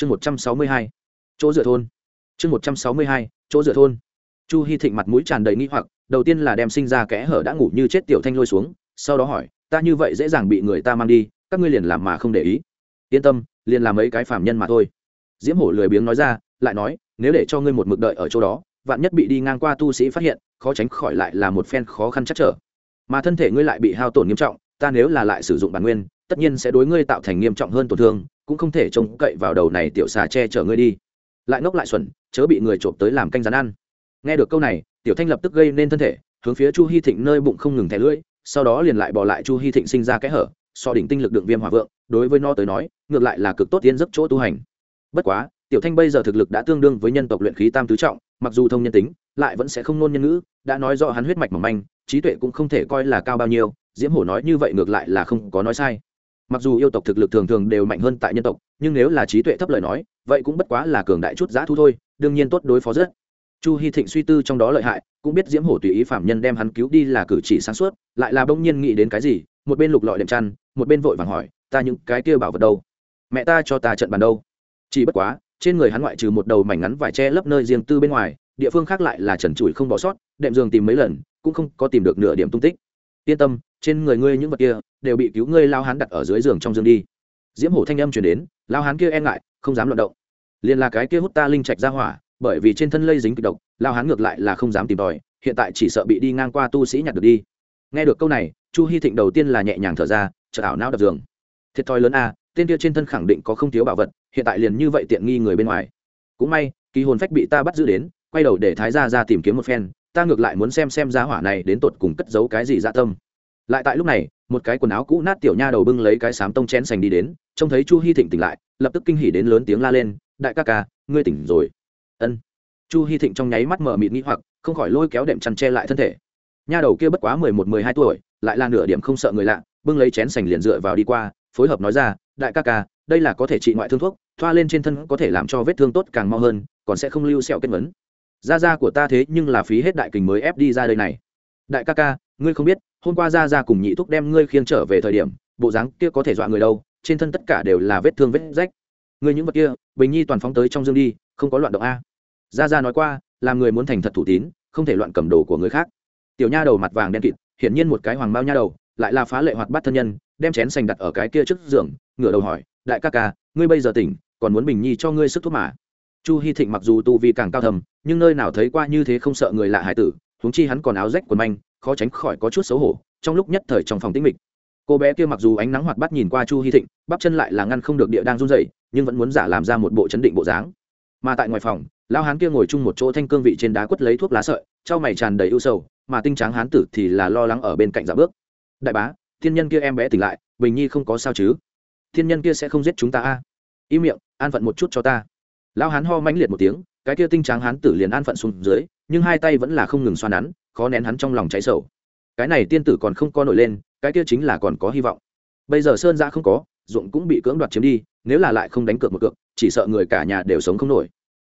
chương một trăm sáu mươi hai, chỗ dựa thôn. Chương một trăm sáu mươi hai, chỗ dựa thôn. Chu hy thịnh mặt mũi tràn đầy nghi hoặc, đầu tiên là đem sinh ra kẽ hở đã ngủ như chết tiểu thanh lôi xuống, sau đó hỏi, ta như vậy dễ dàng bị người ta mang đi, các ngươi liền làm mà không để ý. Yên tâm, liền làm mấy cái phạm nhân mà thôi. Diễm hổ lười biếng nói ra, lại nói, nếu để cho ngươi một mực đợi ở chỗ đó, vạn nhất bị đi ngang qua tu sĩ phát hiện, khó tránh khỏi lại là một phen khó khăn chắc trở. Mà thân thể ngươi lại bị hao tổn nghiêm trọng, ta nếu là lại sử dụng bản nguyên, tất nhiên sẽ đối ngươi tạo thành nghiêm trọng hơn tổn thương cũng không thể trông cậy vào đầu này tiểu xà che chở ngươi đi. Lại ngốc lại xuẩn, chớ bị người trộm tới làm canh rán ăn. Nghe được câu này, tiểu thanh lập tức gây nên thân thể, hướng phía chu hy thịnh nơi bụng không ngừng thẻ lưỡi, sau đó liền lại bỏ lại chu hy thịnh sinh ra kẽ hở, so đỉnh tinh lực đựng viêm hỏa vượng, đối với no tới nói, ngược lại là cực tốt tiến giấc chỗ tu hành. Bất quá, tiểu thanh bây giờ thực lực đã tương đương với nhân tộc luyện khí tam tứ trọng, mặc dù thông nhân tính, lại vẫn sẽ không nôn nhân ngữ, đã nói rõ hắn huyết mạch mỏng manh, trí tuệ cũng không thể coi là cao bao nhiêu, diễm hổ nói như vậy ngược lại là không có nói sai mặc dù yêu tộc thực lực thường thường đều mạnh hơn tại nhân tộc, nhưng nếu là trí tuệ thấp lời nói, vậy cũng bất quá là cường đại chút giã thu thôi, đương nhiên tốt đối phó rất. Chu hy thịnh suy tư trong đó lợi hại, cũng biết diễm hổ tùy ý phạm nhân đem hắn cứu đi là cử chỉ sáng suốt, lại là bỗng nhiên nghĩ đến cái gì, một bên lục lọi đệm chăn, một bên vội vàng hỏi, ta những cái kia bảo vật đâu? Mẹ ta cho ta trận bàn đâu? Chỉ bất quá, trên người hắn ngoại trừ một đầu mảnh ngắn vải che lấp nơi riêng tư bên ngoài, địa phương khác lại là trần trụi không bỏ sót, đệm giường tìm mấy lần, cũng không có tìm được nửa điểm tung tích. Yên tâm trên người ngươi những vật kia đều bị cứu ngươi lao hán đặt ở dưới giường trong giường đi. Diễm hổ thanh âm chuyển đến, lao hán kia e ngại, không dám luận động. Liền là cái kia hút ta linh trạch ra hỏa, bởi vì trên thân lây dính kịch độc, lao hán ngược lại là không dám tìm tòi, hiện tại chỉ sợ bị đi ngang qua tu sĩ nhặt được đi. Nghe được câu này, chu hy thịnh đầu tiên là nhẹ nhàng thở ra chợ ảo não đập giường. Thiệt thòi lớn a, tên kia trên thân khẳng định có không thiếu bảo vật, hiện tại liền như vậy tiện nghi người bên ngoài. Cũng may, kỳ hồn phách bị ta bắt giữ đến, quay đầu để thái gia ra tìm kiếm một phen, ta ngược lại muốn xem xem giá hỏa này đến tột cùng cất giấu cái gì dạ tâm lại tại lúc này, một cái quần áo cũ nát tiểu nha đầu bưng lấy cái sám tông chén sành đi đến, trông thấy chu hy thịnh tỉnh lại, lập tức kinh hỉ đến lớn tiếng la lên, đại ca ca, ngươi tỉnh rồi. Ân. Chu hy thịnh trong nháy mắt mở mịt nghĩ hoặc, không khỏi lôi kéo đệm chăn che lại thân thể. Nha đầu kia bất quá mười một, mười hai tuổi, lại là nửa điểm không sợ người lạ, bưng lấy chén sành liền dựa vào đi qua, phối hợp nói ra, đại ca ca, đây là có thể trị ngoại thương thuốc, thoa lên trên thân có thể làm cho vết thương tốt càng mau hơn, còn sẽ không lưu sẹo kết vấn. Da da của ta thế nhưng là phí hết đại kình mới ép đi ra đây này đại ca ca, ngươi không biết, hôm qua ra ra cùng nhị thúc đem ngươi khiêng trở về thời điểm, bộ dáng kia có thể dọa người đâu, trên thân tất cả đều là vết thương vết rách. Ngươi những vật kia, bình nhi toàn phóng tới trong dương đi, không có loạn động a. Ra ra nói qua, làm người muốn thành thật thủ tín, không thể loạn cầm đồ của người khác. Tiểu nha đầu mặt vàng đen kịt, hiển nhiên một cái hoàng bao nha đầu, lại là phá lệ hoạt bát thân nhân, đem chén sành đặt ở cái kia trước giường, ngửa đầu hỏi, đại ca ca, ngươi bây giờ tỉnh, còn muốn bình nhi cho ngươi sức thuốc mà? Chu hy thịnh mặc dù tu vi càng cao thầm, nhưng nơi nào thấy qua như thế không sợ người lạ hải tử huống chi hắn còn áo rách quần manh, khó tránh khỏi có chút xấu hổ, trong lúc nhất thời trong phòng tĩnh mịch. Cô bé kia mặc dù ánh nắng hoạt bắt nhìn qua chu hy thịnh, bắp chân lại là ngăn không được địa đang run dậy nhưng vẫn muốn giả làm ra một bộ chấn định bộ dáng. Mà tại ngoài phòng lao hán kia ngồi chung một chỗ thanh cương vị trên đá quất lấy thuốc lá sợi, trao mày tràn đầy ưu sầu, mà tinh tráng hán tử thì là lo lắng ở bên cạnh giả bước. Đại bá, thiên nhân kia em bé tỉnh lại, bình nhi không có sao chứ? Thiên nhân kia sẽ không giết chúng ta a. À? im miệng, an phận một chút cho ta. Lao hán ho mãnh liệt một tiếng cái kia tinh tráng hán tử liền an phận xuống dưới, nhưng hai tay vẫn là không ngừng xoa nắn, khó nén hắn trong lòng cháy sầu. Cái này tiên tử còn không có nổi lên, cái kia chính là còn có hy vọng. Bây giờ sơn giã không có, ruộng cũng bị cưỡng đoạt chiếm đi, nếu là lại không đánh cược một cược, chỉ sợ người cả nhà đều sống không nổi.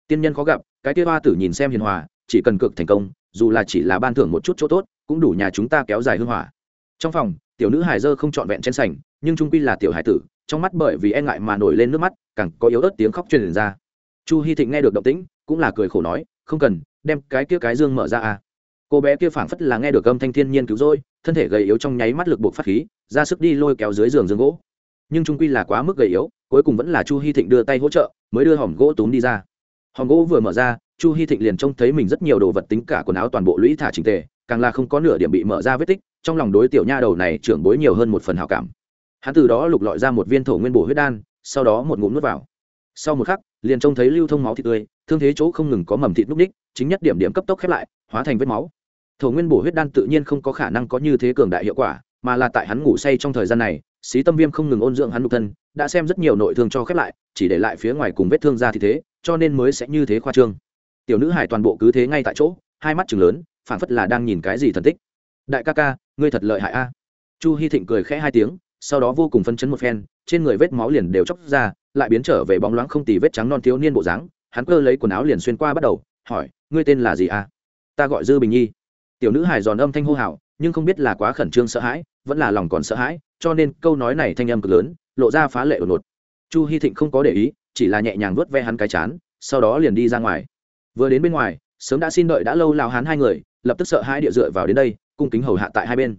Tiên nhân khó gặp, cái kia hoa tử nhìn xem hiền hòa, chỉ cần cược thành công, dù là chỉ là ban thưởng một chút chỗ tốt, cũng đủ nhà chúng ta kéo dài hưng hỏa. Trong phòng, tiểu nữ hải dơ không trọn vẹn trên sành, nhưng trung quy là tiểu hải tử, trong mắt bởi vì e ngại mà nổi lên nước mắt, càng có yếu ớt tiếng khóc truyền ra. Chu hy thịnh nghe được động tĩnh cũng là cười khổ nói, không cần, đem cái kia cái dương mở ra à. Cô bé kia phảng phất là nghe được âm thanh thiên nhiên cứu rỗi, thân thể gầy yếu trong nháy mắt lực buộc phát khí, ra sức đi lôi kéo dưới giường giường gỗ. Nhưng trung quy là quá mức gầy yếu, cuối cùng vẫn là chu hy thịnh đưa tay hỗ trợ, mới đưa hòm gỗ túm đi ra. Hòm gỗ vừa mở ra, chu hy thịnh liền trông thấy mình rất nhiều đồ vật tính cả quần áo toàn bộ lũy thả trình tề, càng là không có nửa điểm bị mở ra vết tích, trong lòng đối tiểu nha đầu này trưởng bối nhiều hơn một phần hào cảm. Hắn từ đó lục lọi ra một viên thổ nguyên bổ huyết đan, sau đó một ngụm nuốt vào. Sau một khắc, liền trông thấy lưu thông máu thịt tươi thương thế chỗ không ngừng có mầm thịt núc ních chính nhất điểm điểm cấp tốc khép lại, hóa thành vết máu. Thổ nguyên bổ huyết đan tự nhiên không có khả năng có như thế cường đại hiệu quả, mà là tại hắn ngủ say trong thời gian này, xí tâm viêm không ngừng ôn dưỡng hắn nhục thân, đã xem rất nhiều nội thương cho khép lại, chỉ để lại phía ngoài cùng vết thương ra thì thế, cho nên mới sẽ như thế khoa trương. Tiểu nữ hải toàn bộ cứ thế ngay tại chỗ, hai mắt chừng lớn, phảng phất là đang nhìn cái gì thần tích. Đại ca ca, ngươi thật lợi hại a. Chu hy thịnh cười khẽ hai tiếng, sau đó vô cùng phân chấn một phen, trên người vết máu liền đều chóc ra, lại biến trở về bóng loáng không tì vết trắng non thiếu niên bộ dáng hắn cơ lấy quần áo liền xuyên qua bắt đầu, hỏi, ngươi tên là gì à? ta gọi dư bình nhi. Tiểu nữ hài giòn âm thanh hô hào, nhưng không biết là quá khẩn trương sợ hãi, vẫn là lòng còn sợ hãi, cho nên câu nói này thanh âm cực lớn, lộ ra phá lệ đột ngột. Chu hy thịnh không có để ý, chỉ là nhẹ nhàng vuốt ve hắn cái chán, sau đó liền đi ra ngoài. Vừa đến bên ngoài, sớm đã xin đợi đã lâu lao hắn hai người, lập tức sợ hai địa dựa vào đến đây, cung kính hầu hạ tại hai bên.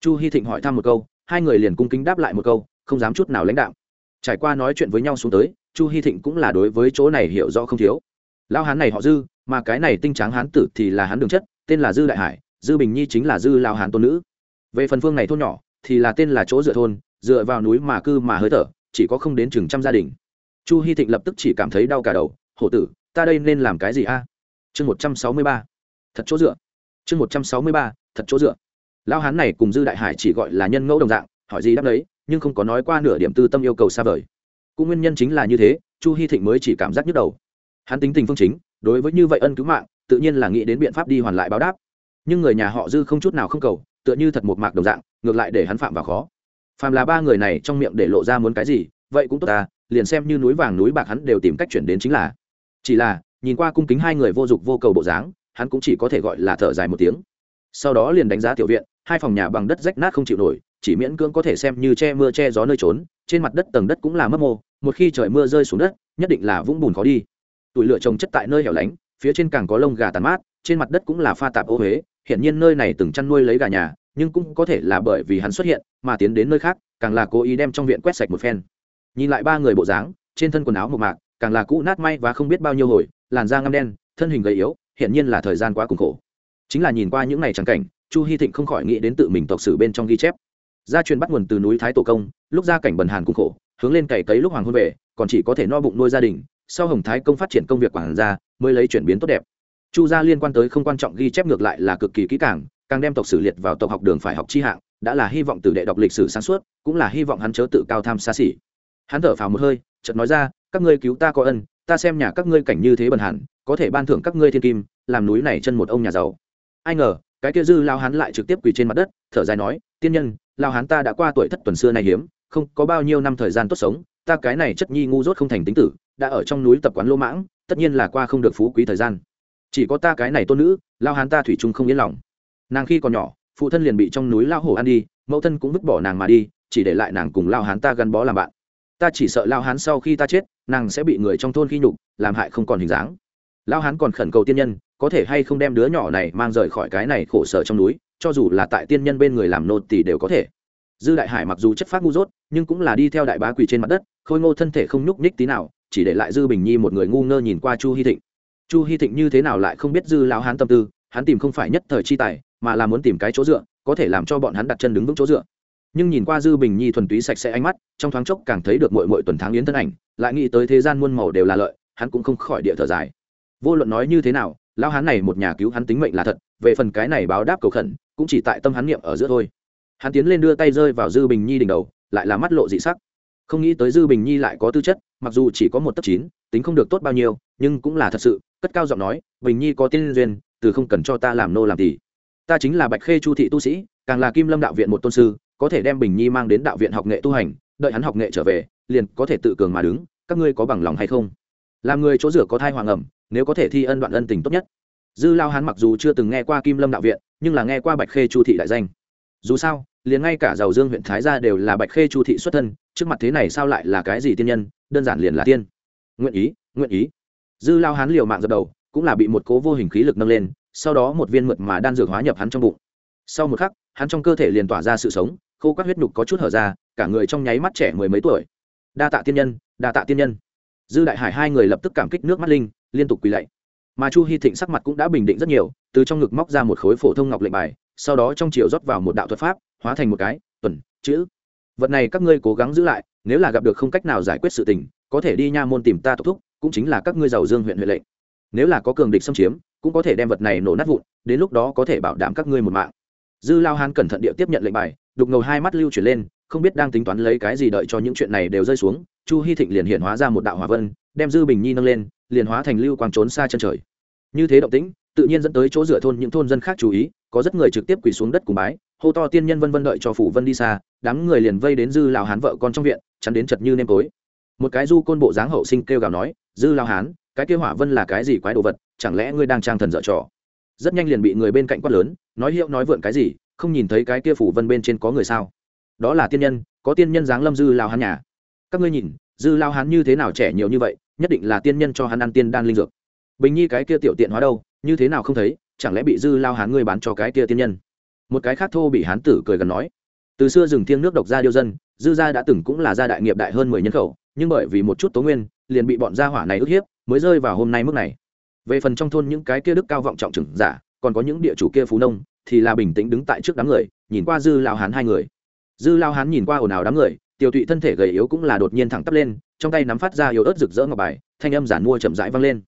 Chu hy thịnh hỏi thăm một câu, hai người liền cung kính đáp lại một câu, không dám chút nào lãnh đạo. Trải qua nói chuyện với nhau xuống tới chu hy thịnh cũng là đối với chỗ này hiểu rõ không thiếu. Lao hán này họ dư, mà cái này tinh tráng hán tử thì là hán đường chất, tên là dư đại hải, dư bình nhi chính là dư lao hán tôn nữ. Về phần phương này thôn nhỏ, thì là tên là chỗ dựa thôn, dựa vào núi mà cư mà hơi thở, chỉ có không đến chừng trăm gia đình. Chu hy thịnh lập tức chỉ cảm thấy đau cả đầu, hổ tử, ta đây nên làm cái gì a? Chương một trăm sáu mươi ba, thật chỗ dựa. Chương một trăm sáu mươi ba, thật chỗ dựa. Lao hán này cùng dư đại hải chỉ gọi là nhân ngẫu đồng dạng, hỏi gì đáp đấy nhưng không có nói qua nửa điểm tư tâm yêu cầu xa vời cũng nguyên nhân chính là như thế, chu hy thịnh mới chỉ cảm giác nhức đầu. Hắn tính tình phương chính, đối với như vậy ân cứu mạng, tự nhiên là nghĩ đến biện pháp đi hoàn lại báo đáp. Nhưng người nhà họ dư không chút nào không cầu, tựa như thật một mạc đồng dạng, ngược lại để hắn phạm vào khó. Phàm là ba người này trong miệng để lộ ra muốn cái gì, vậy cũng tốt ta, liền xem như núi vàng núi bạc hắn đều tìm cách chuyển đến chính là. Chỉ là, nhìn qua cung kính hai người vô dụng vô cầu bộ dáng, hắn cũng chỉ có thể gọi là thở dài một tiếng. Sau đó liền đánh giá tiểu viện, hai phòng nhà bằng đất rách nát không chịu nổi, chỉ miễn cưỡng có thể xem như che mưa che gió nơi trốn, trên mặt đất tầng đất cũng là mấp mô một khi trời mưa rơi xuống đất, nhất định là vũng bùn khó đi. Tủi lửa trồng chất tại nơi hẻo lánh, phía trên càng có lông gà tàn mát, trên mặt đất cũng là pha tạp ô huế. Hiện nhiên nơi này từng chăn nuôi lấy gà nhà, nhưng cũng có thể là bởi vì hắn xuất hiện mà tiến đến nơi khác, càng là cố ý đem trong viện quét sạch một phen. Nhìn lại ba người bộ dáng, trên thân quần áo một mạc, càng là cũ nát may và không biết bao nhiêu hồi, làn da ngăm đen, thân hình gầy yếu hiện nhiên là thời gian quá cùng khổ. Chính là nhìn qua những ngày trắng cảnh, chu hy thịnh không khỏi nghĩ đến tự mình tộc sử bên trong ghi chép. Gia truyền bắt nguồn từ núi thái tổ công, lúc gia cảnh bần hàn cùng khổ hướng lên cày cấy lúc hoàng hôn về, còn chỉ có thể no bụng nuôi gia đình, sau hồng thái công phát triển công việc quản gia, mới lấy chuyển biến tốt đẹp. Chu gia liên quan tới không quan trọng ghi chép ngược lại là cực kỳ kỹ càng càng đem tộc sử liệt vào tộc học đường phải học chi hạng, đã là hy vọng từ đệ đọc lịch sử sáng suốt, cũng là hy vọng hắn chớ tự cao tham xa xỉ. Hắn thở phào một hơi, chợt nói ra, các ngươi cứu ta có ân, ta xem nhà các ngươi cảnh như thế bần hẳn, có thể ban thưởng các ngươi thiên kim, làm núi này chân một ông nhà giàu. Ai ngờ, cái kia dư lao hắn lại trực tiếp quỳ trên mặt đất, thở dài nói, tiên nhân, lao hắn ta đã qua tuổi thất tuần xưa này hiếm không có bao nhiêu năm thời gian tốt sống, ta cái này chất nhi ngu dốt không thành tính tử, đã ở trong núi tập quán lô mãng, tất nhiên là qua không được phú quý thời gian. Chỉ có ta cái này tôn nữ, lao hán ta thủy chung không yên lòng. Nàng khi còn nhỏ, phụ thân liền bị trong núi lao hổ ăn đi, mẫu thân cũng vứt bỏ nàng mà đi, chỉ để lại nàng cùng lao hán ta gắn bó làm bạn. Ta chỉ sợ lao hán sau khi ta chết, nàng sẽ bị người trong thôn khi nhục, làm hại không còn hình dáng. Lao hán còn khẩn cầu tiên nhân, có thể hay không đem đứa nhỏ này mang rời khỏi cái này khổ sở trong núi, cho dù là tại tiên nhân bên người làm nô thì đều có thể dư đại hải mặc dù chất phát ngu dốt, nhưng cũng là đi theo đại bá quỳ trên mặt đất, khôi ngô thân thể không nhúc nhích tí nào, chỉ để lại dư bình nhi một người ngu ngơ nhìn qua chu hy thịnh. Chu hy thịnh như thế nào lại không biết dư lão hán tâm tư, hắn tìm không phải nhất thời chi tài, mà là muốn tìm cái chỗ dựa, có thể làm cho bọn hắn đặt chân đứng vững chỗ dựa. Nhưng nhìn qua dư bình nhi thuần túy sạch sẽ ánh mắt, trong thoáng chốc càng thấy được mội mội tuần tháng yến thân ảnh, lại nghĩ tới thế gian muôn màu đều là lợi, hắn cũng không khỏi địa thở dài. Vô luận nói như thế nào, lão hán này một nhà cứu hắn tính mệnh là thật, về phần cái này báo đáp cầu khẩn, cũng chỉ tại tâm hắn niệm ở giữa thôi hắn tiến lên đưa tay rơi vào dư bình nhi đỉnh đầu, lại là mắt lộ dị sắc. Không nghĩ tới dư bình nhi lại có tư chất, mặc dù chỉ có một tấc chín, tính không được tốt bao nhiêu, nhưng cũng là thật sự, cất cao giọng nói, bình nhi có tiên duyên, từ không cần cho ta làm nô làm tỷ ta chính là bạch khê chu thị tu sĩ, càng là kim lâm đạo viện một tôn sư, có thể đem bình nhi mang đến đạo viện học nghệ tu hành, đợi hắn học nghệ trở về, liền có thể tự cường mà đứng, các ngươi có bằng lòng hay không? Làm người chỗ rửa có thai hoàng ẩm, nếu có thể thi ân đoạn ân tình tốt nhất. Dư lao hắn mặc dù chưa từng nghe qua kim lâm đạo viện, nhưng là nghe qua bạch khê chu thị đại danh dù sao, liền ngay cả giàu dương huyện thái gia đều là bạch khê chu thị xuất thân, trước mặt thế này sao lại là cái gì tiên nhân, đơn giản liền là tiên. Nguyện ý nguyện ý. Dư lao hán liều mạng dập đầu, cũng là bị một cố vô hình khí lực nâng lên, sau đó một viên mượt mà đan dược hóa nhập hắn trong bụng. Sau một khắc, hắn trong cơ thể liền tỏa ra sự sống, khô các huyết nhục có chút hở ra, cả người trong nháy mắt trẻ mười mấy tuổi. Đa tạ tiên nhân, đa tạ tiên nhân. Dư đại hải hai người lập tức cảm kích nước mắt linh, liên tục quỳ lạy. Mà chu hy thịnh sắc mặt cũng đã bình định rất nhiều, từ trong ngực móc ra một khối phổ thông ngọc lệnh bài sau đó trong chiều rót vào một đạo thuật pháp, hóa thành một cái, tuần, chữ. Vật này các ngươi cố gắng giữ lại, nếu là gặp được không cách nào giải quyết sự tình, có thể đi nha môn tìm ta tộc thúc, cũng chính là các ngươi giàu dương huyện huệ lệnh. Nếu là có cường địch xâm chiếm, cũng có thể đem vật này nổ nát vụn, đến lúc đó có thể bảo đảm các ngươi một mạng. Dư lao hán cẩn thận địa tiếp nhận lệnh bài, đục ngầu hai mắt lưu chuyển lên, không biết đang tính toán lấy cái gì đợi cho những chuyện này đều rơi xuống, chu hy thịnh liền hiện hóa ra một đạo hòa vân, đem dư bình nhi nâng lên, liền hóa thành lưu quang trốn xa chân trời. Như thế động tĩnh, tự nhiên dẫn tới chỗ dựa thôn những thôn dân khác chú ý có rất người trực tiếp quỳ xuống đất cùng bái, hô to tiên nhân vân vân đợi cho phủ vân đi xa, đám người liền vây đến dư lào hán vợ con trong viện, chắn đến chật như nêm tối. Một cái du côn bộ dáng hậu sinh kêu gào nói, dư lao hán, cái kêu hỏa vân là cái gì quái đồ vật, chẳng lẽ ngươi đang trang thần dở trò? Rất nhanh liền bị người bên cạnh quát lớn, nói hiệu nói vượn cái gì, không nhìn thấy cái kia phủ vân bên trên có người sao? Đó là tiên nhân, có tiên nhân dáng lâm dư lao hán nhà. Các ngươi nhìn, dư lao hán như thế nào trẻ nhiều như vậy, nhất định là tiên nhân cho hắn ăn tiên đan linh dược. Bình nhi cái kia tiểu tiện hóa đâu, như thế nào không thấy chẳng lẽ bị dư lao hán ngươi bán cho cái kia tiên nhân? Một cái khác thô bị hán tử cười gần nói, từ xưa rừng thiêng nước độc gia điêu dân, dư gia đã từng cũng là gia đại nghiệp đại hơn mười nhân khẩu, nhưng bởi vì một chút tố nguyên, liền bị bọn gia hỏa này ức hiếp, mới rơi vào hôm nay mức này. Về phần trong thôn những cái kia đức cao vọng trọng trừng giả, còn có những địa chủ kia phú nông, thì là bình tĩnh đứng tại trước đám người, nhìn qua dư lao hán hai người. Dư lao hán nhìn qua ồn ào đám người, tiểu tụy thân thể gầy yếu cũng là đột nhiên thẳng tắp lên, trong tay nắm phát ra yếu ớt rực rỡ ngọc bài, thanh âm giản mua chậm rãi vang lên.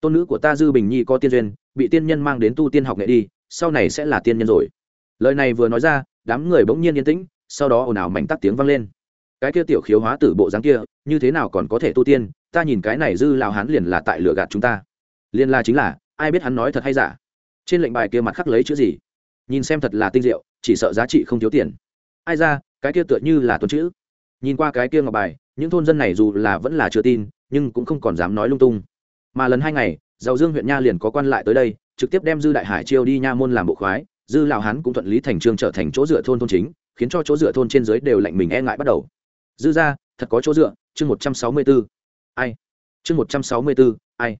Tôn nữ của ta dư bình nhi có tiên duyên bị tiên nhân mang đến tu tiên học nghệ đi, sau này sẽ là tiên nhân rồi. Lời này vừa nói ra, đám người bỗng nhiên yên tĩnh, sau đó ồn ào mảnh tắc tiếng vang lên. Cái kia tiểu khiếu hóa tử bộ dáng kia, như thế nào còn có thể tu tiên, ta nhìn cái này dư lao hán liền là tại lửa gạt chúng ta. Liên la chính là, ai biết hắn nói thật hay giả? Trên lệnh bài kia mặt khắc lấy chữ gì? Nhìn xem thật là tinh diệu, chỉ sợ giá trị không thiếu tiền. Ai ra, cái kia tựa như là tuần chữ. Nhìn qua cái kia ngọc bài, những thôn dân này dù là vẫn là chưa tin, nhưng cũng không còn dám nói lung tung. Mà lần hai ngày giàu dương huyện nha liền có quan lại tới đây, trực tiếp đem dư đại hải chiêu đi nha môn làm bộ khoái, dư lào hán cũng thuận lý thành trương trở thành chỗ dựa thôn thôn chính, khiến cho chỗ dựa thôn trên dưới đều lạnh mình e ngại bắt đầu. Dư ra thật có chỗ dựa, chương một trăm sáu mươi b ố ai? Chương một trăm sáu mươi b ố ai?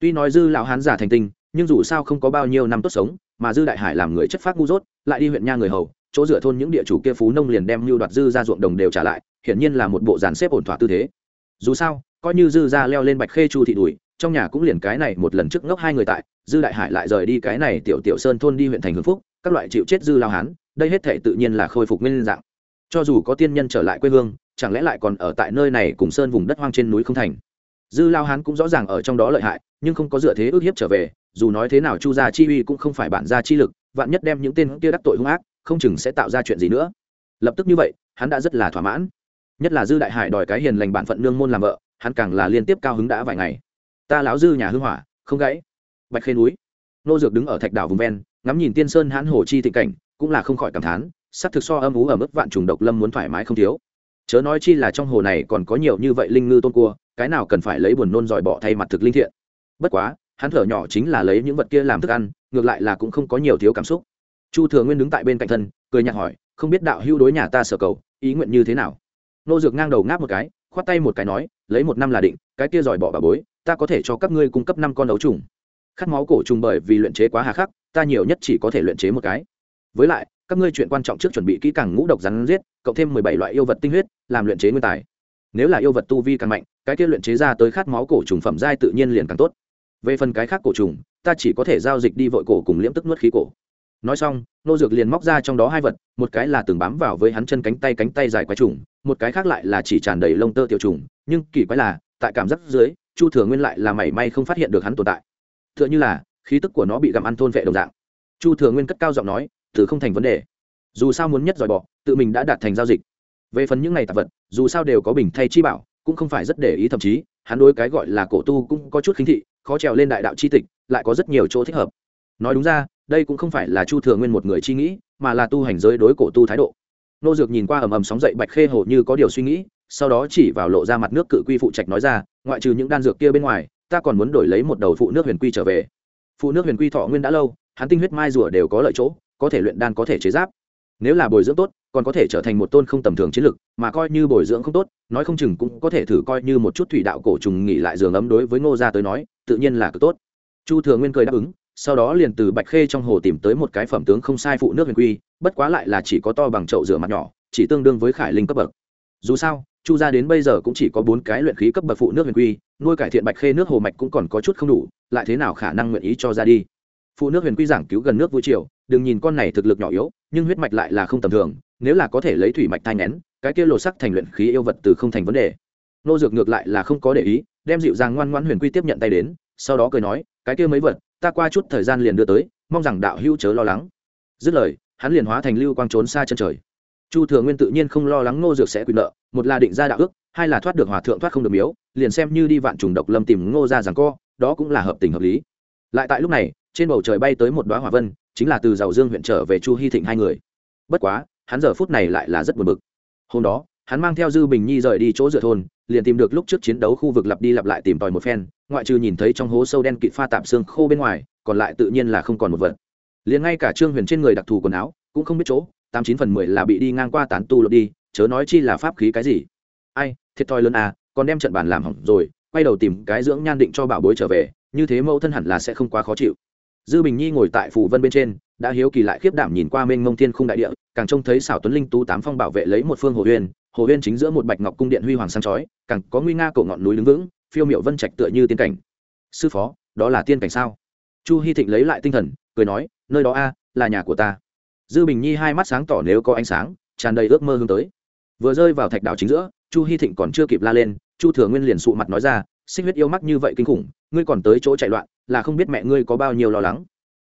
Tuy nói dư lão hán giả thành tinh, nhưng dù sao không có bao nhiêu năm tốt sống, mà dư đại hải làm người chất phát ngu dốt, lại đi huyện nha người hầu, chỗ dựa thôn những địa chủ kia phú nông liền đem mưu đoạt dư ra ruộng đồng đều trả lại, hiển nhiên là một bộ dàn xếp ổn thỏa tư thế. Dù sao, coi như dư ra leo lên bạch khê chu thị đùi trong nhà cũng liền cái này một lần trước ngốc hai người tại, dư đại hải lại rời đi cái này tiểu tiểu sơn thôn đi huyện thành hưng phúc, các loại chịu chết dư lao hán, đây hết thể tự nhiên là khôi phục nguyên dạng. Cho dù có tiên nhân trở lại quê hương, chẳng lẽ lại còn ở tại nơi này cùng sơn vùng đất hoang trên núi không thành? Dư lao hán cũng rõ ràng ở trong đó lợi hại, nhưng không có dựa thế ước hiếp trở về, dù nói thế nào chu gia chi uy cũng không phải bản gia chi lực, vạn nhất đem những tên kia đắc tội hung ác, không chừng sẽ tạo ra chuyện gì nữa. Lập tức như vậy, hắn đã rất là thỏa mãn. Nhất là dư đại hải đòi cái hiền lành bản phận nương môn làm vợ, hắn càng là liên tiếp cao hứng đã vài ngày ta lão dư nhà hư hỏa, không gãy. Bạch khê núi. Nô dược đứng ở thạch đảo vùng ven, ngắm nhìn tiên sơn hãn hồ chi thịnh cảnh, cũng là không khỏi cảm thán sắc thực so âm ú ở mức vạn trùng độc lâm muốn thoải mái không thiếu. Chớ nói chi là trong hồ này còn có nhiều như vậy linh ngư tôn cua, cái nào cần phải lấy buồn nôn dòi bỏ thay mặt thực linh thiện. Bất quá, hắn thở nhỏ chính là lấy những vật kia làm thức ăn, ngược lại là cũng không có nhiều thiếu cảm xúc. Chu thừa nguyên đứng tại bên cạnh thân, cười nhạt hỏi, không biết đạo hữu đối nhà ta sở cầu, ý nguyện như thế nào? Nô dược ngang đầu ngáp một cái khoát tay một cái nói, lấy một năm là định, cái kia giỏi bỏ bà bối, ta có thể cho các ngươi cung cấp năm con đấu trùng. Khát máu cổ trùng bởi vì luyện chế quá hà khắc, ta nhiều nhất chỉ có thể luyện chế một cái. Với lại, các ngươi chuyện quan trọng trước chuẩn bị kỹ càng ngũ độc rắn giết, cộng thêm mười bảy loại yêu vật tinh huyết, làm luyện chế nguyên tài. Nếu là yêu vật tu vi càng mạnh, cái kia luyện chế ra tới khát máu cổ trùng phẩm giai tự nhiên liền càng tốt. Về phần cái khác cổ trùng, ta chỉ có thể giao dịch đi vội cổ cùng liễm tức nuốt khí cổ nói xong nô dược liền móc ra trong đó hai vật, một cái là từng bám vào với hắn chân cánh tay cánh tay dài quái trùng, một cái khác lại là chỉ tràn đầy lông tơ tiểu trùng, nhưng kỳ quái là, tại cảm giác dưới, chu thừa nguyên lại là mảy may không phát hiện được hắn tồn tại. T h ư ợ n h ư là, khí tức của nó bị gặm ăn thôn vệ đồng dạng. Chu thừa nguyên cất cao giọng nói, từ không thành vấn đề. Dù sao muốn nhất dòi bỏ, tự mình đã đạt thành giao dịch. Về phần những ngày tạp vật, dù sao đều có bình thay chi bảo, cũng không phải rất để ý thậm chí, hắn đối cái gọi là cổ tu cũng có chút khinh thị, khó trèo lên đại đạo c h i tịch, lại có rất nhiều chỗ thích hợp. Nói đúng ra đây cũng không phải là chu thừa nguyên một người chi nghĩ, mà là tu hành giới đối cổ tu thái độ. Nô dược nhìn qua ầm ầm sóng dậy bạch khê hồ như có điều suy nghĩ, sau đó chỉ vào lộ ra mặt nước cự quy phụ trạch nói ra, ngoại trừ những đan dược kia bên ngoài, ta còn muốn đổi lấy một đầu phụ nước huyền quy trở về. Phụ nước huyền quy thọ nguyên đã lâu, hắn tinh huyết mai rùa đều có lợi chỗ, có thể luyện đan có thể chế giáp. Nếu là bồi dưỡng tốt, còn có thể trở thành một tôn không tầm thường chiến lực, mà coi như bồi dưỡng không tốt, nói không chừng cũng có thể thử coi như một chút thủy đạo cổ trùng nghỉ lại giường ấm đối với ngô gia tới nói, tự nhiên là cực tốt. Chu thừa nguyên cười đáp ứng sau đó liền từ bạch khê trong hồ tìm tới một cái phẩm tướng không sai phụ nước huyền quy, bất quá lại là chỉ có to bằng chậu rửa mặt nhỏ, chỉ tương đương với khải linh cấp bậc. Dù sao, chu gia đến bây giờ cũng chỉ có bốn cái luyện khí cấp bậc phụ nước huyền quy, nuôi cải thiện bạch khê nước hồ mạch cũng còn có chút không đủ, lại thế nào khả năng nguyện ý cho ra đi? Phụ nước huyền quy giảng cứu gần nước vui triều đừng nhìn con này thực lực nhỏ yếu, nhưng huyết mạch lại là không tầm thường, nếu là có thể lấy thủy mạch thai nén, cái kia lột sắc thành luyện khí yêu vật từ không thành vấn đề. Nô dược ngược lại là không có để ý, đem dịu dàng ngoan ngoãn huyền quy tiếp nhận tay đến, sau đó cười nói, cái kia mấy vật ta qua chút thời gian liền đưa tới, mong rằng đạo hữu chớ lo lắng. Dứt lời, hắn liền hóa thành lưu quang trốn xa chân trời. Chu thừa nguyên tự nhiên không lo lắng ngô dược sẽ quyền nợ, một là định ra đạo ước, hai là thoát được hòa thượng thoát không được miếu, liền xem như đi vạn trùng độc lâm tìm ngô ra rằng co, đó cũng là hợp tình hợp lý. Lại tại lúc này, trên bầu trời bay tới một đoá hỏa vân, chính là từ giàu dương huyện trở về chu hy thịnh hai người. Bất quá, hắn giờ phút này lại là rất buồn bực. Hôm đó hắn mang theo dư bình nhi rời đi chỗ dựa thôn, liền tìm được lúc trước chiến đấu khu vực lặp đi lặp lại tìm tòi một phen, ngoại trừ nhìn thấy trong hố sâu đen kịt pha tạm xương khô bên ngoài, còn lại tự nhiên là không còn một vật. Liền ngay cả trương huyền trên người đặc thù quần áo, cũng không biết chỗ, tám chín phần mười là bị đi ngang qua tán tu lột đi, chớ nói chi là pháp khí cái gì. Ai, thiệt thòi lớn à còn đem trận bàn làm hỏng rồi, quay đầu tìm cái dưỡng nhan định cho bảo bối trở về, như thế mẫu thân hẳn là sẽ không quá khó chịu. Dư bình nhi ngồi tại phủ vân bên trên, đã hiếu kỳ lại khiếp đảm nhìn qua mênh mông thiên khung đại địa, càng trông thấy xảo tuấn linh tú tám phong bảo vệ lấy một phương hồ huyền hồ huyên chính giữa một bạch ngọc cung điện huy hoàng sang chói, càng có nguy nga cổ ngọn núi đứng vững, phiêu miệu vân trạch tựa như tiên cảnh. Sư phó, đó là tiên cảnh sao? Chu hy thịnh lấy lại tinh thần, cười nói, nơi đó a, là nhà của ta. Dư bình nhi hai mắt sáng tỏ nếu có ánh sáng, tràn đầy ước mơ hướng tới. Vừa rơi vào thạch đảo chính giữa, chu hy thịnh còn chưa kịp la lên, chu thừa nguyên liền sụ mặt nói ra, xích huyết yêu mắc như vậy kinh khủng, ngươi còn tới chỗ chạy loạn, là không biết mẹ ngươi có bao nhiêu lo lắng.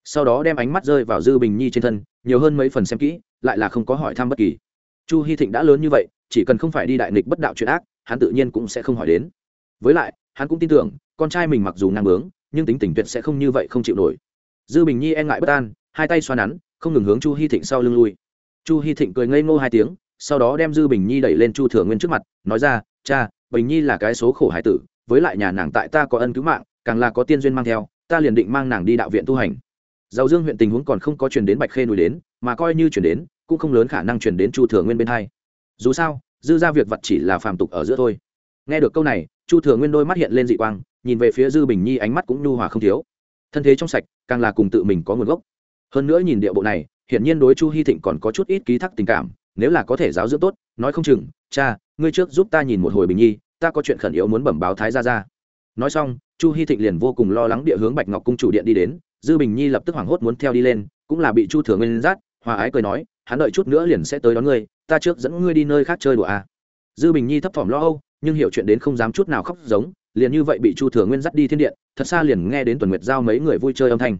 Sau đó đem ánh mắt rơi vào dư bình nhi trên thân, nhiều hơn mấy phần xem kỹ, lại là không có hỏi thăm bất kỳ. Chu hy thịnh đã lớn như vậy chỉ cần không phải đi đại nghịch bất đạo chuyện ác hắn tự nhiên cũng sẽ không hỏi đến. Với lại hắn cũng tin tưởng con trai mình mặc dù ngang bướng nhưng tính tình tuyệt sẽ không như vậy không chịu nổi. Dư bình nhi e ngại bất an hai tay xoa nắn không ngừng hướng chu hy thịnh sau lưng lui. Chu hy thịnh cười ngây ngô hai tiếng sau đó đem dư bình nhi đẩy lên chu thừa nguyên trước mặt nói ra cha bình nhi là cái số khổ hải tử với lại nhà nàng tại ta có ân cứu mạng càng là có tiên duyên mang theo ta liền định mang nàng đi đạo viện tu hành. Dầu Dương huyện tình huống còn không có truyền đến Bạch Khê núi đến, mà coi như truyền đến, cũng không lớn khả năng truyền đến Chu Thừa Nguyên bên hai. Dù sao, dư ra việc vật chỉ là phàm tục ở giữa thôi. Nghe được câu này, Chu Thừa Nguyên đôi mắt hiện lên dị quang, nhìn về phía Dư Bình Nhi ánh mắt cũng nhu hòa không thiếu. Thân thế trong sạch, càng là cùng tự mình có nguồn gốc. Hơn nữa nhìn địa bộ này, hiển nhiên đối Chu Hi Thịnh còn có chút ít ký thác tình cảm, nếu là có thể giáo dưỡng tốt, nói không chừng, cha, ngươi trước giúp ta nhìn một hồi Bình Nhi, ta có chuyện khẩn yếu muốn bẩm báo thái gia gia. Nói xong, Chu Hi Thịnh liền vô cùng lo lắng địa hướng Bạch Ngọc cung chủ điện đi đến, dư bình nhi lập tức hoảng hốt muốn theo đi lên cũng là bị chu thừa nguyên rát hòa ái cười nói hắn đợi chút nữa liền sẽ tới đón ngươi, ta trước dẫn ngươi đi nơi khác chơi đùa à. dư bình nhi thấp thỏm lo âu, nhưng hiểu chuyện đến không dám chút nào khóc giống, liền như vậy bị chu thừa nguyên dắt đi thiên điện, thật xa liền nghe đến tuần nguyệt giao mấy người vui chơi âm thanh.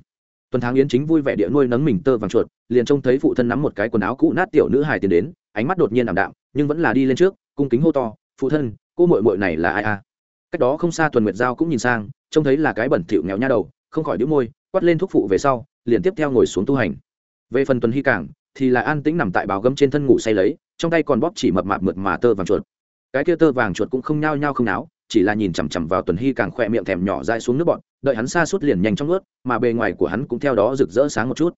Tuần tháng yến chính vui vẻ địa nuôi nấng mình tơ vàng chuột, liền trông thấy phụ thân nắm một cái quần áo cũ nát tiểu nữ hài tiến đến, ánh mắt đột nhiên ảm đạm, nhưng vẫn là đi lên trước, cung kính hô to, phụ thân, cô mội mội này là ai à? Cách đó không xa tuần nguyệt giao cũng nhìn sang, trông thấy là cái bẩn thỉu nghèo nha đầu, không khỏi đĩu môi, quát lên thuốc phụ về sau, liền tiếp theo ngồi xuống tu hành. Về phần tuần hy cảng thì là an tĩnh nằm tại báo gấm trên thân ngủ say lấy, trong tay còn bóp chỉ mập mạp mượt mà tơ vàng chuột. Cái kia tơ vàng chuột cũng không nhao nhao không náo, chỉ là nhìn chằm chằm vào tuần hy càng khỏe miệng thèm nhỏ dai xuống nước bọn, đợi hắn xa suốt liền nhanh trong nuốt, mà bề ngoài của hắn cũng theo đó rực rỡ sáng một chút.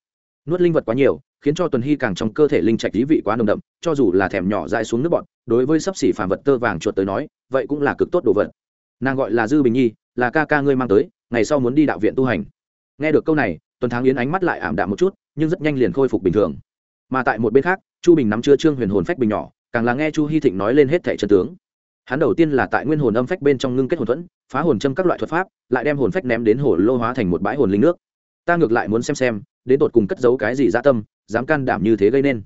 Nuốt linh vật quá nhiều, khiến cho tuần hy càng trong cơ thể linh trạch lý vị quá nồng đậm, cho dù là thèm nhỏ dai xuống nước bọn, đối với sấp xỉ phản vật tơ vàng chuột tới nói, vậy cũng là cực tốt đồ vật. Nàng gọi là dư bình nhi, là ca ca ngươi mang tới, ngày sau muốn đi đạo viện tu hành. Nghe được câu này, tuần tháng yến ánh mắt lại ảm đạm một chút, nhưng rất nhanh liền khôi phục bình thường mà tại một bên khác, chu bình nắm chưa trương huyền hồn phách bình nhỏ, càng là nghe chu hy thịnh nói lên hết thẻ trần tướng. Hắn đầu tiên là tại nguyên hồn âm phách bên trong ngưng kết hồn thuẫn, phá hồn châm các loại thuật pháp, lại đem hồn phách ném đến hồ lô hóa thành một bãi hồn linh nước. Ta ngược lại muốn xem xem, đến tột cùng cất giấu cái gì dã tâm, dám can đảm như thế gây nên.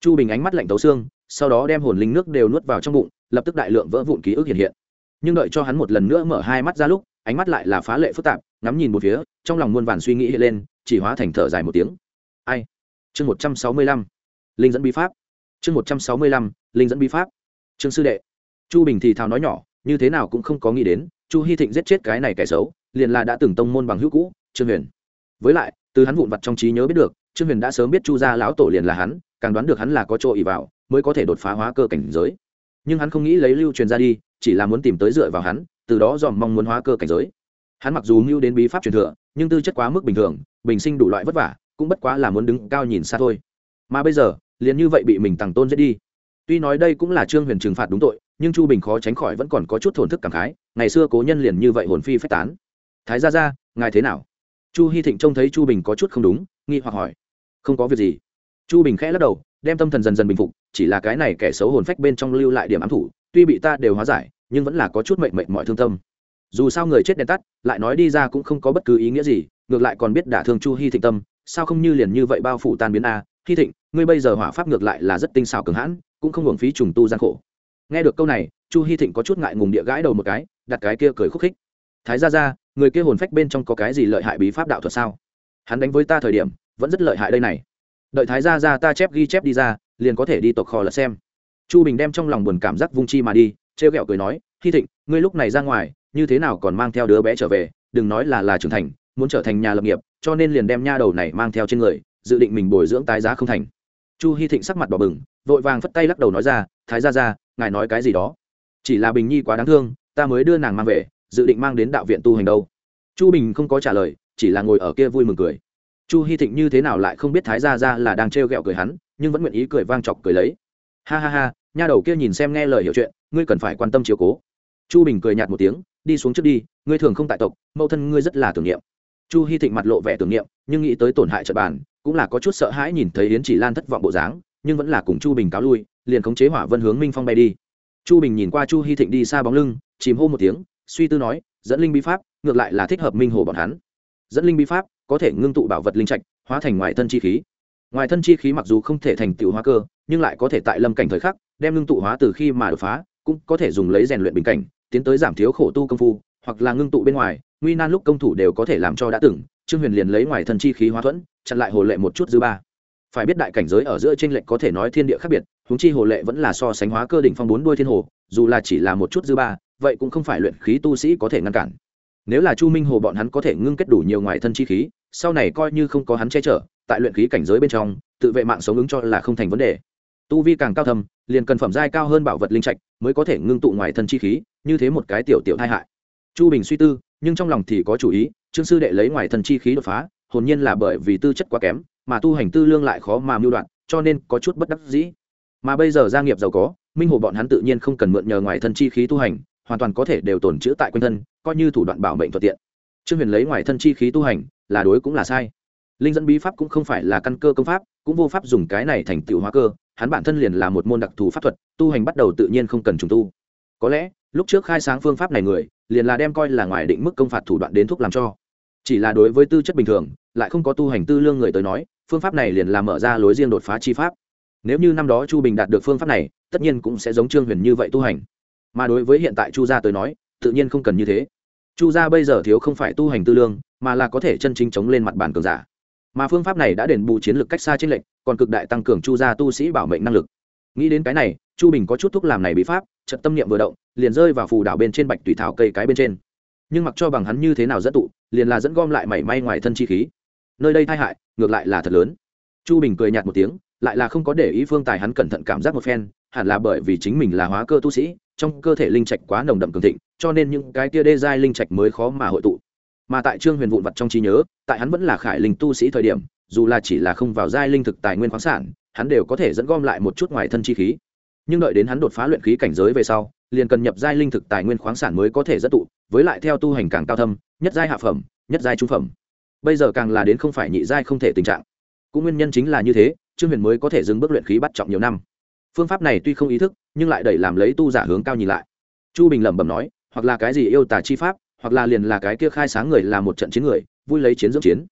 Chu bình ánh mắt lạnh tấu xương, sau đó đem hồn linh nước đều nuốt vào trong bụng, lập tức đại lượng vỡ vụn ký ức hiện hiện. Nhưng đợi cho hắn một lần nữa mở hai mắt ra lúc, ánh mắt lại là phá lệ phức tạp, ngắm nhìn một phía, trong lòng muôn vàn suy nghĩ hiện lên, chỉ hóa thành thở dài một tiếng. Ai? Chương một trăm sáu mươi lăm. Linh dẫn bí pháp. Chương một trăm sáu mươi lăm, linh dẫn bí pháp. Trương sư đệ. Chu bình thì thào nói nhỏ, như thế nào cũng không có nghĩ đến, chu hy thịnh giết chết cái này kẻ xấu, liền là đã từng tông môn bằng hữu cũ, trương huyền. Với lại, từ hắn vụn vặt trong trí nhớ biết được, trương huyền đã sớm biết chu gia lão tổ liền là hắn, càng đoán được hắn là có chỗ ỉ vào, mới có thể đột phá hóa cơ cảnh giới. Nhưng hắn không nghĩ lấy lưu truyền ra đi, chỉ là muốn tìm tới dựa vào hắn, từ đó dòm mong muốn hóa cơ cảnh giới. Hắn mặc dù mưu đến bí pháp truyền thừa, nhưng tư chất quá mức bình thường, bình sinh đủ loại vất vả cũng bất quá là muốn đứng cao nhìn xa thôi. Mà bây giờ, liền như vậy bị mình tàng tôn giết đi. Tuy nói đây cũng là trương huyền trừng phạt đúng tội, nhưng chu bình khó tránh khỏi vẫn còn có chút thổn thức cảm khái, ngày xưa cố nhân liền như vậy hồn phi phách tán. Thái ra ra ngài thế nào? Chu hy thịnh trông thấy chu bình có chút không đúng, nghi hoặc hỏi. Không có việc gì. Chu bình khẽ lắc đầu, đem tâm thần dần dần bình phục, chỉ là cái này kẻ xấu hồn phách bên trong lưu lại điểm ám thủ, tuy bị ta đều hóa giải, nhưng vẫn là có chút mệnh mệnh mọi thương tâm. Dù sao người chết đen tắt, lại nói đi ra cũng không có bất cứ ý nghĩa gì, ngược lại còn biết đả thương chu hy thịnh tâm sao không như liền như vậy bao phủ tan biến a? Hy thịnh, ngươi bây giờ hỏa pháp ngược lại là rất tinh xảo cường hãn, cũng không hưởng phí trùng tu gian khổ. Nghe được câu này, chu hy thịnh có chút ngại ngùng địa gãi đầu một cái, đặt cái kia cười khúc khích. Thái ra ra người kia hồn phách bên trong có cái gì lợi hại bí pháp đạo thuật sao? Hắn đánh với ta thời điểm, vẫn rất lợi hại đây này. Đợi thái ra ra ta chép ghi chép đi ra, liền có thể đi tộc kho là xem. Chu bình đem trong lòng buồn cảm giác vung chi mà đi, trêu ghẹo cười nói, hy thịnh, ngươi lúc này ra ngoài, như thế nào còn mang theo đứa bé trở về? Đừng nói là là trưởng thành, muốn trở thành nhà lập nghiệp cho nên liền đem nha đầu này mang theo trên người, dự định mình bồi dưỡng tái giá không thành. Chu hy thịnh sắc mặt bỏ bừng, vội vàng phất tay lắc đầu nói ra, thái ra ra ngài nói cái gì đó? Chỉ là bình nhi quá đáng thương, ta mới đưa nàng mang về, dự định mang đến đạo viện tu hành đâu. Chu bình không có trả lời, chỉ là ngồi ở kia vui mừng cười. Chu hy thịnh như thế nào lại không biết thái ra ra là đang trêu ghẹo cười hắn, nhưng vẫn nguyện ý cười vang chọc cười lấy. Ha ha ha, nha đầu kia nhìn xem nghe lời hiểu chuyện, ngươi cần phải quan tâm chiếu cố. Chu bình cười nhạt một tiếng, đi xuống trước đi, ngươi thường không tại tộc, mẫu thân ngươi rất là tưởng niệm chu hy thịnh mặt lộ vẻ tưởng niệm, nhưng nghĩ tới tổn hại trận bàn, cũng là có chút sợ hãi nhìn thấy yến chỉ lan thất vọng bộ dáng, nhưng vẫn là cùng chu bình cáo lui, liền khống chế hỏa vân hướng minh phong bay đi. Chu bình nhìn qua chu hy thịnh đi xa bóng lưng, chìm hô một tiếng, suy tư nói, dẫn linh bí pháp, ngược lại là thích hợp minh hồ bọn hắn. Dẫn linh bí pháp, có thể ngưng tụ bảo vật linh trạch, hóa thành ngoài thân chi khí. Ngoài thân chi khí mặc dù không thể thành tựu hóa cơ, nhưng lại có thể tại lâm cảnh thời khắc, đem ngưng tụ hóa từ khi mà đột phá, cũng có thể dùng lấy rèn luyện bình cảnh, tiến tới giảm thiếu khổ tu công phu hoặc là ngưng tụ bên ngoài, nguy nan lúc công thủ đều có thể làm cho đã từng, trương huyền liền lấy ngoài thân chi khí hóa thuẫn, chặn lại hồ lệ một chút dư ba. Phải biết đại cảnh giới ở giữa t r ê n lệch có thể nói thiên địa khác biệt húng chi hồ lệ vẫn là so sánh hóa cơ đỉnh phong bốn đuôi thiên hồ, dù là chỉ là một chút dư ba, vậy cũng không phải luyện khí tu sĩ có thể ngăn cản. Nếu là chu minh hồ bọn hắn có thể ngưng kết đủ nhiều ngoài thân chi khí, sau này coi như không có hắn che chở, tại luyện khí cảnh giới bên trong, tự vệ mạng sống ứng cho là không thành vấn đề. Tu vi càng cao thâm, liền cần phẩm giai cao hơn bảo vật linh trạch mới có thể ngưng tụ ngoài thân chi khí, như thế một cái tiểu tiểu tai hại chu bình suy tư, nhưng trong lòng thì có chủ ý, trương sư đệ lấy ngoài thần chi khí đột phá, hồn nhiên là bởi vì tư chất quá kém, mà tu hành tư lương lại khó mà mưu đoạn cho nên có chút bất đắc dĩ. Mà bây giờ gia nghiệp giàu có, minh hồ bọn hắn tự nhiên không cần mượn nhờ ngoài thân chi khí tu hành, hoàn toàn có thể đều tồn chữ tại quanh thân, coi như thủ đoạn bảo mệnh thuận tiện. Trương huyền lấy ngoài thân chi khí tu hành, là đối cũng là sai. Linh dẫn bí pháp cũng không phải là căn cơ công pháp, cũng vô pháp dùng cái này thành tựu hóa cơ, hắn bản thân liền là một môn đặc thù pháp thuật, tu hành bắt đầu tự nhiên không cần trùng tu. Có lẽ, lúc trước khai sáng phương pháp này người liền là đem coi là ngoài định mức công phạt thủ đoạn đến thuốc làm cho. Chỉ là đối với tư chất bình thường, lại không có tu hành tư lương người tới nói, phương pháp này liền là mở ra lối riêng đột phá chi pháp. Nếu như năm đó chu bình đạt được phương pháp này, tất nhiên cũng sẽ giống trương huyền như vậy tu hành. Mà đối với hiện tại chu gia tới nói, tự nhiên không cần như thế. Chu gia bây giờ thiếu không phải tu hành tư lương, mà là có thể chân chính chống lên mặt bàn cường giả. Mà phương pháp này đã đền bù chiến lược cách xa trên lệnh còn cực đại tăng cường chu gia tu sĩ bảo mệnh năng lực. Nghĩ đến cái này, chu bình có chút thuốc làm này bí pháp trận tâm niệm vừa động, liền rơi vào phù đảo bên trên bạch tùy thảo cây cái bên trên. Nhưng mặc cho bằng hắn như thế nào dẫn tụ, liền là dẫn gom lại mảy may ngoài thân chi khí. Nơi đây tai hại, ngược lại là thật lớn. Chu bình cười nhạt một tiếng, lại là không có để ý phương tài hắn cẩn thận cảm giác một phen, hẳn là bởi vì chính mình là hóa cơ tu sĩ, trong cơ thể linh trạch quá nồng đậm cường thịnh, cho nên những cái tia đê giai linh trạch mới khó mà hội tụ. Mà tại trương huyền vụn vặt trong trí nhớ, tại hắn vẫn là khải linh tu sĩ thời điểm, dù là chỉ là không vào giai linh thực tài nguyên khoáng sản, hắn đều có thể dẫn gom lại một chút ngoài thân chi khí nhưng đợi đến hắn đột phá luyện khí cảnh giới về sau, liền cần nhập giai linh thực tài nguyên khoáng sản mới có thể dẫn tụ, với lại theo tu hành càng cao thâm, nhất giai hạ phẩm, nhất giai trung phẩm. Bây giờ càng là đến không phải nhị giai không thể tình trạng. Cũng nguyên nhân chính là như thế, trương huyền mới có thể dừng bước luyện khí bắt trọng nhiều năm. Phương pháp này tuy không ý thức, nhưng lại đẩy làm lấy tu giả hướng cao nhìn lại. Chu bình lẩm bẩm nói, hoặc là cái gì yêu tà chi pháp, hoặc là liền là cái kia khai sáng người là một trận chiến người, vui lấy chiến dưỡng chiến.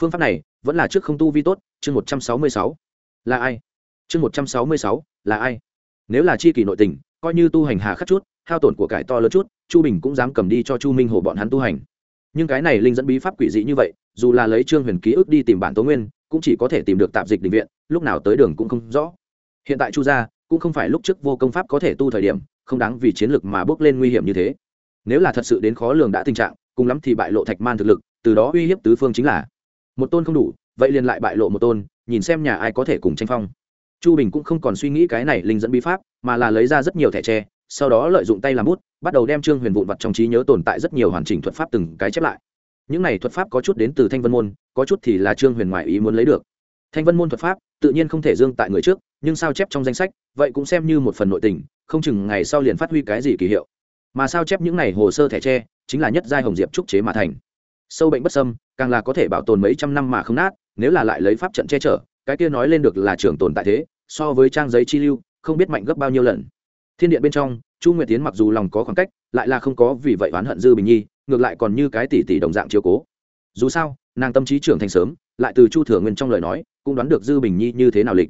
Phương pháp này, vẫn là trước không tu vi tốt, chương một trăm sáu mươi sáu. Là ai? Chương một trăm sáu mươi sáu, là ai? Nếu là chi kỳ nội tình, coi như tu hành hà khắc chút, hao tổn của cải to lớn chút, chu bình cũng dám cầm đi cho chu minh hồ bọn hắn tu hành. Nhưng cái này linh dẫn bí pháp quỷ dị như vậy, dù là lấy trương huyền ký ức đi tìm bản tố nguyên, cũng chỉ có thể tìm được tạp dịch định viện, lúc nào tới đường cũng không rõ. Hiện tại chu gia, cũng không phải lúc trước vô công pháp có thể tu thời điểm, không đáng vì chiến lược mà bước lên nguy hiểm như thế. Nếu là thật sự đến khó lường đã tình trạng, cùng lắm thì bại lộ thạch man thực lực, từ đó uy hiếp tứ phương chính là. Một tôn không đủ, vậy liền lại bại lộ một tôn, nhìn xem nhà ai có thể cùng tranh phong chu bình cũng không còn suy nghĩ cái này linh dẫn bí pháp, mà là lấy ra rất nhiều thẻ tre, sau đó lợi dụng tay làm bút, bắt đầu đem trương huyền vụn vặt trong trí nhớ tồn tại rất nhiều hoàn chỉnh thuật pháp từng cái chép lại. Những này thuật pháp có chút đến từ thanh vân môn, có chút thì là trương huyền ngoại ý muốn lấy được. Thanh vân môn thuật pháp, tự nhiên không thể dương tại người trước, nhưng sao chép trong danh sách, vậy cũng xem như một phần nội tình, không chừng ngày sau liền phát huy cái gì kỳ hiệu. Mà sao chép những này hồ sơ thẻ tre, chính là nhất giai hồng diệp trúc chế mà thành. Sâu bệnh bất sâm càng là có thể bảo tồn mấy trăm năm mà không nát, nếu là lại lấy pháp trận che chở cái kia nói lên được là trường tồn tại thế, so với trang giấy chi lưu, không biết mạnh gấp bao nhiêu lần. Thiên điện bên trong, chu nguyệt tiến mặc dù lòng có khoảng cách, lại là không có vì vậy oán hận dư bình nhi, ngược lại còn như cái tỷ tỷ đồng dạng chiếu cố. Dù sao, nàng tâm trí trưởng thành sớm, lại từ chu thừa nguyên trong lời nói, cũng đoán được dư bình nhi như thế nào lịch.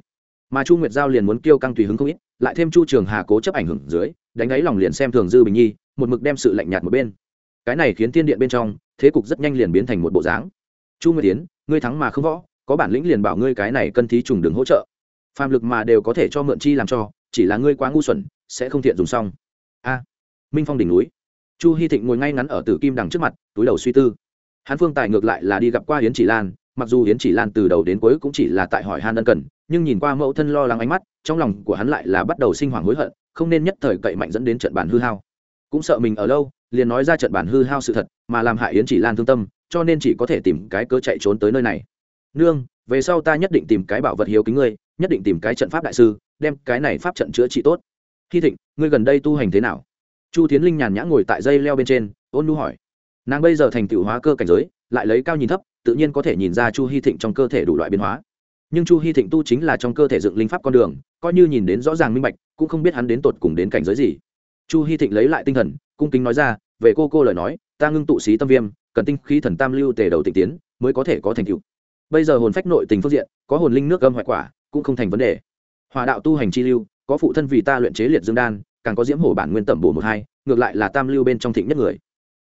Mà chu nguyệt giao liền muốn kêu căng tùy hứng không ít, lại thêm chu trường hà cố chấp ảnh hưởng dưới, đánh ấy lòng liền xem thường dư bình nhi, một mực đem sự lạnh nhạt một bên. Cái này khiến thiên điện bên trong, thế cục rất nhanh liền biến thành một bộ dáng. Chu nguyệt tiến ngươi thắng mà không võ có bản lĩnh liền bảo ngươi cái này cân thí trùng đừng hỗ trợ. Phàm lực mà đều có thể cho mượn chi làm cho, chỉ là ngươi quá ngu xuẩn, sẽ không thiện dùng xong. A. Minh phong đỉnh núi. Chu hy thịnh ngồi ngay ngắn ở tử kim đằng trước mặt, túi đầu suy tư. Hắn phương tài ngược lại là đi gặp qua hiến chỉ lan, mặc dù hiến chỉ lan từ đầu đến cuối cũng chỉ là tại hỏi han ân cần, nhưng nhìn qua mẫu thân lo lắng ánh mắt, trong lòng của hắn lại là bắt đầu sinh hoảng hối hận, không nên nhất thời cậy mạnh dẫn đến trận bản hư hao. Cũng sợ mình ở lâu, liền nói ra trận bản hư hao sự thật, mà làm hại yến chỉ lan thương tâm, cho nên chỉ có thể tìm cái cớ chạy trốn tới nơi này nương, về sau ta nhất định tìm cái bảo vật hiếu kính ngươi, nhất định tìm cái trận pháp đại sư, đem cái này pháp trận chữa trị tốt. Hy thịnh, ngươi gần đây tu hành thế nào? Chu tiến linh nhàn nhã ngồi tại dây leo bên trên, ôn nu hỏi. Nàng bây giờ thành tựu hóa cơ cảnh giới, lại lấy cao nhìn thấp, tự nhiên có thể nhìn ra chu hy thịnh trong cơ thể đủ loại biến hóa. Nhưng chu hy thịnh tu chính là trong cơ thể dựng linh pháp con đường, coi như nhìn đến rõ ràng minh bạch, cũng không biết hắn đến tột cùng đến cảnh giới gì. Chu hy thịnh lấy lại tinh thần, cung kính nói ra, về cô cô lời nói, ta ngưng tụ xí tâm viêm, cần tinh khí thần tam lưu tề đầu tịnh tiến, mới có thể có thành tựu bây giờ hồn phách nội tình phương diện, có hồn linh nước âm hoại quả, cũng không thành vấn đề. Hòa đạo tu hành chi lưu, có phụ thân vì ta luyện chế liệt dương đan, càng có diễm hổ bản nguyên tẩm bổ một hai, ngược lại là tam lưu bên trong thịnh nhất người.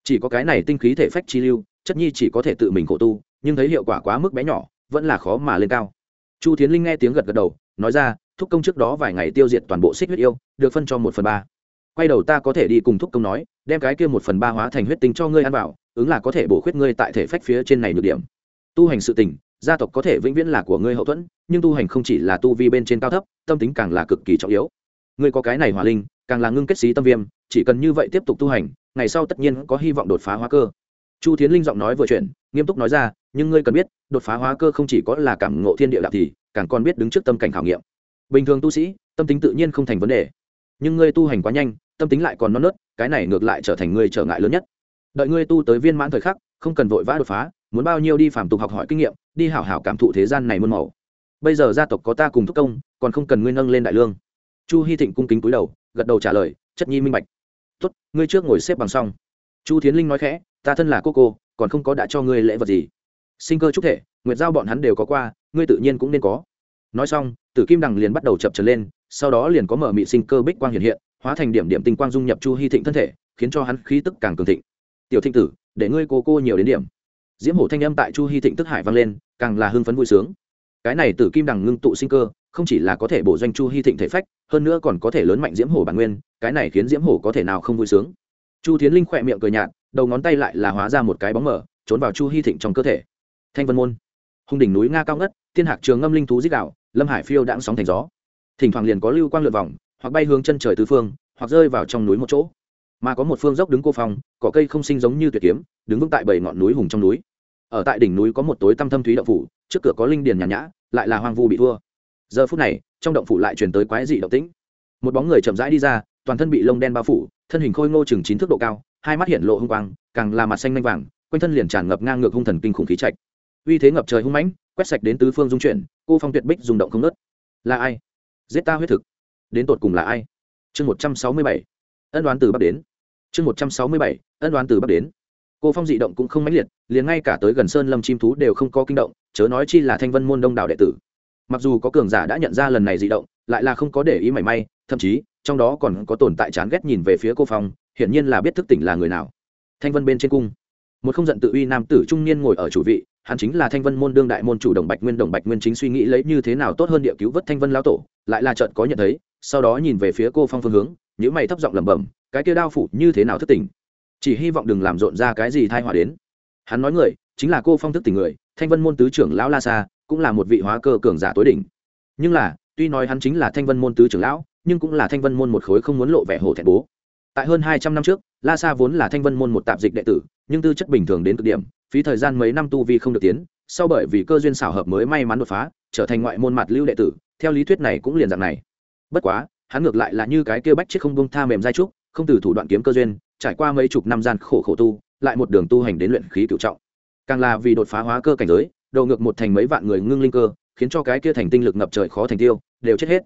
Chỉ có cái này tinh khí thể phách chi lưu, chất nhi chỉ có thể tự mình khổ tu, nhưng thấy hiệu quả quá mức bé nhỏ, vẫn là khó mà lên cao. Chu tiến linh nghe tiếng gật gật đầu, nói ra, thúc công trước đó vài ngày tiêu diệt toàn bộ xích huyết yêu, được phân cho một phần ba. Quay đầu ta có thể đi cùng thúc công nói, đem cái kia một phần ba hóa thành huyết tinh cho ngươi ăn vào, ứng là có thể bổ khuyết ngươi tại thể phách phía trên này được điểm. Tu hành sự tình gia tộc có thể vĩnh viễn là của ngươi hậu thuẫn, nhưng tu hành không chỉ là tu vi bên trên cao thấp, tâm tính càng là cực kỳ trọng yếu. Ngươi có cái này hỏa linh, càng là ngưng kết xí tâm viêm, chỉ cần như vậy tiếp tục tu hành, ngày sau tất nhiên có hy vọng đột phá hóa cơ. Chu thiến linh giọng nói vừa chuyện nghiêm túc nói ra, nhưng ngươi cần biết, đột phá hóa cơ không chỉ có là cảm ngộ thiên địa đạo thì, càng còn biết đứng trước tâm cảnh khảo nghiệm. Bình thường tu sĩ, tâm tính tự nhiên không thành vấn đề. Nhưng ngươi tu hành quá nhanh, tâm tính lại còn non nớt, cái này ngược lại trở thành ngươi trở ngại lớn nhất. Đợi ngươi tu tới viên mãn thời khắc, không cần vội vã đột phá muốn bao nhiêu đi phàm tục học hỏi kinh nghiệm, đi hảo hảo cảm thụ thế gian này muôn màu. Bây giờ gia tộc có ta cùng thúc công, còn không cần ngươi nâng lên đại lương. Chu hy thịnh cung kính cúi đầu, gật đầu trả lời, chất nhi minh bạch. Tốt, ngươi trước ngồi xếp bằng xong. Chu thiến linh nói khẽ, ta thân là cô cô, còn không có đã cho ngươi lễ vật gì. Sinh cơ chúc thể, nguyệt giao bọn hắn đều có qua, ngươi tự nhiên cũng nên có. Nói xong, tử kim đằng liền bắt đầu chập trần lên, sau đó liền có mở mị sinh cơ bích quang hiện hiện, hóa thành điểm điểm tinh quang dung nhập chu hy thịnh thân thể, khiến cho hắn khí tức càng cường thịnh. Tiểu thịnh tử, để ngươi cô cô nhiều đến điểm diễm hổ thanh âm tại chu hy thịnh tức hải vang lên, càng là hưng phấn vui sướng. Cái này tử kim đằng ngưng tụ sinh cơ, không chỉ là có thể bổ doanh chu hy thịnh thể phách, hơn nữa còn có thể lớn mạnh diễm hổ bản nguyên, cái này khiến diễm hổ có thể nào không vui sướng. Chu tiến linh khỏe miệng cười nhạt, đầu ngón tay lại là hóa ra một cái bóng mở trốn vào chu hy thịnh trong cơ thể. Thanh vân môn. Hùng đỉnh núi nga cao ngất, thiên hạc trường ngâm linh thú dích đạo, lâm hải phiêu đãng sóng thành gió. Thỉnh thoảng liền có lưu quang lượn vòng, hoặc bay hướng chân trời tứ phương, hoặc rơi vào trong núi một chỗ. Mà có một phương dốc đứng cô phong, cỏ cây không sinh giống như tuyệt kiếm, đứng vững tại bảy ngọn núi hùng trong núi ở tại đỉnh núi có một tối tăm thâm thúy động phủ, trước cửa có linh điền nhàn nhã, lại là hoang vu bị thua. Giờ phút này, trong động phủ lại truyền tới quái dị động tĩnh. Một bóng người chậm rãi đi ra, toàn thân bị lông đen bao phủ, thân hình khôi ngô chừng chín thước độ cao, hai mắt hiện lộ hung quang, càng là mặt xanh lanh vàng, quanh thân liền tràn ngập ngang ngược hung thần kinh khủng khí trạch. Uy thế ngập trời hung mãnh, quét sạch đến tứ phương dung chuyển, cô phong tuyệt bích rung động không nớt là ai? Giết ta huyết thực. Đến tột cùng là ai? Chương một trăm sáu mươi bảy. Ân đoán từ bắc đến. Chương một trăm sáu mươi bảy. Ân đoán từ bắc đến cô phong dị động cũng không mãnh liệt, liền ngay cả tới gần sơn lâm chim thú đều không có kinh động, chớ nói chi là thanh vân môn đông đảo đệ tử. Mặc dù có cường giả đã nhận ra lần này dị động, lại là không có để ý mảy may, thậm chí, trong đó còn có tồn tại chán ghét nhìn về phía cô phong, hiển nhiên là biết thức tỉnh là người nào. Thanh vân bên trên cung. Một không giận tự uy nam tử trung niên ngồi ở chủ vị, hắn chính là thanh vân môn đương đại môn chủ đồng bạch nguyên, đồng bạch nguyên chính suy nghĩ lấy như thế nào tốt hơn địa cứu vớt thanh vân lão tổ, lại là trận có nhận thấy, sau đó nhìn về phía cô phong phương hướng những mày thấp giọng lẩm bẩm, cái kia đao phủ như thế nào thức tỉnh? Chỉ hy vọng đừng làm rộn ra cái gì thai họa đến. Hắn nói người, chính là cô phong thức tình người, thanh vân môn tứ trưởng lão la sa, cũng là một vị hóa cơ cường giả tối đỉnh. Nhưng là, tuy nói hắn chính là thanh vân môn tứ trưởng lão, nhưng cũng là thanh vân môn một khối không muốn lộ vẻ hổ thẹn bố. Tại hơn hai trăm năm trước, la sa vốn là thanh vân môn một tạp dịch đệ tử, nhưng tư chất bình thường đến cực điểm, phí thời gian mấy năm tu vi không được tiến, sau bởi vì cơ duyên xảo hợp mới may mắn đột phá, trở thành ngoại môn mặt lưu đệ tử, theo lý thuyết này cũng liền dạng này. Bất quá, hắn ngược lại là như cái kia bách chết không bông tha mềm dai trúc, không từ thủ đoạn kiếm cơ duyên trải qua mấy chục năm gian khổ khổ tu, lại một đường tu hành đến luyện khí cựu trọng. Càng là vì đột phá hóa cơ cảnh giới, đầu ngược một thành mấy vạn người ngưng linh cơ, khiến cho cái kia thành tinh lực ngập trời khó thành tiêu, đều chết hết.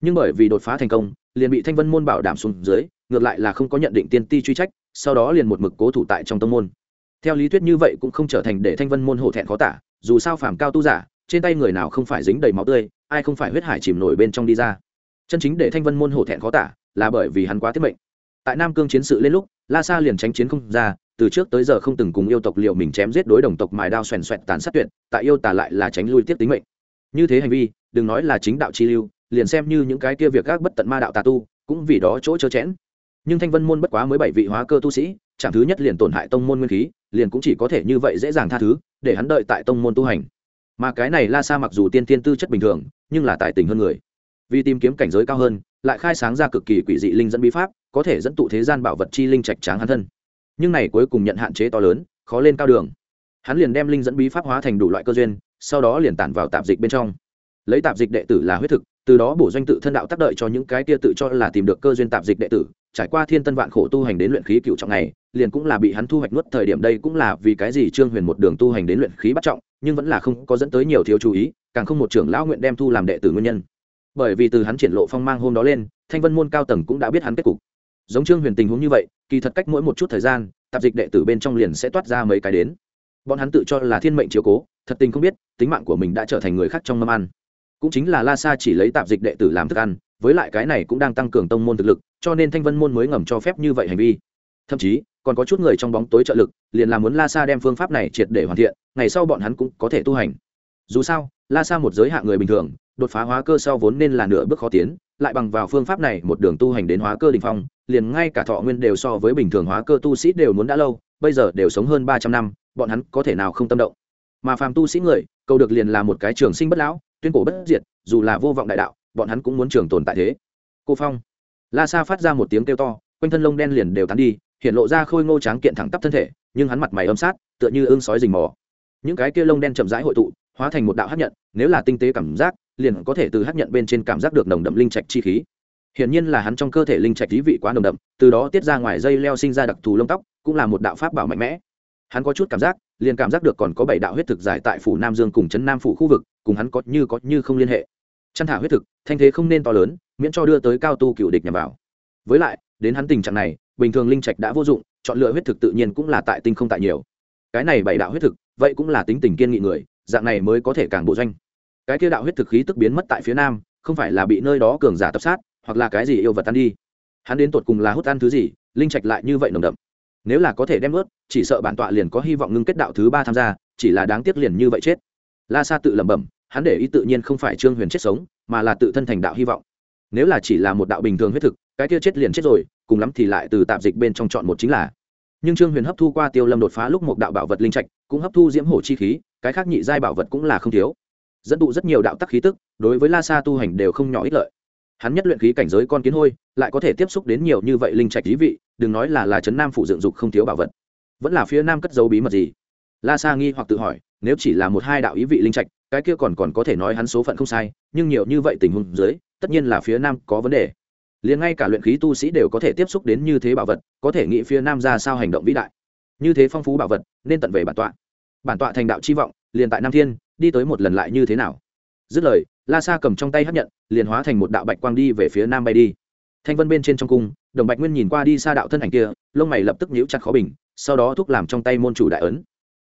Nhưng bởi vì đột phá thành công, liền bị thanh vân môn bảo đảm xuống dưới, ngược lại là không có nhận định tiên ti truy trách, sau đó liền một mực cố thủ tại trong tông môn. Theo lý thuyết như vậy cũng không trở thành để thanh vân môn hổ thẹn khó tả, dù sao phàm cao tu giả, trên tay người nào không phải dính đầy máu tươi, ai không phải huyết hải chìm nổi bên trong đi ra. Chân chính để thanh vân môn hổ thẹn khó tả, là bởi vì hắn quá tiết mệnh. Tại nam cương chiến sự lên lúc la sa liền tránh chiến không ra, từ trước tới giờ không từng cùng yêu tộc liệu mình chém giết đối đồng tộc mài đao xoèn xoẹt tàn sát tuyệt, tại yêu tà lại là tránh lui tiếp tính mệnh. Như thế hành vi, đừng nói là chính đạo chi lưu, liền xem như những cái kia việc các bất tận ma đạo tà tu, cũng vì đó chỗ chớ chẽn. Nhưng thanh vân môn bất quá mới bảy vị hóa cơ tu sĩ chẳng thứ nhất liền tổn hại tông môn nguyên khí, liền cũng chỉ có thể như vậy dễ dàng tha thứ, để hắn đợi tại tông môn tu hành. Mà cái này la sa mặc dù tiên tiên tư chất bình thường, nhưng là tài tình hơn người. Vì tìm kiếm cảnh giới cao hơn, lại khai sáng ra cực kỳ quỷ dị linh dẫn bí pháp có thể dẫn tụ thế gian bảo vật chi linh trạch tráng hắn thân. Nhưng này cuối cùng nhận hạn chế to lớn, khó lên cao đường. Hắn liền đem linh dẫn bí pháp hóa thành đủ loại cơ duyên, sau đó liền tản vào tạp dịch bên trong. Lấy tạp dịch đệ tử là huyết thực, từ đó bổ doanh tự thân đạo tác đợi cho những cái kia tự cho là tìm được cơ duyên tạp dịch đệ tử, trải qua thiên tân vạn khổ tu hành đến luyện khí cựu trọng này, liền cũng là bị hắn thu hoạch nuốt thời điểm đây cũng là vì cái gì trương huyền một đường tu hành đến luyện khí bắt trọng, nhưng vẫn là không có dẫn tới nhiều thiếu chú ý, càng không một trưởng lão nguyện đem thu làm đệ tử nguyên nhân. Bởi vì từ hắn triển lộ phong mang hôm đó lên, thanh vân môn cao tầng cũng đã biết hắn kết cục giống trương huyền tình huống như vậy, kỳ thật cách mỗi một chút thời gian, tạp dịch đệ tử bên trong liền sẽ toát ra mấy cái đến. Bọn hắn tự cho là thiên mệnh chiếu cố, thật tình không biết, tính mạng của mình đã trở thành người khác trong mâm ăn. Cũng chính là la sa chỉ lấy tạp dịch đệ tử làm thức ăn, với lại cái này cũng đang tăng cường tông môn thực lực, cho nên thanh vân môn mới ngầm cho phép như vậy hành vi. Thậm chí, còn có chút người trong bóng tối trợ lực, liền là muốn la sa đem phương pháp này triệt để hoàn thiện, ngày sau bọn hắn cũng có thể tu hành. Dù sao, la sa một giới hạn người bình thường, đột phá hóa cơ sau vốn nên là nửa bước khó tiến, lại bằng vào phương pháp này một đường tu hành đến hóa cơ đình phong liền ngay cả thọ nguyên đều so với bình thường hóa cơ tu sĩ đều muốn đã lâu, bây giờ đều sống hơn ba trăm năm, bọn hắn có thể nào không tâm động? Mà phàm tu sĩ người, cầu được liền là một cái trường sinh bất lão, tuyên cổ bất diệt, dù là vô vọng đại đạo, bọn hắn cũng muốn trường tồn tại thế. Cô phong, la sa phát ra một tiếng kêu to, quanh thân lông đen liền đều tán đi, hiện lộ ra khôi ngô tráng kiện thẳng tắp thân thể, nhưng hắn mặt mày âm sát, tựa như ương sói rình mò. Những cái kia lông đen chậm rãi hội tụ, hóa thành một đạo hấp nhận, nếu là tinh tế cảm giác, liền có thể từ hấp nhận bên trên cảm giác được nồng đậm linh trạch chi khí hiển nhiên là hắn trong cơ thể linh trạch lý vị quá nồng đậm, từ đó tiết ra ngoài dây leo sinh ra đặc thù lông tóc, cũng là một đạo pháp bảo mạnh mẽ. Hắn có chút cảm giác, liền cảm giác được còn có bảy đạo huyết thực giải tại phủ nam dương cùng trấn nam phủ khu vực, cùng hắn có như có như không liên hệ. Chăn thả huyết thực, thanh thế không nên to lớn, miễn cho đưa tới cao tu cựu địch nhằm vào. Với lại, đến hắn tình trạng này, bình thường linh trạch đã vô dụng, chọn lựa huyết thực tự nhiên cũng là tại tinh không tại nhiều. Cái này bảy đạo huyết thực, vậy cũng là tính tình kiên nghị người, dạng này mới có thể càng bộ doanh. Cái kia đạo huyết thực khí tức biến mất tại phía nam, không phải là bị nơi đó cường giả tập sát hoặc là cái gì yêu vật ăn đi. Hắn đến tột cùng là hút ăn thứ gì, linh trạch lại như vậy nồng đậm. Nếu là có thể đem ướt, chỉ sợ bản tọa liền có hy vọng ngưng kết đạo thứ ba tham gia, chỉ là đáng tiếc liền như vậy chết. La sa tự lẩm bẩm, hắn để ý tự nhiên không phải trương huyền chết sống, mà là tự thân thành đạo hy vọng. Nếu là chỉ là một đạo bình thường huyết thực, cái kia chết liền chết rồi, cùng lắm thì lại từ tạp dịch bên trong chọn một chính là. Nhưng trương huyền hấp thu qua tiêu lâm đột phá lúc một đạo bảo vật linh trạch, cũng hấp thu diễm hổ chi khí, cái khác nhị giai bảo vật cũng là không thiếu. Dẫn tụ rất nhiều đạo tắc khí tức, đối với la sa tu hành đều không nhỏ ích lợi hắn nhất luyện khí cảnh giới con kiến hôi, lại có thể tiếp xúc đến nhiều như vậy linh trạch lý vị, đừng nói là là trấn nam phụ dựng dục không thiếu bảo vật. Vẫn là phía nam cất dấu bí mật gì? La sa nghi hoặc tự hỏi, nếu chỉ là một hai đạo ý vị linh trạch, cái kia còn còn có thể nói hắn số phận không sai, nhưng nhiều như vậy tình huống dưới, tất nhiên là phía nam có vấn đề. Liền ngay cả luyện khí tu sĩ đều có thể tiếp xúc đến như thế bảo vật, có thể nghĩ phía nam ra sao hành động vĩ đại. Như thế phong phú bảo vật, nên tận về bản tọa. Bản tọa thành đạo chi vọng, liền tại nam thiên, đi tới một lần lại như thế nào? Dứt lời la sa cầm trong tay hấp nhận, liền hóa thành một đạo bạch quang đi về phía nam bay đi. Thanh vân bên trên trong cung, đồng bạch nguyên nhìn qua đi xa đạo thân ảnh kia, lông mày lập tức nhíu chặt khó bình, sau đó thúc làm trong tay môn chủ đại ấn.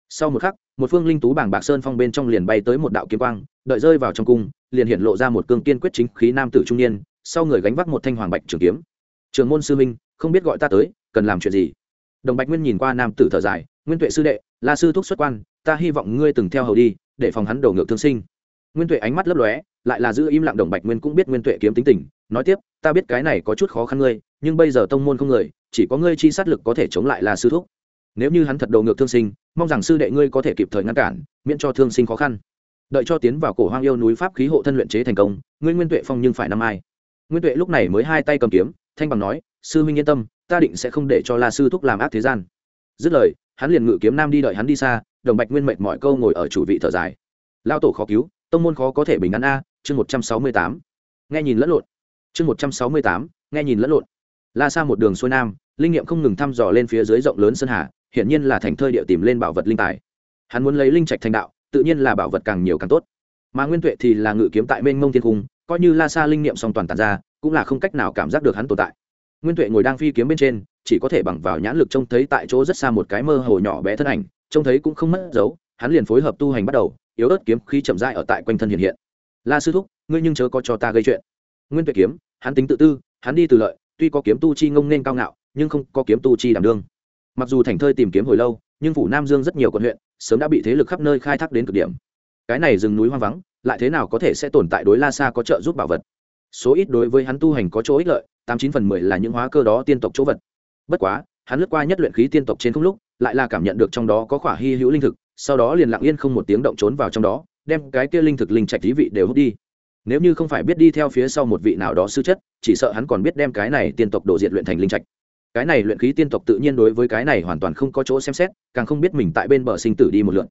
Sau một khắc, một phương linh tú bảng bạc sơn phong bên trong liền bay tới một đạo kiếm quang, đợi rơi vào trong cung, liền hiện lộ ra một cương kiên quyết chính khí nam tử trung niên, sau người gánh vác một thanh hoàng bạch trường kiếm. Trường môn sư minh không biết gọi ta tới, cần làm chuyện gì? Đồng bạch nguyên nhìn qua nam tử thở dài, nguyên tuệ sư đệ, la sư thúc xuất quan, ta hy vọng ngươi từng theo hầu đi, để phòng hắn đổ ngược thương sinh nguyên tuệ ánh mắt lấp lóe, lại là giữ im lặng đồng bạch nguyên cũng biết nguyên tuệ kiếm tính tình, nói tiếp, ta biết cái này có chút khó khăn ngươi, nhưng bây giờ tông môn không người, chỉ có ngươi chi sát lực có thể chống lại là sư thúc. Nếu như hắn thật đầu ngược thương sinh, mong rằng sư đệ ngươi có thể kịp thời ngăn cản, miễn cho thương sinh khó khăn. Đợi cho tiến vào cổ hoang yêu núi pháp khí hộ thân luyện chế thành công, ngươi nguyên tuệ phong nhưng phải năm ai? Nguyên tuệ lúc này mới hai tay cầm kiếm, thanh bằng nói, sư minh yên tâm, ta định sẽ không để cho la sư thúc làm ác thế gian. Dứt lời, hắn liền ngự kiếm nam đi đợi hắn đi xa, đồng bạch nguyên mệt mọi câu ngồi ở chủ vị thở dài. Lao tổ khó cứu tông môn khó có thể bình an a, chương một trăm sáu mươi tám. Nghe nhìn lẫn lộn. Chương một trăm sáu mươi tám, nghe nhìn lẫn lộn. La xa một đường xuôi nam, linh nghiệm không ngừng thăm dò lên phía dưới rộng lớn sơn hà, hiển nhiên là thành thơi địa tìm lên bảo vật linh tài. Hắn muốn lấy linh trạch thành đạo, tự nhiên là bảo vật càng nhiều càng tốt. Mà nguyên tuệ thì là ngự kiếm tại mênh mông thiên cung, coi như la xa linh nghiệm song toàn tàn ra, cũng là không cách nào cảm giác được hắn tồn tại. Nguyên tuệ ngồi đang phi kiếm bên trên, chỉ có thể bằng vào nhãn lực trông thấy tại chỗ rất xa một cái mơ hồ nhỏ bé thân ảnh, trông thấy cũng không mất dấu, hắn liền phối hợp tu hành bắt đầu yếu ớt kiếm khí chậm rãi ở tại quanh thân hiện hiện. La sư thúc, ngươi nhưng chớ có cho ta gây chuyện. Nguyên tuệ kiếm, hắn tính tự tư, hắn đi từ lợi, tuy có kiếm tu chi ngông nên cao ngạo, nhưng không có kiếm tu chi đảm đương. Mặc dù thành thơi tìm kiếm hồi lâu, nhưng phủ nam dương rất nhiều quận huyện, sớm đã bị thế lực khắp nơi khai thác đến cực điểm. Cái này rừng núi hoang vắng, lại thế nào có thể sẽ tồn tại đối la sa có trợ giúp bảo vật? Số ít đối với hắn tu hành có chỗ ích lợi, tám chín phần mười là những hóa cơ đó tiên tộc chỗ vật. Bất quá, hắn lướt qua nhất luyện khí tiên tộc trên không lúc, lại là cảm nhận được trong đó có khỏa hy hữu linh thực sau đó liền lặng yên không một tiếng động trốn vào trong đó, đem cái kia linh thực linh trạch thí vị đều hút đi. Nếu như không phải biết đi theo phía sau một vị nào đó sư chất, chỉ sợ hắn còn biết đem cái này tiên tộc đổ diệt luyện thành linh trạch. Cái này luyện khí tiên tộc tự nhiên đối với cái này hoàn toàn không có chỗ xem xét, càng không biết mình tại bên bờ sinh tử đi một lượn.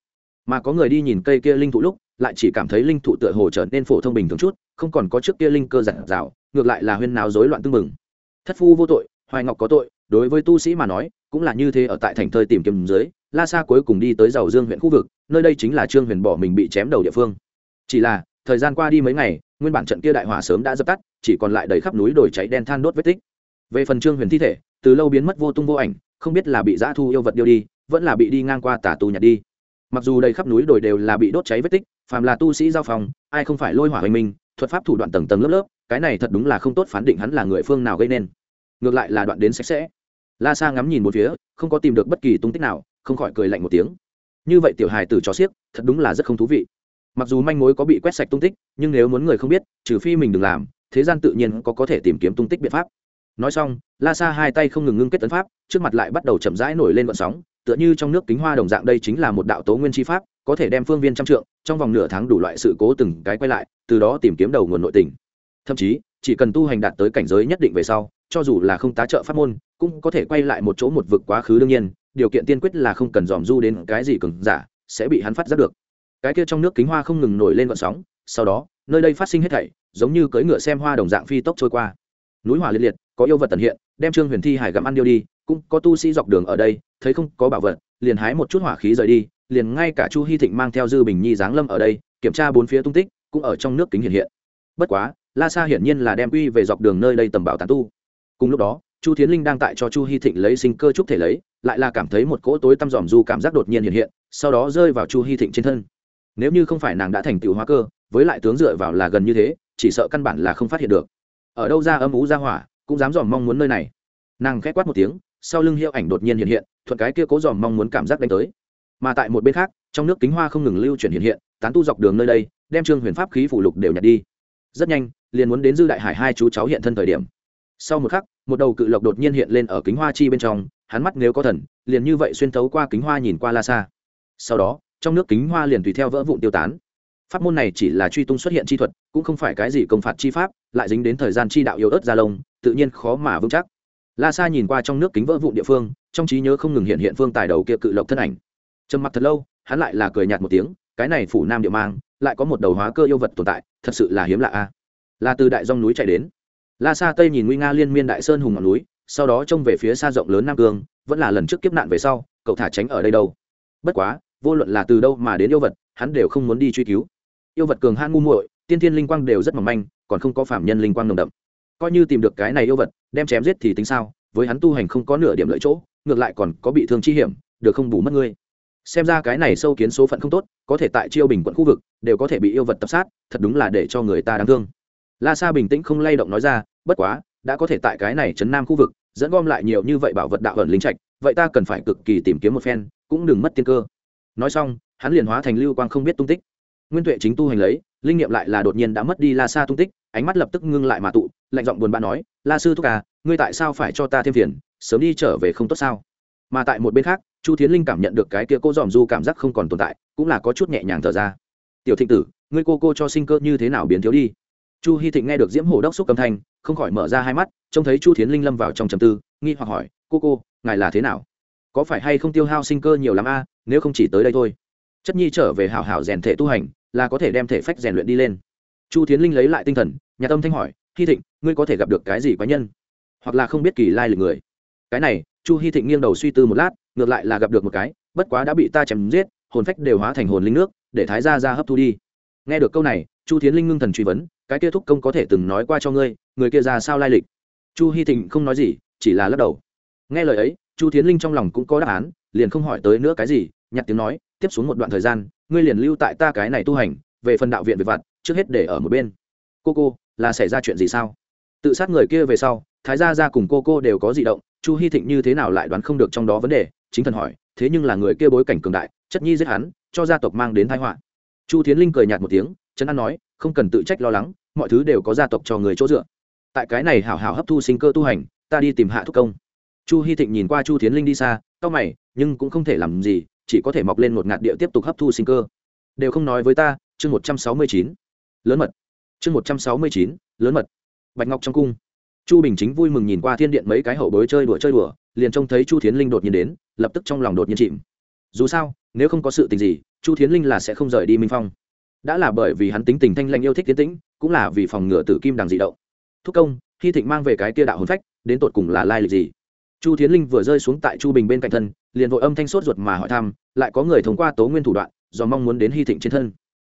Mà có người đi nhìn cây kia linh thụ lúc, lại chỉ cảm thấy linh thụ tựa hồ trở nên phổ thông bình thường chút, không còn có trước kia linh cơ giản rào ngược lại là huyên nào rối loạn tưng mừng thất phu vô tội, hoài ngọc có tội, đối với tu sĩ mà nói, cũng là như thế ở tại thành thơi tìm kiếm dưới la sa cuối cùng đi tới giàu dương huyện khu vực, nơi đây chính là trương huyền bỏ mình bị chém đầu địa phương. Chỉ là, thời gian qua đi mấy ngày, nguyên bản trận kia đại hỏa sớm đã dập tắt, chỉ còn lại đầy khắp núi đồi cháy đen than đốt vết tích. Về phần trương huyền thi thể, từ lâu biến mất vô tung vô ảnh, không biết là bị dã thu yêu vật điêu đi, vẫn là bị đi ngang qua tà tu nhặt đi. Mặc dù đầy khắp núi đồi đều là bị đốt cháy vết tích, phàm là tu sĩ giao phòng, ai không phải lôi hỏa hoành minh thuật pháp thủ đoạn tầng tầng lớp lớp, cái này thật đúng là không tốt phán định hắn là người phương nào gây nên. Ngược lại là đoạn đến sạch sẽ. La sa ngắm nhìn một phía, không có tìm được bất kỳ tung tích nào không khỏi cười lạnh một tiếng. Như vậy tiểu hài tử chó xiếc, thật đúng là rất không thú vị. Mặc dù manh mối có bị quét sạch tung tích, nhưng nếu muốn người không biết, trừ phi mình đừng làm, thế gian tự nhiên có có thể tìm kiếm tung tích biện pháp. Nói xong, la sa hai tay không ngừng ngưng kết tấn pháp, trước mặt lại bắt đầu chậm rãi nổi lên vận sóng, tựa như trong nước kính hoa đồng dạng đây chính là một đạo tố nguyên chi pháp, có thể đem phương viên trăm trượng, trong vòng nửa tháng đủ loại sự cố từng cái quay lại, từ đó tìm kiếm đầu nguồn nội tình. Thậm chí, chỉ cần tu hành đạt tới cảnh giới nhất định về sau, cho dù là không tá trợ pháp môn, cũng có thể quay lại một chỗ một vực quá khứ đương nhiên điều kiện tiên quyết là không cần dòm du đến cái gì cường giả, sẽ bị hắn phát giác được. Cái kia trong nước kính hoa không ngừng nổi lên vận sóng, sau đó, nơi đây phát sinh hết thảy, giống như cưỡi ngựa xem hoa đồng dạng phi tốc trôi qua. Núi hỏa liệt liệt, có yêu vật tần hiện, đem trương huyền thi hải gặm ăn điêu đi, cũng có tu sĩ dọc đường ở đây, thấy không có bảo vật, liền hái một chút hỏa khí rời đi, liền ngay cả chu hy thịnh mang theo dư bình nhi giáng lâm ở đây, kiểm tra bốn phía tung tích, cũng ở trong nước kính hiện hiện. Bất quá, la sa hiển nhiên là đem uy về dọc đường nơi đây tầm bảo tán tu. Cùng lúc đó, chu thiến linh đang tại cho chu hy thịnh lấy sinh cơ trúc thể lấy lại là cảm thấy một cỗ tối tăm dòm du cảm giác đột nhiên hiện hiện, sau đó rơi vào chu hy thịnh trên thân. Nếu như không phải nàng đã thành tựu hóa cơ, với lại tướng dựa vào là gần như thế, chỉ sợ căn bản là không phát hiện được. Ở đâu ra âm ú ra hỏa, cũng dám dòm mong muốn nơi này. Nàng khẽ quát một tiếng, sau lưng hiệu ảnh đột nhiên hiện hiện, thuận cái kia cố dòm mong muốn cảm giác đánh tới. Mà tại một bên khác, trong nước kính hoa không ngừng lưu chuyển hiện hiện, tán tu dọc đường nơi đây, đem trương huyền pháp khí phủ lục đều nhặt đi. Rất nhanh, liền muốn đến dư đại hải hai chú cháu hiện thân thời điểm sau một khắc, một đầu cự lộc đột nhiên hiện lên ở kính hoa chi bên trong, hắn mắt nếu có thần, liền như vậy xuyên thấu qua kính hoa nhìn qua la xa. Sau đó, trong nước kính hoa liền tùy theo vỡ vụn tiêu tán. Pháp môn này chỉ là truy tung xuất hiện chi thuật, cũng không phải cái gì công phạt chi pháp, lại dính đến thời gian chi đạo yếu ớt gia lông, tự nhiên khó mà vững chắc. La sa nhìn qua trong nước kính vỡ vụn địa phương, trong trí nhớ không ngừng hiện hiện phương tài đầu kia cự lộc thân ảnh. Trầm mặt thật lâu, hắn lại là cười nhạt một tiếng, cái này phủ nam địa mang, lại có một đầu hóa cơ yêu vật tồn tại, thật sự là hiếm lạ a. Là từ đại dòng núi chạy đến la sa tây nhìn nguy nga liên miên đại sơn hùng ngọn núi, sau đó trông về phía xa rộng lớn nam cương, vẫn là lần trước kiếp nạn về sau, cậu thả tránh ở đây đâu. Bất quá, vô luận là từ đâu mà đến yêu vật, hắn đều không muốn đi truy cứu. Yêu vật cường han ngu muội, tiên thiên linh quang đều rất mỏng manh, còn không có phạm nhân linh quang nồng đậm. Coi như tìm được cái này yêu vật, đem chém giết thì tính sao? Với hắn tu hành không có nửa điểm lợi chỗ, ngược lại còn có bị thương chi hiểm, được không bù mất ngươi? Xem ra cái này sâu kiến số phận không tốt, có thể tại chiêu bình quận khu vực, đều có thể bị yêu vật tập sát, thật đúng là để cho người ta đáng thương la sa bình tĩnh không lay động nói ra, bất quá, đã có thể tại cái này chấn nam khu vực, dẫn gom lại nhiều như vậy bảo vật đạo ẩn linh trạch, vậy ta cần phải cực kỳ tìm kiếm một phen, cũng đừng mất tiên cơ. Nói xong, hắn liền hóa thành lưu quang không biết tung tích. Nguyên tuệ chính tu hành lấy, linh nghiệm lại là đột nhiên đã mất đi la sa tung tích, ánh mắt lập tức ngưng lại mà tụ, lạnh giọng buồn bã nói, la sư thúc à ngươi tại sao phải cho ta thêm phiền, sớm đi trở về không tốt sao? Mà tại một bên khác, chu thiến linh cảm nhận được cái kia cô dòm du cảm giác không còn tồn tại, cũng là có chút nhẹ nhàng thở ra. Tiểu thịnh tử, ngươi cô cô cho sinh cơ như thế nào biến thiếu đi? Chu hy thịnh nghe được diễm hổ đốc xúc âm thanh, không khỏi mở ra hai mắt, trông thấy chu thiến linh lâm vào trong trầm tư, nghi hoặc hỏi, cô cô, ngài là thế nào? Có phải hay không tiêu hao sinh cơ nhiều lắm a, nếu không chỉ tới đây thôi? Chất nhi trở về hảo hảo rèn thể tu hành, là có thể đem thể phách rèn luyện đi lên. Chu thiến linh lấy lại tinh thần, nhà tâm thanh hỏi hy thịnh, ngươi có thể gặp được cái gì quái nhân? Hoặc là không biết kỳ lai lịch người? Cái này, chu hy thịnh nghiêng đầu suy tư một lát, ngược lại là gặp được một cái, bất quá đã bị ta chém giết, hồn phách đều hóa thành hồn linh nước, để thái ra ra hấp thu đi. Nghe được câu này, chu thiến linh ngưng thần truy vấn cái kia thúc công có thể từng nói qua cho ngươi, người kia ra sao lai lịch? Chu hy thịnh không nói gì, chỉ là lắc đầu. Nghe lời ấy, chu thiến linh trong lòng cũng có đáp án, liền không hỏi tới nữa cái gì, nhặt tiếng nói, tiếp xuống một đoạn thời gian, ngươi liền lưu tại ta cái này tu hành, về phần đạo viện về vặt, trước hết để ở một bên. Cô cô, là xảy ra chuyện gì sao? Tự sát người kia về sau, thái gia ra cùng cô cô đều có di động, chu hy thịnh như thế nào lại đoán không được trong đó vấn đề, chính thần hỏi, thế nhưng là người kia bối cảnh cường đại, chất nhi giết hắn, cho gia tộc mang đến thái họa. Chu tiến linh cười nhạt một tiếng trấn an nói, không cần tự trách lo lắng, mọi thứ đều có gia tộc cho người chỗ dựa. Tại cái này hảo hảo hấp thu sinh cơ tu hành, ta đi tìm hạ thúc công. Chu hy thịnh nhìn qua chu tiến linh đi xa, cau mày, nhưng cũng không thể làm gì, chỉ có thể mọc lên một ngạt địa tiếp tục hấp thu sinh cơ. Đều không nói với ta, chương một trăm sáu mươi chín. Lớn mật. Chương một trăm sáu mươi chín, lớn mật. Bạch ngọc trong cung. Chu bình chính vui mừng nhìn qua thiên điện mấy cái hậu bối chơi đùa chơi đùa, liền trông thấy chu thiến linh đột nhiên đến, lập tức trong lòng đột nhiên chìm. Dù sao, nếu không có sự tình gì, chu thiến linh là sẽ không rời đi minh phong đã là bởi vì hắn tính tình thanh lanh yêu thích tiến tĩnh, cũng là vì phòng ngừa tử kim đằng dị động. Thúc công, khi thịnh mang về cái tia đạo hồn phách, đến tột cùng là lai lịch gì? Chu tiến linh vừa rơi xuống tại chu bình bên cạnh thân, liền vội âm thanh sốt ruột mà hỏi thăm, lại có người thông qua tố nguyên thủ đoạn, do mong muốn đến hy thịnh trên thân.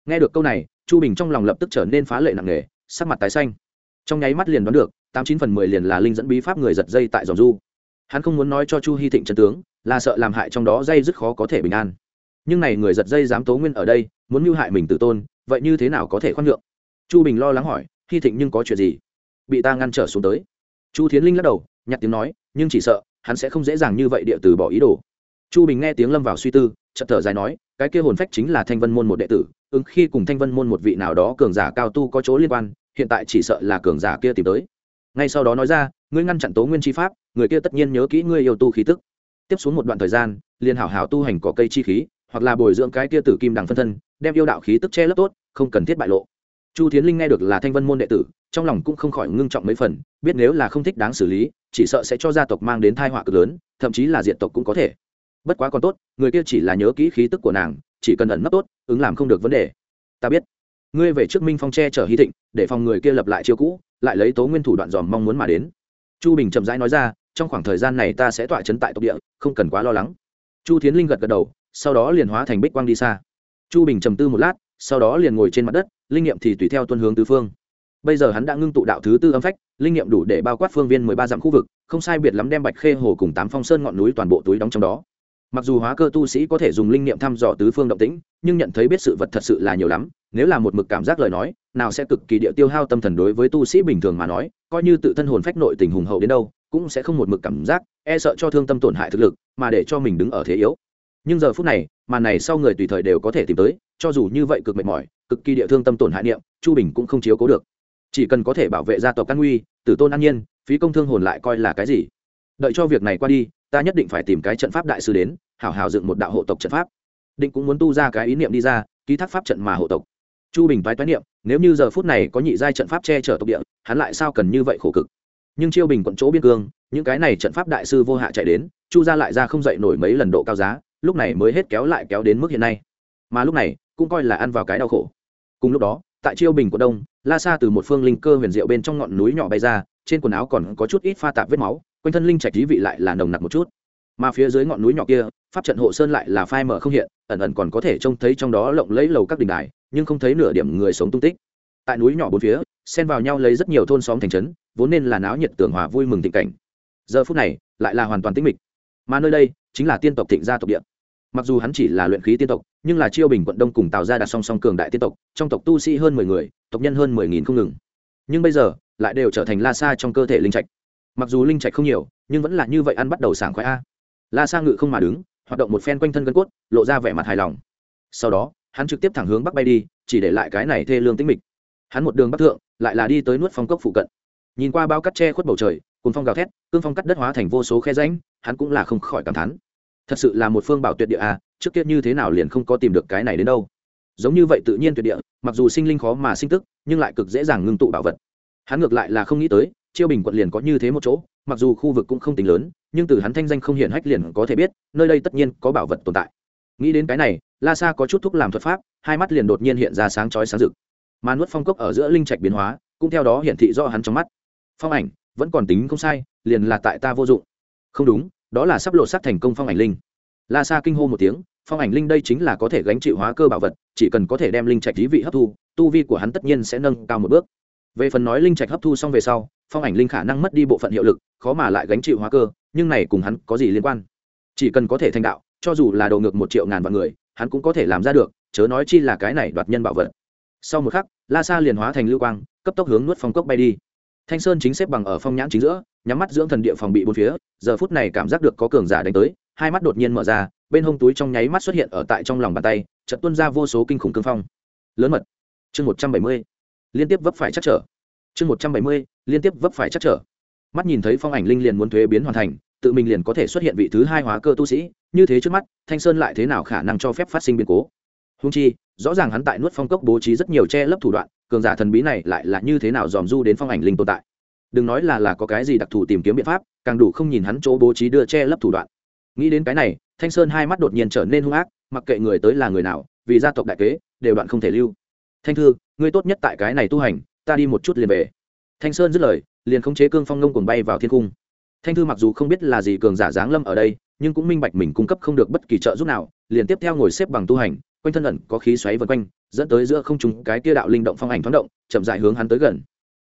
Nghe được câu này, chu bình trong lòng lập tức trở nên phá lệ nặng nề, sắc mặt tái xanh. Trong nháy mắt liền đoán được, tám chín phần mười liền là linh dẫn bí pháp người giật dây tại dòng du. Hắn không muốn nói cho chu hy thịnh trần tướng, là sợ làm hại trong đó dây rất khó có thể bình an. Nhưng này người giật dây dám tố nguyên ở đây muốn mưu hại mình tự tôn, vậy như thế nào có thể khoan nhượng? Chu bình lo lắng hỏi hy thịnh nhưng có chuyện gì? Bị ta ngăn trở xuống tới. Chu thiến linh lắc đầu, nhặt tiếng nói, nhưng chỉ sợ, hắn sẽ không dễ dàng như vậy địa từ bỏ ý đồ. Chu bình nghe tiếng lâm vào suy tư, chợt thở dài nói, cái kia hồn phách chính là thanh vân môn một đệ tử, ứng khi cùng thanh vân môn một vị nào đó cường giả cao tu có chỗ liên quan, hiện tại chỉ sợ là cường giả kia tìm tới. Ngay sau đó nói ra, ngươi ngăn chặn tố nguyên chi pháp, người kia tất nhiên nhớ kỹ ngươi yêu tu khí tức. Tiếp xuống một đoạn thời gian, liền hảo hảo tu hành cỏ cây chi khí hoặc là bồi dưỡng cái kia tử kim đằng phân thân, đem yêu đạo khí tức che lấp tốt, không cần thiết bại lộ. Chu tiến linh nghe được là thanh vân môn đệ tử, trong lòng cũng không khỏi ngưng trọng mấy phần, biết nếu là không thích đáng xử lý, chỉ sợ sẽ cho gia tộc mang đến thai họa cực lớn, thậm chí là diện tộc cũng có thể. Bất quá còn tốt, người kia chỉ là nhớ kỹ khí tức của nàng, chỉ cần ẩn nấp tốt, ứng làm không được vấn đề. Ta biết. Ngươi về trước minh phong tre chở hy thịnh, để phòng người kia lập lại chiêu cũ, lại lấy tố nguyên thủ đoạn dòm mong muốn mà đến. Chu bình chậm rãi nói ra, trong khoảng thời gian này ta sẽ tọa chấn tại tộc địa, không cần quá lo lắng. Chu tiến linh gật gật đầu sau đó liền hóa thành bích quang đi xa. Chu bình trầm tư một lát, sau đó liền ngồi trên mặt đất, linh nghiệm thì tùy theo tuân hướng tứ phương. Bây giờ hắn đã ngưng tụ đạo thứ tư âm phách, linh nghiệm đủ để bao quát phương viên mười ba dặm khu vực, không sai biệt lắm đem bạch khê hồ cùng tám phong sơn ngọn núi toàn bộ túi đóng trong đó. Mặc dù hóa cơ tu sĩ có thể dùng linh nghiệm thăm dò tứ phương động tĩnh, nhưng nhận thấy biết sự vật thật sự là nhiều lắm, nếu là một mực cảm giác lời nói, nào sẽ cực kỳ địa tiêu hao tâm thần đối với tu sĩ bình thường mà nói, coi như tự thân hồn phách nội tình hùng hậu đến đâu, cũng sẽ không một mực cảm giác e sợ cho thương tâm tổn hại thực lực, mà để cho mình đứng ở thế yếu nhưng giờ phút này, màn này sau người tùy thời đều có thể tìm tới, cho dù như vậy cực mệt mỏi, cực kỳ địa thương tâm tổn hại niệm, chu bình cũng không chiếu cố được. Chỉ cần có thể bảo vệ gia tộc căn nguy, tử tôn an nhiên, phí công thương hồn lại coi là cái gì? Đợi cho việc này qua đi, ta nhất định phải tìm cái trận pháp đại sư đến, hảo hảo dựng một đạo hộ tộc trận pháp. Định cũng muốn tu ra cái ý niệm đi ra, ký thác pháp trận mà hộ tộc. Chu bình toái toái niệm, nếu như giờ phút này có nhị giai trận pháp che chở tộc địa, hắn lại sao cần như vậy khổ cực? Nhưng chiêu bình quận chỗ biên cương, những cái này trận pháp đại sư vô hạ chạy đến, chu ra lại ra không dậy nổi mấy lần độ cao giá lúc này mới hết kéo lại kéo đến mức hiện nay. Mà lúc này, cũng coi là ăn vào cái đau khổ. Cùng lúc đó, tại chiêu bình của đông, la sa từ một phương linh cơ huyền diệu bên trong ngọn núi nhỏ bay ra, trên quần áo còn có chút ít pha tạp vết máu, quanh thân linh trạch lý vị lại là nồng nặc một chút. Mà phía dưới ngọn núi nhỏ kia, pháp trận hộ sơn lại là phai mở không hiện, ẩn ẩn còn có thể trông thấy trong đó lộng lấy lầu các đình đài, nhưng không thấy nửa điểm người sống tung tích. Tại núi nhỏ bốn phía, xen vào nhau lấy rất nhiều thôn xóm thành trấn, vốn nên là náo nhiệt tưởng hòa vui mừng tình cảnh. Giờ phút này, lại là hoàn toàn tĩnh mịch mà nơi đây chính là tiên tộc thịnh gia tộc địa. Mặc dù hắn chỉ là luyện khí tiên tộc, nhưng là chiêu bình quận đông cùng tạo ra đặt song song cường đại tiên tộc, trong tộc tu sĩ hơn mười người, tộc nhân hơn mười nghìn không ngừng. Nhưng bây giờ, lại đều trở thành la sa trong cơ thể linh trạch. Mặc dù linh trạch không nhiều, nhưng vẫn là như vậy ăn bắt đầu sảng khoái a. La sa ngự không mà đứng, hoạt động một phen quanh thân gân cốt, lộ ra vẻ mặt hài lòng. Sau đó, hắn trực tiếp thẳng hướng bắc bay đi, chỉ để lại cái này thê lương tĩnh mịch. Hắn một đường bắc thượng, lại là đi tới nuốt phong cốc phụ cận. Nhìn qua bao cắt tre khuất bầu trời cùng phong gào thét, cương phong cắt đất hóa thành vô số khe ránh hắn cũng là không khỏi cảm thán. Thật sự là một phương bảo tuyệt địa à trước kia như thế nào liền không có tìm được cái này đến đâu. Giống như vậy tự nhiên tuyệt địa, mặc dù sinh linh khó mà sinh tức, nhưng lại cực dễ dàng ngưng tụ bảo vật. Hắn ngược lại là không nghĩ tới, chiêu bình quận liền có như thế một chỗ, mặc dù khu vực cũng không tính lớn, nhưng từ hắn thanh danh không hiển hách liền có thể biết, nơi đây tất nhiên có bảo vật tồn tại. Nghĩ đến cái này, la sa có chút thúc làm thuật pháp, hai mắt liền đột nhiên hiện ra sáng chói sáng rực. Mà nuốt phong cốc ở giữa linh trạch biến hóa, cũng theo đó hiển thị do hắn trong mắt. Phong ảnh, vẫn còn tính không sai, liền là tại ta vô dụng. Không đúng đó là sắp lộ sát thành công phong ảnh linh. La sa kinh hô một tiếng, phong ảnh linh đây chính là có thể gánh chịu hóa cơ bảo vật, chỉ cần có thể đem linh trạch lý vị hấp thu, tu vi của hắn tất nhiên sẽ nâng cao một bước. Về phần nói linh trạch hấp thu xong về sau, phong ảnh linh khả năng mất đi bộ phận hiệu lực, khó mà lại gánh chịu hóa cơ, nhưng này cùng hắn có gì liên quan? Chỉ cần có thể thành đạo, cho dù là đầu ngược một triệu ngàn vạn người, hắn cũng có thể làm ra được, chớ nói chi là cái này đoạt nhân bảo vật. Sau một khắc, la sa liền hóa thành lưu quang, cấp tốc hướng nuốt phong cốc bay đi. Thanh sơn chính xếp bằng ở phong nhãn chính giữa nhắm mắt dưỡng thần địa phòng bị bốn phía, giờ phút này cảm giác được có cường giả đánh tới, hai mắt đột nhiên mở ra, bên hông túi trong nháy mắt xuất hiện ở tại trong lòng bàn tay, chợt tuôn ra vô số kinh khủng cương phong. Lớn mật. Chương một trăm bảy mươi. Liên tiếp vấp phải chắc trở. Chương một trăm bảy mươi, liên tiếp vấp phải chắc trở. Mắt nhìn thấy phong ảnh linh liền muốn thuế biến hoàn thành, tự mình liền có thể xuất hiện vị thứ hai hóa cơ tu sĩ, như thế trước mắt, thanh sơn lại thế nào khả năng cho phép phát sinh biến cố? Húng chi, rõ ràng hắn tại nuốt phong cốc bố trí rất nhiều che lấp thủ đoạn, cường giả thần bí này lại là như thế nào dòm du đến phong ảnh linh tồn tại? Đừng nói là là có cái gì đặc thù tìm kiếm biện pháp, càng đủ không nhìn hắn chỗ bố trí đưa che lấp thủ đoạn. Nghĩ đến cái này, thanh sơn hai mắt đột nhiên trở nên hung ác, mặc kệ người tới là người nào, vì gia tộc đại kế, đều đoạn không thể lưu. Thanh thư, ngươi tốt nhất tại cái này tu hành, ta đi một chút liền về. Thanh sơn dứt lời, liền khống chế cương phong ngông cuồng bay vào thiên cung. Thanh thư mặc dù không biết là gì cường giả giáng lâm ở đây, nhưng cũng minh bạch mình cung cấp không được bất kỳ trợ giúp nào, liền tiếp theo ngồi xếp bằng tu hành, quanh thân ẩn có khí xoáy vân quanh, dẫn tới giữa không trung cái kia đạo linh động phong ảnh thoáng động, chậm dại hướng hắn tới gần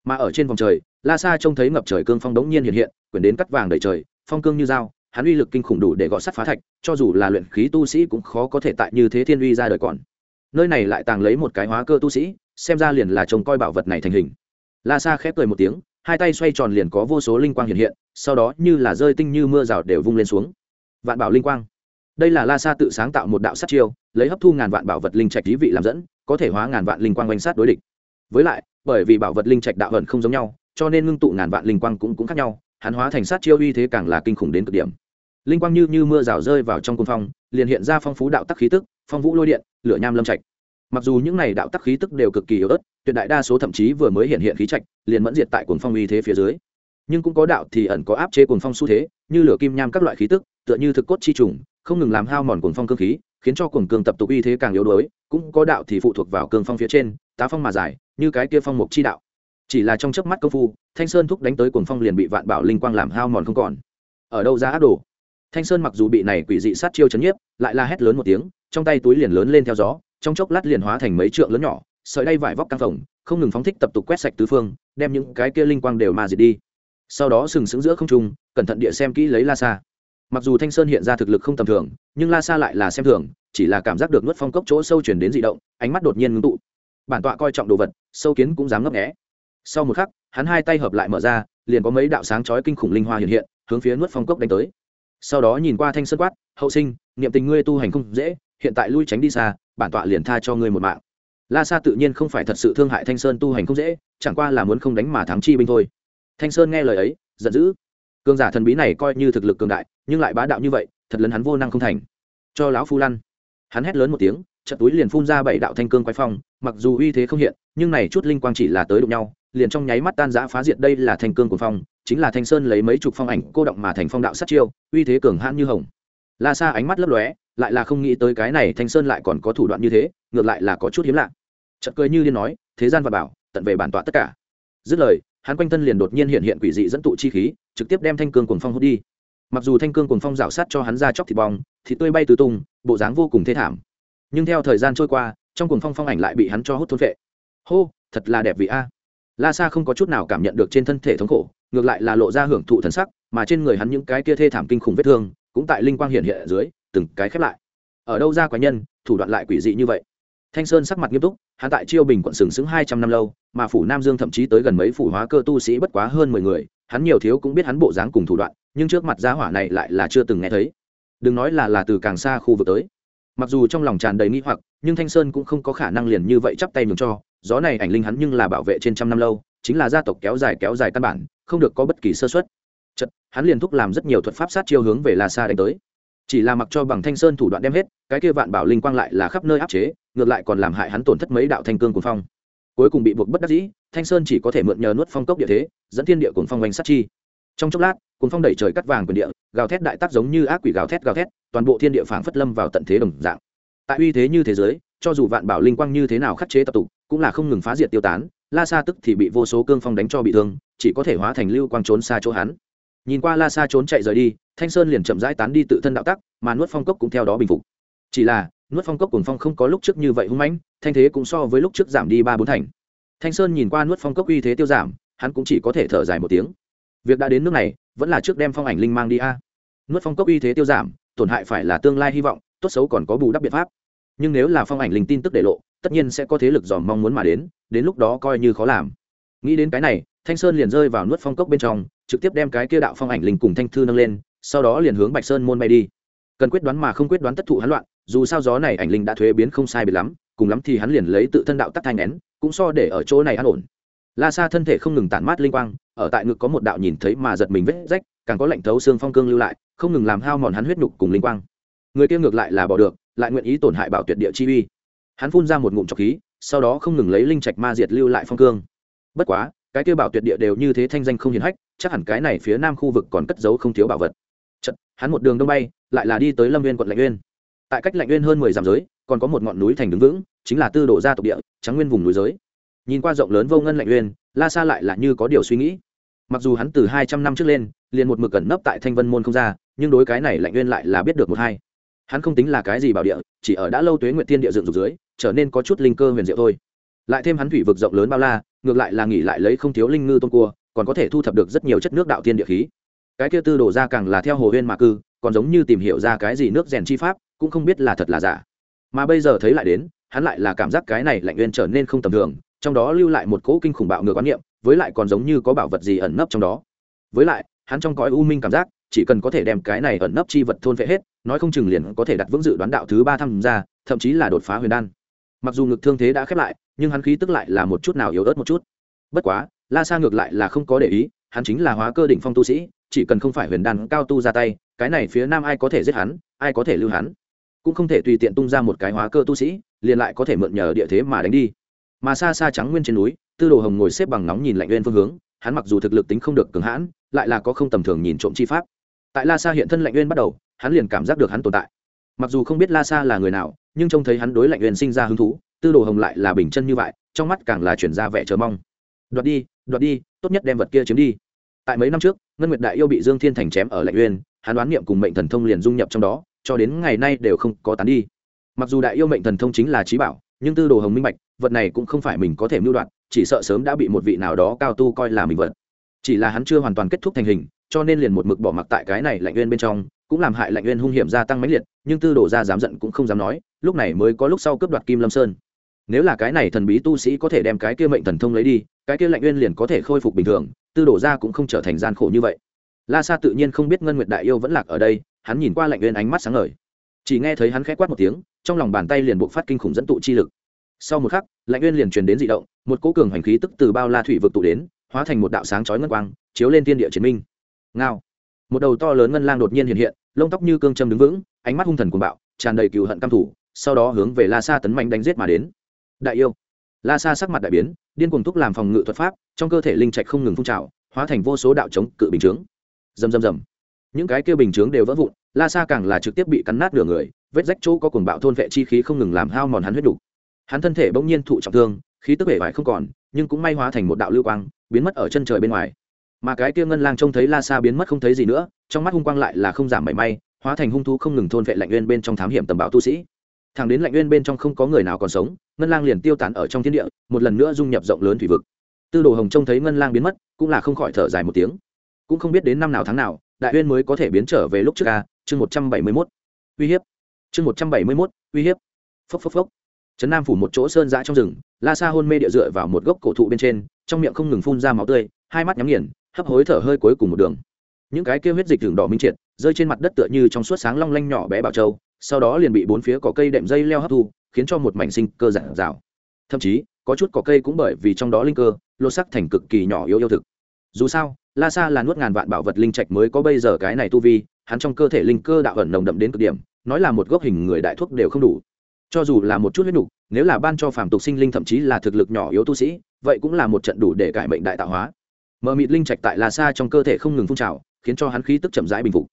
mà ở trên vòng trời, la sa trông thấy ngập trời cương phong đống nhiên hiện hiện, quyển đến cắt vàng đầy trời, phong cương như dao, hắn uy lực kinh khủng đủ để gọt sắt phá thạch, cho dù là luyện khí tu sĩ cũng khó có thể tại như thế thiên uy ra đời còn. Nơi này lại tàng lấy một cái hóa cơ tu sĩ, xem ra liền là trông coi bảo vật này thành hình. La sa khép cười một tiếng, hai tay xoay tròn liền có vô số linh quang hiện hiện, sau đó như là rơi tinh như mưa rào đều vung lên xuống. Vạn bảo linh quang. Đây là la sa tự sáng tạo một đạo sát chiêu, lấy hấp thu ngàn vạn bảo vật linh trạch lý vị làm dẫn, có thể hóa ngàn vạn linh quang oanh sát đối địch với lại, bởi vì bảo vật linh trạch đạo hận không giống nhau, cho nên ngưng tụ ngàn vạn linh quang cũng cũng khác nhau, hắn hóa thành sát chiêu uy thế càng là kinh khủng đến cực điểm. Linh quang như như mưa rào rơi vào trong cung phong, liền hiện ra phong phú đạo tắc khí tức, phong vũ lôi điện, lửa nham lâm trạch. Mặc dù những này đạo tắc khí tức đều cực kỳ yếu ớt, tuyệt đại đa số thậm chí vừa mới hiện hiện khí trạch, liền mẫn diệt tại cuồng phong uy thế phía dưới nhưng cũng có đạo thì ẩn có áp chế cuồng phong xu thế, như lửa kim nham các loại khí tức, tựa như thực cốt chi trùng, không ngừng làm hao mòn cuồng phong cương khí, khiến cho cuồng cương tập tục uy thế càng yếu đuối. Cũng có đạo thì phụ thuộc vào cương phong phía trên, tá phong mà dài như cái kia phong mục chi đạo. Chỉ là trong chớp mắt công phu, thanh sơn thúc đánh tới cuồng phong liền bị vạn bảo linh quang làm hao mòn không còn. Ở đâu ra ác đồ? Thanh sơn mặc dù bị này quỷ dị sát chiêu chấn nhiếp, lại la hét lớn một tiếng, trong tay túi liền lớn lên theo gió, trong chốc lát liền hóa thành mấy trượng lớn nhỏ, sợi đay vải vóc căng phồng, không ngừng phóng thích tập tục quét sạch tứ phương, đem những cái kia linh quang đều mà diệt đi sau đó sừng sững giữa không trung, cẩn thận địa xem kỹ lấy la sa. Mặc dù thanh sơn hiện ra thực lực không tầm thường, nhưng la sa lại là xem thường, chỉ là cảm giác được nuốt phong cốc chỗ sâu chuyển đến dị động, ánh mắt đột nhiên ngưng tụ. Bản tọa coi trọng đồ vật, sâu kiến cũng dám ngấp nghẽ sau một khắc, hắn hai tay hợp lại mở ra, liền có mấy đạo sáng chói kinh khủng linh hoa hiện hiện, hướng phía nuốt phong cốc đánh tới. Sau đó nhìn qua thanh sơn quát, hậu sinh, niệm tình ngươi tu hành không dễ, hiện tại lui tránh đi xa, bản tọa liền tha cho ngươi một mạng. La sa tự nhiên không phải thật sự thương hại thanh sơn tu hành không dễ, chẳng qua là muốn không đánh mà thắng chi binh thôi thanh sơn nghe lời ấy, giận dữ. Cường giả thần bí này coi như thực lực cường đại, nhưng lại bá đạo như vậy, thật lấn hắn vô năng không thành. Cho lão phu lăn. Hắn hét lớn một tiếng trận túi liền phun ra bảy đạo thanh cương quái phong, mặc dù uy thế không hiện, nhưng này chút linh quang chỉ là tới đụng nhau, liền trong nháy mắt tan giã phá diệt đây là thanh cương của phong, chính là thanh sơn lấy mấy chục phong ảnh cô động mà thành phong đạo sát chiêu, uy thế cường hãn như hồng. La sa ánh mắt lấp lóe, lại là không nghĩ tới cái này thanh sơn lại còn có thủ đoạn như thế, ngược lại là có chút hiếm lạ. Chợt cười như liên nói, thế gian và bảo, tận về bản tọa tất cả. Dứt lời hắn quanh thân liền đột nhiên hiện hiện quỷ dị dẫn tụ chi khí, trực tiếp đem thanh cương cuồng phong hút đi. Mặc dù thanh cương cuồng phong rào sát cho hắn ra chóc thịt bong, thịt tươi bay tứ tung, bộ dáng vô cùng thê thảm. Nhưng theo thời gian trôi qua, trong cuồng phong phong ảnh lại bị hắn cho hút thôn vệ hô, thật là đẹp vị a. La sa không có chút nào cảm nhận được trên thân thể thống khổ, ngược lại là lộ ra hưởng thụ thần sắc, mà trên người hắn những cái kia thê thảm kinh khủng vết thương, cũng tại linh quang hiện hiện ở dưới, từng cái khép lại. Ở đâu ra quái nhân, thủ đoạn lại quỷ dị như vậy? Thanh sơn sắc mặt nghiêm túc hắn tại chiêu bình quận sừng sững hai trăm năm lâu, mà phủ nam dương thậm chí tới gần mấy phủ hóa cơ tu sĩ bất quá hơn mười người, hắn nhiều thiếu cũng biết hắn bộ dáng cùng thủ đoạn, nhưng trước mặt gia hỏa này lại là chưa từng nghe thấy. Đừng nói là là từ càng xa khu vực tới. Mặc dù trong lòng tràn đầy nghi hoặc, nhưng thanh sơn cũng không có khả năng liền như vậy chắp tay nhường cho, gió này ảnh linh hắn nhưng là bảo vệ trên trăm năm lâu, chính là gia tộc kéo dài kéo dài căn bản, không được có bất kỳ sơ xuất chật, hắn liền thúc làm rất nhiều thuật pháp sát chiêu hướng về la sa đánh tới chỉ là mặc cho bằng thanh sơn thủ đoạn đem hết, cái kia vạn bảo linh quang lại là khắp nơi áp chế, ngược lại còn làm hại hắn tổn thất mấy đạo thanh cương cuồng phong. Cuối cùng bị buộc bất đắc dĩ, thanh sơn chỉ có thể mượn nhờ nuốt phong cốc địa thế, dẫn thiên địa cuồng phong oanh sát chi. Trong chốc lát, cuồng phong đẩy trời cắt vàng quyền địa, gào thét đại tác giống như ác quỷ gào thét gào thét, toàn bộ thiên địa phảng phất lâm vào tận thế đồng dạng. Tại uy thế như thế giới, cho dù vạn bảo linh quang như thế nào khắc chế tập tụ cũng là không ngừng phá diệt tiêu tán, la sa tức thì bị vô số cương phong đánh cho bị thương, chỉ có thể hóa thành lưu quang trốn xa chỗ hắn nhìn qua la sa trốn chạy rời đi, thanh sơn liền chậm rãi tán đi tự thân đạo tắc, mà nuốt phong cốc cũng theo đó bình phục. Chỉ là, nuốt phong cốc cùng phong không có lúc trước như vậy hung mãnh, thanh thế cũng so với lúc trước giảm đi ba bốn thành. Thanh sơn nhìn qua nuốt phong cốc uy thế tiêu giảm, hắn cũng chỉ có thể thở dài một tiếng. Việc đã đến nước này, vẫn là trước đem phong ảnh linh mang đi a. Nuốt phong cốc uy thế tiêu giảm, tổn hại phải là tương lai hy vọng, tốt xấu còn có bù đắp biện pháp. Nhưng nếu là phong ảnh linh tin tức để lộ, tất nhiên sẽ có thế lực dòm mong muốn mà đến đến lúc đó coi như khó làm. Nghĩ đến cái này, thanh sơn liền rơi vào nuốt phong cốc bên trong trực tiếp đem cái kia đạo phong ảnh linh cùng thanh thư nâng lên, sau đó liền hướng bạch sơn môn bay đi. Cần quyết đoán mà không quyết đoán tất thụ hắn loạn, dù sao gió này ảnh linh đã thuế biến không sai biệt lắm, cùng lắm thì hắn liền lấy tự thân đạo tắc thanh nén cũng so để ở chỗ này an ổn. La sa thân thể không ngừng tản mát linh quang, ở tại ngực có một đạo nhìn thấy mà giật mình vết rách, càng có lệnh thấu xương phong cương lưu lại, không ngừng làm hao mòn hắn huyết nhục cùng linh quang. Người kia ngược lại là bỏ được, lại nguyện ý tổn hại bảo tuyệt địa chi uy. Hắn phun ra một ngụm trọc khí, sau đó không ngừng lấy linh trạch ma diệt lưu lại phong cương. Bất quá cái kia bảo tuyệt địa đều như thế thanh danh không hiển hách chắc hẳn cái này phía nam khu vực còn cất giấu không thiếu bảo vật. Chật, hắn một đường đông bay lại là đi tới lâm viên quận lạnh uyên. Tại cách lạnh uyên hơn mười dặm giới còn có một ngọn núi thành đứng vững chính là tư đổ gia tộc địa trắng nguyên vùng núi giới. Nhìn qua rộng lớn vô ngân lạnh uyên la sa lại là như có điều suy nghĩ. Mặc dù hắn từ hai trăm năm trước lên liền một mực cẩn nấp tại thanh vân môn không ra nhưng đối cái này lạnh nguyên lại là biết được một hai. Hắn không tính là cái gì bảo địa chỉ ở đã lâu tuế nguyện thiên địa dựng dục dưới trở nên có chút linh cơ huyền diệu thôi lại thêm hắn thủy vực rộng lớn bao la, ngược lại là nghỉ lại lấy không thiếu linh ngư tôm cua, còn có thể thu thập được rất nhiều chất nước đạo thiên địa khí. Cái kia tư đổ ra càng là theo hồ huyên mà cư, còn giống như tìm hiểu ra cái gì nước rèn chi pháp, cũng không biết là thật là giả. Mà bây giờ thấy lại đến, hắn lại là cảm giác cái này lạnh nguyên trở nên không tầm thường, trong đó lưu lại một cỗ kinh khủng bạo ngược quan niệm, với lại còn giống như có bảo vật gì ẩn nấp trong đó. Với lại, hắn trong cõi u minh cảm giác, chỉ cần có thể đem cái này ẩn nấp chi vật thôn phệ hết, nói không chừng liền có thể đặt vững dự đoán đạo thứ ba tham gia, thậm chí là đột phá huyền đan. Mặc dù ngực thương thế đã khép lại nhưng hắn khí tức lại là một chút nào yếu ớt một chút. Bất quá, la sa ngược lại là không có để ý, hắn chính là hóa cơ đỉnh phong tu sĩ, chỉ cần không phải huyền đan cao tu ra tay, cái này phía nam ai có thể giết hắn, ai có thể lưu hắn. Cũng không thể tùy tiện tung ra một cái hóa cơ tu sĩ, liền lại có thể mượn nhờ địa thế mà đánh đi. Mà xa xa trắng nguyên trên núi, tư đồ hồng ngồi xếp bằng nóng nhìn lạnh lên phương hướng, hắn mặc dù thực lực tính không được cường hãn, lại là có không tầm thường nhìn trộm chi pháp. Tại la sa hiện thân lạnh nguyên bắt đầu, hắn liền cảm giác được hắn tồn tại. Mặc dù không biết la sa là người nào, nhưng trông thấy hắn đối lạnh nguyên sinh ra hứng thú tư đồ hồng lại là bình chân như vậy, trong mắt càng là chuyển ra vẻ chờ mong. Đoạt đi đoạt đi, tốt nhất đem vật kia chiếm đi. Tại mấy năm trước, ngân nguyệt đại yêu bị dương thiên thành chém ở lạnh uyên, hắn đoán niệm cùng mệnh thần thông liền dung nhập trong đó, cho đến ngày nay đều không có tán đi. Mặc dù đại yêu mệnh thần thông chính là trí bảo, nhưng tư đồ hồng minh bạch, vật này cũng không phải mình có thể mưu đoạt, chỉ sợ sớm đã bị một vị nào đó cao tu coi là mình vật. Chỉ là hắn chưa hoàn toàn kết thúc thành hình, cho nên liền một mực bỏ mặc tại cái này lạnh uyên bên trong, cũng làm hại lạnh uyên hung hiểm gia tăng mãnh liệt, nhưng tư đồ ra dám giận cũng không dám nói, lúc này mới có lúc sau cướp đoạt kim lâm sơn nếu là cái này thần bí tu sĩ có thể đem cái kia mệnh thần thông lấy đi, cái kia lạnh uyên liền có thể khôi phục bình thường, tư đổ ra cũng không trở thành gian khổ như vậy. La sa tự nhiên không biết ngân nguyệt đại yêu vẫn lạc ở đây, hắn nhìn qua lạnh uyên ánh mắt sáng ngời. Chỉ nghe thấy hắn khẽ quát một tiếng, trong lòng bàn tay liền buộc phát kinh khủng dẫn tụ chi lực. Sau một khắc, lạnh uyên liền truyền đến dị động, một cỗ cường hành khí tức từ bao la thủy vực tụ đến, hóa thành một đạo sáng chói ngân quang, chiếu lên thiên địa chiến minh. Ngao! Một đầu to lớn ngân lang đột nhiên hiện hiện, lông tóc như cương châm đứng vững, ánh mắt hung thần cuồng bạo, tràn đầy cừu hận căm thủ, sau đó hướng về la sa tấn mạnh đánh giết mà đến đại yêu. La sa sắc mặt đại biến, điên cuồng thúc làm phòng ngự thuật pháp, trong cơ thể linh trạch không ngừng phun trào, hóa thành vô số đạo chống cự bình chướng. Rầm rầm rầm. Những cái kia bình chướng đều vỡ vụn, la sa càng là trực tiếp bị cắn nát nửa người, vết rách chỗ có cuồng bạo thôn vệ chi khí không ngừng làm hao mòn hắn huyết đủ. hắn thân thể bỗng nhiên thụ trọng thương, khí tức bể vải không còn, nhưng cũng may hóa thành một đạo lưu quang, biến mất ở chân trời bên ngoài. Mà cái kia ngân lang trông thấy la sa biến mất không thấy gì nữa, trong mắt hung quang lại là không giảm mảy may, hóa thành hung thú không ngừng thôn vệ lạnh nguyên bên trong thám hiểm tầm bảo tu sĩ thẳng đến lạnh nguyên bên trong không có người nào còn sống, ngân lang liền tiêu tán ở trong thiên địa, một lần nữa dung nhập rộng lớn thủy vực. Tư đồ hồng trông thấy ngân lang biến mất, cũng là không khỏi thở dài một tiếng. Cũng không biết đến năm nào tháng nào, đại uyên mới có thể biến trở về lúc trước a, chương một trăm bảy mươi mốt. Uy hiếp. Chương một trăm bảy mươi mốt, uy hiếp. Phốc phốc phốc. Trấn nam phủ một chỗ sơn giã trong rừng, la sa hôn mê địa dựa vào một gốc cổ thụ bên trên, trong miệng không ngừng phun ra máu tươi, hai mắt nhắm nghiền, hấp hối thở hơi cuối cùng một đường. Những cái kêu huyết dịch đường đỏ minh triệt, rơi trên mặt đất tựa như trong suốt sáng long lanh nhỏ bé bảo châu sau đó liền bị bốn phía cỏ cây đệm dây leo hấp thu khiến cho một mảnh sinh cơ giản rào. Thậm chí có chút cỏ cây cũng bởi vì trong đó linh cơ lô sắc thành cực kỳ nhỏ yếu yêu thực. Dù sao la sa là nuốt ngàn vạn bảo vật linh trạch mới có bây giờ cái này tu vi hắn trong cơ thể linh cơ đạo ẩn nồng đậm đến cực điểm nói là một gốc hình người đại thuốc đều không đủ. Cho dù là một chút huyết đủ, nếu là ban cho phàm tục sinh linh thậm chí là thực lực nhỏ yếu tu sĩ vậy cũng là một trận đủ để cải mệnh đại tạo hóa. Mờ mịt linh trạch tại la sa trong cơ thể không ngừng phun trào khiến cho hắn khí tức chậm rãi bình phục.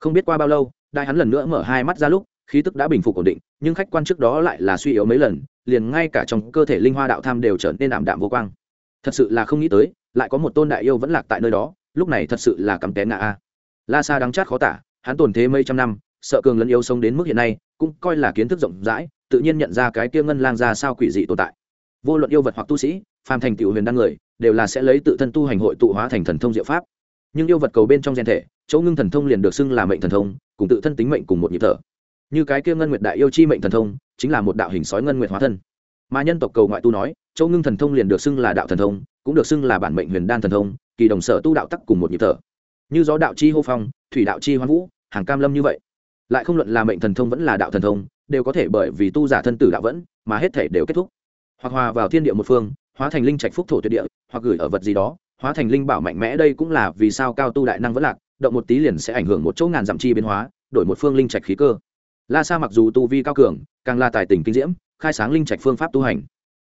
Không biết qua bao lâu đại hắn lần nữa mở hai mắt ra lúc khí tức đã bình phục ổn định, nhưng khách quan trước đó lại là suy yếu mấy lần, liền ngay cả trong cơ thể linh hoa đạo tham đều trở nên ảm đạm vô quang. Thật sự là không nghĩ tới, lại có một tôn đại yêu vẫn lạc tại nơi đó, lúc này thật sự là cắm té ngã a. La sa đắng chát khó tả, hắn tồn thế mấy trăm năm, sợ cường lẫn yêu sống đến mức hiện nay, cũng coi là kiến thức rộng rãi, tự nhiên nhận ra cái kia ngân lang ra sao quỷ dị tồn tại. Vô luận yêu vật hoặc tu sĩ, phàm thành tiểu huyền đăng người, đều là sẽ lấy tự thân tu hành hội tụ hóa thành thần thông diệu pháp. Nhưng yêu vật cầu bên trong gen thể, chỗ ngưng thần thông liền được xưng là mệnh thần thông, cùng tự thân tính mệnh cùng một nhịp thở như cái kia ngân nguyệt đại yêu chi mệnh thần thông, chính là một đạo hình sói ngân nguyệt hóa thân. Mà nhân tộc cầu ngoại tu nói, châu ngưng thần thông liền được xưng là đạo thần thông, cũng được xưng là bản mệnh huyền đan thần thông, kỳ đồng sở tu đạo tắc cùng một nhịp thở. Như gió đạo chi hô phong, thủy đạo chi hoan vũ, hàng cam lâm như vậy. Lại không luận là mệnh thần thông vẫn là đạo thần thông, đều có thể bởi vì tu giả thân tử đạo vẫn, mà hết thể đều kết thúc. Hoặc hòa vào thiên địa một phương, hóa thành linh trạch phúc thổ tuyệt địa, hoặc gửi ở vật gì đó, hóa thành linh bảo mạnh mẽ đây cũng là vì sao cao tu đại năng vẫn lạc, động một tí liền sẽ ảnh hưởng một chỗ ngàn dặm chi biến hóa, đổi một phương linh trạch khí cơ la sa mặc dù tu vi cao cường, càng là tài tình kinh diễm, khai sáng linh trạch phương pháp tu hành.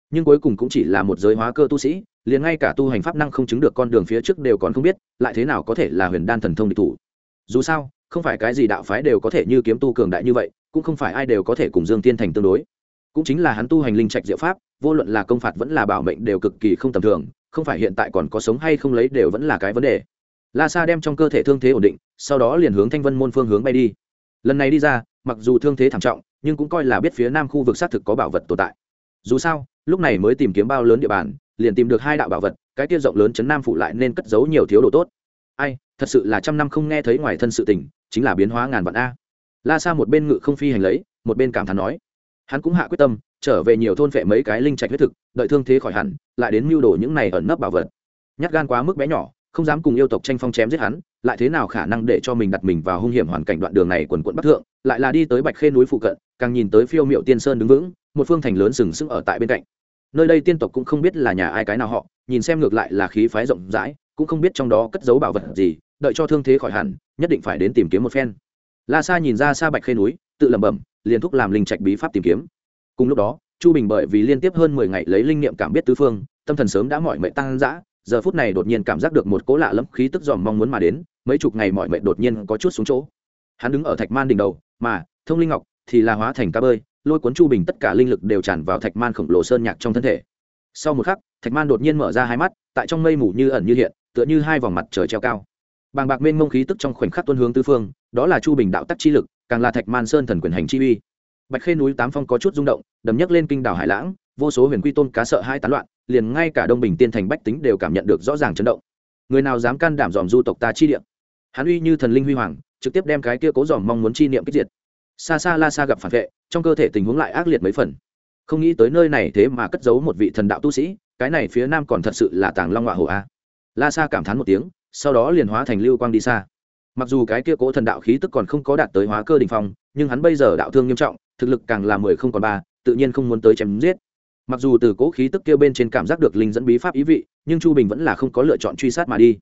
Nhưng cuối cùng cũng chỉ là một giới hóa cơ tu sĩ, liền ngay cả tu hành pháp năng không chứng được con đường phía trước đều còn không biết, lại thế nào có thể là huyền đan thần thông địch thủ. Dù sao, không phải cái gì đạo phái đều có thể như kiếm tu cường đại như vậy, cũng không phải ai đều có thể cùng dương tiên thành tương đối. Cũng chính là hắn tu hành linh trạch diệu pháp, vô luận là công phạt vẫn là bảo mệnh đều cực kỳ không tầm thường, không phải hiện tại còn có sống hay không lấy đều vẫn là cái vấn đề. La sa đem trong cơ thể thương thế ổn định, sau đó liền hướng thanh vân môn phương hướng bay đi. Lần này đi ra mặc dù thương thế thảm trọng, nhưng cũng coi là biết phía nam khu vực xác thực có bảo vật tồn tại. Dù sao, lúc này mới tìm kiếm bao lớn địa bàn, liền tìm được hai đạo bảo vật, cái kia rộng lớn chấn nam phụ lại nên cất giấu nhiều thiếu đồ tốt. Ai, thật sự là trăm năm không nghe thấy ngoài thân sự tình, chính là biến hóa ngàn vạn a. La sa một bên ngự không phi hành lấy, một bên cảm thán nói. Hắn cũng hạ quyết tâm, trở về nhiều thôn vệ mấy cái linh trạch huyết thực, đợi thương thế khỏi hẳn, lại đến mưu đồ những này ẩn nấp bảo vật. Nhát gan quá mức bé nhỏ, không dám cùng yêu tộc tranh phong chém giết hắn, lại thế nào khả năng để cho mình đặt mình vào hung hiểm hoàn cảnh đoạn đường này quần quận bắc thượng lại là đi tới bạch khê núi phụ cận, càng nhìn tới phiêu miệu tiên sơn đứng vững, một phương thành lớn sừng sững ở tại bên cạnh. Nơi đây tiên tộc cũng không biết là nhà ai cái nào họ, nhìn xem ngược lại là khí phái rộng rãi, cũng không biết trong đó cất giấu bảo vật gì, đợi cho thương thế khỏi hẳn, nhất định phải đến tìm kiếm một phen. La sa nhìn ra xa bạch khê núi, tự lẩm bẩm, liền thúc làm linh trạch bí pháp tìm kiếm. Cùng lúc đó, chu bình bởi vì liên tiếp hơn mười ngày lấy linh nghiệm cảm biết tứ phương, tâm thần sớm đã mỏi mệt tăng dã giờ phút này đột nhiên cảm giác được một cỗ lạ lẫm khí tức dòm mong muốn mà đến, mấy chục ngày mỏi mệt đột nhiên có chút xuống chỗ. Hắn đứng ở thạch man đỉnh đầu mà thông linh ngọc thì là hóa thành cá bơi, lôi cuốn chu bình tất cả linh lực đều tràn vào thạch man khổng lồ sơn nhạc trong thân thể. Sau một khắc, thạch man đột nhiên mở ra hai mắt, tại trong mây mù như ẩn như hiện, tựa như hai vòng mặt trời treo cao. Bàng bạc mênh mông khí tức trong khoảnh khắc tuân hướng tư phương, đó là chu bình đạo tắc chi lực, càng là thạch man sơn thần quyền hành chi uy. Bạch khê núi tám phong có chút rung động, đầm nhấc lên kinh đảo hải lãng, vô số huyền quy tôn cá sợ hai tán loạn, liền ngay cả đông bình tiên thành bách tính đều cảm nhận được rõ ràng chấn động. Người nào dám can đảm dòm du tộc ta chi điện hắn uy như thần linh huy hoàng trực tiếp đem cái kia cố dòm mong muốn chi niệm kích diệt. Xa xa la xa gặp phản vệ, trong cơ thể tình huống lại ác liệt mấy phần. Không nghĩ tới nơi này thế mà cất giấu một vị thần đạo tu sĩ, cái này phía nam còn thật sự là tàng long họa hổ a. La xa cảm thán một tiếng, sau đó liền hóa thành lưu quang đi xa. Mặc dù cái kia cố thần đạo khí tức còn không có đạt tới hóa cơ đình phong, nhưng hắn bây giờ đạo thương nghiêm trọng, thực lực càng là mười không còn ba, tự nhiên không muốn tới chém giết. Mặc dù từ cố khí tức kia bên trên cảm giác được linh dẫn bí pháp ý vị, nhưng chu bình vẫn là không có lựa chọn truy sát mà đi.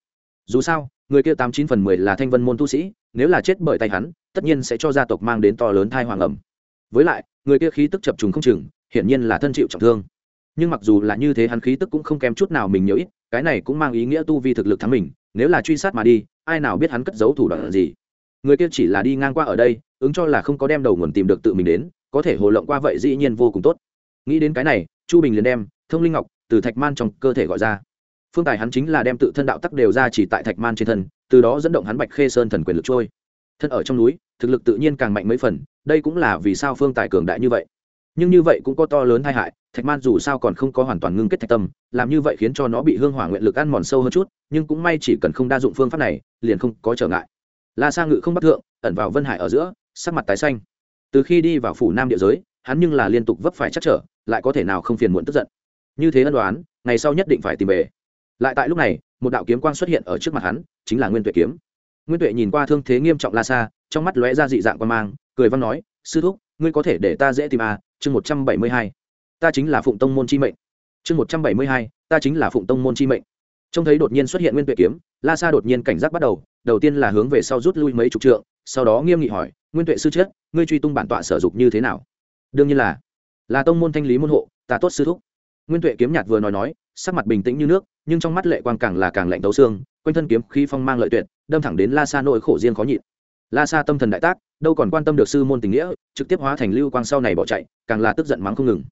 Dù sao, người kia tám chín phần mười là thanh vân môn tu sĩ nếu là chết bởi tay hắn, tất nhiên sẽ cho gia tộc mang đến to lớn thai hoàng ẩm. Với lại, người kia khí tức chập trùng không chừng, hiển nhiên là thân chịu trọng thương. Nhưng mặc dù là như thế hắn khí tức cũng không kém chút nào mình nhiều ít, cái này cũng mang ý nghĩa tu vi thực lực thắng mình, nếu là truy sát mà đi, ai nào biết hắn cất giấu thủ đoạn gì. Người kia chỉ là đi ngang qua ở đây, ứng cho là không có đem đầu nguồn tìm được tự mình đến, có thể hồ lộng qua vậy dĩ nhiên vô cùng tốt. Nghĩ đến cái này, chu bình liền đem, thông linh ngọc, từ thạch man trong cơ thể gọi ra phương tài hắn chính là đem tự thân đạo tắc đều ra chỉ tại thạch man trên thân, từ đó dẫn động hắn bạch khê sơn thần quyền lực trôi. Thân ở trong núi, thực lực tự nhiên càng mạnh mấy phần, đây cũng là vì sao phương tài cường đại như vậy. Nhưng như vậy cũng có to lớn tai hại, thạch man dù sao còn không có hoàn toàn ngưng kết thạch tâm, làm như vậy khiến cho nó bị hương hỏa nguyện lực ăn mòn sâu hơn chút, nhưng cũng may chỉ cần không đa dụng phương pháp này, liền không có trở ngại. La sa ngự không bắt thượng, ẩn vào vân hải ở giữa, sắc mặt tái xanh. Từ khi đi vào phủ nam địa giới, hắn nhưng là liên tục vấp phải chắc trở, lại có thể nào không phiền muộn tức giận. Như thế ân đoán, ngày sau nhất định phải tìm về lại tại lúc này, một đạo kiếm quang xuất hiện ở trước mặt hắn, chính là nguyên tuệ kiếm. Nguyên tuệ nhìn qua thương thế nghiêm trọng la sa, trong mắt lóe ra dị dạng quan mang, cười văn nói, sư thúc, ngươi có thể để ta dễ tìm à chương một trăm bảy mươi hai. Ta chính là phụng tông môn chi mệnh. Chương một trăm bảy mươi hai, ta chính là phụng tông môn chi mệnh. Trông thấy đột nhiên xuất hiện nguyên tuệ kiếm, la sa đột nhiên cảnh giác bắt đầu đầu tiên là hướng về sau rút lui mấy chục trượng, sau đó nghiêm nghị hỏi, nguyên tuệ sư chết, ngươi truy tung bản tọa sở dục như thế nào? Đương nhiên là là tông môn thanh lý môn hộ, ta tốt sư thúc. Nguyên tuệ kiếm nhạt vừa nói nói sắc mặt bình tĩnh như nước, nhưng trong mắt lệ quang càng là càng lạnh tấu xương, quanh thân kiếm khi phong mang lợi tuyệt, đâm thẳng đến la sa nỗi khổ riêng khó nhịn. La sa tâm thần đại tác, đâu còn quan tâm được sư môn tình nghĩa, trực tiếp hóa thành lưu quang sau này bỏ chạy, càng là tức giận mắng không ngừng.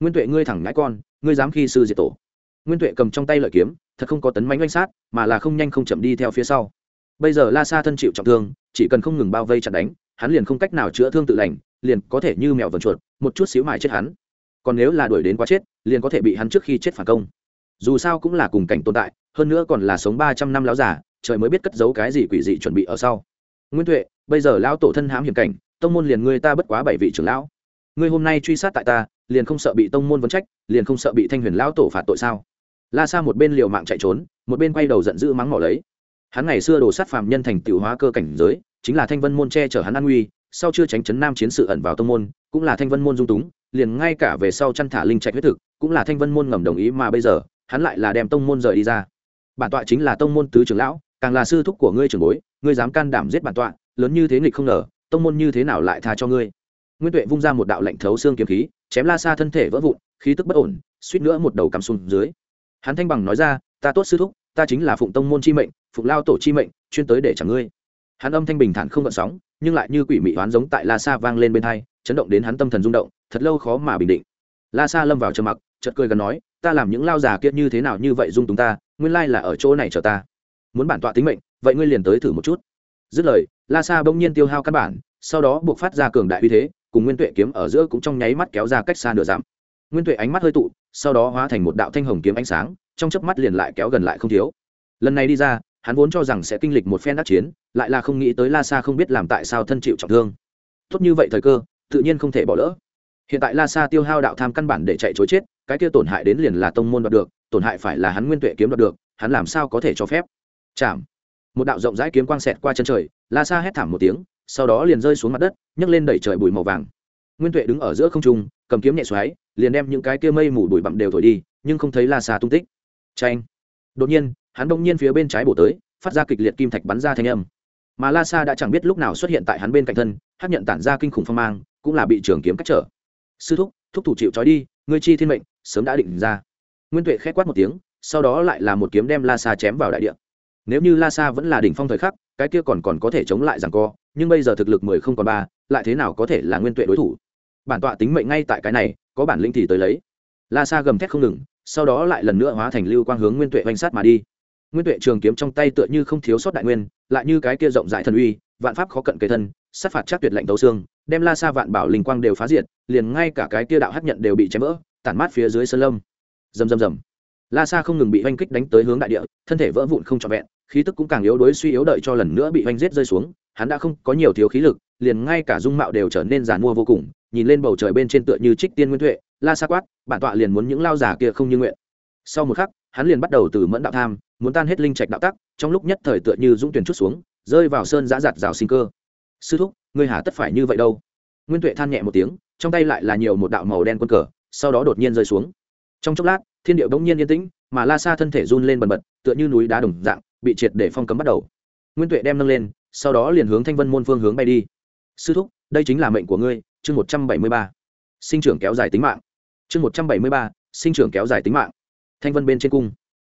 Nguyên tuệ ngươi thẳng ngãi con, ngươi dám khi sư diệt tổ. Nguyên tuệ cầm trong tay lợi kiếm, thật không có tấn mánh oanh sát, mà là không nhanh không chậm đi theo phía sau. Bây giờ la sa thân chịu trọng thương, chỉ cần không ngừng bao vây chặt đánh, hắn liền không cách nào chữa thương tự lành, liền có thể như mèo vần chuột, một chút xíu mài chết hắn. Còn nếu là đuổi đến quá chết, liền có thể bị hắn trước khi chết phản công dù sao cũng là cùng cảnh tồn tại, hơn nữa còn là sống ba trăm năm láo giả trời mới biết cất giấu cái gì quỷ dị chuẩn bị ở sau. Nguyên tuệ, bây giờ lão tổ thân hãm hiểm cảnh, tông môn liền ngươi ta bất quá bảy vị trưởng lão. Ngươi hôm nay truy sát tại ta, liền không sợ bị tông môn vấn trách, liền không sợ bị thanh huyền lão tổ phạt tội sao? La sa một bên liều mạng chạy trốn, một bên quay đầu giận dữ mắng mỏ lấy. Hắn ngày xưa đồ sát phàm nhân thành tiểu hóa cơ cảnh giới, chính là thanh vân môn che chở hắn an nguy sau chưa tránh chấn nam chiến sự ẩn vào tông môn, cũng là thanh vân môn dung túng, liền ngay cả về sau chăn thả linh trạch huyết thực cũng là thanh vân môn ngầm đồng ý mà bây giờ, hắn lại là đem tông môn rời đi ra. Bản tọa chính là tông môn tứ trưởng lão, càng là sư thúc của ngươi trưởng bối, ngươi dám can đảm giết bản tọa, lớn như thế nghịch không ngờ, tông môn như thế nào lại tha cho ngươi? Nguyên tuệ vung ra một đạo lạnh thấu xương kiếm khí, chém la xa thân thể vỡ vụn, khí tức bất ổn, suýt nữa một đầu cắm xuống dưới. Hắn thanh bằng nói ra, ta tốt sư thúc, ta chính là phụng tông môn chi mệnh, phụng lao tổ chi mệnh, chuyên tới để chẳng ngươi. Hắn âm thanh bình thản không gợn sóng, nhưng lại như quỷ mị oán giống tại la xa vang lên bên hai, chấn động đến hắn tâm thần rung động, thật lâu khó mà bình định la sa lâm vào trầm mặc, chợt cười gần nói, ta làm những lao già kia như thế nào như vậy dung túng ta, nguyên lai là ở chỗ này chờ ta. Muốn bản tọa tính mệnh, vậy ngươi liền tới thử một chút. Dứt lời, la sa bỗng nhiên tiêu hao căn bản, sau đó buộc phát ra cường đại uy thế, cùng nguyên tuệ kiếm ở giữa cũng trong nháy mắt kéo ra cách xa nửa dặm. Nguyên tuệ ánh mắt hơi tụ, sau đó hóa thành một đạo thanh hồng kiếm ánh sáng, trong chớp mắt liền lại kéo gần lại không thiếu. Lần này đi ra, hắn vốn cho rằng sẽ kinh lịch một phen đắc chiến, lại là không nghĩ tới la sa không biết làm tại sao thân chịu trọng thương. Tốt như vậy thời cơ, tự nhiên không thể bỏ lỡ hiện tại la sa tiêu hao đạo tham căn bản để chạy chối chết, cái kia tổn hại đến liền là tông môn đoạt được, tổn hại phải là hắn nguyên tuệ kiếm đoạt được, hắn làm sao có thể cho phép? Chạm một đạo rộng rãi kiếm quang xẹt qua chân trời, la sa hét thảm một tiếng, sau đó liền rơi xuống mặt đất, nhấc lên đẩy trời bụi màu vàng. Nguyên tuệ đứng ở giữa không trung, cầm kiếm nhẹ xoáy, liền đem những cái kia mây mù bụi bặm đều thổi đi, nhưng không thấy la sa tung tích. Tranh đột nhiên, hắn bỗng nhiên phía bên trái bổ tới, phát ra kịch liệt kim thạch bắn ra thanh âm. Mà la sa đã chẳng biết lúc nào xuất hiện tại hắn bên cạnh thân hát nhận tản ra kinh khủng phong mang, cũng là bị trường kiếm cách trở sư thúc thúc thủ chịu trói đi, ngươi chi thiên mệnh, sớm đã định ra. Nguyên tuệ k h quát một tiếng, sau đó lại là một kiếm đem la sa chém vào đại địa. Nếu như la sa vẫn là đỉnh phong thời khắc, cái kia còn còn có thể chống lại rằng co, nhưng bây giờ thực lực mười không còn ba, lại thế nào có thể là nguyên tuệ đối thủ? Bản tọa tính mệnh ngay tại cái này, có bản lĩnh thì tới lấy. La sa gầm thét không ngừng, sau đó lại lần nữa hóa thành lưu quang hướng nguyên tuệ oanh sát mà đi. Nguyên tuệ trường kiếm trong tay tựa như không thiếu sót đại nguyên, lại như cái kia rộng rãi thần uy, vạn pháp khó cận kế thân, sát phạt chắc tuyệt lệnh tấu xương đem la sa vạn bảo linh quang đều phá diệt, liền ngay cả cái kia đạo hắc nhận đều bị chém vỡ, tản mát phía dưới sơn lâm. Rầm rầm rầm. La sa không ngừng bị oanh kích đánh tới hướng đại địa, thân thể vỡ vụn không trọn vẹn, khí tức cũng càng yếu đuối suy yếu đợi cho lần nữa bị oanh giết rơi xuống, hắn đã không có nhiều thiếu khí lực, liền ngay cả dung mạo đều trở nên giàn mua vô cùng, nhìn lên bầu trời bên trên tựa như trích tiên nguyên tuệ, la sa quát, bản tọa liền muốn những lao giả kia không như nguyện. Sau một khắc, hắn liền bắt đầu từ mẫn đạo tham, muốn tan hết linh trạch đạo tắc, trong lúc nhất thời tựa như dũng tuyển chút xuống, rơi vào sơn giã giặt rào sinh cơ. Sư thúc ngươi hà tất phải như vậy đâu. Nguyên tuệ than nhẹ một tiếng, trong tay lại là nhiều một đạo màu đen quân cờ, sau đó đột nhiên rơi xuống. Trong chốc lát, thiên điệu bỗng nhiên yên tĩnh, mà la sa thân thể run lên bần bật, tựa như núi đá đồng dạng, bị triệt để phong cấm bắt đầu. Nguyên tuệ đem nâng lên, sau đó liền hướng thanh vân môn phương hướng bay đi. Sư thúc, đây chính là mệnh của ngươi, chương một trăm bảy mươi ba. Sinh trưởng kéo dài tính mạng. Chương một trăm bảy mươi ba, sinh trưởng kéo dài tính mạng. Thanh vân bên trên cung.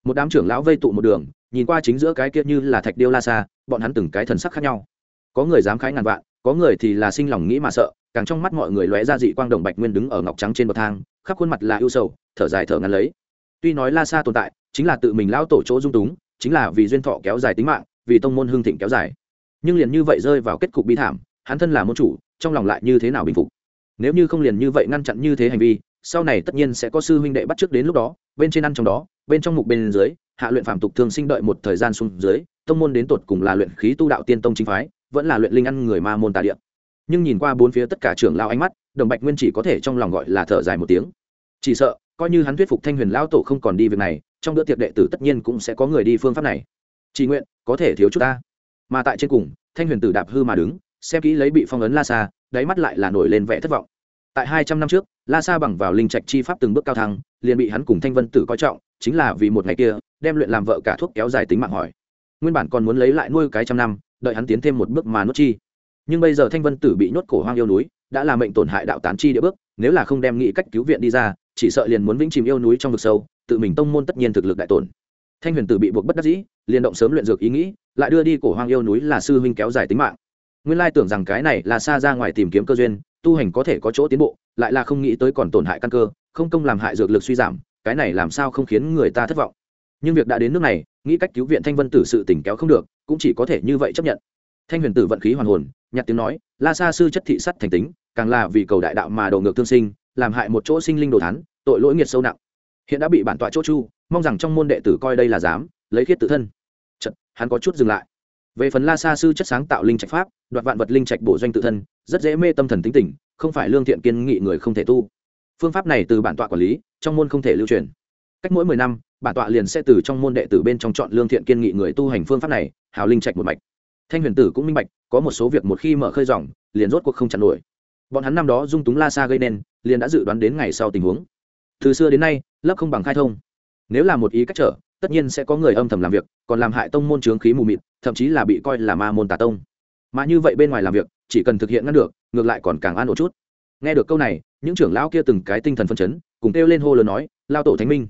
Một đám trưởng lão vây tụ một đường, nhìn qua chính giữa cái kia như là thạch điêu la xa bọn hắn từng cái thần sắc khác nhau. Có người dám khái ngàn vạn có người thì là sinh lòng nghĩ mà sợ, càng trong mắt mọi người lóe ra dị quang đồng bạch nguyên đứng ở ngọc trắng trên bậc thang, khắp khuôn mặt là ưu sầu, thở dài thở ngắn lấy. Tuy nói la xa tồn tại, chính là tự mình lão tổ chỗ dung túng, chính là vì duyên thọ kéo dài tính mạng, vì tông môn hương thịnh kéo dài. Nhưng liền như vậy rơi vào kết cục bi thảm, hắn thân là môn chủ, trong lòng lại như thế nào bình phục? Nếu như không liền như vậy ngăn chặn như thế hành vi, sau này tất nhiên sẽ có sư huynh đệ bắt trước đến lúc đó, bên trên ăn trong đó, bên trong mục bên dưới, hạ luyện phạm tục thương sinh đợi một thời gian xuống dưới, tông môn đến tột cùng là luyện khí tu đạo tiên tông chính phái vẫn là luyện linh ăn người ma môn tà địa. Nhưng nhìn qua bốn phía tất cả trưởng lao ánh mắt, đồng bạch nguyên chỉ có thể trong lòng gọi là thở dài một tiếng. Chỉ sợ, coi như hắn thuyết phục thanh huyền lao tổ không còn đi việc này, trong bữa tiệc đệ tử tất nhiên cũng sẽ có người đi phương pháp này. Chỉ nguyện, có thể thiếu chút ta. Mà tại trên cùng, thanh huyền tử đạp hư mà đứng, xem kỹ lấy bị phong ấn la xa đáy mắt lại là nổi lên vẻ thất vọng. Tại hai trăm năm trước, la xa bằng vào linh trạch chi pháp từng bước cao thăng, liền bị hắn cùng thanh vân tử coi trọng, chính là vì một ngày kia, đem luyện làm vợ cả thuốc kéo dài tính mạng hỏi. Nguyên bản còn muốn lấy lại nuôi cái trăm năm đợi hắn tiến thêm một bước mà nuốt chi. Nhưng bây giờ thanh vân tử bị nhốt cổ hoang yêu núi, đã là mệnh tổn hại đạo tán chi địa bước, nếu là không đem nghĩ cách cứu viện đi ra, chỉ sợ liền muốn vĩnh chìm yêu núi trong vực sâu, tự mình tông môn tất nhiên thực lực đại tổn. Thanh huyền tử bị buộc bất đắc dĩ, liền động sớm luyện dược ý nghĩ, lại đưa đi cổ hoang yêu núi là sư huynh kéo dài tính mạng. Nguyên lai tưởng rằng cái này là xa ra ngoài tìm kiếm cơ duyên, tu hành có thể có chỗ tiến bộ, lại là không nghĩ tới còn tổn hại căn cơ, không công làm hại dược lực suy giảm, cái này làm sao không khiến người ta thất vọng. Nhưng việc đã đến nước này nghĩ cách cứu viện thanh vân tử sự tỉnh kéo không được cũng chỉ có thể như vậy chấp nhận. Thanh huyền tử vận khí hoàn hồn nhặt tiếng nói la sa sư chất thị sắt thành tính càng là vì cầu đại đạo mà đầu ngược thương sinh làm hại một chỗ sinh linh đồ thán tội lỗi nghiệt sâu nặng. Hiện đã bị bản tọa chỗ chu mong rằng trong môn đệ tử coi đây là dám lấy khiết tự thân. Chật, hắn có chút dừng lại. Về phần la sa sư chất sáng tạo linh trạch pháp đoạt vạn vật linh trạch bổ doanh tự thân rất dễ mê tâm thần tính tình không phải lương thiện kiên nghị người không thể tu. Phương pháp này từ bản tọa quản lý trong môn không thể lưu truyền. Cách mỗi mười năm bản tọa liền sẽ từ trong môn đệ tử bên trong chọn lương thiện kiên nghị người tu hành phương pháp này, hào linh trạch một mạch. Thanh huyền tử cũng minh bạch, có một số việc một khi mở khơi dòng, liền rốt cuộc không chặn nổi. Bọn hắn năm đó dung túng la xa gây nên, liền đã dự đoán đến ngày sau tình huống. Từ xưa đến nay lớp không bằng khai thông. Nếu là một ý cách trở, tất nhiên sẽ có người âm thầm làm việc, còn làm hại tông môn trướng khí mù mịt, thậm chí là bị coi là ma môn tà tông. Mà như vậy bên ngoài làm việc, chỉ cần thực hiện ngăn được, ngược lại còn càng an ổn chút. Nghe được câu này, những trưởng lão kia từng cái tinh thần phân chấn, cùng kêu lên hô lớn nói, lao tổ thánh minh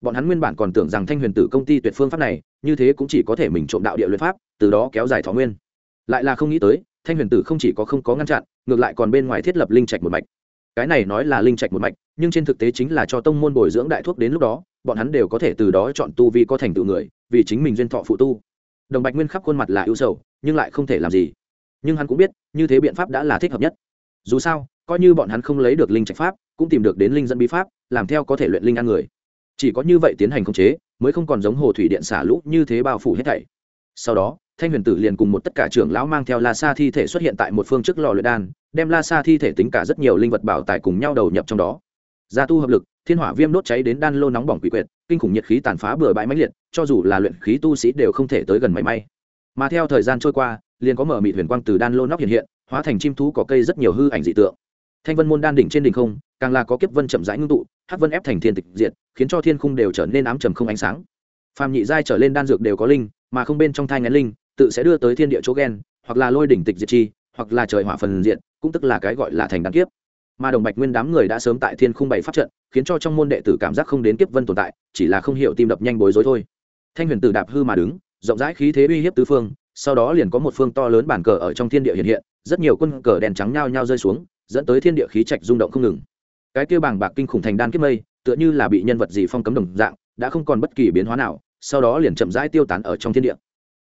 bọn hắn nguyên bản còn tưởng rằng thanh huyền tử công ty tuyệt phương pháp này, như thế cũng chỉ có thể mình trộm đạo địa luyện pháp, từ đó kéo dài thọ nguyên. Lại là không nghĩ tới, thanh huyền tử không chỉ có không có ngăn chặn, ngược lại còn bên ngoài thiết lập linh trạch một mạch. Cái này nói là linh trạch một mạch, nhưng trên thực tế chính là cho tông môn bồi dưỡng đại thuốc đến lúc đó, bọn hắn đều có thể từ đó chọn tu vi có thành tựu người, vì chính mình duyên thọ phụ tu. Đồng bạch nguyên khắp khuôn mặt là ưu sầu, nhưng lại không thể làm gì. Nhưng hắn cũng biết, như thế biện pháp đã là thích hợp nhất. Dù sao, coi như bọn hắn không lấy được linh trạch pháp, cũng tìm được đến linh dẫn bí pháp, làm theo có thể luyện linh ăn người chỉ có như vậy tiến hành khống chế, mới không còn giống hồ thủy điện xả lũ như thế bao phủ hết thảy. Sau đó, thanh huyền tử liền cùng một tất cả trưởng lão mang theo la sa thi thể xuất hiện tại một phương trước lò luyện đan, đem la sa thi thể tính cả rất nhiều linh vật bảo tài cùng nhau đầu nhập trong đó. Gia tu hợp lực, thiên hỏa viêm đốt cháy đến đan lô nóng bỏng quỷ quyệt, kinh khủng nhiệt khí tàn phá bừa bãi mãnh liệt, cho dù là luyện khí tu sĩ đều không thể tới gần mảy may. Mà theo thời gian trôi qua, liền có mở mị huyền quang từ đan lô nóc hiện hiện, hóa thành chim thú có cây rất nhiều hư ảnh dị tượng. Thanh vân môn đan đỉnh trên đỉnh không, càng là có kiếp vân chậm rãi ngưng tụ hắc vân ép thành thiên tịch diệt, khiến cho thiên khung đều trở nên ám trầm không ánh sáng. Phàm nhị giai trở lên đan dược đều có linh, mà không bên trong thai ngén linh, tự sẽ đưa tới thiên địa chỗ ghen, hoặc là lôi đỉnh tịch diệt chi, hoặc là trời hỏa phần diện, cũng tức là cái gọi là thành đan kiếp. Mà đồng bạch nguyên đám người đã sớm tại thiên khung bảy pháp trận, khiến cho trong môn đệ tử cảm giác không đến kiếp vân tồn tại, chỉ là không hiểu tim đập nhanh bối rối thôi. Thanh huyền tử đạp hư mà đứng, rộng rãi khí thế uy hiếp tứ phương, sau đó liền có một phương to lớn bản cờ ở trong thiên địa hiện hiện, rất nhiều quân cờ đèn trắng nhao nhao rơi xuống, dẫn tới thiên địa khí trạch rung động không ngừng cái kia bảng bạc kinh khủng thành đan kiếp mây, tựa như là bị nhân vật gì phong cấm đồng dạng, đã không còn bất kỳ biến hóa nào, sau đó liền chậm rãi tiêu tán ở trong thiên địa.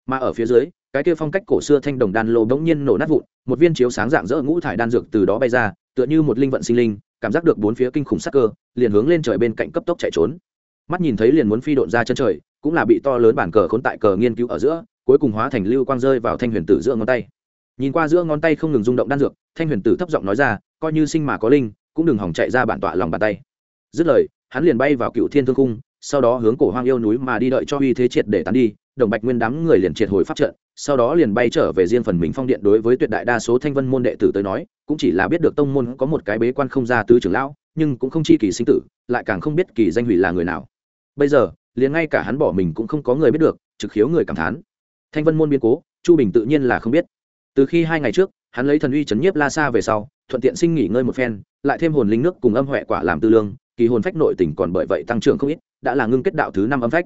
Mà ở phía dưới, cái kia phong cách cổ xưa thanh đồng đan lô bỗng nhiên nổ nát vụn, một viên chiếu sáng dạng dỡ ngũ thải đan dược từ đó bay ra, tựa như một linh vận sinh linh, cảm giác được bốn phía kinh khủng sắc cơ, liền hướng lên trời bên cạnh cấp tốc chạy trốn. Mắt nhìn thấy liền muốn phi độn ra chân trời, cũng là bị to lớn bản cờ khốn tại cờ nghiên cứu ở giữa, cuối cùng hóa thành lưu quang rơi vào thanh huyền tử giữa ngón tay. Nhìn qua giữa ngón tay không ngừng rung động đan dược, thanh huyền tử thấp giọng nói ra, coi như sinh mà có linh cũng đừng hỏng chạy ra bản tọa lòng bàn tay. Dứt lời, hắn liền bay vào cựu thiên thương cung sau đó hướng cổ hoang yêu núi mà đi đợi cho uy thế triệt để tán đi, đồng bạch nguyên đám người liền triệt hồi pháp trận, sau đó liền bay trở về riêng phần mình phong điện đối với tuyệt đại đa số thanh vân môn đệ tử tới nói, cũng chỉ là biết được tông môn có một cái bế quan không ra tứ trưởng lão, nhưng cũng không chi kỳ sinh tử, lại càng không biết kỳ danh hủy là người nào. Bây giờ, liền ngay cả hắn bỏ mình cũng không có người biết được, trực khiếu người cảm thán. Thanh vân môn biến cố, chu bình tự nhiên là không biết. Từ khi hai ngày trước hắn lấy thần uy chấn nhiếp la sa về sau, thuận tiện sinh nghỉ ngơi một phen, lại thêm hồn linh nước cùng âm huệ quả làm tư lương, kỳ hồn phách nội tình còn bởi vậy tăng trưởng không ít, đã là ngưng kết đạo thứ năm âm phách.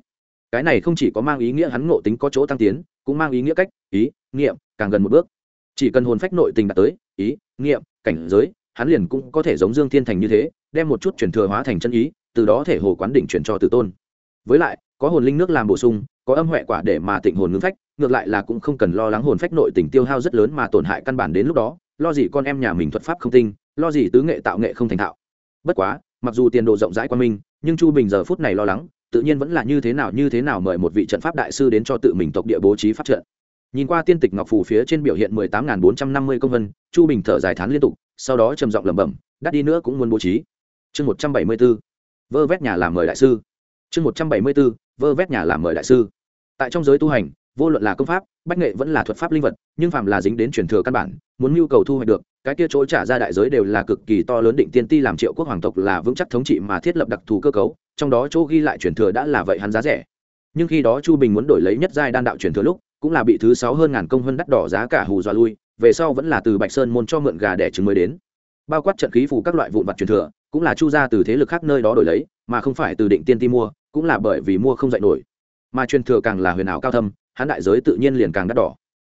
Cái này không chỉ có mang ý nghĩa hắn ngộ tính có chỗ tăng tiến, cũng mang ý nghĩa cách, ý, nghiệm, càng gần một bước. Chỉ cần hồn phách nội tình đạt tới, ý, nghiệm, cảnh giới, hắn liền cũng có thể giống dương thiên thành như thế, đem một chút chuyển thừa hóa thành chân ý, từ đó thể hồ quán đỉnh chuyển cho tử tôn. Với lại, có hồn linh nước làm bổ sung, có âm huệ quả để mà tịnh hồn ngưng phách ngược lại là cũng không cần lo lắng hồn phách nội tình tiêu hao rất lớn mà tổn hại căn bản đến lúc đó, lo gì con em nhà mình thuật pháp không tinh, lo gì tứ nghệ tạo nghệ không thành thạo. Bất quá, mặc dù tiền đồ rộng rãi qua mình, nhưng chu bình giờ phút này lo lắng, tự nhiên vẫn là như thế nào như thế nào mời một vị trận pháp đại sư đến cho tự mình tộc địa bố trí pháp trận. Nhìn qua tiên tịch ngọc phù phía trên biểu hiện mười tám nghìn bốn trăm năm mươi công vân chu bình thở dài thán liên tục, sau đó trầm giọng lẩm bẩm, đắt đi nữa cũng muốn bố trí. Chương một trăm bảy mươi b ố vơ vét nhà làm mời đại sư. Chương một trăm bảy mươi b ố vơ vét nhà làm mời đại sư. Tại trong giới tu hành vô luận là công pháp, bách nghệ vẫn là thuật pháp linh vật, nhưng phàm là dính đến truyền thừa căn bản, muốn nhu cầu thu hoạch được, cái kia chỗ trả ra đại giới đều là cực kỳ to lớn định tiên ti làm triệu quốc hoàng tộc là vững chắc thống trị mà thiết lập đặc thù cơ cấu, trong đó chỗ ghi lại truyền thừa đã là vậy hắn giá rẻ. Nhưng khi đó chu bình muốn đổi lấy nhất giai đan đạo truyền thừa lúc, cũng là bị thứ sáu hơn ngàn công hơn đắt đỏ giá cả hù dọa lui, về sau vẫn là từ bạch sơn môn cho mượn gà đẻ trứng mới đến. Bao quát trận khí phủ các loại vụn vặt truyền thừa, cũng là chu ra từ thế lực khác nơi đó đổi lấy, mà không phải từ định tiên ti mua, cũng là bởi vì mua không dạy nổi. Mà truyền thừa càng là huyền ảo cao thâm hắn đại giới tự nhiên liền càng đắt đỏ.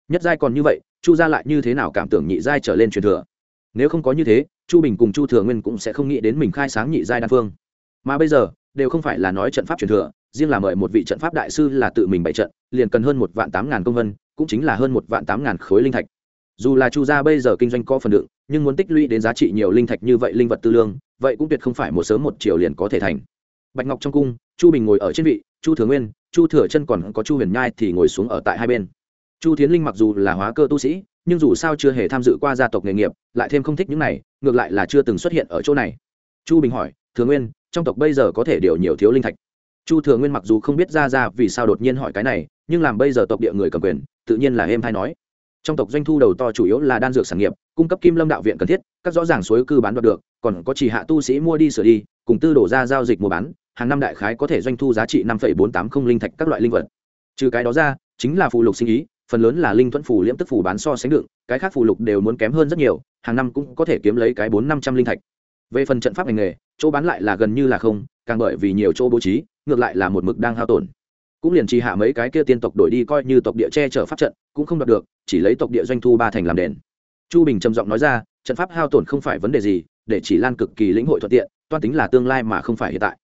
Nhất giai còn như vậy, chu gia lại như thế nào cảm tưởng nhị giai trở lên truyền thừa? Nếu không có như thế, chu bình cùng chu thừa nguyên cũng sẽ không nghĩ đến mình khai sáng nhị giai đan phương. Mà bây giờ, đều không phải là nói trận pháp truyền thừa, riêng là mời một vị trận pháp đại sư là tự mình bày trận, liền cần hơn một vạn tám ngàn công vân, cũng chính là hơn một vạn tám ngàn khối linh thạch. Dù là chu gia bây giờ kinh doanh có phần đựng nhưng muốn tích lũy đến giá trị nhiều linh thạch như vậy linh vật tư lương, vậy cũng tuyệt không phải một sớm một chiều liền có thể thành. Bạch ngọc trong cung, chu bình ngồi ở trên vị, chu thừa nguyên chu thừa chân còn có chu huyền nhai thì ngồi xuống ở tại hai bên. Chu tiến linh mặc dù là hóa cơ tu sĩ, nhưng dù sao chưa hề tham dự qua gia tộc nghề nghiệp, lại thêm không thích những này, ngược lại là chưa từng xuất hiện ở chỗ này. Chu bình hỏi, thừa nguyên, trong tộc bây giờ có thể điều nhiều thiếu linh thạch? Chu thừa nguyên mặc dù không biết ra ra vì sao đột nhiên hỏi cái này, nhưng làm bây giờ tộc địa người cầm quyền, tự nhiên là êm hay nói. Trong tộc doanh thu đầu to chủ yếu là đan dược sản nghiệp, cung cấp kim lâm đạo viện cần thiết, các rõ ràng suối cư bán đoạt được, còn có chỉ hạ tu sĩ mua đi sửa đi, cùng tư đổ ra giao dịch mua bán hàng năm đại khái có thể doanh thu giá trị năm bốn tám không linh thạch các loại linh vật. Trừ cái đó ra, chính là phụ lục sinh ý, phần lớn là linh thuẫn phủ liễm tức phủ bán so sánh đựng, cái khác phụ lục đều muốn kém hơn rất nhiều, hàng năm cũng có thể kiếm lấy cái bốn năm trăm linh thạch. Về phần trận pháp ngành nghề, chỗ bán lại là gần như là không, càng bởi vì nhiều chỗ bố trí, ngược lại là một mực đang hao tổn. Cũng liền trì hạ mấy cái kia tiên tộc đổi đi coi như tộc địa che chở pháp trận, cũng không đạt được, chỉ lấy tộc địa doanh thu ba thành làm đền. Chu bình trầm giọng nói ra, trận pháp hao tổn không phải vấn đề gì, để chỉ lan cực kỳ lĩnh hội thuận tiện, toan tính là tương lai mà không phải hiện tại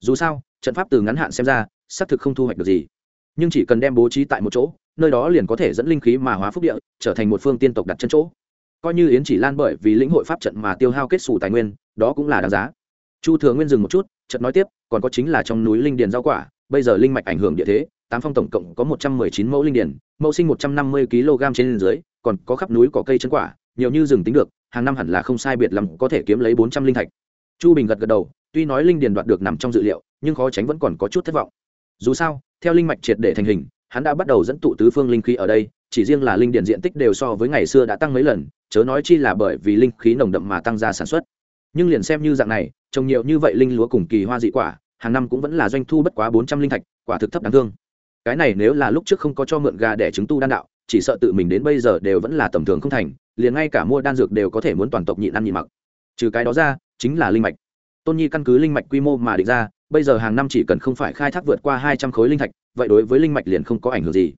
dù sao, trận pháp từ ngắn hạn xem ra, xác thực không thu hoạch được gì. Nhưng chỉ cần đem bố trí tại một chỗ, nơi đó liền có thể dẫn linh khí mà hóa phúc địa, trở thành một phương tiên tộc đặt chân chỗ. Coi như yến chỉ lan bởi vì lĩnh hội pháp trận mà tiêu hao kết xù tài nguyên, đó cũng là đáng giá. Chu thừa nguyên dừng một chút trận nói tiếp, còn có chính là trong núi linh điền rau quả, bây giờ linh mạch ảnh hưởng địa thế, tám phong tổng cộng có một trăm mười chín mẫu linh điền, mẫu sinh một trăm năm mươi kg trên dưới, còn có khắp núi cỏ cây chân quả, nhiều như rừng tính được, hàng năm hẳn là không sai biệt lắm, có thể kiếm lấy bốn trăm linh thạch. Chu bình gật gật đầu tuy nói linh điền đoạt được nằm trong dự liệu, nhưng khó tránh vẫn còn có chút thất vọng. Dù sao, theo linh mạch triệt để thành hình, hắn đã bắt đầu dẫn tụ tứ phương linh khí ở đây, chỉ riêng là linh điền diện tích đều so với ngày xưa đã tăng mấy lần, chớ nói chi là bởi vì linh khí nồng đậm mà tăng ra sản xuất. Nhưng liền xem như dạng này, trồng nhiều như vậy linh lúa cùng kỳ hoa dị quả, hàng năm cũng vẫn là doanh thu bất quá bốn trăm linh thạch, quả thực thấp đáng thương. Cái này nếu là lúc trước không có cho mượn gà để chứng tu đan đạo, chỉ sợ tự mình đến bây giờ đều vẫn là tầm thường không thành, liền ngay cả mua đan dược đều có thể muốn toàn tộc nhịn ăn nhịn mặc. Trừ cái đó ra, chính là linh mạch tôn nhi căn cứ linh mạch quy mô mà định ra, bây giờ hàng năm chỉ cần không phải khai thác vượt qua hai trăm khối linh thạch, vậy đối với linh mạch liền không có ảnh hưởng gì.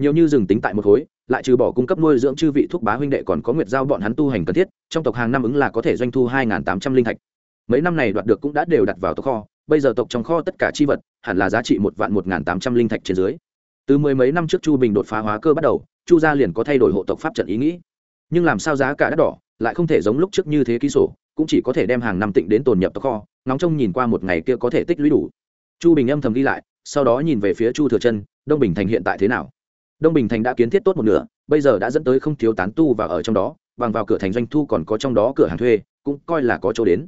Nhiều như dừng tính tại một khối, lại trừ bỏ cung cấp nuôi dưỡng chư vị thuốc bá huynh đệ còn có nguyệt giao bọn hắn tu hành cần thiết, trong tộc hàng năm ứng là có thể doanh thu hai tám trăm linh thạch. Mấy năm này đoạt được cũng đã đều đặt vào tộc kho, bây giờ tộc trong kho tất cả chi vật, hẳn là giá trị một vạn một tám trăm linh thạch trên dưới. Từ mười mấy năm trước chu bình đột phá hóa cơ bắt đầu, chu gia liền có thay đổi hộ tộc pháp trận ý nghĩ. Nhưng làm sao giá cả đắt đỏ, lại không thể giống lúc trước như thế ký sổ cũng chỉ có thể đem hàng năm tịnh đến tồn nhập tộc kho, ngóng trông nhìn qua một ngày kia có thể tích lũy đủ. Chu bình âm thầm đi lại, sau đó nhìn về phía chu thừa chân, đông bình thành hiện tại thế nào? Đông bình thành đã kiến thiết tốt một nửa, bây giờ đã dẫn tới không thiếu tán tu và ở trong đó, bằng vào cửa thành doanh thu còn có trong đó cửa hàng thuê, cũng coi là có chỗ đến.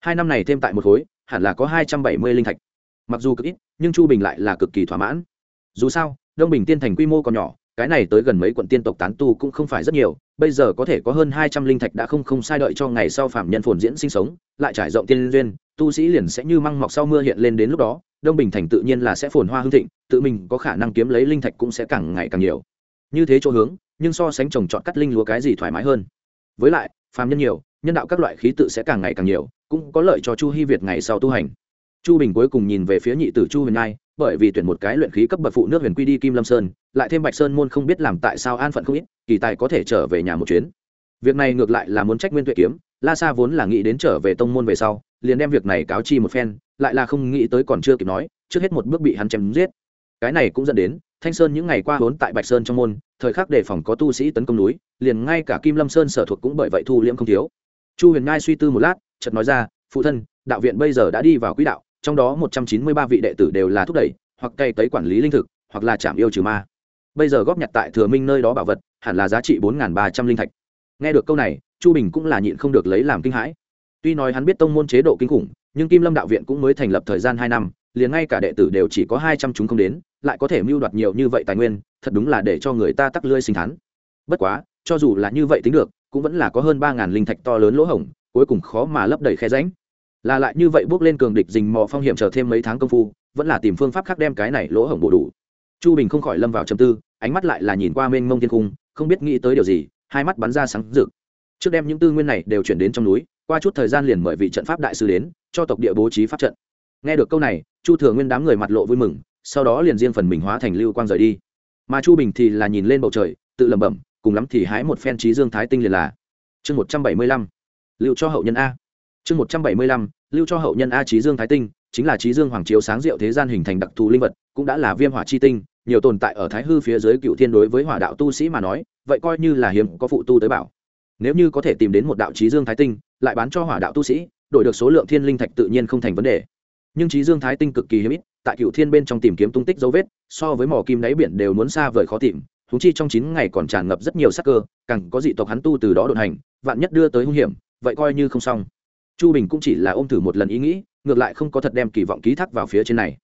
Hai năm này thêm tại một khối, hẳn là có hai trăm bảy mươi linh thạch. Mặc dù cực ít, nhưng chu bình lại là cực kỳ thỏa mãn. Dù sao, đông bình tiên thành quy mô còn nhỏ cái này tới gần mấy quận tiên tộc tán tu cũng không phải rất nhiều, bây giờ có thể có hơn hai trăm linh thạch đã không không sai đợi cho ngày sau phạm nhân phồn diễn sinh sống, lại trải rộng tiên duyên, tu sĩ liền sẽ như măng mọc sau mưa hiện lên đến lúc đó, đông bình thành tự nhiên là sẽ phồn hoa hương thịnh, tự mình có khả năng kiếm lấy linh thạch cũng sẽ càng ngày càng nhiều. Như thế chỗ hướng, nhưng so sánh trồng trọt cắt linh lúa cái gì thoải mái hơn? Với lại, phàm nhân nhiều, nhân đạo các loại khí tự sẽ càng ngày càng nhiều, cũng có lợi cho chu hy việt ngày sau tu hành. Chu bình cuối cùng nhìn về phía nhị tử chu huyền nai bởi vì tuyển một cái luyện khí cấp bậc phụ nước huyền quy đi kim lâm sơn, lại thêm bạch sơn môn không biết làm tại sao an phận không ít, kỳ tài có thể trở về nhà một chuyến. Việc này ngược lại là muốn trách nguyên tuệ kiếm, la sa vốn là nghĩ đến trở về tông môn về sau, liền đem việc này cáo chi một phen, lại là không nghĩ tới còn chưa kịp nói, trước hết một bước bị hắn chém giết. Cái này cũng dẫn đến, thanh sơn những ngày qua vốn tại bạch sơn trong môn, thời khắc đề phòng có tu sĩ tấn công núi, liền ngay cả kim lâm sơn sở thuộc cũng bởi vậy thu liễm không thiếu. Chu huyền ngai suy tư một lát, chợt nói ra, phụ thân, đạo viện bây giờ đã đi vào quỹ đạo trong đó một trăm chín mươi ba vị đệ tử đều là thúc đẩy, hoặc cày tấy quản lý linh thực, hoặc là chạm yêu trừ ma. Bây giờ góp nhặt tại thừa minh nơi đó bảo vật, hẳn là giá trị bốn ba trăm linh thạch. Nghe được câu này, chu bình cũng là nhịn không được lấy làm kinh hãi. Tuy nói hắn biết tông môn chế độ kinh khủng, nhưng kim lâm đạo viện cũng mới thành lập thời gian hai năm, liền ngay cả đệ tử đều chỉ có hai trăm chúng không đến, lại có thể mưu đoạt nhiều như vậy tài nguyên, thật đúng là để cho người ta tắc lươi sinh thắn bất quá, cho dù là như vậy tính được, cũng vẫn là có hơn ba linh thạch to lớn lỗ hổng, cuối cùng khó mà lấp đầy khe ránh là lại như vậy bước lên cường địch dình mò phong hiểm chờ thêm mấy tháng công phu, vẫn là tìm phương pháp khác đem cái này lỗ hổng bổ đủ. Chu bình không khỏi lâm vào trầm tư, ánh mắt lại là nhìn qua mênh mông thiên cung, không biết nghĩ tới điều gì, hai mắt bắn ra sáng rực. Trước đem những tư nguyên này đều chuyển đến trong núi, qua chút thời gian liền mời vị trận pháp đại sư đến, cho tộc địa bố trí pháp trận. Nghe được câu này, chu thừa nguyên đám người mặt lộ vui mừng, sau đó liền riêng phần mình hóa thành lưu quang rời đi. Mà chu bình thì là nhìn lên bầu trời, tự lẩm bẩm, cùng lắm thì hái một phen trí dương thái tinh liền là. Chương một trăm bảy mươi lăm, lưu cho hậu nhân a chương một trăm bảy mươi lăm, lưu cho hậu nhân a trí dương thái tinh, chính là trí dương hoàng chiếu sáng diệu thế gian hình thành đặc thù linh vật, cũng đã là viêm hỏa chi tinh, nhiều tồn tại ở thái hư phía dưới cựu thiên đối với hỏa đạo tu sĩ mà nói, vậy coi như là hiếm có phụ tu tới bảo. Nếu như có thể tìm đến một đạo trí dương thái tinh, lại bán cho hỏa đạo tu sĩ, đổi được số lượng thiên linh thạch tự nhiên không thành vấn đề. Nhưng trí dương thái tinh cực kỳ hiếm ít, tại cựu thiên bên trong tìm kiếm tung tích dấu vết, so với mỏ kim đáy biển đều muốn xa vời khó tìm chúng chi trong chín ngày còn tràn ngập rất nhiều sắc cơ, càng có dị tộc hắn tu từ đó đột hành, vạn nhất đưa tới hung hiểm, vậy coi như không xong chu bình cũng chỉ là ôm thử một lần ý nghĩ, ngược lại không có thật đem kỳ vọng ký thác vào phía trên này.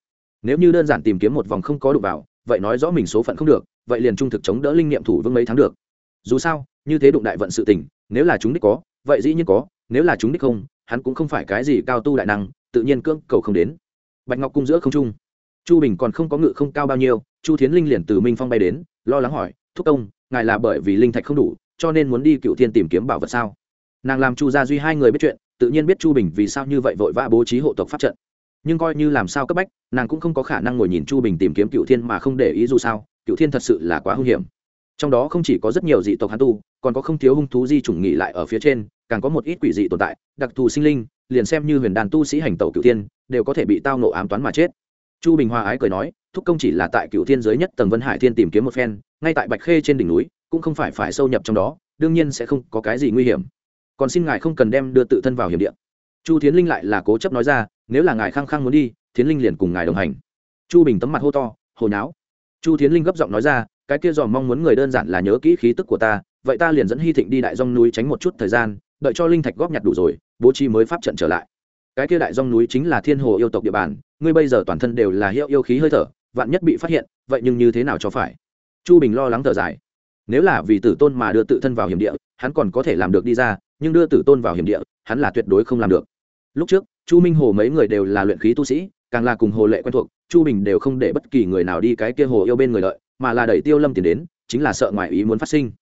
Nếu như đơn giản tìm kiếm một vòng không có đụng vào, vậy nói rõ mình số phận không được, vậy liền trung thực chống đỡ linh niệm thủ vương mấy tháng được. Dù sao, như thế đụng đại vận sự tình, nếu là chúng đích có, vậy dĩ nhiên có, nếu là chúng đích không, hắn cũng không phải cái gì cao tu đại năng, tự nhiên cưỡng cầu không đến. Bạch ngọc cung giữa không trung. Chu bình còn không có ngự không cao bao nhiêu, chu thiến linh liền từ minh phong bay đến, lo lắng hỏi, thúc công, ngài là bởi vì linh thạch không đủ, cho nên muốn đi cựu thiên tìm kiếm bảo vật sao? Nàng làm chu gia duy hai người biết chuyện tự nhiên biết chu bình vì sao như vậy vội vã bố trí hộ tộc pháp trận. Nhưng coi như làm sao cấp bách, nàng cũng không có khả năng ngồi nhìn chu bình tìm kiếm cựu thiên mà không để ý dù sao, cựu thiên thật sự là quá hung hiểm. Trong đó không chỉ có rất nhiều dị tộc hán tu, còn có không thiếu hung thú di chủng nghị lại ở phía trên, càng có một ít quỷ dị tồn tại, đặc thù sinh linh, liền xem như huyền đàn tu sĩ hành tẩu cựu Thiên, đều có thể bị tao nộ ám toán mà chết. Chu bình hòa ái cười nói, thúc công chỉ là tại cựu thiên giới nhất tầng vân hải thiên tìm kiếm một phen, ngay tại bạch khê trên đỉnh núi, cũng không phải phải sâu nhập trong đó, đương nhiên sẽ không có cái gì nguy hiểm còn xin ngài không cần đem đưa tự thân vào hiểm địa. Chu thiến linh lại là cố chấp nói ra, nếu là ngài khăng khăng muốn đi, thiến linh liền cùng ngài đồng hành. Chu bình tấm mặt hô to hồi náo chu thiến linh gấp giọng nói ra, cái kia dòm mong muốn người đơn giản là nhớ kỹ khí tức của ta, vậy ta liền dẫn hy thịnh đi đại dông núi tránh một chút thời gian, đợi cho linh thạch góp nhặt đủ rồi, bố trí mới pháp trận trở lại. Cái kia đại dông núi chính là thiên hồ yêu tộc địa bàn, ngươi bây giờ toàn thân đều là hiệu yêu khí hơi thở, vạn nhất bị phát hiện, vậy nhưng như thế nào cho phải? Chu bình lo lắng thở dài. Nếu là vì tử tôn mà đưa tự thân vào hiểm địa, hắn còn có thể làm được đi ra nhưng đưa tử tôn vào hiểm địa, hắn là tuyệt đối không làm được. Lúc trước, chu minh hồ mấy người đều là luyện khí tu sĩ, càng là cùng hồ lệ quen thuộc, chu bình đều không để bất kỳ người nào đi cái kia hồ yêu bên người lợi, mà là đẩy tiêu lâm tiền đến, chính là sợ ngoại ý muốn phát sinh.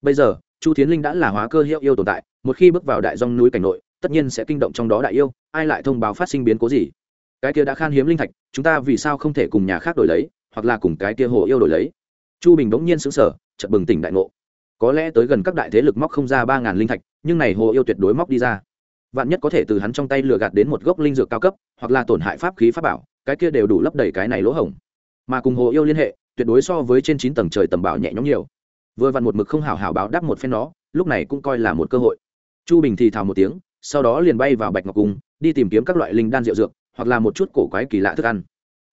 Bây giờ, chu tiến linh đã là hóa cơ hiệu yêu tồn tại, một khi bước vào đại dòng núi cảnh nội, tất nhiên sẽ kinh động trong đó đại yêu, ai lại thông báo phát sinh biến cố gì? Cái kia đã khan hiếm linh thạch, chúng ta vì sao không thể cùng nhà khác đổi lấy, hoặc là cùng cái kia hồ yêu đổi lấy? Chu bình bỗng nhiên xứng sở chợt bừng tỉnh đại ngộ có lẽ tới gần các đại thế lực móc không ra ba ngàn linh thạch, nhưng này hồ yêu tuyệt đối móc đi ra. Vạn nhất có thể từ hắn trong tay lừa gạt đến một gốc linh dược cao cấp, hoặc là tổn hại pháp khí pháp bảo, cái kia đều đủ lấp đầy cái này lỗ hổng. Mà cùng hồ yêu liên hệ, tuyệt đối so với trên chín tầng trời tầm bảo nhẹ nhõm nhiều. Vừa vặn một mực không hảo hảo báo đáp một phen nó lúc này cũng coi là một cơ hội. Chu bình thì thào một tiếng, sau đó liền bay vào bạch ngọc cung, đi tìm kiếm các loại linh đan rượu dược, hoặc là một chút cổ quái kỳ lạ thức ăn.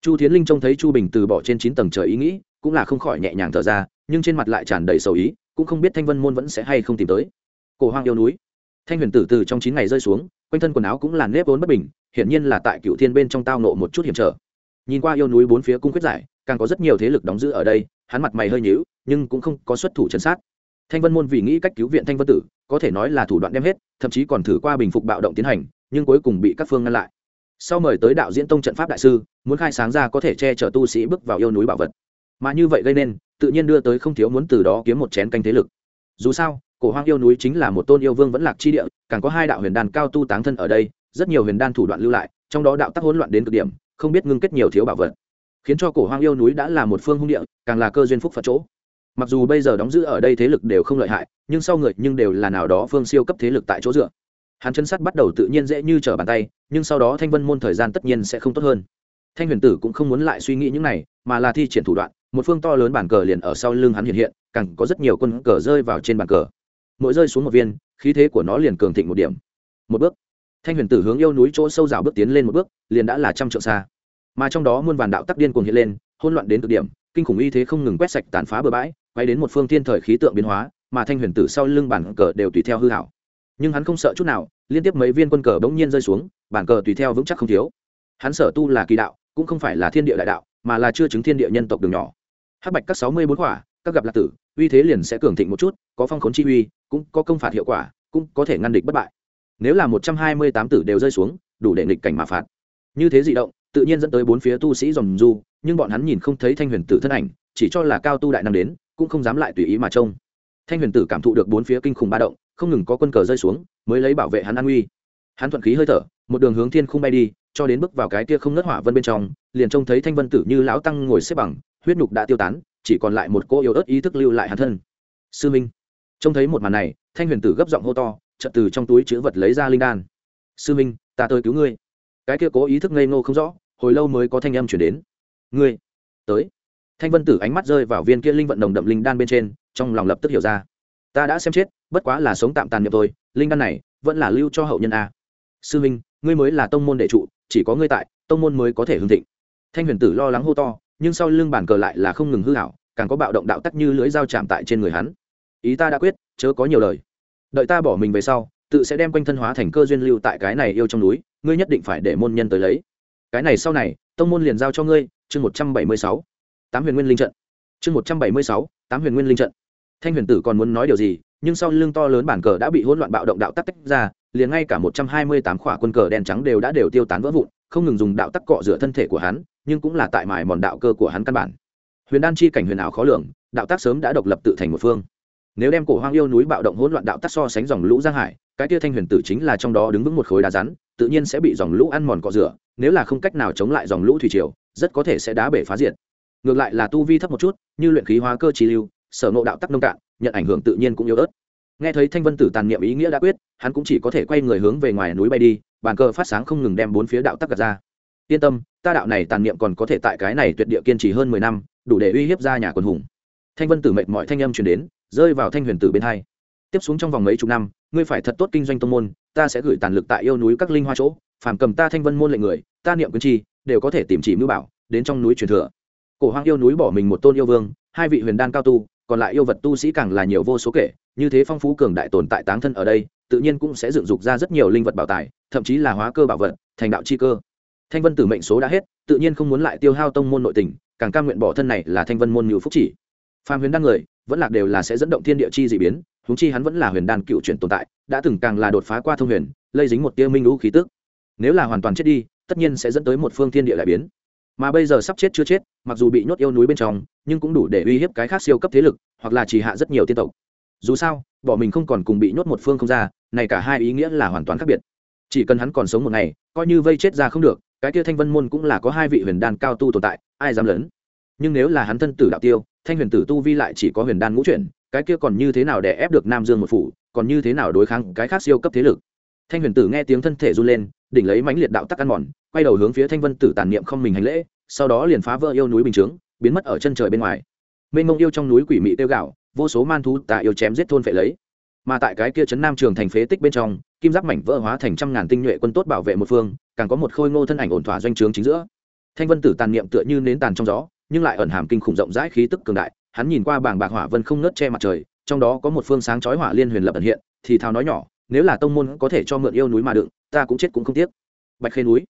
Chu thiến linh trông thấy chu bình từ bỏ trên chín tầng trời ý nghĩ, cũng là không khỏi nhẹ nhàng thở ra, nhưng trên mặt lại tràn đầy sầu ý cũng không biết thanh vân môn vẫn sẽ hay không tìm tới. Cổ hoang yêu núi. Thanh huyền tử từ trong chín ngày rơi xuống, quanh thân quần áo cũng là nếp vốn bất bình, hiển nhiên là tại cựu thiên bên trong tao nộ một chút hiểm trở. Nhìn qua yêu núi bốn phía cung quyết giải, càng có rất nhiều thế lực đóng giữ ở đây, hắn mặt mày hơi nhíu, nhưng cũng không có xuất thủ chấn sát. Thanh vân môn vì nghĩ cách cứu viện thanh vân tử, có thể nói là thủ đoạn đem hết, thậm chí còn thử qua bình phục bạo động tiến hành, nhưng cuối cùng bị các phương ngăn lại. Sau mời tới đạo diễn tông trận pháp đại sư, muốn khai sáng ra có thể che chở tu sĩ bước vào yêu núi bảo vật. Mà như vậy gây nên tự nhiên đưa tới không thiếu muốn từ đó kiếm một chén canh thế lực. Dù sao, cổ hoang yêu núi chính là một tôn yêu vương vẫn lạc chi địa, càng có hai đạo huyền đan cao tu táng thân ở đây, rất nhiều huyền đan thủ đoạn lưu lại, trong đó đạo tắc hỗn loạn đến cực điểm, không biết ngưng kết nhiều thiếu bảo vật. Khiến cho cổ hoang yêu núi đã là một phương hung địa, càng là cơ duyên phúc phật chỗ. Mặc dù bây giờ đóng giữ ở đây thế lực đều không lợi hại, nhưng sau người nhưng đều là nào đó phương siêu cấp thế lực tại chỗ dựa. Hắn chân sắt bắt đầu tự nhiên dễ như trở bàn tay, nhưng sau đó thanh vân môn thời gian tất nhiên sẽ không tốt hơn. Thanh huyền tử cũng không muốn lại suy nghĩ những này, mà là thi triển thủ đoạn một phương to lớn bản cờ liền ở sau lưng hắn hiện hiện, càng có rất nhiều quân cờ rơi vào trên bàn cờ. Mỗi rơi xuống một viên, khí thế của nó liền cường thịnh một điểm. Một bước, thanh huyền tử hướng yêu núi chỗ sâu rào bước tiến lên một bước, liền đã là trăm trượng xa. Mà trong đó muôn vàn đạo tắc điên cuồng hiện lên hôn loạn đến cực điểm, kinh khủng y thế không ngừng quét sạch tàn phá bừa bãi quay đến một phương thiên thời khí tượng biến hóa, mà thanh huyền tử sau lưng bản cờ đều tùy theo hư hảo. Nhưng hắn không sợ chút nào, liên tiếp mấy viên quân cờ bỗng nhiên rơi xuống bản cờ tùy theo vững chắc không thiếu. Hắn sở tu là kỳ đạo, cũng không phải là thiên địa đại đạo, mà là chưa chứng thiên địa nhân tộc đường nhỏ hắc bạch các sáu mươi bốn quả, các gặp lạc tử, uy thế liền sẽ cường thịnh một chút, có phong khốn chi uy, cũng có công phạt hiệu quả, cũng có thể ngăn địch bất bại. Nếu là một trăm hai mươi tám tử đều rơi xuống, đủ để nghịch cảnh mà phạt. Như thế dị động, tự nhiên dẫn tới bốn phía tu sĩ dòm du, nhưng bọn hắn nhìn không thấy thanh huyền tử thân ảnh, chỉ cho là cao tu đại năng đến, cũng không dám lại tùy ý mà trông. Thanh huyền tử cảm thụ được bốn phía kinh khủng ba động, không ngừng có quân cờ rơi xuống, mới lấy bảo vệ hắn an uy hắn thuận khí hơi thở, một đường hướng thiên không bay đi, cho đến bước vào cái kia không nứt hỏa vân bên trong, liền trông thấy thanh vân tử như lão tăng ngồi xếp bằng huyết nhục đã tiêu tán, chỉ còn lại một cô yếu ớt ý thức lưu lại hắn thân. Sư minh, trông thấy một màn này, thanh huyền tử gấp giọng hô to, chợt từ trong túi chứa vật lấy ra linh đan. Sư minh, ta tới cứu ngươi. Cái kia cố ý thức ngây ngô không rõ, hồi lâu mới có thanh âm chuyển đến. Ngươi, tới. Thanh vân tử ánh mắt rơi vào viên kia linh vận đồng đậm linh đan bên trên, trong lòng lập tức hiểu ra. Ta đã xem chết, bất quá là sống tạm tàn nhập thôi, linh đan này vẫn là lưu cho hậu nhân a. Sư minh, ngươi mới là tông môn đệ trụ, chỉ có ngươi tại, tông môn mới có thể hưng thịnh. Thanh huyền tử lo lắng hô to nhưng sau lưng bản cờ lại là không ngừng hư hảo, càng có bạo động đạo tắc như lưỡi dao chạm tại trên người hắn. Ý ta đã quyết, chớ có nhiều lời. Đợi ta bỏ mình về sau, tự sẽ đem quanh thân hóa thành cơ duyên lưu tại cái này yêu trong núi, ngươi nhất định phải để môn nhân tới lấy. Cái này sau này, tông môn liền giao cho ngươi, chương một trăm bảy mươi sáu. Tám huyền nguyên linh trận. Chương một trăm bảy mươi sáu, tám huyền nguyên linh trận. Thanh huyền tử còn muốn nói điều gì, nhưng sau lưng to lớn bản cờ đã bị hỗn loạn bạo động đạo tắc tách ra, liền ngay cả một trăm hai mươi tám khỏa quân cờ đen trắng đều đã đều tiêu tán vỡ vụn không ngừng dùng đạo tắc cọ rửa thân thể của hắn, nhưng cũng là tại mài mòn đạo cơ của hắn căn bản. Huyền đan chi cảnh huyền ảo khó lường, đạo tác sớm đã độc lập tự thành một phương. Nếu đem cổ hoang yêu núi bạo động hỗn loạn đạo tác so sánh dòng lũ giang hải, cái tia thanh huyền tử chính là trong đó đứng vững một khối đá rắn, tự nhiên sẽ bị dòng lũ ăn mòn cọ rửa, nếu là không cách nào chống lại dòng lũ thủy triều, rất có thể sẽ đá bể phá diệt. Ngược lại là tu vi thấp một chút, như luyện khí hóa cơ trí lưu, sở ngộ đạo tắc nông cạn, nhận ảnh hưởng tự nhiên cũng yếu ớt. Nghe thấy thanh vân tử tàn niệm ý nghĩa đã quyết, hắn cũng chỉ có thể quay người hướng về ngoài núi bay đi bàn cờ phát sáng không ngừng đem bốn phía đạo tắc gạt ra. Yên tâm, ta đạo này tàn niệm còn có thể tại cái này tuyệt địa kiên trì hơn mười năm, đủ để uy hiếp ra nhà quần hùng. Thanh vân tử mệnh mọi thanh âm chuyển đến, rơi vào thanh huyền tử bên hai. Tiếp xuống trong vòng mấy chục năm, ngươi phải thật tốt kinh doanh tông môn, ta sẽ gửi tàn lực tại yêu núi các linh hoa chỗ, phàm cầm ta thanh vân môn lệnh người, ta niệm quyến chi đều có thể tìm chỉ mưu bảo, đến trong núi truyền thừa. Cổ hoang yêu núi bỏ mình một tôn yêu vương, hai vị huyền đan cao tu, còn lại yêu vật tu sĩ càng là nhiều vô số kể, như thế phong phú cường đại tồn tại táng thân ở đây, tự nhiên cũng sẽ dựng dục ra rất nhiều linh vật bảo tài thậm chí là hóa cơ bảo vật, thành đạo chi cơ. Thanh vân tử mệnh số đã hết, tự nhiên không muốn lại tiêu hao tông môn nội tình, càng cam nguyện bỏ thân này là thanh vân môn nhiều phúc chỉ. Phàm huyền đan người, vẫn lạc đều là sẽ dẫn động thiên địa chi dị biến húng chi hắn vẫn là huyền đan cựu chuyển tồn tại, đã từng càng là đột phá qua thông huyền, lây dính một tia minh lũ khí tức. Nếu là hoàn toàn chết đi, tất nhiên sẽ dẫn tới một phương thiên địa đại biến. Mà bây giờ sắp chết chưa chết, mặc dù bị nhốt yêu núi bên trong, nhưng cũng đủ để uy hiếp cái khác siêu cấp thế lực, hoặc là chỉ hạ rất nhiều tiên tộc. Dù sao, bỏ mình không còn cùng bị nhốt một phương không ra, này cả hai ý nghĩa là hoàn toàn khác biệt chỉ cần hắn còn sống một ngày, coi như vây chết ra không được, cái kia thanh vân môn cũng là có hai vị huyền đan cao tu tồn tại, ai dám lớn nhưng nếu là hắn thân tử đạo tiêu, thanh huyền tử tu vi lại chỉ có huyền đan ngũ chuyển, cái kia còn như thế nào để ép được nam dương một phủ, còn như thế nào đối kháng cái khác siêu cấp thế lực? Thanh huyền tử nghe tiếng thân thể run lên, đỉnh lấy mãnh liệt đạo tắc ăn mòn, quay đầu hướng phía thanh vân tử tàn niệm không mình hành lễ, sau đó liền phá vỡ yêu núi bình chướng, biến mất ở chân trời bên ngoài. Mênh mông yêu trong núi quỷ mị tiêu gạo, vô số man thú tại yêu chém giết thôn phệ lấy. Mà tại cái kia trấn nam trường thành phế tích bên trong kim giáp mảnh vỡ hóa thành trăm ngàn tinh nhuệ quân tốt bảo vệ một phương, càng có một khôi ngô thân ảnh ổn thỏa doanh trướng chính giữa. Thanh vân tử tàn niệm tựa như nến tàn trong gió, nhưng lại ẩn hàm kinh khủng rộng rãi khí tức cường đại, hắn nhìn qua bảng bạc hỏa vân không nớt che mặt trời, trong đó có một phương sáng chói hỏa liên huyền lập ẩn hiện, thì thào nói nhỏ, nếu là tông môn có thể cho mượn yêu núi mà đựng, ta cũng chết cũng không tiếc. Bạch khê núi.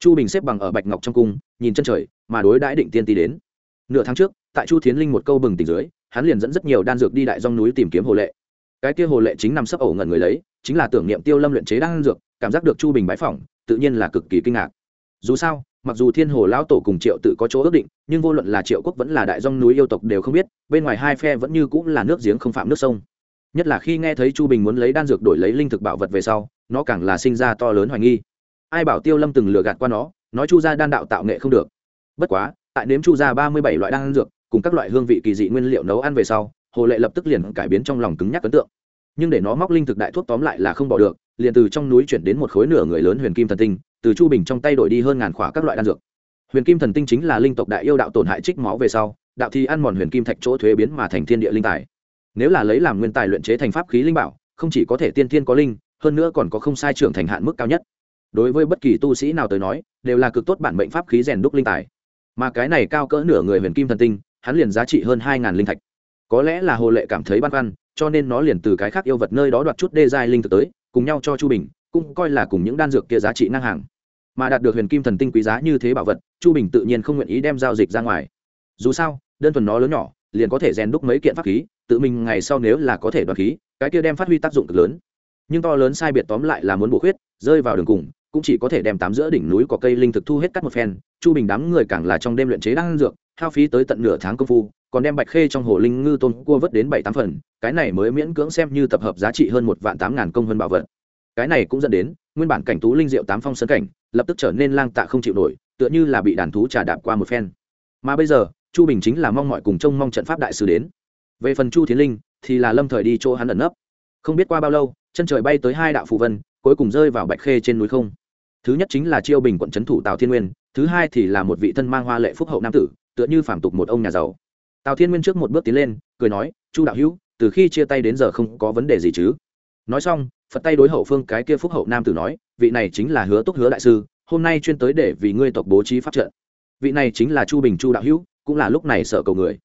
Chu bình xếp bằng ở bạch ngọc trong cung, nhìn chân trời, mà đối đãi định tiên tỷ đến. Nửa tháng trước, tại chu thiến linh một câu bừng tỉnh dưới, hắn liền dẫn rất nhiều đan dược đi đại dòng núi tìm kiếm hồ lệ. Cái kia hồ lệ chính nằm sấp ổ ngẩn người lấy chính là tưởng niệm tiêu lâm luyện chế đan dược, cảm giác được chu bình bãi phỏng, tự nhiên là cực kỳ kinh ngạc. Dù sao, mặc dù thiên hồ lão tổ cùng triệu tự có chỗ ước định, nhưng vô luận là triệu quốc vẫn là đại dòng núi yêu tộc đều không biết, bên ngoài hai phe vẫn như cũng là nước giếng không phạm nước sông. Nhất là khi nghe thấy chu bình muốn lấy đan dược đổi lấy linh thực bảo vật về sau, nó càng là sinh ra to lớn hoài nghi. Ai bảo tiêu lâm từng lừa gạt qua nó, nói chu gia đan đạo tạo nghệ không được. Bất quá, tại nếm chu gia ba mươi bảy loại đan dược, cùng các loại hương vị kỳ dị nguyên liệu nấu ăn về sau, hồ lệ lập tức liền cải biến trong lòng cứng nhắc ấn tượng nhưng để nó móc linh thực đại thuốc tóm lại là không bỏ được, liền từ trong núi chuyển đến một khối nửa người lớn huyền kim thần tinh, từ chu bình trong tay đổi đi hơn ngàn khỏa các loại đan dược. Huyền kim thần tinh chính là linh tộc đại yêu đạo tổn hại trích máu về sau, đạo thi ăn mòn huyền kim thạch chỗ thuế biến mà thành thiên địa linh tài. Nếu là lấy làm nguyên tài luyện chế thành pháp khí linh bảo, không chỉ có thể tiên thiên có linh, hơn nữa còn có không sai trưởng thành hạn mức cao nhất. Đối với bất kỳ tu sĩ nào tới nói, đều là cực tốt bản mệnh pháp khí rèn đúc linh tài. Mà cái này cao cỡ nửa người huyền kim thần tinh, hắn liền giá trị hơn hai ngàn linh thạch. Có lẽ là hồ lệ cảm thấy băn khoăn cho nên nó liền từ cái khác yêu vật nơi đó đoạt chút đê giai linh thực tới, cùng nhau cho chu bình, cũng coi là cùng những đan dược kia giá trị ngang hàng. Mà đạt được huyền kim thần tinh quý giá như thế bảo vật, chu bình tự nhiên không nguyện ý đem giao dịch ra ngoài. Dù sao, đơn thuần nó lớn nhỏ, liền có thể rèn đúc mấy kiện pháp khí, tự mình ngày sau nếu là có thể đoạt khí, cái kia đem phát huy tác dụng cực lớn. Nhưng to lớn sai biệt tóm lại là muốn bổ khuyết, rơi vào đường cùng cũng chỉ có thể đem tám giữa đỉnh núi có cây linh thực thu hết cắt một phen, chu bình đám người càng là trong đêm luyện chế đang dược, hao phí tới tận nửa tháng công phu, còn đem bạch khê trong hồ linh ngư tôn cua vớt đến bảy tám phần, cái này mới miễn cưỡng xem như tập hợp giá trị hơn một vạn tám ngàn công hơn bảo vật. Cái này cũng dẫn đến, nguyên bản cảnh tú linh diệu tám phong sân cảnh, lập tức trở nên lang tạ không chịu nổi, tựa như là bị đàn thú trà đạp qua một phen. Mà bây giờ, chu bình chính là mong mọi cùng trông mong trận pháp đại sứ đến. Về phần chu thiến linh, thì là lâm thời đi chỗ hắn ẩn nấp. Không biết qua bao lâu, chân trời bay tới hai đạo phù vân, cuối cùng rơi vào bạch khê trên núi không thứ nhất chính là chiêu bình quận trấn thủ tào thiên nguyên, thứ hai thì là một vị thân mang hoa lệ phúc hậu nam tử, tựa như phản tục một ông nhà giàu. Tào thiên nguyên trước một bước tiến lên, cười nói, chu đạo hữu, từ khi chia tay đến giờ không có vấn đề gì chứ? Nói xong, phật tay đối hậu phương cái kia phúc hậu nam tử nói, vị này chính là hứa túc hứa đại sư, hôm nay chuyên tới để vì ngươi tộc bố trí pháp trận. Vị này chính là chu bình chu đạo hữu, cũng là lúc này sợ cầu người.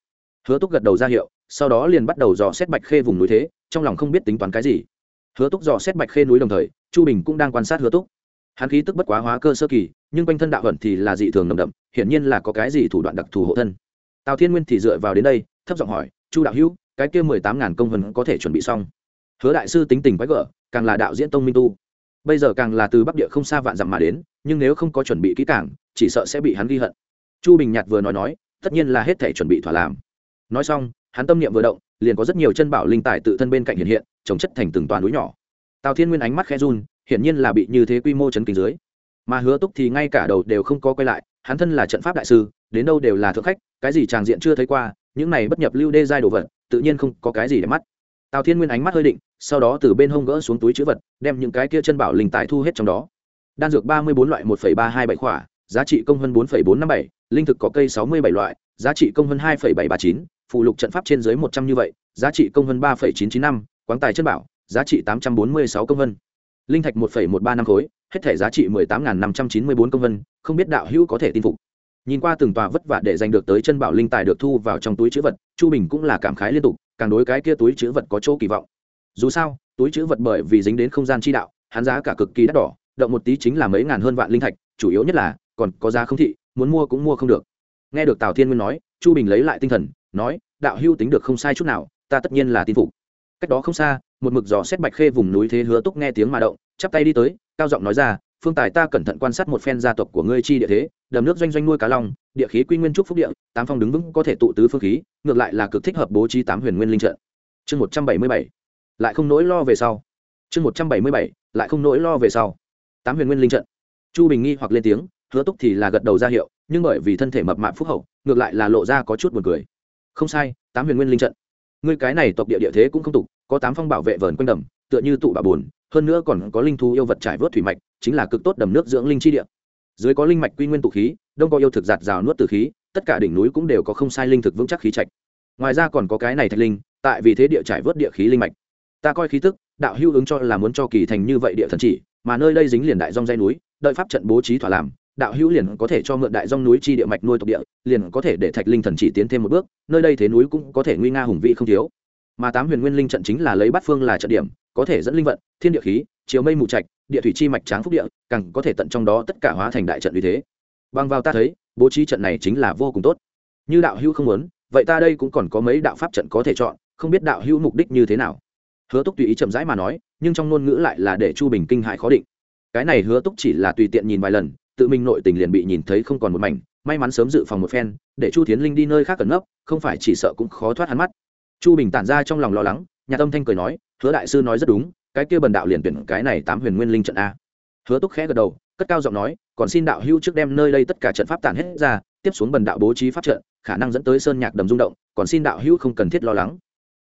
Hứa túc gật đầu ra hiệu, sau đó liền bắt đầu dò xét bạch khê vùng núi thế, trong lòng không biết tính toán cái gì. Hứa túc dò xét bạch khê núi đồng thời, chu bình cũng đang quan sát hứa túc hắn khí tức bất quá hóa cơ sơ kỳ, nhưng quanh thân đạo vận thì là dị thường nồng đậm, hiển nhiên là có cái gì thủ đoạn đặc thù hộ thân. Tào thiên nguyên thì dựa vào đến đây, thấp giọng hỏi, chu đạo hữu, cái kia mười tám ngàn công vân có thể chuẩn bị xong? Hứa đại sư tính tình quái gở, càng là đạo diễn tông minh tu. Bây giờ càng là từ bắc địa không xa vạn dặm mà đến, nhưng nếu không có chuẩn bị kỹ càng, chỉ sợ sẽ bị hắn ghi hận. Chu bình nhạt vừa nói nói, tất nhiên là hết thể chuẩn bị thỏa làm. Nói xong, hắn tâm niệm vừa động, liền có rất nhiều chân bảo linh tài tự thân bên cạnh hiện hiện, trồng chất thành từng toàn núi nhỏ. Tào thiên nguyên ánh mắt khẽ run hiển nhiên là bị như thế quy mô chấn kinh dưới. Mà hứa túc thì ngay cả đầu đều không có quay lại, hắn thân là trận pháp đại sư, đến đâu đều là thượng khách, cái gì tràng diện chưa thấy qua, những này bất nhập lưu đê giai đồ vật, tự nhiên không có cái gì để mắt. Tào thiên nguyên ánh mắt hơi định, sau đó từ bên hông gỡ xuống túi chữ vật, đem những cái kia chân bảo linh tài thu hết trong đó. Đan dược ba mươi bốn loại một ba hai bảy khỏa, giá trị công hơn bốn bốn năm bảy, linh thực có cây sáu mươi bảy loại, giá trị công hơn hai bảy ba chín phụ lục trận pháp trên dưới một trăm như vậy, giá trị công hơn ba chín chín năm, quáng tài chân bảo, giá trị tám trăm bốn mươi sáu công vân linh thạch một một ba năm khối, hết thể giá trị mười tám năm trăm chín mươi bốn công vân, không biết đạo hữu có thể tin phục. Nhìn qua từng tòa vất vả để giành được tới chân bảo linh tài được thu vào trong túi chữ vật, chu bình cũng là cảm khái liên tục, càng đối cái kia túi chữ vật có chỗ kỳ vọng. Dù sao, túi chữ vật bởi vì dính đến không gian chi đạo, hắn giá cả cực kỳ đắt đỏ, động một tí chính là mấy ngàn hơn vạn linh thạch, chủ yếu nhất là, còn có giá không thị, muốn mua cũng mua không được. Nghe được tào thiên nguyên nói, chu bình lấy lại tinh thần, nói, đạo hưu tính được không sai chút nào, ta tất nhiên là tin phục. Cách đó không xa một mực dò xét bạch khê vùng núi thế hứa túc nghe tiếng mà động, chắp tay đi tới, cao giọng nói ra, phương tài ta cẩn thận quan sát một phen gia tộc của ngươi chi địa thế, đầm nước doanh doanh nuôi cá long, địa khí quy nguyên trúc phúc địa, tám phong đứng vững có thể tụ tứ phương khí, ngược lại là cực thích hợp bố trí tám huyền nguyên linh trận. Chương một trăm bảy mươi bảy. Lại không nỗi lo về sau. Chương một trăm bảy mươi bảy. Lại không nỗi lo về sau. Tám huyền nguyên linh trận. Chu bình nghi hoặc lên tiếng, hứa túc thì là gật đầu ra hiệu, nhưng bởi vì thân thể mập mạp phúc hậu, ngược lại là lộ ra có chút buồn cười. Không sai, tám huyền nguyên linh trận. Ngươi cái này tộc địa địa thế cũng không tục có tám phong bảo vệ vờn quanh đầm, tựa như tụ bà bồn hơn nữa còn có linh thú yêu vật trải vớt thủy mạch, chính là cực tốt đầm nước dưỡng linh chi địa. Dưới có linh mạch quy nguyên tụ khí, đông có yêu thực giạt rào nuốt từ khí, tất cả đỉnh núi cũng đều có không sai linh thực vững chắc khí trạch. Ngoài ra còn có cái này thạch linh, tại vì thế địa trải vớt địa khí linh mạch. Ta coi khí tức, đạo hưu ứng cho là muốn cho kỳ thành như vậy địa thần chỉ, mà nơi đây dính liền đại dòng dây núi, đợi pháp trận bố trí thỏa làm, đạo hữu liền có thể cho mượn đại dòng núi chi địa mạch nuôi tộc địa, liền có thể để thạch linh thần chỉ tiến thêm một bước, nơi đây thế núi cũng có thể nguy nga hùng vị không thiếu mà tám huyền nguyên linh trận chính là lấy bát phương là trận điểm, có thể dẫn linh vận, thiên địa khí chiếu mây mù trạch, địa thủy chi mạch tráng phúc địa, càng có thể tận trong đó tất cả hóa thành đại trận uy thế. Bằng vào ta thấy, bố trí trận này chính là vô cùng tốt. Như đạo hữu không muốn, vậy ta đây cũng còn có mấy đạo pháp trận có thể chọn, không biết đạo hữu mục đích như thế nào? Hứa túc tùy ý chậm rãi mà nói, nhưng trong ngôn ngữ lại là để chu bình kinh hại khó định. Cái này hứa túc chỉ là tùy tiện nhìn vài lần, tự mình nội tình liền bị nhìn thấy không còn một mảnh, may mắn sớm dự phòng một phen, để chu tiến linh đi nơi khác cẩn nấp không phải chỉ sợ cũng khó thoát hắn mắt chu bình tản ra trong lòng lo lắng, nhà tâm thanh cười nói, hứa đại sư nói rất đúng, cái kia bần đạo liền tuyển cái này tám huyền nguyên linh trận a. Hứa túc khẽ gật đầu, cất cao giọng nói, còn xin đạo hữu trước đem nơi đây tất cả trận pháp tản hết ra, tiếp xuống bần đạo bố trí pháp trận, khả năng dẫn tới sơn nhạc đầm rung động, còn xin đạo hữu không cần thiết lo lắng.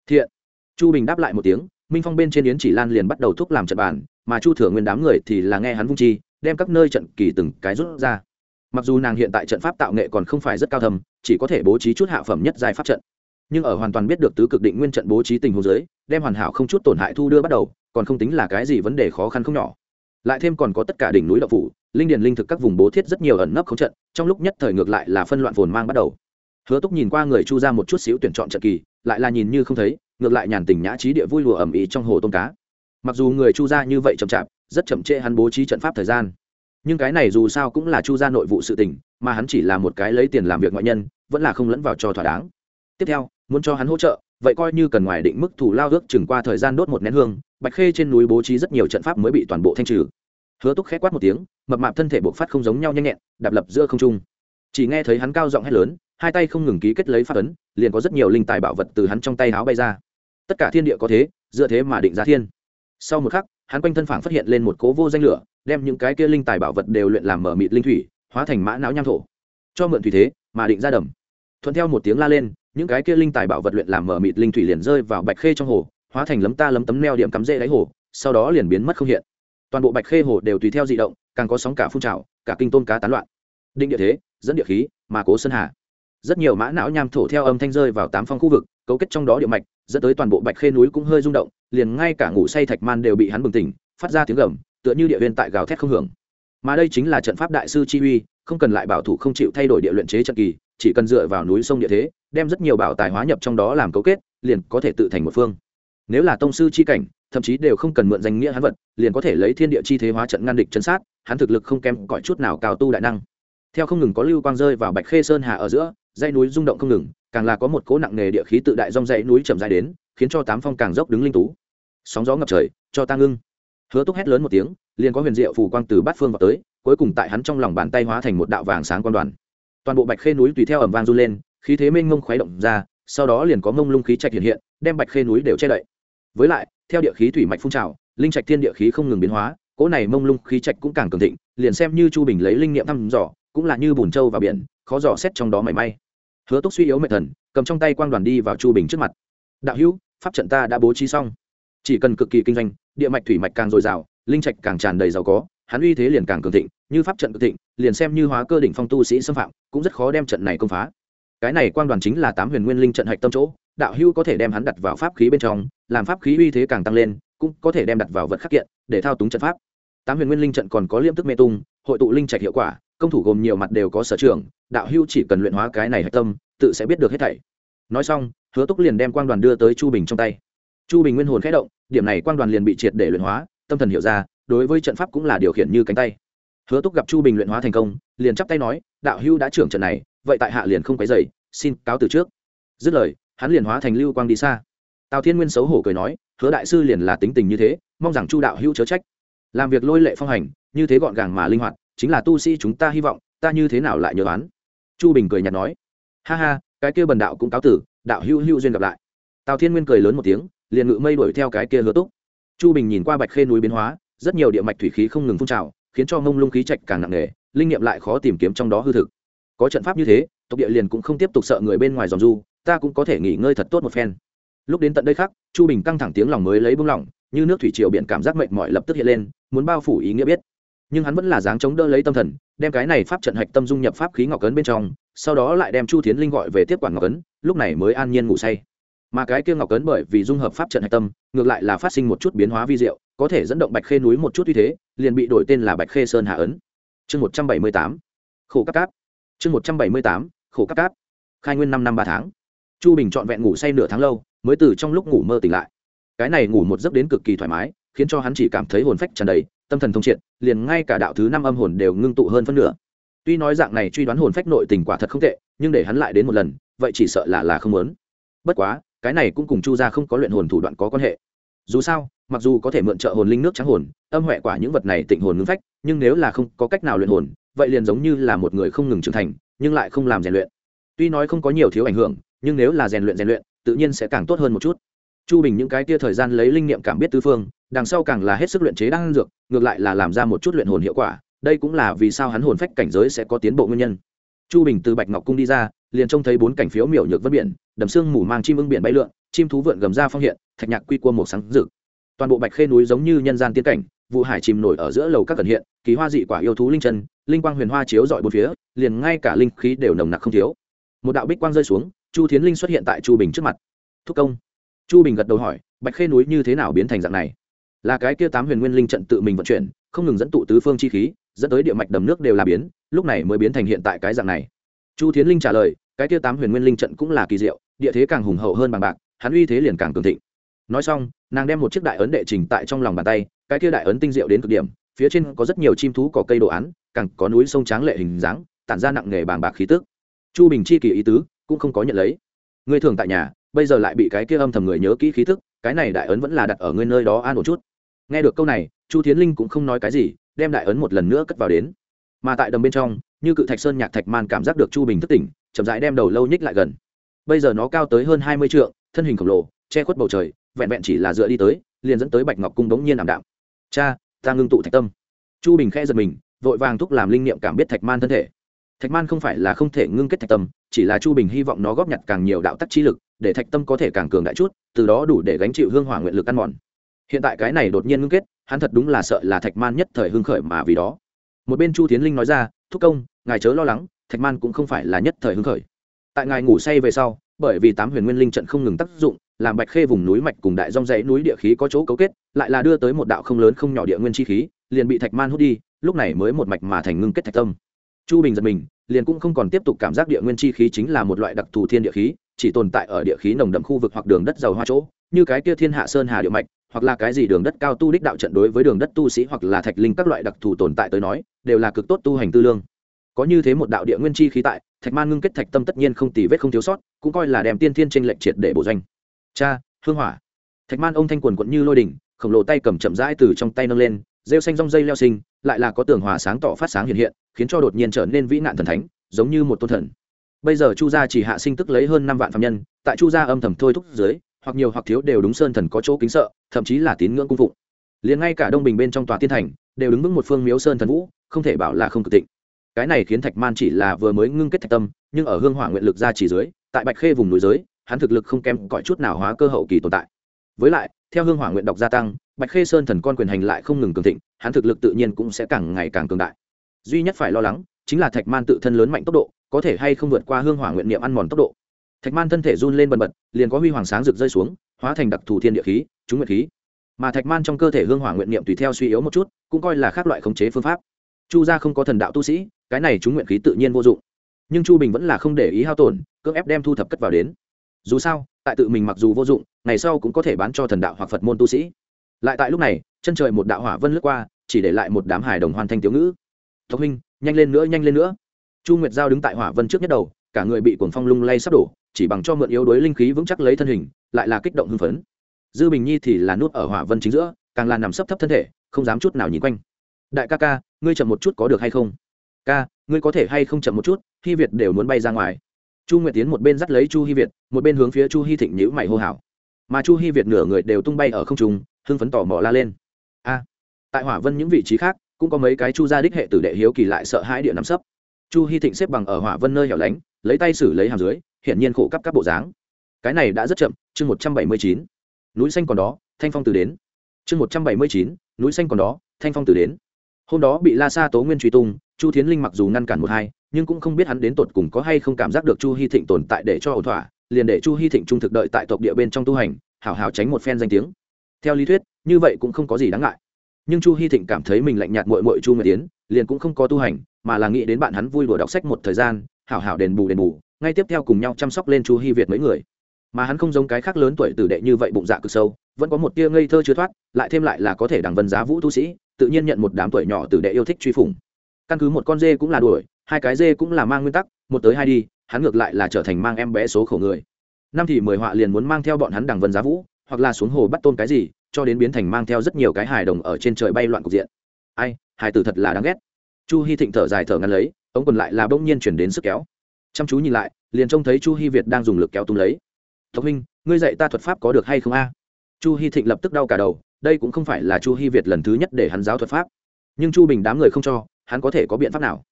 Thiện. Chu bình đáp lại một tiếng, minh phong bên trên yến chỉ lan liền bắt đầu thúc làm trận bàn, mà chu thừa nguyên đám người thì là nghe hắn vung chi, đem các nơi trận kỳ từng cái rút ra. Mặc dù nàng hiện tại trận pháp tạo nghệ còn không phải rất cao thầm chỉ có thể bố trí chút hạ phẩm nhất giai pháp trận nhưng ở hoàn toàn biết được tứ cực định nguyên trận bố trí tình huống giới đem hoàn hảo không chút tổn hại thu đưa bắt đầu, còn không tính là cái gì vấn đề khó khăn không nhỏ. Lại thêm còn có tất cả đỉnh núi đậu phủ, linh điền linh thực các vùng bố thiết rất nhiều ẩn nấp không trận, trong lúc nhất thời ngược lại là phân loạn phồn mang bắt đầu. Hứa túc nhìn qua người chu ra một chút xíu tuyển chọn trận kỳ, lại là nhìn như không thấy, ngược lại nhàn tình nhã trí địa vui lùa ẩm ý trong hồ tôm cá. Mặc dù người chu ra như vậy chậm chạp, rất chậm trễ hắn bố trí trận pháp thời gian. Nhưng cái này dù sao cũng là chu gia nội vụ sự tình, mà hắn chỉ là một cái lấy tiền làm việc ngoại nhân, vẫn là không lẫn vào cho thỏa đáng. Tiếp theo muốn cho hắn hỗ trợ, vậy coi như cần ngoài định mức thủ lao ước chừng qua thời gian đốt một nén hương, bạch khê trên núi bố trí rất nhiều trận pháp mới bị toàn bộ thanh trừ. Hứa túc khét quát một tiếng, mập mạp thân thể bộc phát không giống nhau nhanh nhẹn, đạp lập giữa không trung. Chỉ nghe thấy hắn cao giọng hét lớn, hai tay không ngừng ký kết lấy phát ấn, liền có rất nhiều linh tài bảo vật từ hắn trong tay áo bay ra. Tất cả thiên địa có thế, dựa thế mà định giá thiên. Sau một khắc, hắn quanh thân phản phát hiện lên một cố vô danh lửa, đem những cái kia linh tài bảo vật đều luyện làm mở mịt linh thủy, hóa thành mã não nham thổ. Cho mượn thủy thế, mà định ra đầm. Thuận theo một tiếng la lên những cái kia linh tài bảo vật luyện làm mở mịt linh thủy liền rơi vào bạch khê trong hồ, hóa thành lấm ta lấm tấm neo điểm cắm rễ đáy hồ, sau đó liền biến mất không hiện. Toàn bộ bạch khê hồ đều tùy theo dị động, càng có sóng cả phun trào, cả kinh tôn cá tán loạn. Định địa thế, dẫn địa khí, mà cố sơn hà. Rất nhiều mã não nham thổ theo âm thanh rơi vào tám phong khu vực, cấu kết trong đó địa mạch, dẫn tới toàn bộ bạch khê núi cũng hơi rung động, liền ngay cả ngủ say thạch man đều bị hắn bừng tỉnh, phát ra tiếng gầm, tựa như địa viên tại gào thét không hưởng mà đây chính là trận pháp đại sư chi uy, không cần lại bảo thủ không chịu thay đổi địa luyện chế trận kỳ chỉ cần dựa vào núi sông địa thế, đem rất nhiều bảo tài hóa nhập trong đó làm cấu kết, liền có thể tự thành một phương. Nếu là tông sư chi cảnh, thậm chí đều không cần mượn danh nghĩa hắn vật, liền có thể lấy thiên địa chi thế hóa trận ngăn địch chân sát, hắn thực lực không kém cõi chút nào cao tu đại năng. Theo không ngừng có lưu quang rơi vào bạch khê sơn hà ở giữa, dãy núi rung động không ngừng, càng là có một cố nặng nề địa khí tự đại dòng dãy núi chậm dài đến, khiến cho tám phong càng dốc đứng linh tú. Sóng gió ngập trời, cho ta ngưng. Hứa túc hét lớn một tiếng, liền có huyền diệu phù quang từ bát phương vào tới, cuối cùng tại hắn trong lòng bàn tay hóa thành một đạo vàng sáng quan đoàn toàn bộ bạch khê núi tùy theo ẩm vang run lên, khí thế mênh mông khuấy động ra, sau đó liền có mông lung khí trạch hiện hiện, đem bạch khê núi đều che đậy. Với lại, theo địa khí thủy mạch phun trào, linh trạch thiên địa khí không ngừng biến hóa, cỗ này mông lung khí trạch cũng càng cường thịnh, liền xem như chu bình lấy linh nghiệm thăm dò, cũng là như bùn trâu vào biển, khó dò xét trong đó mảy may. Hứa túc suy yếu mệt thần, cầm trong tay quang đoàn đi vào chu bình trước mặt. Đạo hữu, pháp trận ta đã bố trí xong. Chỉ cần cực kỳ kinh doanh, địa mạch thủy mạch càng dồi dào, linh trạch càng tràn đầy giàu có hắn uy thế liền càng cường thịnh, như pháp trận cường thịnh, liền xem như hóa cơ đỉnh phong tu sĩ xâm phạm, cũng rất khó đem trận này công phá. Cái này quan đoàn chính là tám huyền nguyên linh trận hạch tâm chỗ, đạo hưu có thể đem hắn đặt vào pháp khí bên trong, làm pháp khí uy thế càng tăng lên, cũng có thể đem đặt vào vật khắc kiện, để thao túng trận pháp. Tám huyền nguyên linh trận còn có liêm tức mê tung, hội tụ linh trạch hiệu quả, công thủ gồm nhiều mặt đều có sở trường, đạo hưu chỉ cần luyện hóa cái này hạch tâm, tự sẽ biết được hết thảy. Nói xong, hứa túc liền đem quan đoàn đưa tới chu bình trong tay. Chu bình nguyên hồn khẽ động, điểm này quan đoàn liền bị triệt để luyện hóa, tâm thần hiểu ra đối với trận pháp cũng là điều khiển như cánh tay. Hứa túc gặp chu bình luyện hóa thành công, liền chắp tay nói, đạo hưu đã trưởng trận này, vậy tại hạ liền không quấy dày xin cáo từ trước. Dứt lời, hắn liền hóa thành lưu quang đi xa. Tào thiên nguyên xấu hổ cười nói, hứa đại sư liền là tính tình như thế, mong rằng chu đạo hưu chớ trách. Làm việc lôi lệ phong hành, như thế gọn gàng mà linh hoạt, chính là tu sĩ chúng ta hy vọng, ta như thế nào lại nhớ oán? Chu bình cười nhạt nói, ha ha, cái kia bần đạo cũng cáo tử, đạo hưu hưu duyên gặp lại. Tào thiên nguyên cười lớn một tiếng, liền ngự mây đuổi theo cái kia hứa túc. Chu bình nhìn qua bạch khê núi biến hóa rất nhiều địa mạch thủy khí không ngừng phun trào, khiến cho ngông lung khí trạch càng nặng nề, linh nghiệm lại khó tìm kiếm trong đó hư thực. Có trận pháp như thế, tộc địa liền cũng không tiếp tục sợ người bên ngoài dòng du, ta cũng có thể nghỉ ngơi thật tốt một phen. Lúc đến tận đây khác chu bình căng thẳng tiếng lòng mới lấy bông lỏng, như nước thủy triều biển cảm giác mệnh mọi lập tức hiện lên, muốn bao phủ ý nghĩa biết. Nhưng hắn vẫn là dáng chống đỡ lấy tâm thần, đem cái này pháp trận hạch tâm dung nhập pháp khí ngọc cấn bên trong, sau đó lại đem chu tiến linh gọi về tiếp quản ngọc cấn lúc này mới an nhiên ngủ say mà cái kia ngọc cấn bởi vì dung hợp pháp trận hạch tâm, ngược lại là phát sinh một chút biến hóa vi diệu, có thể dẫn động bạch khê núi một chút uy thế, liền bị đổi tên là bạch khê sơn hạ ấn. Chương một trăm bảy mươi tám, khổ cắp cáp. Chương một trăm bảy mươi tám, khổ cắp cáp. Khai nguyên năm năm ba tháng. Chu bình trọn vẹn ngủ say nửa tháng lâu, mới từ trong lúc ngủ mơ tỉnh lại. Cái này ngủ một giấc đến cực kỳ thoải mái, khiến cho hắn chỉ cảm thấy hồn phách tràn đầy, tâm thần thông triệt, liền ngay cả đạo thứ năm âm hồn đều ngưng tụ hơn phân nửa. Tuy nói dạng này truy đoán hồn phách nội tình quả thật không tệ, nhưng để hắn lại đến một lần, vậy chỉ sợ là là không muốn. Bất quá cái này cũng cùng chu gia không có luyện hồn thủ đoạn có quan hệ. Dù sao, mặc dù có thể mượn trợ hồn linh nước trắng hồn, âm huệ quả những vật này tịnh hồn ngưng phách, nhưng nếu là không có cách nào luyện hồn, vậy liền giống như là một người không ngừng trưởng thành, nhưng lại không làm rèn luyện. Tuy nói không có nhiều thiếu ảnh hưởng, nhưng nếu là rèn luyện rèn luyện, tự nhiên sẽ càng tốt hơn một chút. Chu bình những cái tia thời gian lấy linh niệm cảm biết tứ phương, đằng sau càng là hết sức luyện chế đan dược, ngược lại là làm ra một chút luyện hồn hiệu quả, đây cũng là vì sao hắn hồn phách cảnh giới sẽ có tiến bộ nguyên nhân chu bình từ bạch ngọc cung đi ra, liền trông thấy bốn cảnh phiếu miểu nhược vân biển, đầm sương mù mang chim ưng biển bay lượn, chim thú vượn gầm ra phong hiện, thạch nhạc quy cua một sáng rực. Toàn bộ bạch khê núi giống như nhân gian tiên cảnh, vụ hải chìm nổi ở giữa lầu các cần hiện, kỳ hoa dị quả yêu thú linh chân, linh quang huyền hoa chiếu dọi bốn phía, liền ngay cả linh khí đều nồng nặc không thiếu. Một đạo bích quang rơi xuống, chu thiến linh xuất hiện tại chu bình trước mặt. Thúc công. Chu bình gật đầu hỏi, bạch khê núi như thế nào biến thành dạng này? Là cái kia tám huyền nguyên linh trận tự mình vận chuyển, không ngừng dẫn tụ tứ phương chi khí, dẫn tới địa mạch đầm nước đều là biến lúc này mới biến thành hiện tại cái dạng này. Chu thiến linh trả lời cái kia tám huyền nguyên linh trận cũng là kỳ diệu địa thế càng hùng hậu hơn bằng bạc hắn uy thế liền càng cường thịnh. Nói xong nàng đem một chiếc đại ấn đệ trình tại trong lòng bàn tay cái kia đại ấn tinh diệu đến cực điểm phía trên có rất nhiều chim thú có cây đồ án càng có núi sông tráng lệ hình dáng tản ra nặng nghề bàng bạc khí tức. Chu bình chi kỳ ý tứ cũng không có nhận lấy. Ngươi thường tại nhà bây giờ lại bị cái kia âm thầm người nhớ kỹ khí tức, cái này đại ấn vẫn là đặt ở ngươi nơi đó an ổn chút. Nghe được câu này chu thiến linh cũng không nói cái gì đem đại ấn một lần nữa cất vào đến mà tại đầm bên trong, như cự thạch sơn nhạc thạch man cảm giác được chu bình thức tỉnh, chậm rãi đem đầu lâu nhích lại gần. Bây giờ nó cao tới hơn hai mươi trượng, thân hình khổng lồ, che khuất bầu trời, vẹn vẹn chỉ là dựa đi tới, liền dẫn tới bạch ngọc cung đống nhiên ảm đạm. Cha, ta ngưng tụ thạch tâm. Chu bình khẽ giật mình, vội vàng thúc làm linh niệm cảm biết thạch man thân thể. Thạch man không phải là không thể ngưng kết thạch tâm, chỉ là chu bình hy vọng nó góp nhặt càng nhiều đạo tắc chi lực, để thạch tâm có thể càng cường đại chút, từ đó đủ để gánh chịu hương hỏa nguyện lực ăn mòn. Hiện tại cái này đột nhiên ngưng kết, hắn thật đúng là sợ là thạch man nhất thời hưng khởi mà vì đó một bên chu tiến linh nói ra, thúc công, ngài chớ lo lắng, thạch man cũng không phải là nhất thời hứng khởi. Tại ngài ngủ say về sau, bởi vì tám huyền nguyên linh trận không ngừng tác dụng, làm bạch khê vùng núi mạch cùng đại dòng dãy núi địa khí có chỗ cấu kết, lại là đưa tới một đạo không lớn không nhỏ địa nguyên chi khí, liền bị thạch man hút đi, lúc này mới một mạch mà thành ngưng kết thạch tâm. Chu bình giật mình, liền cũng không còn tiếp tục cảm giác địa nguyên chi khí chính là một loại đặc thù thiên địa khí, chỉ tồn tại ở địa khí nồng đậm khu vực hoặc đường đất giàu hoa chỗ, như cái kia thiên hạ sơn hà địa mạch hoặc là cái gì đường đất cao tu đích đạo trận đối với đường đất tu sĩ hoặc là thạch linh các loại đặc thù tồn tại tới nói, đều là cực tốt tu hành tư lương. Có như thế một đạo địa nguyên chi khí tại, thạch man ngưng kết thạch tâm tất nhiên không tì vết không thiếu sót, cũng coi là đem tiên thiên tranh lệch triệt để bổ doanh. Cha, hương hỏa. Thạch man ông thanh quần quận như lôi đỉnh, khổng lồ tay cầm chậm rãi từ trong tay nâng lên, rêu xanh rong dây leo sinh, lại là có tường hòa sáng tỏ phát sáng hiện hiện, khiến cho đột nhiên trở nên vĩ nạn thần thánh, giống như một tôn thần. Bây giờ chu gia chỉ hạ sinh tức lấy hơn năm vạn phạm nhân, tại chu gia âm thầm thôi thúc dưới hoặc nhiều hoặc thiếu đều đúng sơn thần có chỗ kính sợ, thậm chí là tín ngưỡng cung phụng. Liền ngay cả đông bình bên trong tòa tiên thành, đều đứng vững một phương miếu sơn thần vũ, không thể bảo là không cực tịnh cái này khiến thạch man chỉ là vừa mới ngưng kết thạch tâm, nhưng ở hương hỏa nguyện lực ra chỉ dưới, tại bạch khê vùng núi giới, hắn thực lực không kém cõi chút nào hóa cơ hậu kỳ tồn tại. Với lại, theo hương hỏa nguyện đọc gia tăng, bạch khê sơn thần con quyền hành lại không ngừng cường thịnh, hắn thực lực tự nhiên cũng sẽ càng ngày càng cường đại. Duy nhất phải lo lắng, chính là thạch man tự thân lớn mạnh tốc độ, có thể hay không vượt qua hương hỏa nguyện niệm ăn mòn tốc độ thạch man thân thể run lên bần bật, liền có huy hoàng sáng rực rơi xuống, hóa thành đặc thù thiên địa khí, chúng nguyện khí. Mà thạch man trong cơ thể hương hỏa nguyện niệm tùy theo suy yếu một chút, cũng coi là khác loại khống chế phương pháp. Chu gia không có thần đạo tu sĩ, cái này chúng nguyện khí tự nhiên vô dụng. Nhưng chu bình vẫn là không để ý hao tổn, cưỡng ép đem thu thập cất vào đến. Dù sao, tại tự mình mặc dù vô dụng, ngày sau cũng có thể bán cho thần đạo hoặc phật môn tu sĩ. Lại tại lúc này, chân trời một đạo hỏa vân lướt qua, chỉ để lại một đám hài đồng hoàn thanh tiểu ngữ. Tộc huynh, nhanh lên nữa, nhanh lên nữa. Chu nguyệt giao đứng tại hỏa vân trước nhất đầu cả người bị cuồng phong lung lay sắp đổ, chỉ bằng cho mượn yếu đuối linh khí vững chắc lấy thân hình, lại là kích động hưng phấn. Dư bình nhi thì là nút ở hỏa vân chính giữa, càng là nằm sấp thấp thân thể, không dám chút nào nhìn quanh. Đại ca ca, ngươi chậm một chút có được hay không? Ca, ngươi có thể hay không chậm một chút, hy việt đều muốn bay ra ngoài. Chu nguyệt tiến một bên dắt lấy chu hy việt, một bên hướng phía chu hy thịnh nhữ mày hô hào. Mà chu hy việt nửa người đều tung bay ở không trung, hưng phấn tỏ mò la lên. A, tại hỏa vân những vị trí khác, cũng có mấy cái chu gia đích hệ tử đệ hiếu kỳ lại sợ hãi địa nắm sấp. Chu hy thịnh xếp bằng ở hỏa vân nơi hẻo lánh lấy tay xử lấy hàm dưới, hiển nhiên khổ cấp các bộ dáng. Cái này đã rất chậm, chương một trăm bảy mươi chín, núi xanh còn đó, thanh phong từ đến. Chương một trăm bảy mươi chín, núi xanh còn đó, thanh phong từ đến. Hôm đó bị la sa tố nguyên truy tung, chu thiến linh mặc dù ngăn cản một hai, nhưng cũng không biết hắn đến tột cùng có hay không cảm giác được chu hy thịnh tồn tại để cho ổn thỏa, liền để chu hy thịnh trung thực đợi tại tộc địa bên trong tu hành, hảo hảo tránh một phen danh tiếng. Theo lý thuyết, như vậy cũng không có gì đáng ngại. Nhưng chu hy thịnh cảm thấy mình lạnh nhạt mội mội chu nguyệt tiến liền cũng không có tu hành, mà là nghĩ đến bạn hắn vui đùa đọc sách một thời gian hảo hảo đền bù đền bù, ngay tiếp theo cùng nhau chăm sóc lên chu hy việt mấy người. Mà hắn không giống cái khác lớn tuổi tử đệ như vậy bụng dạ cực sâu, vẫn có một tia ngây thơ chưa thoát, lại thêm lại là có thể đằng vân giá vũ tu sĩ, tự nhiên nhận một đám tuổi nhỏ tử đệ yêu thích truy phủng. Căn cứ một con dê cũng là đuổi, hai cái dê cũng là mang nguyên tắc, một tới hai đi, hắn ngược lại là trở thành mang em bé số khổ người. Năm thì mười họa liền muốn mang theo bọn hắn đằng vân giá vũ, hoặc là xuống hồ bắt tôn cái gì, cho đến biến thành mang theo rất nhiều cái hài đồng ở trên trời bay loạn cục diện. Ai, hài tử thật là đáng ghét. Chu hy thịnh thở dài thở ngăn lấy ống còn lại là bỗng nhiên chuyển đến sức kéo. Chăm chú nhìn lại, liền trông thấy chu hy việt đang dùng lực kéo tung lấy. Tộc huynh, ngươi dạy ta thuật pháp có được hay không a? Chu hy thịnh lập tức đau cả đầu, đây cũng không phải là chu hy việt lần thứ nhất để hắn giáo thuật pháp. Nhưng chu bình đám người không cho, hắn có thể có biện pháp nào?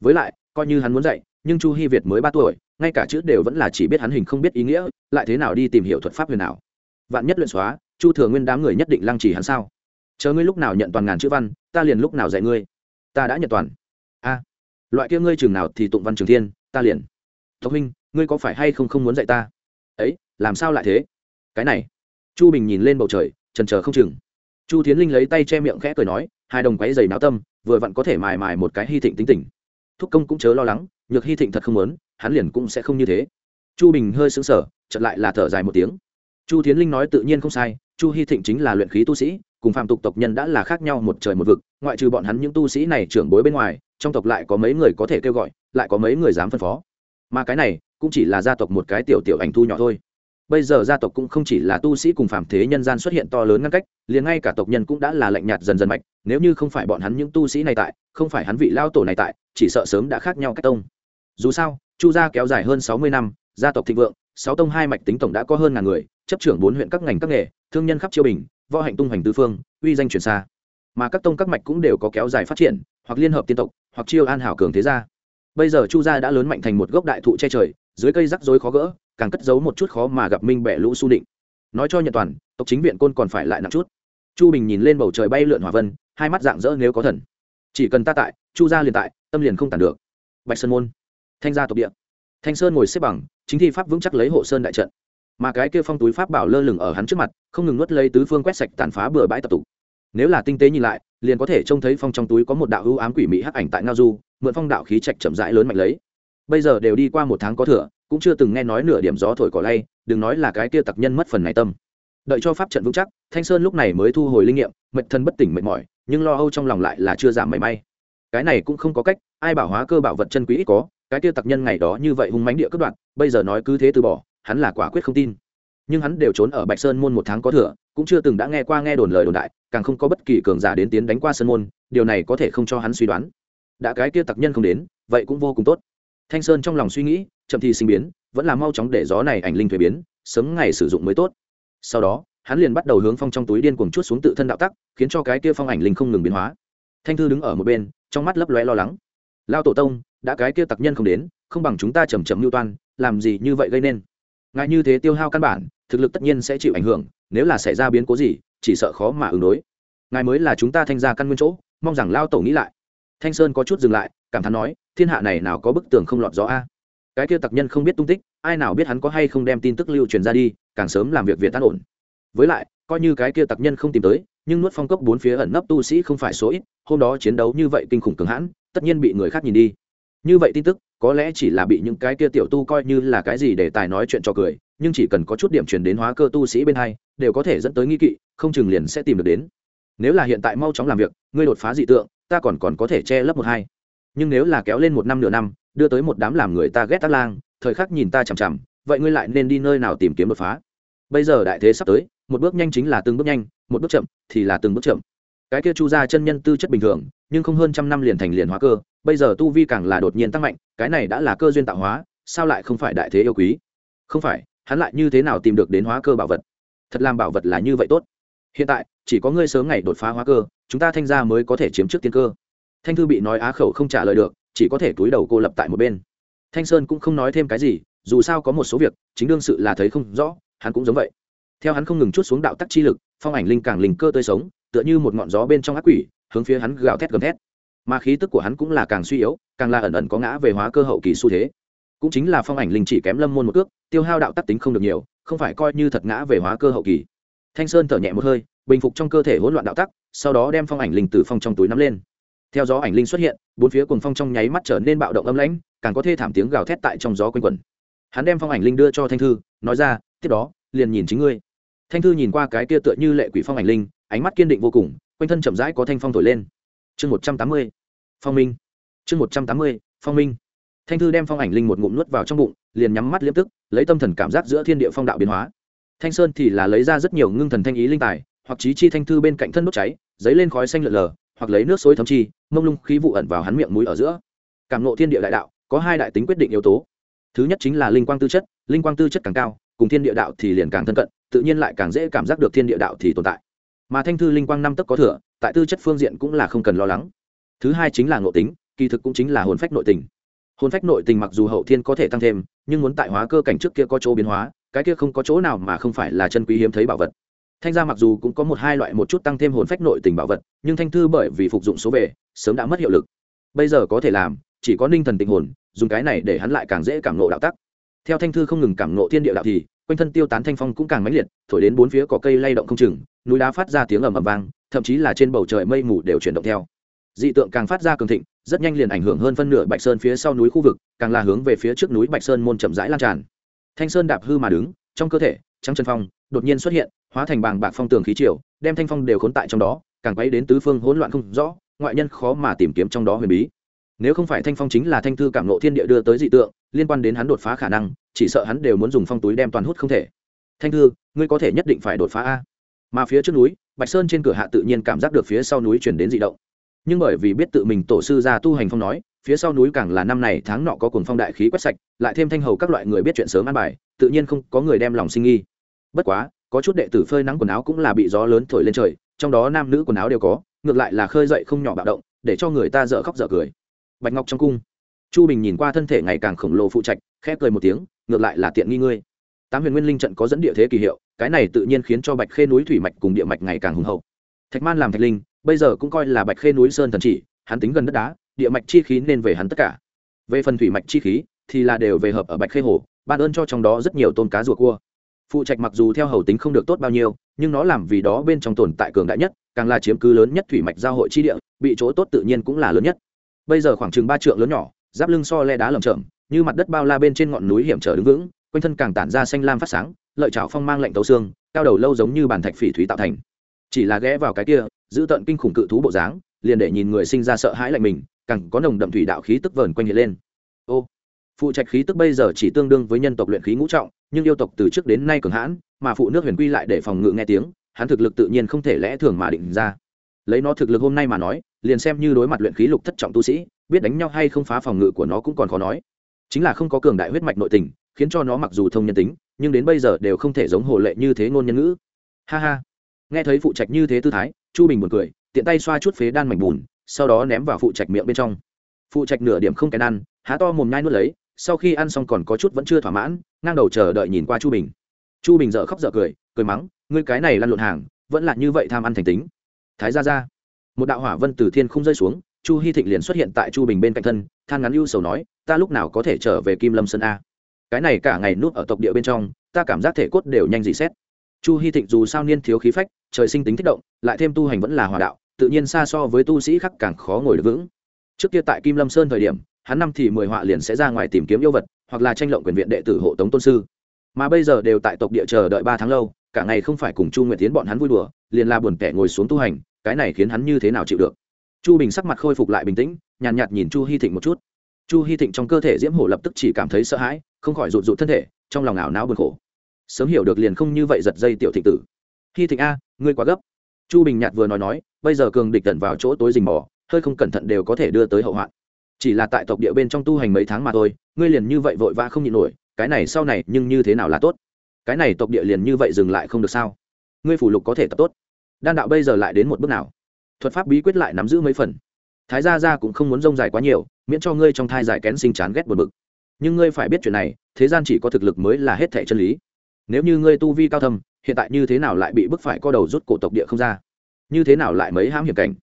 Với lại, coi như hắn muốn dạy, nhưng chu hy việt mới ba tuổi, ngay cả chữ đều vẫn là chỉ biết hắn hình không biết ý nghĩa, lại thế nào đi tìm hiểu thuật pháp huyền nào? Vạn nhất luyện xóa, chu thừa nguyên đám người nhất định lăng trì hắn sao? Chờ ngươi lúc nào nhận toàn ngàn chữ văn, ta liền lúc nào dạy ngươi. Ta đã nhận toàn. A loại kia ngươi trường nào thì tụng văn trường thiên, ta liền. Tộc huynh, ngươi có phải hay không không muốn dạy ta? Ấy, làm sao lại thế? Cái này. Chu bình nhìn lên bầu trời trần trờ không chừng. Chu tiến linh lấy tay che miệng khẽ cười nói, hai đồng quáy dày náo tâm, vừa vặn có thể mài mài một cái hy thịnh tính tình. Thúc công cũng chớ lo lắng, nhược hy thịnh thật không muốn, hắn liền cũng sẽ không như thế. Chu bình hơi sững sờ chật lại là thở dài một tiếng. Chu tiến linh nói tự nhiên không sai, chu hy thịnh chính là luyện khí tu sĩ cùng phạm tục tộc nhân đã là khác nhau một trời một vực, ngoại trừ bọn hắn những tu sĩ này trưởng bối bên ngoài, trong tộc lại có mấy người có thể kêu gọi, lại có mấy người dám phân phó. Mà cái này cũng chỉ là gia tộc một cái tiểu tiểu ảnh thu nhỏ thôi. Bây giờ gia tộc cũng không chỉ là tu sĩ cùng phàm thế nhân gian xuất hiện to lớn ngăn cách, liền ngay cả tộc nhân cũng đã là lạnh nhạt dần dần mạnh nếu như không phải bọn hắn những tu sĩ này tại, không phải hắn vị lao tổ này tại, chỉ sợ sớm đã khác nhau cách tông. Dù sao, chu gia kéo dài hơn sáu mươi năm, gia tộc thịnh vượng, sáu tông hai mạch tính tổng đã có hơn ngàn người, chấp trưởng bốn huyện các ngành các nghề, thương nhân khắp chiêu bình võ hạnh tung hoành tứ phương, uy danh truyền xa. Mà các tông các mạch cũng đều có kéo dài phát triển, hoặc liên hợp tiên tộc, hoặc chiêu an hảo cường thế gia. Bây giờ chu gia đã lớn mạnh thành một gốc đại thụ che trời, dưới cây rắc rối khó gỡ, càng cất giấu một chút khó mà gặp minh bẻ lũ su định nói cho nhật toàn, tộc chính viện côn còn phải lại nặng chút. Chu bình nhìn lên bầu trời bay lượn hỏa vân, hai mắt dạng dỡ nếu có thần. Chỉ cần ta tại, chu gia liền tại, tâm liền không tàn được. Bạch sơn môn, thanh gia tộc địa. Thanh sơn ngồi xếp bằng, chính thi pháp vững chắc lấy hộ sơn đại trận mà cái kia phong túi pháp bảo lơ lửng ở hắn trước mặt, không ngừng nuốt lấy tứ phương quét sạch tàn phá bừa bãi tập tục. Nếu là tinh tế nhìn lại, liền có thể trông thấy phong trong túi có một đạo hữu ám quỷ mỹ hắc ảnh tại ngao du, mượn phong đạo khí trạch chậm rãi lớn mạnh lấy. Bây giờ đều đi qua một tháng có thừa, cũng chưa từng nghe nói nửa điểm gió thổi cỏ lay, đừng nói là cái kia tặc nhân mất phần này tâm. Đợi cho pháp trận vững chắc, thanh sơn lúc này mới thu hồi linh nghiệm, mệt thân bất tỉnh mệt mỏi, nhưng lo âu trong lòng lại là chưa giảm mảy may. Cái này cũng không có cách, ai bảo hóa cơ bảo vật chân quý ít có, cái kia tặc nhân ngày đó như vậy hung mánh địa cất đoạn bây giờ nói cứ thế từ bỏ hắn là quả quyết không tin. Nhưng hắn đều trốn ở bạch sơn môn một tháng có thừa, cũng chưa từng đã nghe qua nghe đồn lời đồn đại, càng không có bất kỳ cường giả đến tiến đánh qua sơn môn, điều này có thể không cho hắn suy đoán. Đã cái kia tặc nhân không đến, vậy cũng vô cùng tốt. Thanh sơn trong lòng suy nghĩ, chậm thì sinh biến, vẫn là mau chóng để gió này ảnh linh thuế biến, sớm ngày sử dụng mới tốt. Sau đó, hắn liền bắt đầu hướng phong trong túi điên cuồng chút xuống tự thân đạo tắc, khiến cho cái kia phong ảnh linh không ngừng biến hóa. Thanh thư đứng ở một bên, trong mắt lấp lóe lo lắng. Lao tổ tông, đã cái kia tặc nhân không đến, không bằng chúng ta chầm chậm mưu toan, làm gì như vậy gây nên? Ngài như thế tiêu hao căn bản, thực lực tất nhiên sẽ chịu ảnh hưởng, nếu là xảy ra biến cố gì, chỉ sợ khó mà ứng đối. Ngài mới là chúng ta thanh ra căn nguyên chỗ, mong rằng lao tổ nghĩ lại. Thanh sơn có chút dừng lại, cảm thán nói, thiên hạ này nào có bức tường không lọt gió a? Cái kia tặc nhân không biết tung tích, ai nào biết hắn có hay không đem tin tức lưu truyền ra đi, càng sớm làm việc việt tan ổn. Với lại, coi như cái kia tặc nhân không tìm tới, nhưng nuốt phong cốc bốn phía ẩn nấp tu sĩ không phải số ít, hôm đó chiến đấu như vậy kinh khủng cường hãn, tất nhiên bị người khác nhìn đi. Như vậy tin tức có lẽ chỉ là bị những cái kia tiểu tu coi như là cái gì để tài nói chuyện cho cười, nhưng chỉ cần có chút điểm truyền đến hóa cơ tu sĩ bên hai, đều có thể dẫn tới nghi kỵ, không chừng liền sẽ tìm được đến. Nếu là hiện tại mau chóng làm việc, ngươi đột phá dị tượng, ta còn còn có thể che lấp một hai. Nhưng nếu là kéo lên một năm nửa năm, đưa tới một đám làm người ta ghét tác lang, thời khắc nhìn ta chằm chằm, vậy ngươi lại nên đi nơi nào tìm kiếm đột phá? Bây giờ đại thế sắp tới, một bước nhanh chính là từng bước nhanh, một bước chậm thì là từng bước chậm cái kia chu ra chân nhân tư chất bình thường, nhưng không hơn trăm năm liền thành liền hóa cơ, bây giờ tu vi càng là đột nhiên tăng mạnh, cái này đã là cơ duyên tạo hóa, sao lại không phải đại thế yêu quý? Không phải, hắn lại như thế nào tìm được đến hóa cơ bảo vật? Thật làm bảo vật là như vậy tốt. Hiện tại, chỉ có ngươi sớm ngày đột phá hóa cơ, chúng ta thanh gia mới có thể chiếm trước tiên cơ. Thanh thư bị nói á khẩu không trả lời được, chỉ có thể túi đầu cô lập tại một bên. Thanh sơn cũng không nói thêm cái gì, dù sao có một số việc, chính đương sự là thấy không rõ, hắn cũng giống vậy. Theo hắn không ngừng chút xuống đạo tắc chi lực, phong ảnh linh càng linh cơ tươi sống tựa như một ngọn gió bên trong ác quỷ, hướng phía hắn gào thét gầm thét. Mà khí tức của hắn cũng là càng suy yếu, càng là ẩn ẩn có ngã về hóa cơ hậu kỳ xu thế. Cũng chính là phong ảnh linh chỉ kém lâm môn một cước, tiêu hao đạo tắc tính không được nhiều, không phải coi như thật ngã về hóa cơ hậu kỳ. Thanh sơn thở nhẹ một hơi, bình phục trong cơ thể hỗn loạn đạo tắc, sau đó đem phong ảnh linh từ phong trong túi nắm lên. Theo gió ảnh linh xuất hiện, bốn phía cùng phong trong nháy mắt trở nên bạo động âm lãnh, càng có thê thảm tiếng gào thét tại trong gió quanh quẩn. Hắn đem phong ảnh linh đưa cho thanh thư, nói ra, tiếp đó, liền nhìn chính ngươi. Thanh thư nhìn qua cái kia tựa như lệ quỷ phong ảnh linh ánh mắt kiên định vô cùng, quanh thân chậm rãi có thanh phong thổi lên. Chương một trăm tám mươi, phong minh. Chương một trăm tám mươi, phong minh. Thanh thư đem phong ảnh linh một ngụm nuốt vào trong bụng, liền nhắm mắt liêm tức, lấy tâm thần cảm giác giữa thiên địa phong đạo biến hóa. Thanh sơn thì là lấy ra rất nhiều ngưng thần thanh ý linh tài, hoặc trí chi thanh thư bên cạnh thân đốt cháy dấy lên khói xanh lợn lờ, hoặc lấy nước xối thấm chi, mông lung khí vụ ẩn vào hắn miệng mũi ở giữa. Cảm nộ thiên địa đại đạo, có hai đại tính quyết định yếu tố. Thứ nhất chính là linh quang tư chất, linh quang tư chất càng cao, cùng thiên địa đạo thì liền càng thân cận, tự nhiên lại càng dễ cảm giác được thiên địa đạo thì tồn tại mà thanh thư linh quang năm tấc có thừa, tại tư chất phương diện cũng là không cần lo lắng. Thứ hai chính là ngộ tính, kỳ thực cũng chính là hồn phách nội tình. Hồn phách nội tình mặc dù hậu thiên có thể tăng thêm, nhưng muốn tại hóa cơ cảnh trước kia có chỗ biến hóa, cái kia không có chỗ nào mà không phải là chân quý hiếm thấy bảo vật. Thanh gia mặc dù cũng có một hai loại một chút tăng thêm hồn phách nội tình bảo vật, nhưng thanh thư bởi vì phục dụng số về, sớm đã mất hiệu lực. Bây giờ có thể làm, chỉ có ninh thần tình hồn, dùng cái này để hắn lại càng dễ cảm nộ đạo tắc. Theo thanh thư không ngừng cảm nộ thiên địa đạo thì, quanh thân tiêu tán thanh phong cũng càng mãnh liệt, thổi đến bốn phía cỏ cây lay động không chừng núi đá phát ra tiếng ầm ầm vang, thậm chí là trên bầu trời mây mù đều chuyển động theo. Dị tượng càng phát ra cường thịnh, rất nhanh liền ảnh hưởng hơn phân nửa bạch sơn phía sau núi khu vực, càng là hướng về phía trước núi bạch sơn môn chậm rãi lan tràn. Thanh sơn đạp hư mà đứng, trong cơ thể, trắng chân phong, đột nhiên xuất hiện, hóa thành bàng bạc phong tường khí triều, đem thanh phong đều khốn tại trong đó, càng quấy đến tứ phương hỗn loạn không rõ, ngoại nhân khó mà tìm kiếm trong đó huyền bí. Nếu không phải thanh phong chính là thanh thư cảm nộ thiên địa đưa tới dị tượng, liên quan đến hắn đột phá khả năng, chỉ sợ hắn đều muốn dùng phong túi đem toàn hút không thể. Thanh thư, ngươi có thể nhất định phải đột phá a mà phía trước núi, bạch sơn trên cửa hạ tự nhiên cảm giác được phía sau núi chuyển đến dị động. Nhưng bởi vì biết tự mình tổ sư ra tu hành phong nói, phía sau núi càng là năm này tháng nọ có cuồng phong đại khí quét sạch, lại thêm thanh hầu các loại người biết chuyện sớm ăn bài, tự nhiên không có người đem lòng sinh nghi. Bất quá, có chút đệ tử phơi nắng quần áo cũng là bị gió lớn thổi lên trời, trong đó nam nữ quần áo đều có, ngược lại là khơi dậy không nhỏ bạo động, để cho người ta dở khóc dở cười. Bạch ngọc trong cung, chu bình nhìn qua thân thể ngày càng khổng lồ phụ trạch, khẽ cười một tiếng, ngược lại là tiện nghi ngươi tám huyền nguyên linh trận có dẫn địa thế kỳ hiệu, cái này tự nhiên khiến cho bạch khê núi thủy mạch cùng địa mạch ngày càng hùng hậu. Thạch man làm thạch linh, bây giờ cũng coi là bạch khê núi sơn thần chỉ, hắn tính gần đất đá, địa mạch chi khí nên về hắn tất cả. Về phần thủy mạch chi khí, thì là đều về hợp ở bạch khê hồ, ban ơn cho trong đó rất nhiều tôn cá rùa cua. Phụ trạch mặc dù theo hầu tính không được tốt bao nhiêu, nhưng nó làm vì đó bên trong tồn tại cường đại nhất, càng là chiếm cứ lớn nhất thủy mạch giao hội chi địa, bị chỗ tốt tự nhiên cũng là lớn nhất. Bây giờ khoảng chừng ba trượng lớn nhỏ, giáp lưng so le đá lởm chởm, như mặt đất bao la bên trên ngọn núi hiểm trở đứng vững quanh thân càng tản ra xanh lam phát sáng, lợi chảo phong mang lạnh tấu xương, cao đầu lâu giống như bàn thạch phỉ thúy tạo thành. Chỉ là ghé vào cái kia, giữ tận kinh khủng cự thú bộ dáng, liền để nhìn người sinh ra sợ hãi lạnh mình, càng có nồng đậm thủy đạo khí tức vờn quanh hiện lên. Ô, phụ trạch khí tức bây giờ chỉ tương đương với nhân tộc luyện khí ngũ trọng, nhưng yêu tộc từ trước đến nay cường hãn, mà phụ nước huyền quy lại để phòng ngự nghe tiếng, hắn thực lực tự nhiên không thể lẽ thường mà định ra. Lấy nó thực lực hôm nay mà nói, liền xem như đối mặt luyện khí lục thất trọng tu sĩ, biết đánh nhau hay không phá phòng ngự của nó cũng còn khó nói chính là không có cường đại huyết mạch nội tình, khiến cho nó mặc dù thông nhân tính, nhưng đến bây giờ đều không thể giống hồ lệ như thế ngôn nhân ngữ. Ha ha. Nghe thấy phụ trạch như thế tư thái, chu bình buồn cười, tiện tay xoa chút phế đan mảnh bùn, sau đó ném vào phụ trạch miệng bên trong. Phụ trạch nửa điểm không kèn ăn, há to mồm nhai nuốt lấy, sau khi ăn xong còn có chút vẫn chưa thỏa mãn, ngang đầu chờ đợi nhìn qua chu bình. Chu bình dợ khóc dợ cười cười mắng, ngươi cái này lăn lộn hàng, vẫn là như vậy tham ăn thành tính. Thái ra ra một đạo hỏa vân từ thiên không rơi xuống chu hy thịnh liền xuất hiện tại chu bình bên cạnh thân, than ngắn ưu sầu nói, ta lúc nào có thể trở về kim lâm sơn a? Cái này cả ngày nuốt ở tộc địa bên trong, ta cảm giác thể cốt đều nhanh dị xét. Chu hy thịnh dù sao niên thiếu khí phách, trời sinh tính thích động, lại thêm tu hành vẫn là hòa đạo, tự nhiên xa so với tu sĩ khác càng khó ngồi được vững. Trước kia tại kim lâm sơn thời điểm, hắn năm thì mười họa liền sẽ ra ngoài tìm kiếm yêu vật, hoặc là tranh lộng quyền viện đệ tử hộ tống tôn sư. Mà bây giờ đều tại tộc địa chờ đợi ba tháng lâu, cả ngày không phải cùng chu nguyệt tiến bọn hắn vui đùa, liền la buồn kẻ ngồi xuống tu hành, cái này khiến hắn như thế nào chịu được? Chu bình sắc mặt khôi phục lại bình tĩnh nhàn nhạt, nhạt nhìn chu hy thịnh một chút. Chu hy thịnh trong cơ thể diễm hổ lập tức chỉ cảm thấy sợ hãi không khỏi rụt rụt thân thể trong lòng ảo não buồn khổ. Sớm hiểu được liền không như vậy giật dây tiểu thịnh tử. Hy thịnh a ngươi quá gấp. Chu bình nhạt vừa nói nói bây giờ cường địch tận vào chỗ tối rình mò hơi không cẩn thận đều có thể đưa tới hậu hoạn. Chỉ là tại tộc địa bên trong tu hành mấy tháng mà thôi ngươi liền như vậy vội vã không nhịn nổi cái này sau này nhưng như thế nào là tốt? Cái này tộc địa liền như vậy dừng lại không được sao? Ngươi phủ lục có thể tập tốt. Đan đạo bây giờ lại đến một bước nào? Thuật pháp bí quyết lại nắm giữ mấy phần. Thái gia gia cũng không muốn rông dài quá nhiều, miễn cho ngươi trong thai giải kén sinh chán ghét buồn bực. Nhưng ngươi phải biết chuyện này, thế gian chỉ có thực lực mới là hết thẻ chân lý. Nếu như ngươi tu vi cao thâm, hiện tại như thế nào lại bị bức phải co đầu rút cổ tộc địa không ra? Như thế nào lại mấy hãm hiểm cảnh?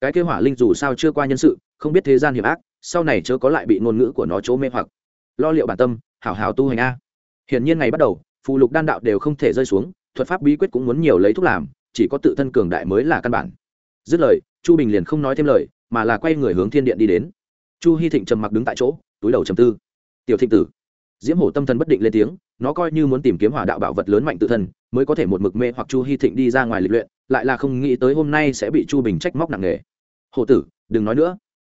Cái kế hỏa linh dù sao chưa qua nhân sự, không biết thế gian hiểm ác, sau này chớ có lại bị ngôn ngữ của nó chỗ mê hoặc. Lo liệu bản tâm, hảo hảo tu hành a. Hiển nhiên ngày bắt đầu, phù lục đan đạo đều không thể rơi xuống, thuật pháp bí quyết cũng muốn nhiều lấy thuốc làm, chỉ có tự thân cường đại mới là căn bản dứt lời, chu bình liền không nói thêm lời, mà là quay người hướng thiên điện đi đến. Chu hy thịnh trầm mặc đứng tại chỗ, túi đầu trầm tư. Tiểu thịnh tử. Diễm hổ tâm thần bất định lên tiếng, nó coi như muốn tìm kiếm hỏa đạo bảo vật lớn mạnh tự thân, mới có thể một mực mê hoặc chu hy thịnh đi ra ngoài lịch luyện, lại là không nghĩ tới hôm nay sẽ bị chu bình trách móc nặng nề. Hổ tử, đừng nói nữa.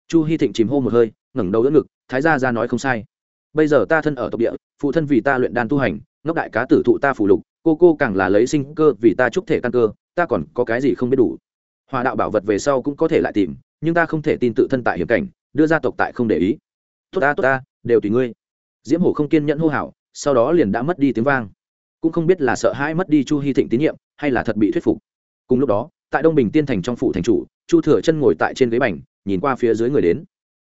Chu hy thịnh chìm hô một hơi, ngẩng đầu đỡ ngực, thái gia ra nói không sai. Bây giờ ta thân ở tộc địa, phụ thân vì ta luyện đan tu hành, ngốc đại cá tử thụ ta phủ lục, cô cô càng là lấy sinh cơ vì ta chúc thể căn cơ, ta còn có cái gì không biết đủ? Hòa đạo bảo vật về sau cũng có thể lại tìm, nhưng ta không thể tin tự thân tại hiểm cảnh, đưa ra tộc tại không để ý. Tốt ta tốt ta, đều tùy ngươi. Diễm hổ không kiên nhẫn hô hào, sau đó liền đã mất đi tiếng vang. Cũng không biết là sợ hãi mất đi chu hy thịnh tín nhiệm, hay là thật bị thuyết phục. Cùng lúc đó, tại đông bình tiên thành trong phủ thành chủ, chu thừa chân ngồi tại trên ghế bành, nhìn qua phía dưới người đến.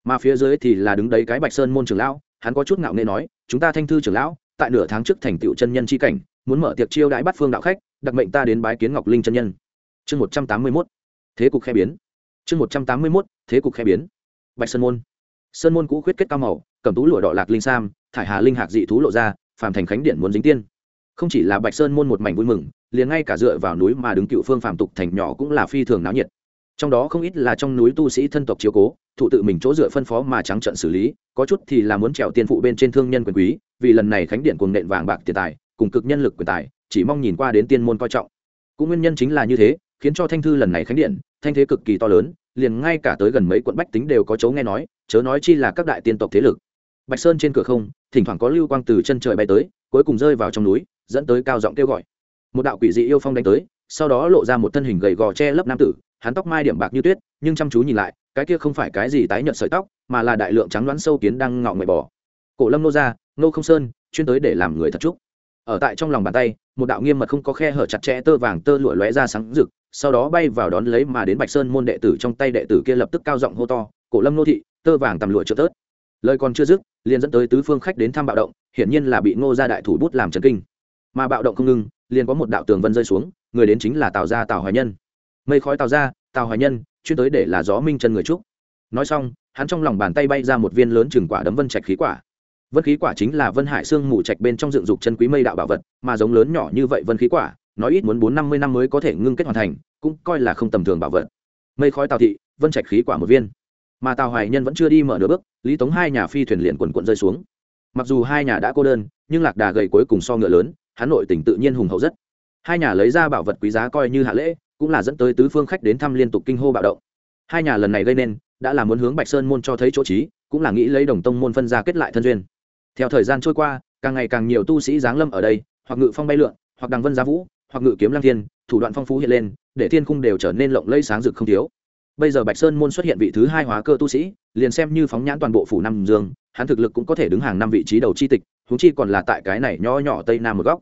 Mà phía dưới thì là đứng đấy cái bạch sơn môn trưởng lão, hắn có chút ngạo nghê nói, chúng ta thanh thư trưởng lão, tại nửa tháng trước thành tựu chân nhân c h i cảnh, muốn mở tiệc chiêu đãi bắt phương đạo khách, đặc mệnh ta đến bái kiến ngọc linh chân nhân. Chương một trăm tám mươi mốt thế cục khe biến. Chương một trăm tám mươi mốt, thế cục khe biến. Bạch sơn môn. Sơn môn cũ khuyết kết cao màu, cầm tú lụa đỏ lạc linh sam, thải hà linh hạc dị thú lộ ra, phàm thành khánh điện muốn dính tiên. Không chỉ là bạch sơn môn một mảnh vui mừng, liền ngay cả dựa vào núi mà đứng cựu phương phàm tục thành nhỏ cũng là phi thường náo nhiệt. Trong đó không ít là trong núi tu sĩ thân tộc chiếu cố, thụ tự mình chỗ dựa phân phó mà trắng trận xử lý, có chút thì là muốn trèo tiền phụ bên trên thương nhân quyền quý, vì lần này khánh điện cùng nện vàng bạc tiền tài, cùng cực nhân lực quyền tài, chỉ mong nhìn qua đến tiên môn coi trọng. Cũng nguyên nhân chính là như thế, khiến cho thanh thư lần này khánh điện thanh thế cực kỳ to lớn, liền ngay cả tới gần mấy quận bách tính đều có chấu nghe nói, chớ nói chi là các đại tiên tộc thế lực. Bạch sơn trên cửa không, thỉnh thoảng có lưu quang từ chân trời bay tới, cuối cùng rơi vào trong núi, dẫn tới cao giọng kêu gọi. Một đạo quỷ dị yêu phong đánh tới, sau đó lộ ra một thân hình gầy gò che lấp nam tử, hắn tóc mai điểm bạc như tuyết, nhưng chăm chú nhìn lại, cái kia không phải cái gì tái nhợt sợi tóc, mà là đại lượng trắng đoán sâu kiến đang ngọ ngậy bò. Cổ lâm nô ra, nô không sơn, chuyên tới để làm người thật trúc ở tại trong lòng bàn tay, một đạo nghiêm mật không có khe hở chặt chẽ tơ vàng tơ lụa lóe ra sáng rực sau đó bay vào đón lấy mà đến bạch sơn môn đệ tử trong tay đệ tử kia lập tức cao giọng hô to, cổ lâm nô thị, tơ vàng tầm lụa trợ tớt. Lời còn chưa dứt, liền dẫn tới tứ phương khách đến thăm bạo động, hiển nhiên là bị ngô gia đại thủ bút làm trần kinh. Mà bạo động không ngừng, liền có một đạo tường vân rơi xuống, người đến chính là tào gia tào hoài nhân. Mây khói tào gia tào hoài nhân, chuyên tới để là gió minh chân người trúc. Nói xong, hắn trong lòng bàn tay bay ra một viên lớn chừng quả đấm vân trạch khí quả. Vân khí quả chính là vân hải xương mù trạch bên trong dựng dục chân quý mây đạo bảo vật, mà giống lớn nhỏ như vậy vân khí quả nói ít muốn bốn năm mươi năm mới có thể ngưng kết hoàn thành, cũng coi là không tầm thường bảo vật. Mây khói tào thị, vân trạch khí quả một viên. Mà tào hoài nhân vẫn chưa đi mở nửa bước, lý tống hai nhà phi thuyền liền quần quận rơi xuống. Mặc dù hai nhà đã cô đơn, nhưng lạc đà gầy cuối cùng so ngựa lớn hắn nội tỉnh tự nhiên hùng hậu rất. Hai nhà lấy ra bảo vật quý giá coi như hạ lễ, cũng là dẫn tới tứ phương khách đến thăm liên tục kinh hô bạo động. Hai nhà lần này gây nên, đã là muốn hướng bạch sơn môn cho thấy chỗ trí, cũng là nghĩ lấy đồng tông môn phân ra kết lại thân duyên. Theo thời gian trôi qua, càng ngày càng nhiều tu sĩ giáng lâm ở đây, hoặc ngự phong bay lượn, hoặc đằng vân giá vũ hoặc ngự kiếm lăng thiên, thủ đoạn phong phú hiện lên, để thiên cung đều trở nên lộng lẫy sáng rực không thiếu. Bây giờ bạch sơn môn xuất hiện vị thứ hai hóa cơ tu sĩ, liền xem như phóng nhãn toàn bộ phủ nam dương, hắn thực lực cũng có thể đứng hàng năm vị trí đầu chi tịch húng chi còn là tại cái này nho nhỏ tây nam một góc.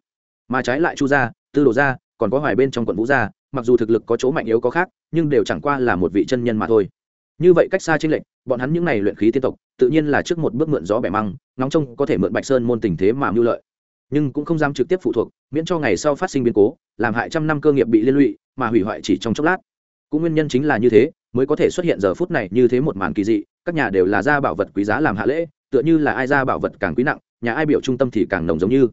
Mà trái lại chu gia, tư đồ gia, còn có hoài bên trong quận vũ gia, mặc dù thực lực có chỗ mạnh yếu có khác, nhưng đều chẳng qua là một vị chân nhân mà thôi. Như vậy cách xa trên lệnh bọn hắn những n à y luyện khí tiên tộc, tự nhiên là trước một bước mượn gió bẻ măng nóng trông có thể mượn bạch sơn môn tình thế mà mưu lợi. Nhưng cũng không dám trực tiếp phụ thuộc miễn cho ngày sau phát sinh biến cố, làm hại trăm năm cơ nghiệp bị liên lụy, mà hủy hoại chỉ trong chốc lát. Cũng nguyên nhân chính là như thế, mới có thể xuất hiện giờ phút này như thế một màn kỳ dị, các nhà đều là ra bảo vật quý giá làm hạ lễ, tựa như là ai ra bảo vật càng quý nặng, nhà ai biểu trung tâm thì càng nồng giống như.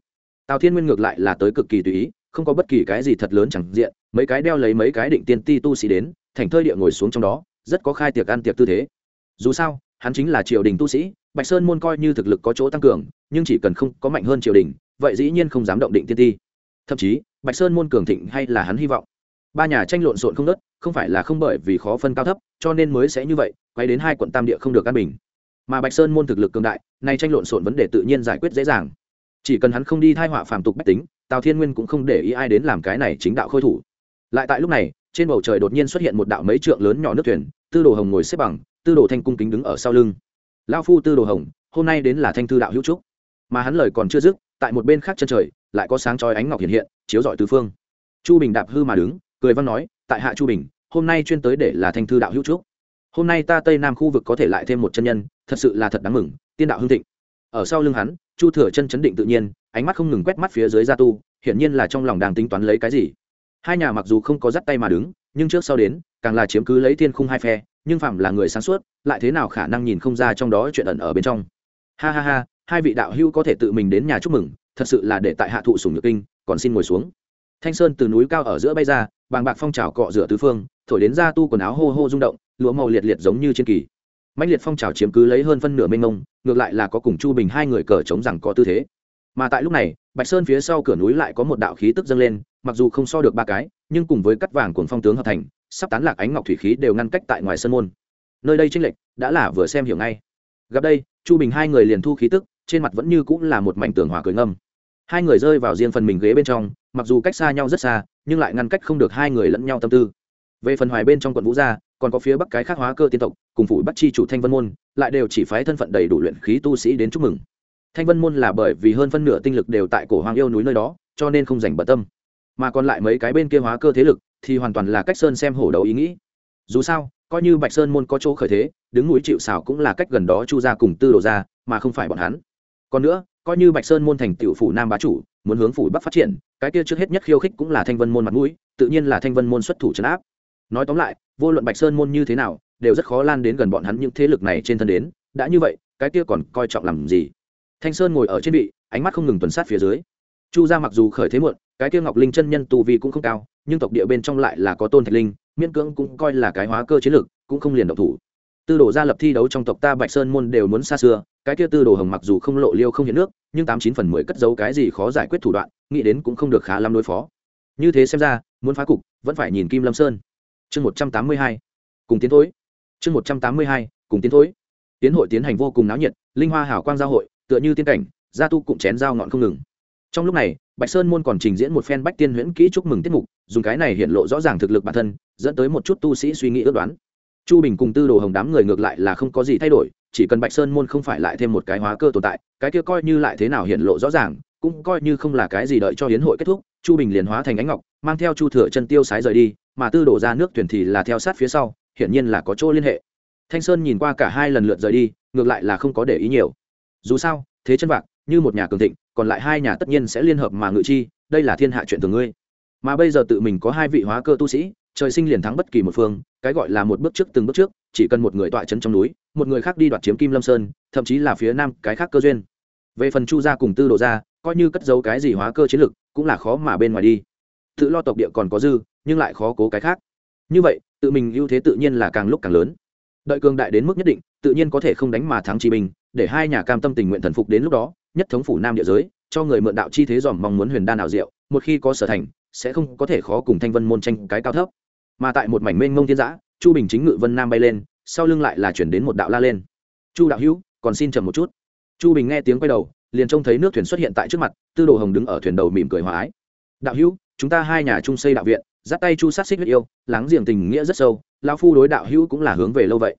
Tào thiên nguyên ngược lại là tới cực kỳ tùy ý, không có bất kỳ cái gì thật lớn chẳng diện, mấy cái đeo lấy mấy cái định tiên ti tu sĩ đến, thành thơi địa ngồi xuống trong đó, rất có khai tiệc ăn tiệc tư thế. Dù sao, hắn chính là triều đình tu sĩ, bạch sơn môn coi như thực lực có chỗ tăng cường, nhưng chỉ cần không có mạnh hơn triều đình, vậy dĩ nhiên không dám động định tiên ti thậm chí, bạch sơn môn cường thịnh hay là hắn hy vọng. Ba nhà tranh lộn xộn không nớt không phải là không bởi vì khó phân cao thấp, cho nên mới sẽ như vậy, quay đến hai quận tam địa không được an bình. Mà bạch sơn môn thực lực cường đại, nay tranh lộn xộn vấn đề tự nhiên giải quyết dễ dàng. Chỉ cần hắn không đi thai họa phàm tục bách tính, tào thiên nguyên cũng không để ý ai đến làm cái này chính đạo khôi thủ. Lại tại lúc này, trên bầu trời đột nhiên xuất hiện một đạo mấy trượng lớn nhỏ nước thuyền, tư đồ hồng ngồi xếp bằng, tư đồ thanh cung kính đứng ở sau lưng. Lao phu tư đồ hồng, hôm nay đến là thanh thư đạo hữu trúc. Mà hắn lời còn chưa dứt, tại một bên khác chân trời lại có sáng chói ánh ngọc hiện hiện, chiếu rọi tứ phương. Chu bình đạp hư mà đứng, cười văn nói, tại hạ chu bình, hôm nay chuyên tới để là thanh thư đạo hữu trước. hôm nay ta tây nam khu vực có thể lại thêm một chân nhân, thật sự là thật đáng mừng, tiên đạo hưng thịnh. Ở sau lưng hắn, chu thừa chân chấn định tự nhiên, ánh mắt không ngừng quét mắt phía dưới gia tu, hiển nhiên là trong lòng đang tính toán lấy cái gì. Hai nhà mặc dù không có dắt tay mà đứng, nhưng trước sau đến, càng là chiếm cứ lấy thiên khung hai phe, nhưng phạm là người sáng suốt, lại thế nào khả năng nhìn không ra trong đó chuyện ẩn ở bên trong. Ha ha ha, hai vị đạo hữu có thể tự mình đến nhà chúc mừng thật sự là để tại hạ thụ sùng nhược kinh, còn xin ngồi xuống. Thanh sơn từ núi cao ở giữa bay ra, bàng bạc phong trào cọ rửa tứ phương, thổi đến ra tu quần áo hô hô rung động lúa màu liệt liệt giống như trên kỳ. Mạnh liệt phong trào chiếm cứ lấy hơn phân nửa mênh mông, ngược lại là có cùng chu bình hai người cờ chống rằng có tư thế. Mà tại lúc này, bạch sơn phía sau cửa núi lại có một đạo khí tức dâng lên, mặc dù không so được ba cái, nhưng cùng với cắt vàng cuồng phong tướng hợp thành, sắp tán lạc ánh ngọc thủy khí đều ngăn cách tại ngoài sân môn. Nơi đây tranh lệch đã là vừa xem hiểu ngay. Gặp đây, chu bình hai người liền thu khí tức, trên mặt vẫn như cũng là một mảnh tường hòa cười ngâm hai người rơi vào riêng phần mình ghế bên trong, mặc dù cách xa nhau rất xa, nhưng lại ngăn cách không được hai người lẫn nhau tâm tư. Về phần hoài bên trong quận vũ gia, còn có phía bắc cái khác hóa cơ tiên tộc, cùng phủ bắt chi chủ thanh vân môn, lại đều chỉ phái thân phận đầy đủ luyện khí tu sĩ đến chúc mừng. Thanh vân môn là bởi vì hơn phân nửa tinh lực đều tại cổ hoàng yêu núi nơi đó, cho nên không dành bận tâm. Mà còn lại mấy cái bên kia hóa cơ thế lực, thì hoàn toàn là cách sơn xem hổ đầu ý nghĩ. Dù sao, coi như bạch sơn môn có chỗ khởi thế, đứng núi chịu xào cũng là cách gần đó chu ra cùng tư đồ ra mà không phải bọn hắn. Còn nữa coi như bạch sơn môn thành tiểu phủ nam bá chủ, muốn hướng phủ bắc phát triển, cái kia trước hết nhất khiêu khích cũng là thanh vân môn mặt mũi, tự nhiên là thanh vân môn xuất thủ trấn áp. Nói tóm lại, vô luận bạch sơn môn như thế nào, đều rất khó lan đến gần bọn hắn những thế lực này trên thân đến, đã như vậy, cái kia còn coi trọng làm gì? Thanh sơn ngồi ở trên vị, ánh mắt không ngừng tuần sát phía dưới. Chu ra mặc dù khởi thế muộn, cái kia ngọc linh chân nhân tu vi cũng không cao, nhưng tộc địa bên trong lại là có tôn thạch linh, miễn cưỡng cũng coi là cái hóa cơ chiến lực, cũng không liền động thủ tư đồ gia lập thi đấu trong tộc ta bạch sơn môn đều muốn xa xưa, cái kia tư đồ hồng mặc dù không lộ liêu không hiện nước, nhưng tám chín phần mười cất giấu cái gì khó giải quyết thủ đoạn, nghĩ đến cũng không được khá lắm đối phó. Như thế xem ra, muốn phá cục, vẫn phải nhìn kim lâm sơn. Chương một trăm tám mươi hai, cùng tiến thối. Chương một trăm tám mươi hai, cùng tiến thối. Tiến hội tiến hành vô cùng náo nhiệt, linh hoa hảo quang giao hội, tựa như tiên cảnh, gia tu cụm chén dao ngọn không ngừng. Trong lúc này, bạch sơn môn còn trình diễn một phen bách tiên huyễn kỹ chúc mừng tiết mục, dùng cái này hiện lộ rõ ràng thực lực bản thân, dẫn tới một chút tu sĩ suy nghĩ ước đoán chu bình cùng tư đồ hồng đám người ngược lại là không có gì thay đổi, chỉ cần bạch sơn môn không phải lại thêm một cái hóa cơ tồn tại, cái kia coi như lại thế nào hiện lộ rõ ràng, cũng coi như không là cái gì đợi cho hiến hội kết thúc, chu bình liền hóa thành ánh ngọc, mang theo chu thừa chân tiêu sái rời đi, mà tư đổ ra nước tuyển thì là theo sát phía sau, hiển nhiên là có chỗ liên hệ. Thanh sơn nhìn qua cả hai lần lượt rời đi, ngược lại là không có để ý nhiều. Dù sao, thế chân vạc, như một nhà cường thịnh, còn lại hai nhà tất nhiên sẽ liên hợp mà ngự chi, đây là thiên hạ chuyện thường ngươi. Mà bây giờ tự mình có hai vị hóa cơ tu sĩ trời sinh liền thắng bất kỳ một phương, cái gọi là một bước trước từng bước trước, chỉ cần một người tọa chân trong núi, một người khác đi đoạt chiếm kim lâm sơn, thậm chí là phía nam, cái khác cơ duyên. Về phần chu gia cùng tư đồ gia, coi như cất giấu cái gì hóa cơ chiến lực, cũng là khó mà bên ngoài đi. Tự lo tộc địa còn có dư, nhưng lại khó cố cái khác. Như vậy, tự mình ưu thế tự nhiên là càng lúc càng lớn. Đợi cường đại đến mức nhất định, tự nhiên có thể không đánh mà thắng chi bình, để hai nhà cam tâm tình nguyện thần phục đến lúc đó, nhất thống phủ nam địa giới, cho người mượn đạo chi thế dòm mong muốn huyền đan nào diệu, một khi có sở thành, sẽ không có thể khó cùng thanh vân môn tranh cái cao thấp mà tại một mảnh mênh mông thiên giã chu bình chính ngự vân nam bay lên, sau lưng lại là chuyển đến một đạo la lên. Chu đạo hữu, còn xin chậm một chút. Chu bình nghe tiếng quay đầu, liền trông thấy nước thuyền xuất hiện tại trước mặt, tư đồ hồng đứng ở thuyền đầu mỉm cười hòa ái. Đạo hữu, chúng ta hai nhà chung xây đạo viện dắt tay chu sát xích huyết yêu, láng giềng tình nghĩa rất sâu lao phu đối đạo hữu cũng là hướng về lâu vậy.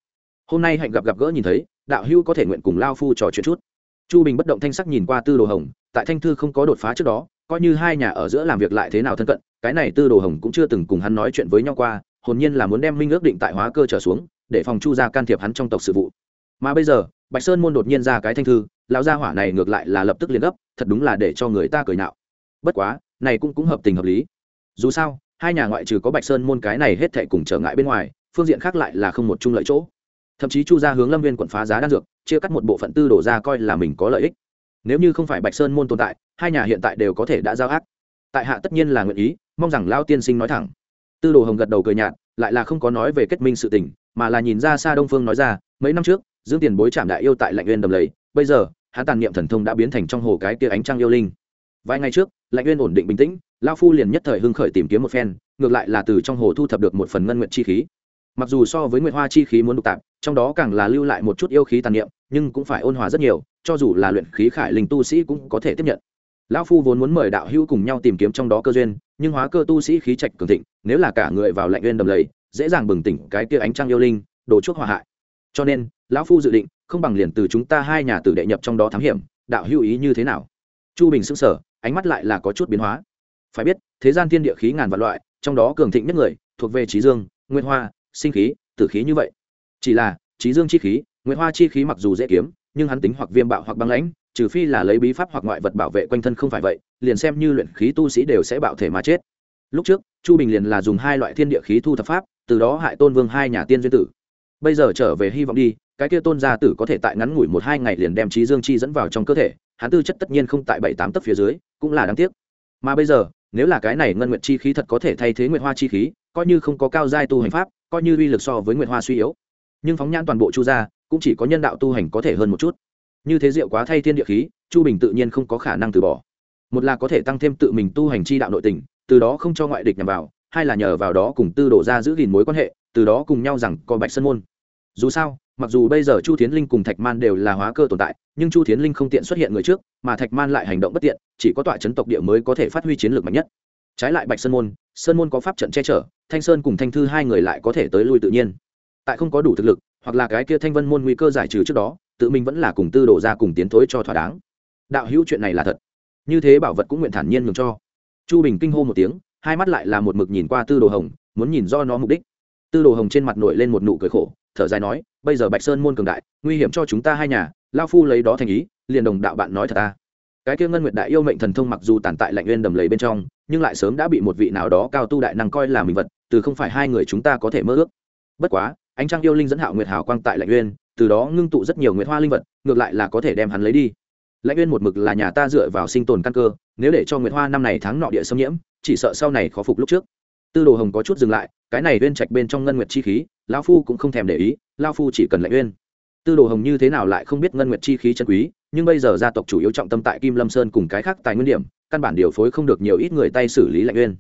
Hôm nay hạnh gặp gặp gỡ nhìn thấy, đạo hữu có thể nguyện cùng lao phu trò chuyện chút. Chu bình bất động thanh sắc nhìn qua tư đồ hồng, tại thanh thư không có đột phá trước đó, coi như hai nhà ở giữa làm việc lại thế nào thân cận cái này tư đồ hồng cũng chưa từng cùng hắn nói chuyện với nhau qua, hồn nhiên là muốn đem minh ước định tại hóa cơ trở xuống, để phòng chu ra can thiệp hắn trong tộc sự vụ. Mà bây giờ, bạch sơn môn đột nhiên ra cái thanh thư, lão gia hỏa này ngược lại là lập tức liền gấp, thật đúng là để cho người ta cười nhạo bất quá, này cũng cũng hợp tình hợp lý. Dù sao, hai nhà ngoại trừ có bạch sơn môn cái này hết thệ cùng trở ngại bên ngoài, phương diện khác lại là không một chung lợi chỗ. Thậm chí chu gia hướng lâm viên quận phá giá đan dược, chia cắt một bộ phận tư đổ ra coi là mình có lợi ích. Nếu như không phải bạch sơn môn tồn tại, hai nhà hiện tại đều có thể đã giao ác tại hạ tất nhiên là nguyện ý, mong rằng lao tiên sinh nói thẳng. Tư đồ hồng gật đầu cười nhạt, lại là không có nói về kết minh sự tình, mà là nhìn ra xa đông phương nói ra, mấy năm trước, dương tiền bối trạm đại yêu tại lạnh uyên đầm lầy, bây giờ, hắn tàn niệm thần thông đã biến thành trong hồ cái kia ánh trăng yêu linh. Vài ngày trước, lạnh uyên ổn định bình tĩnh, lao phu liền nhất thời hưng khởi tìm kiếm một phen, ngược lại là từ trong hồ thu thập được một phần ngân nguyện chi khí. Mặc dù so với nguyệt hoa chi khí muốn đục tạp, trong đó càng là lưu lại một chút yêu khí tàn niệm, nhưng cũng phải ôn hòa rất nhiều, cho dù là luyện khí khải linh tu sĩ cũng có thể tiếp nhận lão phu vốn muốn mời đạo hữu cùng nhau tìm kiếm trong đó cơ duyên, nhưng hóa cơ tu sĩ khí trạch cường thịnh, nếu là cả người vào lạnh uyên đầm lầy, dễ dàng bừng tỉnh cái tia ánh trăng yêu linh, đồ chuốc hòa hại. Cho nên, lão phu dự định, không bằng liền từ chúng ta hai nhà tử đệ nhập trong đó thám hiểm, đạo hữu ý như thế nào? Chu bình xứng sở ánh mắt lại là có chút biến hóa. Phải biết, thế gian thiên địa khí ngàn vạn loại, trong đó cường thịnh nhất người, thuộc về trí dương nguyên hoa, sinh khí, tử khí như vậy. Chỉ là, trí dương chi khí nguyên hoa chi khí mặc dù dễ kiếm, nhưng hắn tính hoặc viêm bạo hoặc băng lãnh trừ phi là lấy bí pháp hoặc ngoại vật bảo vệ quanh thân không phải vậy, liền xem như luyện khí tu sĩ đều sẽ bạo thể mà chết. Lúc trước, chu bình liền là dùng hai loại thiên địa khí thu thập pháp, từ đó hại tôn vương hai nhà tiên duyên tử. Bây giờ trở về hy vọng đi, cái kia tôn gia tử có thể tại ngắn ngủi một hai ngày liền đem trí dương chi dẫn vào trong cơ thể, hắn tư chất tất nhiên không tại bảy tám tấc phía dưới, cũng là đáng tiếc. Mà bây giờ, nếu là cái này ngân nguyện chi khí thật có thể thay thế nguyện hoa chi khí, coi như không có cao giai tu hành pháp, coi như uy lực so với nguyện hoa suy yếu. Nhưng phóng nhãn toàn bộ chu gia, cũng chỉ có nhân đạo tu hành có thể hơn một chút như thế diệu quá thay thiên địa khí, chu bình tự nhiên không có khả năng từ bỏ. Một là có thể tăng thêm tự mình tu hành chi đạo nội tình, từ đó không cho ngoại địch nhằm vào, hai là nhờ vào đó cùng tư đổ ra giữ gìn mối quan hệ, từ đó cùng nhau rằng có bạch sân môn. Dù sao, mặc dù bây giờ chu tiến linh cùng thạch man đều là hóa cơ tồn tại, nhưng chu tiến linh không tiện xuất hiện người trước, mà thạch man lại hành động bất tiện, chỉ có tọa chấn tộc địa mới có thể phát huy chiến lược mạnh nhất. Trái lại bạch sơn môn sơn môn có pháp trận che chở, thanh sơn cùng thanh thư hai người lại có thể tới lui tự nhiên. Tại không có đủ thực lực, hoặc là cái kia thanh vân môn nguy cơ giải trừ trước đó tự mình vẫn là cùng tư đổ ra cùng tiến thối cho thỏa đáng. Đạo hữu chuyện này là thật. Như thế bảo vật cũng nguyện thản nhiên nhường cho. Chu bình kinh hô một tiếng, hai mắt lại là một mực nhìn qua tư đồ hồng, muốn nhìn do nó mục đích. Tư đồ hồng trên mặt nổi lên một nụ cười khổ, thở dài nói, bây giờ bạch sơn môn cường đại, nguy hiểm cho chúng ta hai nhà lao phu lấy đó thành ý, liền đồng đạo bạn nói thật ta. Cái kia ngân nguyệt đại yêu mệnh thần thông mặc dù tàn tại lạnh nguyên đầm lầy bên trong, nhưng lại sớm đã bị một vị nào đó cao tu đại năng coi là mình vật, từ không phải hai người chúng ta có thể mơ ước. Bất quá, ánh trăng yêu linh dẫn hạo nguyệt hào quang tại lạnh nguyên từ đó ngưng tụ rất nhiều nguyệt hoa linh vật, ngược lại là có thể đem hắn lấy đi. Lãnh Uyên một mực là nhà ta dựa vào sinh tồn căn cơ, nếu để cho nguyệt hoa năm này tháng nọ địa xâm nhiễm, chỉ sợ sau này khó phục lúc trước. Tư đồ hồng có chút dừng lại, cái này uyên trạch bên trong ngân nguyệt chi khí lao phu cũng không thèm để ý lao phu chỉ cần lãnh uyên. Tư đồ hồng như thế nào lại không biết ngân nguyệt chi khí chân quý, nhưng bây giờ gia tộc chủ yếu trọng tâm tại kim lâm sơn cùng cái khác tài nguyên điểm, căn bản điều phối không được nhiều ít người tay xử lý lãnh uyên.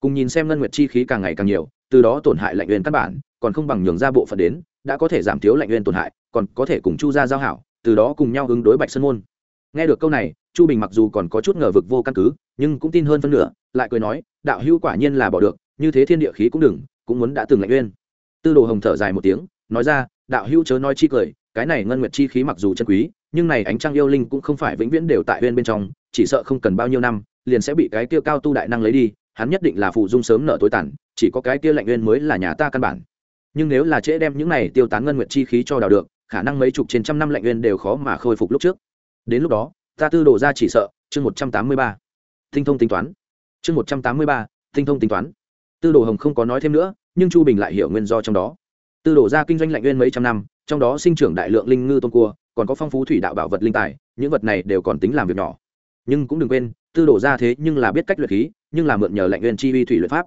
Cùng nhìn xem ngân nguyệt chi khí càng ngày càng nhiều, từ đó tổn hại lãnh uyên căn bản, còn không bằng nhường ra bộ phận đến, đã có thể giảm thiếu lãnh uyên tổn hại còn có thể cùng chu gia giao hảo, từ đó cùng nhau ứng đối bạch sơn môn. Nghe được câu này, chu bình mặc dù còn có chút ngờ vực vô căn cứ, nhưng cũng tin hơn phân nửa, lại cười nói, đạo hữu quả nhiên là bỏ được, như thế thiên địa khí cũng đừng, cũng muốn đã từng lạnh uyên. Tư đồ hồng thở dài một tiếng, nói ra, đạo hữu chớ nói chi cười, cái này ngân nguyệt chi khí mặc dù chân quý, nhưng này ánh trăng yêu linh cũng không phải vĩnh viễn đều tại uyên bên trong, chỉ sợ không cần bao nhiêu năm, liền sẽ bị cái kia cao tu đại năng lấy đi, hắn nhất định là phụ dung sớm nợ tối tản chỉ có cái kia lạnh uyên mới là nhà ta căn bản. Nhưng nếu là trễ đem những này tiêu tán ngân nguyệt chi khí cho đào được khả năng mấy chục trên trăm năm lạnh nguyên đều khó mà khôi phục lúc trước. Đến lúc đó, ta tư đồ ra chỉ sợ, chương một trăm tám mươi ba. Tinh thông tính toán. Chương một trăm tám mươi ba, tinh thông tính toán. Tư đồ hồng không có nói thêm nữa, nhưng chu bình lại hiểu nguyên do trong đó. Tư đồ ra kinh doanh lạnh nguyên mấy trăm năm, trong đó sinh trưởng đại lượng linh ngư tôm cua, còn có phong phú thủy đạo bảo vật linh tài, những vật này đều còn tính làm việc nhỏ. Nhưng cũng đừng quên, tư đồ ra thế nhưng là biết cách luyện khí, nhưng là mượn nhờ lạnh nguyên chi vi thủy luyện pháp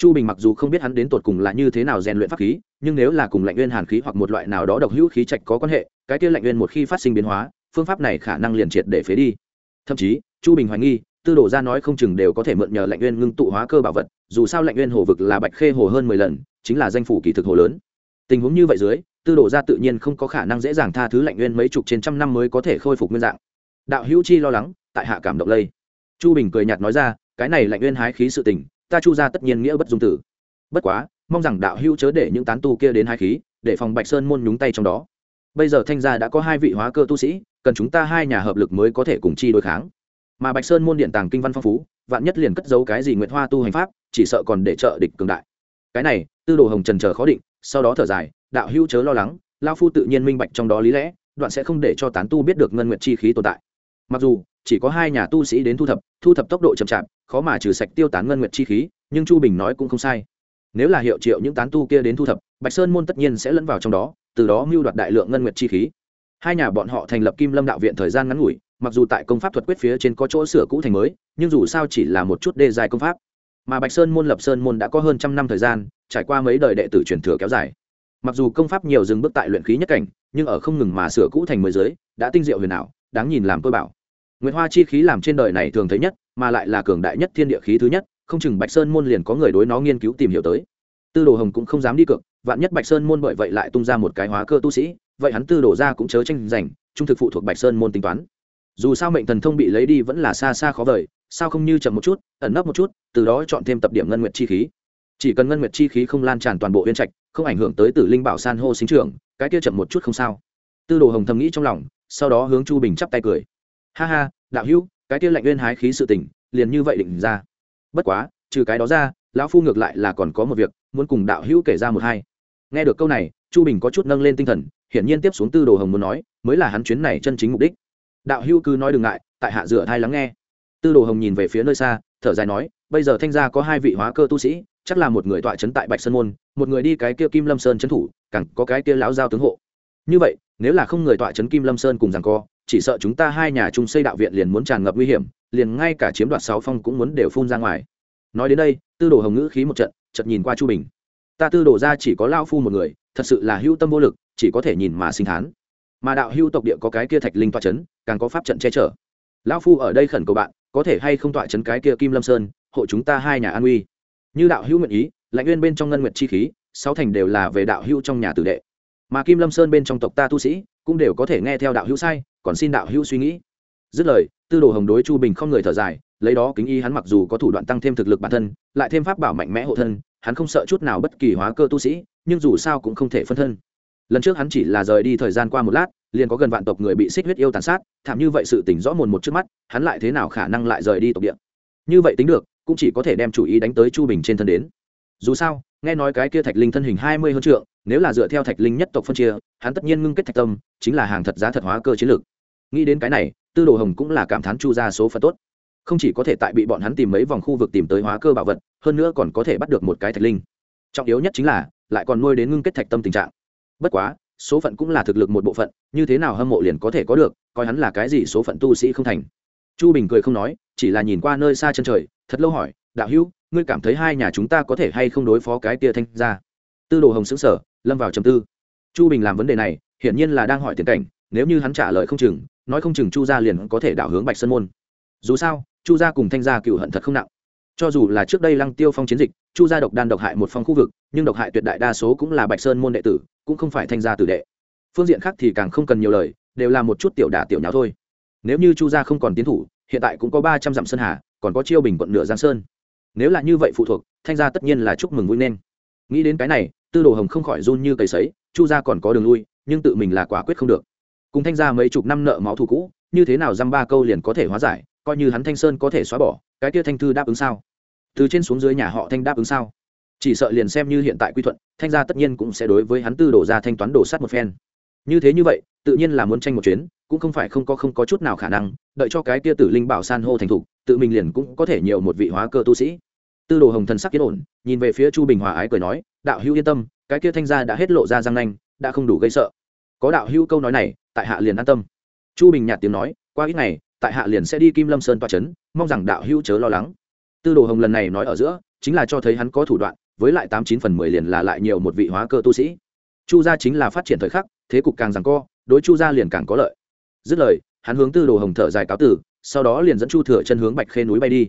chu bình mặc dù không biết hắn đến tột cùng là như thế nào rèn luyện pháp khí, nhưng nếu là cùng lạnh nguyên hàn khí hoặc một loại nào đó độc hữu khí trạch có quan hệ, cái kia lạnh nguyên một khi phát sinh biến hóa, phương pháp này khả năng liền triệt để phế đi. Thậm chí, chu bình hoài nghi, tư đồ ra nói không chừng đều có thể mượn nhờ lạnh nguyên ngưng tụ hóa cơ bảo vật, dù sao lạnh nguyên hồ vực là bạch khê hồ hơn mười lần, chính là danh phủ kỳ thực hồ lớn. Tình huống như vậy dưới, tư đồ ra tự nhiên không có khả năng dễ dàng tha thứ lạnh nguyên mấy chục trên trăm năm mới có thể khôi phục nguyên dạng. Đạo hữu chi lo lắng, tại hạ cảm động lây. Chu bình cười nhạt nói ra, cái này lạnh nguyên hái khí sự tình ta chu ra tất nhiên nghĩa bất dung tử. Bất quá, mong rằng đạo hữu chớ để những tán tu kia đến hái khí, để phòng bạch sơn môn nhúng tay trong đó. Bây giờ thanh gia đã có hai vị hóa cơ tu sĩ, cần chúng ta hai nhà hợp lực mới có thể cùng chi đối kháng. Mà bạch sơn môn điện tàng kinh văn phong phú, vạn nhất liền cất giấu cái gì nguyện hoa tu hành pháp, chỉ sợ còn để trợ địch cường đại. Cái này, tư đồ hồng trần chờ khó định, sau đó thở dài, đạo hữu chớ lo lắng lao phu tự nhiên minh bạch trong đó lý lẽ, đoạn sẽ không để cho tán tu biết được ngân nguyệt chi khí tồn tại. Mặc dù, chỉ có hai nhà tu sĩ đến thu thập thu thập tốc độ chậm chạp khó mà trừ sạch tiêu tán ngân nguyệt chi khí, nhưng chu bình nói cũng không sai. Nếu là hiệu triệu những tán tu kia đến thu thập, bạch sơn môn tất nhiên sẽ lẫn vào trong đó, từ đó mưu đoạt đại lượng ngân nguyệt chi khí. Hai nhà bọn họ thành lập kim lâm đạo viện thời gian ngắn ngủi, mặc dù tại công pháp thuật quyết phía trên có chỗ sửa cũ thành mới, nhưng dù sao chỉ là một chút đề dài công pháp. Mà bạch sơn môn lập sơn môn đã có hơn trăm năm thời gian, trải qua mấy đời đệ tử truyền thừa kéo dài. Mặc dù công pháp nhiều dừng bước tại luyện khí nhất cảnh, nhưng ở không ngừng mà sửa cũ thành mới giới đã tinh diệu huyền ảo, đáng nhìn làm tôi bảo. Nguyệt Hoa chi khí làm trên đời này thường thấy nhất, mà lại là cường đại nhất thiên địa khí thứ nhất, không chừng Bạch Sơn môn liền có người đối nó nghiên cứu tìm hiểu tới. Tư Đồ Hồng cũng không dám đi cược, vạn nhất Bạch Sơn môn bởi vậy lại tung ra một cái hóa cơ tu sĩ, vậy hắn Tư Đồ ra cũng chớ tranh giành, trung thực phụ thuộc Bạch Sơn môn tính toán. Dù sao mệnh thần thông bị lấy đi vẫn là xa xa khó vời, sao không như chậm một chút, ẩn nấp một chút, từ đó chọn thêm tập điểm ngân nguyệt chi khí. Chỉ cần ngân nguyệt chi khí không lan tràn toàn bộ uyên trạch, không ảnh hưởng tới Tử Linh Bảo San hô sinh trưởng, cái kia chậm một chút không sao. Tư Đồ Hồng thầm nghĩ trong lòng, sau đó hướng Chu Bình chắp tay cười. Ha ha, đạo hữu cái kia lạnh nguyên hái khí sự tình liền như vậy định ra. Bất quá trừ cái đó ra lão phu ngược lại là còn có một việc muốn cùng đạo hữu kể ra một hai. Nghe được câu này chu bình có chút nâng lên tinh thần hiển nhiên tiếp xuống tư đồ hồng muốn nói mới là hắn chuyến này chân chính mục đích. Đạo hữu cứ nói đừng ngại tại hạ dựa thai lắng nghe. Tư đồ hồng nhìn về phía nơi xa thở dài nói bây giờ thanh gia có hai vị hóa cơ tu sĩ chắc là một người tọa trấn tại bạch sơn môn một người đi cái kia kim lâm sơn trấn thủ cẳng có cái kia lão giao tướng hộ. Như vậy nếu là không người tọa trấn kim lâm sơn cùng rằng co chỉ sợ chúng ta hai nhà chung xây đạo viện liền muốn tràn ngập nguy hiểm, liền ngay cả chiếm đoạt sáu phong cũng muốn đều phun ra ngoài. Nói đến đây, tư đồ hồng ngữ khí một trận, chợt nhìn qua chu bình. Ta tư đồ ra chỉ có lao phu một người, thật sự là hữu tâm vô lực, chỉ có thể nhìn mà sinh thán. Mà đạo hữu tộc địa có cái kia thạch linh toa c h ấ n càng có pháp trận che chở. Lao phu ở đây khẩn cầu bạn, có thể hay không tọa c h ấ n cái kia kim lâm sơn, hộ chúng ta hai nhà an uy như đạo hữu nguyện ý lãnh nguyên bên trong ngân nguyện chi khí, sáu thành đều là về đạo hữu trong nhà tử đệ. Mà kim lâm sơn bên trong tộc ta tu sĩ cũng đều có thể nghe theo đạo hữu sai, còn xin đạo hữu suy nghĩ. Dứt lời, tư đồ hồng đối chu bình không người thở dài, lấy đó kính y hắn mặc dù có thủ đoạn tăng thêm thực lực bản thân, lại thêm pháp bảo mạnh mẽ hộ thân, hắn không sợ chút nào bất kỳ hóa cơ tu sĩ, nhưng dù sao cũng không thể phân thân. Lần trước hắn chỉ là rời đi thời gian qua một lát, liền có gần vạn tộc người bị xích huyết yêu tàn sát, thảm như vậy sự tỉnh rõ mồn một trước mắt, hắn lại thế nào khả năng lại rời đi tộc địa? Như vậy tính được, cũng chỉ có thể đem chủ ý đánh tới chu bình trên thân đến. Dù sao nghe nói cái kia thạch linh thân hình hai mươi hơn trượng, nếu là dựa theo thạch linh nhất tộc phân chia, hắn tất nhiên ngưng kết thạch tâm, chính là hàng thật giá thật hóa cơ chiến lược. Nghĩ đến cái này, tư đồ hồng cũng là cảm thán chu ra số phận tốt. Không chỉ có thể tại bị bọn hắn tìm mấy vòng khu vực tìm tới hóa cơ bảo vật, hơn nữa còn có thể bắt được một cái thạch linh. Trọng yếu nhất chính là, lại còn nuôi đến ngưng kết thạch tâm tình trạng. Bất quá, số phận cũng là thực lực một bộ phận, như thế nào hâm mộ liền có thể có được, coi hắn là cái gì số phận tu sĩ không thành. Chu bình cười không nói, chỉ là nhìn qua nơi xa chân trời, thật lâu hỏi đạo hữu, ngươi cảm thấy hai nhà chúng ta có thể hay không đối phó cái tia thanh ra tư đồ hồng xứng sở lâm vào trầm tư. Chu bình làm vấn đề này, hiển nhiên là đang hỏi tiền cảnh, nếu như hắn trả lời không chừng, nói không chừng chu gia liền có thể đảo hướng bạch sơn môn. Dù sao, chu gia cùng thanh gia cựu hận thật không nặng. Cho dù là trước đây lăng tiêu phong chiến dịch, chu gia độc đan độc hại một phong khu vực, nhưng độc hại tuyệt đại đa số cũng là bạch sơn môn đệ tử, cũng không phải thanh gia tử đệ. Phương diện khác thì càng không cần nhiều lời, đều là một chút tiểu đả tiểu nháo thôi. Nếu như chu gia không còn tiến thủ, hiện tại cũng có ba trăm dặm sơn hà, còn có chiêu bình quận nửa giang sơn nếu là như vậy phụ thuộc, thanh gia tất nhiên là chúc mừng vui nên. Nghĩ đến cái này, tư đồ hồng không khỏi run như cầy sấy, chu gia còn có đường lui, nhưng tự mình là quả quyết không được. Cùng thanh gia mấy chục năm nợ máu thù cũ, như thế nào dăm ba câu liền có thể hóa giải, coi như hắn thanh sơn có thể xóa bỏ, cái kia thanh thư đáp ứng sao? Từ trên xuống dưới nhà họ thanh đáp ứng sao? Chỉ sợ liền xem như hiện tại quy thuận, thanh gia tất nhiên cũng sẽ đối với hắn tư đổ ra thanh toán đổ sát một phen. Như thế như vậy, tự nhiên là muốn tranh một chuyến cũng không phải không có không có chút nào khả năng, đợi cho cái kia tử linh bảo san hô thành thục, tự mình liền cũng có thể nhiều một vị hóa cơ tu sĩ. Tư đồ hồng thần sắc yên ổn, nhìn về phía chu bình hòa ái cười nói, đạo hữu yên tâm, cái kia thanh gia đã hết lộ ra răng nanh, đã không đủ gây sợ. Có đạo hữu câu nói này, tại hạ liền an tâm. Chu bình nhạt tiếng nói, qua ít ngày, tại hạ liền sẽ đi kim lâm sơn toa trấn, mong rằng đạo hữu chớ lo lắng. Tư đồ hồng lần này nói ở giữa, chính là cho thấy hắn có thủ đoạn, với lại tám chín phần mười liền là lại nhiều một vị hóa cơ tu sĩ. Chu gia chính là phát triển thời khắc, thế cục càng rằng co, đối chu gia liền càng có lợi dứt lời, hắn hướng tư đồ hồng thở dài cáo tử, sau đó liền dẫn chu thừa chân hướng bạch khê núi bay đi.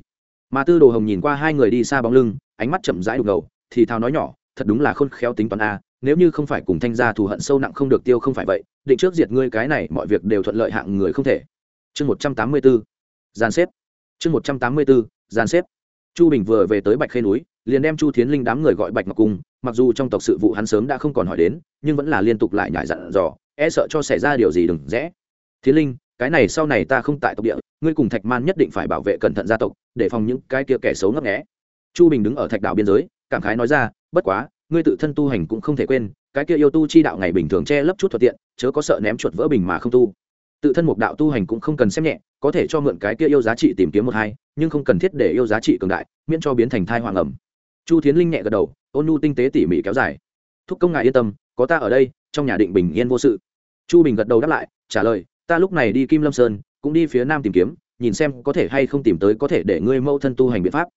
Mà tư đồ hồng nhìn qua hai người đi xa bóng lưng, ánh mắt chậm rãi đục ngầu, thì thào nói nhỏ, thật đúng là khôn khéo tính toán a, nếu như không phải cùng thanh gia thù hận sâu nặng không được tiêu không phải vậy, định trước diệt ngươi cái này mọi việc đều thuận lợi hạng người không thể. Chương một trăm tám mươi bốn gian xếp. Chương một trăm tám mươi bốn gian xếp. Chu bình vừa về tới bạch khê núi, liền đem chu thiến linh đám người gọi bạch ngọc cung, mặc dù trong tộc sự vụ hắn sớm đã không còn hỏi đến, nhưng vẫn là liên tục lại nhải dặn dò e sợ cho xảy ra điều gì đừng rẽ thiến linh, cái này sau này ta không tại tộc địa, ngươi cùng thạch man nhất định phải bảo vệ cẩn thận gia tộc, để phòng những cái kia kẻ xấu ngấp nghẽ chu bình đứng ở thạch đảo biên giới, cảm khái nói ra, bất quá, ngươi tự thân tu hành cũng không thể quên, cái kia yêu tu chi đạo ngày bình thường che lấp chút thuận tiện, chớ có sợ ném chuột vỡ bình mà không tu. Tự thân một đạo tu hành cũng không cần xem nhẹ, có thể cho mượn cái kia yêu giá trị tìm kiếm một hai, nhưng không cần thiết để yêu giá trị cường đại, miễn cho biến thành thai hoàng ẩm. Chu thiến linh nhẹ gật đầu, ôn nhu tinh tế tỉ mỉ kéo dài, thúc công ngài yên tâm, có ta ở đây, trong nhà định bình yên vô sự. Chu bình gật đầu đáp lại, trả lời ta lúc này đi kim lâm sơn, cũng đi phía nam tìm kiếm, nhìn xem có thể hay không tìm tới có thể để ngươi mâu thân tu hành biện pháp.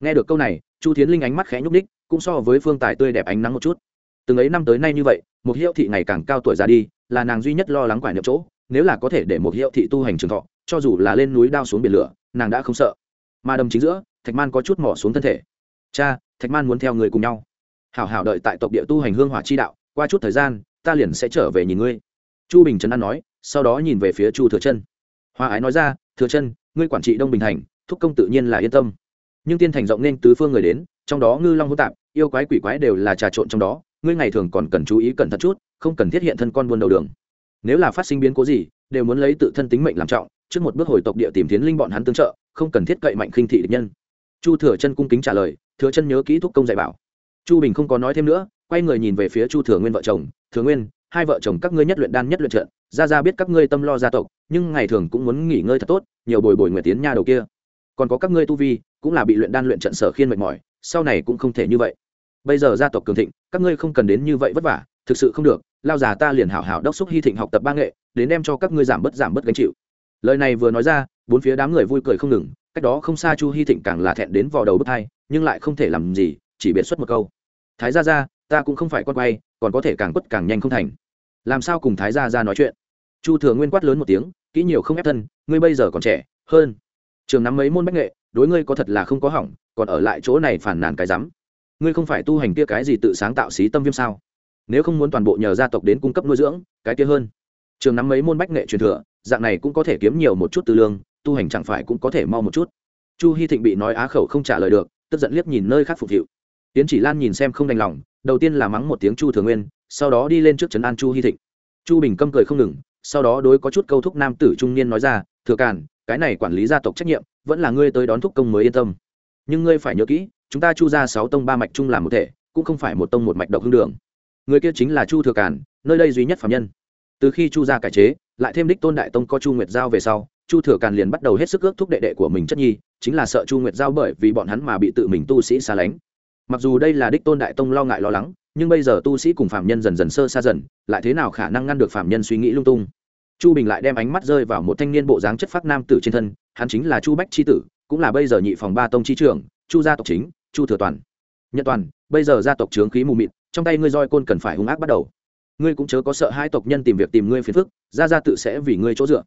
Nghe được câu này, chu thiến linh ánh mắt khẽ nhúc ních cũng so với phương tài tươi đẹp ánh nắng một chút. Từng ấy năm tới nay như vậy, một hiệu thị ngày càng cao tuổi ra đi, là nàng duy nhất lo lắng quả nhập chỗ, nếu là có thể để một hiệu thị tu hành trường thọ, cho dù là lên núi đao xuống biển lửa, nàng đã không sợ. Mà đầm chính giữa, thạch man có chút mỏ xuống thân thể. Cha, thạch man muốn theo người cùng nhau. Hảo hảo đợi tại tộc địa tu hành hương hỏa chi đạo, qua chút thời gian, ta liền sẽ trở về nhìn ngươi. Chu bình trấn an nói sau đó nhìn về phía chu thừa chân. Hoa ái nói ra, thừa chân, ngươi quản trị đông bình thành, thúc công tự nhiên là yên tâm. Nhưng tiên thành rộng nên tứ phương người đến, trong đó ngư long hỗn tạp, yêu quái quỷ quái đều là trà trộn trong đó, ngươi ngày thường còn cần chú ý cẩn thận chút, không cần thiết hiện thân con buôn đầu đường. Nếu là phát sinh biến cố gì, đều muốn lấy tự thân tính mệnh làm trọng, trước một bước hồi tộc địa tìm tiến linh bọn hắn tương trợ, không cần thiết cậy mạnh khinh thị địch nhân. Chu thừa chân cung kính trả lời, thừa chân nhớ kỹ thúc công dạy bảo. Chu bình không có nói thêm nữa, quay người nhìn về phía chu thừa nguyên vợ chồng, thừa nguyên hai vợ chồng các ngươi nhất luyện đan nhất luyện trận, ra ra biết các ngươi tâm lo gia tộc, nhưng ngày thường cũng muốn nghỉ ngơi thật tốt, nhiều bồi bồi nguyệt tiến nha đầu kia. Còn có các ngươi tu vi, cũng là bị luyện đan luyện trận sở khiên mệt mỏi, sau này cũng không thể như vậy. Bây giờ gia tộc cường thịnh, các ngươi không cần đến như vậy vất vả, thực sự không được, lao già ta liền hảo hảo đốc xúc hy thịnh học tập ba nghệ, đến đem cho các ngươi giảm bớt giảm bớt gánh chịu. Lời này vừa nói ra, bốn phía đám người vui cười không ngừng, cách đó không xa chu hy thịnh càng là thẹn đến vò đầu bức thai nhưng lại không thể làm gì, chỉ biệt xuất một câu. Thái gia ra ta cũng không phải con quay, còn có thể càng quất càng nhanh không thành làm sao cùng thái gia ra nói chuyện? Chu thừa nguyên quát lớn một tiếng, kỹ nhiều không ép thân, ngươi bây giờ còn trẻ, hơn. Trường nắm mấy môn bách nghệ, đối ngươi có thật là không có hỏng, còn ở lại chỗ này phản nàn cái rắm. Ngươi không phải tu hành kia cái gì tự sáng tạo xí tâm viêm sao? Nếu không muốn toàn bộ nhờ gia tộc đến cung cấp nuôi dưỡng, cái kia hơn. Trường nắm mấy môn bách nghệ truyền thừa, dạng này cũng có thể kiếm nhiều một chút tư lương, tu hành chẳng phải cũng có thể mau một chút. Chu hy thịnh bị nói á khẩu không trả lời được, tức giận liếc nhìn nơi khác phục vụ. Tiến chỉ lan nhìn xem không đành lòng, đầu tiên là mắng một tiếng chu thừa nguyên sau đó đi lên trước trấn an chu hy thịnh. Chu bình câm cười không ngừng, sau đó đối có chút câu thúc nam tử trung niên nói ra, thừa càn, cái này quản lý gia tộc trách nhiệm, vẫn là ngươi tới đón thúc công mới yên tâm. Nhưng ngươi phải nhớ kỹ, chúng ta chu ra sáu tông ba mạch chung làm một thể, cũng không phải một tông một mạch độc hương đường. Người kia chính là chu thừa càn, nơi đây duy nhất phạm nhân. Từ khi chu gia cải chế, lại thêm đích tôn đại tông có chu nguyệt giao về sau, chu thừa càn liền bắt đầu hết sức ước thúc đệ đệ của mình chất nhi, chính là sợ chu nguyệt giao bởi vì bọn hắn mà bị tự mình tu sĩ xa lánh. Mặc dù đây là đích tôn đại tông lo ngại lo lắng nhưng bây giờ tu sĩ cùng phạm nhân dần dần sơ xa dần, lại thế nào khả năng ngăn được phạm nhân suy nghĩ lung tung? Chu bình lại đem ánh mắt rơi vào một thanh niên bộ dáng chất phác nam tử trên thân, hắn chính là chu bách c tử, cũng là bây giờ nhị phòng ba tông chi trưởng, chu gia tộc chính, chu thừa toàn. Nhật toàn, bây giờ gia tộc trướng khí mù mịt, trong tay ngươi roi côn cần phải hung ác bắt đầu. Ngươi cũng chớ có sợ hai tộc nhân tìm việc tìm ngươi phiền phức, gia gia tự sẽ vì ngươi chỗ dựa.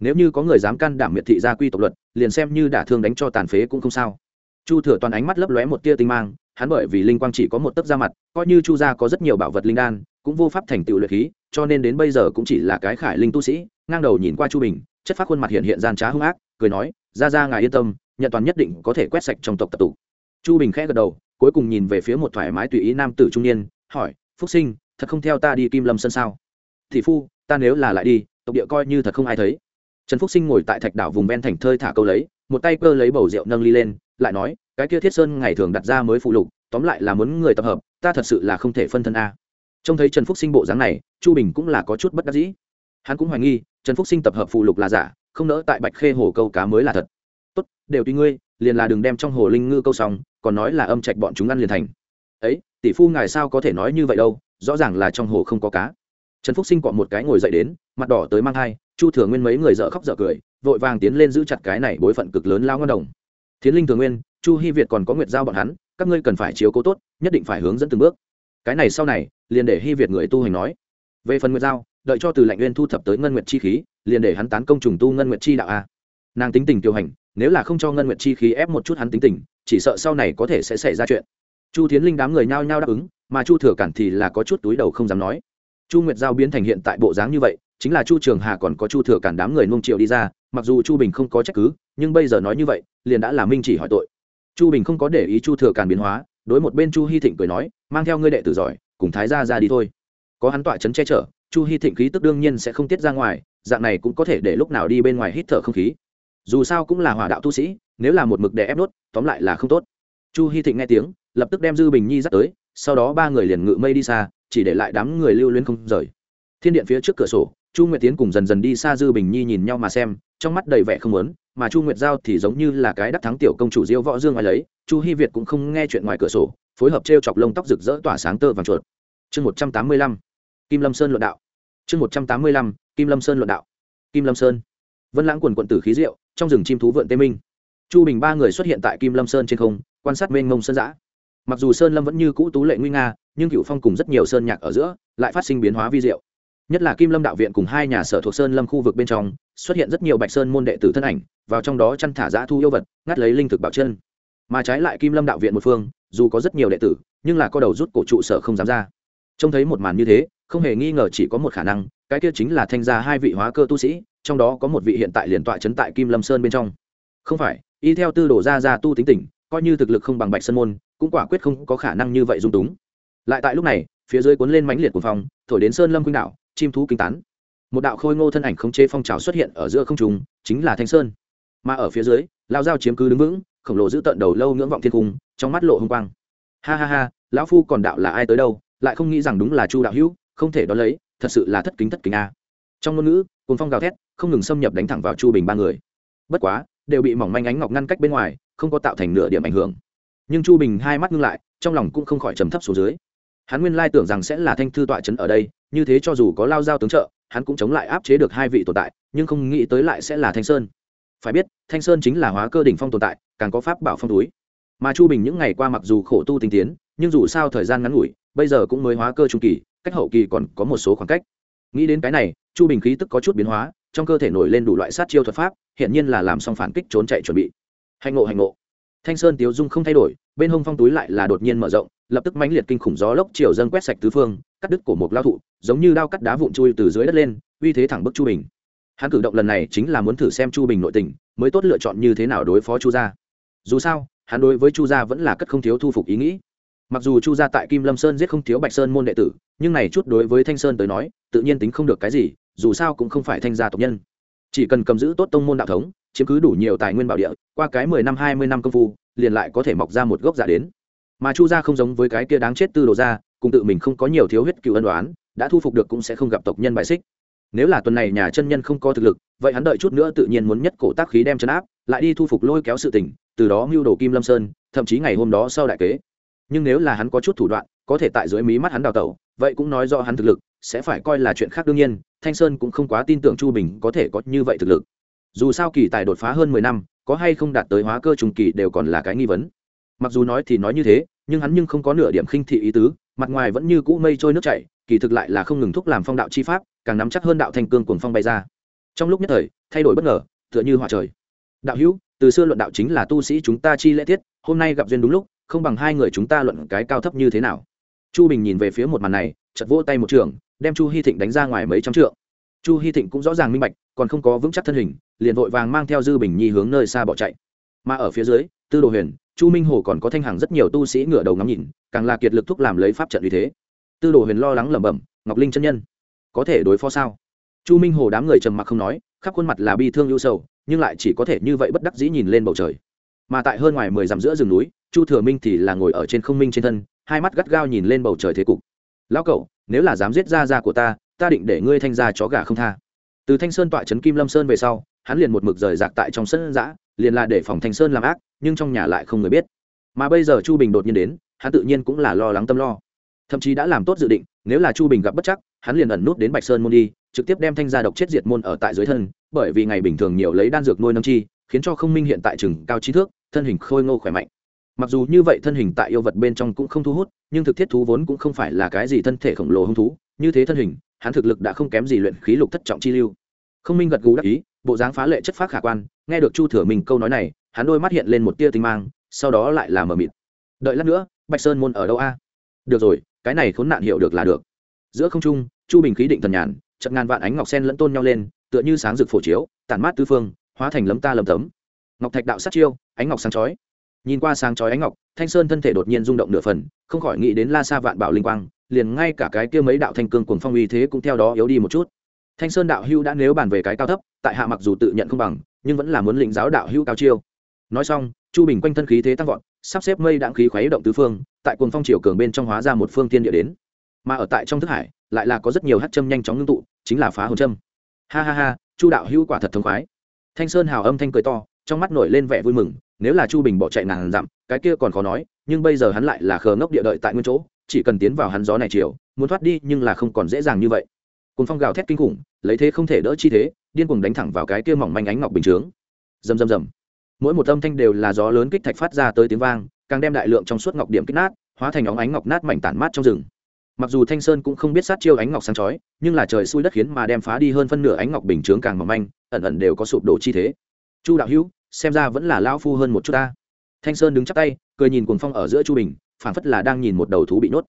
Nếu như có người dám can đảm miệt thị gia quy tộc luật, liền xem như đả thương đánh cho tàn phế cũng không sao chu thừa toàn ánh mắt lấp lóe một tia tinh mang, hắn bởi vì linh quang chỉ có một tấc da mặt, coi như chu gia có rất nhiều bảo vật linh đan, cũng vô pháp thành tựu luyện khí, cho nên đến bây giờ cũng chỉ là cái khải linh tu sĩ, ngang đầu nhìn qua chu bình, chất phát khuôn mặt hiện hiện gian trá hung ác, cười nói ra ra ngài yên tâm, nhận toàn nhất định có thể quét sạch trong tộc tập tụ. Chu bình khẽ gật đầu, cuối cùng nhìn về phía một thoải mái tùy ý nam tử trung niên, hỏi, phúc sinh, thật không theo ta đi kim lâm sân sao? Thị phu, ta nếu là lại đi, tộc địa coi như thật không ai thấy. Trần phúc sinh ngồi tại thạch đảo vùng ven thành thơi thả câu lấy một tay cơ lấy bầu rượu nâng ly lên, lại nói, cái kia thiết sơn ngày thường đặt ra mới phụ lục, tóm lại là muốn người tập hợp, ta thật sự là không thể phân thân a. Trông thấy trần phúc sinh bộ dáng này, chu bình cũng là có chút bất đắc dĩ. Hắn cũng hoài nghi, trần phúc sinh tập hợp phụ lục là giả, không nỡ tại bạch khê hồ câu cá mới là thật. Tốt, đều tùy ngươi, liền là đừng đem trong hồ linh ngư câu xong, còn nói là âm trạch bọn chúng ăn liền thành. Ấy, tỷ phu ngài sao có thể nói như vậy đâu, rõ ràng là trong hồ không có cá. Trần phúc sinh cọ một cái ngồi dậy đến, mặt đỏ tới mang thai, chu thừa nguyên mấy người dợ khóc dợ cười vội vàng tiến lên giữ chặt cái này bối phận cực lớn lao ngân đồng. Thiến linh thường nguyên, chu hy việt còn có nguyệt giao bọn hắn, các ngươi cần phải chiếu cố tốt, nhất định phải hướng dẫn từng bước. Cái này sau này, liền để hy việt người tu hành nói. Về phần nguyệt giao, đợi cho từ lạnh nguyên thu thập tới ngân nguyệt chi khí, liền để hắn tán công trùng tu ngân nguyệt chi đạo a. Nàng tính tình tiêu hành, nếu là không cho ngân nguyệt chi khí ép một chút hắn tính tình, chỉ sợ sau này có thể sẽ xảy ra chuyện. Chu tiến linh đám người nhao nhao đáp ứng, mà chu thừa cản thì là có chút túi đầu không dám nói. Chu nguyệt giao biến thành hiện tại bộ dáng như vậy, chính là chu trường hà còn có chu thừa cản đám người nung triệu đi ra mặc dù chu bình không có trách cứ nhưng bây giờ nói như vậy liền đã là minh chỉ hỏi tội. Chu bình không có để ý chu thừa càn biến hóa đối một bên chu hy thịnh cười nói mang theo ngươi đệ tử giỏi cùng thái gia ra đi thôi. Có hắn tọa chấn che chở chu hy thịnh khí tức đương nhiên sẽ không tiết ra ngoài dạng này cũng có thể để lúc nào đi bên ngoài hít thở không khí. Dù sao cũng là hỏa đạo tu sĩ nếu là một mực đè ép đốt, tóm lại là không tốt. Chu hy thịnh nghe tiếng lập tức đem dư bình nhi dắt tới sau đó ba người liền ngự mây đi xa chỉ để lại đám người lưu luyến không rời. Thiên điện phía trước cửa sổ chu nguyệt tiến cùng dần dần đi xa dư bình nhi nhìn nhau mà xem trong mắt đầy vẻ không muốn, mà chu nguyệt giao thì giống như là cái đắc thắng tiểu công chủ diêu võ dương ai lấy chu hy việt cũng không nghe chuyện ngoài cửa sổ phối hợp t r e o chọc lông tóc rực rỡ tỏa sáng tơ vàng chuột. Chương một trăm tám mươi lăm kim lâm sơn luận đạo. Chương một trăm tám mươi lăm kim lâm sơn luận đạo. Kim lâm sơn. Vân lãng quần quận tử khí diệu trong rừng chim thú vượn tê minh. Chu bình ba người xuất hiện tại kim lâm sơn trên không quan sát mênh mông sơn giã mặc dù sơn lâm vẫn như cũ tú lệ nguy nga nhưng cựu phong cùng rất nhiều sơn nhạc ở giữa lại phát sinh biến hóa vi diệu nhất là kim lâm đạo viện cùng hai nhà sở thuộc sơn lâm khu vực bên trong, xuất hiện rất nhiều bạch sơn môn đệ tử thân ảnh, vào trong đó chăn thả giã thu yêu vật, ngắt lấy linh thực bảo chân. Mà trái lại kim lâm đạo viện một phương, dù có rất nhiều đệ tử, nhưng là có đầu rút cổ trụ sở không dám ra. Trông thấy một màn như thế, không hề nghi ngờ chỉ có một khả năng, cái kia chính là thanh gia hai vị hóa cơ tu sĩ, trong đó có một vị hiện tại liền tọa trấn tại kim lâm sơn bên trong. Không phải, y theo tư đồ ra ra tu tính tỉnh coi như thực lực không bằng bạch sơn môn, cũng quả quyết không có khả năng như vậy dung túng. Lại tại lúc này, phía dưới cuốn lên mãnh liệt của phòng thổi đến sơn lâm khuynh đạo chim thú kinh tán. Một đạo khôi ngô thân ảnh khống chế phong trào xuất hiện ở giữa không trùng chính là thanh sơn. Mà ở phía dưới lao dao chiếm cứ đứng vững, khổng lồ giữ tận đầu lâu ngưỡng vọng thiên cung, trong mắt lộ hung quang. Ha ha ha, lão phu còn đạo là ai tới đâu, lại không nghĩ rằng đúng là chu đạo hữu, không thể đón lấy, thật sự là thất kính thất kính a. Trong ngôn ngữ cồn phong gào thét, không ngừng xâm nhập đánh thẳng vào chu bình ba người. Bất quá, đều bị mỏng manh ánh ngọc ngăn cách bên ngoài, không có tạo thành nửa điểm ảnh hưởng. Nhưng chu bình hai mắt ngưng lại, trong lòng cũng không khỏi trầm thấp xuống dưới. Hắn nguyên lai tưởng rằng sẽ là thanh thư tọa trấn ở đây như thế cho dù có lao giao tướng trợ, hắn cũng chống lại áp chế được hai vị tồn tại, nhưng không nghĩ tới lại sẽ là thanh sơn. Phải biết, thanh sơn chính là hóa cơ đỉnh phong tồn tại, càng có pháp bảo phong túi. Mà chu bình những ngày qua mặc dù khổ tu tinh tiến, nhưng dù sao thời gian ngắn ngủi, bây giờ cũng mới hóa cơ trung kỳ, cách hậu kỳ còn có một số khoảng cách. Nghĩ đến cái này, chu bình khí tức có chút biến hóa, trong cơ thể nổi lên đủ loại sát chiêu thuật pháp hiện nhiên là làm xong phản kích trốn chạy chuẩn bị. Hành ngộ hành ngộ. Thanh sơn tiếu dung không thay đổi, bên hông phong túi lại là đột nhiên mở rộng, lập tức mãnh liệt kinh khủng gió lốc chiều dâng quét sạch tứ phương cắt đứt cổ một lao thụ, giống như đao cắt đá vụn chui từ dưới đất lên, uy thế thẳng bức chu bình. Hắn cử động lần này chính là muốn thử xem chu bình nội tình, mới tốt lựa chọn như thế nào đối phó chu gia. Dù sao, hắn đối với chu gia vẫn là cất không thiếu thu phục ý nghĩ. Mặc dù chu gia tại kim lâm sơn giết không thiếu bạch sơn môn đệ tử, nhưng này chút đối với thanh sơn tới nói, tự nhiên tính không được cái gì, dù sao cũng không phải thanh gia tộc nhân. Chỉ cần cầm giữ tốt tông môn đạo thống, chiếm cứ đủ nhiều tài nguyên bảo địa, qua cái mười năm, hai mươi năm công phu, liền lại có thể mọc ra một gốc giả đến. Mà chu gia không giống với cái kia đáng chết tư đồ gia cùng tự mình không có nhiều thiếu huyết cựu ân đoán đã thu phục được cũng sẽ không gặp tộc nhân bài xích. Nếu là tuần này nhà chân nhân không có thực lực, vậy hắn đợi chút nữa tự nhiên muốn nhất cổ tác khí đem chấn áp, lại đi thu phục lôi kéo sự tình, từ đó mưu đồ kim lâm sơn, thậm chí ngày hôm đó sau đại kế. Nhưng nếu là hắn có chút thủ đoạn, có thể tại dưới mí mắt hắn đào tẩu, vậy cũng nói do hắn thực lực, sẽ phải coi là chuyện khác đương nhiên, thanh sơn cũng không quá tin tưởng chu bình có thể có như vậy thực lực. Dù sao kỳ tài đột phá hơn mười năm, có hay không đạt tới hóa cơ trùng kỳ đều còn là cái nghi vấn. Mặc dù nói thì nói như thế, nhưng hắn nhưng không có nửa điểm khinh thị ý tứ mặt ngoài vẫn như cũ mây trôi nước chảy, kỳ thực lại là không ngừng thúc làm phong đạo chi pháp, càng nắm chắc hơn đạo thanh cương cuồng phong bay ra. Trong lúc nhất thời, thay đổi bất ngờ, tựa như hỏa trời. Đạo hữu, từ xưa luận đạo chính là tu sĩ chúng ta chi lễ tiết, hôm nay gặp duyên đúng lúc, không bằng hai người chúng ta luận cái cao thấp như thế nào? Chu bình nhìn về phía một màn này chật vỗ tay một trường, đem chu hy thịnh đánh ra ngoài mấy trăm trượng. Chu hy thịnh cũng rõ ràng minh bạch, còn không có vững chắc thân hình, liền vội vàng mang theo dư bình nhi hướng nơi xa bỏ chạy. Mà ở phía dưới tư đồ huyền, chu minh hồ còn có thanh hàng rất nhiều tu sĩ ngửa đầu ngắm nhìn, càng là kiệt lực thúc làm lấy pháp trận uy thế. Tư đồ huyền lo lắng lẩm bẩm, ngọc linh chân nhân, có thể đối phó sao? Chu minh hồ đám người trầm mặc không nói, khắp khuôn mặt là bi thương ưu sầu, nhưng lại chỉ có thể như vậy bất đắc dĩ nhìn lên bầu trời. Mà tại hơn ngoài mười dặm giữa rừng núi, chu thừa minh thì là ngồi ở trên không minh trên thân, hai mắt gắt gao nhìn lên bầu trời thế cục. Lão cậu, nếu là dám giết ra ra của ta ta định để ngươi thanh ra chó gà không tha. Từ thanh sơn tọa trấn kim lâm sơn về sau, hắn liền một mực rời rạc tại trong sân giã, liền là để phòng thanh sơn làm ác nhưng trong nhà lại không người biết. Mà bây giờ chu bình đột nhiên đến, hắn tự nhiên cũng là lo lắng tâm lo. Thậm chí đã làm tốt dự định, nếu là chu bình gặp bất chắc, hắn liền ẩn nút đến bạch sơn môn đi, trực tiếp đem thanh gia độc chết diệt môn ở tại dưới thân, bởi vì ngày bình thường nhiều lấy đan dược nuôi nâng chi, khiến cho không minh hiện tại chừng cao trí thước, thân hình khôi ngô khỏe mạnh. Mặc dù như vậy thân hình tại yêu vật bên trong cũng không thu hút, nhưng thực thiết thú vốn cũng không phải là cái gì thân thể khổng lồ hung thú, như thế thân hình, hắn thực lực đã không kém gì luyện khí lục thất trọng chi lưu. Không minh gật gù đắc ý, bộ dáng phá lệ chất phác khả quan, nghe được chu thừa mình câu nói này hắn đôi mắt hiện lên một tia tinh mang, sau đó lại là mờ mịt. Đợi lát nữa, bạch sơn môn ở đâu a? Được rồi, cái này khốn nạn hiểu được là được. Giữa không trung, chu bình khí định thần nhàn chậm ngàn vạn ánh ngọc sen lẫn tôn nhau lên, tựa như sáng rực phổ chiếu, tản mát tư phương, hóa thành lấm ta lấm tấm. Ngọc thạch đạo sát chiêu, ánh ngọc sáng chói. Nhìn qua sáng chói ánh ngọc, thanh sơn thân thể đột nhiên rung động nửa phần, không khỏi nghĩ đến la sa vạn bảo linh quang, liền ngay cả cái kia mấy đạo thanh cương cuồng phong uy thế cũng theo đó yếu đi một chút. Thanh sơn đạo hưu đã nếu bàn về cái cao thấp, tại hạ mặc dù tự nhận không bằng, nhưng vẫn là muốn lĩnh giáo đạo hưu cao chiêu nói xong, chu bình quanh thân khí thế tăng vọt, sắp xếp mây đạn khí khuấy động tứ phương, tại cuồng phong triều cường bên trong hóa ra một phương tiên địa đến. Mà ở tại trong thức hải, lại là có rất nhiều hát châm nhanh chóng ngưng tụ, chính là phá hồn châm. Ha ha ha, chu đạo hữu quả thật thống khoái. Thanh sơn hào âm thanh cười to, trong mắt nổi lên vẻ vui mừng, nếu là chu bình bỏ chạy nàng dặm, cái kia còn khó nói, nhưng bây giờ hắn lại là khờ ngốc địa đợi tại nguyên chỗ, chỉ cần tiến vào hắn gió này chiều muốn thoát đi nhưng là không còn dễ dàng như vậy. Cùng phong gào thét kinh khủng, lấy thế không thể đỡ chi thế, điên cuồng đánh thẳng vào cái kia mỏng manh ánh ngọc bình chướng. Rầm rầm rầm mỗi một âm thanh đều là gió lớn kích thạch phát ra tới tiếng vang, càng đem đại lượng trong suốt ngọc điểm kích nát, hóa thành óng ánh ngọc nát mảnh tản mát trong rừng. Mặc dù thanh sơn cũng không biết sát chiêu ánh ngọc sáng chói, nhưng là trời xui đất khiến mà đem phá đi hơn phân nửa ánh ngọc bình chướng càng mỏng manh, ẩn ẩn đều có sụp đổ chi thế. Chu đạo hữu, xem ra vẫn là lao phu hơn một chút ta. Thanh sơn đứng chắp tay, cười nhìn cuồng phong ở giữa chu bình, phảng phất là đang nhìn một đầu thú bị nhốt.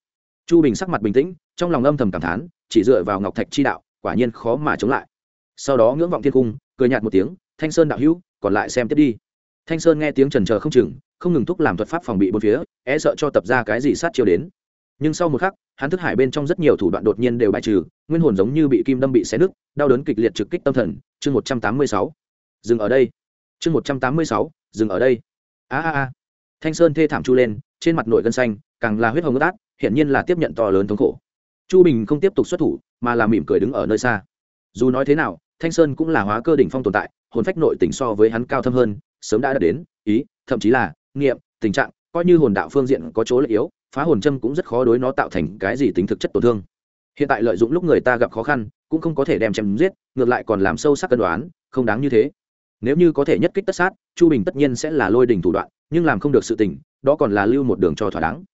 Chu bình sắc mặt bình tĩnh, trong lòng âm thầm cảm thán, chỉ dựa vào ngọc thạch chi đạo, quả nhiên khó mà chống lại. Sau đó ngưỡng vọng thiên cung, cười nhạt một tiếng, thanh sơn đạo hữu, còn lại xem tiếp đi thanh sơn nghe tiếng trần trờ không chừng, không ngừng thúc làm thuật pháp phòng bị bốn phía e sợ cho tập ra cái gì sát chiêu đến. Nhưng sau một khắc, hắn thức hải bên trong rất nhiều thủ đoạn đột nhiên đều bại trừ, nguyên hồn giống như bị kim đâm bị xé nứt, đau đớn kịch liệt trực kích tâm thần. Chương một trăm tám mươi sáu. Dừng ở đây. Chương một trăm tám mươi sáu, dừng ở đây. A a a. Thanh sơn thê thảm chu lên, trên mặt nội gân xanh, càng là huyết hồng ướt át, hiển nhiên là tiếp nhận to lớn thống khổ. Chu bình không tiếp tục xuất thủ, mà là mỉm cười đứng ở nơi xa. Dù nói thế nào, thanh sơn cũng là hóa cơ đỉnh phong tồn tại, hồn phách nội tỉnh so với hắn cao thâm hơn sớm đã đạt đến, ý, thậm chí là, nghiệm, tình trạng, coi như hồn đạo phương diện có chỗ lợi yếu, phá hồn châm cũng rất khó đối nó tạo thành cái gì tính thực chất tổn thương. Hiện tại lợi dụng lúc người ta gặp khó khăn, cũng không có thể đem chém giết, ngược lại còn làm sâu sắc cân đoán, không đáng như thế. Nếu như có thể nhất kích tất sát, chu bình tất nhiên sẽ là lôi đình thủ đoạn, nhưng làm không được sự tình, đó còn là lưu một đường cho thỏa đáng.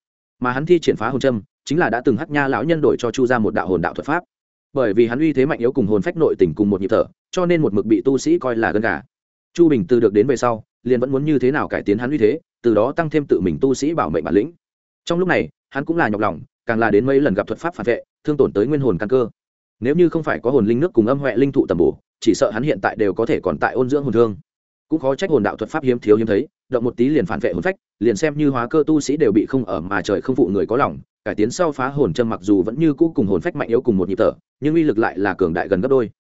Mà hắn thi triển phá hồn châm, chính là đã từng hắc nha lão nhân đổi cho chu ra một đạo hồn đạo thuật pháp. Bởi vì hắn uy thế mạnh yếu cùng hồn phách nội tình cùng một nhịp thở, cho nên một mực bị tu sĩ coi là gân gà chu bình từ được đến về sau, liền vẫn muốn như thế nào cải tiến hắn uy thế, từ đó tăng thêm tự mình tu sĩ bảo mệnh bản lĩnh. Trong lúc này, hắn cũng là nhọc lòng, càng là đến mấy lần gặp thuật pháp phản vệ, thương tổn tới nguyên hồn căn cơ. Nếu như không phải có hồn linh nước cùng âm huệ linh thụ tầm bổ, chỉ sợ hắn hiện tại đều có thể còn tại ôn dưỡng hồn thương. Cũng khó trách hồn đạo thuật pháp hiếm thiếu hiếm thấy, động một tí liền phản vệ hồn phách, liền xem như hóa cơ tu sĩ đều bị không ở mà trời không phụ người có lòng, cải tiến sau phá hồn châm mặc dù vẫn như cũ cùng hồn phách mạnh yếu cùng một nhịp thở, nhưng uy lực lại là cường đại gần gấp đôi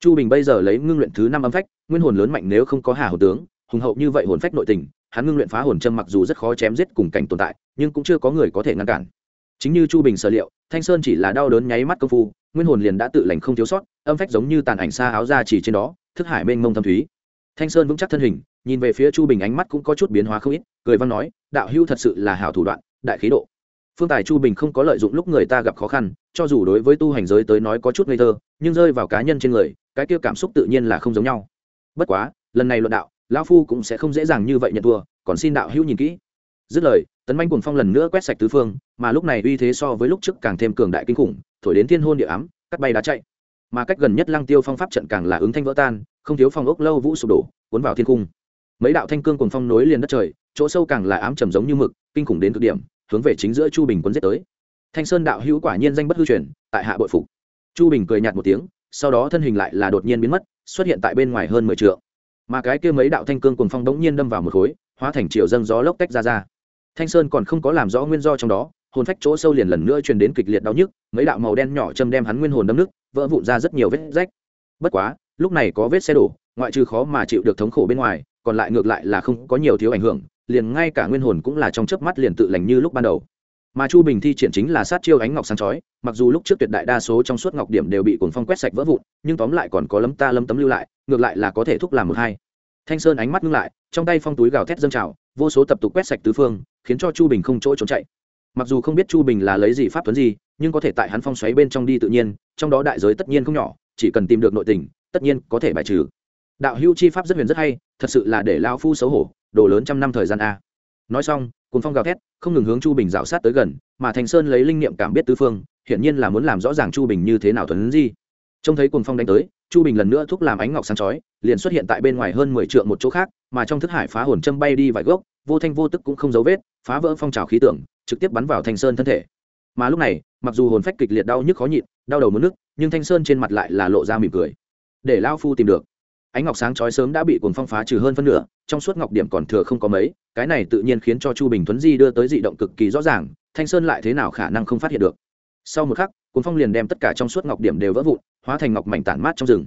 chu bình bây giờ lấy ngưng luyện thứ năm âm phách, nguyên hồn lớn mạnh nếu không có hà hồn tướng, hùng hậu như vậy hồn phách nội tình, hắn ngưng luyện phá hồn châm mặc dù rất khó chém giết cùng cảnh tồn tại, nhưng cũng chưa có người có thể ngăn cản. Chính như chu bình sở liệu, thanh sơn chỉ là đau đớn nháy mắt công phu, nguyên hồn liền đã tự lành không thiếu sót, âm phách giống như tàn ảnh xa áo ra chỉ trên đó, thức hải mênh mông thâm thúy. Thanh sơn vững chắc thân hình, nhìn về phía chu bình ánh mắt cũng có chút biến hóa không ít, cười văn nói, đạo hưu thật sự là hảo thủ đoạn, đại khí độ. Phương tài chu bình không có lợi dụng lúc người ta gặp khó khăn, cho dù đối với tu hành giới tới nói có chút ngây thơ, nhưng rơi vào cá nhân trên người cái kia cảm xúc tự nhiên là không giống nhau. Bất quá, lần này luận đạo, lão phu cũng sẽ không dễ dàng như vậy nhận thua, còn xin đạo hữu nhìn kỹ. Dứt lời, tấn manh cuồng phong lần nữa quét sạch tứ phương, mà lúc này uy thế so với lúc trước càng thêm cường đại kinh khủng, thổi đến thiên hôn địa ám, cắt bay đá chạy. Mà cách gần nhất lăng tiêu phong pháp trận càng là ứng thanh vỡ tan, không thiếu phong ốc lâu vũ sụp đổ, cuốn vào thiên cung. Mấy đạo thanh cương cuồng phong nối liền đất trời, chỗ sâu càng là ám trầm giống như mực, kinh khủng đến cực điểm, hướng về chính giữa chu bình quân giết tới. Thanh sơn đạo hữu quả nhiên danh bất hư truyền, tại hạ bội phục. Chu bình cười nhạt một tiếng sau đó thân hình lại là đột nhiên biến mất, xuất hiện tại bên ngoài hơn mười t mà cái kia mấy đạo thanh cương cùng phong đống nhiên đâm vào một khối, hóa thành triệu dâng gió lốc tách ra ra. Thanh sơn còn không có làm rõ nguyên do trong đó, hồn phách chỗ sâu liền lần nữa truyền đến kịch liệt đau nhức, mấy đạo màu đen nhỏ châm đem hắn nguyên hồn đâm nước vỡ vụn ra rất nhiều vết rách. Bất quá, lúc này có vết xe đổ, ngoại trừ khó mà chịu được thống khổ bên ngoài, còn lại ngược lại là không có nhiều thiếu ảnh hưởng, liền ngay cả nguyên hồn cũng là trong chớp mắt liền tự lành như lúc ban đầu mà chu bình thi triển chính là sát chiêu ánh ngọc sáng chói, mặc dù lúc trước tuyệt đại đa số trong suốt ngọc điểm đều bị cuồng phong quét sạch vỡ vụn, nhưng tóm lại còn có lấm ta lấm tấm lưu lại, ngược lại là có thể thúc làm một hai. Thanh sơn ánh mắt ngưng lại, trong tay phong túi gào thét dâng trào, vô số tập tục quét sạch tứ phương, khiến cho chu bình không chỗ trốn chạy. Mặc dù không biết chu bình là lấy gì pháp tuấn gì, nhưng có thể tại hắn phong xoáy bên trong đi tự nhiên, trong đó đại giới tất nhiên không nhỏ, chỉ cần tìm được nội tình, tất nhiên có thể bài trừ. Đạo hữu chi pháp rất huyền rất hay, thật sự là để lao phu xấu hổ, đồ lớn trăm năm thời gian a nói xong cùng phong gào thét, không ngừng hướng chu bình dạo sát tới gần, mà thành sơn lấy linh niệm cảm biết tứ phương, hiển nhiên là muốn làm rõ ràng chu bình như thế nào thuần di. Trông thấy cùng phong đánh tới, chu bình lần nữa thúc làm ánh ngọc sáng chói, liền xuất hiện tại bên ngoài hơn mười t một chỗ khác, mà trong thức hải phá hồn châm bay đi vài gốc, vô thanh vô tức cũng không dấu vết, phá vỡ phong trào khí tượng, trực tiếp bắn vào thanh sơn thân thể. Mà lúc này, mặc dù hồn phách kịch liệt đau nhức khó nhịn, đau đầu mất nước nhưng thanh sơn trên mặt lại là lộ ra mỉm cười. Để lao phu tìm được ánh ngọc sáng chói sớm đã bị cuồng phong phá trừ hơn phân nửa, trong suốt ngọc điểm còn thừa không có mấy, cái này tự nhiên khiến cho chu bình thuấn di đưa tới dị động cực kỳ rõ ràng, thanh sơn lại thế nào khả năng không phát hiện được. Sau một khắc, cuồng phong liền đem tất cả trong suốt ngọc điểm đều vỡ vụn, hóa thành ngọc mảnh tản mát trong rừng.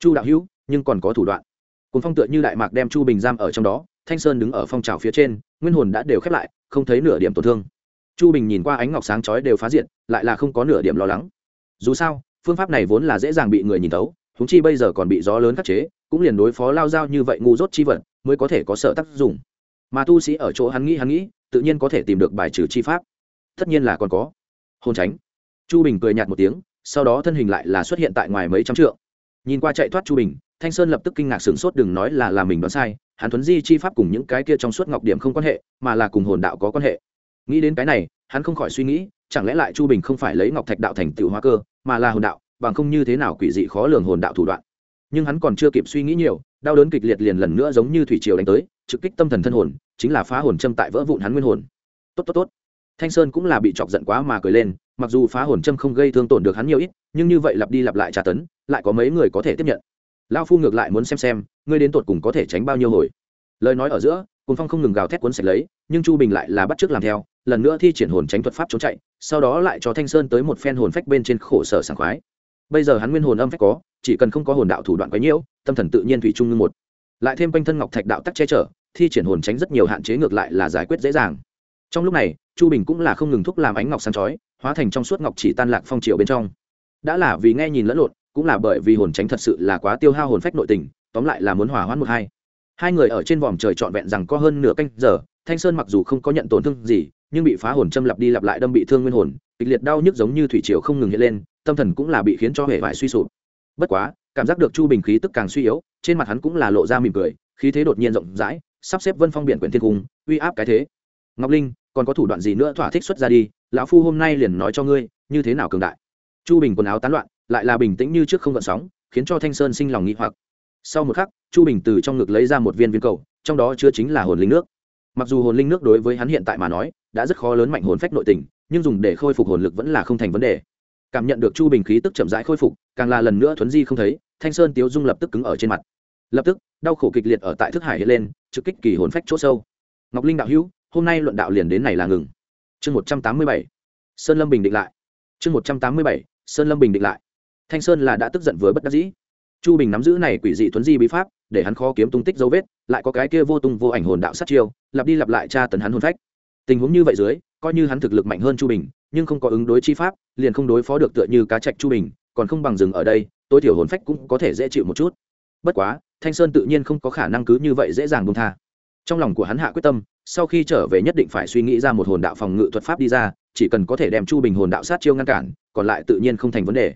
Chu đạo hữu, nhưng còn có thủ đoạn. Cuồng phong tựa như đại mạc đem chu bình giam ở trong đó, thanh sơn đứng ở phong trào phía trên, nguyên hồn đã đều khép lại, không thấy nửa điểm tổn thương. Chu bình nhìn qua ánh ngọc sáng chói đều phá diện lại là không có nửa điểm lo lắng. Dù sao, phương pháp này vốn là dễ dàng bị người nhìn thấu húng chi bây giờ còn bị gió lớn khắc chế cũng liền đối phó lao dao như vậy ngu dốt chi vật, mới có thể có sở tác dụng. Mà tu sĩ ở chỗ hắn nghĩ hắn nghĩ, tự nhiên có thể tìm được bài trừ chi pháp. Tất nhiên là còn có. Hôn tránh. Chu bình cười nhạt một tiếng, sau đó thân hình lại là xuất hiện tại ngoài mấy trăm trượng. Nhìn qua chạy thoát chu bình, thanh sơn lập tức kinh ngạc sửng sốt đừng nói là làm mình đoán sai, hắn thuấn di chi pháp cùng những cái kia trong suốt ngọc điểm không quan hệ, mà là cùng hồn đạo có quan hệ. Nghĩ đến cái này, hắn không khỏi suy nghĩ, chẳng lẽ lại chu bình không phải lấy ngọc thạch đạo thành tựu hóa cơ, mà là hồn đạo, bằng không như thế nào quỷ dị khó lường hồn đạo thủ đoạn nhưng hắn còn chưa kịp suy nghĩ nhiều, đau đớn kịch liệt liền lần nữa giống như thủy triều đánh tới, trực kích tâm thần thân hồn, chính là phá hồn châm tại vỡ vụn hắn nguyên hồn. Tốt tốt tốt. Thanh sơn cũng là bị chọc giận quá mà cười lên, mặc dù phá hồn châm không gây thương tổn được hắn nhiều ít, nhưng như vậy lặp đi lặp lại trả tấn, lại có mấy người có thể tiếp nhận. Lao phu ngược lại muốn xem xem, ngươi đến tột cùng có thể tránh bao nhiêu hồi. Lời nói ở giữa cồn phong không ngừng gào thét cuốn sạch lấy, nhưng chu bình lại là bắt chước làm theo, lần nữa thi triển hồn tránh thuật pháp trốn chạy, sau đó lại cho thanh sơn tới một phen hồn phách bên trên khổ sở sảng khoái bây giờ hắn nguyên hồn âm phách có, chỉ cần không có hồn đạo thủ đoạn quấy nhiễu, tâm thần tự nhiên thủy chung ngưng một. Lại thêm quanh thân ngọc thạch đạo tắc che chở, thi triển hồn tránh rất nhiều hạn chế ngược lại là giải quyết dễ dàng. Trong lúc này, chu bình cũng là không ngừng thúc làm ánh ngọc sáng chói, hóa thành trong suốt ngọc chỉ tan lạc phong triều bên trong. Đã là vì nghe nhìn lẫn lộn, cũng là bởi vì hồn tránh thật sự là quá tiêu hao hồn phách nội tình, tóm lại là muốn hỏa hoãn một hai. Hai người ở trên vòm trời trọn vẹn rằng có hơn nửa canh giờ, thanh sơn mặc dù không có nhận tổn thương gì, nhưng bị phá hồn châm lặp đi lặp lại đâm bị thương nguyên hồn, kịch liệt đau nhức giống như thủy triều không ngừng hiện lên tâm thần cũng là bị khiến cho hệ vải suy sụp. Bất quá, cảm giác được chu bình khí tức càng suy yếu, trên mặt hắn cũng là lộ ra mỉm cười, khí thế đột nhiên rộng rãi, sắp xếp vân phong biển quyển thiên cung, uy áp cái thế. Ngọc linh, còn có thủ đoạn gì nữa thỏa thích xuất ra đi? Lão phu hôm nay liền nói cho ngươi, như thế nào cường đại? Chu bình quần áo tán loạn, lại là bình tĩnh như trước không gợn sóng, khiến cho thanh sơn sinh lòng nghĩ hoặc. Sau một khắc, chu bình từ trong ngực lấy ra một viên viên cầu, trong đó chứa chính là hồn linh nước. Mặc dù hồn linh nước đối với hắn hiện tại mà nói, đã rất khó lớn mạnh hồn phách nội tình, nhưng dùng để khôi phục hồn lực vẫn là không thành vấn đề cảm nhận được chu bình khí tức chậm rãi khôi phục, càng là lần nữa thuấn di không thấy, thanh sơn tiếu dung lập tức cứng ở trên mặt. Lập tức, đau khổ kịch liệt ở tại thức hải hiện lên, trực kích kỳ hồn phách chỗ sâu. Ngọc linh đạo hữu, hôm nay luận đạo liền đến này là ngừng. Chương một trăm tám mươi bảy, sơn lâm bình định lại. Chương một trăm tám mươi bảy, sơn lâm bình định lại. Thanh sơn là đã tức giận với bất đắc dĩ. Chu bình nắm giữ này quỷ dị thuấn di bí pháp, để hắn khó kiếm tung tích dấu vết, lại có cái kia vô tung vô ảnh hồn đạo sát chiêu, lặp đi lặp lại tra tấn hắn hồn phách. Tình huống như vậy dưới, coi như hắn thực lực mạnh hơn chu bình nhưng không có ứng đối chi pháp, liền không đối phó được tựa như cá trạch chu bình, còn không bằng dừng ở đây, tối thiểu hồn phách cũng có thể dễ chịu một chút. Bất quá, thanh sơn tự nhiên không có khả năng cứ như vậy dễ dàng buông tha. Trong lòng của hắn hạ quyết tâm, sau khi trở về nhất định phải suy nghĩ ra một hồn đạo phòng ngự thuật pháp đi ra, chỉ cần có thể đem chu bình hồn đạo sát chiêu ngăn cản, còn lại tự nhiên không thành vấn đề.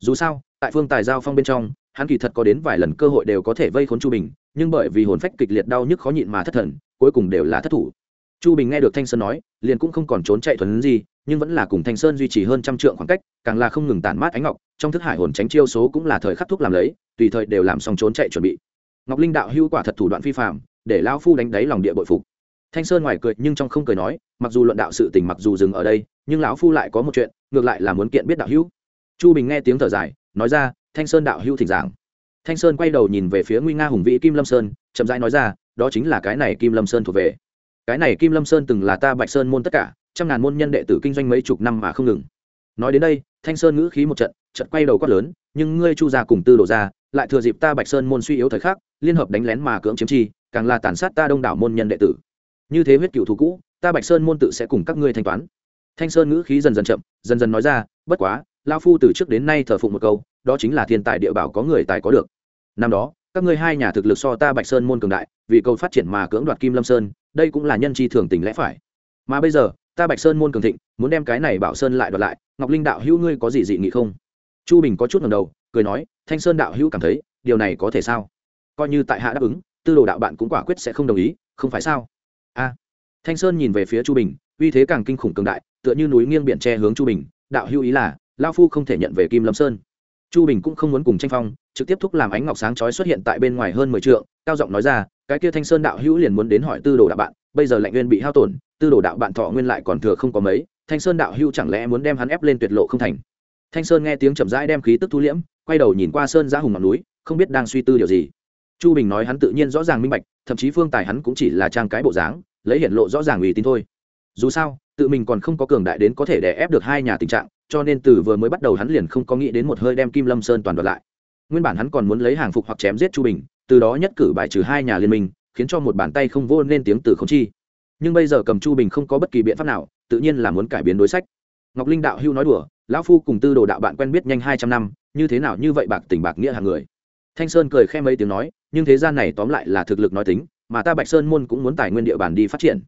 Dù sao, tại phương tài giao phong bên trong, hắn kỳ thật có đến vài lần cơ hội đều có thể vây khốn chu bình, nhưng bởi vì hồn phách kịch liệt đau nhức khó nhịn mà thất thần, cuối cùng đều là thất thủ. Chu bình nghe được thanh sơn nói, liền cũng không còn trốn chạy thuần gì nhưng vẫn là cùng thanh sơn duy trì hơn trăm trượng khoảng cách, càng là không ngừng tản mát ánh ngọc, trong thức hải hồn tránh chiêu số cũng là thời khắc thuốc làm lấy, tùy thời đều làm xong trốn chạy chuẩn bị. Ngọc linh đạo hưu quả thật thủ đoạn vi phạm để lao phu đánh đáy lòng địa bội phục. Thanh sơn ngoài cười nhưng trong không cười nói, mặc dù luận đạo sự tình mặc dù dừng ở đây, nhưng lão phu lại có một chuyện, ngược lại là muốn kiện biết đạo hữu. Chu bình nghe tiếng thở dài, nói ra, thanh sơn đạo hữu thỉnh giảng. Thanh sơn quay đầu nhìn về phía nguy nga hùng vĩ kim lâm sơn, chậm rãi nói ra, đó chính là cái này kim lâm sơn thuộc về. Cái này kim lâm sơn từng là ta bạch sơn môn tất cả trăm ngàn môn nhân đệ tử kinh doanh mấy chục năm mà không ngừng. Nói đến đây, thanh sơn ngữ khí một trận trận quay đầu quát lớn, nhưng ngươi chu gia cùng tư đồ ra lại thừa dịp ta bạch sơn môn suy yếu thời khắc, liên hợp đánh lén mà cưỡng chiếm chi, càng là tàn sát ta đông đảo môn nhân đệ tử. Như thế huyết cựu thù cũ, ta bạch sơn môn tự sẽ cùng các ngươi thanh toán. Thanh sơn ngữ khí dần dần chậm, dần dần nói ra, bất quá lao phu từ trước đến nay thờ phụng một câu, đó chính là thiên tài địa bảo có người tài có được. Năm đó, các ngươi hai nhà thực lực so ta bạch sơn môn cường đại, vì câu phát triển mà cưỡng đoạt kim lâm sơn, đây cũng là nhân chi thường tình lẽ phải. Mà bây giờ ta bạch sơn môn cường thịnh, muốn đem cái này bảo sơn lại đoạt lại, ngọc linh đạo hữu ngươi có gì dị nghị không? Chu bình có chút ngầm đầu, cười nói, thanh sơn đạo hữu cảm thấy, điều này có thể sao? Coi như tại hạ đáp ứng, tư đồ đạo bạn cũng quả quyết sẽ không đồng ý, không phải sao? A. Thanh sơn nhìn về phía chu bình, uy thế càng kinh khủng cường đại, tựa như núi nghiêng biển tre hướng chu bình, đạo hữu ý là lao phu không thể nhận về kim lâm sơn. Chu bình cũng không muốn cùng tranh phong, trực tiếp thúc làm ánh ngọc sáng chói xuất hiện tại bên ngoài hơn mười t cao giọng nói ra, cái kia thanh sơn đạo hữu liền muốn đến hỏi tư đồ đạo bạn, bây giờ lệnh nguyên bị hao tổn tư đồ đạo bạn thọ nguyên lại còn thừa không có mấy, thanh sơn đạo hưu chẳng lẽ muốn đem hắn ép lên tuyệt lộ không thành? Thanh sơn nghe tiếng chậm rãi đem khí tức thu liễm, quay đầu nhìn qua sơn giá hùng ngọn núi, không biết đang suy tư điều gì. Chu bình nói hắn tự nhiên rõ ràng minh bạch, thậm chí phương tài hắn cũng chỉ là trang cái bộ dáng, lấy hiện lộ rõ ràng uy tín thôi. Dù sao, tự mình còn không có cường đại đến có thể đè ép được hai nhà tình trạng, cho nên từ vừa mới bắt đầu hắn liền không có nghĩ đến một hơi đem kim lâm sơn toàn đoạt lại. Nguyên bản hắn còn muốn lấy hàng phục hoặc chém giết chu bình, từ đó nhất cử bài trừ hai nhà liên minh, khiến cho một bàn tay không vô nên tiếng từ không chi nhưng bây giờ cầm chu bình không có bất kỳ biện pháp nào, tự nhiên là muốn cải biến đối sách. Ngọc linh đạo hưu nói đùa, lão phu cùng tư đồ đạo bạn quen biết nhanh hai trăm năm, như thế nào như vậy bạc tình bạc nghĩa hàng người. Thanh sơn cười khe mấy tiếng nói, nhưng thế gian này tóm lại là thực lực nói tính, mà ta bạch sơn môn cũng muốn tài nguyên địa bàn đi phát triển.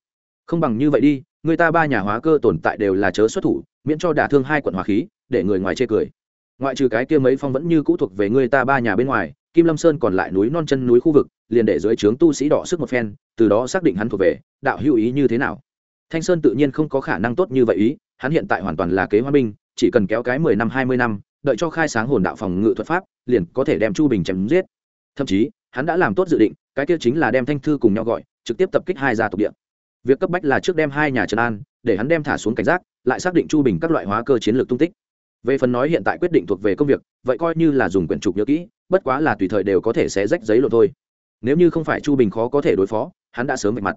Không bằng như vậy đi, người ta ba nhà hóa cơ tồn tại đều là chớ xuất thủ, miễn cho đả thương hai quận hòa khí, để người ngoài chê cười. Ngoại trừ cái kia mấy phong vẫn như cũ thuộc về người ta ba nhà bên ngoài kim lâm sơn còn lại núi non chân núi khu vực, liền để dưới trướng tu sĩ đỏ sức một phen, từ đó xác định hắn thuộc về, đạo hữu ý như thế nào. Thanh sơn tự nhiên không có khả năng tốt như vậy ý, hắn hiện tại hoàn toàn là kế hoa binh, chỉ cần kéo cái mười năm, hai mươi năm, đợi cho khai sáng hồn đạo phòng ngự thuật pháp, liền có thể đem chu bình chém giết. Thậm chí, hắn đã làm tốt dự định, cái kia chính là đem thanh thư cùng nhau gọi, trực tiếp tập kích hai gia tộc địa. Việc cấp bách là trước đem hai nhà trần an, để hắn đem thả xuống cảnh giác, lại xác định chu bình các loại hóa cơ chiến lược tung tích về phần nói hiện tại quyết định thuộc về công việc, vậy coi như là dùng quyển trục nhớ kỹ, bất quá là tùy thời đều có thể sẽ rách giấy lộ thôi. Nếu như không phải chu bình khó có thể đối phó, hắn đã sớm vạch mặt.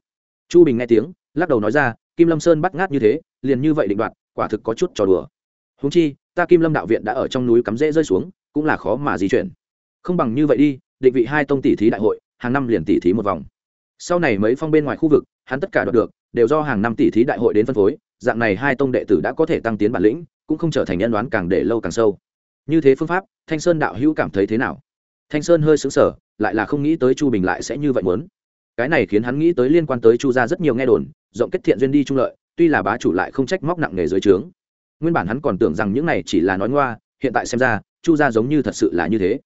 Chu bình nghe tiếng, lắc đầu nói ra, kim lâm sơn bắt ngát như thế, liền như vậy định đoạt, quả thực có chút trò đùa. Húng chi, ta kim lâm đạo viện đã ở trong núi cắm rễ rơi xuống, cũng là khó mà di chuyển. Không bằng như vậy đi, định vị hai tông tỷ thí đại hội, hàng năm liền tỷ thí một vòng. Sau này mấy phong bên ngoài khu vực, hắn tất cả đoạt được, đều do hàng năm tỷ thí đại hội đến phân phối, dạng này hai tông đệ tử đã có thể tăng tiến bản lĩnh cũng không trở thành nhân đoán càng để lâu càng sâu. Như thế phương pháp, thanh sơn đạo hữu cảm thấy thế nào? Thanh sơn hơi xứng sở lại là không nghĩ tới chu bình lại sẽ như vậy muốn. Cái này khiến hắn nghĩ tới liên quan tới chu gia rất nhiều nghe đồn, rộng kết thiện duyên đi trung lợi, tuy là bá chủ lại không trách móc nặng nghề dưới trướng. Nguyên bản hắn còn tưởng rằng những này chỉ là nói ngoa, hiện tại xem ra, chu gia giống như thật sự là như thế.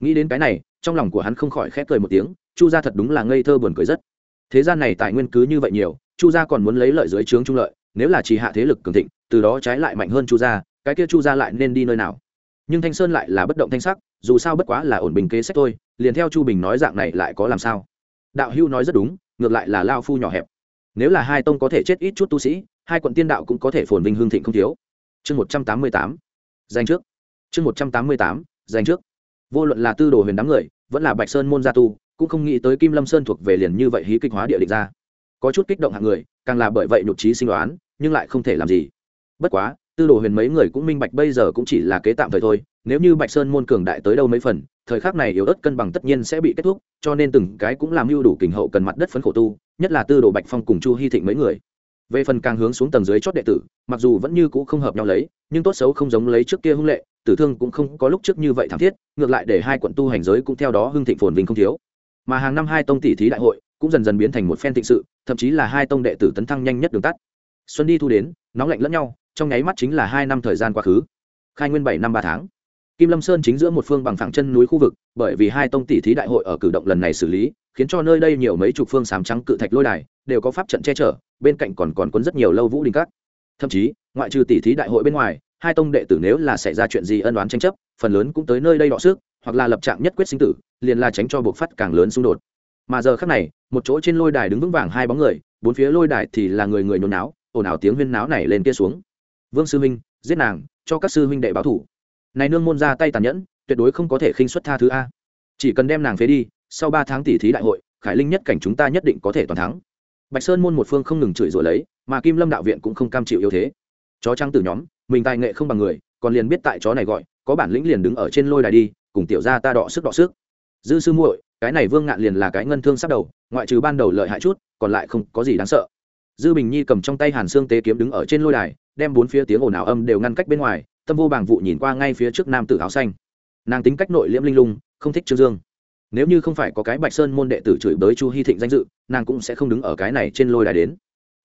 Nghĩ đến cái này, trong lòng của hắn không khỏi khép cười một tiếng, chu gia thật đúng là ngây thơ buồn cười rất. Thế gian này tài nguyên cứ như vậy nhiều, chu gia còn muốn lấy lợi dưới trướng trung lợi nếu là chỉ hạ thế lực cường thịnh, từ đó trái lại mạnh hơn chu gia, cái kia chu gia lại nên đi nơi nào? Nhưng thanh sơn lại là bất động thanh sắc, dù sao bất quá là ổn bình kế sách thôi, liền theo chu bình nói dạng này lại có làm sao? Đạo hưu nói rất đúng, ngược lại là lao phu nhỏ hẹp. Nếu là hai tông có thể chết ít chút tu sĩ, hai quận tiên đạo cũng có thể phồn vinh hương thịnh không thiếu. Chương một trăm tám mươi tám danh trước. Chương một trăm tám mươi tám danh trước. Vô luận là tư đồ huyền đám người, vẫn là bạch sơn môn gia tu, cũng không nghĩ tới kim lâm sơn thuộc về liền như vậy hí kịch hóa địa định ra có chút kích động hạng người, càng là bởi vậy nhục trí sinh đoán, nhưng lại không thể làm gì. Bất quá, tư đồ huyền mấy người cũng minh bạch bây giờ cũng chỉ là kế tạm thời thôi, nếu như bạch sơn môn cường đại tới đâu mấy phần, thời khắc này yếu ớt cân bằng tất nhiên sẽ bị kết thúc, cho nên từng cái cũng làm mưu đủ kình hậu cần mặt đất phấn khổ tu, nhất là tư đồ bạch phong cùng chu hy thịnh mấy người. Về phần càng hướng xuống tầng dưới chót đệ tử, mặc dù vẫn như cũ không hợp nhau lấy, nhưng tốt xấu không giống lấy trước kia hung lệ, tử thương cũng không có lúc trước như vậy thảm thiết, ngược lại để hai quận tu hành giới cũng theo đó hưng thịnh phồn vinh không thiếu. Mà hàng năm hai tông tỷ thí đại hội cũng dần dần biến thành một phen thịnh sự, thậm chí là hai tông đệ tử tấn thăng nhanh nhất đường tắt. Xuân đi thu đến, nóng lạnh lẫn nhau, trong nháy mắt chính là hai năm thời gian quá khứ. Khai nguyên bảy năm ba tháng. Kim lâm sơn chính giữa một phương bằng phẳng chân núi khu vực, bởi vì hai tông tỷ thí đại hội ở cử động lần này xử lý, khiến cho nơi đây nhiều mấy chục phương sám trắng cự thạch lôi đài, đều có pháp trận che chở, bên cạnh còn còn cuốn rất nhiều lâu vũ đình cát thậm chí, ngoại trừ tỷ thí đại hội bên ngoài, hai tông đệ tử nếu là xảy ra chuyện gì ân đoán tranh chấp, phần lớn cũng tới nơi đây đọ sức, hoặc là lập trạng nhất quyết sinh tử, liền là tránh cho buộc phát càng lớn xung đột mà giờ khác này, một chỗ trên lôi đài đứng vững vàng hai bóng người, bốn phía lôi đài thì là người người nhốn náo, ồn ào tiếng huyên náo này lên kia xuống. Vương sư huynh giết nàng, cho các sư huynh đệ báo thủ. Này nương môn ra tay tàn nhẫn, tuyệt đối không có thể khinh xuất tha thứ a. Chỉ cần đem nàng phế đi, sau ba tháng tỷ thí đại hội, khải linh nhất cảnh chúng ta nhất định có thể toàn thắng. Bạch sơn môn một phương không ngừng chửi rủa lấy, mà kim lâm đạo viện cũng không cam chịu yếu thế. Chó trăng từ nhóm, mình tài nghệ không bằng người, còn liền biết tại chó này gọi, có bản lĩnh liền đứng ở trên lôi đài đi, cùng tiểu ra ta đọ sức đọ sức. Dư sư muội cái này vương ngạn liền là cái ngân thương sắp đầu, ngoại trừ ban đầu lợi hại chút, còn lại không có gì đáng sợ. Dư bình nhi cầm trong tay hàn xương tế kiếm đứng ở trên lôi đài, đem bốn phía tiếng ồn ào âm đều ngăn cách bên ngoài, tâm vô bảng vụ nhìn qua ngay phía trước nam tử áo xanh. Nàng tính cách nội liễm linh lung, không thích trương dương. Nếu như không phải có cái bạch sơn môn đệ tử chửi bới chu hy thịnh danh dự, nàng cũng sẽ không đứng ở cái này trên lôi đài đến.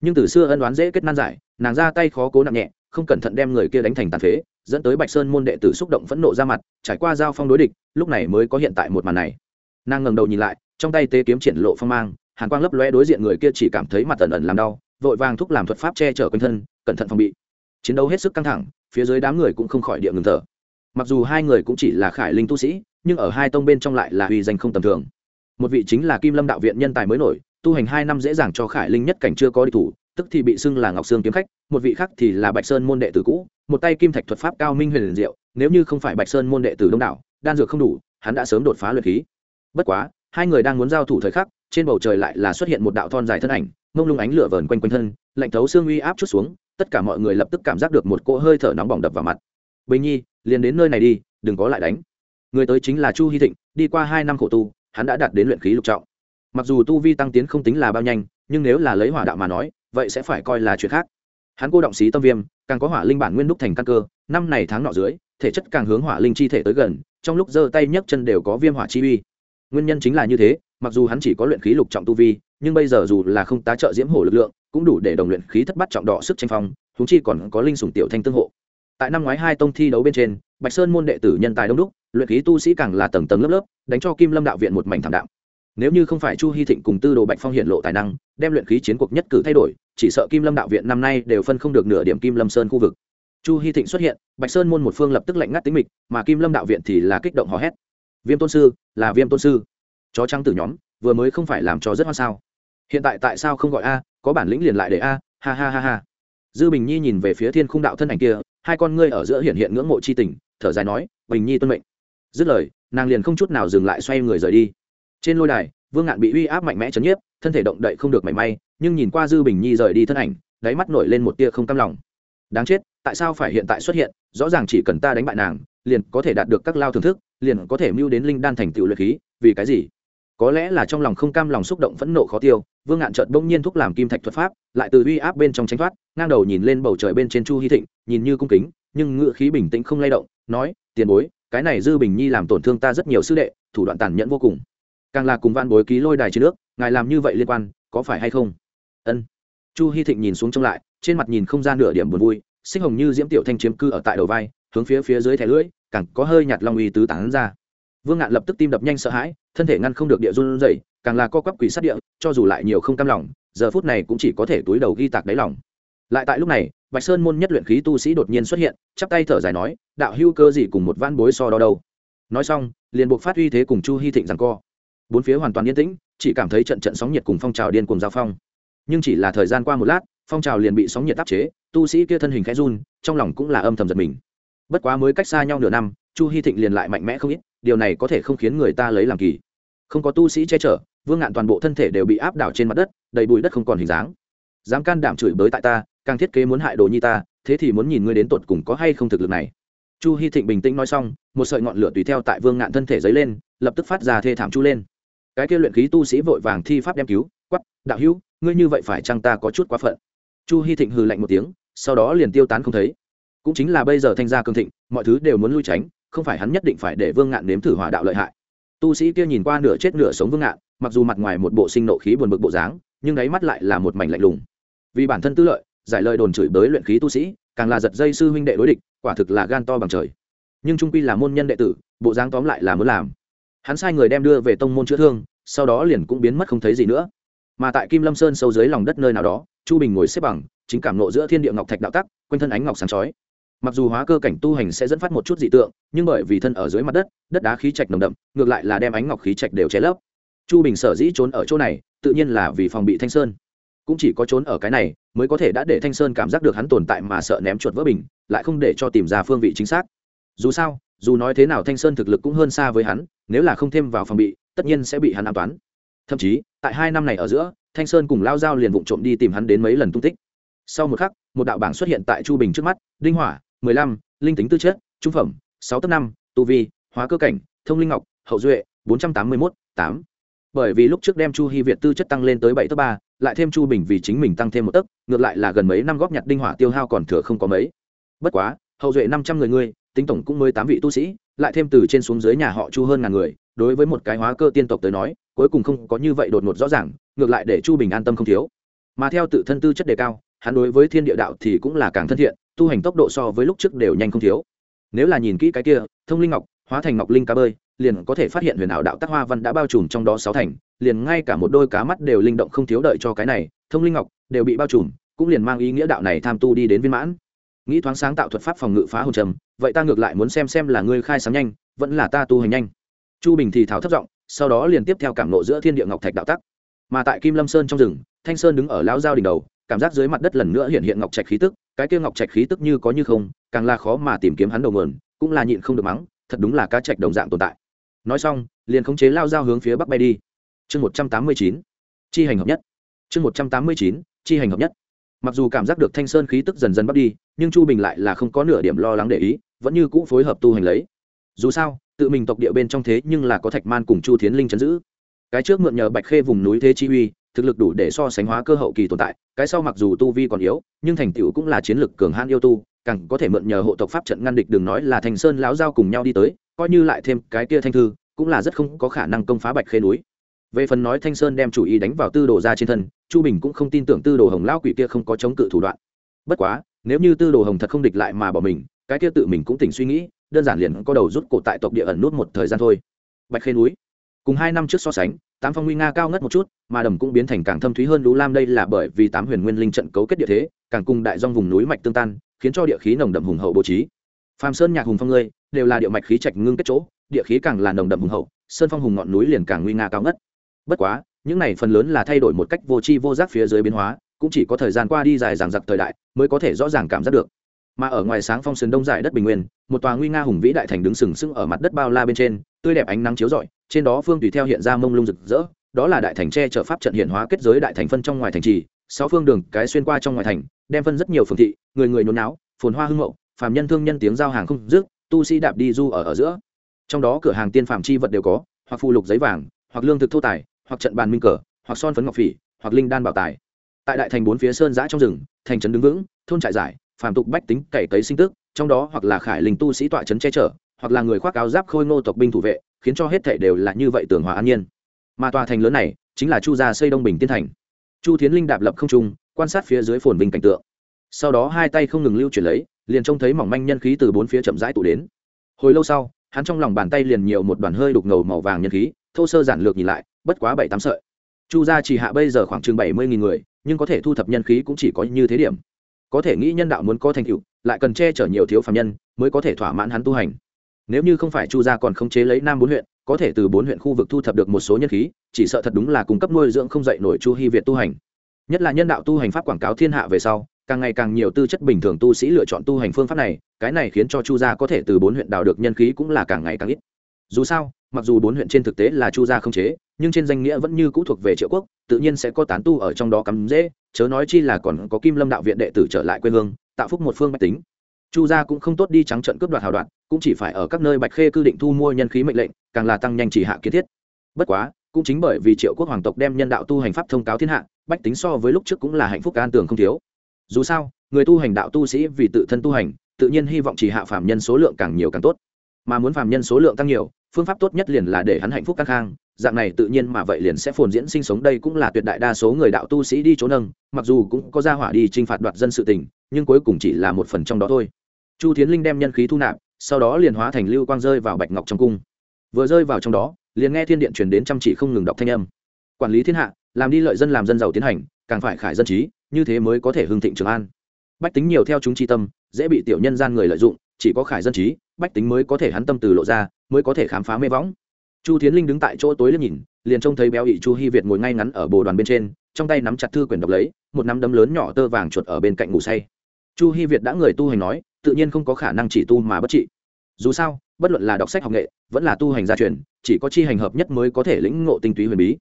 Nhưng từ xưa ân đoán dễ kết nan giải, nàng ra tay khó cố nặng nhẹ, không cẩn thận đem người kia đánh thành tàn phế, dẫn tới bạch sơn môn đệ tử xúc động phẫn nộ ra mặt, trải qua giao phong đối địch, lúc này mới có hiện tại một màn này nàng ngẩng đầu nhìn lại, trong tay tế kiếm triển lộ phong mang, hàn quang lấp lóe đối diện người kia chỉ cảm thấy mặt ẩn ẩn làm đau, vội vàng thúc làm thuật pháp che chở quanh thân, cẩn thận phòng bị. Chiến đấu hết sức căng thẳng, phía dưới đám người cũng không khỏi địa ngừng thở. Mặc dù hai người cũng chỉ là khải linh tu sĩ, nhưng ở hai tông bên trong lại là uy danh không tầm thường. Một vị chính là kim lâm đạo viện nhân tài mới nổi, tu hành hai năm dễ dàng cho khải linh nhất cảnh chưa có đi thủ, tức thì bị xưng là ngọc sương kiếm khách, một vị khác thì là bạch sơn môn đệ tử cũ, một tay kim thạch thuật pháp cao minh huyền diệu, nếu như không phải bạch sơn môn đệ tử đông đảo, đan dược không đủ, hắn đã sớm đột phá luyện khí bất quá, hai người đang muốn giao thủ thời khắc, trên bầu trời lại là xuất hiện một đạo thon dài thân ảnh, mông lung ánh lửa vờn quanh quanh thân, lạnh thấu xương uy áp chút xuống, tất cả mọi người lập tức cảm giác được một cỗ hơi thở nóng bỏng đập vào mặt. Bình nhi, liền đến nơi này đi, đừng có lại đánh. Người tới chính là chu hy thịnh, đi qua hai năm khổ tu, hắn đã đạt đến luyện khí lục trọng. Mặc dù tu vi tăng tiến không tính là bao nhanh, nhưng nếu là lấy hỏa đạo mà nói, vậy sẽ phải coi là chuyện khác. Hắn cô động xí tâm viêm, càng có hỏa linh bản nguyên đúc thành căn cơ, năm này tháng nọ dưới, thể chất càng hướng hỏa linh chi thể tới gần, trong lúc giơ tay nhấc chân đều có viêm hỏa chi uy nguyên nhân chính là như thế, mặc dù hắn chỉ có luyện khí lục trọng tu vi, nhưng bây giờ dù là không tá trợ diễm hổ lực lượng, cũng đủ để đồng luyện khí thất bát trọng đỏ sức tranh phong chúng chi còn có linh sủng tiểu thanh tương hộ. Tại năm ngoái hai tông thi đấu bên trên, bạch sơn môn đệ tử nhân tài đông đúc, luyện khí tu sĩ càng là tầng tầng lớp lớp, đánh cho kim lâm đạo viện một mảnh thảm đạo nếu như không phải chu hy thịnh cùng tư đồ bạch phong hiện lộ tài năng, đem luyện khí chiến cuộc nhất cử thay đổi, chỉ sợ kim lâm đạo viện năm nay đều phân không được nửa điểm kim lâm sơn khu vực. Chu hy thịnh xuất hiện, bạch sơn môn một phương lập tức lạnh ngắt tính mịch, mà kim lâm đạo viện thì là kích động hò hét viêm tôn sư là viêm tôn sư. Chó trắng tử nhóm, vừa mới không phải làm cho rất hoan sao. Hiện tại tại sao không gọi a, có bản lĩnh liền lại để a, ha ha ha ha. Dư bình nhi nhìn về phía thiên khung đạo thân ảnh kia, hai con ngươi ở giữa hiện hiện ngưỡng mộ c h i tình, thở dài nói, bình nhi tuân mệnh. Dứt lời, nàng liền không chút nào dừng lại xoay người rời đi. Trên lôi đài, vương ngạn bị uy áp mạnh mẽ chấn nhiếp, thân thể động đậy không được mảy may, nhưng nhìn qua dư bình nhi rời đi thân ảnh, đáy mắt nổi lên một tia không cam lòng. Đáng chết, tại sao phải hiện tại xuất hiện? Rõ ràng chỉ cần ta đánh bại nàng liền có thể đạt được các lao thưởng thức, liền có thể mưu đến linh đan thành tựu luyện khí, vì cái gì? Có lẽ là trong lòng không cam lòng xúc động phẫn nộ khó tiêu, vương ngạn trợt bỗng nhiên thúc làm kim thạch thuật pháp, lại từ uy áp bên trong tranh thoát, ngang đầu nhìn lên bầu trời bên trên chu hy thịnh, nhìn như cung kính, nhưng ngựa khí bình tĩnh không lay động, nói, tiền bối, cái này dư bình nhi làm tổn thương ta rất nhiều sư đệ, thủ đoạn tàn nhẫn vô cùng. Càng là cùng van bối ký lôi đài trên nước, ngài làm như vậy liên quan, có phải hay không? Ân. Chu hy thịnh nhìn xuống trông lại, trên mặt nhìn không ra nửa điểm buồn vui, sinh hồng như diễm tiểu thanh chiếm cư ở tại đầu vai hướng phía phía dưới thẻ lưỡi, càng có hơi nhạt long uy tứ tán ra. Vương ngạn lập tức tim đập nhanh sợ hãi, thân thể ngăn không được địa run dậy càng là co quắp quỷ sát địa, cho dù lại nhiều không cam lòng, giờ phút này cũng chỉ có thể túi đầu ghi tạc đáy lòng. Lại tại lúc này, bạch sơn môn nhất luyện khí tu sĩ đột nhiên xuất hiện, chắp tay thở dài nói, đạo hưu cơ gì cùng một van bối so đo đâu? Nói xong, liền buộc phát uy thế cùng chu hy thịnh rằng co. Bốn phía hoàn toàn yên tĩnh, chỉ cảm thấy trận trận sóng nhiệt cùng phong trào điên cùng giao phong. Nhưng chỉ là thời gian qua một lát, phong trào liền bị sóng nhiệt áp chế, tu sĩ kia thân hình khẽ run, trong lòng cũng là âm thầm giật mình bất quá mới cách xa nhau nửa năm, chu hy thịnh liền lại mạnh mẽ không ít, điều này có thể không khiến người ta lấy làm kỳ. Không có tu sĩ che chở, vương ngạn toàn bộ thân thể đều bị áp đảo trên mặt đất, đầy bụi đất không còn hình dáng. Dám can đảm chửi bới tại ta, càng thiết kế muốn hại đồ nhi ta, thế thì muốn nhìn ngươi đến tột cùng có hay không thực lực này. Chu hy thịnh bình tĩnh nói xong, một sợi ngọn lửa tùy theo tại vương ngạn thân thể dấy lên, lập tức phát ra thê thảm chu lên. Cái kia luyện khí tu sĩ vội vàng thi pháp đem cứu quắp đạo hữu, ngươi như vậy phải chăng ta có chút quá phận? Chu hy thịnh hừ lạnh một tiếng, sau đó liền tiêu tán không thấy cũng chính là bây giờ thanh gia cường thịnh, mọi thứ đều muốn lui tránh, không phải hắn nhất định phải để vương ngạn nếm thử hỏa đạo lợi hại. Tu sĩ kia nhìn qua nửa chết nửa sống vương ngạn, mặc dù mặt ngoài một bộ sinh nộ khí buồn bực bộ dáng, nhưng đáy mắt lại là một mảnh lạnh lùng. Vì bản thân tư lợi, giải lời đồn chửi bới luyện khí tu sĩ, càng là giật dây sư huynh đệ đối địch, quả thực là gan to bằng trời. Nhưng trung quy là môn nhân đệ tử, bộ dáng tóm lại là muốn làm. Hắn sai người đem đưa về tông môn chữa thương, sau đó liền cũng biến mất không thấy gì nữa. Mà tại kim lâm sơn sâu dưới lòng đất nơi nào đó, chu bình ngồi xếp bằng, chính cảm nộ giữa thiên địa ngọc thạch đạo tắc, quanh thân ánh ngọc sáng chói mặc dù hóa cơ cảnh tu hành sẽ dẫn phát một chút dị tượng, nhưng bởi vì thân ở dưới mặt đất đất đá khí trạch nồng đậm, ngược lại là đem ánh ngọc khí trạch đều che lấp. Chu bình sở dĩ trốn ở chỗ này, tự nhiên là vì phòng bị thanh sơn. Cũng chỉ có trốn ở cái này, mới có thể đã để thanh sơn cảm giác được hắn tồn tại mà sợ ném chuột vỡ bình, lại không để cho tìm ra phương vị chính xác. Dù sao, dù nói thế nào thanh sơn thực lực cũng hơn xa với hắn, nếu là không thêm vào phòng bị, tất nhiên sẽ bị hắn an toán. Thậm chí, tại hai năm này ở giữa, thanh sơn cùng lao dao liền vụng trộm đi tìm hắn đến mấy lần tung tích. Sau một khắc, một đạo bảng xuất hiện tại chu bình trước mắt, đinh hỏa mười lăm, linh tính tư chất, trung phẩm, sáu tấc năm, tu vi, hóa cơ cảnh, thông linh ngọc, hậu duệ, bốn trăm tám mươi mốt, tám. Bởi vì lúc trước đem chu hy việt tư chất tăng lên tới bảy tấc ba, lại thêm chu bình vì chính mình tăng thêm một tấc, ngược lại là gần mấy năm góp nhặt đinh hỏa tiêu hao còn thừa không có mấy. Bất quá, hậu duệ năm trăm người ngươi, tính tổng cũng mới tám vị tu sĩ, lại thêm từ trên xuống dưới nhà họ chu hơn ngàn người, đối với một cái hóa cơ tiên tộc tới nói, cuối cùng không có như vậy đột ngột rõ ràng, ngược lại để chu bình an tâm không thiếu. Mà theo tự thân tư chất đề cao, hắn đối với thiên địa đạo thì cũng là càng thân thiện tu hành tốc độ so với lúc trước đều nhanh không thiếu. Nếu là nhìn kỹ cái kia, thông linh ngọc, hóa thành ngọc linh cá bơi, liền có thể phát hiện huyền ảo đạo tác hoa văn đã bao trùm trong đó sáu thành, liền ngay cả một đôi cá mắt đều linh động không thiếu đợi cho cái này, thông linh ngọc đều bị bao trùm, cũng liền mang ý nghĩa đạo này tham tu đi đến viên mãn. Nghĩ thoáng sáng tạo thuật pháp phòng ngự phá hồn trầm, vậy ta ngược lại muốn xem xem là ngươi khai sáng nhanh, vẫn là ta tu hành nhanh. Chu bình thì thảo thấp giọng, sau đó liền tiếp theo cảm nộ giữa thiên địa ngọc thạch đạo tắc. Mà tại kim lâm sơn trong rừng, thanh sơn đứng ở lão giao đỉnh đầu, cảm giác dưới mặt đất lần nữa hiện hiện ngọc trạch khí tức cái kia ngọc trạch khí tức như có như không, càng là khó mà tìm kiếm hắn đầu nguồn, cũng là nhịn không được mắng, thật đúng là cá trạch đồng dạng tồn tại. Nói xong, liền khống chế lao dao hướng phía bắc bay đi. Chương một trăm tám mươi chín, chi hành hợp nhất. Chương một trăm tám mươi chín, chi hành hợp nhất. Mặc dù cảm giác được thanh sơn khí tức dần dần bắt đi, nhưng chu bình lại là không có nửa điểm lo lắng để ý, vẫn như cũ phối hợp tu hành lấy. Dù sao, tự mình tộc địa bên trong thế nhưng là có thạch man cùng chu thiến linh chấn giữ. Cái trước mượn nhờ bạch khê vùng núi thế chi uy thực lực đủ để so sánh hóa cơ hậu kỳ tồn tại, cái sau mặc dù tu vi còn yếu, nhưng thành tựu cũng là chiến lực cường hãn yêu tu, càng có thể mượn nhờ hộ tộc pháp trận ngăn địch đừng nói là thành sơn lão giao cùng nhau đi tới, coi như lại thêm cái kia thanh thư, cũng là rất không có khả năng công phá bạch khê núi. Về phần nói thanh sơn đem chủ ý đánh vào tư đồ ra trên thân, chu bình cũng không tin tưởng tư đồ hồng lao quỷ kia không có chống cự thủ đoạn. Bất quá, nếu như tư đồ hồng thật không địch lại mà bỏ mình, cái kia tự mình cũng tỉnh suy nghĩ, đơn giản liền có đầu rút cổ tại tộc địa ẩn nút một thời gian thôi. Bạch khê núi, cùng hai năm trước so sánh tám phong nguy nga cao ngất một chút, mà đầm cũng biến thành càng thâm thúy hơn lũ lam. Đây là bởi vì tám huyền nguyên linh trận cấu kết địa thế, càng cùng đại dong vùng núi mạch tương tan, khiến cho địa khí nồng đậm hùng hậu bố trí. Phàm sơn nhạc hùng phong ngươi, đều là địa mạch khí trạch ngưng kết chỗ, địa khí càng là nồng đậm hùng hậu, sơn phong hùng ngọn núi liền càng nguy nga cao ngất. Bất quá, những này phần lớn là thay đổi một cách vô tri vô giác phía dưới biến hóa, cũng chỉ có thời gian qua đi dài dằng dặc thời đại mới có thể rõ ràng cảm giác được. Mà ở ngoài sáng phong sườn đông giải đất bình nguyên, một tòa nguy nga hùng vĩ đại thành đứng sừng sững ở mặt đất bao la bên trên, tươi đẹp ánh nắng chiếu rọi trên đó phương tùy theo hiện ra mông lung rực rỡ, đó là đại thành tre chở pháp trận hiện hóa kết giới đại thành phân trong ngoài thành trì, sáu phương đường, cái xuyên qua trong ngoài thành, đem phân rất nhiều phương thị, người người nhốn náo, phồn hoa hưng mậu, phàm nhân thương nhân tiếng giao hàng không dứt, tu sĩ đạp đi du ở ở giữa. Trong đó cửa hàng tiên phàm chi vật đều có, hoặc phù lục giấy vàng, hoặc lương thực thô tài, hoặc trận bàn minh cờ, hoặc son phấn ngọc phỉ, hoặc linh đan bảo tài. Tại đại thành bốn phía sơn giã trong rừng, thành trấn đứng vững, thôn trại giải, phàm tục bách tính cày cấy sinh tức, trong đó hoặc là khải linh tu sĩ tọa trấn che chở hoặc là người khoác áo giáp khôi ngô tộc binh thủ vệ, khiến cho hết thể đều là như vậy tường hòa an nhiên. Mà tòa thành lớn này, chính là chu gia xây đông bình tiên thành. Chu thiến linh đạp lập không trung, quan sát phía dưới phồn vinh cảnh tượng. Sau đó hai tay không ngừng lưu chuyển lấy, liền trông thấy mỏng manh nhân khí từ bốn phía chậm rãi tụ đến. Hồi lâu sau, hắn trong lòng bàn tay liền nhiều một đoàn hơi đục ngầu màu vàng nhân khí, thô sơ giản lược nhìn lại, bất quá bảy tám sợi. Chu gia chỉ hạ bây giờ khoảng chừng bảy mươi nghìn người, nhưng có thể thu thập nhân khí cũng chỉ có như thế điểm. Có thể nghĩ nhân đạo muốn có thành tựu, lại cần che chở nhiều thiếu phạm nhân, mới có thể thỏa mãn hắn tu hành nếu như không phải chu gia còn khống chế lấy nam bốn huyện, có thể từ bốn huyện khu vực thu thập được một số nhân khí, chỉ sợ thật đúng là cung cấp nuôi dưỡng không dạy nổi chu hy việt tu hành. Nhất là nhân đạo tu hành pháp quảng cáo thiên hạ về sau, càng ngày càng nhiều tư chất bình thường tu sĩ lựa chọn tu hành phương pháp này, cái này khiến cho chu gia có thể từ bốn huyện đào được nhân khí cũng là càng ngày càng ít. Dù sao, mặc dù bốn huyện trên thực tế là chu gia không chế, nhưng trên danh nghĩa vẫn như cũ thuộc về triệu quốc, tự nhiên sẽ có tán tu ở trong đó cắm dễ, chớ nói chi là còn có kim lâm đạo viện đệ tử trở lại quê hương, tạo phúc một phương mách tính chu gia cũng không tốt đi trắng trận cướp đoạt hào đoạn cũng chỉ phải ở các nơi bạch khê cư định thu mua nhân khí mệnh lệnh, càng là tăng nhanh chỉ hạ kiến thiết. Bất quá, cũng chính bởi vì triệu quốc hoàng tộc đem nhân đạo tu hành pháp thông cáo thiên hạ, bách tính so với lúc trước cũng là hạnh phúc an tường không thiếu. Dù sao, người tu hành đạo tu sĩ vì tự thân tu hành, tự nhiên hy vọng chỉ hạ phạm nhân số lượng càng nhiều càng tốt. Mà muốn phạm nhân số lượng tăng nhiều, phương pháp tốt nhất liền là để hắn hạnh phúc căng khang, dạng này tự nhiên mà vậy liền sẽ phồn diễn sinh sống đây cũng là tuyệt đại đa số người đạo tu sĩ đi chỗ nâng, mặc dù cũng có ra hỏa đi t r i n h phạt đoạt dân sự tình, nhưng cuối cùng chỉ là một phần trong đó thôi chu thiến linh đem nhân khí thu nạp, sau đó liền hóa thành lưu quang rơi vào bạch ngọc trong cung. Vừa rơi vào trong đó, liền nghe thiên điện truyền đến chăm chỉ không ngừng đọc thanh âm. Quản lý thiên hạ, làm đi lợi dân làm dân giàu tiến hành, càng phải khải dân trí, như thế mới có thể hưng thịnh trường an. Bách tính nhiều theo chúng tri tâm, dễ bị tiểu nhân gian người lợi dụng, chỉ có khải dân trí, bách tính mới có thể hắn tâm từ lộ ra, mới có thể khám phá mê võng. Chu tiến linh đứng tại chỗ tối lên nhìn, liền trông thấy béo ị chu hy việt ngồi ngay ngắn ở bồ đoàn bên trên, trong tay nắm chặt thư quyển đọc lấy, một nắm đấm lớn nhỏ tơ vàng chuột ở bên cạnh ngủ say. Chu hy việt đã người tu hành nói tự nhiên không có khả năng chỉ tu mà bất trị. Dù sao, bất luận là đọc sách học nghệ, vẫn là tu hành gia truyền, chỉ có chi hành hợp nhất mới có thể lĩnh ngộ tinh túy huyền bí.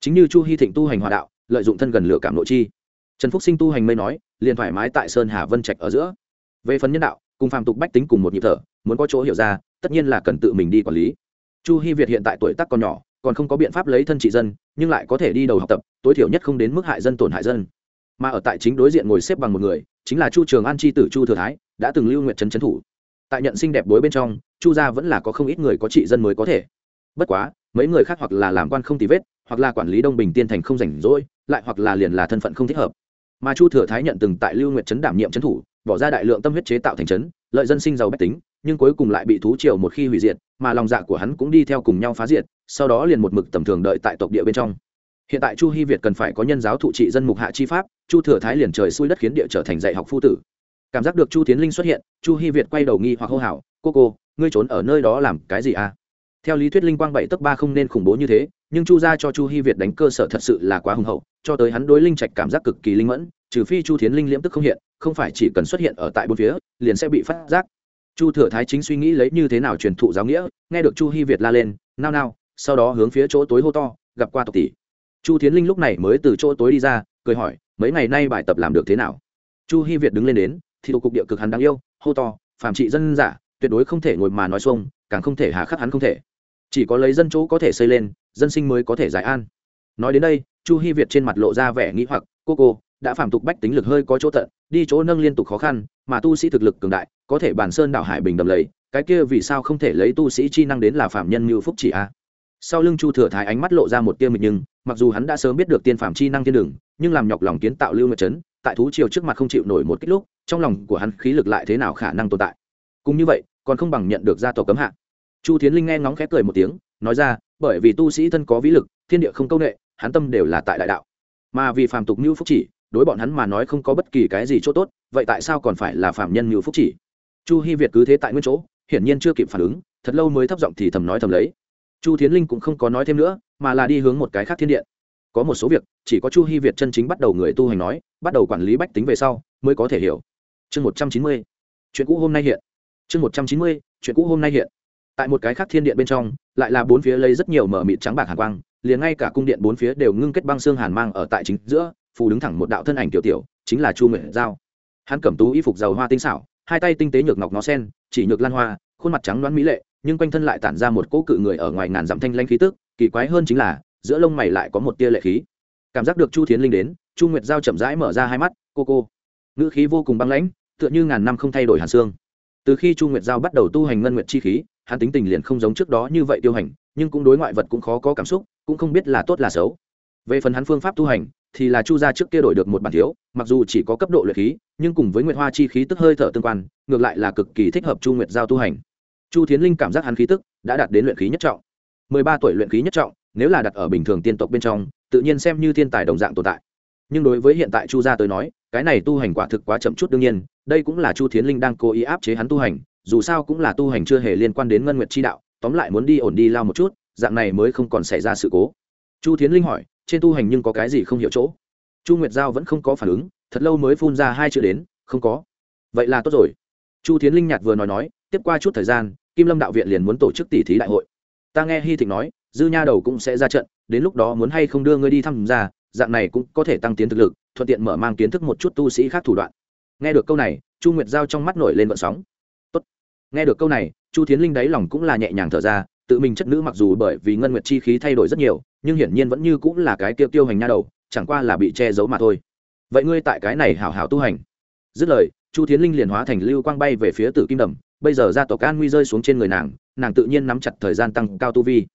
Chính như chu hy thịnh tu hành hòa đạo, lợi dụng thân gần lửa cảm nội chi. Trần phúc sinh tu hành mây nói, liền thoải mái tại sơn hà vân trạch ở giữa. Về phần nhân đạo, cùng phàm tục bách tính cùng một nhịp thở, muốn có chỗ hiểu ra, tất nhiên là cần tự mình đi quản lý. Chu hy việt hiện tại tuổi tác còn nhỏ, còn không có biện pháp lấy thân trị dân, nhưng lại có thể đi đầu học tập, tối thiểu nhất không đến mức hại dân tổn hại dân mà ở tại chính đối diện ngồi xếp bằng một người, chính là chu trường an Chi tử chu thừa thái, đã từng lưu nguyện trấn trấn thủ. Tại nhận sinh đẹp bối bên trong, chu gia vẫn là có không ít người có trị dân mới có thể. Bất quá, mấy người khác hoặc là làm quan không tì vết, hoặc là quản lý đông bình tiên thành không rảnh rỗi, lại hoặc là liền là thân phận không thích hợp. Mà chu thừa thái nhận từng tại lưu nguyện trấn đảm nhiệm trấn thủ, bỏ ra đại lượng tâm huyết chế tạo thành trấn, lợi dân sinh giàu bách tính, nhưng cuối cùng lại bị thú triều một khi hủy diệt, mà lòng dạ của hắn cũng đi theo cùng nhau phá diệt, sau đó liền một mực tầm thường đợi tại tộc địa bên trong hiện tại chu hy việt cần phải có nhân giáo thụ trị dân mục hạ chi pháp, chu thừa thái liền trời xuôi đất khiến địa trở thành dạy học phu tử. Cảm giác được chu tiến linh xuất hiện, chu hy việt quay đầu nghi hoặc hô hào, cô cô, ngươi trốn ở nơi đó làm cái gì à? Theo lý thuyết linh quang bảy tức ba không nên khủng bố như thế, nhưng chu ra cho chu hy việt đánh cơ sở thật sự là quá hùng hậu, cho tới hắn đối linh trạch cảm giác cực kỳ linh mẫn, trừ phi chu tiến linh liễm tức không hiện, không phải chỉ cần xuất hiện ở tại bốn phía, liền sẽ bị phát giác. Chu thừa thái chính suy nghĩ lấy như thế nào truyền thụ giáo nghĩa, nghe được chu hy việt la lên, nao nao, sau đó hướng phía chỗ tối hô to, gặp qua tộc tỷ chu tiến linh lúc này mới từ chỗ tối đi ra, cười hỏi, mấy ngày nay bài tập làm được thế nào? Chu hy việt đứng lên đến thì thuộc cục địa cực hắn đáng yêu, hô to Phạm trị dân giả, tuyệt đối không thể ngồi mà nói xuông, càng không thể hà khắc hắn không thể. Chỉ có lấy dân chỗ có thể xây lên, dân sinh mới có thể giải an. Nói đến đây, chu hi việt trên mặt lộ ra vẻ nghĩ hoặc, cô cô, đã phạm tục bách tính lực hơi có chỗ tận, đi chỗ nâng liên tục khó khăn, mà tu sĩ thực lực cường đại, có thể bản sơn đảo hải bình đầm lầy, cái kia vì sao không thể lấy tu sĩ chi năng đến là phạm nhân như phúc chỉ a? Sau lưng chu thừa thái ánh mắt lộ ra một tia mịch nhưng, mặc dù hắn đã sớm biết được tiên phạm chi năng thiên đường, nhưng làm nhọc lòng kiến tạo lưu nguyệt trấn, tại thú triều trước mặt không chịu nổi một kích lúc, trong lòng của hắn khí lực lại thế nào khả năng tồn tại. Cũng như vậy, còn không bằng nhận được gia tộc cấm hạ chu tiến linh nghe ngóng khép cười một tiếng, nói ra, bởi vì tu sĩ thân có vĩ lực, thiên địa không công nghệ hắn tâm đều là tại đại đạo. Mà vì phàm tục mưu phúc chỉ, đối bọn hắn mà nói không có bất kỳ cái gì chỗ tốt, vậy tại sao còn phải là phạm nhân như phúc chỉ? Chu hy việt cứ thế tại nguyên chỗ, hiển nhiên chưa kịp phản ứng, thật lâu mới thấp giọng thì thầm nói thầm lấy chu tiến linh cũng không có nói thêm nữa, mà là đi hướng một cái khác thiên điện. Có một số việc, chỉ có chu hy việt chân chính bắt đầu người tu hành nói, bắt đầu quản lý bách tính về sau, mới có thể hiểu. Chương một trăm chín mươi, chuyện cũ hôm nay hiện. Chương một trăm chín mươi, chuyện cũ hôm nay hiện. Tại một cái khác thiên điện bên trong, lại là bốn phía lấy rất nhiều mở mịt trắng bạc hàn quang, liền ngay cả cung điện bốn phía đều ngưng kết băng xương hàn mang ở tại chính giữa, phù đứng thẳng một đạo thân ảnh tiểu tiểu, chính là chu nguyện giao. Hắn cẩm tú y phục dầu hoa tinh xảo, hai tay tinh tế nhược ngọc nó sen, chỉ nhược lan hoa khuôn mặt trắng đoán mỹ lệ, nhưng quanh thân lại tản ra một cỗ cự người ở ngoài ngàn dặm thanh lanh khí tức, kỳ quái hơn chính là, giữa lông mày lại có một tia lệ khí. Cảm giác được chu thiến linh đến, chu nguyệt giao chậm rãi mở ra hai mắt, cô cô. Ngữ khí vô cùng băng lãnh, tựa như ngàn năm không thay đổi hàn xương. Từ khi chu nguyệt giao bắt đầu tu hành ngân nguyệt chi khí, hắn tính tình liền không giống trước đó như vậy tiêu hành, nhưng cũng đối ngoại vật cũng khó có cảm xúc, cũng không biết là tốt là xấu. Về phần hắn phương pháp tu hành thì là chu gia trước kia đổi được một bản thiếu, mặc dù chỉ có cấp độ luyện khí, nhưng cùng với nguyệt hoa chi khí tức hơi thở tương quan, ngược lại là cực kỳ thích hợp chu nguyệt giao tu hành. Chu thiến linh cảm giác hắn khí tức đã đạt đến luyện khí nhất trọng. Mười ba tuổi luyện khí nhất trọng, nếu là đặt ở bình thường tiên tộc bên trong, tự nhiên xem như thiên tài đồng dạng tồn tại. Nhưng đối với hiện tại chu gia tới nói, cái này tu hành quả thực quá chậm chút đương nhiên, đây cũng là chu thiến linh đang cố ý áp chế hắn tu hành, dù sao cũng là tu hành chưa hề liên quan đến ngân nguyệt chi đạo, tóm lại muốn đi ổn đi lao một chút, dạng này mới không còn xảy ra sự cố. Chu thiến linh hỏi trên tu hành nhưng có cái gì không hiểu chỗ? Chu nguyệt giao vẫn không có phản ứng, thật lâu mới phun ra hai chữ đến, không có. Vậy là tốt rồi. Chu thiến linh nhạt vừa nói nói, tiếp qua chút thời gian, kim lâm đạo viện liền muốn tổ chức tỷ thí đại hội. Ta nghe hy thịnh nói, dư nha đầu cũng sẽ ra trận, đến lúc đó muốn hay không đưa ngươi đi thăm ra, dạng này cũng có thể tăng tiến thực lực, thuận tiện mở mang kiến thức một chút tu sĩ khác thủ đoạn. Nghe được câu này, chu nguyệt giao trong mắt nổi lên vận sóng. Tốt. nghe được câu này, chu thiến linh đáy lòng cũng là nhẹ nhàng thở ra tự mình chất nữ mặc dù bởi vì ngân nguyệt chi khí thay đổi rất nhiều, nhưng hiển nhiên vẫn như cũng là cái tiêu tiêu hành nha đầu, chẳng qua là bị che giấu mà thôi. Vậy ngươi tại cái này hảo hảo tu hành. Dứt lời, chu thiến linh liền hóa thành lưu quang bay về phía tử kim đầm, bây giờ gia tộc an nguy rơi xuống trên người nàng nàng tự nhiên nắm chặt thời gian tăng cao tu vi.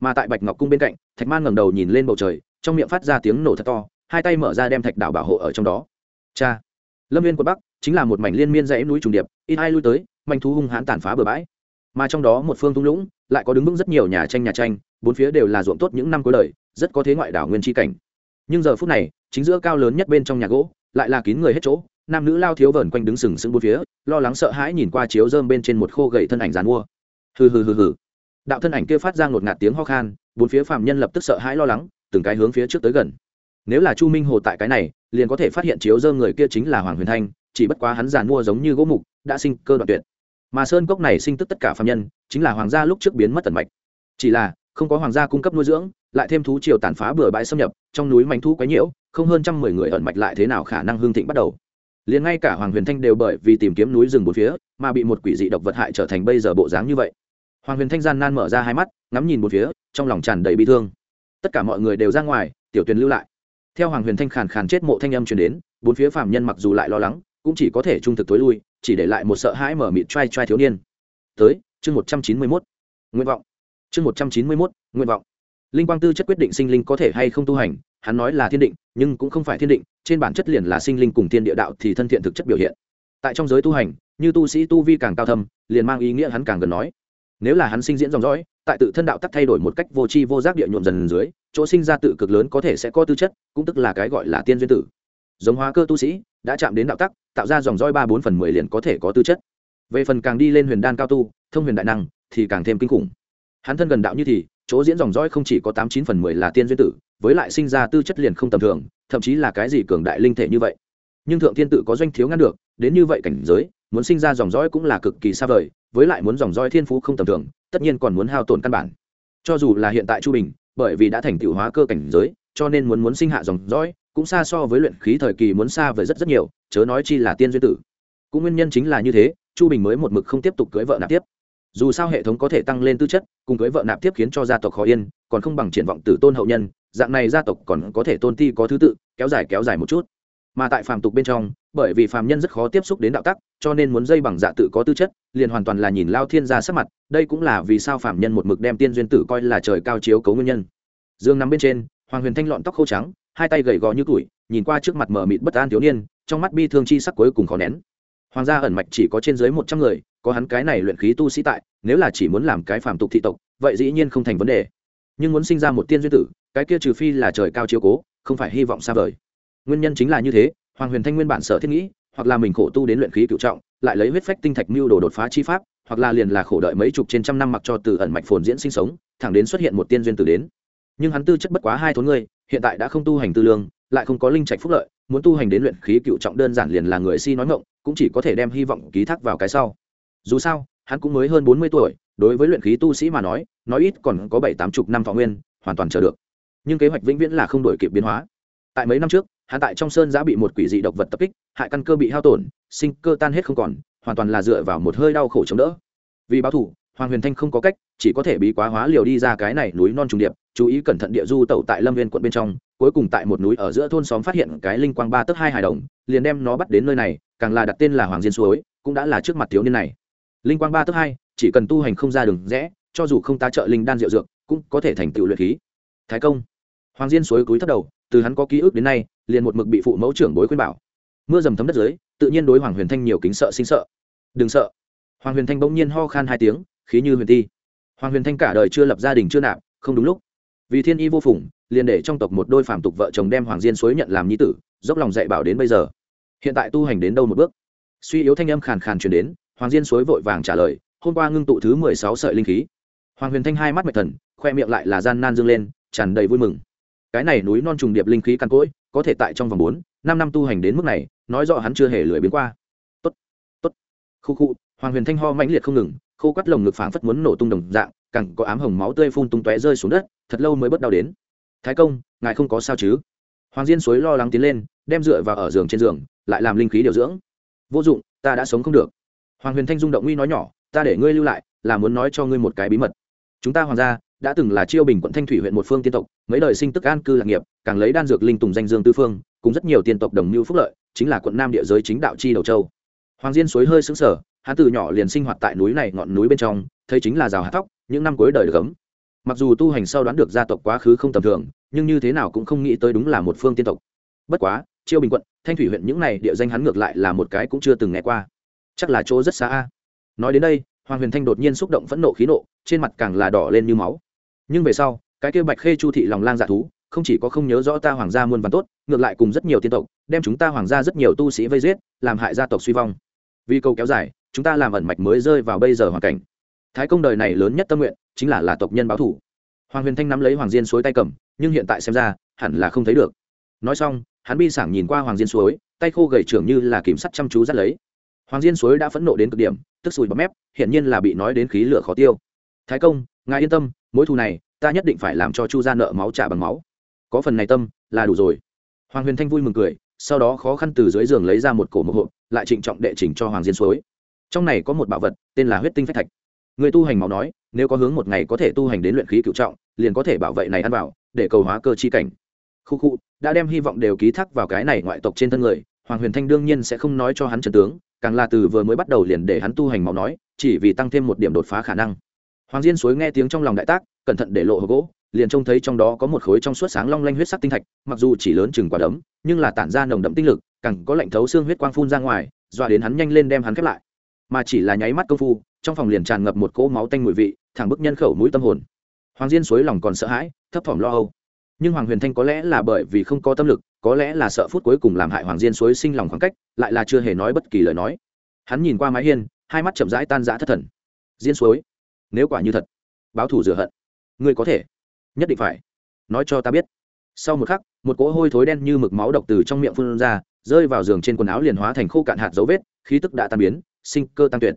Mà tại bạch ngọc cung bên cạnh, thạch man ngẩng đầu nhìn lên bầu trời, trong miệng phát ra tiếng nổ thật to, hai tay mở ra đem thạch đảo bảo hộ ở trong đó. Cha, lâm viên quận bắc, chính là một mảnh liên miên dãy núi trùng điệp, ít ai lui tới, manh thú hung hãn tàn phá bờ bãi mà trong đó một phương thung lũng lại có đứng vững rất nhiều nhà tranh nhà tranh, bốn phía đều là ruộng tốt những năm cuối đời, rất có thế ngoại đảo nguyên tri cảnh. Nhưng giờ phút này, chính giữa cao lớn nhất bên trong nhà gỗ lại là kín người hết chỗ, nam nữ lao thiếu vờn quanh đứng sừng sững bốn phía, lo lắng sợ hãi nhìn qua chiếu dơm bên trên một khô gậy thân ảnh dàn mua. Hừ hừ hừ hừ. Đạo thân ảnh kia phát ra ngột ngạt tiếng ho khan, bốn phía phạm nhân lập tức sợ hãi lo lắng, từng cái hướng phía trước tới gần. Nếu là chu minh hồ tại cái này, liền có thể phát hiện chiếu dơm người kia chính là hoàng huyền thanh, chỉ bất quá hắn giàn mua giống như gỗ mục, đã sinh cơ đoạn tuyệt mà sơn cốc này sinh tức tất cả phạm nhân, chính là hoàng gia lúc trước biến mất tần mạch. Chỉ là, không có hoàng gia cung cấp nuôi dưỡng, lại thêm thú triều tàn phá bừa bãi xâm nhập, trong núi mảnh thú quấy nhiễu, không hơn trăm mười người ẩn mạch lại thế nào khả năng hương thịnh bắt đầu. Liền ngay cả hoàng huyền thanh đều bởi vì tìm kiếm núi rừng bốn phía, mà bị một quỷ dị độc vật hại trở thành bây giờ bộ dáng như vậy. Hoàng huyền thanh gian nan mở ra hai mắt, ngắm nhìn một phía, trong lòng tràn đầy bi thương. Tất cả mọi người đều ra ngoài, tiểu tuyền lưu lại. Theo hoàng huyền thanh khàn khàn chết mộ thanh âm truyền đến, bốn phía phạm nhân mặc dù lại lo lắng cũng chỉ có thể trung thực tối lui, chỉ để lại một sợ hãi mở mịt trai trai thiếu niên. Tới, chương một trăm chín mươi mốt, nguyện vọng. Chương một trăm chín mươi mốt, nguyện vọng. Linh quang tư chất quyết định sinh linh có thể hay không tu hành, hắn nói là thiên định, nhưng cũng không phải thiên định, trên bản chất liền là sinh linh cùng thiên địa đạo thì thân thiện thực chất biểu hiện. Tại trong giới tu hành, như tu sĩ tu vi càng cao thâm, liền mang ý nghĩa hắn càng gần nói. Nếu là hắn sinh diễn dòng dõi, tại tự thân đạo tắc thay đổi một cách vô tri vô giác địa nhuộm dần dưới, chỗ sinh ra tự cực lớn có thể sẽ có tư chất, cũng tức là cái gọi là tiên duyên tử giống hóa cơ tu sĩ, đã chạm đến đạo tắc, tạo ra dòng roi ba bốn phần mười liền có thể có tư chất. Về phần càng đi lên huyền đan cao tu, thông huyền đại năng, thì càng thêm kinh khủng. Hắn thân gần đạo như thì, chỗ diễn dòng roi không chỉ có tám chín phần mười là tiên duyên tử, với lại sinh ra tư chất liền không tầm thường, thậm chí là cái gì cường đại linh thể như vậy. Nhưng thượng thiên tự có doanh thiếu ngăn được, đến như vậy cảnh giới, muốn sinh ra dòng dõi cũng là cực kỳ xa vời, với lại muốn dòng dõi thiên phú không tầm thường, tất nhiên còn muốn hao tổn căn bản. Cho dù là hiện tại chu bình, bởi vì đã thành tựu hóa cơ cảnh giới, cho nên muốn muốn sinh hạ dòng dõi cũng xa so với luyện khí thời kỳ muốn xa vời rất rất nhiều, chớ nói chi là tiên duyên tử. Cũng nguyên nhân chính là như thế, chu bình mới một mực không tiếp tục cưới vợ nạp tiếp. Dù sao hệ thống có thể tăng lên tư chất, cùng cưới vợ nạp tiếp khiến cho gia tộc khó yên, còn không bằng triển vọng tử tôn hậu nhân, dạng này gia tộc còn có thể tôn ti có thứ tự, kéo dài kéo dài một chút. Mà tại phàm tục bên trong, bởi vì phàm nhân rất khó tiếp xúc đến đạo tắc, cho nên muốn dây bằng dạ tự có tư chất, liền hoàn toàn là nhìn lao thiên gia sắc mặt, đây cũng là vì sao phàm nhân một mực đem tiên duyên tử coi là trời cao chiếu cấu nguyên nhân. Dương nằm bên trên hoàng huyền thanh lọn tóc khô trắng, hai tay gầy gò như tuổi nhìn qua trước mặt mờ mịt bất an thiếu niên, trong mắt bi thương chi sắc cuối cùng khó nén. Hoàng gia ẩn mạch chỉ có trên dưới một trăm người, có hắn cái này luyện khí tu sĩ tại, nếu là chỉ muốn làm cái phàm tục thị tộc, vậy dĩ nhiên không thành vấn đề. Nhưng muốn sinh ra một tiên duyên tử, cái kia trừ phi là trời cao chiếu cố, không phải hy vọng xa vời. Nguyên nhân chính là như thế, hoàng huyền thanh nguyên bản sở thiết nghĩ, hoặc là mình khổ tu đến luyện khí cựu trọng, lại lấy huyết phách tinh thạch mưu đồ đột phá chi pháp, hoặc là liền là khổ đợi mấy chục trên trăm năm mặc cho từ ẩn mạch phồn diễn sinh sống, thẳng đến xuất hiện một tiên duyên tử đến nhưng hắn tư chất bất quá hai thốn người hiện tại đã không tu hành tư lương, lại không có linh trạch phúc lợi, muốn tu hành đến luyện khí cựu trọng đơn giản liền là người si nói ngộng cũng chỉ có thể đem hy vọng ký thác vào cái sau. Dù sao, hắn cũng mới hơn bốn mươi tuổi, đối với luyện khí tu sĩ mà nói nói ít còn có bảy tám chục năm thọ nguyên, hoàn toàn chờ được. Nhưng kế hoạch vĩnh viễn là không đổi kịp biến hóa. Tại mấy năm trước, hắn tại trong sơn giã bị một quỷ dị độc vật tập kích, hại căn cơ bị hao tổn, sinh cơ tan hết không còn, hoàn toàn là dựa vào một hơi đau khổ chống đỡ. Vì báo thủ hoàng huyền thanh không có cách, chỉ có thể bí quá hóa liều đi ra cái này núi non trùng điệp chú ý cẩn thận địa du tẩu tại lâm viên quận bên trong, cuối cùng tại một núi ở giữa thôn xóm phát hiện cái linh quang ba tấc hai hài đồng, liền đem nó bắt đến nơi này, càng là đặt tên là hoàng diên suối, cũng đã là trước mặt thiếu niên này. Linh quang ba tấc hai, chỉ cần tu hành không ra đường rẽ, cho dù không tá trợ linh đan diệu dược, cũng có thể thành tựu luyện khí. Thái công. Hoàng diên suối cúi thấp đầu, từ hắn có ký ức đến nay, liền một mực bị phụ mẫu trưởng bối khuyên bảo. Mưa dầm thấm đất dưới, tự nhiên đối hoàng huyền thanh nhiều kính sợ sinh sợ. Đừng sợ. Hoàng huyền thanh bỗng nhiên ho khan hai tiếng, khí như huyền ti hoàng huyền thanh cả đời chưa lập gia đình chưa nạp, không đúng lúc vì thiên y vô phùng, liền để trong tộc một đôi phàm tục vợ chồng đem hoàng diên suối nhận làm nhi tử, dốc lòng dạy bảo đến bây giờ. Hiện tại tu hành đến đâu một bước? Suy yếu thanh âm khàn khàn truyền đến, hoàng diên suối vội vàng trả lời, hôm qua ngưng tụ thứ mười sáu sợi linh khí. Hoàng huyền thanh hai mắt mệt thần, khoe miệng lại là gian nan dương lên, tràn đầy vui mừng. Cái này núi non trùng điệp linh khí căn cỗi, có thể tại trong vòng bốn, năm năm tu hành đến mức này, nói rõ hắn chưa hề lười biến qua. Tốt tốt. Khu khu, hoàng huyền thanh ho mãnh liệt không ngừng, khô cắt lồng ngực phảng phất muốn nổ tung đồng dạng càng có ám hồng máu tươi phun tung tóe rơi xuống đất, thật lâu mới bớt đau đến. Thái công, ngài không có sao chứ? Hoàng diên suối lo lắng tiến lên, đem dựa vào ở giường trên giường, lại làm linh khí điều dưỡng. Vô dụng, ta đã sống không được. Hoàng huyền thanh dung động nguy nói nhỏ, ta để ngươi lưu lại, là muốn nói cho ngươi một cái bí mật. Chúng ta hoàng gia đã từng là chiêu bình quận thanh thủy huyện một phương tiên tộc, mấy đời sinh tức an cư lạc nghiệp, càng lấy đan dược linh tùng danh dương tư phương, cùng rất nhiều tiên tộc đồng mưu phúc lợi, chính là quận nam địa giới chính đạo chi đầu châu. Hoàng diên suối hơi xứng sở hắn từ nhỏ liền sinh hoạt tại núi này ngọn núi bên trong, thấy chính là rào hạt tóc những năm cuối đời được gấm mặc dù tu hành sau đoán được gia tộc quá khứ không tầm thường, nhưng như thế nào cũng không nghĩ tới đúng là một phương tiên tộc. Bất quá chiêu bình quận, thanh thủy huyện những này địa danh hắn ngược lại là một cái cũng chưa từng nghe qua. Chắc là chỗ rất xa a. Nói đến đây, hoàng huyền thanh đột nhiên xúc động phẫn nộ khí nộ, trên mặt càng là đỏ lên như máu. Nhưng về sau, cái kia bạch khê chu thị lòng lang dạ thú, không chỉ có không nhớ rõ ta hoàng gia muôn văn tốt, ngược lại cùng rất nhiều tiên tộc, đem chúng ta hoàng gia rất nhiều tu sĩ vây giết, làm hại gia tộc suy vong. Vì câu kéo dài, chúng ta làm ẩn mạch mới rơi vào bây giờ hoàn cảnh thái công đời này lớn nhất tâm nguyện chính là là tộc nhân báo thủ. Hoàng huyền thanh nắm lấy hoàng diên suối tay cầm, nhưng hiện tại xem ra, hẳn là không thấy được. Nói xong, hắn bi sảng nhìn qua hoàng diên suối, tay khô gầy trưởng như là kìm sắt chăm chú dắt lấy. Hoàng diên suối đã phẫn nộ đến cực điểm, tức sùi bọt mép hiện nhiên là bị nói đến khí lửa khó tiêu. Thái công, ngài yên tâm, mối thù này, ta nhất định phải làm cho chu gia nợ máu trả bằng máu. Có phần này tâm là đủ rồi. Hoàng huyền thanh vui mừng cười, sau đó khó khăn từ dưới giường lấy ra một cổ một hộp, lại trịnh trọng đệ chỉnh cho hoàng diên suối. Trong này có một bảo vật, tên là huyết tinh phách thạch người tu hành máu nói, nếu có hướng một ngày có thể tu hành đến luyện khí cựu trọng, liền có thể bảo vệ này ăn vào, để cầu hóa cơ chi cảnh. Khu khu, đã đem hy vọng đều ký thác vào cái này ngoại tộc trên thân người, hoàng huyền thanh đương nhiên sẽ không nói cho hắn trần tướng, càng là từ vừa mới bắt đầu liền để hắn tu hành máu nói, chỉ vì tăng thêm một điểm đột phá khả năng. Hoàng diên suối nghe tiếng trong lòng đại tác, cẩn thận để lộ hộp gỗ, liền trông thấy trong đó có một khối trong suốt sáng long lanh huyết sắc tinh thạch, mặc dù chỉ lớn chừng quả đấm, nhưng là tản ra nồng đậm tinh lực, càng có lạnh thấu xương huyết quang phun ra ngoài, dọa đến hắn nhanh lên đem hắn khép lại. Mà chỉ là nháy mắt công phu trong phòng liền tràn ngập một cỗ máu tanh mùi vị, thẳng bức nhân khẩu mũi tâm hồn. Hoàng diên suối lòng còn sợ hãi, thấp thỏm lo âu. Nhưng hoàng huyền thanh có lẽ là bởi vì không có tâm lực, có lẽ là sợ phút cuối cùng làm hại hoàng diên suối sinh lòng khoảng cách, lại là chưa hề nói bất kỳ lời nói. Hắn nhìn qua mái hiên, hai mắt chậm rãi tan rã thất thần. Diên suối, nếu quả như thật, báo thủ rửa hận, ngươi có thể, nhất định phải, nói cho ta biết. Sau một khắc, một cỗ hôi thối đen như mực máu độc từ trong miệng phun ra, rơi vào giường trên quần áo liền hóa thành khô cạn hạt dấu vết, khí tức đã tan biến, sinh cơ tăng tuyệt.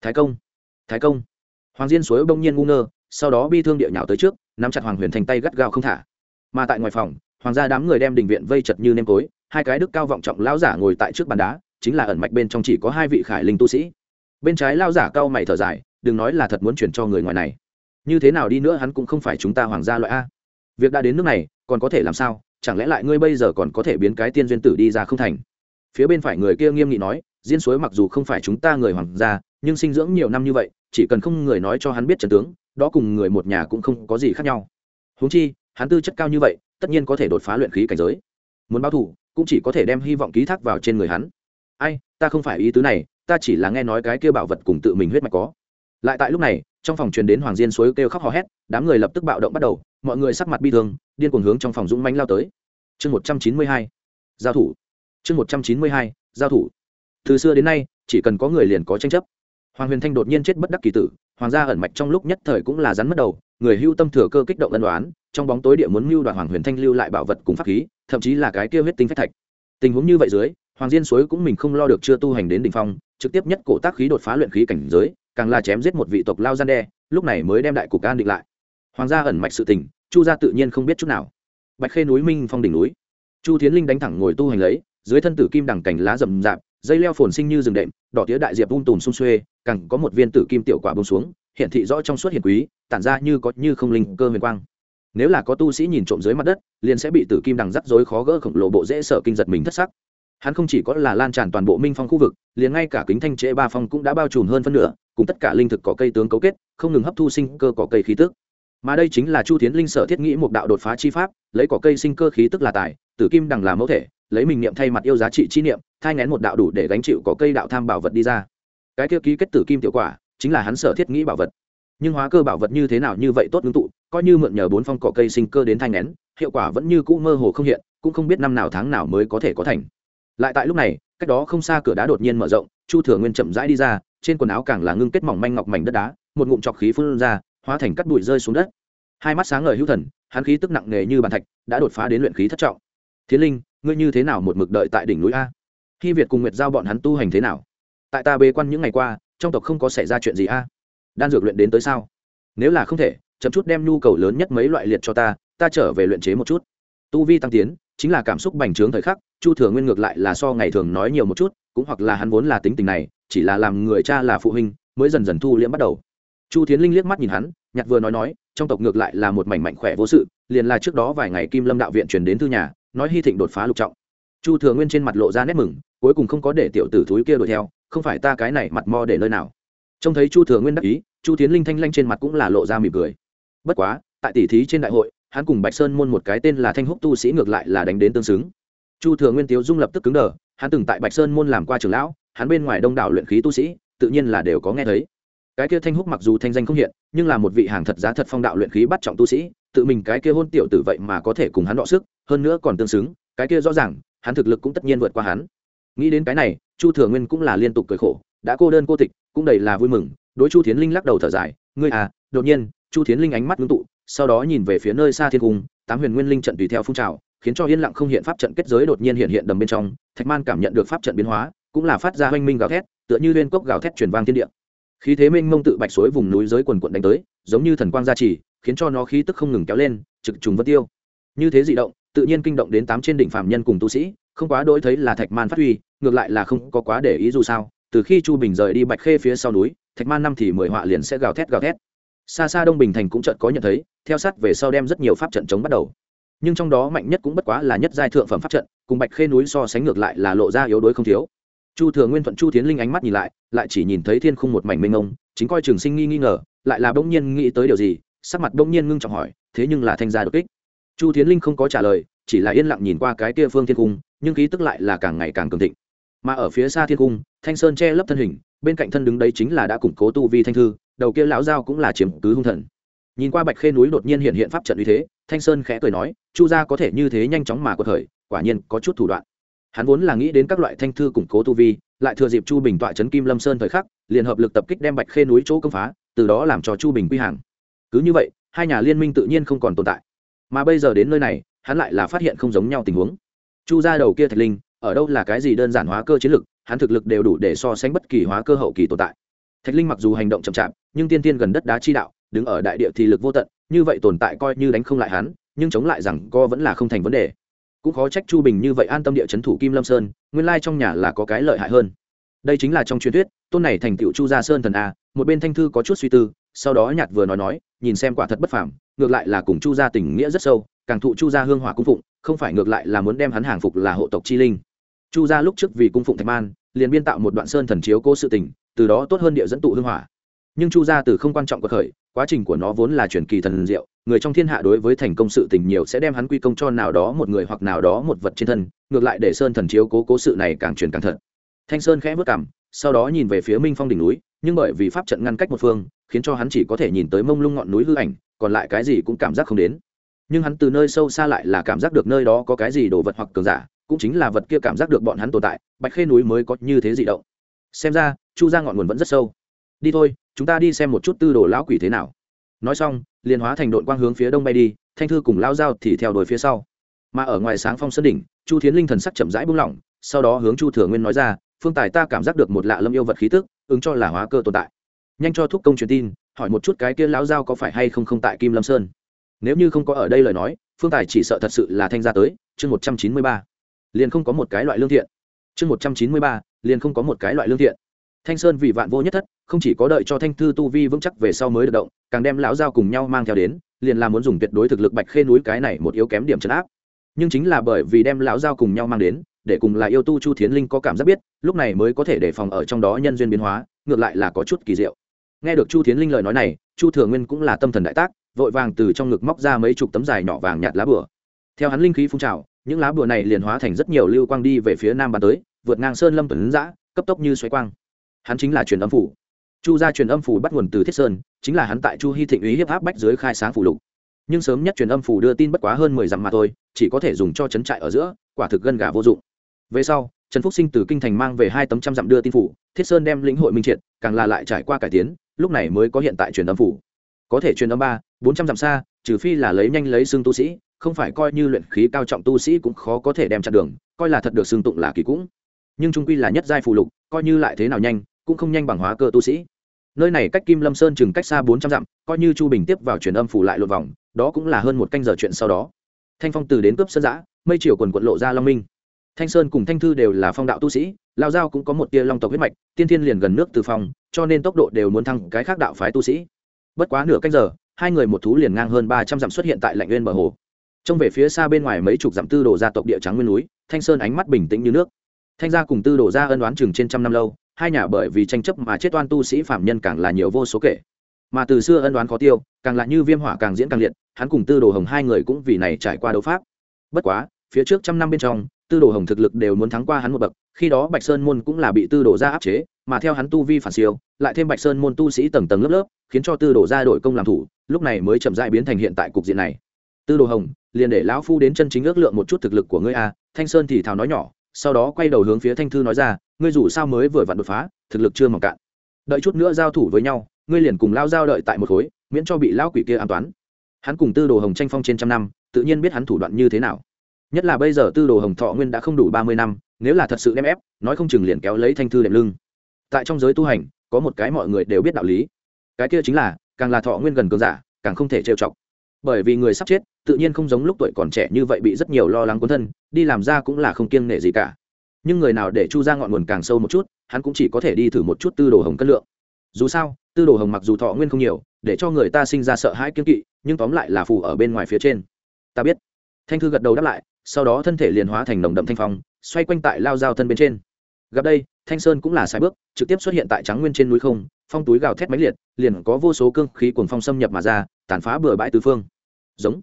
Thái công thái công. Hoàng diên suối bỗng nhiên ngu ngơ, sau đó bi thương địa nhào tới trước, nắm chặt hoàng huyền thành tay gắt gao không thả. Mà tại ngoài phòng, hoàng gia đám người đem đình viện vây chật như nêm tối hai cái đức cao vọng trọng lão giả ngồi tại trước bàn đá, chính là ẩn mạch bên trong chỉ có hai vị khải linh tu sĩ. Bên trái lao giả cao mày thở dài, đừng nói là thật muốn chuyển cho người ngoài này. Như thế nào đi nữa hắn cũng không phải chúng ta hoàng gia loại a. Việc đã đến nước này, còn có thể làm sao? Chẳng lẽ lại ngươi bây giờ còn có thể biến cái tiên duyên tử đi ra không thành? Phía bên phải người kia nghiêm nghị nói, diên suối mặc dù không phải chúng ta người hoàng gia, nhưng sinh dưỡng nhiều năm như vậy chỉ cần không người nói cho hắn biết trần tướng, đó cùng người một nhà cũng không có gì khác nhau. Húng chi, hắn tư chất cao như vậy, tất nhiên có thể đột phá luyện khí cảnh giới. Muốn báo thù, cũng chỉ có thể đem hy vọng ký thác vào trên người hắn. Ai, ta không phải ý tứ này, ta chỉ là nghe nói cái kia bảo vật cùng tự mình huyết mạch có. Lại tại lúc này, trong phòng truyền đến hoàng diên suối kêu khóc hò hét, đám người lập tức bạo động bắt đầu, mọi người sắc mặt bi thương, điên cuồng hướng trong phòng dũng mánh lao tới. Chương một trăm chín mươi hai, giao thủ. Chương một trăm chín mươi hai, giao thủ. Từ xưa đến nay, chỉ cần có người liền có tranh chấp hoàng huyền thanh đột nhiên chết bất đắc kỳ tử, hoàng gia ẩn mạch trong lúc nhất thời cũng là rắn mất đầu, người hưu tâm thừa cơ kích động ân đoán trong bóng tối địa muốn mưu đoạt hoàng huyền thanh lưu lại bảo vật cùng pháp khí, thậm chí là cái kia huyết tinh phách thạch. Tình huống như vậy dưới, hoàng diên suối cũng mình không lo được chưa tu hành đến đ ỉ n h phong, trực tiếp nhất cổ tác khí đột phá luyện khí cảnh giới, càng là chém giết một vị tộc lao gian đe, lúc này mới đem đại cục an định lại. Hoàng gia ẩn mạch sự tình, chu gia tự nhiên không biết chút nào. Bạch khê núi minh phong đỉnh núi. Chu thiến linh đánh thẳng ngồi tu hành lấy, dưới thân tử kim đẳng cành lá rậm rạp dây leo phồn sinh như rừng đệm, đỏ tía đại diệp vung tùm xung xuê, càng có một viên tử kim tiểu quả bông xuống hiện thị rõ trong suốt hiền quý, tản ra như có như không linh cơ huyền quang. Nếu là có tu sĩ nhìn trộm dưới mặt đất, liền sẽ bị tử kim đằng rắc rối khó gỡ khổng lồ bộ dễ sợ kinh giật mình thất sắc. Hắn không chỉ có là lan tràn toàn bộ minh phong khu vực, liền ngay cả kính thanh trễ ba phong cũng đã bao trùm hơn phân nửa, cùng tất cả linh thực có cây tướng cấu kết, không ngừng hấp thu sinh cơ có cây khí tức. Mà đây chính là chu tiến linh sở thiết nghĩ một đạo đột phá chi pháp, lấy cỏ cây sinh cơ khí tức là tài, tử kim đằng là mẫu thể lấy mình niệm thay mặt yêu giá trị chi niệm, thai ngén một đạo đủ để gánh chịu có cây đạo tham bảo vật đi ra. Cái kia ký kết tử kim tiểu quả, chính là hắn sở thiết nghĩ bảo vật. Nhưng hóa cơ bảo vật như thế nào như vậy tốt ngưng tụ, coi như mượn nhờ bốn phong cỏ cây sinh cơ đến thanh nén hiệu quả vẫn như cũ mơ hồ không hiện, cũng không biết năm nào tháng nào mới có thể có thành. Lại tại lúc này, cách đó không xa cửa đá đột nhiên mở rộng, chu thừa nguyên chậm rãi đi ra, trên quần áo càng là ngưng kết mỏng manh ngọc mảnh đất đá, một ngụm trọc khí phun ra, hóa thành cắt bụi rơi xuống đất. Hai mắt sáng ngời hữu thần, hắn khí tức nặng nề như bàn thạch, đã đột phá đến luyện khí thất trọng. Thiên linh ngươi như thế nào một mực đợi tại đỉnh núi a? Khi việt cùng nguyệt giao bọn hắn tu hành thế nào? Tại ta bê quan những ngày qua, trong tộc không có xảy ra chuyện gì a? Đan dược luyện đến tới sao? Nếu là không thể, chậm chút đem nhu cầu lớn nhất mấy loại liệt cho ta ta trở về luyện chế một chút. Tu vi tăng tiến, chính là cảm xúc bành trướng thời khắc, chu thừa nguyên ngược lại là so ngày thường nói nhiều một chút, cũng hoặc là hắn vốn là tính tình này, chỉ là làm người cha là phụ huynh, mới dần dần thu liễm bắt đầu. Chu tiến linh liếc mắt nhìn hắn, nhặt vừa nói nói, trong tộc ngược lại là một mảnh mạnh khỏe vô sự, liền là trước đó vài ngày kim lâm đạo viện truyền đến thư nhà nói hy thịnh đột phá lục trọng. Chu thừa nguyên trên mặt lộ ra nét mừng, cuối cùng không có để tiểu tử thúi kia đuổi theo, không phải ta cái này mặt mo để nơi nào. Trông thấy chu thừa nguyên đắc ý, chu tiến linh thanh lanh trên mặt cũng là lộ ra mỉm cười. Bất quá, tại tỷ thí trên đại hội, hắn cùng bạch sơn môn một cái tên là thanh húc tu sĩ ngược lại là đánh đến tương xứng. Chu thừa nguyên tiếu dung lập tức cứng đờ, hắn từng tại bạch sơn môn làm qua trường lão, hắn bên ngoài đông đảo luyện khí tu sĩ, tự nhiên là đều có nghe thấy. Cái kia thanh húc mặc dù thanh danh không hiện, nhưng là một vị hàng thật giá thật phong đạo luyện khí bắt trọng tu sĩ, tự mình cái kia hôn tiểu tử vậy mà có thể cùng hắn đọ sức hơn nữa còn tương xứng, cái kia rõ ràng, hắn thực lực cũng tất nhiên vượt qua hắn. Nghĩ đến cái này, chu thừa nguyên cũng là liên tục cười khổ, đã cô đơn cô tịch, cũng đầy là vui mừng, đối chu thiến linh lắc đầu thở dài, ngươi à đột nhiên. Chu thiến linh ánh mắt ngưng tụ, sau đó nhìn về phía nơi xa thiên cung, tám huyền nguyên linh trận tùy theo phun trào, khiến cho yên lặng không hiện pháp trận kết giới đột nhiên hiện hiện đầm bên trong, thạch man cảm nhận được pháp trận biến hóa, cũng là phát ra hoanh minh gào thét, tựa như lên cốc gào thét truyền vang thiên địa. Khí thế minh mông tự bạch suối vùng núi dưới quần quận đánh tới, giống như thần quang gia trì, khiến cho nó khí tức không ngừng kéo lên, trực trùng vân tiêu. Như thế dị động tự nhiên kinh động đến tám trên đỉnh phạm nhân cùng tu sĩ, không quá đỗi thấy là thạch man phát huy, ngược lại là không có quá để ý dù sao, từ khi chu bình rời đi bạch khê phía sau núi, thạch man năm thì mười họa liền sẽ gào thét gào thét. Xa xa đông bình thành cũng chợt có nhận thấy, theo sát về sau đem rất nhiều pháp trận chống bắt đầu. Nhưng trong đó mạnh nhất cũng bất quá là nhất giai thượng phẩm pháp trận, cùng bạch khê núi so sánh ngược lại là lộ ra yếu đuối không thiếu. Chu thừa nguyên thuận chu tiến linh ánh mắt nhìn lại lại chỉ nhìn thấy thiên khung một mảnh mênh ngông chính coi trường sinh nghi nghi ngờ, lại là bỗng nhiên nghĩ tới điều gì, sắc mặt bỗng nhiên ngưng trọng hỏi, thế nhưng là thanh gia đột kích? Chu tiến linh không có trả lời, chỉ là yên lặng nhìn qua cái kia phương thiên cung, nhưng khí tức lại là càng ngày càng cường thịnh. Mà ở phía xa thiên cung, thanh sơn che lấp thân hình, bên cạnh thân đứng đấy chính là đã củng cố tu vi thanh thư, đầu kia lão giao cũng là chiếm cứ hung thần. Nhìn qua bạch khê núi đột nhiên hiện hiện pháp trận uy thế, thanh sơn khẽ cười nói, chu gia có thể như thế nhanh chóng mà có thời quả nhiên có chút thủ đoạn. Hắn vốn là nghĩ đến các loại thanh thư củng cố tu vi, lại thừa dịp chu bình tọa trấn kim lâm sơn thời khắc, liền hợp lực tập kích đem bạch khê núi chỗ công phá, từ đó làm cho chu bình quy hàng. Cứ như vậy, hai nhà liên minh tự nhiên không còn tồn tại mà bây giờ đến nơi này, hắn lại là phát hiện không giống nhau tình huống. Chu gia đầu kia thạch linh, ở đâu là cái gì đơn giản hóa cơ chiến lực, hắn thực lực đều đủ để so sánh bất kỳ hóa cơ hậu kỳ tồn tại. Thạch linh mặc dù hành động chậm chạp, nhưng tiên tiên gần đất đá chi đạo, đứng ở đại địa thì lực vô tận, như vậy tồn tại coi như đánh không lại hắn, nhưng chống lại rằng co vẫn là không thành vấn đề. Cũng khó trách chu bình như vậy an tâm địa chấn thủ kim lâm sơn, nguyên lai trong nhà là có cái lợi hại hơn. Đây chính là trong truyền thuyết, tôn này thành tựu chu gia sơn thần a, một bên thanh thư có chút suy tư, sau đó nhạt vừa nói nói, nhìn xem quả thật bất phàm ngược lại là cùng chu gia tình nghĩa rất sâu, càng thụ chu gia hương hỏa cung phụng, không phải ngược lại là muốn đem hắn hàng phục là hộ tộc chi linh. Chu gia lúc trước vì cung phụng thạch man, liền biên tạo một đoạn sơn thần chiếu cố sự tình, từ đó tốt hơn địa dẫn tụ hương hỏa. Nhưng chu gia từ không quan trọng cuộc khởi, quá trình của nó vốn là truyền kỳ thần diệu, người trong thiên hạ đối với thành công sự tình nhiều sẽ đem hắn quy công cho nào đó một người hoặc nào đó một vật trên thân, ngược lại để sơn thần chiếu cố cố sự này càng truyền càng thật. Thanh sơn khẽ vất cảm sau đó nhìn về phía minh phong đỉnh núi nhưng bởi vì pháp trận ngăn cách một phương, khiến cho hắn chỉ có thể nhìn tới mông lung ngọn núi hư ảnh, còn lại cái gì cũng cảm giác không đến. Nhưng hắn từ nơi sâu xa lại là cảm giác được nơi đó có cái gì đồ vật hoặc cường giả, cũng chính là vật kia cảm giác được bọn hắn tồn tại, bạch khê núi mới có như thế dị động. Xem ra, chu ra ngọn nguồn vẫn rất sâu. Đi thôi, chúng ta đi xem một chút tư đồ lão quỷ thế nào. Nói xong, liền hóa thành đội quang hướng phía đông bay đi, thanh thư cùng lao dao thì theo đuổi phía sau. Mà ở ngoài sáng phong sơn đỉnh, chu thiến linh thần sắc chậm rãi buông lỏng, sau đó hướng chu thừa nguyên nói ra phương tài ta cảm giác được một lạ lâm yêu vật khí tức, ứng cho là hóa cơ tồn tại. Nhanh cho thúc công truyền tin, hỏi một chút cái kia lão giao có phải hay không không tại kim lâm sơn. Nếu như không có ở đây lời nói, phương tài chỉ sợ thật sự là thanh gia tới, chương một trăm chín mươi ba. Liền không có một cái loại lương thiện. Chương một trăm chín mươi ba, liền không có một cái loại lương thiện. Thanh sơn vì vạn vô nhất thất, không chỉ có đợi cho thanh thư tu vi vững chắc về sau mới được động, càng đem lão giao cùng nhau mang theo đến, liền là muốn dùng tuyệt đối thực lực bạch khê núi cái này một yếu kém điểm trấn áp. Nhưng chính là bởi vì đem lão giao cùng nhau mang đến để cùng là yêu tu chu thiến linh có cảm giác biết, lúc này mới có thể đề phòng ở trong đó nhân duyên biến hóa, ngược lại là có chút kỳ diệu. Nghe được chu thiến linh lời nói này, chu thừa nguyên cũng là tâm thần đại tác, vội vàng từ trong ngực móc ra mấy chục tấm dài nhỏ vàng nhạt lá bửa theo hắn linh khí phun trào, những lá bừa này liền hóa thành rất nhiều lưu quang đi về phía nam bàn tới, vượt ngang sơn lâm tuấn giã cấp tốc như xoáy quang. Hắn chính là truyền âm phủ. Chu gia truyền âm phủ bắt nguồn từ thiết sơn, chính là hắn tại chu hy thịnh ý hiếp áp bách dưới khai sáng phủ lục. Nhưng sớm nhất truyền âm phủ đưa tin bất quá hơn mười dặm mà thôi, chỉ có thể dùng cho trấn trại ở giữa, quả thực gân gà vô dụng về sau, trần phúc sinh từ kinh thành mang về hai tấm trăm dặm đưa tin phủ, thiết sơn đem lĩnh hội minh triệt, càng là lại trải qua cải tiến, lúc này mới có hiện tại truyền âm phủ. Có thể truyền âm ba, bốn trăm dặm xa, trừ phi là lấy nhanh lấy xương tu sĩ, không phải coi như luyện khí cao trọng tu sĩ cũng khó có thể đem chặn đường, coi là thật được xương tụng là kỳ cũng. Nhưng trung quy là nhất giai phù lục, coi như lại thế nào nhanh, cũng không nhanh bằng hóa cơ tu sĩ. Nơi này cách kim lâm sơn chừng cách xa bốn trăm dặm, coi như chu bình tiếp vào truyền âm phủ lại lột vòng, đó cũng là hơn một canh giờ chuyện sau đó. Thanh phong từ đến cướp sơn giã, mây chiều quần quận lộ ra long minh thanh sơn cùng thanh thư đều là phong đạo tu sĩ, lao giao cũng có một tia long tộc huyết mạch, tiên thiên liền gần nước từ phong, cho nên tốc độ đều muốn thăng cái khác đạo phái tu sĩ. Bất quá nửa canh giờ, hai người một thú liền ngang hơn ba trăm dặm xuất hiện tại lạnh nguyên bờ hồ. Trông về phía xa bên ngoài mấy chục dặm tư đồ gia tộc địa trắng nguyên núi, thanh sơn ánh mắt bình tĩnh như nước. Thanh gia cùng tư đồ gia ân đoán chừng trên trăm năm lâu, hai nhà bởi vì tranh chấp mà chết oan tu sĩ phạm nhân càng là nhiều vô số kể. Mà từ xưa ân đoán khó tiêu, càng là như viêm hỏa càng diễn càng liệt, hắn cùng tư đồ hồng hai người cũng vì này trải qua đấu pháp. Bất quá, phía trước trăm năm bên trong tư đồ hồng thực lực đều muốn thắng qua hắn một bậc, khi đó bạch sơn môn cũng là bị tư đồ ra áp chế, mà theo hắn tu vi phản siêu, lại thêm bạch sơn môn tu sĩ tầng tầng lớp lớp, khiến cho tư đồ ra đội công làm thủ, lúc này mới chậm dại biến thành hiện tại cục diện này. Tư đồ hồng, liền để lão phu đến chân chính ước lượng một chút thực lực của ngươi a, thanh sơn thì thào nói nhỏ, sau đó quay đầu hướng phía thanh thư nói ra, ngươi dù sao mới vừa vặn đột phá, thực lực chưa mỏng cạn. Đợi chút nữa giao thủ với nhau, ngươi liền cùng lao giao đợi tại một khối, miễn cho bị lao quỷ kia an toán. Hắn cùng tư đồ hồng tranh phong trên trăm năm, tự nhiên biết hắn thủ đoạn như thế nào nhất là bây giờ tư đồ hồng thọ nguyên đã không đủ ba mươi năm, nếu là thật sự đem ép, nói không chừng liền kéo lấy thanh thư đệm lưng. Tại trong giới tu hành, có một cái mọi người đều biết đạo lý. Cái kia chính là, càng là thọ nguyên gần cường giả, càng không thể trêu chọc. Bởi vì người sắp chết, tự nhiên không giống lúc tuổi còn trẻ như vậy bị rất nhiều lo lắng cuốn thân, đi làm ra cũng là không kiêng nể gì cả. Nhưng người nào để chu ra ngọn nguồn càng sâu một chút, hắn cũng chỉ có thể đi thử một chút tư đồ hồng cân lượng. Dù sao, tư đồ hồng mặc dù thọ nguyên không nhiều, để cho người ta sinh ra sợ hãi kiên kỵ, nhưng tóm lại là phù ở bên ngoài phía trên. Ta biết. Thanh thư gật đầu đáp lại sau đó thân thể liền hóa thành nồng đậm thanh phong, xoay quanh tại lao dao thân bên trên. Gặp đây, thanh sơn cũng là sai bước, trực tiếp xuất hiện tại trắng nguyên trên núi không, phong túi gào thét máy liệt, liền có vô số cương khí cuồng phong xâm nhập mà ra, tàn phá bừa bãi tứ phương. Giống.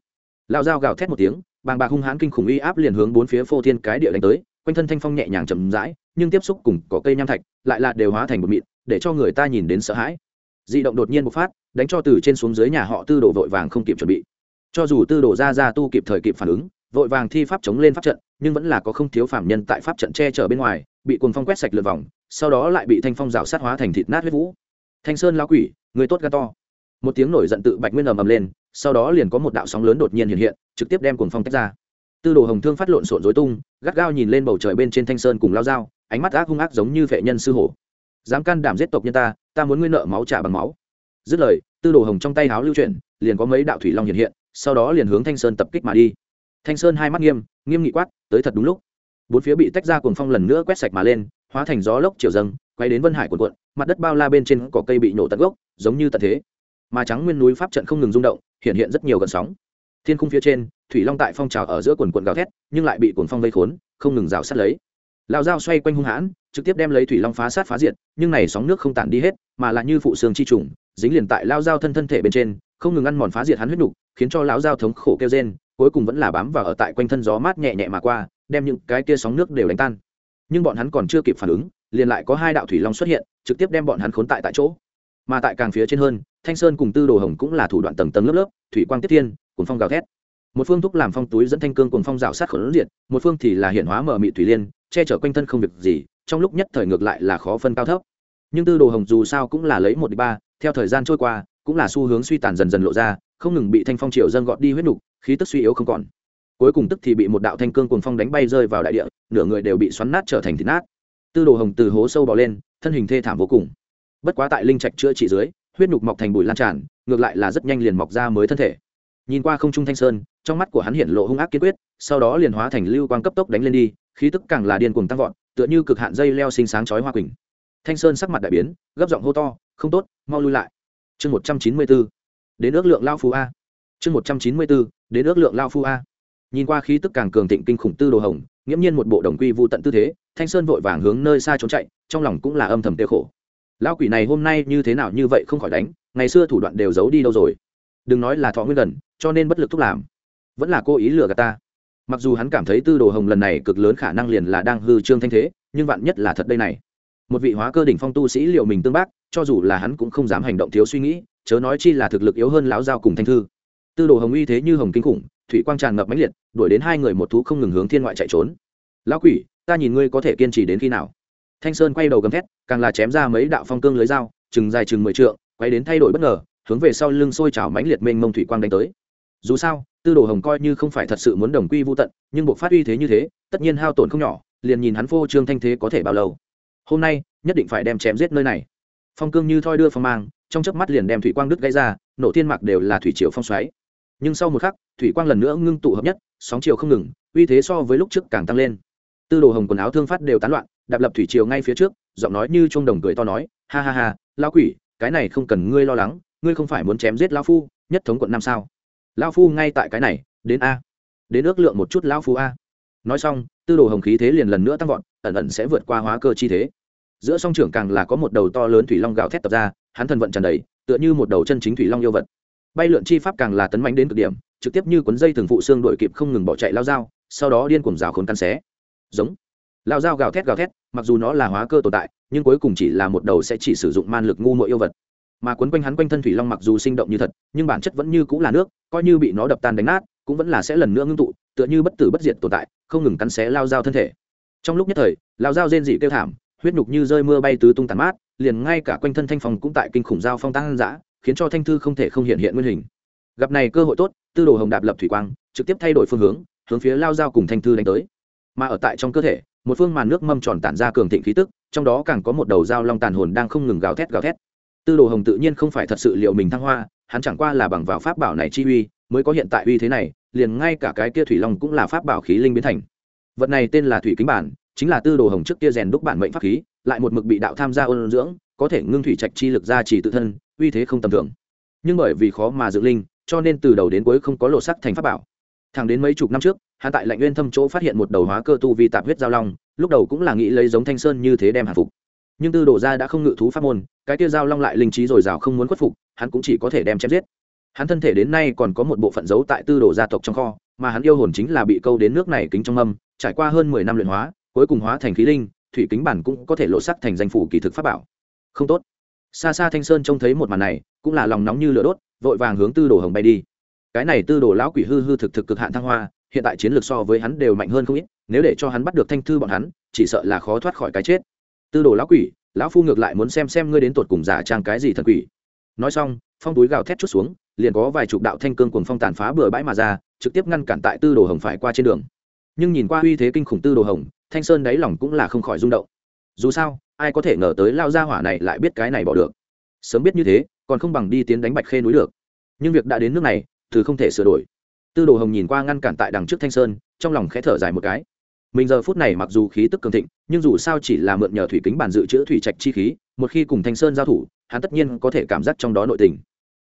Lao dao gào thét một tiếng, bàng bạc hung hãn kinh khủng uy áp liền hướng bốn phía phô thiên cái địa đánh tới, quanh thân thanh phong nhẹ nhàng chậm rãi, nhưng tiếp xúc cùng có cây nham thạch, lại là đều hóa thành một mịn, để cho người ta nhìn đến sợ hãi. Dị động đột nhiên bộc phát, đánh cho từ trên xuống dưới nhà họ tư đồ vội vàng không kịp chuẩn bị. Cho dù tư đồ ra ra tu kịp thời kịp phản ứng vội vàng thi pháp chống lên pháp trận, nhưng vẫn là có không thiếu phạm nhân tại pháp trận che chở bên ngoài, bị cuồng phong quét sạch lượt vòng, sau đó lại bị thanh phong rào sát hóa thành thịt nát huyết vũ. Thanh sơn lao quỷ, người tốt ga to. Một tiếng nổi giận tự bạch nguyên ầm ầm lên, sau đó liền có một đạo sóng lớn đột nhiên hiện hiện, trực tiếp đem cuồng phong tách ra. Tư đồ hồng thương phát lộn xộn dối tung, gắt gao nhìn lên bầu trời bên trên thanh sơn cùng lao dao, ánh mắt ác hung ác giống như vệ nhân sư hổ. Dám can đảm giết tộc nhân ta ta muốn nguyên nợ máu trả bằng máu. Dứt lời, tư đồ hồng trong tay háo lưu chuyển, liền có mấy đạo thủy long hiện hiện, sau đó liền hướng thanh sơn tập kích mà đi thanh sơn hai mắt nghiêm nghiêm nghị quát, tới thật đúng lúc. Bốn phía bị tách ra cuồng phong lần nữa quét sạch mà lên, hóa thành gió lốc chiều dâng, quay đến vân hải cuộn cuộn, mặt đất bao la bên trên cỏ cây bị nổ tận gốc, giống như tận thế. Mà trắng nguyên núi pháp trận không ngừng rung động, hiện hiện rất nhiều gợn sóng. Thiên khung phía trên, thủy long tại phong trào ở giữa quần cuộn gào thét, nhưng lại bị cuồng phong vây khốn, không ngừng rào sát lấy. Lao dao xoay quanh hung hãn, trực tiếp đem lấy thủy long phá sát phá diệt, nhưng này sóng nước không tản đi hết, mà là như phụ xương chi trùng, dính liền tại lao dao thân thân thể bên trên, không ngừng ăn mòn phá diệt hắn huyết nục, khiến cho lão dao thống khổ kêu rên cuối cùng vẫn là bám vào ở tại quanh thân gió mát nhẹ nhẹ mà qua, đem những cái kia sóng nước đều đánh tan. Nhưng bọn hắn còn chưa kịp phản ứng, liền lại có hai đạo thủy long xuất hiện, trực tiếp đem bọn hắn khốn tại tại chỗ. Mà tại càng phía trên hơn, thanh sơn cùng tư đồ hồng cũng là thủ đoạn tầng tầng lớp lớp, thủy quang tiếp thiên cùng phong gào thét. Một phương thúc làm phong túi dẫn thanh cương cùng phong rào sát khẩn diệt một phương thì là hiện hóa mở mị thủy liên, che chở quanh thân không việc gì, trong lúc nhất thời ngược lại là khó phân cao thấp. Nhưng tư đồ hồng dù sao cũng là lấy một đi ba, theo thời gian trôi qua cũng là xu hướng suy tàn dần dần lộ ra, không ngừng bị thanh phong triều dân gọt đi huyết nục, khí tức suy yếu không còn. Cuối cùng tức thì bị một đạo thanh cương cuồng phong đánh bay rơi vào đại địa, nửa người đều bị xoắn nát trở thành thịt nát. Tư đồ hồng từ hố sâu bỏ lên, thân hình thê thảm vô cùng. Bất quá tại linh trạch chữa trị dưới, huyết nhục mọc thành bụi lan tràn, ngược lại là rất nhanh liền mọc ra mới thân thể. Nhìn qua không trung thanh sơn, trong mắt của hắn hiện lộ hung ác kiên quyết, sau đó liền hóa thành lưu quang cấp tốc đánh lên đi, khí tức càng là điên cuồng tăng vọt, tựa như cực hạn dây leo xinh sáng chói hoa quỳnh. Thanh sơn sắc mặt đại biến, gấp giọng hô to, không tốt, mau lui lại chương một trăm chín mươi bốn đến ước lượng lao phu a. Chương một trăm chín mươi bốn đến ước lượng lao phu a. Nhìn qua khí tức càng cường thịnh kinh khủng tư đồ hồng, nghiễm nhiên một bộ đồng quy vụ tận tư thế, thanh sơn vội vàng hướng nơi xa trốn chạy, trong lòng cũng là âm thầm tiêu khổ. Lao quỷ này hôm nay như thế nào như vậy không khỏi đánh, ngày xưa thủ đoạn đều giấu đi đâu rồi. Đừng nói là thọ nguyên gần, cho nên bất lực thúc làm. Vẫn là cô ý lừa gạt ta. Mặc dù hắn cảm thấy tư đồ hồng lần này cực lớn khả năng liền là đang hư trương thanh thế, nhưng vạn nhất là thật đây này một vị hóa cơ đỉnh phong tu sĩ liệu mình tương bác, cho dù là hắn cũng không dám hành động thiếu suy nghĩ, chớ nói chi là thực lực yếu hơn lão giao cùng thanh thư. Tư đồ hồng uy thế như hồng kinh khủng, thủy quang tràn ngập mãnh liệt, đuổi đến hai người một thú không ngừng hướng thiên ngoại chạy trốn. Lão quỷ, ta nhìn ngươi có thể kiên trì đến khi nào? Thanh sơn quay đầu gầm thét, càng là chém ra mấy đạo phong cương lưới dao, chừng dài chừng mười trượng, quay đến thay đổi bất ngờ, hướng về sau lưng sôi trào mãnh liệt mênh mông thủy quang đánh tới. Dù sao, tư đồ hồng coi như không phải thật sự muốn đồng quy vô tận, nhưng buộc phát uy thế như thế, tất nhiên hao tổn không nhỏ, liền nhìn hắn phô trương thanh thế có thể bao lâu hôm nay nhất định phải đem chém giết nơi này. Phong cương như thoi đưa phong mang, trong chớp mắt liền đem thủy quang đứt gãy ra, nổ thiên mạc đều là thủy triều phong xoáy. Nhưng sau một khắc, thủy quang lần nữa ngưng tụ hợp nhất, sóng chiều không ngừng, uy thế so với lúc trước càng tăng lên. Tư đồ hồng quần áo thương phát đều tán loạn, đạp lập thủy triều ngay phía trước, giọng nói như chuông đồng cười to nói, ha ha ha lao quỷ, cái này không cần ngươi lo lắng, ngươi không phải muốn chém giết lao phu, nhất thống quận năm sao? Lao phu ngay tại cái này, đến a, đến ước lượng một chút lao phu a nói xong, tư đồ hồng khí thế liền lần nữa tăng vọt, ẩn ẩn sẽ vượt qua hóa cơ chi thế. Giữa song trưởng càng là có một đầu to lớn thủy long gạo thét tập ra, hắn thần vận tràn đầy, tựa như một đầu chân chính thủy long yêu vật. Bay lượn chi pháp càng là tấn mãnh đến cực điểm, trực tiếp như cuốn dây thường phụ xương đội kịp không ngừng bỏ chạy lao dao, sau đó điên cuồng rào khốn căn xé. Giống. Lao dao gào thét gào thét, mặc dù nó là hóa cơ tồn tại, nhưng cuối cùng chỉ là một đầu sẽ chỉ sử dụng man lực ngu mỗi yêu vật. Mà quấn quanh hắn quanh thân thủy long mặc dù sinh động như thật, nhưng bản chất vẫn như cũng là nước, coi như bị nó đập tan đánh nát, cũng vẫn là sẽ lần nữa ngưng tụ, tựa như bất tử bất diệt tồn tại không ngừng cắn xé lao dao thân thể. Trong lúc nhất thời, lao dao rên dị kêu thảm, huyết nhục như rơi mưa bay tứ tung tàn mát, liền ngay cả quanh thân thanh phong cũng tại kinh khủng dao phong tăng dã, khiến cho thanh thư không thể không hiện hiện nguyên hình. Gặp này cơ hội tốt, tư đồ hồng đạp lập thủy quang, trực tiếp thay đổi phương hướng hướng phía lao dao cùng thanh thư đánh tới. Mà ở tại trong cơ thể, một phương màn nước mâm tròn tản ra cường thịnh khí tức, trong đó càng có một đầu dao long tàn hồn đang không ngừng gào thét gào thét. Tư đồ hồng tự nhiên không phải thật sự liệu mình thăng hoa, hắn chẳng qua là bằng vào pháp bảo này chi uy, mới có hiện tại uy thế này liền ngay cả cái kia thủy long cũng là pháp bảo khí linh biến thành. Vật này tên là thủy kính bản, chính là tư đồ hồng trước kia rèn đúc bản mệnh pháp khí, lại một mực bị đạo tham gia ôn dưỡng, có thể ngưng thủy trạch chi lực ra chỉ tự thân, uy thế không tầm thường. Nhưng bởi vì khó mà dựng linh, cho nên từ đầu đến cuối không có lộ sắc thành pháp bảo. Thẳng đến mấy chục năm trước hạ tại lạnh nguyên thâm chỗ phát hiện một đầu hóa cơ tu vi tạp huyết giao long, lúc đầu cũng là nghĩ lấy giống thanh sơn như thế đem hạ phục. Nhưng tư đồ gia đã không ngự thú pháp môn, cái kia giao long lại linh trí dồi dào không muốn khuất phục, hắn cũng chỉ có thể đem chém giết hắn thân thể đến nay còn có một bộ phận giấu tại tư đồ gia tộc trong kho, mà hắn yêu hồn chính là bị câu đến nước này kính trong âm, trải qua hơn mười năm luyện hóa, cuối cùng hóa thành khí linh, thủy kính bản cũng có thể lộ sắc thành danh phủ kỳ thực pháp bảo. Không tốt. Xa xa thanh sơn trông thấy một màn này, cũng là lòng nóng như lửa đốt, vội vàng hướng tư đồ hồng bay đi. Cái này tư đồ lão quỷ hư hư thực thực cực hạn thăng hoa, hiện tại chiến lược so với hắn đều mạnh hơn không ít, nếu để cho hắn bắt được thanh thư bọn hắn, chỉ sợ là khó thoát khỏi cái chết. Tư đồ lão quỷ, lão phu ngược lại muốn xem xem ngươi đến tột cùng giả trang cái gì thần quỷ. Nói xong, phong túi gào thét chút xuống liền có vài chục đạo thanh cương cuồng phong tàn phá bừa bãi mà ra, trực tiếp ngăn cản tại tư đồ hồng phải qua trên đường. Nhưng nhìn qua uy thế kinh khủng tư đồ hồng, thanh sơn đáy lòng cũng là không khỏi rung động. Dù sao, ai có thể ngờ tới lao gia hỏa này lại biết cái này bỏ được. Sớm biết như thế, còn không bằng đi tiến đánh bạch khê núi được. Nhưng việc đã đến nước này, thứ không thể sửa đổi. Tư đồ hồng nhìn qua ngăn cản tại đằng trước thanh sơn, trong lòng khẽ thở dài một cái. Mình giờ phút này mặc dù khí tức cường thịnh, nhưng dù sao chỉ là mượn nhờ thủy kính bản dự trữ thủy trạch chi khí, một khi cùng thanh sơn giao thủ, hắn tất nhiên có thể cảm giác trong đó nội tình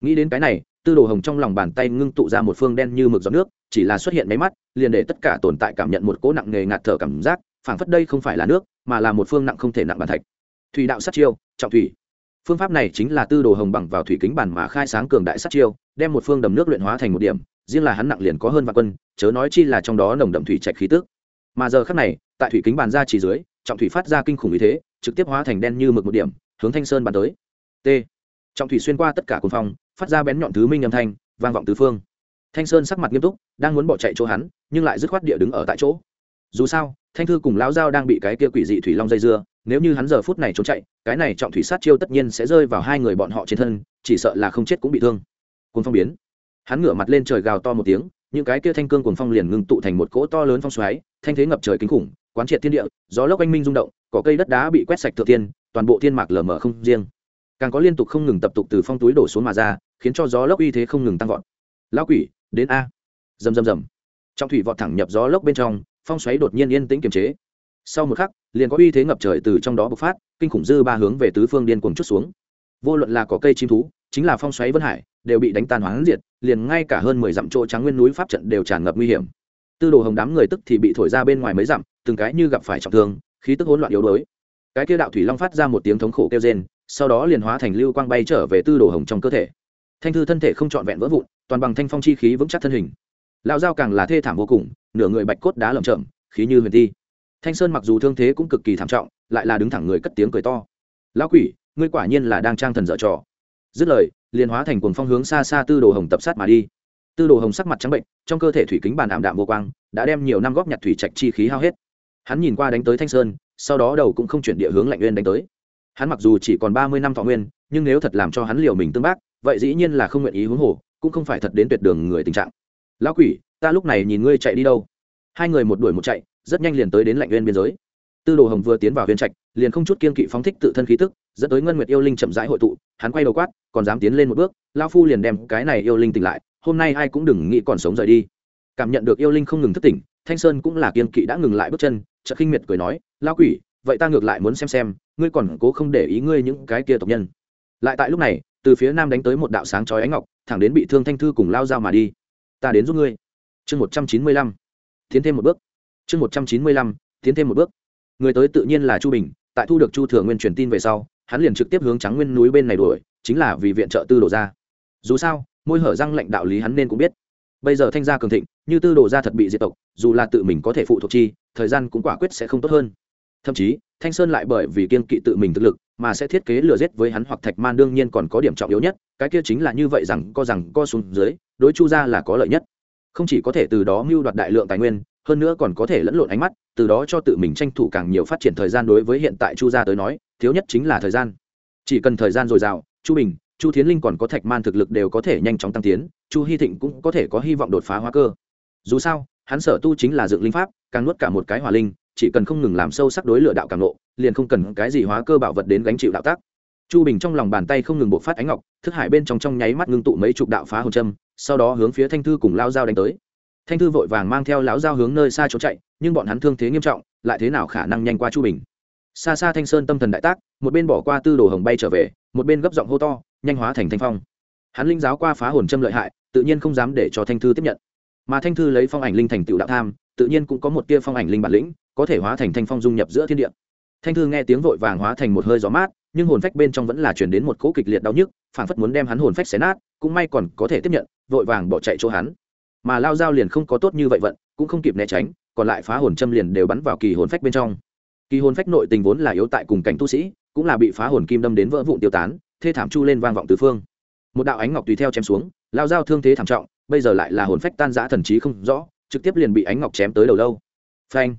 nghĩ đến cái này, tư đồ hồng trong lòng bàn tay ngưng tụ ra một phương đen như mực giọt nước, chỉ là xuất hiện máy mắt, liền để tất cả tồn tại cảm nhận một cỗ nặng nề ngạt thở cảm giác, phảng phất đây không phải là nước, mà là một phương nặng không thể nặng bàn thạch. Thủy đạo sát chiêu, trọng thủy. Phương pháp này chính là tư đồ hồng bằng vào thủy kính bản mà khai sáng cường đại sát chiêu, đem một phương đầm nước luyện hóa thành một điểm, riêng là hắn nặng liền có hơn vạn quân, chớ nói chi là trong đó nồng đậm thủy trạch khí tức. Mà giờ khắc này, tại thủy kính bàn ra chỉ dưới, trọng thủy phát ra kinh khủng ý thế, trực tiếp hóa thành đen như mực một điểm, hướng thanh sơn bàn tới. T. Trọng thủy xuyên qua tất cả cồn phong phát ra bén nhọn thứ minh âm thanh, vang vọng tứ phương. Thanh sơn sắc mặt nghiêm túc, đang muốn bỏ chạy chỗ hắn, nhưng lại dứt khoát địa đứng ở tại chỗ. Dù sao, thanh thư cùng lão giao đang bị cái kia quỷ dị thủy long dây dưa, nếu như hắn giờ phút này trốn chạy, cái này trọng thủy sát chiêu tất nhiên sẽ rơi vào hai người bọn họ trên thân, chỉ sợ là không chết cũng bị thương. Cuồng phong biến. Hắn ngửa mặt lên trời gào to một tiếng, những cái kia thanh cương cuồng phong liền ngưng tụ thành một cỗ to lớn phong xoáy, thanh thế ngập trời kinh khủng, quán triệt thiên địa, gió lốc anh minh rung động có cây đất đá bị quét sạch thượng thiên toàn bộ thiên mạc lở mở không riêng càng có liên tục không ngừng tập tục từ phong túi đổ xuống mà ra, khiến cho gió lốc uy thế không ngừng tăng vọt. Lão quỷ, đến a. Rầm rầm rầm. Trong thủy vọt thẳng nhập gió lốc bên trong, phong xoáy đột nhiên yên tĩnh kiềm chế. Sau một khắc, liền có uy thế ngập trời từ trong đó bộc phát, kinh khủng dư ba hướng về tứ phương điên cuồng chút xuống. Vô luận là có cây chim thú, chính là phong xoáy vân hải, đều bị đánh tan hoán diệt, liền ngay cả hơn mười dặm chỗ trắng nguyên núi pháp trận đều tràn ngập nguy hiểm. Tư đồ hồng đám người tức thì bị thổi ra bên ngoài mấy dặm, từng cái như gặp phải trọng thương, khí tức hỗn loạn yếu đuối. Cái kia đạo thủy long phát ra một tiếng thống khổ kêu rên sau đó liền hóa thành lưu quang bay trở về tư đồ hồng trong cơ thể. Thanh thư thân thể không trọn vẹn vỡ vụn, toàn bằng thanh phong chi khí vững chắc thân hình. Lão giao càng là thê thảm vô cùng, nửa người bạch cốt đá lởm chởm, khí như huyền ti thanh sơn mặc dù thương thế cũng cực kỳ thảm trọng, lại là đứng thẳng người cất tiếng cười to. Lão quỷ, ngươi quả nhiên là đang trang thần dở trò. Dứt lời, liền hóa thành cuồng phong hướng xa xa tư đồ hồng tập sát mà đi. Tư đồ hồng sắc mặt trắng bệnh, trong cơ thể thủy kính bàn ảm đạm vô quang, đã đem nhiều năm góp nhặt thủy trạch chi khí hao hết. Hắn nhìn qua đánh tới thanh sơn, sau đó đầu cũng không chuyển địa hướng lạnh uyên đánh tới hắn mặc dù chỉ còn ba mươi năm thọ nguyên, nhưng nếu thật làm cho hắn liều mình tương bác, vậy dĩ nhiên là không nguyện ý huống hồ, cũng không phải thật đến tuyệt đường người tình trạng. Lão quỷ, ta lúc này nhìn ngươi chạy đi đâu? Hai người một đuổi một chạy, rất nhanh liền tới đến lạnh nguyên biên giới. Tư đồ hồng vừa tiến vào viên trạch, liền không chút kiên kỵ phóng thích tự thân khí tức, dẫn tới ngân nguyệt yêu linh chậm rãi hội tụ, hắn quay đầu quát, còn dám tiến lên một bước lao phu liền đem cái này yêu linh tỉnh lại, hôm nay ai cũng đừng nghĩ còn sống rời đi. Cảm nhận được yêu linh không ngừng thức tỉnh, thanh sơn cũng là kiên kỵ đã ngừng lại bước chân, chợt khinh miệt cười nói lao quỷ vậy ta ngược lại muốn xem xem, ngươi còn cố không để ý ngươi những cái kia tộc nhân. Lại tại lúc này, từ phía nam đánh tới một đạo sáng chói ánh ngọc, thẳng đến bị thương thanh thư cùng lao dao mà đi. Ta đến giúp ngươi. Chương một trăm chín mươi lăm. Tiến thêm một bước. Chương một trăm chín mươi lăm. Tiến thêm một bước. Người tới tự nhiên là chu bình, tại thu được chu thừa nguyên truyền tin về sau, hắn liền trực tiếp hướng trắng nguyên núi bên này đuổi, chính là vì viện trợ tư đồ ra dù sao, môi hở răng lệnh đạo lý hắn nên cũng biết. Bây giờ thanh gia cường thịnh, như tư đồ ra thật bị diệt tộc, dù là tự mình có thể phụ thuộc chi, thời gian cũng quả quyết sẽ không tốt hơn thậm chí, thanh sơn lại bởi vì kiên kỵ tự mình thực lực mà sẽ thiết kế lừa giết với hắn hoặc thạch man đương nhiên còn có điểm trọng yếu nhất, cái kia chính là như vậy rằng co rằng co xuống dưới, đối chu ra là có lợi nhất. Không chỉ có thể từ đó mưu đoạt đại lượng tài nguyên, hơn nữa còn có thể lẫn lộn ánh mắt, từ đó cho tự mình tranh thủ càng nhiều phát triển thời gian đối với hiện tại chu gia tới nói, thiếu nhất chính là thời gian. Chỉ cần thời gian dồi dào, chu bình, chu thiến linh còn có thạch man thực lực đều có thể nhanh chóng tăng tiến, chu hy thịnh cũng có thể có hy vọng đột phá hóa cơ. Dù sao, hắn sở tu chính là dựng linh pháp, càng nuốt cả một cái hỏa linh chỉ cần không ngừng làm sâu sắc đối lửa đạo càng lộ, liền không cần cái gì hóa cơ bảo vật đến gánh chịu đạo tác. Chu bình trong lòng bàn tay không ngừng bộc phát ánh ngọc thức hải bên trong trong nháy mắt ngưng tụ mấy chục đạo phá hồn châm sau đó hướng phía thanh thư cùng lao dao đánh tới. Thanh thư vội vàng mang theo lão dao hướng nơi xa trốn chạy nhưng bọn hắn thương thế nghiêm trọng lại thế nào khả năng nhanh qua chu bình? Xa xa thanh sơn tâm thần đại tác một bên bỏ qua tư đồ hồng bay trở về một bên gấp giọng hô to nhanh hóa thành thanh phong. Hắn linh giáo qua phá hồn châm lợi hại tự nhiên không dám để cho thanh thư tiếp nhận. Mà thanh thư lấy phong ảnh linh thành tựu đạo tham tự nhiên cũng có một tia phong ảnh linh bản lĩnh có thể hóa thành thanh phong dung nhập giữa thiên địa. Thanh thư nghe tiếng vội vàng hóa thành một hơi gió mát, nhưng hồn phách bên trong vẫn là chuyển đến một cỗ kịch liệt đau nhức phản phất muốn đem hắn hồn phách xé nát, cũng may còn có thể tiếp nhận, vội vàng bỏ chạy chỗ hắn. Mà lao dao liền không có tốt như vậy vận, cũng không kịp né tránh, còn lại phá hồn châm liền đều bắn vào kỳ hồn phách bên trong. Kỳ hồn phách nội tình vốn là yếu tại cùng cảnh tu sĩ, cũng là bị phá hồn kim đâm đến vỡ vụn tiêu tán, thê thảm chu lên vang vọng tứ phương. Một đạo ánh ngọc tùy theo chém xuống, lao dao thương thế thảm trọng, bây giờ lại là hồn phách tan giã thần trí không rõ, trực tiếp liền bị ánh ngọc chém tới đầu lâu. Phanh!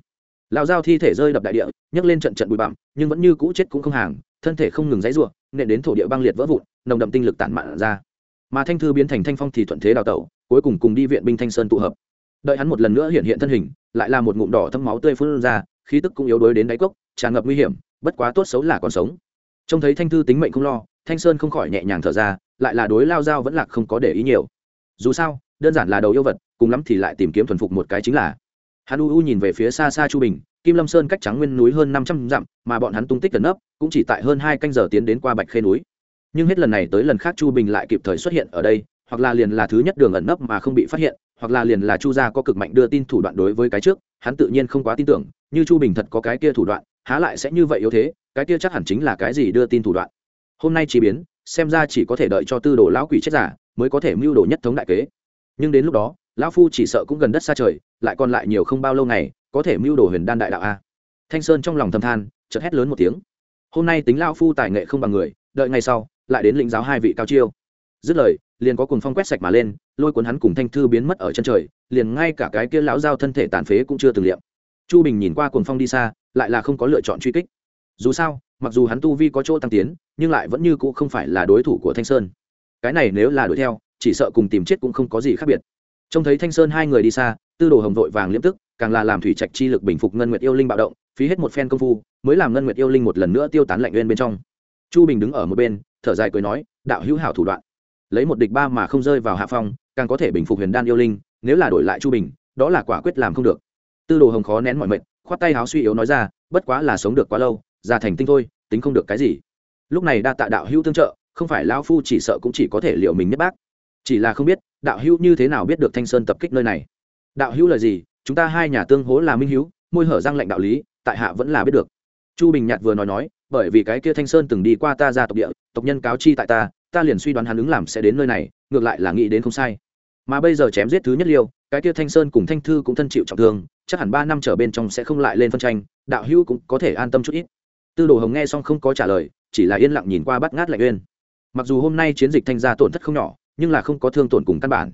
Lão dao thi thể rơi đập đại địa, nhấc lên trận trận bụi bặm, nhưng vẫn như cũ chết cũng không hàng, thân thể không ngừng dãy ruộng nện đến thổ địa băng liệt vỡ vụn, nồng đậm tinh lực tản mạn ra. Mà thanh thư biến thành thanh phong thì thuận thế đào tẩu, cuối cùng cùng đi viện binh thanh sơn tụ hợp. Đợi hắn một lần nữa hiện hiện thân hình, lại là một ngụm đỏ thâm máu tươi phun ra, khí tức cũng yếu đuối đến đáy cốc, tràn ngập nguy hiểm, bất quá tốt xấu là còn sống. Trông thấy thanh thư tính mệnh không lo, thanh sơn không khỏi nhẹ nhàng thở ra, lại là đối lao dao vẫn lạc không có để ý nhiều. Dù sao, đơn giản là đầu yêu vật, cùng lắm thì lại tìm kiếm thuần phục một cái chính là hắn u u nhìn về phía xa xa chu bình, kim lâm sơn cách trắng nguyên núi hơn năm trăm dặm, mà bọn hắn tung tích gần nấp, cũng chỉ tại hơn hai canh giờ tiến đến qua bạch khê núi. Nhưng hết lần này tới lần khác chu bình lại kịp thời xuất hiện ở đây, hoặc là liền là thứ nhất đường ẩn nấp mà không bị phát hiện, hoặc là liền là chu gia có cực mạnh đưa tin thủ đoạn đối với cái trước, hắn tự nhiên không quá tin tưởng, như chu bình thật có cái kia thủ đoạn, há lại sẽ như vậy yếu thế, cái kia chắc hẳn chính là cái gì đưa tin thủ đoạn. Hôm nay chỉ biến, xem ra chỉ có thể đợi cho tư đồ lão quỷ chết giả, mới có thể mưu đồ nhất thống đại kế nhưng đến lúc đó, lão phu chỉ sợ cũng gần đất xa trời, lại còn lại nhiều không bao lâu ngày, có thể mưu đồ huyền đan đại đạo a. Thanh sơn trong lòng thầm than, chợt hét lớn một tiếng. Hôm nay tính lão phu tài nghệ không bằng người, đợi ngày sau, lại đến lĩnh giáo hai vị cao chiêu. Dứt lời, liền có cuồng phong quét sạch mà lên, lôi cuốn hắn cùng thanh thư biến mất ở chân trời, liền ngay cả cái kia lão giao thân thể tàn phế cũng chưa từng liệm. Chu bình nhìn qua cuồng phong đi xa, lại là không có lựa chọn truy kích. Dù sao, mặc dù hắn tu vi có chỗ tăng tiến, nhưng lại vẫn như cũ không phải là đối thủ của thanh sơn. Cái này nếu là đuổi theo chỉ sợ cùng tìm chết cũng không có gì khác biệt. Trông thấy thanh sơn hai người đi xa, tư đồ hồng vội vàng liễm tức, càng là làm thủy trạch chi lực bình phục ngân nguyệt yêu linh bạo động, phí hết một phen công phu, mới làm ngân nguyệt yêu linh một lần nữa tiêu tán lạnh nguyên bên trong. Chu bình đứng ở một bên, thở dài cười nói, đạo hữu hảo thủ đoạn. Lấy một địch ba mà không rơi vào hạ phong, càng có thể bình phục huyền đan yêu linh, nếu là đổi lại chu bình, đó là quả quyết làm không được. Tư đồ hồng khó nén mọi mệnh khoát tay áo suy yếu nói ra, bất quá là sống được quá lâu, già thành tinh thôi, tính không được cái gì. Lúc này đa tạ đạo hữu tương trợ, không phải lão phu chỉ sợ cũng chỉ có thể liệu mình nhất bác chỉ là không biết, đạo hữu như thế nào biết được thanh sơn tập kích nơi này. Đạo hữu là gì? Chúng ta hai nhà tương hố là minh hữu môi hở răng lệnh đạo lý, tại hạ vẫn là biết được. Chu bình nhạt vừa nói nói, bởi vì cái kia thanh sơn từng đi qua ta ra tộc địa, tộc nhân cáo chi tại ta ta liền suy đoán hắn ứng làm sẽ đến nơi này, ngược lại là nghĩ đến không sai. Mà bây giờ chém giết thứ nhất liêu, cái kia thanh sơn cùng thanh thư cũng thân chịu trọng thương, chắc hẳn ba năm trở bên trong sẽ không lại lên phân tranh, đạo hữu cũng có thể an tâm chút ít. Tư đồ hồng nghe xong không có trả lời, chỉ là yên lặng nhìn qua bắt ngát lạnh uyên. Mặc dù hôm nay chiến dịch thanh gia tổn thất không nhỏ nhưng là không có thương tổn cùng căn bản.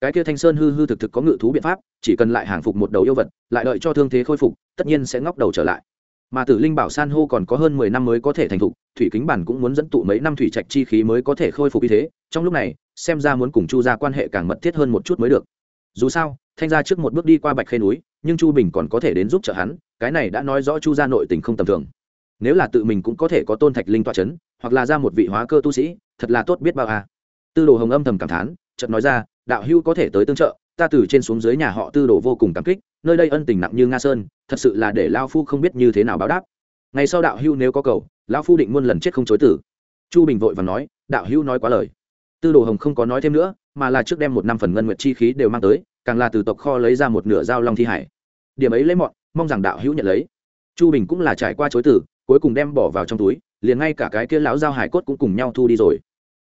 Cái kia thanh sơn hư hư thực thực có ngự thú biện pháp, chỉ cần lại hàng phục một đầu yêu vật, lại đợi cho thương thế khôi phục, tất nhiên sẽ ngóc đầu trở lại. Mà tử linh bảo san hô còn có hơn mười năm mới có thể thành thục, thủy kính bản cũng muốn dẫn tụ mấy năm thủy trạch chi khí mới có thể khôi phục như thế, trong lúc này, xem ra muốn cùng chu gia quan hệ càng mật thiết hơn một chút mới được. Dù sao, thanh gia trước một bước đi qua bạch khê núi, nhưng chu bình còn có thể đến giúp trợ hắn, cái này đã nói rõ chu gia nội tình không tầm thường. Nếu là tự mình cũng có thể có tôn thạch linh toa c h ấ n hoặc là ra một vị hóa cơ tu sĩ, thật là tốt biết bao à tư đồ hồng âm thầm cảm thán, chợt nói ra, đạo hưu có thể tới tương trợ, ta từ trên xuống dưới nhà họ tư đồ vô cùng cảm kích, nơi đây ân tình nặng như nga sơn, thật sự là để lao phu không biết như thế nào báo đáp. Ngày sau đạo hưu nếu có cầu lao phu định muôn lần chết không chối tử. Chu bình vội và nói, đạo hưu nói quá lời. Tư đồ hồng không có nói thêm nữa, mà là trước đem một năm phần ngân nguyệt chi khí đều mang tới, càng là từ tộc kho lấy ra một nửa dao long thi hải. Điểm ấy lấy mọn, mong rằng đạo hữu nhận lấy. Chu bình cũng là trải qua chối tử, cuối cùng đem bỏ vào trong túi, liền ngay cả cái kia lão giao hải cốt cũng cùng nhau thu đi rồi.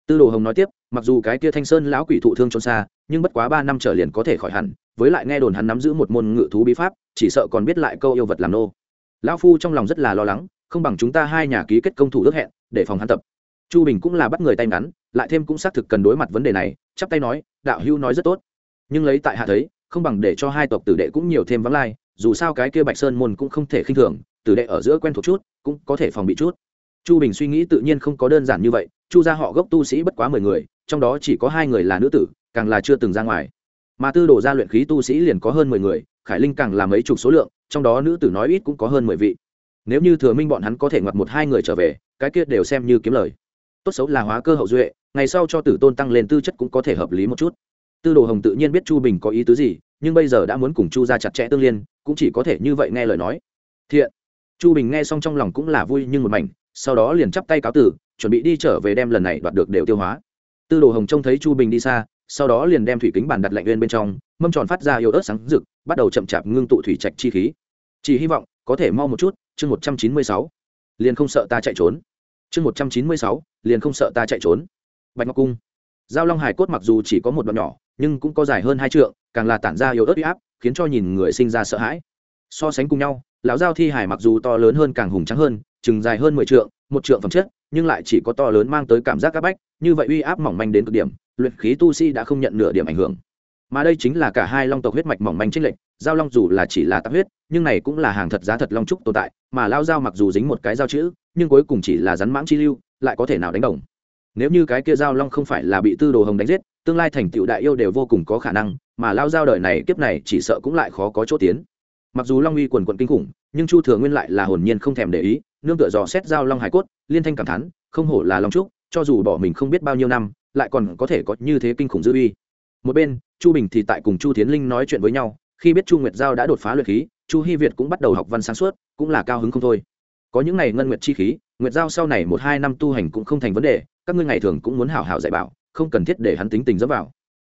Tư đồ hồng nói tiếp mặc dù cái kia thanh sơn lão quỷ thụ thương trốn xa, nhưng bất quá ba năm trở liền có thể khỏi hẳn, với lại nghe đồn hắn nắm giữ một môn ngự thú bí pháp, chỉ sợ còn biết lại câu yêu vật làm nô. Lão phu trong lòng rất là lo lắng, không bằng chúng ta hai nhà ký kết công thủ ước hẹn, để phòng hắn tập. Chu bình cũng là bắt người tay ngắn, lại thêm cũng xác thực cần đối mặt vấn đề này, chắp tay nói, đạo hưu nói rất tốt. Nhưng lấy tại hạ thấy, không bằng để cho hai tộc tử đệ cũng nhiều thêm vắng lai, dù sao cái kia bạch sơn môn cũng không thể khinh thường, tử đệ ở giữa quen thuộc chút, cũng có thể phòng bị chút. Chu bình suy nghĩ tự nhiên không có đơn giản như vậy, chu gia họ gốc tu sĩ bất quá mười người trong đó chỉ có hai người là nữ tử, càng là chưa từng ra ngoài. Mà tư đồ gia luyện khí tu sĩ liền có hơn mười người, khải linh càng là mấy chục số lượng, trong đó nữ tử nói ít cũng có hơn mười vị. Nếu như thừa minh bọn hắn có thể ngoặt một hai người trở về, cái kia đều xem như kiếm lời. Tốt xấu là hóa cơ hậu duệ, ngày sau cho tử tôn tăng lên tư chất cũng có thể hợp lý một chút. Tư đồ hồng tự nhiên biết chu bình có ý tứ gì, nhưng bây giờ đã muốn cùng chu ra chặt chẽ tương liên, cũng chỉ có thể như vậy nghe lời nói. Thiện. Chu bình nghe xong trong lòng cũng là vui nhưng một mảnh, sau đó liền chắp tay cáo tử, chuẩn bị đi trở về đem lần này đoạt được đều tiêu hóa tư đồ hồng trông thấy chu bình đi xa, sau đó liền đem thủy kính bàn đặt lạnh lên bên trong, mâm tròn phát ra yếu ớt sáng rực, bắt đầu chậm chạp ngưng tụ thủy trạch chi khí. Chỉ hy vọng, có thể mau một chút, chương một trăm chín mươi sáu. Liền không sợ ta chạy trốn. Chương một trăm chín mươi sáu, liền không sợ ta chạy trốn. Bạch ngọc cung. Giao long hải cốt mặc dù chỉ có một đoạn nhỏ, nhưng cũng có dài hơn hai trượng, càng là tản ra yếu ớt u áp, khiến cho nhìn người sinh ra sợ hãi. So sánh cùng nhau, lão giao thi hải mặc dù to lớn hơn càng hùng trắng hơn, chừng dài hơn mười trượng, một trượng phẩm chất nhưng lại chỉ có to lớn mang tới cảm giác áp bách, như vậy uy áp mỏng manh đến cực điểm, luyện khí tu sĩ đã không nhận nửa điểm ảnh hưởng. Mà đây chính là cả hai long tộc huyết mạch mỏng manh trích lệnh giao long dù là chỉ là tạp huyết, nhưng này cũng là hàng thật giá thật long trúc tồn tại, mà lao giao mặc dù dính một cái giao chữ, nhưng cuối cùng chỉ là rắn mãng chi lưu, lại có thể nào đánh đồng. Nếu như cái kia giao long không phải là bị tư đồ hồng đánh giết, tương lai thành tựu đại yêu đều vô cùng có khả năng, mà lao giao đời này kiếp này chỉ sợ cũng lại khó có chỗ tiến. Mặc dù long uy quần quần kinh khủng, nhưng chu thừa nguyên lại là hồn nhiên không thèm để ý nương tựa dò xét giao long hải cốt, liên thanh cảm thán, không hổ là long trúc, cho dù bỏ mình không biết bao nhiêu năm, lại còn có thể có như thế kinh khủng dư uy. Một bên, chu bình thì tại cùng chu tiến linh nói chuyện với nhau, khi biết chu nguyệt giao đã đột phá luyện khí, chu hy việt cũng bắt đầu học văn sáng suốt, cũng là cao hứng không thôi. Có những ngày ngân nguyệt chi khí, nguyệt giao sau này một, hai năm tu hành cũng không thành vấn đề, các ngươi ngày thường cũng muốn hảo hảo dạy bảo, không cần thiết để hắn tính tình dẫm vào.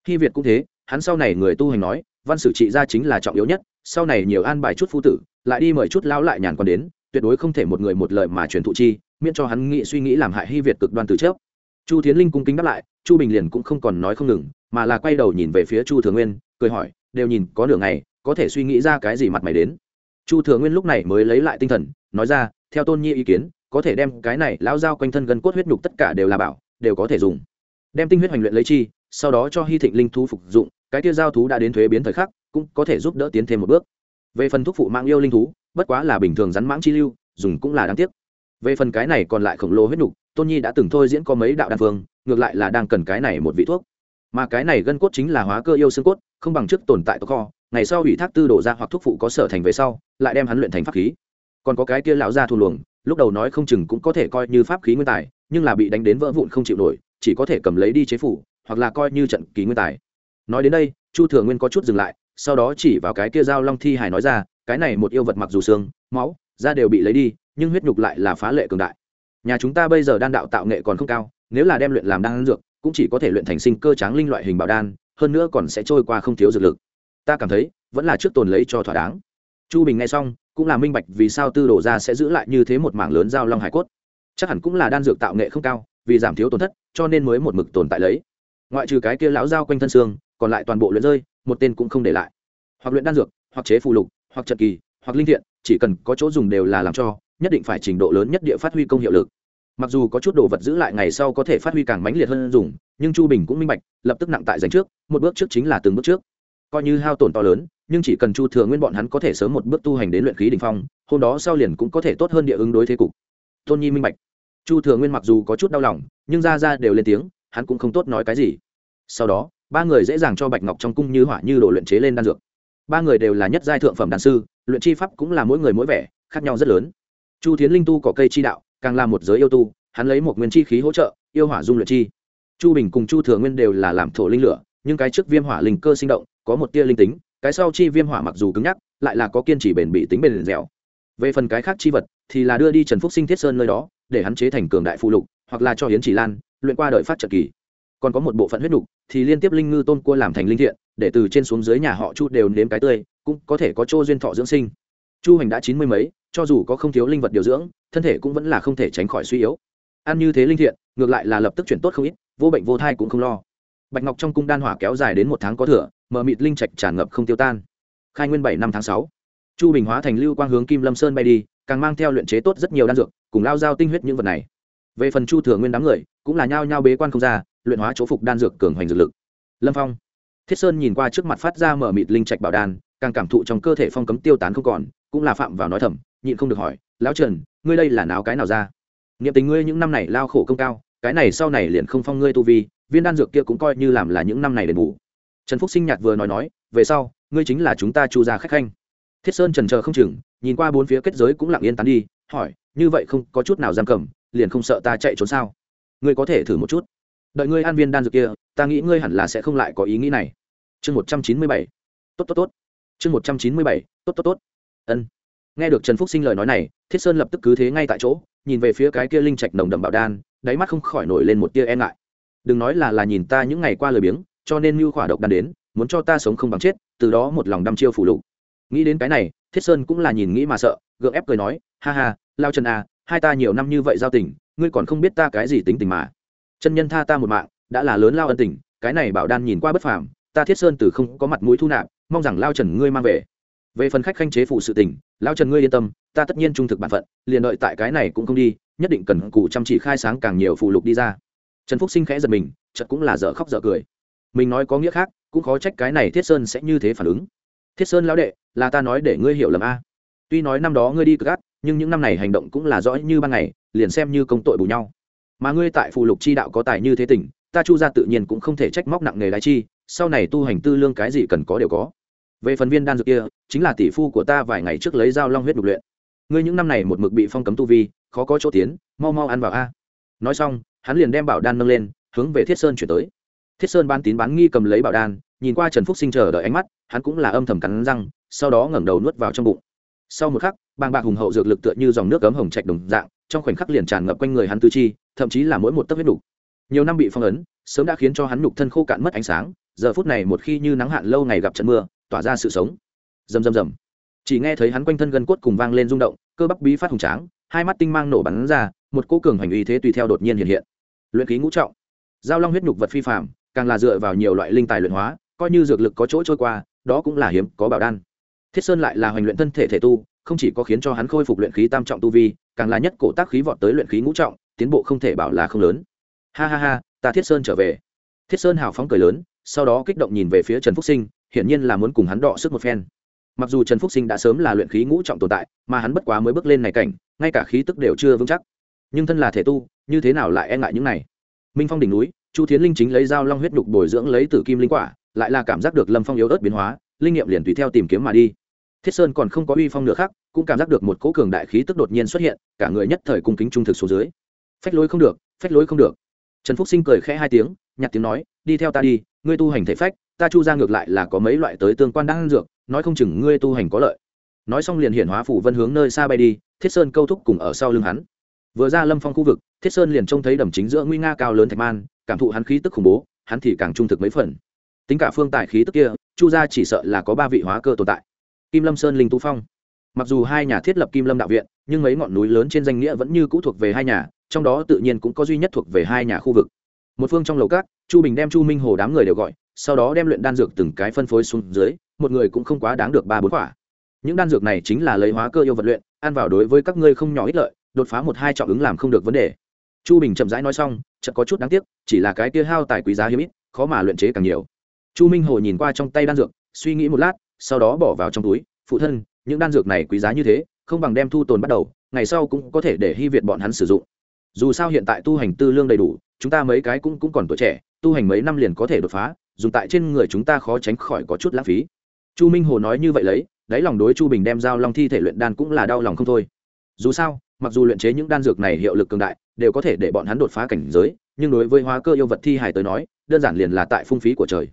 Hy việt cũng thế, hắn sau này người tu hành nói, văn sử trị gia chính là trọng yếu nhất, sau này nhiều an bài chút phu tử, lại đi mời chút lão lại nhàn còn đến tuyệt đối không thể một người một lời mà truyền thụ chi, miễn cho hắn nghĩ suy nghĩ làm hại hy việt cực đoan từ trước. Chu tiến linh cung kính đáp lại, chu bình liền cũng không còn nói không ngừng, mà là quay đầu nhìn về phía chu thừa nguyên, cười hỏi, đều nhìn, có nửa ngày, có thể suy nghĩ ra cái gì mặt mày đến? Chu thừa nguyên lúc này mới lấy lại tinh thần, nói ra, theo tôn nhi ý kiến, có thể đem cái này lão dao quanh thân gần cốt huyết nhục tất cả đều là bảo, đều có thể dùng. Đem tinh huyết hoành luyện lấy chi, sau đó cho hy thịnh linh thú phục dụng, cái kia giao thú đã đến thuế biến thời khắc, cũng có thể giúp đỡ tiến thêm một bước. Về phần thuốc phụ mang yêu linh thú bất quá là bình thường rắn mãng chi lưu, dùng cũng là đáng tiếc. Về phần cái này còn lại khổng lồ huyết nhục tôn nhi đã từng thôi diễn có mấy đạo đan phương, ngược lại là đang cần cái này một vị thuốc. Mà cái này gân cốt chính là hóa cơ yêu xương cốt, không bằng trước tồn tại tộc kho, ngày sau ủy thác tư đổ ra hoặc thuốc phụ có sở thành về sau, lại đem hắn luyện thành pháp khí. Còn có cái kia lão gia thu luồng, lúc đầu nói không chừng cũng có thể coi như pháp khí nguyên tài, nhưng là bị đánh đến vỡ vụn không chịu nổi, chỉ có thể cầm lấy đi chế phủ, hoặc là coi như trận ký nguyên tài. Nói đến đây, chu thừa nguyên có chút dừng lại, sau đó chỉ vào cái kia giao long thi hải nói ra cái này một yêu vật mặc dù xương, máu, da đều bị lấy đi, nhưng huyết nhục lại là phá lệ cường đại. Nhà chúng ta bây giờ đan đạo tạo nghệ còn không cao, nếu là đem luyện làm đan dược, cũng chỉ có thể luyện thành sinh cơ tráng linh loại hình bảo đan, hơn nữa còn sẽ trôi qua không thiếu dược lực. Ta cảm thấy, vẫn là trước tồn lấy cho thỏa đáng. Chu bình nghe xong, cũng là minh bạch vì sao tư đồ ra sẽ giữ lại như thế một mảng lớn giao long hải cốt. Chắc hẳn cũng là đan dược tạo nghệ không cao, vì giảm thiếu tổn thất, cho nên mới một mực tồn tại lấy. Ngoại trừ cái kia lão dao quanh thân xương, còn lại toàn bộ luyện rơi, một tên cũng không để lại. Hoặc luyện đan dược, hoặc chế phù lục hoặc trận kỳ, hoặc linh thiện, chỉ cần có chỗ dùng đều là làm cho, nhất định phải trình độ lớn nhất địa phát huy công hiệu lực. Mặc dù có chút đồ vật giữ lại ngày sau có thể phát huy càng mãnh liệt hơn dùng, nhưng chu bình cũng minh bạch, lập tức nặng tại dành trước, một bước trước chính là từng bước trước. Coi như hao tổn to lớn, nhưng chỉ cần chu thừa nguyên bọn hắn có thể sớm một bước tu hành đến luyện khí đ ỉ n h phong, hôm đó sau liền cũng có thể tốt hơn địa ứng đối thế cục. Tôn nhi minh bạch. Chu thừa nguyên mặc dù có chút đau lòng, nhưng ra ra đều lên tiếng, hắn cũng không tốt nói cái gì. Sau đó, ba người dễ dàng cho bạch ngọc trong cung như hỏa như đồ luyện chế lên đan dược ba người đều là nhất giai thượng phẩm đàn sư, luyện chi pháp cũng là mỗi người mỗi vẻ, khác nhau rất lớn. Chu tiến linh tu có cây chi đạo, càng là một giới yêu tu, hắn lấy một nguyên chi khí hỗ trợ, yêu hỏa dung luyện chi. Chu bình cùng chu thừa nguyên đều là làm thổ linh lửa, nhưng cái trước viêm hỏa linh cơ sinh động, có một tia linh tính, cái sau chi viêm hỏa mặc dù cứng nhắc, lại là có kiên trì bền bị tính bền dẻo. Về phần cái khác chi vật, thì là đưa đi trần phúc sinh thiết sơn nơi đó, để hắn chế thành cường đại phụ lục, hoặc là cho hiến chỉ lan, luyện qua đợi phát trợ kỳ. Còn có một bộ phận huyết nục, thì liên tiếp linh ngư tôn cua làm thành linh thiện để từ trên xuống dưới nhà họ chu đều nếm cái tươi, cũng có thể có chỗ duyên thọ dưỡng sinh. Chu hành đã chín mươi mấy, cho dù có không thiếu linh vật điều dưỡng, thân thể cũng vẫn là không thể tránh khỏi suy yếu. Ăn như thế linh thiện, ngược lại là lập tức chuyển tốt không ít, vô bệnh vô thai cũng không lo. Bạch ngọc trong cung đan hỏa kéo dài đến một tháng có thừa, mờ mịt linh trạch tràn ngập không tiêu tan. Khai nguyên bảy năm tháng sáu, chu bình hóa thành lưu quang hướng kim lâm sơn bay đi, càng mang theo luyện chế tốt rất nhiều đan dược, cùng lao giao tinh huyết những vật này. Về phần chu thừa nguyên đám người, cũng là nhao nhao bế quan không ra, luyện hóa chỗ phục đan dược cường hoành dược lực. Lâm phong thiết sơn nhìn qua trước mặt phát ra mở mịt linh trạch bảo đan, càng cảm thụ trong cơ thể phong cấm tiêu tán không còn, cũng là phạm vào nói thầm, nhịn không được hỏi, lão trần, ngươi đây là náo cái nào ra? Nghiệm tình ngươi những năm này lao khổ công cao, cái này sau này liền không phong ngươi tu vi, viên đan dược kia cũng coi như làm là những năm này đền bù. Trần phúc sinh nhạt vừa nói nói, về sau, ngươi chính là chúng ta chu ra khách khanh. Thiết sơn trần chờ không chừng, nhìn qua bốn phía kết giới cũng lặng yên tán đi, hỏi, như vậy không có chút nào giam cầm, liền không sợ ta chạy trốn sao? Ngươi có thể thử một chút đợi ngươi an viên đan dược kia, ta nghĩ ngươi hẳn là sẽ không lại có ý nghĩ này. Chương một trăm chín mươi bảy. Tốt tốt tốt. Chương một trăm chín mươi bảy. Tốt tốt tốt. Ân. Nghe được trần phúc sinh lời nói này, thiết sơn lập tức cứ thế ngay tại chỗ, nhìn về phía cái kia linh trạch nồng đậm bảo đan, đáy mắt không khỏi nổi lên một tia e ngại. Đừng nói là là nhìn ta những ngày qua lời biếng, cho nên mưu khỏa độc đan đến, muốn cho ta sống không bằng chết, từ đó một lòng đăm chiêu phủ lục. Nghĩ đến cái này, thiết sơn cũng là nhìn nghĩ mà sợ, gượng ép cười nói, ha ha, lao trần à hai ta nhiều năm như vậy giao tình, ngươi còn không biết ta cái gì tính tình mà chân nhân tha ta một mạng, đã là lớn lao ân tình, cái này bảo đan nhìn qua bất phàm, ta thiết sơn từ không có mặt mũi thu nạp, mong rằng lao trần ngươi mang về. Về phần khách khanh chế phụ sự tình, lao trần ngươi yên tâm, ta tất nhiên trung thực bản phận, liền đợi tại cái này cũng không đi, nhất định cần cụ chăm chỉ khai sáng càng nhiều phụ lục đi ra. Trần phúc sinh khẽ giật mình chật cũng là dở khóc dở cười. Mình nói có nghĩa khác, cũng khó trách cái này thiết sơn sẽ như thế phản ứng. Thiết sơn lão đệ, là ta nói để ngươi hiểu lầm a. Tuy nói năm đó ngươi đi cực gắt, nhưng những năm này hành động cũng là rõ như ban ngày, liền xem như công tội bù nhau mà ngươi tại phù lục chi đạo có tài như thế tỉnh ta chu ra tự nhiên cũng không thể trách móc nặng nghề đái chi, sau này tu hành tư lương cái gì cần có đều có. Về phần viên đan dược kia, chính là tỷ phu của ta vài ngày trước lấy dao long huyết đục luyện. Ngươi những năm này một mực bị phong cấm tu vi, khó có chỗ tiến, mau mau ăn vào a. Nói xong, hắn liền đem bảo đan nâng lên, hướng về thiết sơn chuyển tới. Thiết sơn ban tín bán nghi cầm lấy bảo đan, nhìn qua trần phúc sinh chờ đợi ánh mắt, hắn cũng là âm thầm cắn răng, sau đó ngẩng đầu nuốt vào trong bụng. Sau một khắc, bàng bạc hùng hậu dược lực tựa như dòng nước cấm hồng trạch đồng dạng trong khoảnh khắc liền tràn ngập quanh người hắn tứ chi, thậm chí là mỗi một tấc huyết đủ. nhiều năm bị phong ấn, sớm đã khiến cho hắn nhục thân khô cạn mất ánh sáng, giờ phút này một khi như nắng hạn lâu ngày gặp trận mưa, tỏa ra sự sống. Rầm rầm rầm. Chỉ nghe thấy hắn quanh thân gân cốt cùng vang lên rung động, cơ bắp bí phát hùng tráng, hai mắt tinh mang nổ bắn ra, một cỗ cường hành uy thế tùy theo đột nhiên hiện hiện. Luyện khí ngũ trọng. Giao long huyết nhục vật phi phạm càng là dựa vào nhiều loại linh tài luyện hóa, coi như dược lực có chỗ trôi qua, đó cũng là hiếm, có bảo đan. Thiết sơn lại là hoành luyện thân thể thể tu không chỉ có khiến cho hắn khôi phục luyện khí tam trọng tu vi, càng là nhất cổ tác khí vọt tới luyện khí ngũ trọng, tiến bộ không thể bảo là không lớn. Ha ha ha, ta thiết sơn trở về. Thiết sơn hào phóng cười lớn, sau đó kích động nhìn về phía trần phúc sinh, hiển nhiên là muốn cùng hắn đọ sức một phen. Mặc dù trần phúc sinh đã sớm là luyện khí ngũ trọng tồn tại, mà hắn bất quá mới bước lên này cảnh, ngay cả khí tức đều chưa vững chắc. Nhưng thân là thể tu, như thế nào lại e ngại những này? Minh phong đỉnh núi, chu thiến linh chính lấy dao long huyết đục bồi dưỡng lấy tử kim linh quả, lại là cảm giác được lâm phong yếu ớt biến hóa, linh nghiệm liền tùy theo tìm kiếm mà đi thiết sơn còn không có uy phong nữa khác cũng cảm giác được một cỗ cường đại khí tức đột nhiên xuất hiện, cả người nhất thời cung kính trung thực số dưới. Phách lối không được, phách lối không được. Trần phúc sinh cười khẽ hai tiếng nhặt tiếng nói, đi theo ta đi, ngươi tu hành thể phách, ta chu ra ngược lại là có mấy loại tới tương quan đang dược, nói không chừng ngươi tu hành có lợi. Nói xong liền hiển hóa phủ vân hướng nơi xa bay đi, thiết sơn câu thúc cùng ở sau lưng hắn. Vừa ra lâm phong khu vực, thiết sơn liền trông thấy đầm chính giữa nguy nga cao lớn thạch man, cảm thụ hắn khí tức khủng bố, hắn thì càng trung thực mấy phần. Tính cả phương tài khí tức kia, chu gia chỉ sợ là có ba vị hóa cơ tồn tại kim lâm sơn linh tú phong. Mặc dù hai nhà thiết lập kim lâm đạo viện, nhưng mấy ngọn núi lớn trên danh nghĩa vẫn như cũ thuộc về hai nhà, trong đó tự nhiên cũng có duy nhất thuộc về hai nhà khu vực. Một phương trong lầu các, chu bình đem chu minh hồ đám người đều gọi, sau đó đem luyện đan dược từng cái phân phối xuống dưới, một người cũng không quá đáng được ba bốn quả. Những đan dược này chính là lấy hóa cơ yêu vật luyện, ăn vào đối với các ngươi không nhỏ ích lợi, đột phá một hai trọng ứng làm không được vấn đề. Chu bình chậm rãi nói xong, chợt có chút đáng tiếc, chỉ là cái kia hao tài quý giá hiếm ít, khó mà luyện chế càng nhiều. Chu minh hồ nhìn qua trong tay đan dược, suy nghĩ một lát sau đó bỏ vào trong túi, phụ thân, những đan dược này quý giá như thế, không bằng đem thu tồn bắt đầu, ngày sau cũng có thể để hy việt bọn hắn sử dụng. Dù sao hiện tại tu hành tư lương đầy đủ, chúng ta mấy cái cũng cũng còn tuổi trẻ, tu hành mấy năm liền có thể đột phá, dùng tại trên người chúng ta khó tránh khỏi có chút lãng phí. Chu minh hồ nói như vậy lấy, đáy lòng đối chu bình đem giao long thi thể luyện đan cũng là đau lòng không thôi. Dù sao, mặc dù luyện chế những đan dược này hiệu lực cường đại, đều có thể để bọn hắn đột phá cảnh giới, nhưng đối với hóa cơ yêu vật thi hài tới nói, đơn giản liền là tại phung phí của trời.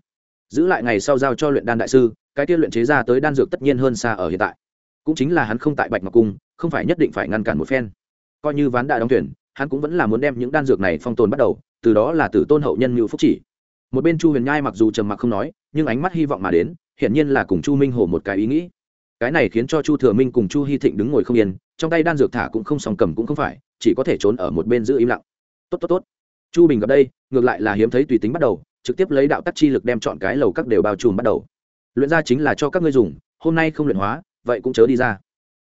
Giữ lại ngày sau giao cho luyện đan đại sư cái kia luyện chế ra tới đan dược tất nhiên hơn xa ở hiện tại. Cũng chính là hắn không tại bạch ngọc cung, không phải nhất định phải ngăn cản một phen. Coi như ván đại đóng tuyển hắn cũng vẫn là muốn đem những đan dược này phong tồn bắt đầu, từ đó là tử tôn hậu nhân ngữ phúc chỉ. Một bên chu huyền nhai mặc dù trầm mặc không nói, nhưng ánh mắt hy vọng mà đến, hiển nhiên là cùng chu minh hồ một cái ý nghĩ. Cái này khiến cho chu thừa minh cùng chu hy thịnh đứng ngồi không yên, trong tay đan dược thả cũng không sòng cầm cũng không phải, chỉ có thể trốn ở một bên giữ im lặng. Tốt tốt tốt. Chu bình gặp đây, ngược lại là hiếm thấy tùy tính bắt đầu, trực tiếp lấy đạo tắc chi lực đem chọn cái lầu các đều bao trùm bắt đầu luyện ra chính là cho các ngươi dùng, hôm nay không luyện hóa, vậy cũng chớ đi ra.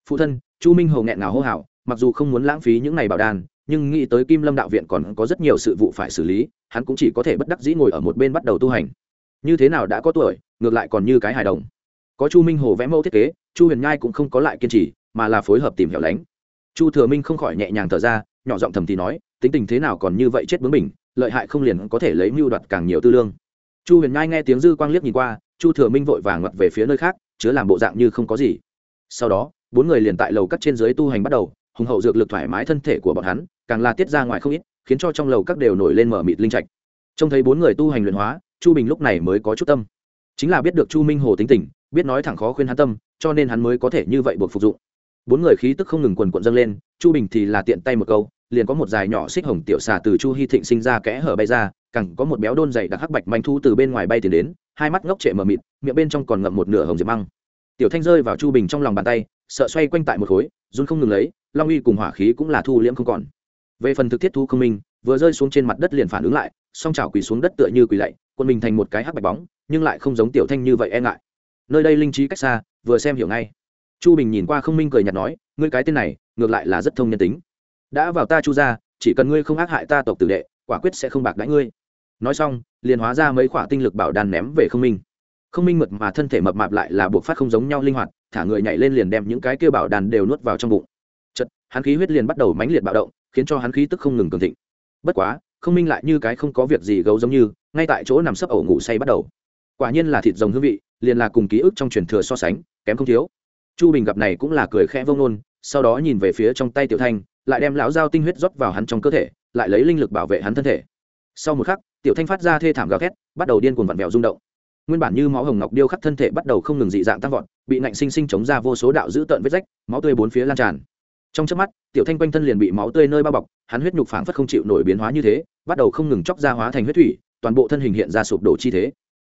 Phụ thân, chu minh hồ nghẹn ngào hô hào, mặc dù không muốn lãng phí những ngày bảo đan, nhưng nghĩ tới kim lâm đạo viện còn có rất nhiều sự vụ phải xử lý, hắn cũng chỉ có thể bất đắc dĩ ngồi ở một bên bắt đầu tu hành. Như thế nào đã có tuổi, ngược lại còn như cái hài đồng. Có chu minh hồ vẽ mẫu thiết kế, chu huyền nhai cũng không có lại kiên trì, mà là phối hợp tìm hiểu lánh. Chu thừa minh không khỏi nhẹ nhàng thở ra, nhỏ giọng thầm thì nói, tính tình thế nào còn như vậy chết bướng mình lợi hại không liền có thể lấy mưu đoạt càng nhiều tư lương chu huyền nhai nghe tiếng dư quang liếc nhìn qua, chu thừa minh vội vàng ngặt về phía nơi khác, chứa làm bộ dạng như không có gì. Sau đó, bốn người liền tại lầu cắt trên dưới tu hành bắt đầu, hùng hậu dược lực thoải mái thân thể của bọn hắn, càng là tiết ra ngoài không ít, khiến cho trong lầu các đều nổi lên mở mịt linh trạch. Trông thấy bốn người tu hành luyện hóa, chu bình lúc này mới có chút tâm. Chính là biết được chu minh hồ tính tình, biết nói thẳng khó khuyên hắn tâm, cho nên hắn mới có thể như vậy buộc phục dụng. Bốn người khí tức không ngừng quần quận dâng lên, chu bình thì là tiện tay một câu liền có một dài nhỏ xích hồng tiểu xà từ chu hy thịnh sinh ra kẽ hở bay ra cẳng có một béo đôn dày đặc hắc bạch manh thu từ bên ngoài bay tiến đến, hai mắt ngốc trệ mờ mịt, miệng bên trong còn ngậm một nửa hồng diệp măng. Tiểu thanh rơi vào chu bình trong lòng bàn tay, sợ xoay quanh tại một khối, run không ngừng lấy, long uy cùng hỏa khí cũng là thu liễm không còn. Về phần thực thiết thu không minh, vừa rơi xuống trên mặt đất liền phản ứng lại, song chảo quỳ xuống đất tựa như quỳ lạy, quân mình thành một cái hắc bạch bóng, nhưng lại không giống tiểu thanh như vậy e ngại. Nơi đây linh trí cách xa, vừa xem hiểu ngay. Chu bình nhìn qua không minh cười nhạt nói, ngươi cái tên này, ngược lại là rất thông nhân tính đã vào ta chu ra chỉ cần ngươi không ác hại ta tộc tử đệ, quả quyết sẽ không bạc đãi ngươi. Nói xong, liền hóa ra mấy khoả tinh lực bảo đàn ném về không minh. Không minh mượt mà thân thể mập mạp lại là buộc phát không giống nhau linh hoạt, thả người nhảy lên liền đem những cái kia bảo đàn đều nuốt vào trong bụng. Chật hắn khí huyết liền bắt đầu mãnh liệt bạo động, khiến cho hắn khí tức không ngừng cường thịnh. Bất quá không minh lại như cái không có việc gì gấu giống như, ngay tại chỗ nằm sấp ổ ngủ say bắt đầu. Quả nhiên là thịt rồng hương vị, liền là cùng ký ức trong truyền thừa so sánh, kém không thiếu. Chu bình gặp này cũng là cười khẽ vông nôn sau đó nhìn về phía trong tay tiểu thanh lại đem lão dao tinh huyết rót vào hắn trong cơ thể, lại lấy linh lực bảo vệ hắn thân thể. Sau một khắc, tiểu thanh phát ra thê thảm gào thét, bắt đầu điên cuồng vặn vẹo rung động. Nguyên bản như máu hồng ngọc điêu khắc thân thể bắt đầu không ngừng dị dạng tăng vọt, bị nạnh sinh sinh chống ra vô số đạo dữ tợn vết rách, máu tươi bốn phía lan tràn. Trong chớp mắt, tiểu thanh quanh thân liền bị máu tươi nơi bao bọc, hắn huyết nhục phảng phất không chịu nổi biến hóa như thế, bắt đầu không ngừng chóc ra hóa thành huyết thủy, toàn bộ thân hình hiện ra sụp đổ chi thế.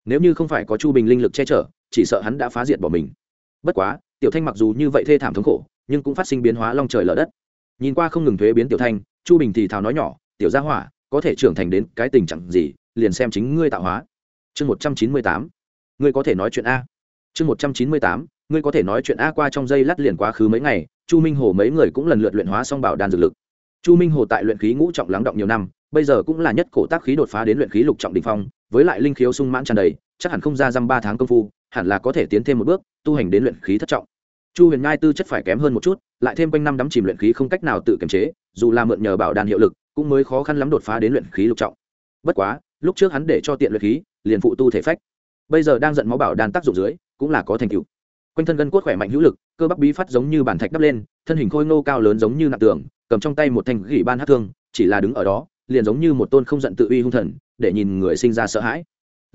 Nếu như không phải có chu bình linh lực che chở, chỉ sợ hắn đã phá diệt bỏ mình. Bất quá, tiểu thanh mặc dù như vậy thê thảm thống khổ, nhưng cũng phát sinh biến hóa long trời lở đất nhìn qua không ngừng thuế biến tiểu thanh, chu bình thì thào nói nhỏ, tiểu gia hỏa, có thể trưởng thành đến cái tình trạng gì, liền xem chính ngươi tạo hóa. Chương một trăm chín mươi tám, ngươi có thể nói chuyện a. Chương một trăm chín mươi tám, ngươi có thể nói chuyện a qua trong dây lát liền quá khứ mấy ngày. Chu minh hồ mấy người cũng lần lượt luyện hóa xong bảo đan dược lực. Chu minh hồ tại luyện khí ngũ trọng lắng động nhiều năm, bây giờ cũng là nhất cổ tác khí đột phá đến luyện khí lục trọng đ ỉ n h phong, với lại linh khiếu sung mãn tràn đầy, chắc hẳn không ra dăm ba tháng công phu, hẳn là có thể tiến thêm một bước, tu hành đến luyện khí thất trọng chu huyền ngai tư chất phải kém hơn một chút, lại thêm quanh năm đắm chìm luyện khí không cách nào tự kiềm chế, dù là mượn nhờ bảo đàn hiệu lực, cũng mới khó khăn lắm đột phá đến luyện khí lục trọng. Bất quá, lúc trước hắn để cho tiện luyện khí, liền phụ tu thể phách. Bây giờ đang giận máu bảo đan tác dụng dưới, cũng là có thành tựu. Quanh thân gân cốt khỏe mạnh hữu lực, cơ bắp bí phát giống như bản thạch đắp lên, thân hình khôi ngô cao lớn giống như nặng tường, cầm trong tay một thanh gỉ ban hát thương, chỉ là đứng ở đó, liền giống như một tôn không giận tự uy hung thần, để nhìn người sinh ra sợ hãi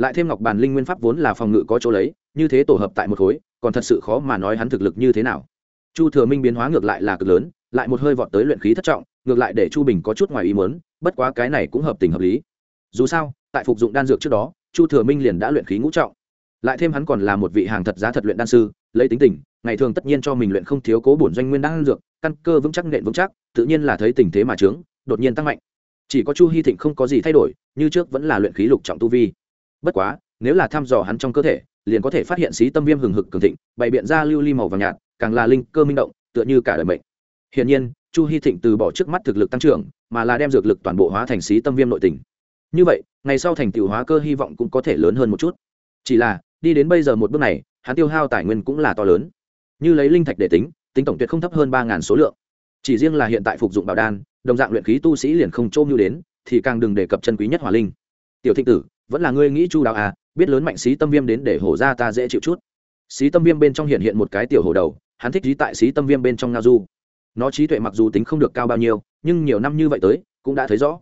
lại thêm ngọc bàn linh nguyên pháp vốn là phòng ngự có chỗ lấy, như thế tổ hợp tại một khối, còn thật sự khó mà nói hắn thực lực như thế nào. Chu thừa minh biến hóa ngược lại là cực lớn, lại một hơi vọt tới luyện khí thất trọng, ngược lại để chu bình có chút ngoài ý muốn, bất quá cái này cũng hợp tình hợp lý. Dù sao, tại phục dụng đan dược trước đó, chu thừa minh liền đã luyện khí ngũ trọng. Lại thêm hắn còn là một vị hàng thật giá thật luyện đan sư, lấy tính tình, ngày thường tất nhiên cho mình luyện không thiếu cố bổn doanh nguyên đan dược, căn cơ vững chắc nện vững chắc, tự nhiên là thấy tình thế mà trướng đột nhiên tăng mạnh. Chỉ có chu hy thịnh không có gì thay đổi, như trước vẫn là luyện khí lục trọng tu vi bất quá, nếu là thăm dò hắn trong cơ thể, liền có thể phát hiện xí tâm viêm hừng hực cường thịnh, bày biện ra lưu ly màu vàng nhạt, càng là linh cơ minh động, tựa như cả đời mệnh. Hiển nhiên, chu hy thịnh từ bỏ trước mắt thực lực tăng trưởng, mà là đem dược lực toàn bộ hóa thành xí tâm viêm nội tình. Như vậy, ngày sau thành tựu hóa cơ hy vọng cũng có thể lớn hơn một chút. Chỉ là, đi đến bây giờ một bước này, hắn tiêu hao tài nguyên cũng là to lớn. Như lấy linh thạch để tính tính tổng tuyệt không thấp hơn ba số lượng. Chỉ riêng là hiện tại phục dụng bảo đan, đồng dạng luyện khí tu sĩ liền không trôm như đến, thì càng đừng đề cập chân quý nhất hỏa linh. Tiểu thịnh tử vẫn là ngươi nghĩ chu đạo à biết lớn mạnh xí tâm viêm đến để hổ ra ta dễ chịu chút. Xí tâm viêm bên trong hiện hiện một cái tiểu hổ đầu, hắn thích trí tại xí tâm viêm bên trong ngao du. Nó trí tuệ mặc dù tính không được cao bao nhiêu, nhưng nhiều năm như vậy tới, cũng đã thấy rõ.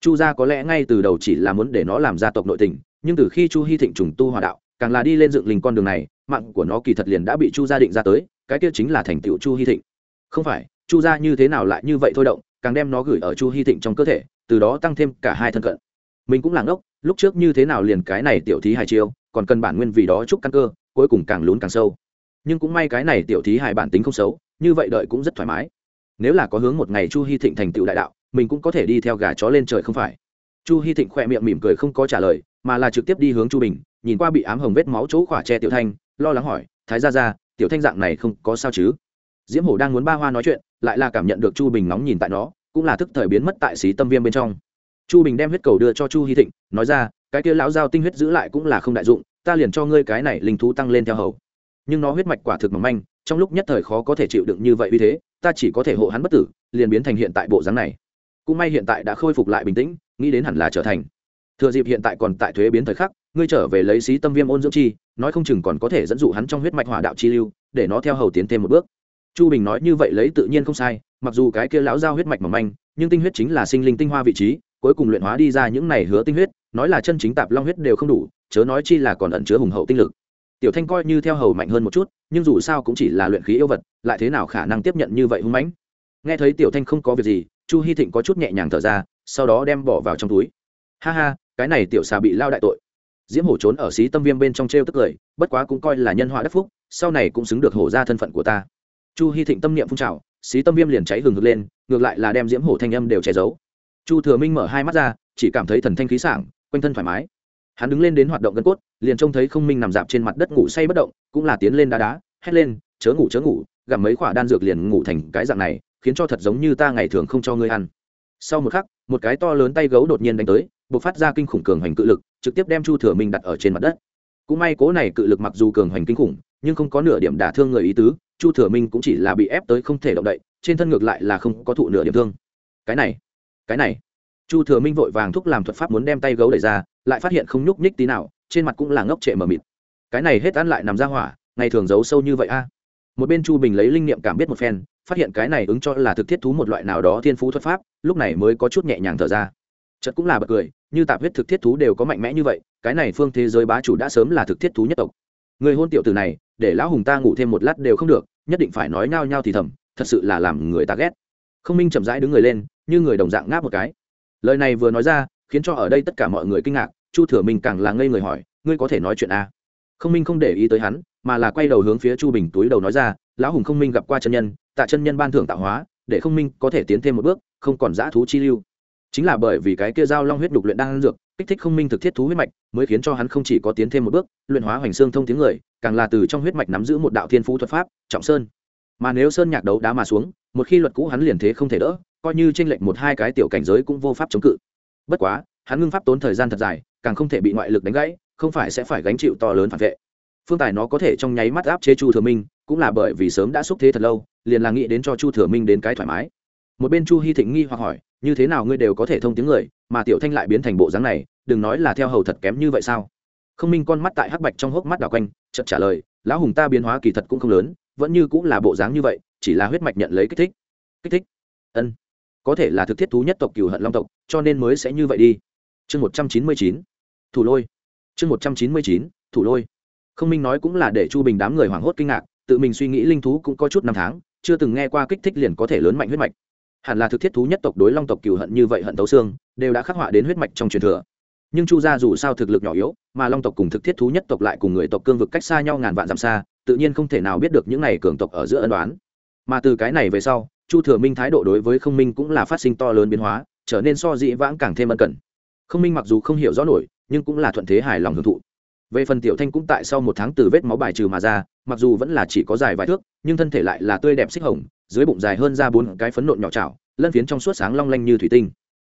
Chu gia có lẽ ngay từ đầu chỉ là muốn để nó làm gia tộc nội tình, nhưng từ khi chu hy thịnh trùng tu hòa đạo, càng là đi lên dựng linh con đường này, mạng của nó kỳ thật liền đã bị chu gia định ra tới, cái kia chính là thành tựu chu hy thịnh. Không phải, chu gia như thế nào lại như vậy thôi động, càng đem nó gửi ở chu hy thịnh trong cơ thể, từ đó tăng thêm cả hai thân cận mình cũng là ngốc, lúc trước như thế nào liền cái này tiểu thí hài chiêu, còn cần bản nguyên vì đó chúc căn cơ, cuối cùng càng lún càng sâu. Nhưng cũng may cái này tiểu thí hài bản tính không xấu, như vậy đợi cũng rất thoải mái. Nếu là có hướng một ngày chu hy thịnh thành tựu đại đạo, mình cũng có thể đi theo gà chó lên trời không phải. Chu hy thịnh khỏe miệng mỉm cười không có trả lời, mà là trực tiếp đi hướng chu bình, nhìn qua bị ám hồng vết máu chỗ khỏa che tiểu thanh, lo lắng hỏi, thái ra ra tiểu thanh dạng này không có sao chứ? Diễm hổ đang muốn ba hoa nói chuyện, lại là cảm nhận được chu bình nóng nhìn tại nó, cũng là thức thời biến mất tại xí tâm viêm bên trong chu bình đem huyết cầu đưa cho chu hy thịnh, nói ra, cái kia lão giao tinh huyết giữ lại cũng là không đại dụng, ta liền cho ngươi cái này linh thú tăng lên theo hầu. Nhưng nó huyết mạch quả thực mỏng manh, trong lúc nhất thời khó có thể chịu đựng như vậy vì thế, ta chỉ có thể hộ hắn bất tử, liền biến thành hiện tại bộ dáng này. Cũng may hiện tại đã khôi phục lại bình tĩnh, nghĩ đến hẳn là trở thành. Thừa dịp hiện tại còn tại thuế biến thời khắc, ngươi trở về lấy xí tâm viêm ôn dưỡng chi, nói không chừng còn có thể dẫn dụ hắn trong huyết mạch hỏa đạo chi lưu, để nó theo hầu tiến thêm một bước. Chu bình nói như vậy lấy tự nhiên không sai, mặc dù cái kia lão giao huyết mạch mỏng manh, nhưng tinh huyết chính là sinh linh tinh hoa vị trí cuối cùng luyện hóa đi ra những này hứa tinh huyết, nói là chân chính tạp long huyết đều không đủ, chớ nói chi là còn ẩn chứa hùng hậu tinh lực. Tiểu thanh coi như theo hầu mạnh hơn một chút, nhưng dù sao cũng chỉ là luyện khí yêu vật, lại thế nào khả năng tiếp nhận như vậy hung mãnh? Nghe thấy tiểu thanh không có việc gì, chu hy thịnh có chút nhẹ nhàng thở ra, sau đó đem bỏ vào trong túi. Ha ha, cái này tiểu xà bị lao đại tội. Diễm hổ trốn ở xí tâm viêm bên trong t r e o tức cười bất quá cũng coi là nhân họa đất phúc, sau này cũng xứng được hổ ra thân phận của ta. Chu hy thịnh tâm niệm phun trào, xí tâm viêm liền cháy hừng hực lên, ngược lại là đem diễm hổ thanh âm đều che giấu chu thừa minh mở hai mắt ra, chỉ cảm thấy thần thanh khí sảng, quanh thân thoải mái. Hắn đứng lên đến hoạt động gân cốt, liền trông thấy không minh nằm dạp trên mặt đất ngủ say bất động, cũng là tiến lên đá đá, hét lên, chớ ngủ chớ ngủ gặp mấy khoả đan dược liền ngủ thành cái dạng này, khiến cho thật giống như ta ngày thường không cho ngươi ăn. Sau một khắc, một cái to lớn tay gấu đột nhiên đánh tới b ộ c phát ra kinh khủng cường hoành cự lực, trực tiếp đem chu thừa minh đặt ở trên mặt đất. Cũng may cố này cự lực mặc dù cường hoành kinh khủng, nhưng không có nửa điểm đả thương người ý tứ, chu thừa minh cũng chỉ là bị ép tới không thể động đậy, trên thân ngược lại là không có thụ nửa điểm thương. Cái này cái này. Chu thừa minh vội vàng thúc làm thuật pháp muốn đem tay gấu đẩy ra, lại phát hiện không nhúc nhích tí nào, trên mặt cũng là ngốc trệ mờ mịt. Cái này hết ăn lại nằm ra hỏa, ngày thường giấu sâu như vậy a. Một bên chu bình lấy linh niệm cảm biết một phen, phát hiện cái này ứng cho là thực thiết thú một loại nào đó thiên phú thuật pháp, lúc này mới có chút nhẹ nhàng thở ra. Chật cũng là bật cười, như tạp huyết thực thiết thú đều có mạnh mẽ như vậy, cái này phương thế giới bá chủ đã sớm là thực thiết thú nhất tộc. Người hôn tiểu tử này, để lão hùng ta ngủ thêm một lát đều không được, nhất định phải nói nhao nhao thì thầm, thật sự là làm người ta ghét. Không minh chậm rãi đứng người lên như người đồng dạng ngáp một cái. Lời này vừa nói ra, khiến cho ở đây tất cả mọi người kinh ngạc, chu thừa minh càng là ngây người hỏi, ngươi có thể nói chuyện a à? không minh không để ý tới hắn, mà là quay đầu hướng phía chu bình túi đầu nói ra, lão hùng không minh gặp qua chân nhân, tạ chân nhân ban thưởng tạo hóa, để không minh có thể tiến thêm một bước, không còn dã thú chi lưu. Chính là bởi vì cái kia giao long huyết đục luyện đang dược, kích thích không minh thực thiết thú huyết mạch, mới khiến cho hắn không chỉ có tiến thêm một bước, luyện hóa hoành xương thông tiếng người, càng là từ trong huyết mạch nắm giữ một đạo thiên phú thuật pháp, trọng sơn. Mà nếu sơn nhạc đấu đá mà xuống một khi luật cũ hắn liền thế không thể đỡ, coi như tranh lệch một hai cái tiểu cảnh giới cũng vô pháp chống cự. Bất quá, hắn ngưng pháp tốn thời gian thật dài, càng không thể bị ngoại lực đánh gãy, không phải sẽ phải gánh chịu to lớn phản vệ. Phương tài nó có thể trong nháy mắt áp chế chu thừa minh, cũng là bởi vì sớm đã xúc thế thật lâu, liền là nghĩ đến cho chu thừa minh đến cái thoải mái. Một bên chu hy thịnh nghi hoặc hỏi, như thế nào ngươi đều có thể thông tiếng người, mà tiểu thanh lại biến thành bộ dáng này, đừng nói là theo hầu thật kém như vậy sao? Không minh con mắt tại hắc bạch trong hốc mắt đảo quanh chậm trả lời, lão hùng ta biến hóa kỳ thật cũng không lớn, vẫn như cũng là bộ dáng như vậy chỉ là huyết mạch nhận lấy kích thích. Kích thích? Ân. Có thể là thực thiết thú nhất tộc cửu hận long tộc, cho nên mới sẽ như vậy đi. Chương một trăm chín mươi chín. Thủ lôi. Chương một trăm chín mươi chín. Thủ lôi. Không minh nói cũng là để chu bình đám người hoảng hốt kinh ngạc, tự mình suy nghĩ linh thú cũng có chút năm tháng, chưa từng nghe qua kích thích liền có thể lớn mạnh huyết mạch. Hẳn là thực thiết thú nhất tộc đối long tộc cửu hận như vậy hận tấu xương, đều đã khắc họa đến huyết mạch trong truyền thừa. Nhưng chu gia dù sao thực lực nhỏ yếu, mà long tộc cùng thực thiết thú nhất tộc lại cùng người tộc cương vực cách xa nhau ngàn vạn dặm xa, tự nhiên không thể nào biết được những này cường tộc ở giữa ân đoán mà từ cái này về sau, chu thừa minh thái độ đối với không minh cũng là phát sinh to lớn biến hóa, trở nên so dĩ vãng càng thêm ân cần. Không minh mặc dù không hiểu rõ nổi, nhưng cũng là thuận thế hài lòng hưởng thụ. Về phần tiểu thanh cũng tại sau một tháng từ vết máu bài trừ mà ra, mặc dù vẫn là chỉ có dài vài thước, nhưng thân thể lại là tươi đẹp xích hồng, dưới bụng dài hơn ra bốn cái phấn nộn nhỏ chảo, lân phiến trong suốt sáng long lanh như thủy tinh.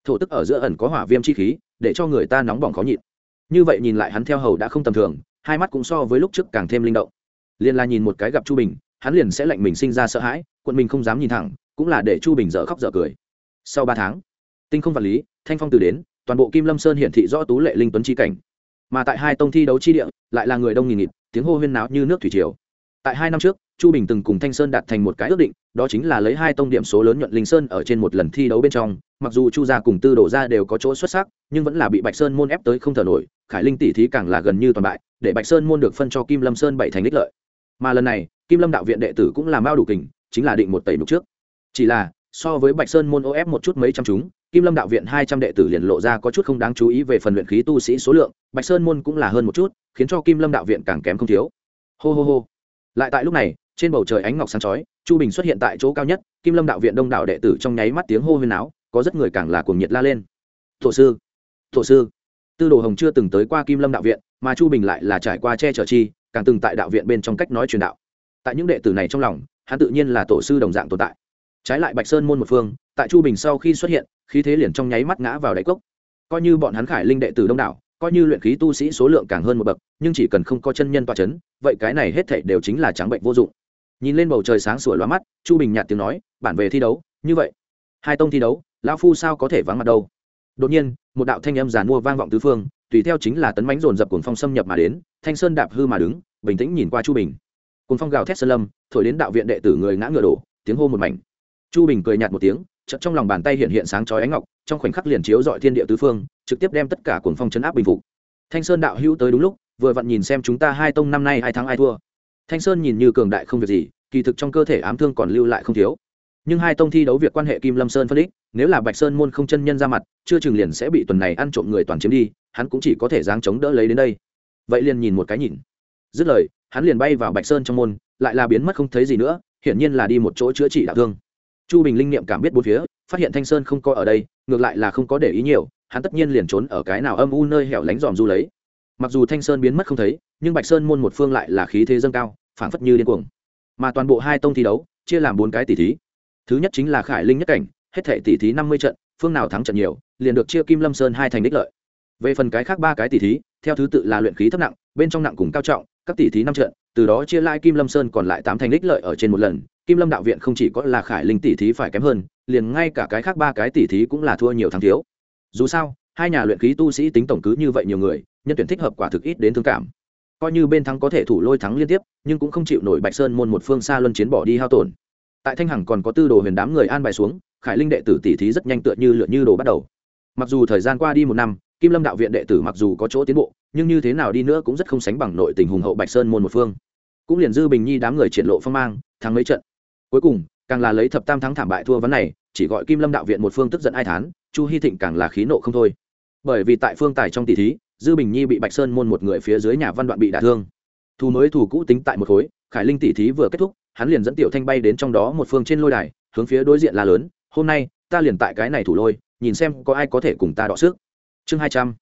Thổ tức ở giữa ẩn có hỏa viêm chi khí, để cho người ta nóng bỏng khó nhịn. Như vậy nhìn lại hắn theo hầu đã không tầm thường, hai mắt cũng so với lúc trước càng thêm linh động. Liền là nhìn một cái gặp chu bình hắn liền sẽ lạnh mình sinh ra sợ hãi, quận mình không dám nhìn thẳng, cũng là để chu bình dở khóc dở cười. Sau ba tháng, tinh không vật lý, thanh phong từ đến, toàn bộ kim lâm sơn hiển thị rõ tú lệ linh tuấn chi cảnh. Mà tại hai tông thi đấu chi địa, lại là người đông nghìn nghịt, tiếng hô huyên náo như nước thủy triều. Tại hai năm trước, chu bình từng cùng thanh sơn đạt thành một cái ước định, đó chính là lấy hai tông điểm số lớn nhuận linh sơn ở trên một lần thi đấu bên trong. Mặc dù chu gia cùng tư đổ ra đều có chỗ xuất sắc, nhưng vẫn là bị bạch sơn môn ép tới không thở nổi, khải linh tỷ thí càng là gần như toàn bại, để bạch sơn môn được phân cho kim lâm sơn bảy thành đích lợi. Mà lần này kim lâm đạo viện đệ tử cũng làm bao đủ kình, chính là định một tẩy đục trước. Chỉ là, so với bạch sơn môn ô ép một chút mấy trăm chúng, kim lâm đạo viện hai trăm đệ tử liền lộ ra có chút không đáng chú ý về phần luyện khí tu sĩ số lượng, bạch sơn môn cũng là hơn một chút, khiến cho kim lâm đạo viện càng kém không thiếu. Hô hô hô. Lại tại lúc này, trên bầu trời ánh ngọc sáng chói, chu bình xuất hiện tại chỗ cao nhất, kim lâm đạo viện đông đạo đệ tử trong nháy mắt tiếng hô huyên áo có rất người càng là cuồng nhiệt la lên. Thổ sư thổ sư. Tư đồ hồng chưa từng tới qua kim lâm đạo viện, mà chu bình lại là trải qua che chở chi, càng từng tại đạo viện bên trong cách nói truyền đạo tại những đệ tử này trong lòng, hắn tự nhiên là tổ sư đồng dạng tồn tại. Trái lại bạch sơn môn một phương, tại chu bình sau khi xuất hiện, khí thế liền trong nháy mắt ngã vào đáy cốc. Coi như bọn hắn khải linh đệ tử đông đảo, coi như luyện khí tu sĩ số lượng càng hơn một bậc, nhưng chỉ cần không có chân nhân toa c h ấ n vậy cái này hết thảy đều chính là trắng bệnh vô dụng. Nhìn lên bầu trời sáng sủa loa mắt, chu bình nhạt tiếng nói, bản về thi đấu, như vậy, hai tông thi đấu, lão phu sao có thể vắng mặt đâu? Đột nhiên, một đạo thanh âm giàn mua vang vọng tứ phương, tùy theo chính là tấn bánh dồn dập cuồng phong xâm nhập mà đến, thanh sơn đạp hư mà đứng, bình tĩnh nhìn qua chu bình cuồng phong gào thét sơn lâm, thổi đến đạo viện đệ tử người ngã ngựa đổ, tiếng hô một mảnh. Chu bình cười nhạt một tiếng, chợt trong lòng bàn tay hiện hiện sáng chói ánh ngọc, trong khoảnh khắc liền chiếu dọi thiên địa tứ phương, trực tiếp đem tất cả cuồng phong chấn áp bình phục. Thanh sơn đạo hữu tới đúng lúc, vừa vặn nhìn xem chúng ta hai tông năm nay hai thắng ai thua. Thanh sơn nhìn như cường đại không việc gì, kỳ thực trong cơ thể ám thương còn lưu lại không thiếu. Nhưng hai tông thi đấu việc quan hệ kim lâm sơn phân đích, nếu là bạch sơn môn không chân nhân ra mặt, chưa chừng liền sẽ bị tuần này ăn trộm người toàn chiếm đi, hắn cũng chỉ có thể giáng chống đỡ lấy đến đây. Vậy liền nhìn một cái nhìn. Dứt lời hắn liền bay vào bạch sơn trong môn, lại là biến mất không thấy gì nữa, hiển nhiên là đi một chỗ chữa trị đạo thương. Chu bình linh niệm cảm biết bốn phía, phát hiện thanh sơn không có ở đây, ngược lại là không có để ý nhiều, hắn tất nhiên liền trốn ở cái nào âm u nơi hẻo lánh dòm du lấy. Mặc dù thanh sơn biến mất không thấy, nhưng bạch sơn môn một phương lại là khí thế dâng cao, phảng phất như điên cuồng. Mà toàn bộ hai tông thi đấu, chia làm bốn cái tỷ thí. Thứ nhất chính là khải linh nhất cảnh, hết thể tỷ thí năm mươi trận, phương nào thắng trận nhiều, liền được chia kim lâm sơn hai thành đích lợi. Về phần cái khác ba cái tỷ thí, theo thứ tự là luyện khí thấp nặng, bên trong nặng cùng cao trọng các tỷ thí năm trận, từ đó chia lai kim lâm sơn còn lại tám thành đích lợi ở trên một lần. Kim lâm đạo viện không chỉ có là khải linh tỷ thí phải kém hơn, liền ngay cả cái khác ba cái tỷ thí cũng là thua nhiều thắng thiếu. Dù sao, hai nhà luyện khí tu sĩ tính tổng cứ như vậy nhiều người, nhân tuyển thích hợp quả thực ít đến thương cảm. Coi như bên thắng có thể thủ lôi thắng liên tiếp, nhưng cũng không chịu nổi bạch sơn môn một phương xa luân chiến bỏ đi hao tổn. Tại thanh hằng còn có tư đồ huyền đám người an bài xuống, khải linh đệ tử tỷ thí rất nhanh tựa như lượn như đồ bắt đầu. Mặc dù thời gian qua đi một năm kim lâm đạo viện đệ tử mặc dù có chỗ tiến bộ, nhưng như thế nào đi nữa cũng rất không sánh bằng nội tình hùng hậu bạch sơn môn một phương. Cũng liền dư bình nhi đám người triển lộ phong mang, thắng mấy trận. Cuối cùng, càng là lấy thập tam thắng thảm bại thua vấn này, chỉ gọi kim lâm đạo viện một phương tức giận ai thán, chu hy thịnh càng là khí nộ không thôi. Bởi vì tại phương tài trong tỷ thí, dư bình nhi bị bạch sơn môn một người phía dưới nhà văn đoạn bị đả thương. Thù mới thù cũ tính tại một khối, khải linh tỷ thí vừa kết thúc, hắn liền dẫn tiểu thanh bay đến trong đó một phương trên lôi đài, hướng phía đối diện là lớn, hôm nay, ta liền tại cái này thủ lôi, nhìn xem có ai có thể cùng ta đọ sức chương hai trăm,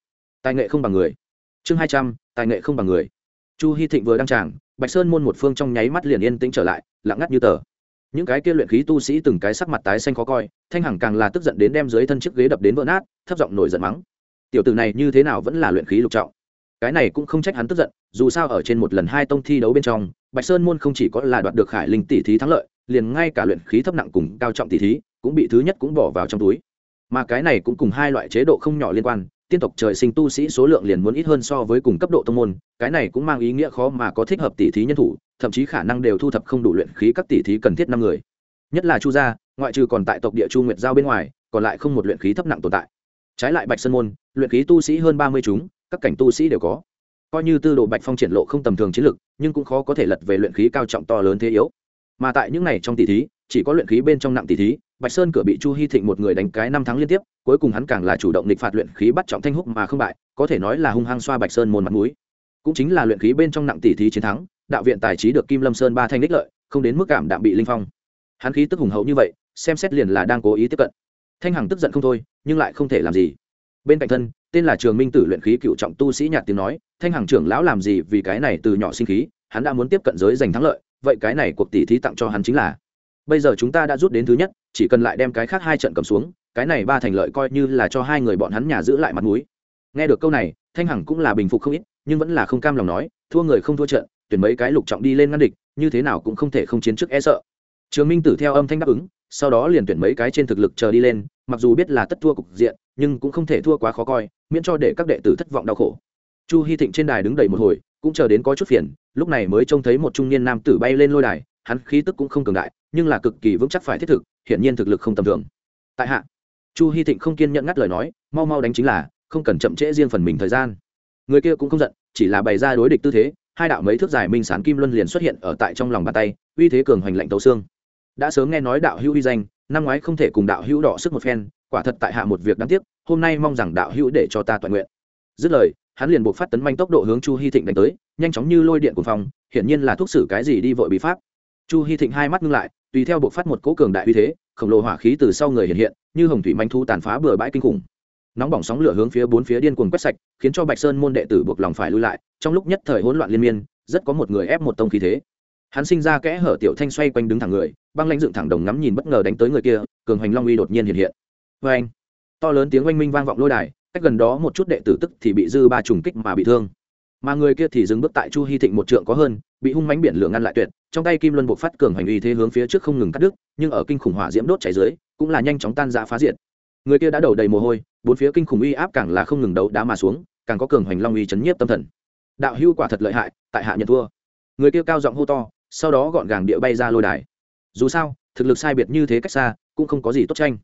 tài nghệ không bằng người. Chương hai trăm, tài nghệ không bằng người. Chu hy thịnh vừa đăng tràng, bạch sơn môn một phương trong nháy mắt liền yên tĩnh trở lại, lặng ngắt như tờ. Những cái kia luyện khí tu sĩ từng cái sắc mặt tái xanh khó coi, thanh hằng càng là tức giận đến đem dưới thân chiếc ghế đập đến vỡ nát, thấp giọng nổi giận mắng. Tiểu tử này như thế nào vẫn là luyện khí lục trọng? Cái này cũng không trách hắn tức giận, dù sao ở trên một lần hai tông thi đấu bên trong, bạch sơn môn không chỉ có là đoạt được khải linh tỷ thí thắng lợi, liền ngay cả luyện khí thấp nặng cùng cao trọng tỷ thí, cũng bị thứ nhất cũng bỏ vào trong túi. Mà cái này cũng cùng hai loại chế độ không nhỏ liên quan tiên tộc trời sinh tu sĩ số lượng liền muốn ít hơn so với cùng cấp độ tông môn, cái này cũng mang ý nghĩa khó mà có thích hợp tỷ thí nhân thủ, thậm chí khả năng đều thu thập không đủ luyện khí các tỷ thí cần thiết năm người. Nhất là chu gia, ngoại trừ còn tại tộc địa chu nguyệt giao bên ngoài, còn lại không một luyện khí thấp nặng tồn tại. Trái lại bạch sơn môn, luyện khí tu sĩ hơn ba mươi chúng, các cảnh tu sĩ đều có. Coi như tư độ bạch phong triển lộ không tầm thường chiến lực, nhưng cũng khó có thể lật về luyện khí cao trọng to lớn thế yếu mà tại những này trong tỷ thí, chỉ có luyện khí bên trong nặng tỷ thí, bạch sơn cửa bị chu hy thịnh một người đánh cái năm tháng liên tiếp, cuối cùng hắn càng là chủ động địch phạt luyện khí bắt trọng thanh húc mà không bại, có thể nói là hung hăng xoa bạch sơn môn mặt mũi. Cũng chính là luyện khí bên trong nặng tỷ thí chiến thắng, đạo viện tài trí được kim lâm sơn ba thanh đích lợi, không đến mức cảm đạm bị linh phong. Hắn khí tức hùng hậu như vậy, xem xét liền là đang cố ý tiếp cận. Thanh hằng tức giận không thôi, nhưng lại không thể làm gì. Bên cạnh thân, tên là trường minh tử luyện khí cựu trọng tu sĩ nhạt tiếng nói, thanh hằng trưởng lão làm gì vì cái này từ nhỏ sinh khí, hắn đã muốn tiếp cận giới giành thắng lợi vậy cái này cuộc tỷ thí tặng cho hắn chính là, bây giờ chúng ta đã rút đến thứ nhất, chỉ cần lại đem cái khác hai trận cầm xuống, cái này ba thành lợi coi như là cho hai người bọn hắn nhà giữ lại mặt mũi. Nghe được câu này, thanh hằng cũng là bình phục không ít, nhưng vẫn là không cam lòng nói, thua người không thua trận, tuyển mấy cái lục trọng đi lên ngăn địch, như thế nào cũng không thể không chiến trước e sợ. Trường minh tử theo âm thanh đáp ứng, sau đó liền tuyển mấy cái trên thực lực chờ đi lên, mặc dù biết là tất thua cục diện, nhưng cũng không thể thua quá khó coi, miễn cho để các đệ tử thất vọng đau khổ chu hy thịnh trên đài đứng đầy một hồi, cũng chờ đến có chút phiền, lúc này mới trông thấy một trung niên nam tử bay lên lôi đài, hắn khí tức cũng không cường đại, nhưng là cực kỳ vững chắc phải thiết thực, hiển nhiên thực lực không tầm thường. Tại hạ, chu hy thịnh không kiên nhẫn ngắt lời nói, mau mau đánh chính là, không cần chậm trễ riêng phần mình thời gian. Người kia cũng không giận, chỉ là bày ra đối địch tư thế, hai đạo mấy thước dài minh sán kim luân liền xuất hiện ở tại trong lòng bàn tay, uy thế cường hoành lạnh tấu xương. Đã sớm nghe nói đạo hữu uy danh, năm ngoái không thể cùng đạo hữu đỏ sức một phen, quả thật tại hạ một việc đáng tiếc, hôm nay mong rằng đạo hữu để cho ta toàn nguyện. Dứt lời hắn liền buộc phát tấn manh tốc độ hướng chu hy thịnh đánh tới, nhanh chóng như lôi điện của phòng hiển nhiên là thuốc xử cái gì đi vội bị pháp. Chu hy thịnh hai mắt ngưng lại, tùy theo buộc phát một cỗ cường đại uy thế, khổng lồ hỏa khí từ sau người hiện hiện, như hồng thủy manh thu tàn phá bừa bãi kinh khủng. Nóng bỏng sóng lửa hướng phía bốn phía điên cuồng quét sạch, khiến cho bạch sơn môn đệ tử buộc lòng phải lui lại, trong lúc nhất thời hỗn loạn liên miên, rất có một người ép một tông khí thế. Hắn sinh ra kẽ hở tiểu thanh xoay quanh đứng thẳng người, băng lãnh dựng thẳng đồng ngắm nhìn bất ngờ đánh tới người kia, cường hoành long uy đột nhiên hiện hiện. Vê anh to lớn tiếng oanh minh vang vọng lôi đài cách gần đó một chút đệ tử tức thì bị dư ba trùng kích mà bị thương. Mà người kia thì dừng bước tại chu hy thịnh một trượng có hơn, bị hung mánh biển lửa ngăn lại tuyệt, trong tay kim luân buộc phát cường hành uy thế hướng phía trước không ngừng cắt đứt, nhưng ở kinh khủng hỏa diễm đốt cháy dưới, cũng là nhanh chóng tan ra phá diệt. Người kia đã đầu đầy mồ hôi, bốn phía kinh khủng uy áp càng là không ngừng đấu đá mà xuống, càng có cường hoành long uy chấn nhiếp tâm thần. Đạo hưu quả thật lợi hại, tại hạ nhận thua. Người kia cao giọng hô to, sau đó gọn gàng địa bay ra lôi đài. Dù sao, thực lực sai biệt như thế cách xa, cũng không có gì tốt tranh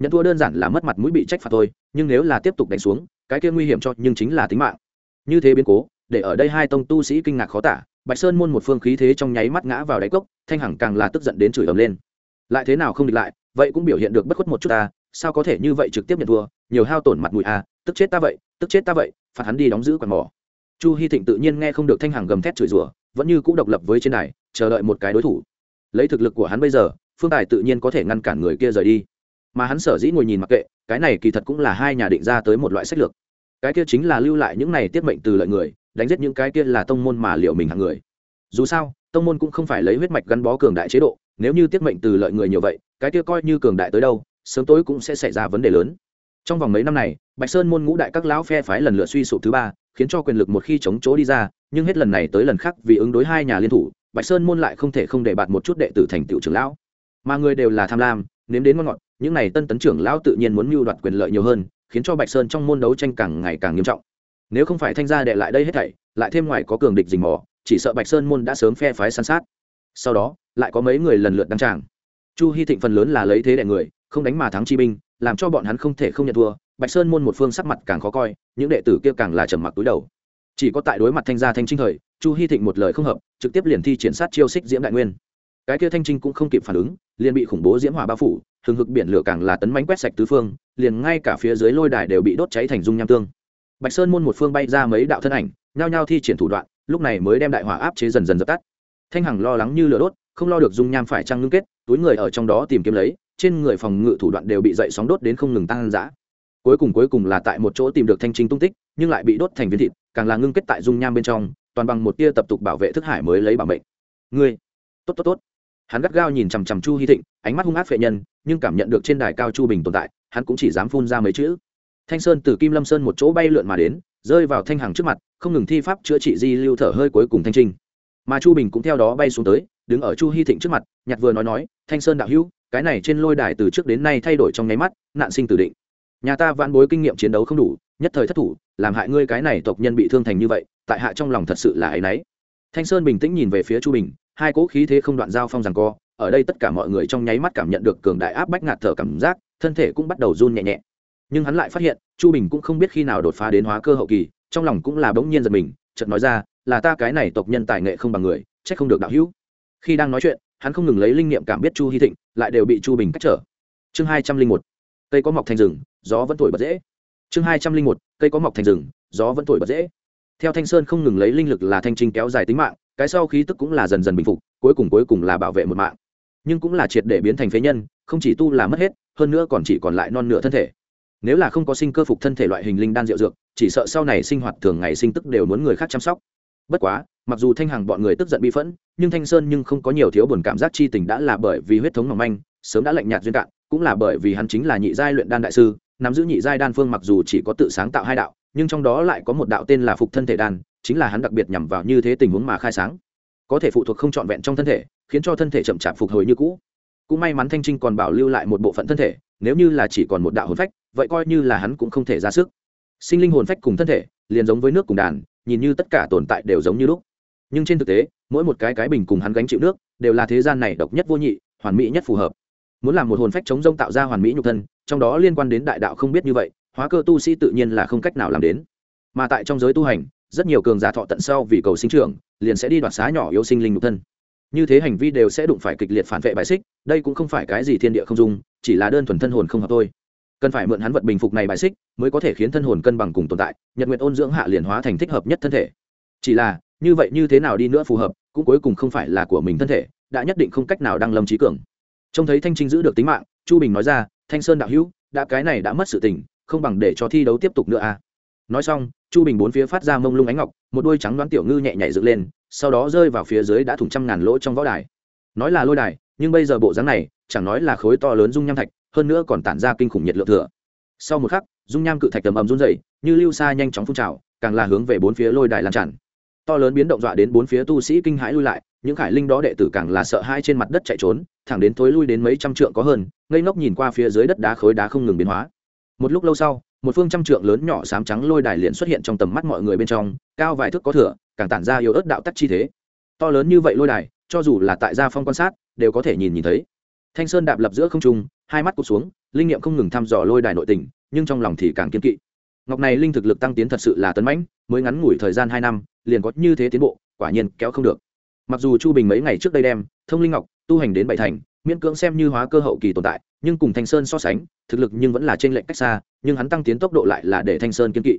nhận thua đơn giản là mất mặt mũi bị trách phạt thôi, nhưng nếu là tiếp tục đánh xuống, cái kia nguy hiểm cho nhưng chính là tính mạng. Như thế biến cố, để ở đây hai tông tu sĩ kinh ngạc khó tả, bạch sơn môn một phương khí thế trong nháy mắt ngã vào đáy cốc, thanh hằng càng là tức giận đến chửi ầm lên. Lại thế nào không địch lại, vậy cũng biểu hiện được bất khuất một chút ta, sao có thể như vậy trực tiếp nhận thua, nhiều hao tổn mặt mũi à? tức chết ta vậy, tức chết ta vậy, phạt hắn đi đóng giữ quạt mỏ. Chu hy thịnh tự nhiên nghe không được thanh hằng gầm thét chửi rủa, vẫn như cũ độc lập với trên này chờ đợi một cái đối thủ. Lấy thực lực của hắn bây giờ, phương tài tự nhiên có thể ngăn cản người kia rời đi mà hắn sở dĩ ngồi nhìn mặc kệ, cái này kỳ thật cũng là hai nhà định ra tới một loại sách lược. Cái kia chính là lưu lại những này tiết mệnh từ lợi người, đánh giết những cái kia là tông môn mà liệu mình hàng người. Dù sao, tông môn cũng không phải lấy huyết mạch gắn bó cường đại chế độ, nếu như tiết mệnh từ lợi người nhiều vậy, cái kia coi như cường đại tới đâu, sớm tối cũng sẽ xảy ra vấn đề lớn. Trong vòng mấy năm này, bạch sơn môn ngũ đại các lão phe phái lần lượt suy sụp thứ ba, khiến cho quyền lực một khi chống chỗ đi ra, nhưng hết lần này tới lần khác vì ứng đối hai nhà liên thủ, bạch sơn môn lại không thể không để bạt một chút đệ tử thành tựu trưởng lão. Mà người đều là tham lam, nếm đến ngon ngọt những này tân tấn trưởng lão tự nhiên muốn mưu đoạt quyền lợi nhiều hơn, khiến cho bạch sơn trong môn đấu tranh càng ngày càng nghiêm trọng. Nếu không phải thanh gia đệ lại đây hết thảy, lại thêm ngoài có cường địch dình mò, chỉ sợ bạch sơn môn đã sớm phe phái săn sát. Sau đó, lại có mấy người lần lượt đăng tràng. Chu hy thịnh phần lớn là lấy thế đệ người, không đánh mà thắng chi binh, làm cho bọn hắn không thể không nhận thua. Bạch sơn môn một phương sắc mặt càng khó coi, những đệ tử kia càng là trầm mặc túi đầu. Chỉ có tại đối mặt thanh gia thanh trinh thời, chu hy thịnh một lời không hợp, trực tiếp liền thi triển sát chiêu xích diễm đại nguyên. Cái kia thanh trinh cũng không kịp phản ứng, liền bị khủng bố diễm hỏa bao phủ hừng hực biển lửa càng là tấn mánh quét sạch tứ phương, liền ngay cả phía dưới lôi đài đều bị đốt cháy thành dung nham tương. Bạch sơn môn một phương bay ra mấy đạo thân ảnh, nhao nhao thi triển thủ đoạn, lúc này mới đem đại hỏa áp chế dần dần dập tắt. Thanh hằng lo lắng như lửa đốt, không lo được dung nham phải trăng ngưng kết, túi người ở trong đó tìm kiếm lấy, trên người phòng ngự thủ đoạn đều bị dậy sóng đốt đến không ngừng tăng dã. Cuối cùng cuối cùng là tại một chỗ tìm được thanh trinh tung tích, nhưng lại bị đốt thành viên thịt, càng là ngưng kết tại dung nham bên trong, toàn bằng một tia tập tục bảo vệ thức hải mới lấy bảo mệnh. Ngươi, tốt tốt tốt. Hắn gắt gao nhìn chằm chằm chu hy thịnh, ánh mắt hung ác phệ nhân nhưng cảm nhận được trên đài cao chu bình tồn tại, hắn cũng chỉ dám phun ra mấy chữ. Thanh sơn từ kim lâm sơn một chỗ bay lượn mà đến, rơi vào thanh hằng trước mặt, không ngừng thi pháp chữa trị di lưu thở hơi cuối cùng thanh trinh. Mà chu bình cũng theo đó bay xuống tới, đứng ở chu hy thịnh trước mặt, nhặt vừa nói nói, thanh sơn đạo hữu, cái này trên lôi đài từ trước đến nay thay đổi trong nháy mắt, nạn sinh tử định. Nhà ta vãn bối kinh nghiệm chiến đấu không đủ, nhất thời thất thủ, làm hại ngươi cái này tộc nhân bị thương thành như vậy, tại hạ trong lòng thật sự là áy náy. Thanh sơn bình tĩnh nhìn về phía chu bình hai cỗ khí thế không đoạn giao phong rằng co, ở đây tất cả mọi người trong nháy mắt cảm nhận được cường đại áp bách ngạt thở cảm giác, thân thể cũng bắt đầu run nhẹ nhẹ. Nhưng hắn lại phát hiện, chu bình cũng không biết khi nào đột phá đến hóa cơ hậu kỳ, trong lòng cũng là bỗng nhiên giật mình, chợt nói ra, là ta cái này tộc nhân tài nghệ không bằng người trách không được đạo hữu. Khi đang nói chuyện, hắn không ngừng lấy linh nghiệm cảm biết chu hy thịnh, lại đều bị chu bình cách trở. Chương hai trăm linh một, cây có mọc thành rừng, gió vẫn thổi bật dễ. Chương hai trăm linh một, cây có mọc thành rừng, gió vẫn thổi bật dễ. Theo thanh sơn không ngừng lấy linh lực là thanh trinh kéo dài tính mạng cái sau khí tức cũng là dần dần bình phục, cuối cùng cuối cùng là bảo vệ một mạng. Nhưng cũng là triệt để biến thành phế nhân, không chỉ tu là mất hết, hơn nữa còn chỉ còn lại non nửa thân thể. Nếu là không có sinh cơ phục thân thể loại hình linh đan rượu dược, chỉ sợ sau này sinh hoạt thường ngày sinh tức đều muốn người khác chăm sóc. Bất quá, mặc dù thanh hằng bọn người tức giận bi phẫn, nhưng thanh sơn nhưng không có nhiều thiếu buồn cảm giác chi tình đã là bởi vì huyết thống mỏng manh, sớm đã lạnh nhạt duyên cạn, cũng là bởi vì hắn chính là nhị giai luyện đan đại sư, nắm giữ nhị giai đan phương mặc dù chỉ có tự sáng tạo hai đạo, nhưng trong đó lại có một đạo tên là phục thân thể đan chính là hắn đặc biệt nhằm vào như thế tình huống mà khai sáng. Có thể phụ thuộc không trọn vẹn trong thân thể, khiến cho thân thể chậm chạp phục hồi như cũ. Cũng may mắn thanh trinh còn bảo lưu lại một bộ phận thân thể, nếu như là chỉ còn một đạo hồn phách, vậy coi như là hắn cũng không thể ra sức. Sinh linh hồn phách cùng thân thể, liền giống với nước cùng đàn, nhìn như tất cả tồn tại đều giống như lúc. Nhưng trên thực tế, mỗi một cái cái bình cùng hắn gánh chịu nước, đều là thế gian này độc nhất vô nhị, hoàn mỹ nhất phù hợp. Muốn làm một hồn phách chống rông tạo ra hoàn mỹ nhục thân, trong đó liên quan đến đại đạo không biết như vậy, hóa cơ tu sĩ tự nhiên là không cách nào làm đến. Mà tại trong giới tu hành rất nhiều cường giả thọ tận sau vì cầu sinh trưởng, liền sẽ đi đoạt xá nhỏ yếu sinh linh nhục thân. Như thế hành vi đều sẽ đụng phải kịch liệt phản vệ bài xích, đây cũng không phải cái gì thiên địa không dung, chỉ là đơn thuần thân hồn không hợp thôi. Cần phải mượn hắn vật bình phục này bài xích mới có thể khiến thân hồn cân bằng cùng tồn tại, nhật nguyện ôn dưỡng hạ liền hóa thành thích hợp nhất thân thể. Chỉ là, như vậy như thế nào đi nữa phù hợp, cũng cuối cùng không phải là của mình thân thể, đã nhất định không cách nào đăng lâm trí cường. Trông thấy thanh trinh giữ được tính mạng, chu bình nói ra, thanh sơn đạo hữu, đã cái này đã mất sự tình, không bằng để cho thi đấu tiếp tục nữa à nói xong, chu bình bốn phía phát ra mông lung ánh ngọc, một đôi trắng đoán tiểu ngư nhẹ nhảy dựng lên, sau đó rơi vào phía dưới đã thủng trăm ngàn lỗ trong võ đài. Nói là lôi đài, nhưng bây giờ bộ dáng này, chẳng nói là khối to lớn dung nham thạch, hơn nữa còn tản ra kinh khủng nhiệt lượng thừa. Sau một khắc, dung nham cự thạch tầm ầm run dày như lưu xa nhanh chóng phun trào, càng là hướng về bốn phía lôi đài lan tràn. To lớn biến động dọa đến bốn phía tu sĩ kinh hãi lui lại, những khải linh đó đệ tử càng là sợ hai trên mặt đất chạy trốn, thẳng đến thối lui đến mấy trăm trượng có hơn, ngây ngốc nhìn qua phía dưới đất đá khối đá không ngừng biến hóa. Một lúc lâu sau một phương trăm trượng lớn nhỏ sám trắng lôi đài liền xuất hiện trong tầm mắt mọi người bên trong, cao vài thước có thửa càng tản ra yếu ớt đạo tắc chi thế. To lớn như vậy lôi đài, cho dù là tại gia phong quan sát, đều có thể nhìn nhìn thấy. Thanh sơn đạp lập giữa không trung, hai mắt cụt xuống, linh nghiệm không ngừng thăm dò lôi đài nội tình, nhưng trong lòng thì càng kiên kỵ. Ngọc này linh thực lực tăng tiến thật sự là tấn mãnh, mới ngắn ngủi thời gian hai năm, liền có như thế tiến bộ, quả nhiên kéo không được. Mặc dù chu bình mấy ngày trước đây đem, thông linh ngọc, tu hành đến bảy thành miễn cưỡng xem như hóa cơ hậu kỳ tồn tại, nhưng cùng thanh sơn so sánh, thực lực nhưng vẫn là trên lệnh cách xa, nhưng hắn tăng tiến tốc độ lại là để thanh sơn kiên kỵ.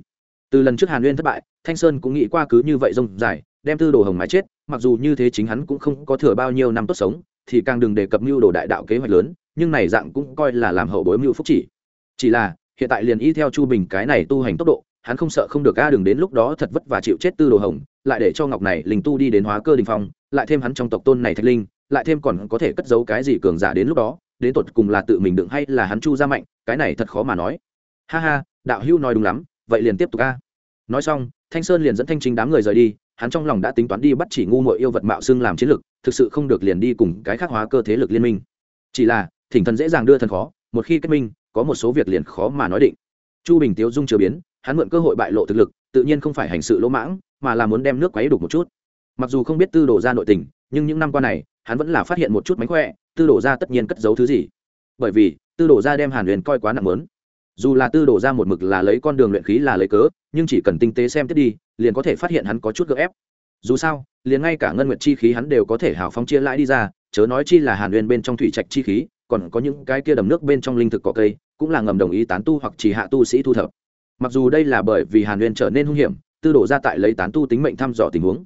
Từ lần trước hàn nguyên thất bại, thanh sơn cũng nghĩ qua cứ như vậy rông dài, đem tư đồ hồng mái chết, mặc dù như thế chính hắn cũng không có thừa bao nhiêu năm tốt sống, thì càng đừng đề cập mưu đồ đại đạo kế hoạch lớn, nhưng này dạng cũng coi là làm hậu bối mưu phúc chỉ. Chỉ là, hiện tại liền y theo chu bình cái này tu hành tốc độ hắn không sợ không được a đừng đến lúc đó thật vất và chịu chết tư đồ hồng, lại để cho ngọc này linh tu đi đến hóa cơ đình phong, lại thêm hắn trong tộc tôn này thạch linh, lại thêm còn có thể cất giấu cái gì cường giả đến lúc đó, đến tột cùng là tự mình đựng hay là hắn chu ra mạnh, cái này thật khó mà nói. Ha ha, đạo hữu nói đúng lắm, vậy liền tiếp tục a. Nói xong, thanh sơn liền dẫn thanh chính đám người rời đi, hắn trong lòng đã tính toán đi bắt chỉ ngu mội yêu vật mạo xưng làm chiến lực, thực sự không được liền đi cùng cái khác hóa cơ thế lực liên minh. Chỉ là, thỉnh thần dễ dàng đưa thần khó, một khi kết minh, có một số việc liền khó mà nói định. Chu bình tiếu dung chưa biến hắn mượn cơ hội bại lộ thực lực, tự nhiên không phải hành sự lỗ mãng, mà là muốn đem nước quấy đục một chút. Mặc dù không biết tư đồ ra nội tình, nhưng những năm qua này, hắn vẫn là phát hiện một chút mánh khỏe, tư đồ ra tất nhiên cất giấu thứ gì. Bởi vì, tư đồ ra đem hàn huyền coi quá nặng lớn dù là tư đồ ra một mực là lấy con đường luyện khí là lấy cớ, nhưng chỉ cần tinh tế xem tiếp đi, liền có thể phát hiện hắn có chút gợ ép. Dù sao, liền ngay cả ngân nguyệt chi khí hắn đều có thể hào phóng chia lãi đi ra, chớ nói chi là hàn nguyên bên trong thủy trạch chi khí, còn có những cái kia đầm nước bên trong linh thực cỏ cây, cũng là ngầm đồng ý tán tu hoặc chỉ hạ tu sĩ thu thập mặc dù đây là bởi vì hàn nguyên trở nên hung hiểm, tư đổ ra tại lấy tán tu tính mệnh thăm dò tình huống.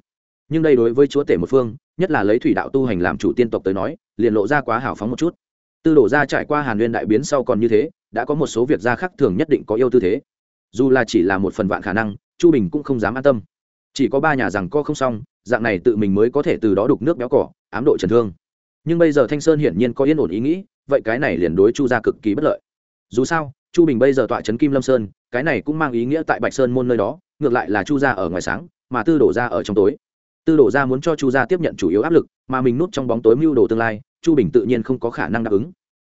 Nhưng đây đối với chúa tể một phương, nhất là lấy thủy đạo tu hành làm chủ tiên tộc tới nói, liền lộ ra quá hào phóng một chút. Tư đổ ra trải qua hàn nguyên đại biến sau còn như thế, đã có một số việc ra khác thường nhất định có yêu tư thế. Dù là chỉ là một phần vạn khả năng, chu bình cũng không dám an tâm. Chỉ có ba nhà rằng co không xong, dạng này tự mình mới có thể từ đó đục nước béo cỏ, ám độ chấn thương. Nhưng bây giờ thanh sơn hiển nhiên có yên ổn ý nghĩ, vậy cái này liền đối chu ra cực kỳ bất lợi. Dù sao chu bình bây giờ tọa trấn kim lâm sơn, cái này cũng mang ý nghĩa tại bạch sơn môn nơi đó, ngược lại là chu gia ở ngoài sáng, mà tư đổ ra ở trong tối. Tư đổ ra muốn cho chu gia tiếp nhận chủ yếu áp lực, mà mình nút trong bóng tối mưu đồ tương lai, chu bình tự nhiên không có khả năng đáp ứng.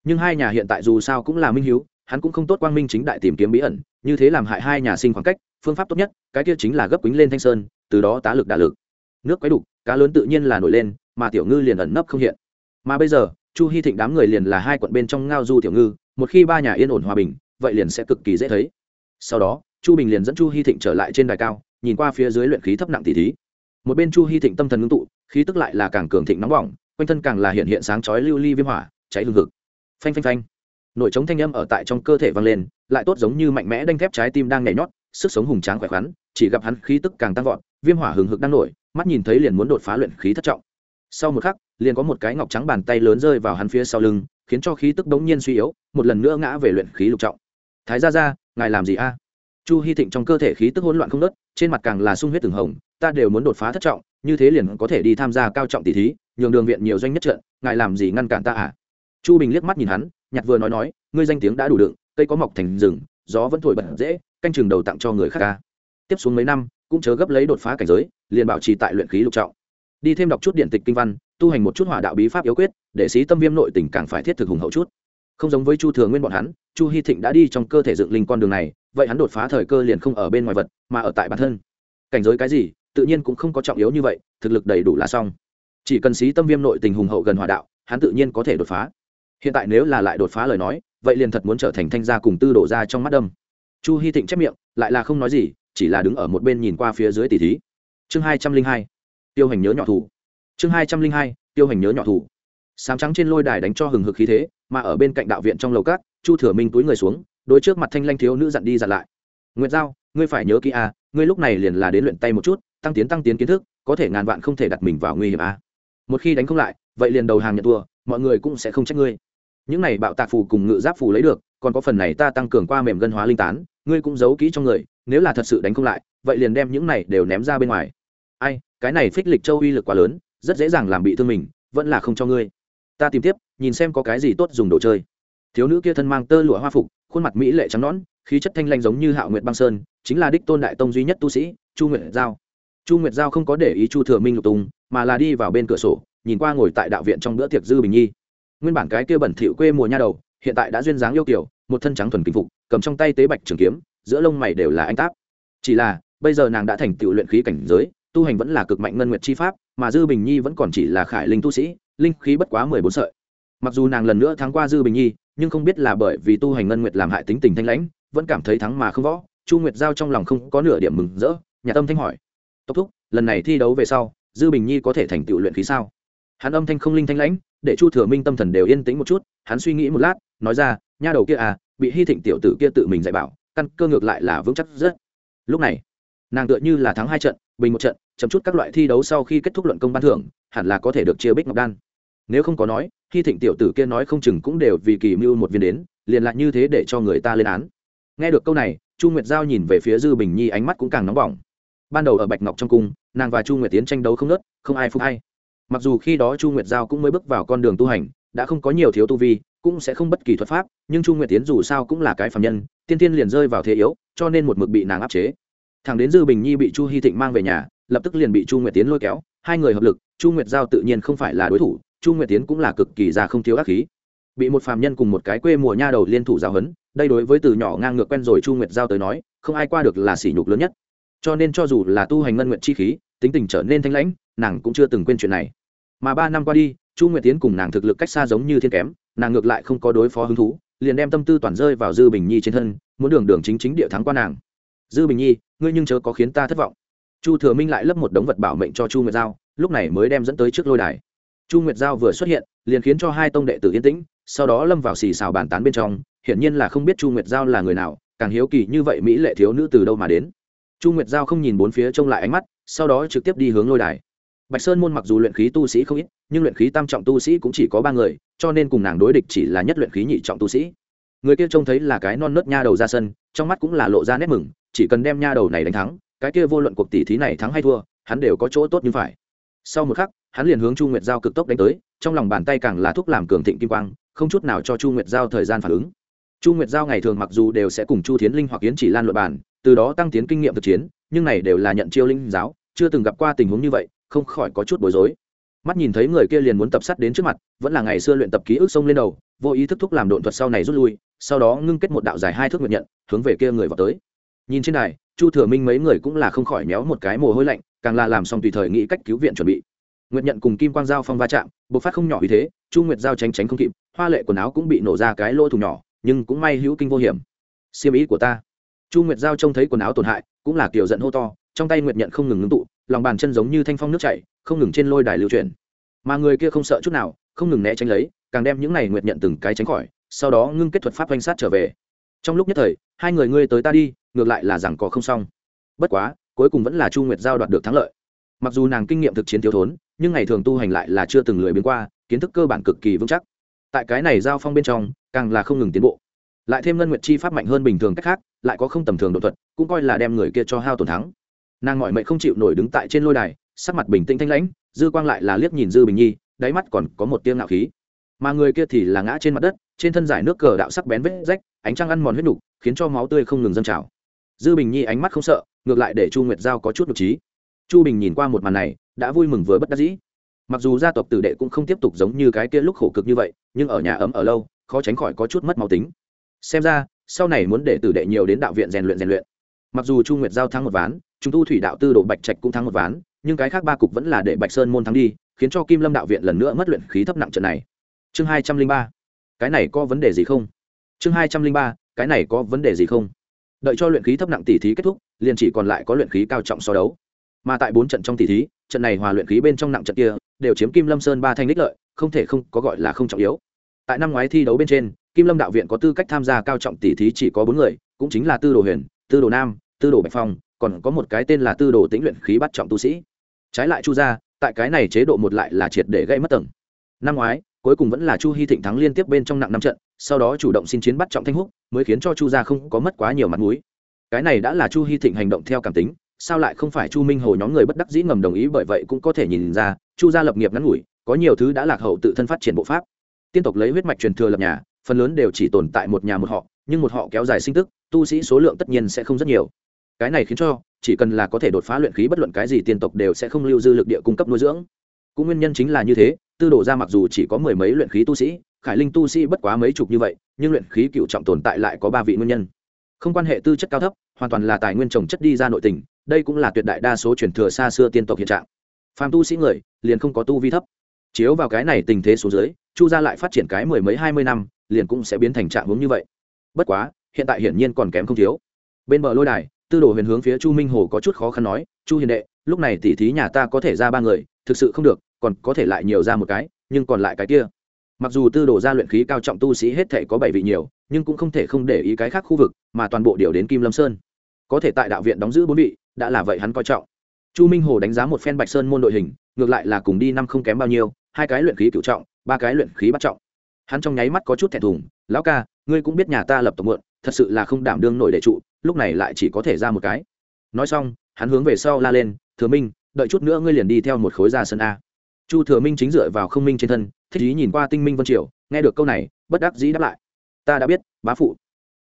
Nhưng hai nhà hiện tại dù sao cũng là minh hiếu, hắn cũng không tốt quang minh chính đại tìm kiếm bí ẩn, như thế làm hại hai nhà sinh khoảng cách, phương pháp tốt nhất, cái kia chính là gấp quýnh lên thanh sơn, từ đó tá lực đả lực. Nước quấy đục, cá lớn tự nhiên là nổi lên, mà tiểu ngư liền ẩn nấp không hiện. Mà bây giờ, chu hy thịnh đám người liền là hai quận bên trong ngao du tiểu ngư, một khi ba nhà yên ổn hòa bình vậy liền sẽ cực kỳ dễ thấy. Sau đó, chu bình liền dẫn chu hy thịnh trở lại trên đài cao, nhìn qua phía dưới luyện khí thấp nặng tỷ thí. Một bên chu hy thịnh tâm thần ngưng tụ, khí tức lại là càng cường thịnh nóng bỏng, quanh thân càng là hiện hiện sáng chói lưu ly viêm hỏa, cháy hương hực. Phanh phanh phanh. Nội trống thanh âm ở tại trong cơ thể vang lên, lại tốt giống như mạnh mẽ đanh thép trái tim đang nhảy nhót, sức sống hùng tráng khỏe khoắn, chỉ gặp hắn khí tức càng tăng vọt, viêm hỏa hừng hực đang nổi, mắt nhìn thấy liền muốn đột phá luyện khí thất trọng. Sau một khắc, liền có một cái ngọc trắng bàn tay lớn rơi vào hắn phía sau lưng, khiến cho khí tức đống nhiên suy yếu, một lần nữa ngã về luyện khí lục trọng thái ra ra ngài làm gì a? Chu hy thịnh trong cơ thể khí tức hỗn loạn không nớt trên mặt càng là sung huyết từng hồng, ta đều muốn đột phá thất trọng, như thế liền có thể đi tham gia cao trọng tỷ thí, nhường đường viện nhiều doanh nhất trận, ngài làm gì ngăn cản ta à? Chu bình liếc mắt nhìn hắn, nhặt vừa nói nói, ngươi danh tiếng đã đủ đựng, cây có mọc thành rừng, gió vẫn thổi bật dễ, canh chừng đầu tặng cho người khác ca tiếp xuống mấy năm, cũng chớ gấp lấy đột phá cảnh giới, liền bảo trì tại luyện khí lục trọng. Đi thêm đọc chút điện tịch kinh văn, tu hành một chút hỏa đạo bí pháp yếu quyết, để sĩ tâm viêm nội tình càng phải thiết thực hùng hậu chút. Không giống với chu thừa nguyên bọn hắn chu hy thịnh đã đi trong cơ thể dựng linh con đường này, vậy hắn đột phá thời cơ liền không ở bên ngoài vật, mà ở tại bản thân. Cảnh giới cái gì, tự nhiên cũng không có trọng yếu như vậy, thực lực đầy đủ là xong. Chỉ cần sĩ tâm viêm nội tình hùng hậu gần hòa đạo, hắn tự nhiên có thể đột phá. Hiện tại nếu là lại đột phá lời nói, vậy liền thật muốn trở thành thanh gia cùng tư đổ ra trong mắt đâm. Chu hy thịnh chép miệng, lại là không nói gì, chỉ là đứng ở một bên nhìn qua phía dưới tỷ thí. Chương hai trăm linh hai, tiêu hành nhớ nhỏ thủ. Chương hai trăm linh hai, tiêu hành nhớ nhỏ thủ sám trắng trên lôi đài đánh cho hừng hực khí thế mà ở bên cạnh đạo viện trong lầu cát chu thừa minh túi người xuống đôi trước mặt thanh lanh thiếu nữ dặn đi dặn lại. Nguyệt giao ngươi phải nhớ kỹ a à, ngươi lúc này liền là đến luyện tay một chút tăng tiến tăng tiến kiến thức có thể ngàn vạn không thể đặt mình vào nguy hiểm a. À. một khi đánh không lại vậy liền đầu hàng nhận thua mọi người cũng sẽ không trách ngươi. Những này bạo tạc phù cùng ngự giáp phù lấy được còn có phần này ta tăng cường qua mềm gân hóa linh tán ngươi cũng giấu kỹ trong người nếu là thật sự đánh không lại vậy liền đem những này đều ném ra bên ngoài. Ai cái này phích lịch châu uy lực quá lớn rất dễ dàng làm bị thương mình vẫn là không cho ngươi ta tìm tiếp, nhìn xem có cái gì tốt dùng đồ chơi. Thiếu nữ kia thân mang tơ lụa hoa phục, khuôn mặt mỹ lệ trắng nón khí chất thanh lanh giống như hạo nguyệt băng sơn, chính là đích tôn đại tông duy nhất tu sĩ, chu nguyệt giao. Chu nguyệt giao không có để ý chu thừa minh lục tùng mà là đi vào bên cửa sổ, nhìn qua ngồi tại đạo viện trong bữa tiệc dư bình nhi. Nguyên bản cái kia bẩn thỉu quê mùa nha đầu, hiện tại đã duyên dáng yêu kiểu một thân trắng thuần kinh phục, cầm trong tay tế bạch trường kiếm, giữa lông mày đều là anh táp. Chỉ là, bây giờ nàng đã thành tựu luyện khí cảnh giới, tu hành vẫn là cực mạnh ngân nguyệt chi pháp, mà dư bình nhi vẫn còn chỉ là khải linh tu sĩ linh khí bất quá mười bốn sợi. Mặc dù nàng lần nữa thắng qua dư bình nhi, nhưng không biết là bởi vì tu hành ngân nguyệt làm hại tính tình thanh lãnh, vẫn cảm thấy thắng mà không võ. Chu nguyệt giao trong lòng không có nửa điểm mừng rỡ, nhà tâm thanh hỏi. Tốc thúc, lần này thi đấu về sau, dư bình nhi có thể thành tựu luyện khí sao? Hắn âm thanh không linh thanh lãnh, để chu thừa minh tâm thần đều yên tĩnh một chút, hắn suy nghĩ một lát, nói ra, nha đầu kia à bị hy thịnh tiểu tử kia tự mình dạy bảo, căn cơ ngược lại là vững chắc rất. Lúc này, nàng tựa như là thắng hai trận, bình một trận chấm chút các loại thi đấu sau khi kết thúc luận công ban thưởng, hẳn là có thể được chia bích ngọc đan nếu không có nói khi thịnh tiểu tử kia nói không chừng cũng đều vì kỳ mưu một viên đến, liền lại như thế để cho người ta lên án. Nghe được câu này, chu nguyệt giao nhìn về phía dư bình nhi ánh mắt cũng càng nóng bỏng. Ban đầu ở bạch ngọc trong cung, nàng và chu nguyệt tiến tranh đấu không nớt không ai phục hay mặc dù khi đó chu nguyệt giao cũng mới bước vào con đường tu hành, đã không có nhiều thiếu tu vi, cũng sẽ không bất kỳ thuật pháp, nhưng chu nguyệt tiến dù sao cũng là cái phạm nhân, tiên tiên liền rơi vào thế yếu, cho nên một mực bị nàng áp chế. Thằng đến dư bình nhi bị chu hy thịnh mang về nhà, lập tức liền bị chu nguyệt tiến lôi kéo, hai người hợp lực, chu nguyệt giao tự nhiên không phải là đối thủ chu nguyệt tiến cũng là cực kỳ già không thiếu ác khí. Bị một phàm nhân cùng một cái quê mùa nha đầu liên thủ giáo hấn đây đối với từ nhỏ ngang ngược quen rồi chu nguyệt giao tới nói, không ai qua được là sỉ nhục lớn nhất. Cho nên cho dù là tu hành ngân nguyện chi khí, tính tình trở nên thanh lãnh, nàng cũng chưa từng quên chuyện này. Mà ba năm qua đi, chu nguyệt tiến cùng nàng thực lực cách xa giống như thiên kém, nàng ngược lại không có đối phó hứng thú, liền đem tâm tư toàn rơi vào dư bình nhi trên thân, muốn đường đường chính chính địa thắng qua nàng. Dư bình nhi, ngươi nhưng chớ có khiến ta thất vọng. Chu thừa minh lại lấp một đống vật bảo mệnh cho chu nguyệt giao, lúc này mới đem dẫn tới trước lôi đài chu nguyệt giao vừa xuất hiện, liền khiến cho hai tông đệ tử yên tĩnh, sau đó lâm vào xì xào bàn tán bên trong, hiển nhiên là không biết chu nguyệt giao là người nào, càng hiếu kỳ như vậy mỹ lệ thiếu nữ từ đâu mà đến. Chu nguyệt giao không nhìn bốn phía trông lại ánh mắt, sau đó trực tiếp đi hướng lôi đài. Bạch sơn môn mặc dù luyện khí tu sĩ không ít, nhưng luyện khí tam trọng tu sĩ cũng chỉ có ba người, cho nên cùng nàng đối địch chỉ là nhất luyện khí nhị trọng tu sĩ. Người kia trông thấy là cái non nớt nha đầu ra sân, trong mắt cũng là lộ ra nét mừng, chỉ cần đem nha đầu này đánh thắng, cái kia vô luận cuộc tỷ thí này thắng hay thua, hắn đều có chỗ tốt như phải sau một khắc, hắn liền hướng chu nguyệt giao cực tốc đánh tới, trong lòng bàn tay càng là thúc làm cường thịnh kim quang, không chút nào cho chu nguyệt giao thời gian phản ứng. Chu nguyệt giao ngày thường mặc dù đều sẽ cùng chu thiến linh hoặc yến chỉ lan luật bàn, từ đó tăng tiến kinh nghiệm thực chiến, nhưng này đều là nhận chiêu linh giáo, chưa từng gặp qua tình huống như vậy, không khỏi có chút bối rối. Mắt nhìn thấy người kia liền muốn tập sát đến trước mặt, vẫn là ngày xưa luyện tập ký ức sông lên đầu, vô ý thức thúc làm độn thuật sau này rút lui, sau đó ngưng kết một đạo dài hai thước nguyện nhận, hướng về kia người vào tới nhìn trên đài, chu thừa minh mấy người cũng là không khỏi méo một cái mồ hôi lạnh, càng là làm xong tùy thời nghĩ cách cứu viện chuẩn bị. Nguyệt nhận cùng kim quang giao phong va chạm, bộc phát không nhỏ vì thế, chu nguyệt giao tránh tránh không kịp, hoa lệ quần áo cũng bị nổ ra cái lỗ thủng nhỏ, nhưng cũng may hữu kinh vô hiểm. Siêm ý của ta. Chu nguyệt giao trông thấy quần áo tổn hại, cũng là kiểu giận hô to, trong tay nguyệt nhận không ngừng ngưng tụ, lòng bàn chân giống như thanh phong nước chảy, không ngừng trên lôi đài lưu chuyển mà người kia không sợ chút nào, không ngừng né tránh lấy, càng đem những này nguyệt nhận từng cái tránh khỏi, sau đó ngưng kết thuật pháp oanh sát trở về trong lúc nhất thời, hai người ngươi tới ta đi, ngược lại là rằng có không xong. Bất quá, cuối cùng vẫn là chu nguyệt giao đoạt được thắng lợi. Mặc dù nàng kinh nghiệm thực chiến thiếu thốn, nhưng ngày thường tu hành lại là chưa từng lười biến qua, kiến thức cơ bản cực kỳ vững chắc. Tại cái này giao phong bên trong, càng là không ngừng tiến bộ. Lại thêm ngân nguyệt chi pháp mạnh hơn bình thường cách khác, lại có không tầm thường đột thuật, cũng coi là đem người kia cho hao tổn thắng. Nàng mọi mệnh không chịu nổi đứng tại trên lôi đài, sắc mặt bình tĩnh thanh lãnh, dư quang lại là liếc nhìn dư bình nhi, đáy mắt còn có một tiếng ngạo khí. Mà người kia thì là ngã trên mặt đất, trên thân giải nước cờ đạo sắc bén vết rách ánh trăng ăn mòn huyết nục, khiến cho máu tươi không ngừng dâng trào. Dư bình nhi ánh mắt không sợ, ngược lại để chu nguyệt giao có chút nhục trí. Chu bình nhìn qua một màn này, đã vui mừng vừa bất đắc dĩ. Mặc dù gia tộc tử đệ cũng không tiếp tục giống như cái kia lúc khổ cực như vậy, nhưng ở nhà ấm ở lâu, khó tránh khỏi có chút mất máu tính. Xem ra, sau này muốn để tử đệ nhiều đến đạo viện rèn luyện rèn luyện. Mặc dù chu nguyệt giao thắng một ván chúng tu thủy đạo tư độ bạch trạch cũng thắng một ván, nhưng cái khác ba cục vẫn là để bạch sơn môn thắng đi, khiến cho kim lâm đạo viện lần nữa mất luyện khí thấp nặng trận này. Chương hai trăm linh ba. Cái này có vấn đề gì không? Chương hai trăm linh ba, cái này có vấn đề gì không? Đợi cho luyện khí thấp nặng tỷ thí kết thúc, liền chỉ còn lại có luyện khí cao trọng so đấu. Mà tại bốn trận trong tỷ thí, trận này hòa luyện khí bên trong nặng trận kia, đều chiếm kim lâm sơn ba thanh đích lợi, không thể không có gọi là không trọng yếu. Tại năm ngoái thi đấu bên trên, kim lâm đạo viện có tư cách tham gia cao trọng tỷ thí chỉ có bốn người, cũng chính là tư đồ huyền, tư đồ nam, tư đồ bạch phong, còn có một cái tên là tư đồ tĩnh luyện khí bắt trọng tu sĩ. Trái lại chu gia, tại cái này chế độ một lại là triệt để gây mất tầng. Năm ngoái, cuối cùng vẫn là chu hy thịnh thắng liên tiếp bên trong nặng năm trận sau đó chủ động xin chiến bắt trọng thanh húc, mới khiến cho chu gia không có mất quá nhiều mặt mũi. Cái này đã là chu hy thịnh hành động theo cảm tính, sao lại không phải chu minh hồ nhóm người bất đắc dĩ ngầm đồng ý bởi vậy cũng có thể nhìn ra, chu gia lập nghiệp ngắn ngủi, có nhiều thứ đã lạc hậu tự thân phát triển bộ pháp. Tiên tộc lấy huyết mạch truyền thừa lập nhà, phần lớn đều chỉ tồn tại một nhà một họ, nhưng một họ kéo dài sinh tức, tu sĩ số lượng tất nhiên sẽ không rất nhiều. Cái này khiến cho, chỉ cần là có thể đột phá luyện khí bất luận cái gì tiên tộc đều sẽ không lưu dư lực địa cung cấp nuôi dưỡng. Cũng nguyên nhân chính là như thế, tư đồ ra mặc dù chỉ có mười mấy luyện khí tu sĩ khải linh tu sĩ bất quá mấy chục như vậy, nhưng luyện khí cựu trọng tồn tại lại có ba vị nguyên nhân. Không quan hệ tư chất cao thấp, hoàn toàn là tài nguyên trồng chất đi ra nội tình, đây cũng là tuyệt đại đa số truyền thừa xa xưa tiên tộc hiện trạng. Phàm tu sĩ người, liền không có tu vi thấp. Chiếu vào cái này tình thế số dưới, chu gia lại phát triển cái mười mấy hai mươi năm, liền cũng sẽ biến thành trạng hướng như vậy. Bất quá, hiện tại hiển nhiên còn kém không thiếu. Bên bờ lôi đài, tư đồ huyền hướng phía chu minh hồ có chút khó khăn nói, chu hiền đệ, lúc này tỷ thí nhà ta có thể ra ba người, thực sự không được, còn có thể lại nhiều ra một cái, nhưng còn lại cái kia mặc dù tư đồ ra luyện khí cao trọng tu sĩ hết thể có bảy vị nhiều, nhưng cũng không thể không để ý cái khác khu vực, mà toàn bộ điều đến kim lâm sơn. Có thể tại đạo viện đóng giữ bốn vị, đã là vậy hắn coi trọng. Chu minh hồ đánh giá một phen bạch sơn môn đội hình, ngược lại là cùng đi năm không kém bao nhiêu, hai cái luyện khí cựu trọng, ba cái luyện khí bắt trọng. Hắn trong nháy mắt có chút thẹn thùng, lão ca, ngươi cũng biết nhà ta lập tộc mượn thật sự là không đảm đương nổi để trụ, lúc này lại chỉ có thể ra một cái. Nói xong, hắn hướng về sau la lên, thừa minh, đợi chút nữa ngươi liền đi theo một khối ra sân a. Chu thừa minh chính dựa vào không minh trên thân thích ý nhìn qua tinh minh vân triều, nghe được câu này, bất đắc dĩ đáp lại. Ta đã biết, bá phụ.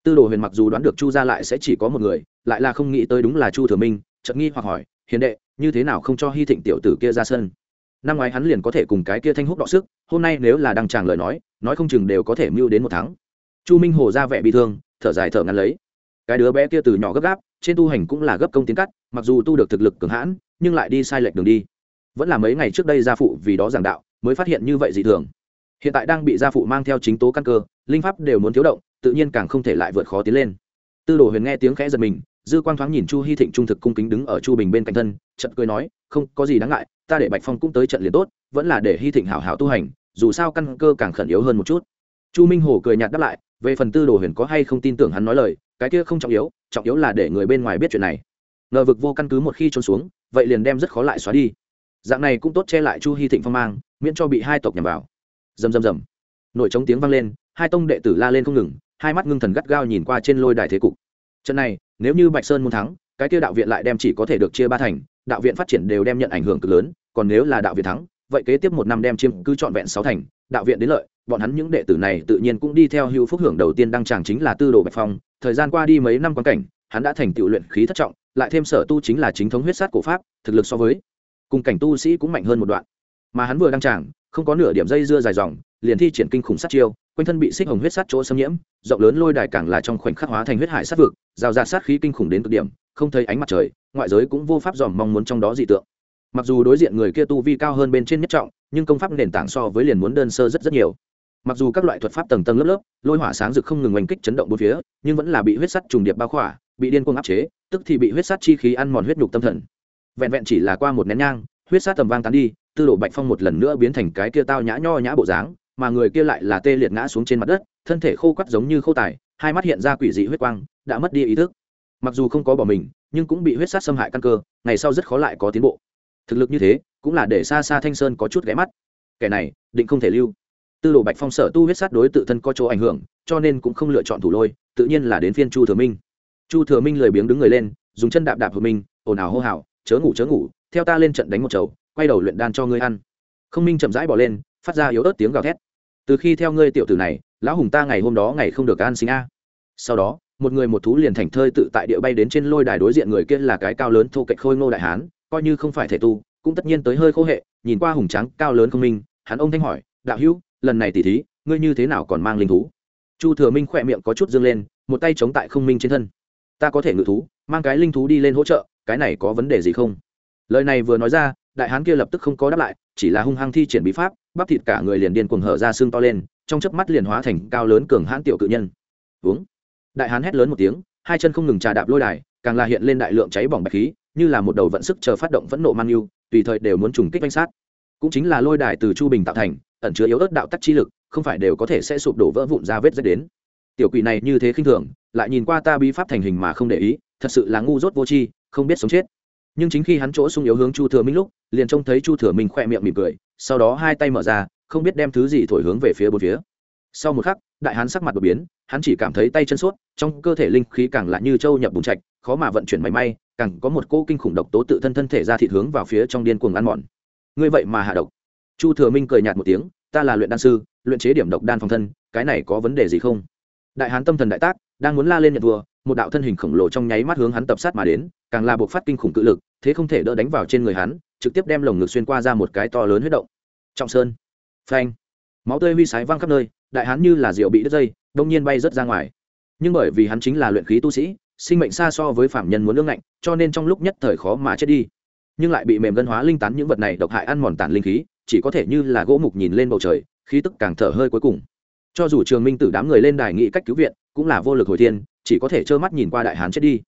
Tư đồ huyền mặc dù đoán được chu ra lại sẽ chỉ có một người, lại là không nghĩ tới đúng là chu thừa minh, chợt nghi hoặc hỏi, hiền đệ, như thế nào không cho hy thịnh tiểu tử kia ra sân? Năm ngoái hắn liền có thể cùng cái kia thanh húc đọ sức, hôm nay nếu là đăng tràng lời nói nói không chừng đều có thể mưu đến một tháng chu minh hồ ra vẻ bị thương, thở dài thở ngắn lấy. Cái đứa bé kia từ nhỏ gấp gáp, trên tu hành cũng là gấp công tiến cắt, mặc dù tu được thực lực cường hãn, nhưng lại đi sai lệch đường đi vẫn là mấy ngày trước đây gia phụ vì đó giảng đạo, mới phát hiện như vậy dị thường. Hiện tại đang bị gia phụ mang theo chính tố căn cơ, linh pháp đều muốn thiếu động, tự nhiên càng không thể lại vượt khó tiến lên. Tư đồ huyền nghe tiếng khẽ giật mình, dư quang thoáng nhìn chu hy thịnh trung thực cung kính đứng ở chu bình bên cạnh thân trận cười nói, không, có gì đáng ngại, ta để bạch phong cũng tới trận liền tốt, vẫn là để hy thịnh hảo hảo tu hành, dù sao căn cơ càng khẩn yếu hơn một chút. Chu minh hồ cười nhạt đáp lại, về phần tư đồ huyền có hay không tin tưởng hắn nói lời, cái kia không trọng yếu trọng yếu là để người bên ngoài biết chuyện này. Ngờ vực vô căn cứ một khi trôn xuống, vậy liền đem rất khó lại xóa đi dạng này cũng tốt che lại chu hy thịnh phong mang, miễn cho bị hai tộc nhằm vào. Rầm rầm rầm. Nội trống tiếng vang lên, hai tông đệ tử la lên không ngừng, hai mắt ngưng thần gắt gao nhìn qua trên lôi đài thế cục. Trận này, nếu như bạch sơn muốn thắng, cái kia đạo viện lại đem chỉ có thể được chia ba thành, đạo viện phát triển đều đem nhận ảnh hưởng cực lớn, còn nếu là đạo viện thắng, vậy kế tiếp một năm đem chiêm cứ trọn vẹn sáu thành, đạo viện đến lợi, bọn hắn những đệ tử này tự nhiên cũng đi theo hữu phúc hưởng đầu tiên đăng tràng chính là tư đồ bạch phong, thời gian qua đi mấy năm quan cảnh, hắn đã thành tựu luyện khí thất trọng, lại thêm sở tu chính là chính thống huyết sát cổ pháp, thực lực so với cùng cảnh tu sĩ cũng mạnh hơn một đoạn. Mà hắn vừa đăng tràng, không có nửa điểm dây dưa dài dòng, liền thi triển kinh khủng sát chiêu, quanh thân bị xích hồng huyết sát chỗ xâm nhiễm, rộng lớn lôi đài càng là trong khoảnh khắc hóa thành huyết hải sát vực rào rạt sát khí kinh khủng đến cực điểm, không thấy ánh mặt trời, ngoại giới cũng vô pháp dòm mong muốn trong đó dị tượng. Mặc dù đối diện người kia tu vi cao hơn bên trên nhất trọng, nhưng công pháp nền tảng so với liền muốn đơn sơ rất rất nhiều. Mặc dù các loại thuật pháp tầng tầng lớp lớp, lôi hỏa sáng rực không ngừng oanh kích chấn động bốn phía, nhưng vẫn là bị huyết sắt trùng điệp bao khỏa, bị điên cuồng áp chế, tức thì bị huyết sắt chi khí ăn mòn huyết nhục tâm thần vẹn vẹn chỉ là qua một nén nhang, huyết sát tầm vang tán đi, tư đồ bạch phong một lần nữa biến thành cái kia tao nhã nho nhã bộ dáng, mà người kia lại là tê liệt ngã xuống trên mặt đất, thân thể khô quắt giống như khô tài, hai mắt hiện ra quỷ dị huyết quang, đã mất đi ý thức. Mặc dù không có bỏ mình, nhưng cũng bị huyết sát xâm hại căn cơ, ngày sau rất khó lại có tiến bộ. Thực lực như thế, cũng là để xa xa thanh sơn có chút ghé mắt. Kẻ này, định không thể lưu. Tư đồ bạch phong sở tu huyết sát đối tự thân có chỗ ảnh hưởng, cho nên cũng không lựa chọn thủ lôi, tự nhiên là đến phiên chu thừa minh. Chu thừa minh lười biếng đứng người lên, dùng chân đạp đạp của mình ồn ào hô hào chớ ngủ chớ ngủ, theo ta lên trận đánh một chầu, quay đầu luyện đan cho ngươi ăn. Không minh chậm rãi bỏ lên, phát ra yếu ớt tiếng gào thét. Từ khi theo ngươi tiểu tử này, lão hùng ta ngày hôm đó ngày không được an sinh a. Sau đó, một người một thú liền thành thơi tự tại địa bay đến trên lôi đài đối diện người kia là cái cao lớn thô kệch khôi ngô đại hán, coi như không phải thể tu, cũng tất nhiên tới hơi khô hệ, nhìn qua hùng trắng cao lớn không minh, hắn ông thanh hỏi, đạo hữu, lần này tỉ thí, ngươi như thế nào còn mang linh thú? Chu thừa minh khỏe miệng có chút dương lên, một tay chống tại không minh trên thân. Ta có thể ngự thú, mang cái linh thú đi lên hỗ trợ cái này có vấn đề gì không? Lời này vừa nói ra, đại hán kia lập tức không có đáp lại, chỉ là hung hăng thi triển bí pháp, bắp thịt cả người liền điên cuồng hở ra xương to lên, trong chớp mắt liền hóa thành cao lớn cường hãn tiểu cự nhân. Uống. Đại hán hét lớn một tiếng, hai chân không ngừng trà đạp lôi đài, càng là hiện lên đại lượng cháy bỏng bạch khí, như là một đầu vận sức chờ phát động phẫn nộ man yêu, tùy thời đều muốn trùng kích danh sát. Cũng chính là lôi đài từ chu bình tạo thành, ẩn chứa yếu ớt đạo tắc chi lực, không phải đều có thể sẽ sụp đổ vỡ vụn ra vết rách đến. Tiểu quỷ này như thế khinh thường, lại nhìn qua ta bí pháp thành hình mà không để ý, thật sự là ngu dốt vô tri không biết sống chết. Nhưng chính khi hắn chỗ sung yếu hướng chu thừa minh lúc, liền trông thấy chu thừa minh khỏe miệng mỉm cười, sau đó hai tay mở ra, không biết đem thứ gì thổi hướng về phía bốn phía. Sau một khắc, đại hán sắc mặt đột biến, hắn chỉ cảm thấy tay chân suốt trong cơ thể linh khí càng lại như trâu nhập bùn trạch, khó mà vận chuyển mảy may, càng có một cỗ kinh khủng độc tố tự thân thân thể ra thịt hướng vào phía trong điên cuồng ăn mòn. Ngươi vậy mà hạ độc. Chu thừa minh cười nhạt một tiếng, ta là luyện đan sư, luyện chế điểm độc đan phòng thân, cái này có vấn đề gì không? Đại hán tâm thần đại tác đang muốn la lên nhận thua, một đạo thân hình khổng lồ trong nháy mắt hướng hắn tập sát mà đến, càng là buộc phát kinh khủng cự lực, thế không thể đỡ đánh vào trên người hắn, trực tiếp đem lồng ngực xuyên qua ra một cái to lớn huyết động. Trọng sơn. Phanh. Máu tươi huy sái văng khắp nơi, đại hán như là rượu bị đứt dây, đông nhiên bay rớt ra ngoài. Nhưng bởi vì hắn chính là luyện khí tu sĩ, sinh mệnh xa so với phạm nhân muốn lương ngạnh, cho nên trong lúc nhất thời khó mà chết đi. Nhưng lại bị mềm gân hóa linh tán những vật này độc hại ăn mòn tản linh khí, chỉ có thể như là gỗ mục nhìn lên bầu trời, khí tức càng thở hơi cuối cùng. Cho dù trường minh tử đám người lên đài nghị cách cứu viện cũng là vô lực hồi thiên, chỉ có thể trơ mắt nhìn qua đại hán chết đi.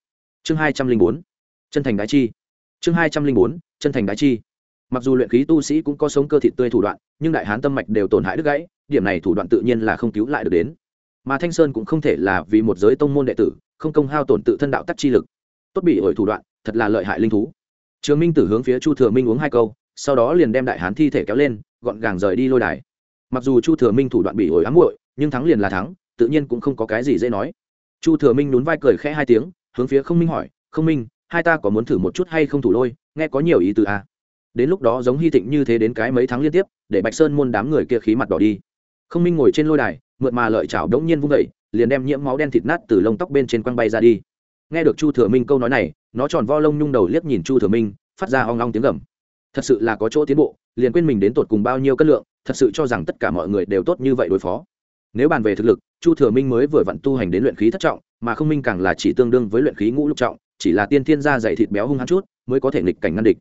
Chương hai trăm linh bốn, chân thành đái chi. Chương hai trăm linh bốn, chân thành đái chi. Mặc dù luyện khí tu sĩ cũng có sống cơ thịt tươi thủ đoạn, nhưng đại hán tâm mạch đều tổn hại đứt gãy, điểm này thủ đoạn tự nhiên là không cứu lại được đến. Mà thanh sơn cũng không thể là vì một giới tông môn đệ tử, không công hao tổn tự thân đạo tắc chi lực. Tốt bị ổi thủ đoạn, thật là lợi hại linh thú. Trường minh tử hướng phía chu thừa minh uống hai câu, sau đó liền đem đại hán thi thể kéo lên, gọn gàng rời đi lôi đài. Mặc dù chu thừa minh thủ đoạn bị ổi ám muội, nhưng thắng liền là thắng tự nhiên cũng không có cái gì dễ nói. Chu thừa minh nhún vai cười khẽ hai tiếng, hướng phía không minh hỏi, không minh, hai ta có muốn thử một chút hay không thủ lôi? Nghe có nhiều ý từ à. đến lúc đó giống hy thịnh như thế đến cái mấy tháng liên tiếp, để bạch sơn môn đám người kia khí mặt đỏ đi. Không minh ngồi trên lôi đài mượn mà lợi chảo đống nhiên vung vẩy liền đem nhiễm máu đen thịt nát từ lông tóc bên trên quăng bay ra đi. Nghe được chu thừa minh câu nói này, nó tròn vo lông nhung đầu liếc nhìn chu thừa minh, phát ra hoang long tiếng gầm. Thật sự là có chỗ tiến bộ, liền quên mình đến tột cùng bao nhiêu cân lượng, thật sự cho rằng tất cả mọi người đều tốt như vậy đối phó nếu bàn về thực lực, chu thừa minh mới vừa vặn tu hành đến luyện khí thất trọng, mà không minh càng là chỉ tương đương với luyện khí ngũ lục trọng, chỉ là tiên thiên gia dày thịt béo hung hăng chút, mới có thể nghịch cảnh ngăn địch.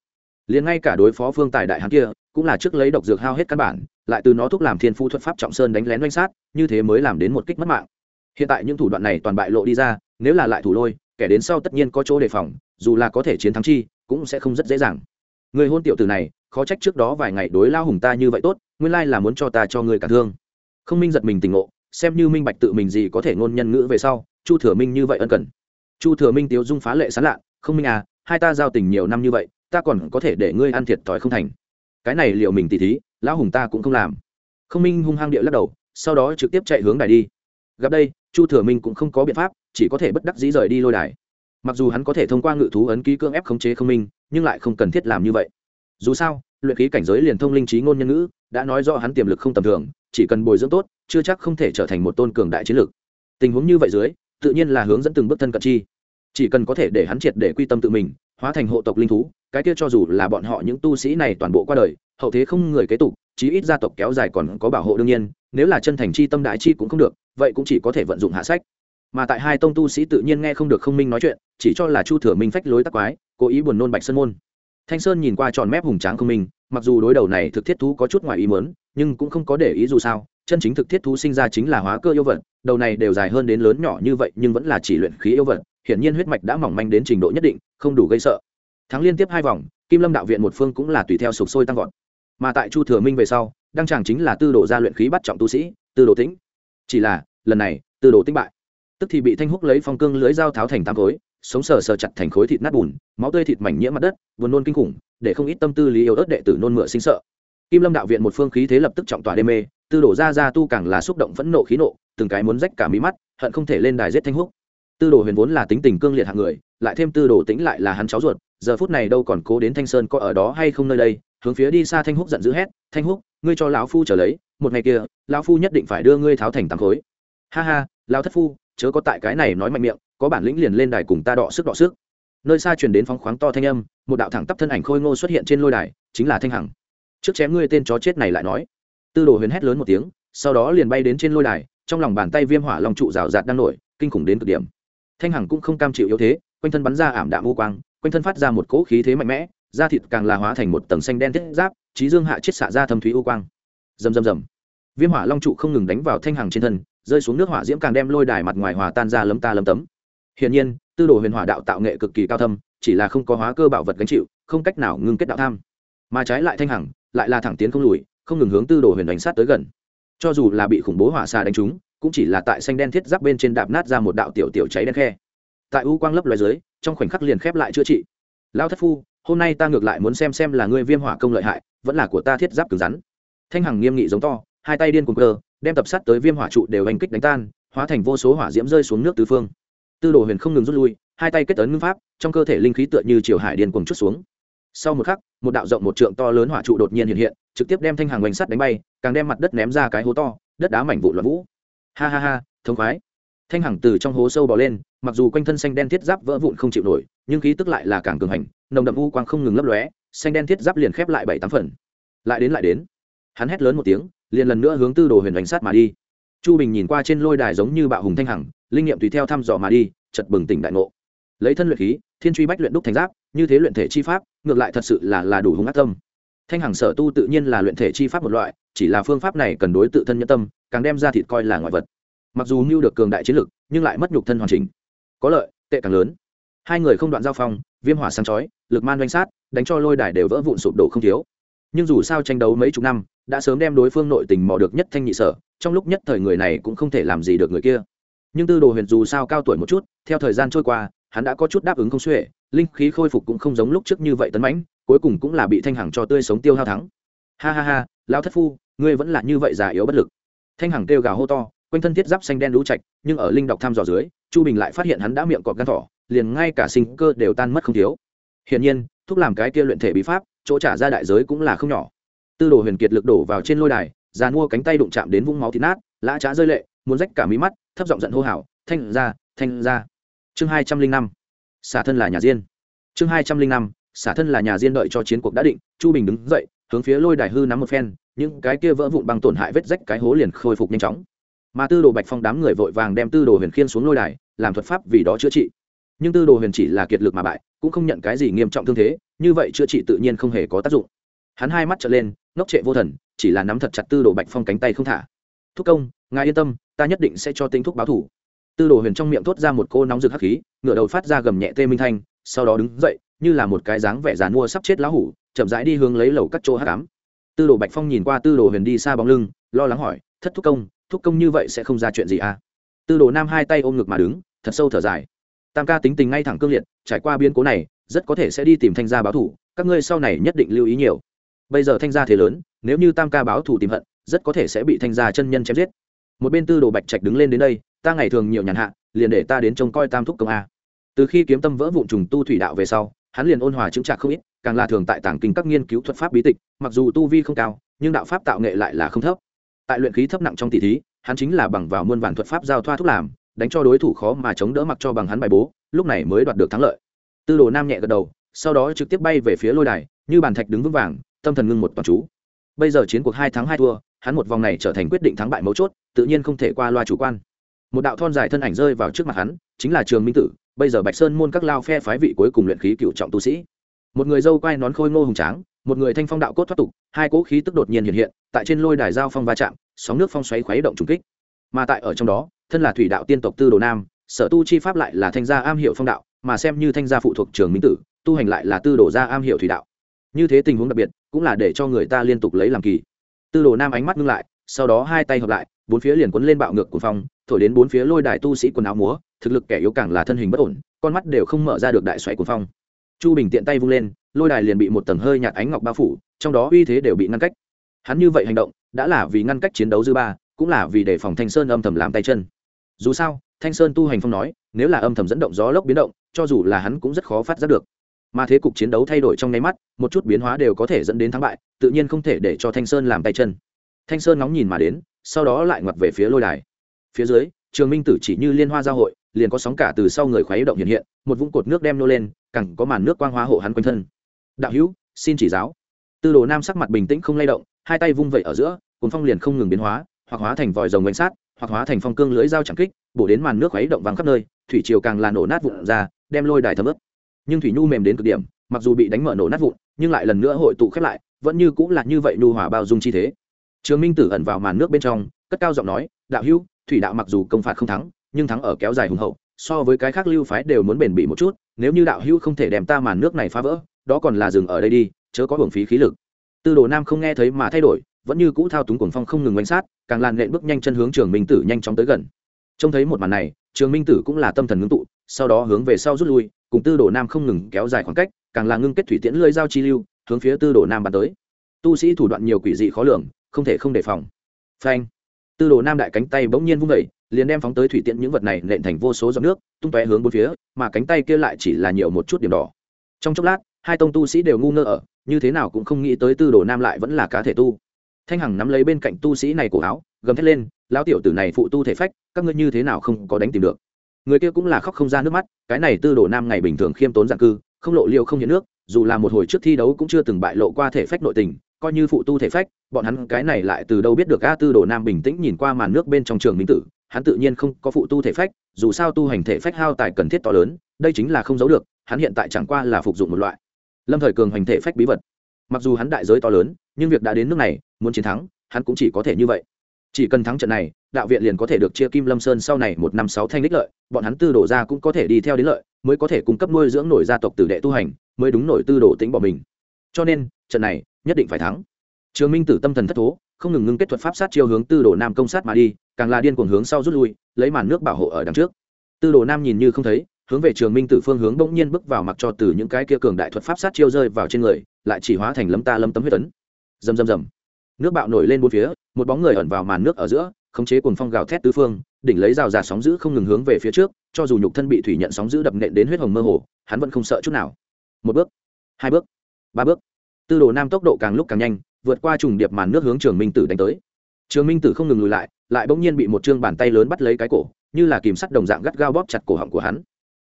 Liền ngay cả đối phó phương tài đại hán kia, cũng là trước lấy độc dược hao hết căn bản, lại từ nó thúc làm thiên phu thuật pháp trọng sơn đánh lén doanh sát, như thế mới làm đến một kích mất mạng. Hiện tại những thủ đoạn này toàn bại lộ đi ra, nếu là lại thủ lôi, kẻ đến sau tất nhiên có chỗ đề phòng, dù là có thể chiến thắng chi, cũng sẽ không rất dễ dàng. Người hôn tiểu tử này, khó trách trước đó vài ngày đối lao hùng ta như vậy tốt, nguyên lai là muốn cho ta cho người cả thương không minh giật mình tỉnh ngộ, xem như minh bạch tự mình gì có thể ngôn nhân ngữ về sau, chu thừa minh như vậy ân cần. Chu thừa minh tiếu dung phá lệ sán lạ không minh à hai ta giao tình nhiều năm như vậy, ta còn có thể để ngươi ăn thiệt thòi không thành. Cái này liệu mình tỉ thí, lão hùng ta cũng không làm. Không minh hung hăng địa lắc đầu, sau đó trực tiếp chạy hướng đài đi. Gặp đây, chu thừa minh cũng không có biện pháp, chỉ có thể bất đắc dĩ rời đi lôi đài. Mặc dù hắn có thể thông qua ngự thú ấn ký cưỡng ép khống chế không minh, nhưng lại không cần thiết làm như vậy. Dù sao, luyện ký cảnh giới liền thông linh trí ngôn nhân ngữ đã nói rõ hắn tiềm lực không tầm thường, chỉ cần bồi dưỡng tốt, chưa chắc không thể trở thành một tôn cường đại chiến lược. Tình huống như vậy dưới, tự nhiên là hướng dẫn từng bước thân cận chi. Chỉ cần có thể để hắn triệt để quy tâm tự mình, hóa thành hộ tộc linh thú, cái kia cho dù là bọn họ những tu sĩ này toàn bộ qua đời, hậu thế không người kế tục, chí ít gia tộc kéo dài còn có bảo hộ đương nhiên, nếu là chân thành chi tâm đại chi cũng không được, vậy cũng chỉ có thể vận dụng hạ sách. Mà tại hai tông tu sĩ tự nhiên nghe không được không minh nói chuyện, chỉ cho là chu thừa minh phách lối tắc quái, cố ý buồn nôn bạch sơn môn. Thanh sơn nhìn qua tròn mép hùng tráng không minh mặc dù đối đầu này thực thiết thú có chút ngoài ý mớn nhưng cũng không có để ý dù sao, chân chính thực thiết thú sinh ra chính là hóa cơ yêu vật, đầu này đều dài hơn đến lớn nhỏ như vậy nhưng vẫn là chỉ luyện khí yêu vật, hiển nhiên huyết mạch đã mỏng manh đến trình độ nhất định, không đủ gây sợ. Thắng liên tiếp hai vòng, kim lâm đạo viện một phương cũng là tùy theo sục sôi tăng vọt. Mà tại chu thừa minh về sau, đăng tràng chính là tư đồ gia luyện khí bắt trọng tu sĩ, tư đồ tĩnh. Chỉ là, lần này, tư đồ tĩnh bại. Tức thì bị thanh húc lấy phong cương lưới dao tháo thành tám khối sống sờ sờ chặt thành khối thịt nát bùn, máu tươi thịt mảnh nhiễm mặt đất, buồn nôn kinh khủng, để không ít tâm tư lý yếu ớt đệ tử nôn mửa sinh sợ. Kim lâm đạo viện một phương khí thế lập tức trọng tỏa đê mê, tư đổ ra ra tu càng là xúc động phẫn nộ khí nộ, từng cái muốn rách cả mí mắt, hận không thể lên đài giết thanh húc. Tư đồ huyền vốn là tính tình cương liệt hạng người, lại thêm tư đồ tính lại là hắn cháu ruột, giờ phút này đâu còn cố đến thanh sơn có ở đó hay không nơi đây, hướng phía đi xa thanh húc giận dữ hét, thanh húc, ngươi cho lão phu trở lấy, một ngày kia, lão phu nhất định phải đưa ngươi tháo thành tám khối. Ha ha, lão thất phu chớ có tại cái này nói mạnh miệng, có bản lĩnh liền lên đài cùng ta đọ sức đọ sức. Nơi xa truyền đến phóng khoáng to thanh âm, một đạo thẳng tắp thân ảnh khôi ngô xuất hiện trên lôi đài, chính là thanh hằng. Trước chém ngươi tên chó chết này lại nói. Tư đồ huyền hét lớn một tiếng, sau đó liền bay đến trên lôi đài, trong lòng bàn tay viêm hỏa long trụ rào rạt đang nổi, kinh khủng đến cực điểm. Thanh hằng cũng không cam chịu yếu thế, quanh thân bắn ra ảm đạm u quang, quanh thân phát ra một cỗ khí thế mạnh mẽ, da thịt càng là hóa thành một tầng xanh đen thiết giáp trí dương hạ chiết xạ ra thâm thúy u quang. Rầm rầm rầm. Viêm hỏa long trụ không ngừng đánh vào thanh hằng trên thân rơi xuống nước hỏa diễm càng đem lôi đài mặt ngoài hòa tan ra lấm ta lấm tấm. Hiển nhiên, tư đồ huyền hỏa đạo tạo nghệ cực kỳ cao thâm, chỉ là không có hóa cơ bảo vật gánh chịu, không cách nào ngưng kết đạo tham. Mà trái lại thanh hằng, lại là thẳng tiến không lùi, không ngừng hướng tư đồ huyền đánh sát tới gần. Cho dù là bị khủng bố hỏa xà đánh trúng, cũng chỉ là tại xanh đen thiết giáp bên trên đạp nát ra một đạo tiểu tiểu cháy đen khe. Tại u quang lấp loài dưới, trong khoảnh khắc liền khép lại chữa trị. Lao thất phu, hôm nay ta ngược lại muốn xem xem là ngươi viêm hỏa công lợi hại, vẫn là của ta thiết giáp cứng rắn. Thanh hằng nghiêm nghị giống to, hai tay điên cuồng cơ đem tập sát tới viêm hỏa trụ đều hành kích đánh tan, hóa thành vô số hỏa diễm rơi xuống nước tứ phương. Tư đồ huyền không ngừng rút lui, hai tay kết tấn ngưng pháp, trong cơ thể linh khí tựa như chiều hải điên cùng chút xuống. Sau một khắc, một đạo rộng một trượng to lớn hỏa trụ đột nhiên hiện hiện, trực tiếp đem thanh hàng hoành sắt đánh bay, càng đem mặt đất ném ra cái hố to, đất đá mảnh vụ loạn vũ. Ha ha ha thống khoái. Thanh hằng từ trong hố sâu bò lên, mặc dù quanh thân xanh đen thiết giáp vỡ vụn không chịu nổi, nhưng khí tức lại là càng cường hành, nồng đậm u quang không ngừng lấp lóe, xanh đen thiết giáp liền khép lại bảy tám phần. Lại đến lại đến. Hắn hét lớn một tiếng liền lần nữa hướng tư đồ huyền đánh sát mà đi. Chu bình nhìn qua trên lôi đài giống như bạo hùng thanh hằng, linh nghiệm tùy theo thăm dò mà đi chật bừng tỉnh đại ngộ. Lấy thân luyện khí, thiên truy bách luyện đúc thành giáp, như thế luyện thể chi pháp, ngược lại thật sự là là đủ hung ác tâm. Thanh hằng sở tu tự nhiên là luyện thể chi pháp một loại, chỉ là phương pháp này cần đối tự thân nhân tâm, càng đem ra thịt coi là ngoại vật. Mặc dù mưu được cường đại chiến lực, nhưng lại mất nhục thân hoàn chỉnh. Có lợi, tệ càng lớn. Hai người không đoạn giao phong, viêm hỏa sáng chói, lực man doanh sát, đánh cho lôi đài đều vỡ vụn sụp đổ không thiếu. Nhưng dù sao tranh đấu mấy chục năm đã sớm đem đối phương nội tình mò được nhất thanh nhị sở, trong lúc nhất thời người này cũng không thể làm gì được người kia. Nhưng tư đồ huyền dù sao cao tuổi một chút, theo thời gian trôi qua, hắn đã có chút đáp ứng không xuể, linh khí khôi phục cũng không giống lúc trước như vậy tấn mãnh, cuối cùng cũng là bị thanh hằng cho tươi sống tiêu hao thắng. Ha ha ha, lão thất phu, ngươi vẫn là như vậy già yếu bất lực. Thanh hằng kêu gào hô to, quanh thân thiết giáp xanh đen lũ trạch, nhưng ở linh đọc thăm dò dưới, chu bình lại phát hiện hắn đã miệng cọp gan thỏ, liền ngay cả sinh cơ đều tan mất không thiếu. Hiển nhiên, thúc làm cái kia luyện thể bí pháp, chỗ trả ra đại giới cũng là không nhỏ tư đồ huyền kiệt lực đổ vào trên lôi đài, già mua cánh tay đụng chạm đến vũng máu thịt nát, lã trá rơi lệ, muốn rách cả mí mắt, thấp giọng giận hô hào, thanh ra thanh ra chương hai trăm linh năm, xả thân là nhà diên. Chương hai trăm linh năm, xả thân là nhà diên đợi cho chiến cuộc đã định, chu bình đứng dậy, hướng phía lôi đài hư nắm một phen, những cái kia vỡ vụn bằng tổn hại vết rách cái hố liền khôi phục nhanh chóng. Mà tư đồ bạch phong đám người vội vàng đem tư đồ huyền khiên xuống lôi đài, làm thuật pháp vì đó chữa trị. Nhưng tư đồ huyền chỉ là kiệt lực mà bại, cũng không nhận cái gì nghiêm trọng thương thế, như vậy chữa trị tự nhiên không hề có tác dụng hắn hai mắt trở lên, ngốc trệ vô thần, chỉ là nắm thật chặt tư đồ bạch phong cánh tay không thả. Thúc công, ngài yên tâm, ta nhất định sẽ cho tinh thuốc báo thủ. Tư đồ huyền trong miệng thốt ra một cô nóng rực hắc khí, ngửa đầu phát ra gầm nhẹ tê minh thanh, sau đó đứng dậy, như là một cái dáng vẻ dàn mua sắp chết lá hủ, chậm rãi đi hướng lấy lầu các chỗ hắc ám. tư đồ bạch phong nhìn qua tư đồ huyền đi xa bóng lưng, lo lắng hỏi, thất thúc công thúc công như vậy sẽ không ra chuyện gì à? Tư đồ nam hai tay ôm ngực mà đứng, thật sâu thở dài. Tam ca tính tình ngay thẳng cương liệt, trải qua biến cố này, rất có thể sẽ đi tìm thanh gia báo thủ, các ngươi sau này nhất định lưu ý nhiều bây giờ thanh gia thế lớn, nếu như tam ca báo thủ tìm hận, rất có thể sẽ bị thanh gia chân nhân chém giết. Một bên tư đồ bạch trạch đứng lên đến đây, ta ngày thường nhiều nhàn hạ, liền để ta đến trông coi tam thúc công a. Từ khi kiếm tâm vỡ vụn trùng tu thủy đạo về sau, hắn liền ôn hòa chứng trạc không ít, càng là thường tại tảng kinh các nghiên cứu thuật pháp bí tịch, mặc dù tu vi không cao, nhưng đạo pháp tạo nghệ lại là không thấp. Tại luyện khí thấp nặng trong tỷ thí, hắn chính là bằng vào muôn vàn thuật pháp giao thoa thuốc làm, đánh cho đối thủ khó mà chống đỡ mặc cho bằng hắn bài bố, lúc này mới đoạt được thắng lợi. Tư đồ nam nhẹ gật đầu, sau đó trực tiếp bay về phía lôi đài, như bàn thạch đứng vững vàng tâm thần ngưng một toàn chú. Bây giờ chiến cuộc hai thắng hai thua, hắn một vòng này trở thành quyết định thắng bại mấu chốt, tự nhiên không thể qua loa chủ quan. Một đạo thon dài thân ảnh rơi vào trước mặt hắn, chính là trường minh tử, bây giờ bạch sơn môn các lao phe phái vị cuối cùng luyện khí cựu trọng tu sĩ. Một người dâu quai nón khôi ngô hùng tráng, một người thanh phong đạo cốt thoát tục, hai cỗ khí tức đột nhiên hiện hiện, tại trên lôi đài giao phong va chạm, sóng nước phong xoáy khuấy động trùng kích. Mà tại ở trong đó, thân là thủy đạo tiên tộc tư đồ nam, sở tu chi pháp lại là thanh gia am hiệu phong đạo, mà xem như thanh gia phụ thuộc trường minh tử, tu hành lại là tư đồ gia am hiệu thủy đạo như thế tình huống đặc biệt, cũng là để cho người ta liên tục lấy làm kỳ. Tư đồ nam ánh mắt ngưng lại, sau đó hai tay hợp lại, bốn phía liền quấn lên bạo ngược của phong, thổi đến bốn phía lôi đài tu sĩ quần áo múa, thực lực kẻ yếu càng là thân hình bất ổn, con mắt đều không mở ra được đại xoáy của phong. Chu bình tiện tay vung lên, lôi đài liền bị một tầng hơi nhạt ánh ngọc bao phủ, trong đó uy thế đều bị ngăn cách. Hắn như vậy hành động, đã là vì ngăn cách chiến đấu dư ba, cũng là vì đề phòng thanh sơn âm thầm làm tay chân. Dù sao, thanh sơn tu hành phong nói, nếu là âm thầm dẫn động gió lốc biến động, cho dù là hắn cũng rất khó phát giác được mà thế cục chiến đấu thay đổi trong nháy mắt, một chút biến hóa đều có thể dẫn đến thắng bại, tự nhiên không thể để cho thanh sơn làm tay chân. Thanh sơn ngóng nhìn mà đến, sau đó lại ngoặt về phía lôi đài. Phía dưới, trường minh tử chỉ như liên hoa giao hội, liền có sóng cả từ sau người khuấy động hiện hiện, một vũng cột nước đem nô lên, cẳng có màn nước quang hóa hộ hắn quanh thân. Đạo hữu, xin chỉ giáo. Tư đồ nam sắc mặt bình tĩnh không lay động, hai tay vung vẩy ở giữa, cuốn phong liền không ngừng biến hóa, hoặc hóa thành vòi rồng bánh sát, hoặc hóa thành phong cương lưỡi dao chẳng kích, bổ đến màn nước khuấy động vắng khắp nơi, thủy chiều càng là nổ nát vụn ra, đem lôi đài thấm ướt nhưng thủy nhu mềm đến cực điểm, mặc dù bị đánh mở nổ nát vụn, nhưng lại lần nữa hội tụ khép lại, vẫn như cũng là như vậy nhu hòa bao dung chi thế. Trường minh tử ẩn vào màn nước bên trong, cất cao giọng nói, đạo hữu, thủy đạo mặc dù công phạt không thắng, nhưng thắng ở kéo dài hùng hậu, so với cái khác lưu phái đều muốn bền bỉ một chút, nếu như đạo hữu không thể đem ta màn nước này phá vỡ, đó còn là dừng ở đây đi, chớ có hưởng phí khí lực. Tư đồ nam không nghe thấy mà thay đổi, vẫn như cũ thao túng cuồng phong không ngừng quanh sát, càng làn nện bước nhanh chân hướng trường minh tử nhanh chóng tới gần. Trông thấy một màn này, trường minh tử cũng là tâm thần ngưng tụ, sau đó hướng về sau rút lui cùng tư đồ nam không ngừng kéo dài khoảng cách, càng là ngưng kết thủy tiễn lưỡi giao chi lưu, hướng phía tư đồ nam bắn tới. Tu sĩ thủ đoạn nhiều quỷ dị khó lường, không thể không đề phòng. Phanh! Tư đồ nam đại cánh tay bỗng nhiên vung vẩy liền đem phóng tới thủy tiễn những vật này nện thành vô số giọt nước, tung tóe hướng bốn phía, mà cánh tay kia lại chỉ là nhiều một chút điểm đỏ. Trong chốc lát, hai tông tu sĩ đều ngu ngơ ở, như thế nào cũng không nghĩ tới tư đồ nam lại vẫn là cá thể tu. Thanh hằng nắm lấy bên cạnh tu sĩ này cổ áo, gầm thét lên, lão tiểu tử này phụ tu thể phách, các ngươi như thế nào không có đánh tìm được? Người kia cũng là khóc không ra nước mắt, cái này tư đồ nam ngày bình thường khiêm tốn dạng cư, không lộ liêu không nhận nước, dù là một hồi trước thi đấu cũng chưa từng bại lộ qua thể phách nội tình, coi như phụ tu thể phách, bọn hắn cái này lại từ đâu biết được a tư đồ nam bình tĩnh nhìn qua màn nước bên trong trường minh tử, hắn tự nhiên không có phụ tu thể phách, dù sao tu hành thể phách hao tài cần thiết to lớn, đây chính là không giấu được, hắn hiện tại chẳng qua là phục dụng một loại. Lâm thời cường hành thể phách bí vật. Mặc dù hắn đại giới to lớn, nhưng việc đã đến nước này, muốn chiến thắng, hắn cũng chỉ có thể như vậy. Chỉ cần thắng trận này đạo viện liền có thể được chia kim lâm sơn sau này một năm sáu thanh đích lợi, bọn hắn tư đổ ra cũng có thể đi theo đến lợi, mới có thể cung cấp nuôi dưỡng nổi gia tộc tử đệ tu hành, mới đúng nổi tư đổ tính bỏ mình. Cho nên, trận này nhất định phải thắng. Trường minh tử tâm thần thất thố, không ngừng ngưng kết thuật pháp sát chiêu hướng tư đồ nam công sát mà đi, càng là điên cuồng hướng sau rút lui, lấy màn nước bảo hộ ở đằng trước. Tư đồ nam nhìn như không thấy, hướng về trường minh tử phương hướng bỗng nhiên bước vào mặc cho từ những cái kia cường đại thuật pháp sát chiêu rơi vào trên người, lại chỉ hóa thành lấm ta lấm tấm huyết tấn rầm rầm rầm. Nước bạo nổi lên bốn phía, một bóng người ẩn vào màn nước ở giữa khống chế cuồng phong gào thét tứ phương, đỉnh lấy rào rạt sóng dữ không ngừng hướng về phía trước, cho dù nhục thân bị thủy nhận sóng dữ đập nện đến huyết hồng mơ hồ, hắn vẫn không sợ chút nào. Một bước, hai bước, ba bước. Tư đồ nam tốc độ càng lúc càng nhanh, vượt qua trùng điệp màn nước hướng trường minh tử đánh tới. Trường minh tử không ngừng lùi lại lại bỗng nhiên bị một trương bàn tay lớn bắt lấy cái cổ, như là kìm sắt đồng dạng gắt gao bóp chặt cổ họng của hắn.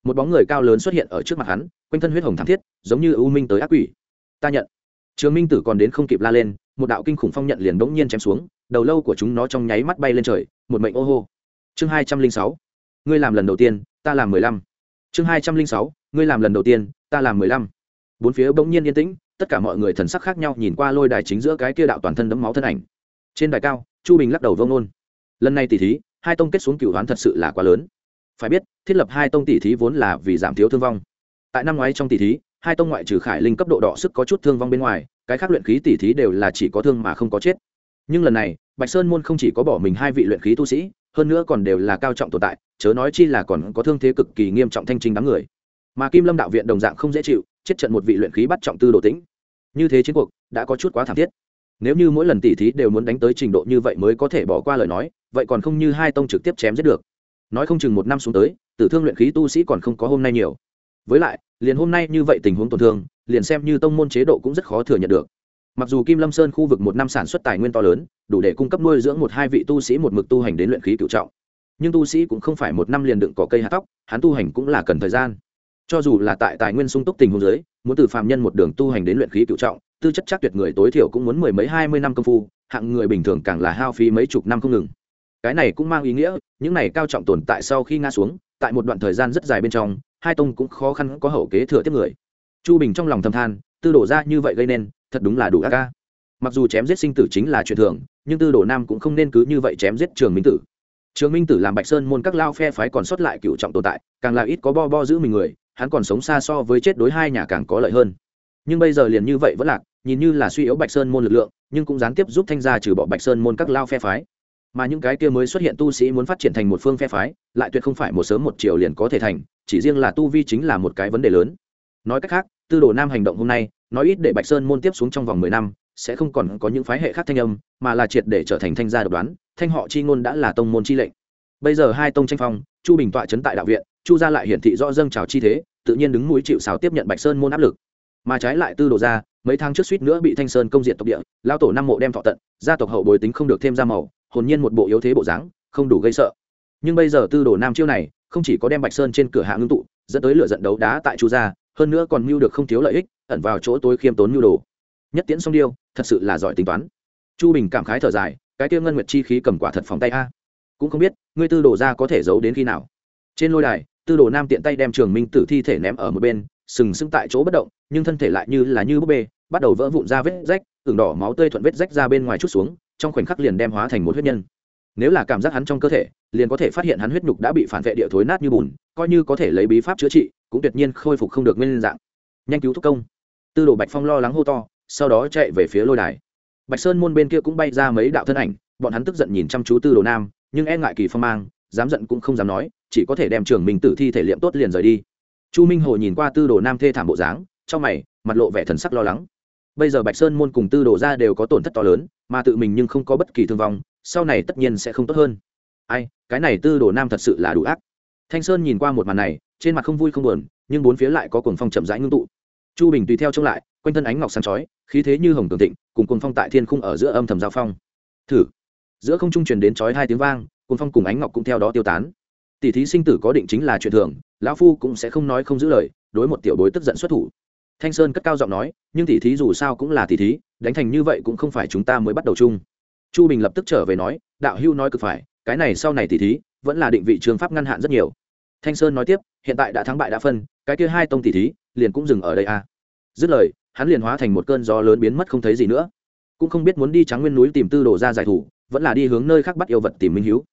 Một bóng người cao lớn xuất hiện ở trước mặt hắn, quanh thân huyết hồng thảm thiết, giống như ưu minh tới ác quỷ. Ta nhận trường minh tử còn đến không kịp la lên, một đạo kinh khủng phong nhận liền bỗng nhiên chém xuống, đầu lâu của chúng nó trong nháy mắt bay lên trời, một mệnh ô hô. Chương hai trăm linh sáu, ngươi làm lần đầu tiên, ta làm mười lăm. Chương hai trăm linh sáu, ngươi làm lần đầu tiên, ta làm mười lăm. Bốn phía bỗng nhiên yên tĩnh, tất cả mọi người thần sắc khác nhau nhìn qua lôi đài chính giữa cái kia đạo toàn thân đấm máu thân ảnh. Trên đài cao, chu bình lắc đầu vông nôn lần này tỉ thí, hai tông kết xuống cựu đoán thật sự là quá lớn. Phải biết, thiết lập hai tông tỷ thí vốn là vì giảm thiếu thương vong. Tại năm ngoái trong tỷ thí hai tông ngoại trừ khải linh cấp độ đỏ sức có chút thương vong bên ngoài, cái khác luyện khí tỷ thí đều là chỉ có thương mà không có chết. Nhưng lần này, bạch sơn môn không chỉ có bỏ mình hai vị luyện khí tu sĩ, hơn nữa còn đều là cao trọng tồn tại, chớ nói chi là còn có thương thế cực kỳ nghiêm trọng thanh trinh đám người. Mà kim lâm đạo viện đồng dạng không dễ chịu, chết trận một vị luyện khí bắt trọng tư đồ tĩnh. Như thế chiến cuộc, đã có chút quá thảm thiết. Nếu như mỗi lần tỉ thí đều muốn đánh tới trình độ như vậy mới có thể bỏ qua lời nói, vậy còn không như hai tông trực tiếp chém giết được. Nói không chừng một năm xuống tới, tử thương luyện khí tu sĩ còn không có hôm nay nhiều. Với lại liền hôm nay như vậy tình huống tổn thương, liền xem như tông môn chế độ cũng rất khó thừa nhận được. Mặc dù kim lâm sơn khu vực một năm sản xuất tài nguyên to lớn, đủ để cung cấp nuôi dưỡng một hai vị tu sĩ một mực tu hành đến luyện khí cựu trọng. Nhưng tu sĩ cũng không phải một năm liền đựng cỏ cây hạt tóc, hắn tu hành cũng là cần thời gian. Cho dù là tại tài nguyên sung túc tình huống giới muốn từ phạm nhân một đường tu hành đến luyện khí cựu trọng, tư chất chắc tuyệt người tối thiểu cũng muốn mười mấy hai mươi năm công phu, hạng người bình thường càng là hao phí mấy chục năm không ngừng. Cái này cũng mang ý nghĩa, những này cao trọng tồn tại sau khi ngã xuống, tại một đoạn thời gian rất dài bên trong hai tông cũng khó khăn có hậu kế thừa tiếp người. Chu bình trong lòng thầm than, tư đổ ra như vậy gây nên, thật đúng là đủ ác ca. Mặc dù chém giết sinh tử chính là chuyện thường, nhưng tư đồ nam cũng không nên cứ như vậy chém giết trường minh tử. Trường minh tử làm bạch sơn môn các lao phe phái còn sót lại cựu trọng tồn tại, càng là ít có bo bo giữ mình người, hắn còn sống xa so với chết đối hai nhà càng có lợi hơn. Nhưng bây giờ liền như vậy vẫn lạc, nhìn như là suy yếu bạch sơn môn lực lượng, nhưng cũng gián tiếp giúp thanh gia trừ bỏ bạch sơn môn các lao phe phái mà những cái kia mới xuất hiện tu sĩ muốn phát triển thành một phương phe phái, lại tuyệt không phải một sớm một chiều liền có thể thành, chỉ riêng là tu vi chính là một cái vấn đề lớn. Nói cách khác, tư đồ nam hành động hôm nay, nói ít để bạch sơn môn tiếp xuống trong vòng mười năm, sẽ không còn có những phái hệ khác thanh âm, mà là triệt để trở thành thanh gia độc đoán, thanh họ chi ngôn đã là tông môn chi lệnh. Bây giờ hai tông tranh phong, chu bình tọa trấn tại đạo viện, chu gia lại hiển thị rõ dâng trào chi thế, tự nhiên đứng mũi chịu xào tiếp nhận bạch sơn môn áp lực. Mà trái lại tư đồ ra mấy tháng trước suýt nữa bị thanh sơn công diện tộc địa lao tổ năm mộ đem thọ tận, gia tộc hậu bồi tính không được thêm ra màu hồn nhiên một bộ yếu thế bộ dáng, không đủ gây sợ. Nhưng bây giờ tư đồ nam chiêu này, không chỉ có đem bạch sơn trên cửa hạ ngưng tụ, dẫn tới lửa giận đấu đá tại chu gia, hơn nữa còn mưu được không thiếu lợi ích, ẩn vào chỗ tối khiêm tốn mưu đồ. Nhất tiễn song điêu, thật sự là giỏi tính toán. Chu bình cảm khái thở dài, cái tiêu ngân nguyệt chi khí cầm quả thật phòng tay a. Cũng không biết, ngươi tư đồ ra có thể giấu đến khi nào. Trên lôi đài, tư đồ nam tiện tay đem trường minh tử thi thể ném ở một bên, sừng sững tại chỗ bất động, nhưng thân thể lại như là như búp bê, bắt đầu vỡ vụn ra vết rách, ửng đỏ máu tươi thuận vết rách ra bên ngoài chút xuống trong khoảnh khắc liền đem hóa thành một huyết nhân. Nếu là cảm giác hắn trong cơ thể, liền có thể phát hiện hắn huyết nhục đã bị phản vệ địa thối nát như bùn, coi như có thể lấy bí pháp chữa trị, cũng tuyệt nhiên khôi phục không được nguyên dạng. Nhanh cứu thúc công. Tư đồ bạch phong lo lắng hô to, sau đó chạy về phía lôi đài. Bạch sơn môn bên kia cũng bay ra mấy đạo thân ảnh, bọn hắn tức giận nhìn chăm chú tư đồ nam, nhưng e ngại kỳ phong mang, dám giận cũng không dám nói, chỉ có thể đem trường mình tử thi thể liệm tốt liền rời đi. Chu minh hồ nhìn qua tư đồ nam thê thảm bộ dáng, trong mày, mặt lộ vẻ thần sắc lo lắng bây giờ bạch sơn môn cùng tư đồ ra đều có tổn thất to lớn, mà tự mình nhưng không có bất kỳ thương vong, sau này tất nhiên sẽ không tốt hơn. Ai, cái này tư đồ nam thật sự là đủ ác. Thanh sơn nhìn qua một màn này, trên mặt không vui không buồn, nhưng bốn phía lại có cuồng phong chậm rãi ngưng tụ. Chu bình tùy theo trông lại, quanh thân ánh ngọc sáng chói, khí thế như hồng tường thịnh, cùng cuồng phong tại thiên khung ở giữa âm thầm giao phong. Thử. Giữa không trung truyền đến chói hai tiếng vang, cuồng phong cùng ánh ngọc cũng theo đó tiêu tán. Tỷ thí sinh tử có định chính là chuyện thường, lão phu cũng sẽ không nói không giữ lời, đối một tiểu bối tức giận xuất thủ thanh sơn cất cao giọng nói, nhưng tỷ thí dù sao cũng là tỷ thí, đánh thành như vậy cũng không phải chúng ta mới bắt đầu chung. Chu bình lập tức trở về nói, đạo hưu nói cực phải, cái này sau này tỷ thí, vẫn là định vị trường pháp ngăn hạn rất nhiều. Thanh sơn nói tiếp, hiện tại đã thắng bại đã phân, cái kia hai tông tỷ thí, liền cũng dừng ở đây à. dứt lời, hắn liền hóa thành một cơn gió lớn biến mất không thấy gì nữa. Cũng không biết muốn đi trắng nguyên núi tìm tư đồ ra giải thủ, vẫn là đi hướng nơi khác bắt yêu vật tìm minh hiếu.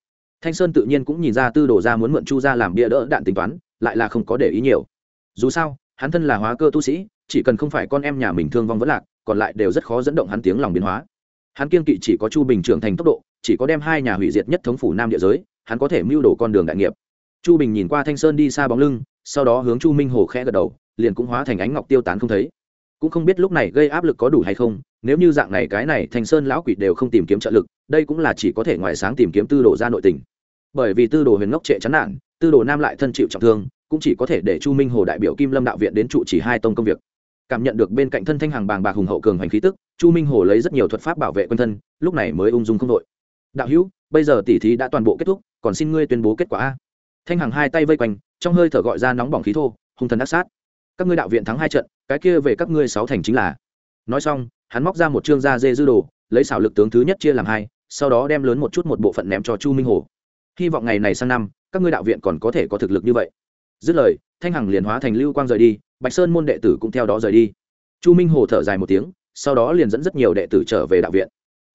Thanh sơn tự nhiên cũng nhìn ra tư đồ ra muốn mượn chu ra làm bia đỡ đạn tính toán, lại là không có để ý nhiều. Dù sao, hắn thân là hóa cơ tu sĩ chỉ cần không phải con em nhà mình thương vong vẫn lạc, còn lại đều rất khó dẫn động hắn tiếng lòng biến hóa. Hắn kiên kỵ chỉ có chu bình trưởng thành tốc độ, chỉ có đem hai nhà hủy diệt nhất thống phủ nam địa giới, hắn có thể mưu đồ con đường đại nghiệp. Chu bình nhìn qua thanh sơn đi xa bóng lưng, sau đó hướng chu minh hồ khẽ gật đầu, liền cũng hóa thành ánh ngọc tiêu tán không thấy. Cũng không biết lúc này gây áp lực có đủ hay không, nếu như dạng này cái này thanh sơn lão quỷ đều không tìm kiếm trợ lực, đây cũng là chỉ có thể ngoài sáng tìm kiếm tư đồ ra nội tình. Bởi vì tư đồ huyền ngốc trệ chán nản, tư đồ nam lại thân chịu trọng thương, cũng chỉ có thể để chu minh hồ đại biểu kim lâm đạo viện đến trụ chỉ hai tông công việc cảm nhận được bên cạnh thân thanh hàng bàng bạc hùng hậu cường hành khí tức, chu minh hồ lấy rất nhiều thuật pháp bảo vệ quân thân, lúc này mới ung dung không đội. Đạo hữu, bây giờ tỉ thí đã toàn bộ kết thúc, còn xin ngươi tuyên bố kết quả a. Thanh hàng hai tay vây quanh, trong hơi thở gọi ra nóng bỏng khí thô, hung thần ác sát. Các ngươi đạo viện thắng hai trận, cái kia về các ngươi sáu thành chính là. Nói xong, hắn móc ra một chương da dê dư đồ, lấy xảo lực tướng thứ nhất chia làm hai, sau đó đem lớn một chút một bộ phận ném cho chu minh hồ. Hy vọng ngày này sang năm, các ngươi đạo viện còn có thể có thực lực như vậy dứt lời, thanh hằng liền hóa thành lưu quang rời đi, bạch sơn môn đệ tử cũng theo đó rời đi. Chu minh hồ thở dài một tiếng, sau đó liền dẫn rất nhiều đệ tử trở về đạo viện.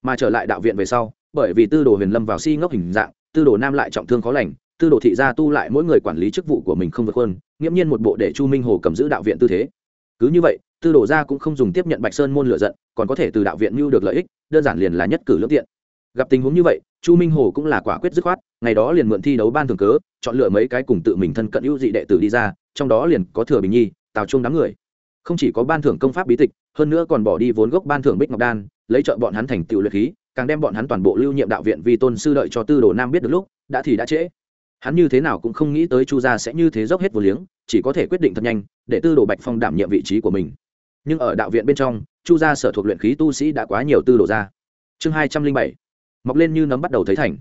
Mà trở lại đạo viện về sau, bởi vì tư đồ huyền lâm vào si ngốc hình dạng, tư đồ nam lại trọng thương khó lành, tư đồ thị gia tu lại mỗi người quản lý chức vụ của mình không vượt hơn nghiễm nhiên một bộ để chu minh hồ cầm giữ đạo viện tư thế. Cứ như vậy, tư đồ gia cũng không dùng tiếp nhận bạch sơn môn lựa giận, còn có thể từ đạo viện mưu được lợi ích, đơn giản liền là nhất cử lưỡng tiện. Gặp tình huống như vậy, chu minh hồ cũng là quả quyết dứt khoát ngày đó liền mượn thi đấu ban thường cớ, chọn lựa mấy cái cùng tự mình thân cận ưu dị đệ tử đi ra, trong đó liền có thừa bình nhi, tào trung đám người. Không chỉ có ban thưởng công pháp bí tịch, hơn nữa còn bỏ đi vốn gốc ban thưởng bích ngọc đan, lấy trợ bọn hắn thành tựu luyện khí, càng đem bọn hắn toàn bộ lưu nhiệm đạo viện vì tôn sư đợi cho tư đồ nam biết được lúc, đã thì đã trễ. Hắn như thế nào cũng không nghĩ tới chu gia sẽ như thế dốc hết vô liếng, chỉ có thể quyết định thật nhanh, để tư đồ bạch phong đảm nhiệm vị trí của mình. Nhưng ở đạo viện bên trong, chu gia sở thuộc luyện khí tu sĩ đã quá nhiều tư đồ ra. Chương hai trăm linh bảy. Mọc lên như nấm bắt đầu thấy thành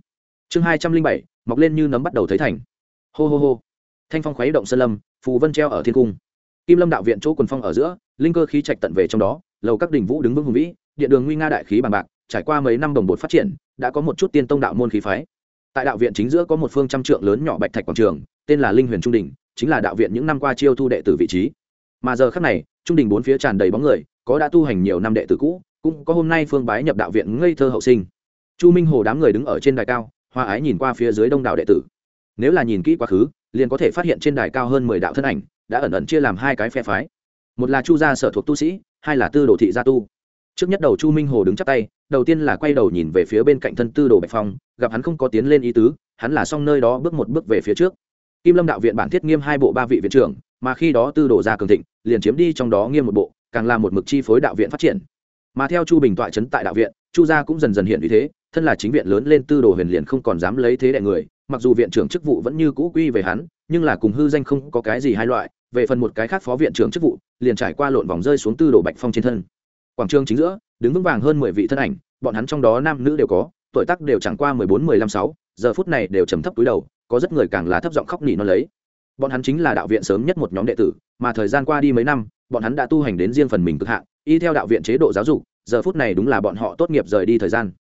chương hai trăm linh bảy, mọc lên như nấm bắt đầu thấy thành. Hô hô hô. Thanh phong khuấy động sơn lâm, phù vân treo ở thiên cung. Kim lâm đạo viện chỗ quần phong ở giữa, linh cơ khí trạch tận về trong đó, lầu các đỉnh vũ đứng vững hùng vĩ điện đường nguy nga đại khí bằng bạc, trải qua mấy năm đồng bột phát triển, đã có một chút tiên tông đạo môn khí phái. Tại đạo viện chính giữa có một phương trăm trượng lớn nhỏ bạch thạch quảng trường, tên là linh huyền trung đình chính là đạo viện những năm qua chiêu thu đệ tử vị trí. Mà giờ khác này, trung đình bốn phía tràn đầy bóng người, có đã tu hành nhiều năm đệ tử cũ, cũng có hôm nay phương bái nhập đạo viện ngây thơ hậu sinh. Chu minh hồ đám người đứng ở trên đài cao hoa ái nhìn qua phía dưới đông đảo đệ tử. Nếu là nhìn kỹ quá khứ, liền có thể phát hiện trên đài cao hơn mười đạo thân ảnh, đã ẩn ẩn chia làm hai cái phe phái. Một là chu gia sở thuộc tu sĩ, hai là tư đồ thị gia tu. Trước nhất đầu chu minh hồ đứng chắp tay, đầu tiên là quay đầu nhìn về phía bên cạnh thân tư đồ bạch phong, gặp hắn không có tiến lên ý tứ, hắn là xong nơi đó bước một bước về phía trước. Kim lâm đạo viện bản thiết nghiêm hai bộ ba vị viện trưởng, mà khi đó tư đồ gia cường thịnh, liền chiếm đi trong đó nghiêm một bộ, càng là một mực chi phối đạo viện phát triển. Mà theo chu bình tọa trấn tại đạo viện chu gia cũng dần dần hiện vì thế, thân là chính viện lớn lên tư đồ huyền liền không còn dám lấy thế đại người, mặc dù viện trưởng chức vụ vẫn như cũ quy về hắn, nhưng là cùng hư danh không có cái gì hai loại, về phần một cái khác phó viện trưởng chức vụ, liền trải qua lộn vòng rơi xuống tư đồ bạch phong trên thân. Quảng trường chính giữa, đứng vững vàng hơn mười vị thân ảnh, bọn hắn trong đó nam nữ đều có, tuổi tác đều chẳng qua mười bốn, mười lăm, sáu, giờ phút này đều trầm thấp túi đầu, có rất người càng là thấp giọng khóc nỉ nó lấy. Bọn hắn chính là đạo viện sớm nhất một nhóm đệ tử, mà thời gian qua đi mấy năm, bọn hắn đã tu hành đến riêng phần mình cực hạn, y theo đạo viện chế độ giáo dục giờ phút này đúng là bọn họ tốt nghiệp rời đi thời gian.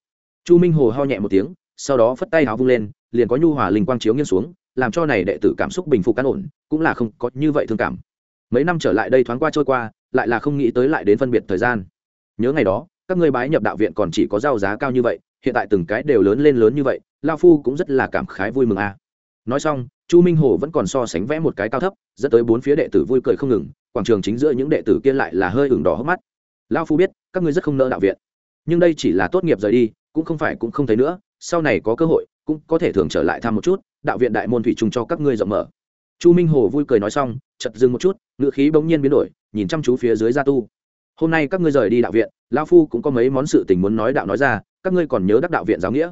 Chu minh hồ ho nhẹ một tiếng, sau đó phất tay áo vung lên, liền có nhu hòa linh quang chiếu nghiêng xuống, làm cho này đệ tử cảm xúc bình phục căn ổn, cũng là không có như vậy thương cảm. Mấy năm trở lại đây thoáng qua trôi qua, lại là không nghĩ tới lại đến phân biệt thời gian. Nhớ ngày đó, các ngươi bái nhập đạo viện còn chỉ có giao giá cao như vậy, hiện tại từng cái đều lớn lên lớn như vậy, lao phu cũng rất là cảm khái vui mừng a. À. nói xong, chu minh hồ vẫn còn so sánh vẽ một cái cao thấp, dẫn tới bốn phía đệ tử vui cười không ngừng, quảng trường chính giữa những đệ tử kia lại là hơi ửng đỏ hốc mắt lao phu biết, các ngươi rất không nỡ đạo viện. Nhưng đây chỉ là tốt nghiệp rời đi, cũng không phải cũng không thấy nữa, sau này có cơ hội, cũng có thể thường trở lại thăm một chút, đạo viện đại môn thủy chung cho các ngươi rộng mở. Chu minh hồ vui cười nói xong chật dừng một chút ngự khí bỗng nhiên biến đổi, nhìn chăm chú phía dưới gia tu. Hôm nay các ngươi rời đi đạo viện lao phu cũng có mấy món sự tình muốn nói đạo nói ra, các ngươi còn nhớ đắc đạo viện giáo nghĩa.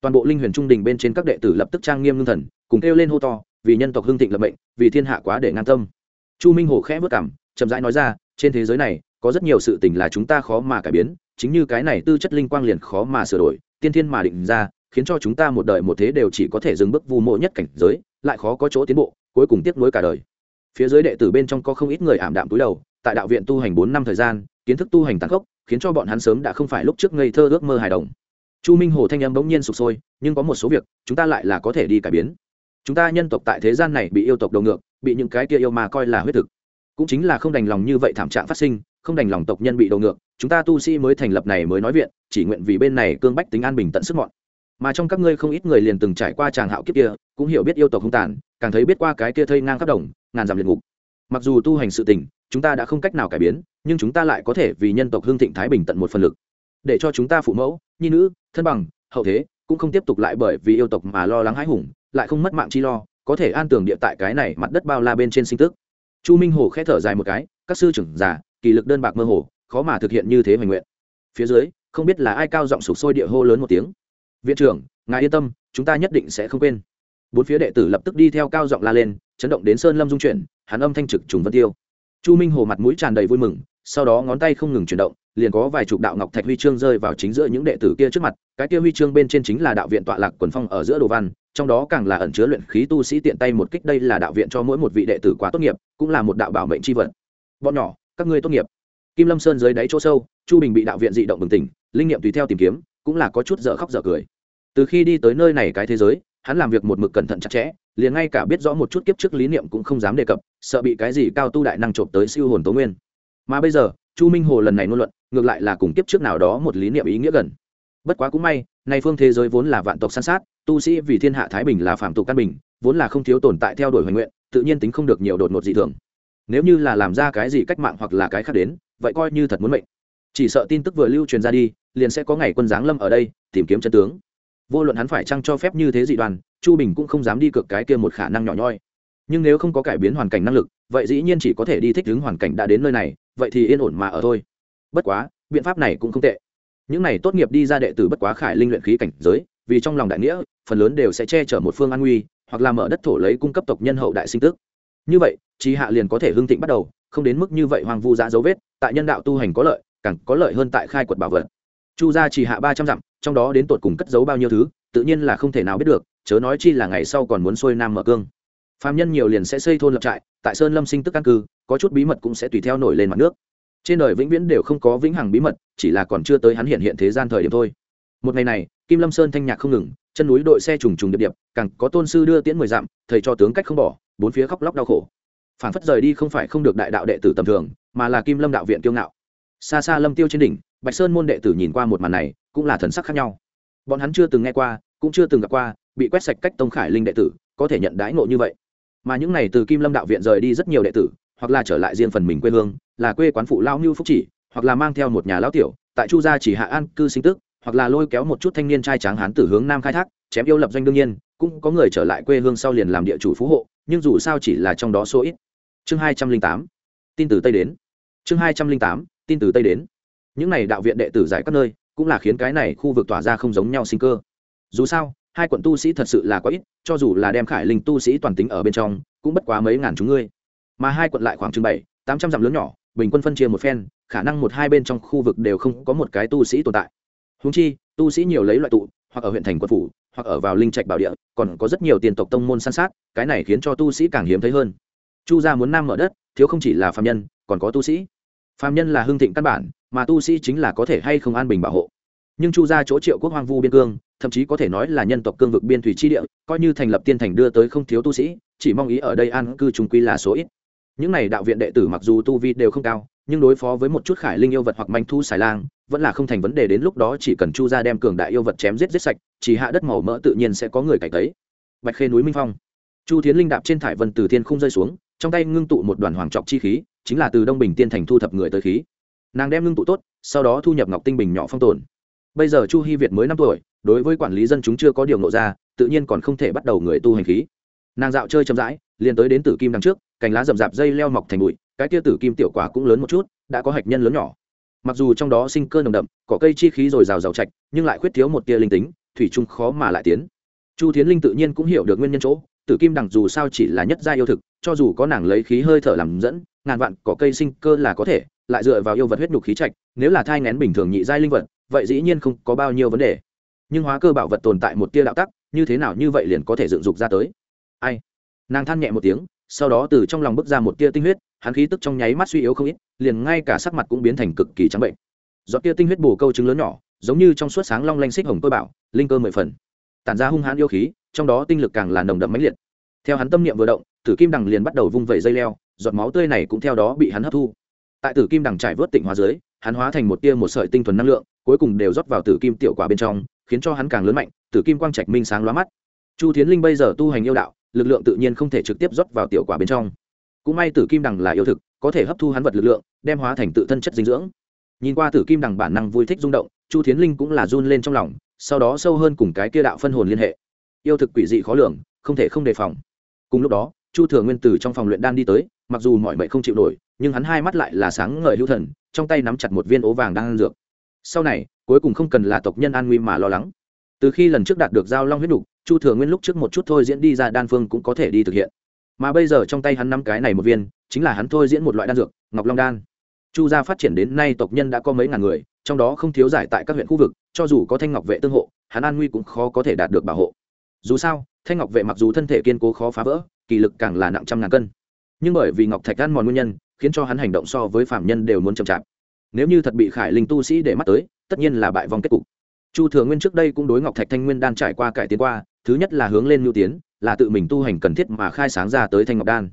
Toàn bộ linh huyền trung đình bên trên các đệ tử lập tức trang nghiêm ngưng thần, cùng kêu lên hô to, vì nhân tộc hưng thịnh lập mệnh, vì thiên hạ quá để ngang tâm. Chu minh hồ khẽ vất cảm chậm rãi nói ra, trên thế giới này có rất nhiều sự tình là chúng ta khó mà cải biến, chính như cái này tư chất linh quang liền khó mà sửa đổi, tiên thiên mà định ra, khiến cho chúng ta một đời một thế đều chỉ có thể dừng bước vu mộ nhất cảnh giới, lại khó có chỗ tiến bộ, cuối cùng tiếc nuối cả đời. Phía dưới đệ tử bên trong có không ít người ảm đạm túi đầu, tại đạo viện tu hành bốn năm thời gian, kiến thức tu hành tăng khốc, khiến cho bọn hắn sớm đã không phải lúc trước ngây thơ ước mơ hài đồng. Chu minh hồ thanh âm bỗng nhiên sụp sôi, nhưng có một số việc, chúng ta lại là có thể đi cải biến. Chúng ta nhân tộc tại thế gian này bị yêu tộc đầu ngược, bị những cái kia yêu mà coi là huyết thực cũng chính là không đành lòng như vậy thảm trạng phát sinh, không đành lòng tộc nhân bị đầu ngược, chúng ta tu sĩ mới thành lập này mới nói viện, chỉ nguyện vì bên này cương bách tính an bình tận sức mọn. Mà trong các ngươi không ít người liền từng trải qua tràng hạo kiếp kia, cũng hiểu biết yêu tộc hung tàn, càng thấy biết qua cái kia thây ngang khắp đồng, ngàn dặm liệt ngục. Mặc dù tu hành sự tình, chúng ta đã không cách nào cải biến, nhưng chúng ta lại có thể vì nhân tộc hương thịnh thái bình tận một phần lực. Để cho chúng ta phụ mẫu, nhi nữ, thân bằng, hậu thế, cũng không tiếp tục lại bởi vì yêu tộc mà lo lắng hãi hùng, lại không mất mạng chi lo, có thể an tường địa tại cái này mặt đất bao la bên trên sinh tức chu minh hồ khẽ thở dài một cái, các sư trưởng giả, kỳ lực đơn bạc mơ hồ, khó mà thực hiện như thế hoành nguyện. Phía dưới, không biết là ai cao giọng sụp sôi địa hô lớn một tiếng. Viện trưởng, ngài yên tâm, chúng ta nhất định sẽ không quên. Bốn phía đệ tử lập tức đi theo cao giọng la lên, chấn động đến sơn lâm dung chuyển, hắn âm thanh trực trùng vân tiêu. Chu minh hồ mặt mũi tràn đầy vui mừng, sau đó ngón tay không ngừng chuyển động, liền có vài chục đạo ngọc thạch huy chương rơi vào chính giữa những đệ tử kia trước mặt, cái kia huy chương bên trên chính là đạo viện tọa lạc quần phong ở giữa đồ văn trong đó càng là ẩn chứa luyện khí tu sĩ tiện tay một kích đây là đạo viện cho mỗi một vị đệ tử quá tốt nghiệp, cũng là một đạo bảo mệnh chi vật. Bọn nhỏ, các ngươi tốt nghiệp. Kim lâm sơn dưới đáy chỗ sâu, chu bình bị đạo viện dị động bừng tỉnh, linh nghiệm tùy theo tìm kiếm, cũng là có chút dở khóc dở cười. Từ khi đi tới nơi này cái thế giới, hắn làm việc một mực cẩn thận chặt chẽ, liền ngay cả biết rõ một chút kiếp trước lý niệm cũng không dám đề cập, sợ bị cái gì cao tu đại năng trộm tới siêu hồn tố nguyên. Mà bây giờ, chu minh hồ lần này ngôn luận, ngược lại là cùng kiếp trước nào đó một lý niệm ý nghĩa gần. Bất quá cũng may nay phương thế giới vốn là vạn tộc san sát, tu sĩ vì thiên hạ thái bình là phạm tục căn bình, vốn là không thiếu tồn tại theo đuổi hoành nguyện, tự nhiên tính không được nhiều đột ngột dị thường. Nếu như là làm ra cái gì cách mạng hoặc là cái khác đến, vậy coi như thật muốn mệnh. Chỉ sợ tin tức vừa lưu truyền ra đi, liền sẽ có ngày quân giáng lâm ở đây, tìm kiếm chân tướng. Vô luận hắn phải chăng cho phép như thế dị đoàn, chu bình cũng không dám đi cược cái kia một khả năng nhỏ nhoi. Nhưng nếu không có cải biến hoàn cảnh năng lực, vậy dĩ nhiên chỉ có thể đi thích ứng hoàn cảnh đã đến nơi này, vậy thì yên ổn mà ở thôi. Bất quá, biện pháp này cũng không tệ những này tốt nghiệp đi ra đệ tử bất quá khải linh luyện khí cảnh giới, vì trong lòng đại nghĩa, phần lớn đều sẽ che chở một phương an nguy, hoặc là mở đất thổ lấy cung cấp tộc nhân hậu đại sinh tức. Như vậy trí hạ liền có thể hưng thịnh bắt đầu, không đến mức như vậy hoang vu giã dấu vết, tại nhân đạo tu hành có lợi, càng có lợi hơn tại khai quật bảo vật. Chu gia chỉ hạ ba trăm dặm, trong đó đến tột cùng cất giấu bao nhiêu thứ, tự nhiên là không thể nào biết được, chớ nói chi là ngày sau còn muốn xuôi nam mở cương. Phạm nhân nhiều liền sẽ xây thôn lập trại, tại sơn lâm sinh tức căn cư có chút bí mật cũng sẽ tùy theo nổi lên mặt nước trên đời vĩnh viễn đều không có vĩnh hằng bí mật, chỉ là còn chưa tới hắn hiện hiện thế gian thời điểm thôi. Một ngày này, kim lâm sơn thanh nhạc không ngừng, chân núi đội xe trùng trùng điệp điệp, càng có tôn sư đưa tiễn mười dặm, thầy cho tướng cách không bỏ, bốn phía khóc lóc đau khổ. Phản phất rời đi không phải không được đại đạo đệ tử tầm thường, mà là kim lâm đạo viện kiêu ngạo. Xa xa lâm tiêu trên đỉnh, bạch sơn môn đệ tử nhìn qua một màn này, cũng là thần sắc khác nhau. Bọn hắn chưa từng nghe qua, cũng chưa từng gặp qua, bị quét sạch cách tông khải linh đệ tử, có thể nhận đãi ngộ như vậy. Mà những này từ kim lâm đạo viện rời đi rất nhiều đệ tử hoặc là trở lại riêng phần mình quê hương, là quê quán phụ lao mưu phúc chỉ, hoặc là mang theo một nhà lão tiểu, tại chu gia chỉ hạ an cư sinh tức, hoặc là lôi kéo một chút thanh niên trai tráng hán từ hướng nam khai thác, chém yêu lập doanh đương nhiên, cũng có người trở lại quê hương sau liền làm địa chủ phú hộ, nhưng dù sao chỉ là trong đó số ít. Chương hai trăm linh tám, tin từ tây đến. Chương hai trăm linh tám, tin từ tây đến. Những này đạo viện đệ tử giải các nơi, cũng là khiến cái này khu vực tỏa ra không giống nhau sinh cơ. Dù sao, hai quận tu sĩ thật sự là quá ít, cho dù là đem khải linh tu sĩ toàn tính ở bên trong, cũng bất quá mấy ngàn chúng ngươi mà hai quận lại khoảng chừng bảy, tám trăm dặm lớn nhỏ, bình quân phân chia một phen, khả năng một hai bên trong khu vực đều không có một cái tu sĩ tồn tại. Húng chi, tu sĩ nhiều lấy loại tụ, hoặc ở huyện thành quân phủ, hoặc ở vào linh trạch bảo địa, còn có rất nhiều tiền tộc tông môn san sát, cái này khiến cho tu sĩ càng hiếm thấy hơn. Chu gia muốn nam mở đất, thiếu không chỉ là phạm nhân, còn có tu sĩ. Phạm nhân là hương thịnh căn bản, mà tu sĩ chính là có thể hay không an bình bảo hộ. Nhưng chu gia chỗ triệu quốc hoang vu biên cương, thậm chí có thể nói là nhân tộc cương vực biên thủy chi địa, coi như thành lập tiên thành đưa tới không thiếu tu sĩ, chỉ mong ý ở đây an cư trùng quy là số ít những này đạo viện đệ tử mặc dù tu vi đều không cao, nhưng đối phó với một chút khải linh yêu vật hoặc manh thu xài lang, vẫn là không thành vấn đề đến lúc đó chỉ cần chu gia đem cường đại yêu vật chém giết giết sạch, chỉ hạ đất màu mỡ tự nhiên sẽ có người cải tấy. Bạch khê núi minh phong. Chu thiến linh đạp trên thải vân từ thiên không rơi xuống, trong tay ngưng tụ một đoàn hoàng trọc chi khí, chính là từ đông bình tiên thành thu thập người tới khí. Nàng đem ngưng tụ tốt, sau đó thu nhập ngọc tinh bình nhỏ phong tồn. Bây giờ chu hy việt mới năm tuổi, đối với quản lý dân chúng chưa có điều nộ ra, tự nhiên còn không thể bắt đầu người tu hành khí nàng dạo chơi chậm rãi, liền tới đến tử kim đằng trước, cành lá rậm rạp dây leo mọc thành bụi, cái tia tử kim tiểu quả cũng lớn một chút, đã có hạch nhân lớn nhỏ. Mặc dù trong đó sinh cơ nồng đậm, cỏ cây chi khí rồi rào rào chạch nhưng lại khuyết thiếu một tia linh tính, thủy chung khó mà lại tiến. Chu tiến linh tự nhiên cũng hiểu được nguyên nhân chỗ, tử kim đằng dù sao chỉ là nhất gia yêu thực, cho dù có nàng lấy khí hơi thở làm dẫn, ngàn vạn cỏ cây sinh cơ là có thể, lại dựa vào yêu vật huyết nhục khí trạch, nếu là thai ngén bình thường nhị giai linh vật, vậy dĩ nhiên không có bao nhiêu vấn đề. Nhưng hóa cơ bảo vật tồn tại một tia đạo tắc, như thế nào như vậy liền có thể dựng dục ra tới ai? Nàng than nhẹ một tiếng, sau đó từ trong lòng bước ra một tia tinh huyết, hắn khí tức trong nháy mắt suy yếu không ít, liền ngay cả sắc mặt cũng biến thành cực kỳ trắng bệnh. Giọt tia tinh huyết bù câu trứng lớn nhỏ, giống như trong suốt sáng long lanh xích hồng tôi bảo, linh cơ mười phần. Tản ra hung hãn yêu khí, trong đó tinh lực càng là nồng đậm mãnh liệt. Theo hắn tâm niệm vừa động, tử kim đằng liền bắt đầu vung vẩy dây leo, giọt máu tươi này cũng theo đó bị hắn hấp thu. Tại tử kim đằng trải vớt tịnh hóa dưới, hắn hóa thành một tia một sợi tinh thuần năng lượng, cuối cùng đều rót vào tử kim tiểu quả bên trong, khiến cho hắn càng lớn mạnh, tử kim quang trạch minh sáng lóa mắt. Chu thiến linh bây giờ tu hành yêu đạo lực lượng tự nhiên không thể trực tiếp rót vào tiểu quả bên trong. Cũng may tử kim đằng là yêu thực, có thể hấp thu hắn vật lực lượng, đem hóa thành tự thân chất dinh dưỡng. Nhìn qua tử kim đằng bản năng vui thích rung động, chu thiến linh cũng là run lên trong lòng, sau đó sâu hơn cùng cái kia đạo phân hồn liên hệ. Yêu thực quỷ dị khó lường, không thể không đề phòng. Cùng lúc đó, chu thừa nguyên từ trong phòng luyện đan đi tới, mặc dù mọi mệnh không chịu nổi, nhưng hắn hai mắt lại là sáng ngời hữu thần, trong tay nắm chặt một viên ố vàng đang ăn dược. Sau này, cuối cùng không cần là tộc nhân an nguy mà lo lắng. Từ khi lần trước đạt được giao long huyết đục chu thừa nguyên lúc trước một chút thôi diễn đi ra đan phương cũng có thể đi thực hiện. Mà bây giờ trong tay hắn năm cái này một viên, chính là hắn thôi diễn một loại đan dược, ngọc long đan. Chu gia phát triển đến nay tộc nhân đã có mấy ngàn người, trong đó không thiếu giải tại các huyện khu vực, cho dù có thanh ngọc vệ tương hộ, hắn an nguy cũng khó có thể đạt được bảo hộ. Dù sao, thanh ngọc vệ mặc dù thân thể kiên cố khó phá vỡ, kỳ lực càng là nặng trăm ngàn cân. Nhưng bởi vì ngọc thạch ăn mòn nguyên nhân, khiến cho hắn hành động so với phạm nhân đều muốn chậm chạp. Nếu như thật bị khải linh tu sĩ để mắt tới, tất nhiên là bại vòng kết cục. Chu thừa nguyên trước đây cũng đối ngọc thạch thanh nguyên đan trải qua cải tiến qua thứ nhất là hướng lên mưu tiến, là tự mình tu hành cần thiết mà khai sáng ra tới thanh ngọc đan.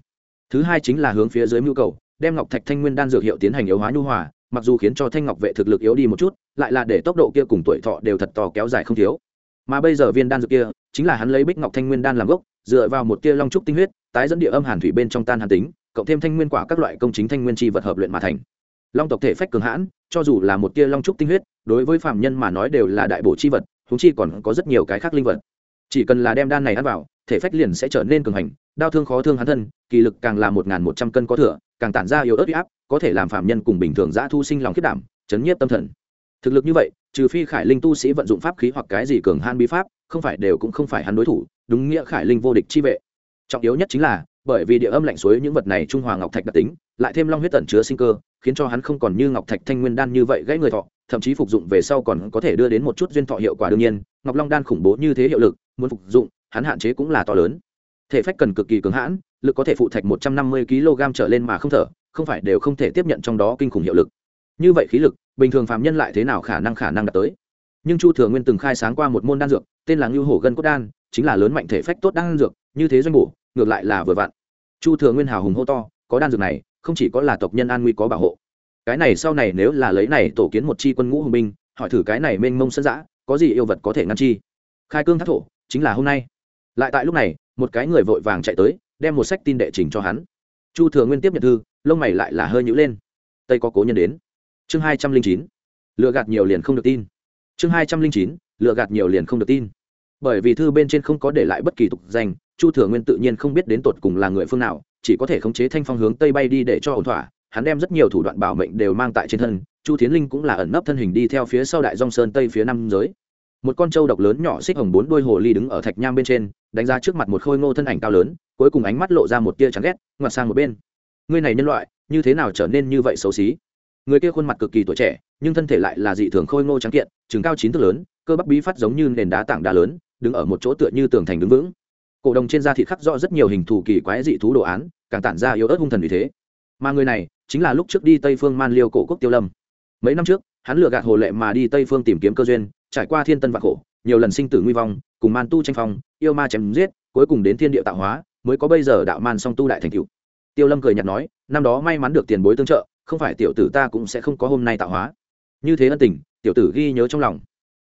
Thứ hai chính là hướng phía dưới mưu cầu, đem ngọc thạch thanh nguyên đan dược hiệu tiến hành yếu hóa nhu hòa, mặc dù khiến cho thanh ngọc vệ thực lực yếu đi một chút, lại là để tốc độ kia cùng tuổi thọ đều thật to kéo dài không thiếu. Mà bây giờ viên đan dược kia, chính là hắn lấy bích ngọc thanh nguyên đan làm gốc, dựa vào một tia long trúc tinh huyết, tái dẫn địa âm hàn thủy bên trong tan hàn tính, cộng thêm thanh nguyên quả các loại công chính thanh nguyên chi vật hợp luyện mà thành. Long tộc thể phách cường hãn, cho dù là một tia long trúc tinh huyết, đối với phạm nhân mà nói đều là đại bổ chi vật chúng chi còn có rất nhiều cái khác linh vật chỉ cần là đem đan này ăn vào, thể phách liền sẽ trở nên cường hành đau thương khó thương hắn thân, kỳ lực càng là một một trăm cân có thừa, càng tản ra yếu ớt huy áp, có thể làm phạm nhân cùng bình thường giã thu sinh lòng khiết đảm, chấn nhiếp tâm thần. Thực lực như vậy, trừ phi khải linh tu sĩ vận dụng pháp khí hoặc cái gì cường han bí pháp, không phải đều cũng không phải hắn đối thủ, đúng nghĩa khải linh vô địch chi vệ. Trọng yếu nhất chính là, bởi vì địa âm lạnh suối những vật này trung hòa ngọc thạch đặc tính, lại thêm long huyết tẩn chứa sinh cơ, khiến cho hắn không còn như ngọc thạch thanh nguyên đan như vậy gãy người thọ, thậm chí phục dụng về sau còn có thể đưa đến một chút duyên thọ hiệu quả đương nhiên, ngọc long đan khủng bố như thế hiệu lực muốn phục dụng, hắn hạn chế cũng là to lớn. Thể phách cần cực kỳ cứng hãn, lực có thể phụ thạch một trăm năm mươi kg trở lên mà không thở, không phải đều không thể tiếp nhận trong đó kinh khủng hiệu lực. Như vậy khí lực, bình thường phạm nhân lại thế nào khả năng khả năng đạt tới? Nhưng chu thừa nguyên từng khai sáng qua một môn đan dược, tên là ngưu hổ gân cốt đan, chính là lớn mạnh thể phách tốt đan dược, như thế doanh bổ, ngược lại là vừa vặn. Chu thừa nguyên hào hùng hô to, có đan dược này, không chỉ có là tộc nhân an nguy có bảo hộ. Cái này sau này nếu là lấy này tổ kiến một chi quân ngũ hùng binh, hỏi thử cái này mênh mông sân giã có gì yêu vật có thể ngăn chi? Khai cương thác thổ chính là hôm nay. Lại tại lúc này, một cái người vội vàng chạy tới, đem một sách tin đệ trình cho hắn. Chu thừa nguyên tiếp nhận thư, lông mày lại là hơi nhữ lên. Tây có cố nhân đến. Chương hai trăm linh chín. Lựa gạt nhiều liền không được tin. Chương hai trăm linh chín. Lựa gạt nhiều liền không được tin. Bởi vì thư bên trên không có để lại bất kỳ tục danh, chu thừa nguyên tự nhiên không biết đến tột cùng là người phương nào, chỉ có thể khống chế thanh phong hướng tây bay đi để cho ổn thỏa. Hắn đem rất nhiều thủ đoạn bảo mệnh đều mang tại trên thân, chu tiến linh cũng là ẩn nấp thân hình đi theo phía sau đại dong sơn tây phía nam giới một con trâu độc lớn nhỏ xích hồng bốn đuôi hồ ly đứng ở thạch nham bên trên, đánh ra trước mặt một khôi ngô thân ảnh cao lớn, cuối cùng ánh mắt lộ ra một tia chán ghét, ngoặt sang một bên. Ngươi này nhân loại, như thế nào trở nên như vậy xấu xí? Người kia khuôn mặt cực kỳ tuổi trẻ, nhưng thân thể lại là dị thường khôi ngô trắng kiện chừng cao chín thước lớn, cơ bắp bí phát giống như nền đá tảng đá lớn, đứng ở một chỗ tựa như tường thành đứng vững. Cổ đồng trên da thịt khắc rõ rất nhiều hình thù kỳ quái dị thú đồ án, càng tản ra yếu ớt hung thần vì thế. Mà người này, chính là lúc trước đi tây phương man liêu cổ quốc tiêu lâm. Mấy năm trước hắn lừa gạt hồ lệ mà đi tây phương tìm kiếm cơ duyên, trải qua thiên tân vạn khổ, nhiều lần sinh tử nguy vong, cùng man tu tranh phong, yêu ma chém giết, cuối cùng đến thiên địa tạo hóa, mới có bây giờ đạo man song tu đại thành cựu tiêu lâm cười nhạt nói, năm đó may mắn được tiền bối tương trợ, không phải tiểu tử ta cũng sẽ không có hôm nay tạo hóa. Như thế ân tình, tiểu tử ghi nhớ trong lòng.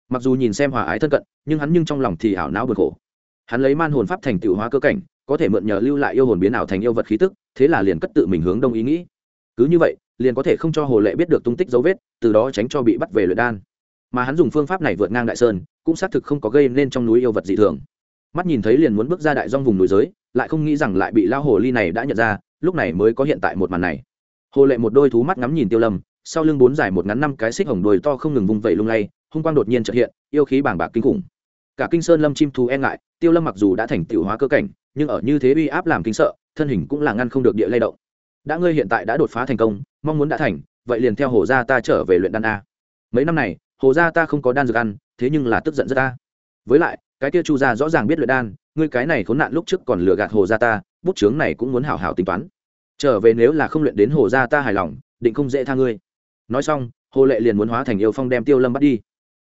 Mặc dù nhìn xem hòa ái thân cận, nhưng hắn nhưng trong lòng thì ảo não bực khổ. Hắn lấy man hồn pháp thành tựu hóa cơ cảnh, có thể mượn nhờ lưu lại yêu hồn biến ảo thành yêu vật khí tức, thế là liền cất tự mình hướng đông ý nghĩ. Cứ như vậy liền có thể không cho hồ lệ biết được tung tích dấu vết, từ đó tránh cho bị bắt về luyện đan. Mà hắn dùng phương pháp này vượt ngang đại sơn, cũng xác thực không có gây nên trong núi yêu vật dị thường. Mắt nhìn thấy liền muốn bước ra đại dong vùng núi giới, lại không nghĩ rằng lại bị lao hồ ly này đã nhận ra, lúc này mới có hiện tại một màn này. Hồ lệ một đôi thú mắt ngắm nhìn tiêu lâm, sau lưng bốn dài một ngắn năm cái xích hồng đồi to không ngừng vung vẩy lung lay, hung quang đột nhiên trợ hiện, yêu khí bảng bạc kinh khủng. Cả kinh sơn lâm chim thú e ngại, tiêu lâm mặc dù đã thành tiểu hóa cơ cảnh, nhưng ở như thế uy áp làm kinh sợ, thân hình cũng là ngăn không được địa lay động đã ngươi hiện tại đã đột phá thành công, mong muốn đã thành, vậy liền theo hồ gia ta trở về luyện đan a. Mấy năm này, hồ gia ta không có đan dược ăn, thế nhưng là tức giận rất ta với lại, cái kia chu gia rõ ràng biết luyện đan, ngươi cái này khốn nạn lúc trước còn lừa gạt hồ gia ta, bút chướng này cũng muốn hảo hảo tính toán. Trở về nếu là không luyện đến hồ gia ta hài lòng, định không dễ tha ngươi. Nói xong, hồ lệ liền muốn hóa thành yêu phong đem tiêu lâm bắt đi.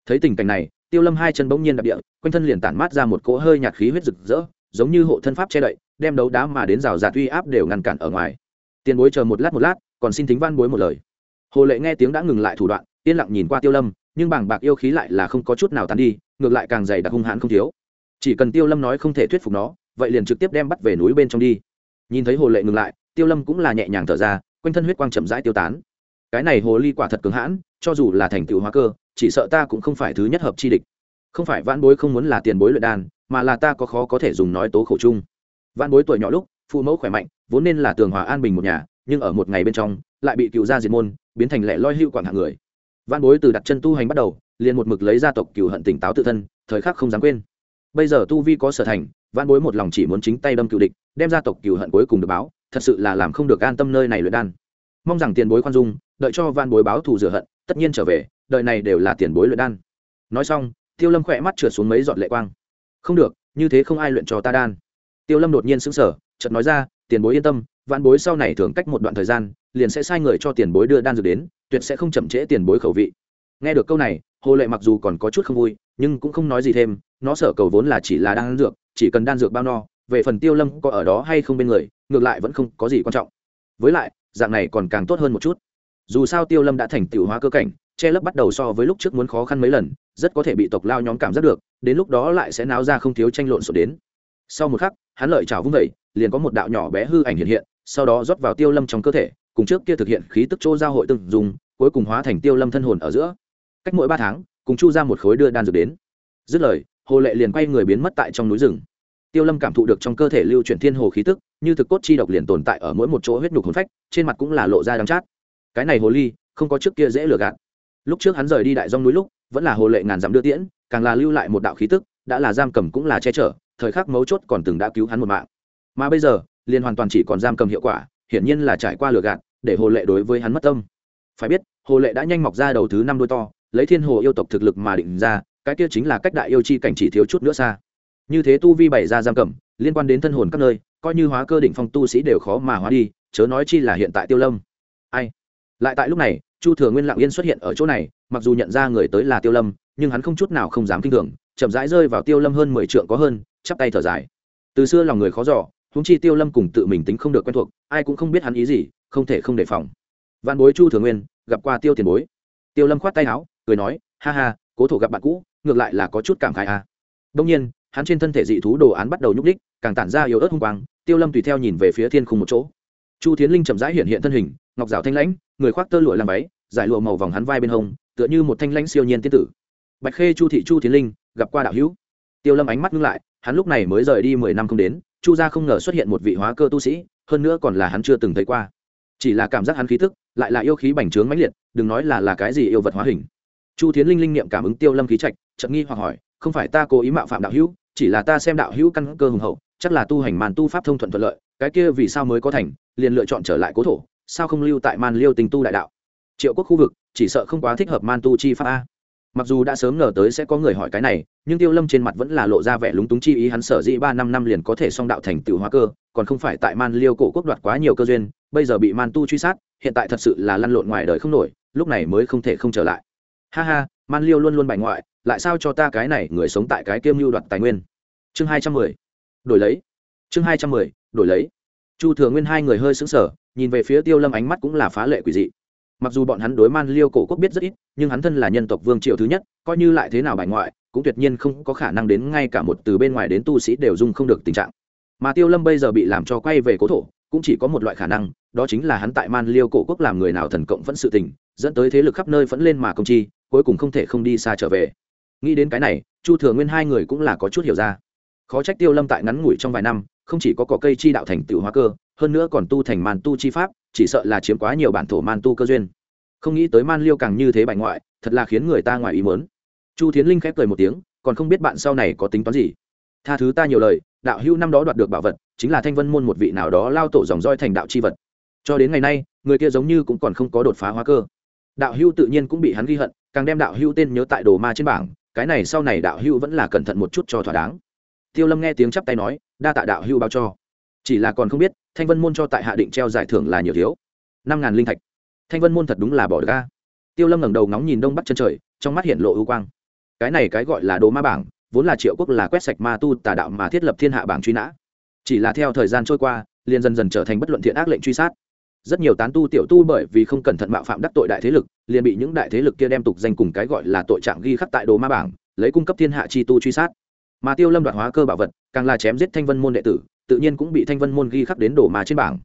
Thấy tình cảnh này, tiêu lâm hai chân bỗng nhiên đạp địa, quanh thân liền tản mát ra một cỗ hơi nhạt khí huyết rực rỡ, giống như hộ thân pháp che đậy, đem đấu đá mà đến rào rạt uy áp đều ngăn cản ở ngoài tiền bối chờ một lát một lát, còn xin thính văn bối một lời. Hồ lệ nghe tiếng đã ngừng lại thủ đoạn, yên lặng nhìn qua tiêu lâm, nhưng bảng bạc yêu khí lại là không có chút nào tán đi, ngược lại càng dày đặc hung hãn không thiếu. Chỉ cần tiêu lâm nói không thể thuyết phục nó, vậy liền trực tiếp đem bắt về núi bên trong đi. Nhìn thấy hồ lệ ngừng lại, tiêu lâm cũng là nhẹ nhàng thở ra, quanh thân huyết quang chậm rãi tiêu tán. Cái này hồ ly quả thật cứng hãn, cho dù là thành tựu hóa cơ, chỉ sợ ta cũng không phải thứ nhất hợp chi địch. Không phải vãn bối không muốn là tiền bối luyện đan, mà là ta có khó có thể dùng nói tố khổ chung. Vãn bối tuổi nhỏ lúc phụ mẫu khỏe mạnh, vốn nên là tường hòa an bình một nhà, nhưng ở một ngày bên trong, lại bị cựu gia diệt môn, biến thành lẻ loi hữu quản hạng người. Văn bối từ đặt chân tu hành bắt đầu, liền một mực lấy gia tộc cựu hận tỉnh táo tự thân, thời khắc không dám quên. Bây giờ tu vi có sở thành, văn bối một lòng chỉ muốn chính tay đâm cựu địch, đem gia tộc cựu hận cuối cùng được báo, thật sự là làm không được an tâm nơi này luyện đan. Mong rằng tiền bối khoan dung, đợi cho van bối báo thù rửa hận, tất nhiên trở về đợi này đều là tiền bối luyện đan. Nói xong, tiêu lâm khỏe mắt trượt xuống mấy giọt lệ quang. Không được, như thế không ai luyện cho ta đan tiêu lâm đột nhiên sững sờ, chợt nói ra, tiền bối yên tâm vạn bối sau này thường cách một đoạn thời gian, liền sẽ sai người cho tiền bối đưa đan dược đến, tuyệt sẽ không chậm trễ tiền bối khẩu vị. Nghe được câu này, hồ lệ mặc dù còn có chút không vui, nhưng cũng không nói gì thêm, nó sợ cầu vốn là chỉ là đan dược, chỉ cần đan dược bao no, về phần tiêu lâm có ở đó hay không bên người, ngược lại vẫn không có gì quan trọng. Với lại, dạng này còn càng tốt hơn một chút. Dù sao tiêu lâm đã thành tựu hóa cơ cảnh, che lấp bắt đầu so với lúc trước muốn khó khăn mấy lần, rất có thể bị tộc lao nhóm cảm giác được, đến lúc đó lại sẽ náo ra không thiếu tranh lộn xộn đến. Sau một khắc hắn lợi chảo vung vẩy, liền có một đạo nhỏ bé hư ảnh hiện hiện, sau đó rót vào tiêu lâm trong cơ thể, cùng trước kia thực hiện khí tức chỗ giao hội từng dùng cuối cùng hóa thành tiêu lâm thân hồn ở giữa. Cách mỗi ba tháng, cùng chu ra một khối đưa đan dược đến. Dứt lời, hồ lệ liền quay người biến mất tại trong núi rừng. Tiêu lâm cảm thụ được trong cơ thể lưu chuyển thiên hồ khí tức, như thực cốt chi độc liền tồn tại ở mỗi một chỗ huyết nhục hồn phách, trên mặt cũng là lộ ra đắng chát. Cái này hồ ly, không có trước kia dễ lừa gạt. Lúc trước hắn rời đi đại dong núi lúc, vẫn là hồ lệ ngàn dặm đưa tiễn, càng là lưu lại một đạo khí tức, đã là giam cầm cũng là che chở thời khắc mấu chốt còn từng đã cứu hắn một mạng. Mà bây giờ, liền hoàn toàn chỉ còn giam cầm hiệu quả, hiển nhiên là trải qua lừa gạt, để hồ lệ đối với hắn mất tâm. Phải biết, hồ lệ đã nhanh mọc ra đầu thứ năm đôi to, lấy thiên hồ yêu tộc thực lực mà định ra, cái kia chính là cách đại yêu chi cảnh chỉ thiếu chút nữa xa. Như thế tu vi bày ra giam cầm, liên quan đến thân hồn các nơi, coi như hóa cơ đỉnh phong tu sĩ đều khó mà hóa đi, chớ nói chi là hiện tại tiêu lâm. Ai? Lại tại lúc này, chu thừa nguyên lặng yên xuất hiện ở chỗ này, mặc dù nhận ra người tới là tiêu lâm, nhưng hắn không chút nào không dám kinh thường, chậm rãi rơi vào tiêu lâm hơn mười trượng có hơn chắp tay thở dài. Từ xưa lòng người khó giỏ húng chi tiêu lâm cùng tự mình tính không được quen thuộc, ai cũng không biết hắn ý gì, không thể không đề phòng. Văn bối chu thừa nguyên, gặp qua tiêu tiền bối. Tiêu lâm khoát tay áo, cười nói, ha ha, cố thổ gặp bạn cũ, ngược lại là có chút cảm khái à. đông nhiên, hắn trên thân thể dị thú đồ án bắt đầu nhúc đích càng tản ra yếu ớt hung quang, tiêu lâm tùy theo nhìn về phía thiên khung một chỗ. Chu tiến linh chậm rãi hiện hiện thân hình, ngọc rào thanh lãnh, người khoác tơ lụa làm váy, giải lụa màu vòng hắn vai bên hông, tựa như một thanh lãnh siêu nhiên tiên tử. Bạch khê chu thị chu tiến linh, gặp qua đạo hữu. Tiêu lâm ánh mắt ngưng lại hắn lúc này mới rời đi mười năm không đến, chu gia không ngờ xuất hiện một vị hóa cơ tu sĩ, hơn nữa còn là hắn chưa từng thấy qua. Chỉ là cảm giác hắn khí thức lại là yêu khí bành trướng mãnh liệt, đừng nói là là cái gì yêu vật hóa hình. Chu tiến linh linh niệm cảm ứng tiêu lâm khí trạch chậm nghi hoặc hỏi, không phải ta cố ý mạo phạm đạo hữu, chỉ là ta xem đạo hữu căn cơ hùng hậu, chắc là tu hành màn tu pháp thông thuận thuận lợi, cái kia vì sao mới có thành, liền lựa chọn trở lại cố thổ, sao không lưu tại man liêu tình tu đại đạo? Triệu quốc khu vực, chỉ sợ không quá thích hợp man tu chi pháp a mặc dù đã sớm ngờ tới sẽ có người hỏi cái này, nhưng tiêu lâm trên mặt vẫn là lộ ra vẻ lúng túng chi ý, hắn sở dĩ ba năm năm liền có thể song đạo thành tựu hóa cơ, còn không phải tại man liêu cổ quốc đoạt quá nhiều cơ duyên, bây giờ bị man tu truy sát, hiện tại thật sự là lăn lộn ngoài đời không nổi, lúc này mới không thể không trở lại. Ha ha, man liêu luôn luôn bành ngoại, lại sao cho ta cái này người sống tại cái kiêm mưu đoạt tài nguyên? Chương hai trăm mười. Đổi lấy. Chương hai trăm mười, đổi lấy. Chu thừa nguyên hai người hơi xứng sở nhìn về phía tiêu lâm ánh mắt cũng là phá lệ quỷ dị mặc dù bọn hắn đối man liêu cổ quốc biết rất ít, nhưng hắn thân là nhân tộc vương triều thứ nhất, coi như lại thế nào bài ngoại, cũng tuyệt nhiên không có khả năng đến ngay cả một từ bên ngoài đến tu sĩ đều dung không được tình trạng. Mà tiêu lâm bây giờ bị làm cho quay về cố thổ, cũng chỉ có một loại khả năng, đó chính là hắn tại man liêu cổ quốc làm người nào thần cộng vẫn sự tình, dẫn tới thế lực khắp nơi vẫn lên mà công chi, cuối cùng không thể không đi xa trở về. Nghĩ đến cái này, chu thừa nguyên hai người cũng là có chút hiểu ra. Khó trách tiêu lâm tại ngắn ngủi trong vài năm, không chỉ có cỏ cây chi đạo thành tựu hóa cơ hơn nữa còn tu thành man tu chi pháp, chỉ sợ là chiếm quá nhiều bản thổ man tu cơ duyên. Không nghĩ tới man liêu càng như thế bại ngoại, thật là khiến người ta ngoài ý mớn chu tiến linh khép cười một tiếng, còn không biết bạn sau này có tính toán gì. Tha thứ ta nhiều lời, đạo hưu năm đó đoạt được bảo vật, chính là thanh vân môn một vị nào đó lao tổ dòng roi thành đạo c h i vật. Cho đến ngày nay, người kia giống như cũng còn không có đột phá hóa cơ. Đạo hưu tự nhiên cũng bị hắn ghi hận, càng đem đạo hưu tên nhớ tại đồ ma trên bảng, cái này sau này đạo hưu vẫn là cẩn thận một chút cho thỏa đáng. Tiêu lâm nghe tiếng chắp tay nói, đa tạ đạo hưu báo cho. Chỉ là còn không biết thanh vân môn cho tại hạ định treo giải thưởng là nhiều thiếu. Năm ngàn linh thạch. Thanh vân môn thật đúng là bỏ được ga tiêu lâm ngẩng đầu ngóng nhìn đông bắc chân trời, trong mắt hiện lộ ưu quang. Cái này cái gọi là đồ ma bảng, vốn là triệu quốc là quét sạch ma tu tà đạo mà thiết lập thiên hạ bảng truy nã. Chỉ là theo thời gian trôi qua, liền dần dần trở thành bất luận thiện ác lệnh truy sát. Rất nhiều tán tu tiểu tu bởi vì không cẩn thận mạo phạm đắc tội đại thế lực, liền bị những đại thế lực kia đem tục danh cùng cái gọi là tội trạng ghi khắc tại đồ ma bảng, lấy cung cấp thiên hạ chi tu truy sát. Mà tiêu lâm đoạt hóa cơ bảo vật, càng là chém giết thanh vân môn đệ tử tự nhiên cũng bị thanh vân môn ghi khắc đến đổ mà trên bảng.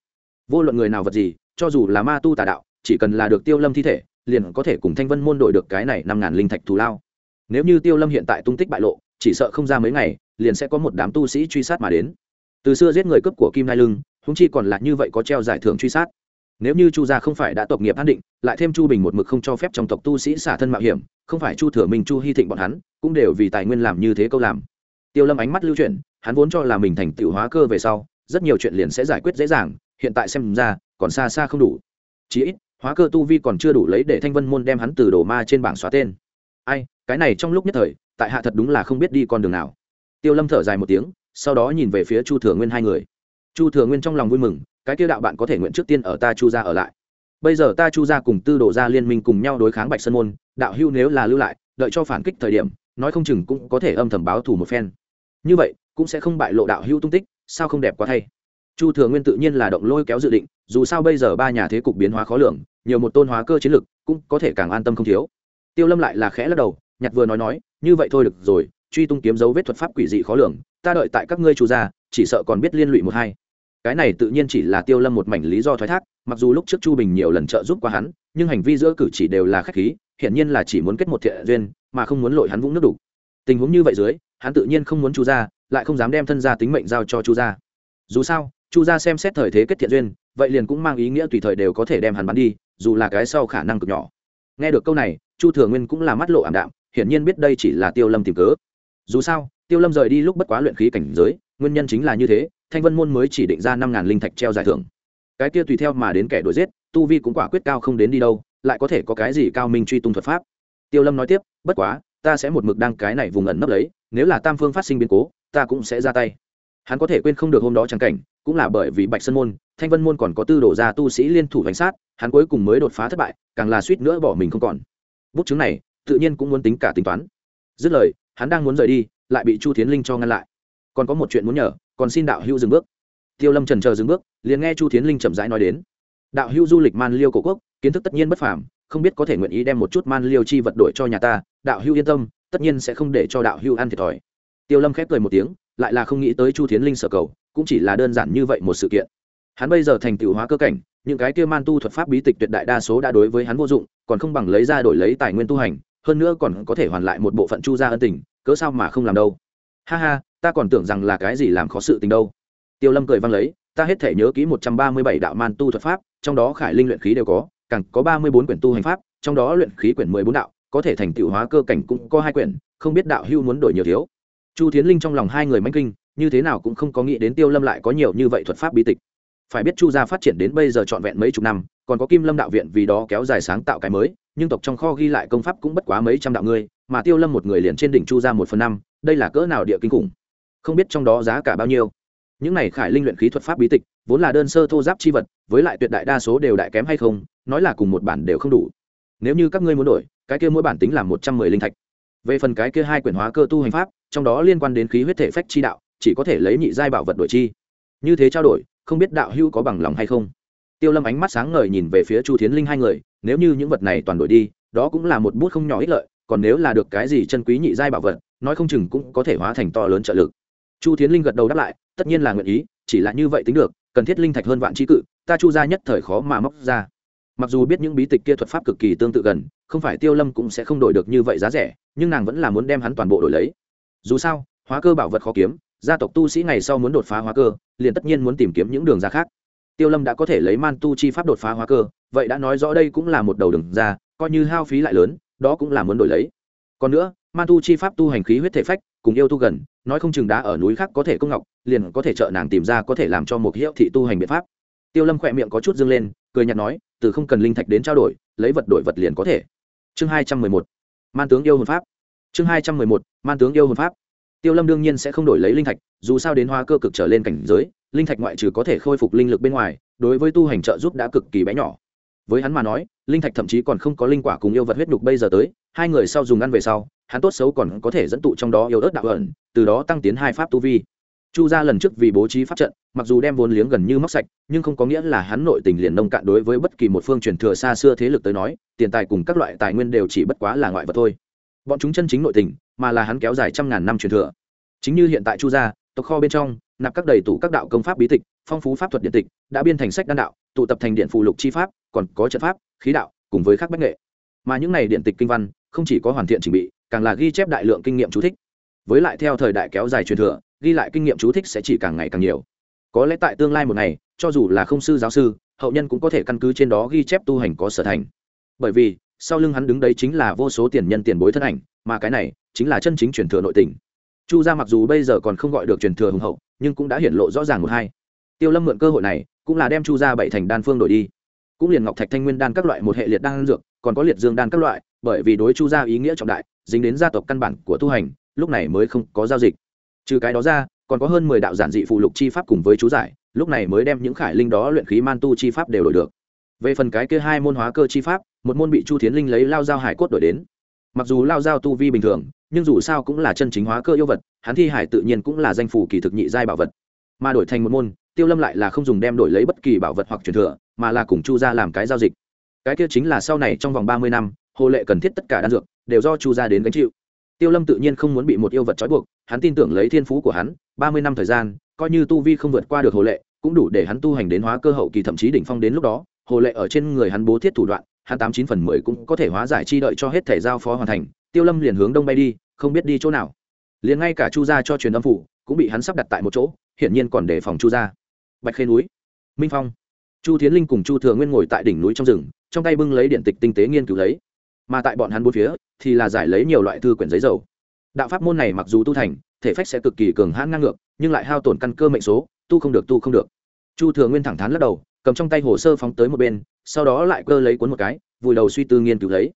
Vô luận người nào vật gì, cho dù là ma tu tà đạo, chỉ cần là được tiêu lâm thi thể, liền có thể cùng thanh vân môn đổi được cái này năm ngàn linh thạch thù lao. Nếu như tiêu lâm hiện tại tung tích bại lộ, chỉ sợ không ra mấy ngày, liền sẽ có một đám tu sĩ truy sát mà đến. Từ xưa giết người cướp của kim nai lưng húng chi còn là như vậy có treo giải thưởng truy sát. Nếu như chu gia không phải đã tộc nghiệp an định, lại thêm chu bình một mực không cho phép trong tộc tu sĩ xả thân mạo hiểm, không phải chu thừa minh, chu hy thịnh bọn hắn cũng đều vì tài nguyên làm như thế câu làm. Tiêu lâm ánh mắt lưu chuyển hắn vốn cho là mình thành tựu hóa cơ về sau, rất nhiều chuyện liền sẽ giải quyết dễ dàng, hiện tại xem ra, còn xa xa không đủ. Chí ít, hóa cơ tu vi còn chưa đủ lấy để thanh vân môn đem hắn từ đồ ma trên bảng xóa tên. Ai, cái này trong lúc nhất thời, tại hạ thật đúng là không biết đi con đường nào. Tiêu lâm thở dài một tiếng, sau đó nhìn về phía chu thừa nguyên hai người. Chu thừa nguyên trong lòng vui mừng, cái tiêu đạo bạn có thể nguyện trước tiên ở ta chu ra ở lại. Bây giờ ta chu ra cùng tư đồ ra liên minh cùng nhau đối kháng bạch sơn môn, đạo hưu nếu là lưu lại, đợi cho phản kích thời điểm, nói không chừng cũng có thể âm thầm báo thù một phen. Như vậy cũng sẽ không bại lộ đạo hưu tung tích, sao không đẹp quá thay? Chu thừa nguyên tự nhiên là động lôi kéo dự định, dù sao bây giờ ba nhà thế cục biến hóa khó lường, nhiều một tôn hóa cơ chiến lực cũng có thể càng an tâm không thiếu. Tiêu lâm lại là khẽ lắc đầu, nhặt vừa nói nói, như vậy thôi được rồi, truy tung kiếm dấu vết thuật pháp quỷ dị khó lường, ta đợi tại các ngươi chủ gia, chỉ sợ còn biết liên lụy một hai. Cái này tự nhiên chỉ là tiêu lâm một mảnh lý do thoái thác, mặc dù lúc trước chu bình nhiều lần trợ giúp qua hắn, nhưng hành vi giữa cử chỉ đều là khách khí, hiển nhiên là chỉ muốn kết một thiện duyên, mà không muốn lội hắn vũng nước đủ tình huống như vậy dưới, hắn tự nhiên không muốn chu gia lại không dám đem thân gia tính mệnh giao cho chu gia. Dù sao, chu gia xem xét thời thế kết thiện duyên, vậy liền cũng mang ý nghĩa tùy thời đều có thể đem hắn bắn đi, dù là cái sau khả năng cực nhỏ. Nghe được câu này, chu thừa nguyên cũng là mắt lộ ảm đạm, hiển nhiên biết đây chỉ là tiêu lâm tìm cớ. Dù sao, tiêu lâm rời đi lúc bất quá luyện khí cảnh giới, nguyên nhân chính là như thế, thanh vân môn mới chỉ định ra năm ngàn linh thạch treo giải thưởng. Cái kia tùy theo mà đến kẻ đuổi giết, tu vi cũng quả quyết cao không đến đi đâu, lại có thể có cái gì cao minh truy tung thuật pháp? Tiêu lâm nói tiếp, bất quá, ta sẽ một mực đăng cái này vùng ẩn nấp lấy, nếu là tam phương phát sinh biến cố ta cũng sẽ ra tay. Hắn có thể quên không được hôm đó trắng cảnh, cũng là bởi vì bạch sơn môn, thanh vân môn còn có tư đổ ra tu sĩ liên thủ bánh sát, hắn cuối cùng mới đột phá thất bại, càng là suýt nữa bỏ mình không còn. Bút chứng này, tự nhiên cũng muốn tính cả tính toán. Dứt lời, hắn đang muốn rời đi, lại bị chu tiến linh cho ngăn lại. Còn có một chuyện muốn nhờ, còn xin đạo hữu dừng bước. Tiêu lâm trần chờ dừng bước, liền nghe chu tiến linh chậm rãi nói đến. Đạo hữu du lịch man liêu cổ quốc, kiến thức tất nhiên bất phàm, không biết có thể nguyện ý đem một chút man liêu chi vật đổi cho nhà ta, đạo hữu yên tâm, tất nhiên sẽ không để cho đạo hữu ăn thiệt thòi tiêu lâm khép cười một tiếng, lại là không nghĩ tới chu tiến linh sở cầu, cũng chỉ là đơn giản như vậy một sự kiện. Hắn bây giờ thành tựu hóa cơ cảnh, những cái kia man tu thuật pháp bí tịch tuyệt đại đa số đã đối với hắn vô dụng, còn không bằng lấy ra đổi lấy tài nguyên tu hành, hơn nữa còn có thể hoàn lại một bộ phận chu gia ân tình, cớ sao mà không làm đâu. Ha ha, ta còn tưởng rằng là cái gì làm khó sự tình đâu. Tiêu lâm cười vang lấy, ta hết thể nhớ kỹ một trăm ba mươi bảy đạo man tu thuật pháp, trong đó khải linh luyện khí đều có, càng có ba mươi bốn quyển tu hành pháp, trong đó luyện khí quyển mười bốn đạo, có thể thành tựu hóa cơ cảnh cũng có hai quyển, không biết đạo hưu muốn đổi nhiều thiếu chu tiến linh trong lòng hai người manh kinh, như thế nào cũng không có nghĩ đến tiêu lâm lại có nhiều như vậy thuật pháp bí tịch. Phải biết chu gia phát triển đến bây giờ trọn vẹn mấy chục năm, còn có kim lâm đạo viện vì đó kéo dài sáng tạo cái mới, nhưng tộc trong kho ghi lại công pháp cũng bất quá mấy trăm đạo ngươi mà tiêu lâm một người liền trên đỉnh chu ra một phần năm, đây là cỡ nào địa kinh khủng. Không biết trong đó giá cả bao nhiêu. Những này khải linh luyện khí thuật pháp bí tịch, vốn là đơn sơ thô giáp chi vật, với lại tuyệt đại đa số đều đại kém hay không, nói là cùng một bản đều không đủ. Nếu như các ngươi muốn đổi, cái kia mỗi bản tính là một trăm mười linh thạch. Về phần cái kia hai quyển hóa cơ tu hành pháp trong đó liên quan đến khí huyết thể phách chi đạo, chỉ có thể lấy nhị giai bảo vật đổi chi. Như thế trao đổi, không biết đạo hữu có bằng lòng hay không? Tiêu lâm ánh mắt sáng ngời nhìn về phía chu thiến linh hai người, nếu như những vật này toàn đổi đi, đó cũng là một bút không nhỏ ích lợi, còn nếu là được cái gì chân quý nhị giai bảo vật, nói không chừng cũng có thể hóa thành to lớn trợ lực. Chu thiến linh gật đầu đáp lại, tất nhiên là nguyện ý, chỉ là như vậy tính được, cần thiết linh thạch hơn vạn trí cự, ta chu ra nhất thời khó mà móc ra. Mặc dù biết những bí tịch kia thuật pháp cực kỳ tương tự gần, không phải tiêu lâm cũng sẽ không đổi được như vậy giá rẻ, nhưng nàng vẫn là muốn đem hắn toàn bộ đổi lấy dù sao, hóa cơ bảo vật khó kiếm, gia tộc tu sĩ ngày sau muốn đột phá hóa cơ, liền tất nhiên muốn tìm kiếm những đường ra khác. Tiêu lâm đã có thể lấy man tu chi pháp đột phá hóa cơ, vậy đã nói rõ đây cũng là một đầu đường ra, coi như hao phí lại lớn, đó cũng là muốn đổi lấy. Còn nữa, man tu chi pháp tu hành khí huyết thể phách, cùng yêu tu gần, nói không chừng đá ở núi khác có thể công ngọc, liền có thể trợ nàng tìm ra có thể làm cho một hiệu thị tu hành biện pháp. Tiêu lâm khỏe miệng có chút dâng lên, cười nhạt nói, từ không cần linh thạch đến trao đổi, lấy vật đổi vật liền có thể. Chương hai trăm mười một. Man tướng yêu hồn pháp chương hai trăm mười một, man tướng yêu hồn pháp. Tiêu lâm đương nhiên sẽ không đổi lấy linh thạch, dù sao đến hoa cơ cực trở lên cảnh giới, linh thạch ngoại trừ có thể khôi phục linh lực bên ngoài, đối với tu hành trợ giúp đã cực kỳ bé nhỏ. Với hắn mà nói, linh thạch thậm chí còn không có linh quả cùng yêu vật huyết nhục bây giờ tới, hai người sau dùng ăn về sau, hắn tốt xấu còn có thể dẫn tụ trong đó yêu ớt đạo ẩn, từ đó tăng tiến hai pháp tu vi. Chu gia lần trước vì bố trí pháp trận, mặc dù đem vốn liếng gần như móc sạch, nhưng không có nghĩa là hắn nội tình liền nông cạn đối với bất kỳ một phương truyền thừa xa xưa thế lực tới nói, tiền tài cùng các loại tài nguyên đều chỉ bất quá là ngoại vật thôi bọn chúng chân chính nội tình, mà là hắn kéo dài trăm ngàn năm truyền thừa. Chính như hiện tại chu gia, tộc kho bên trong, nạp các đầy tủ các đạo công pháp bí tịch, phong phú pháp thuật điện tịch, đã biên thành sách đan đạo, tụ tập thành điện phụ lục chi pháp, còn có trận pháp, khí đạo, cùng với các bách nghệ. Mà những này điện tịch kinh văn, không chỉ có hoàn thiện trình bị, càng là ghi chép đại lượng kinh nghiệm chú thích. Với lại theo thời đại kéo dài truyền thừa, ghi lại kinh nghiệm chú thích sẽ chỉ càng ngày càng nhiều. Có lẽ tại tương lai một ngày, cho dù là không sư giáo sư, hậu nhân cũng có thể căn cứ trên đó ghi chép tu hành có sở thành. Bởi vì sau lưng hắn đứng đấy chính là vô số tiền nhân tiền bối thân ảnh, mà cái này chính là chân chính truyền thừa nội tình. Chu gia mặc dù bây giờ còn không gọi được truyền thừa hùng hậu, nhưng cũng đã hiển lộ rõ ràng một hai. Tiêu lâm mượn cơ hội này, cũng là đem chu gia bảy thành đan phương đổi đi. Cũng liền ngọc thạch thanh nguyên đan các loại một hệ liệt đan dược, còn có liệt dương đan các loại, bởi vì đối chu gia ý nghĩa trọng đại, dính đến gia tộc căn bản của tu hành, lúc này mới không có giao dịch. Trừ cái đó ra, còn có hơn mười đạo giản dị phụ lục chi pháp cùng với chú giải, lúc này mới đem những khải linh đó luyện khí man tu chi pháp đều đổi được. Về phần cái kia hai môn hóa cơ chi pháp một môn bị chu thiến linh lấy lao dao hải cốt đổi đến. Mặc dù lao dao tu vi bình thường, nhưng dù sao cũng là chân chính hóa cơ yêu vật, hắn thi hải tự nhiên cũng là danh phủ kỳ thực nhị giai bảo vật. Mà đổi thành một môn, tiêu lâm lại là không dùng đem đổi lấy bất kỳ bảo vật hoặc truyền thừa, mà là cùng chu ra làm cái giao dịch. Cái kia chính là sau này trong vòng ba mươi năm, hồ lệ cần thiết tất cả đan dược đều do chu gia đến gánh chịu. Tiêu lâm tự nhiên không muốn bị một yêu vật trói buộc, hắn tin tưởng lấy thiên phú của hắn, ba mươi năm thời gian, coi như tu vi không vượt qua được hồ lệ, cũng đủ để hắn tu hành đến hóa cơ hậu kỳ thậm chí đỉnh phong đến lúc đó, hồ lệ ở trên người hắn bố thiết thủ đoạn hắn tám chín phần mười cũng có thể hóa giải chi đợi cho hết thể giao phó hoàn thành, tiêu lâm liền hướng đông bay đi, không biết đi chỗ nào. Liền ngay cả chu gia cho truyền âm phủ, cũng bị hắn sắp đặt tại một chỗ, hiển nhiên còn đề phòng chu gia. Bạch khê núi, minh phong. Chu tiến linh cùng chu thừa nguyên ngồi tại đỉnh núi trong rừng, trong tay bưng lấy điện tịch tinh tế nghiên cứu lấy. Mà tại bọn hắn bốn phía, thì là giải lấy nhiều loại thư quyển giấy dầu. Đạo pháp môn này mặc dù tu thành, thể phách sẽ cực kỳ cường hãn ngang ngược, nhưng lại hao tổn căn cơ mệnh số, tu không được, tu không được. Chu thừa nguyên thẳng thắn lắc đầu cầm trong tay hồ sơ phóng tới một bên, sau đó lại cơ lấy cuốn một cái, vùi đầu suy tư nghiên cứu lấy.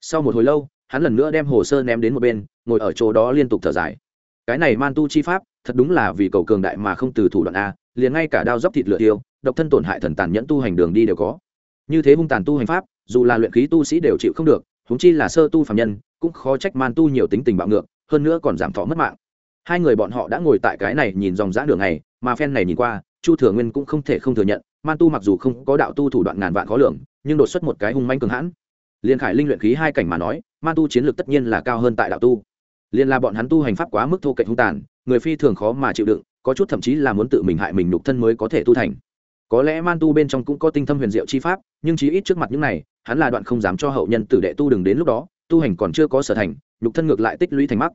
Sau một hồi lâu, hắn lần nữa đem hồ sơ ném đến một bên, ngồi ở chỗ đó liên tục thở dài. Cái này man tu chi pháp, thật đúng là vì cầu cường đại mà không từ thủ đoạn a, liền ngay cả đao dốc thịt lửa tiêu, độc thân tổn hại thần tàn nhẫn tu hành đường đi đều có. Như thế hung tàn tu hành pháp, dù là luyện khí tu sĩ đều chịu không được húng chi là sơ tu phạm nhân, cũng khó trách man tu nhiều tính tình bạo ngược, hơn nữa còn giảm thọ mất mạng. Hai người bọn họ đã ngồi tại cái này nhìn dòng dã đường này mà phen này nhìn qua, chu thừa nguyên cũng không thể không thừa nhận man tu mặc dù không có đạo tu thủ đoạn ngàn vạn khó lường, nhưng đột xuất một cái hung manh cường hãn. Liên khải linh luyện khí hai cảnh mà nói, man tu chiến lược tất nhiên là cao hơn tại đạo tu. Liên là bọn hắn tu hành pháp quá mức thô kệch hung tàn, người phi thường khó mà chịu đựng, có chút thậm chí là muốn tự mình hại mình nhục thân mới có thể tu thành. Có lẽ man tu bên trong cũng có tinh thâm huyền diệu chi pháp, nhưng chí ít trước mặt những này, hắn là đoạn không dám cho hậu nhân tử đệ tu đừng đến lúc đó, tu hành còn chưa có sở thành, nhục thân ngược lại tích lũy thành mắc.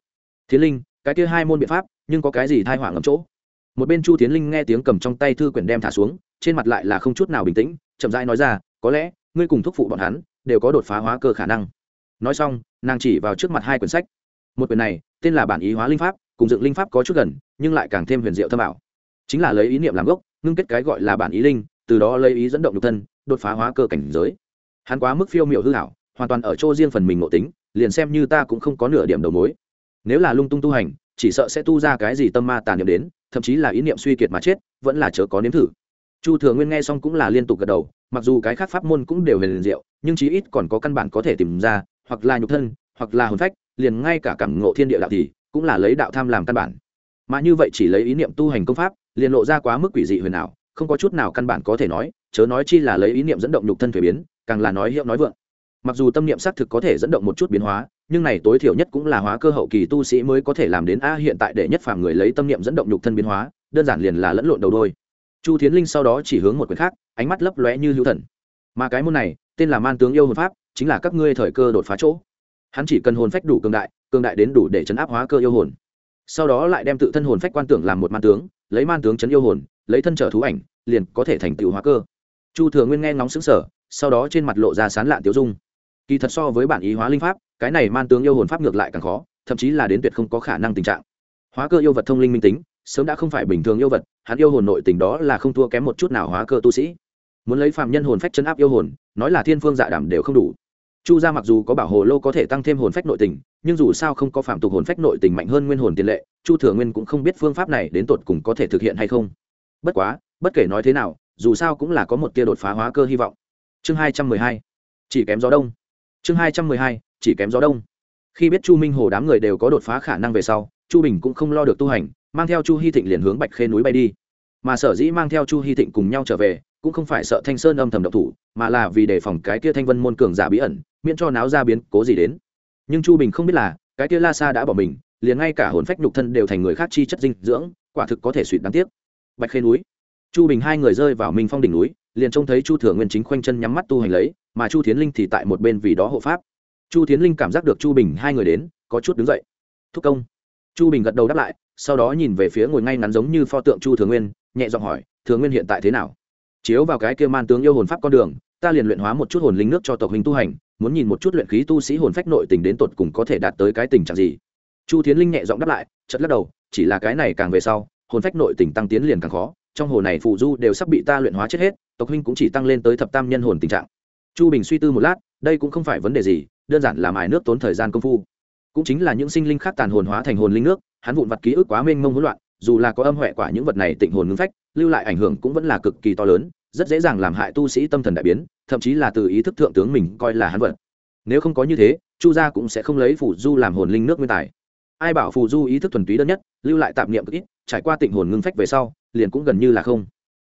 Thiến linh, cái kia hai môn biện pháp, nhưng có cái gì thai hoảng ngầm chỗ? Một bên chu tiến linh nghe tiếng cầm trong tay thư quyển đem thả xuống, trên mặt lại là không chút nào bình tĩnh, chậm rãi nói ra, có lẽ, ngươi cùng thúc phụ bọn hắn đều có đột phá hóa cơ khả năng. Nói xong, nàng chỉ vào trước mặt hai quyển sách. Một quyển này, tên là bản ý hóa linh pháp, cùng dựng linh pháp có chút gần, nhưng lại càng thêm huyền diệu thâm ảo. Chính là lấy ý niệm làm gốc, ngưng kết cái gọi là bản ý linh, từ đó lấy ý dẫn động nhục thân, đột phá hóa cơ cảnh giới. Hắn quá mức phiêu miệu hư hảo hoàn toàn ở chỗ riêng phần mình ngộ tính, liền xem như ta cũng không có nửa điểm đầu mối. Nếu là lung tung tu hành, chỉ sợ sẽ tu ra cái gì tâm ma tàn niệm đến thậm chí là ý niệm suy kiệt mà chết, vẫn là chớ có nếm thử. Chu thừa nguyên nghe xong cũng là liên tục gật đầu, mặc dù cái khác pháp môn cũng đều liền diệu, nhưng chí ít còn có căn bản có thể tìm ra, hoặc là nhục thân, hoặc là hồn phách, liền ngay cả cảm ngộ thiên địa đạo thì cũng là lấy đạo tham làm căn bản. Mà như vậy chỉ lấy ý niệm tu hành công pháp, liền lộ ra quá mức quỷ dị huyền ảo, không có chút nào căn bản có thể nói, chớ nói chi là lấy ý niệm dẫn động nhục thân thuế biến, càng là nói hiệu nói vượng. Mặc dù tâm niệm xác thực có thể dẫn động một chút biến hóa nhưng này tối thiểu nhất cũng là hóa cơ hậu kỳ tu sĩ mới có thể làm đến a hiện tại để nhất phàm người lấy tâm niệm dẫn động nhục thân biến hóa, đơn giản liền là lẫn lộn đầu đôi. Chu thiến linh sau đó chỉ hướng một quyển khác, ánh mắt lấp lóe như hữu thần. Mà cái môn này, tên là man tướng yêu hồn pháp, chính là các ngươi thời cơ đột phá chỗ. Hắn chỉ cần hồn phách đủ cường đại cường đại đến đủ để chấn áp hóa cơ yêu hồn. Sau đó lại đem tự thân hồn phách quan tưởng làm một man tướng, lấy man tướng chấn yêu hồn, lấy thân trở thú ảnh, liền có thể thành tựu hóa cơ. Chu thừa nguyên nghe ngóng xứng sở sau đó trên mặt lộ ra sán lạn tiêu dung kỳ thật so với bản ý hóa linh pháp, cái này man tướng yêu hồn pháp ngược lại càng khó, thậm chí là đến tuyệt không có khả năng tình trạng. Hóa cơ yêu vật thông linh minh tính, sớm đã không phải bình thường yêu vật, hắn yêu hồn nội tình đó là không thua kém một chút nào hóa cơ tu sĩ. Muốn lấy phạm nhân hồn phách chấn áp yêu hồn, nói là thiên phương dạ đảm đều không đủ. Chu gia mặc dù có bảo hồ lô có thể tăng thêm hồn phách nội tình, nhưng dù sao không có phạm tục hồn phách nội tình mạnh hơn nguyên hồn tiền lệ, chu thừa nguyên cũng không biết phương pháp này đến tột cùng có thể thực hiện hay không. Bất quá, bất kể nói thế nào, dù sao cũng là có một tia đột phá hóa cơ hy vọng. Chương hai trăm mười hai. Chỉ kém gió đông chương hai trăm mười hai, chỉ kém gió đông. Khi biết chu minh hồ đám người đều có đột phá khả năng về sau, chu bình cũng không lo được tu hành, mang theo chu hy thịnh liền hướng bạch khê núi bay đi. Mà sở dĩ mang theo chu hy thịnh cùng nhau trở về, cũng không phải sợ thanh sơn âm thầm độc thủ, mà là vì đề phòng cái kia thanh vân môn cường giả bí ẩn, miễn cho náo ra biến cố gì đến. Nhưng chu bình không biết là, cái kia la sa đã bỏ mình, liền ngay cả hồn phách nhục thân đều thành người khác chi chất dinh dưỡng, quả thực có thể suỵt đáng tiếc. Bạch khê núi. Chu bình hai người rơi vào minh phong đỉnh núi liền trông thấy chu thừa nguyên chính khoanh chân nhắm mắt tu hành lấy, mà chu tiến linh thì tại một bên vì đó hộ pháp. Chu tiến linh cảm giác được chu bình hai người đến, có chút đứng dậy. Thúc công. Chu bình gật đầu đáp lại, sau đó nhìn về phía ngồi ngay ngắn giống như pho tượng chu thừa nguyên, nhẹ giọng hỏi, thừa nguyên hiện tại thế nào? Chiếu vào cái kia man tướng yêu hồn pháp con đường, ta liền luyện hóa một chút hồn linh nước cho tộc hình tu hành, muốn nhìn một chút luyện khí tu sĩ hồn phách nội tình đến tột cùng có thể đạt tới cái tình trạng gì. Chu tiến linh nhẹ giọng đáp lại chật lắc đầu, chỉ là cái này càng về sau, hồn phách nội tình tăng tiến liền càng khó, trong hồ này phù du đều sắp bị ta luyện hóa chết hết tộc huynh cũng chỉ tăng lên tới thập tam nhân hồn tình trạng. Chu bình suy tư một lát, đây cũng không phải vấn đề gì, đơn giản là mài nước tốn thời gian công phu. Cũng chính là những sinh linh khác tàn hồn hóa thành hồn linh nước, hắn vụn vặt ký ức quá mênh mông hỗn loạn, dù là có âm huệ quả những vật này tịnh hồn ngưng phách, lưu lại ảnh hưởng cũng vẫn là cực kỳ to lớn, rất dễ dàng làm hại tu sĩ tâm thần đại biến, thậm chí là từ ý thức thượng tướng mình coi là hắn vật. Nếu không có như thế, chu gia cũng sẽ không lấy phù du làm hồn linh nước nguyên tài. Ai bảo phù du ý thức thuần túy đơn nhất, lưu lại tạp niệm cực ít, trải qua tịnh hồn ngưng phách về sau, liền cũng gần như là không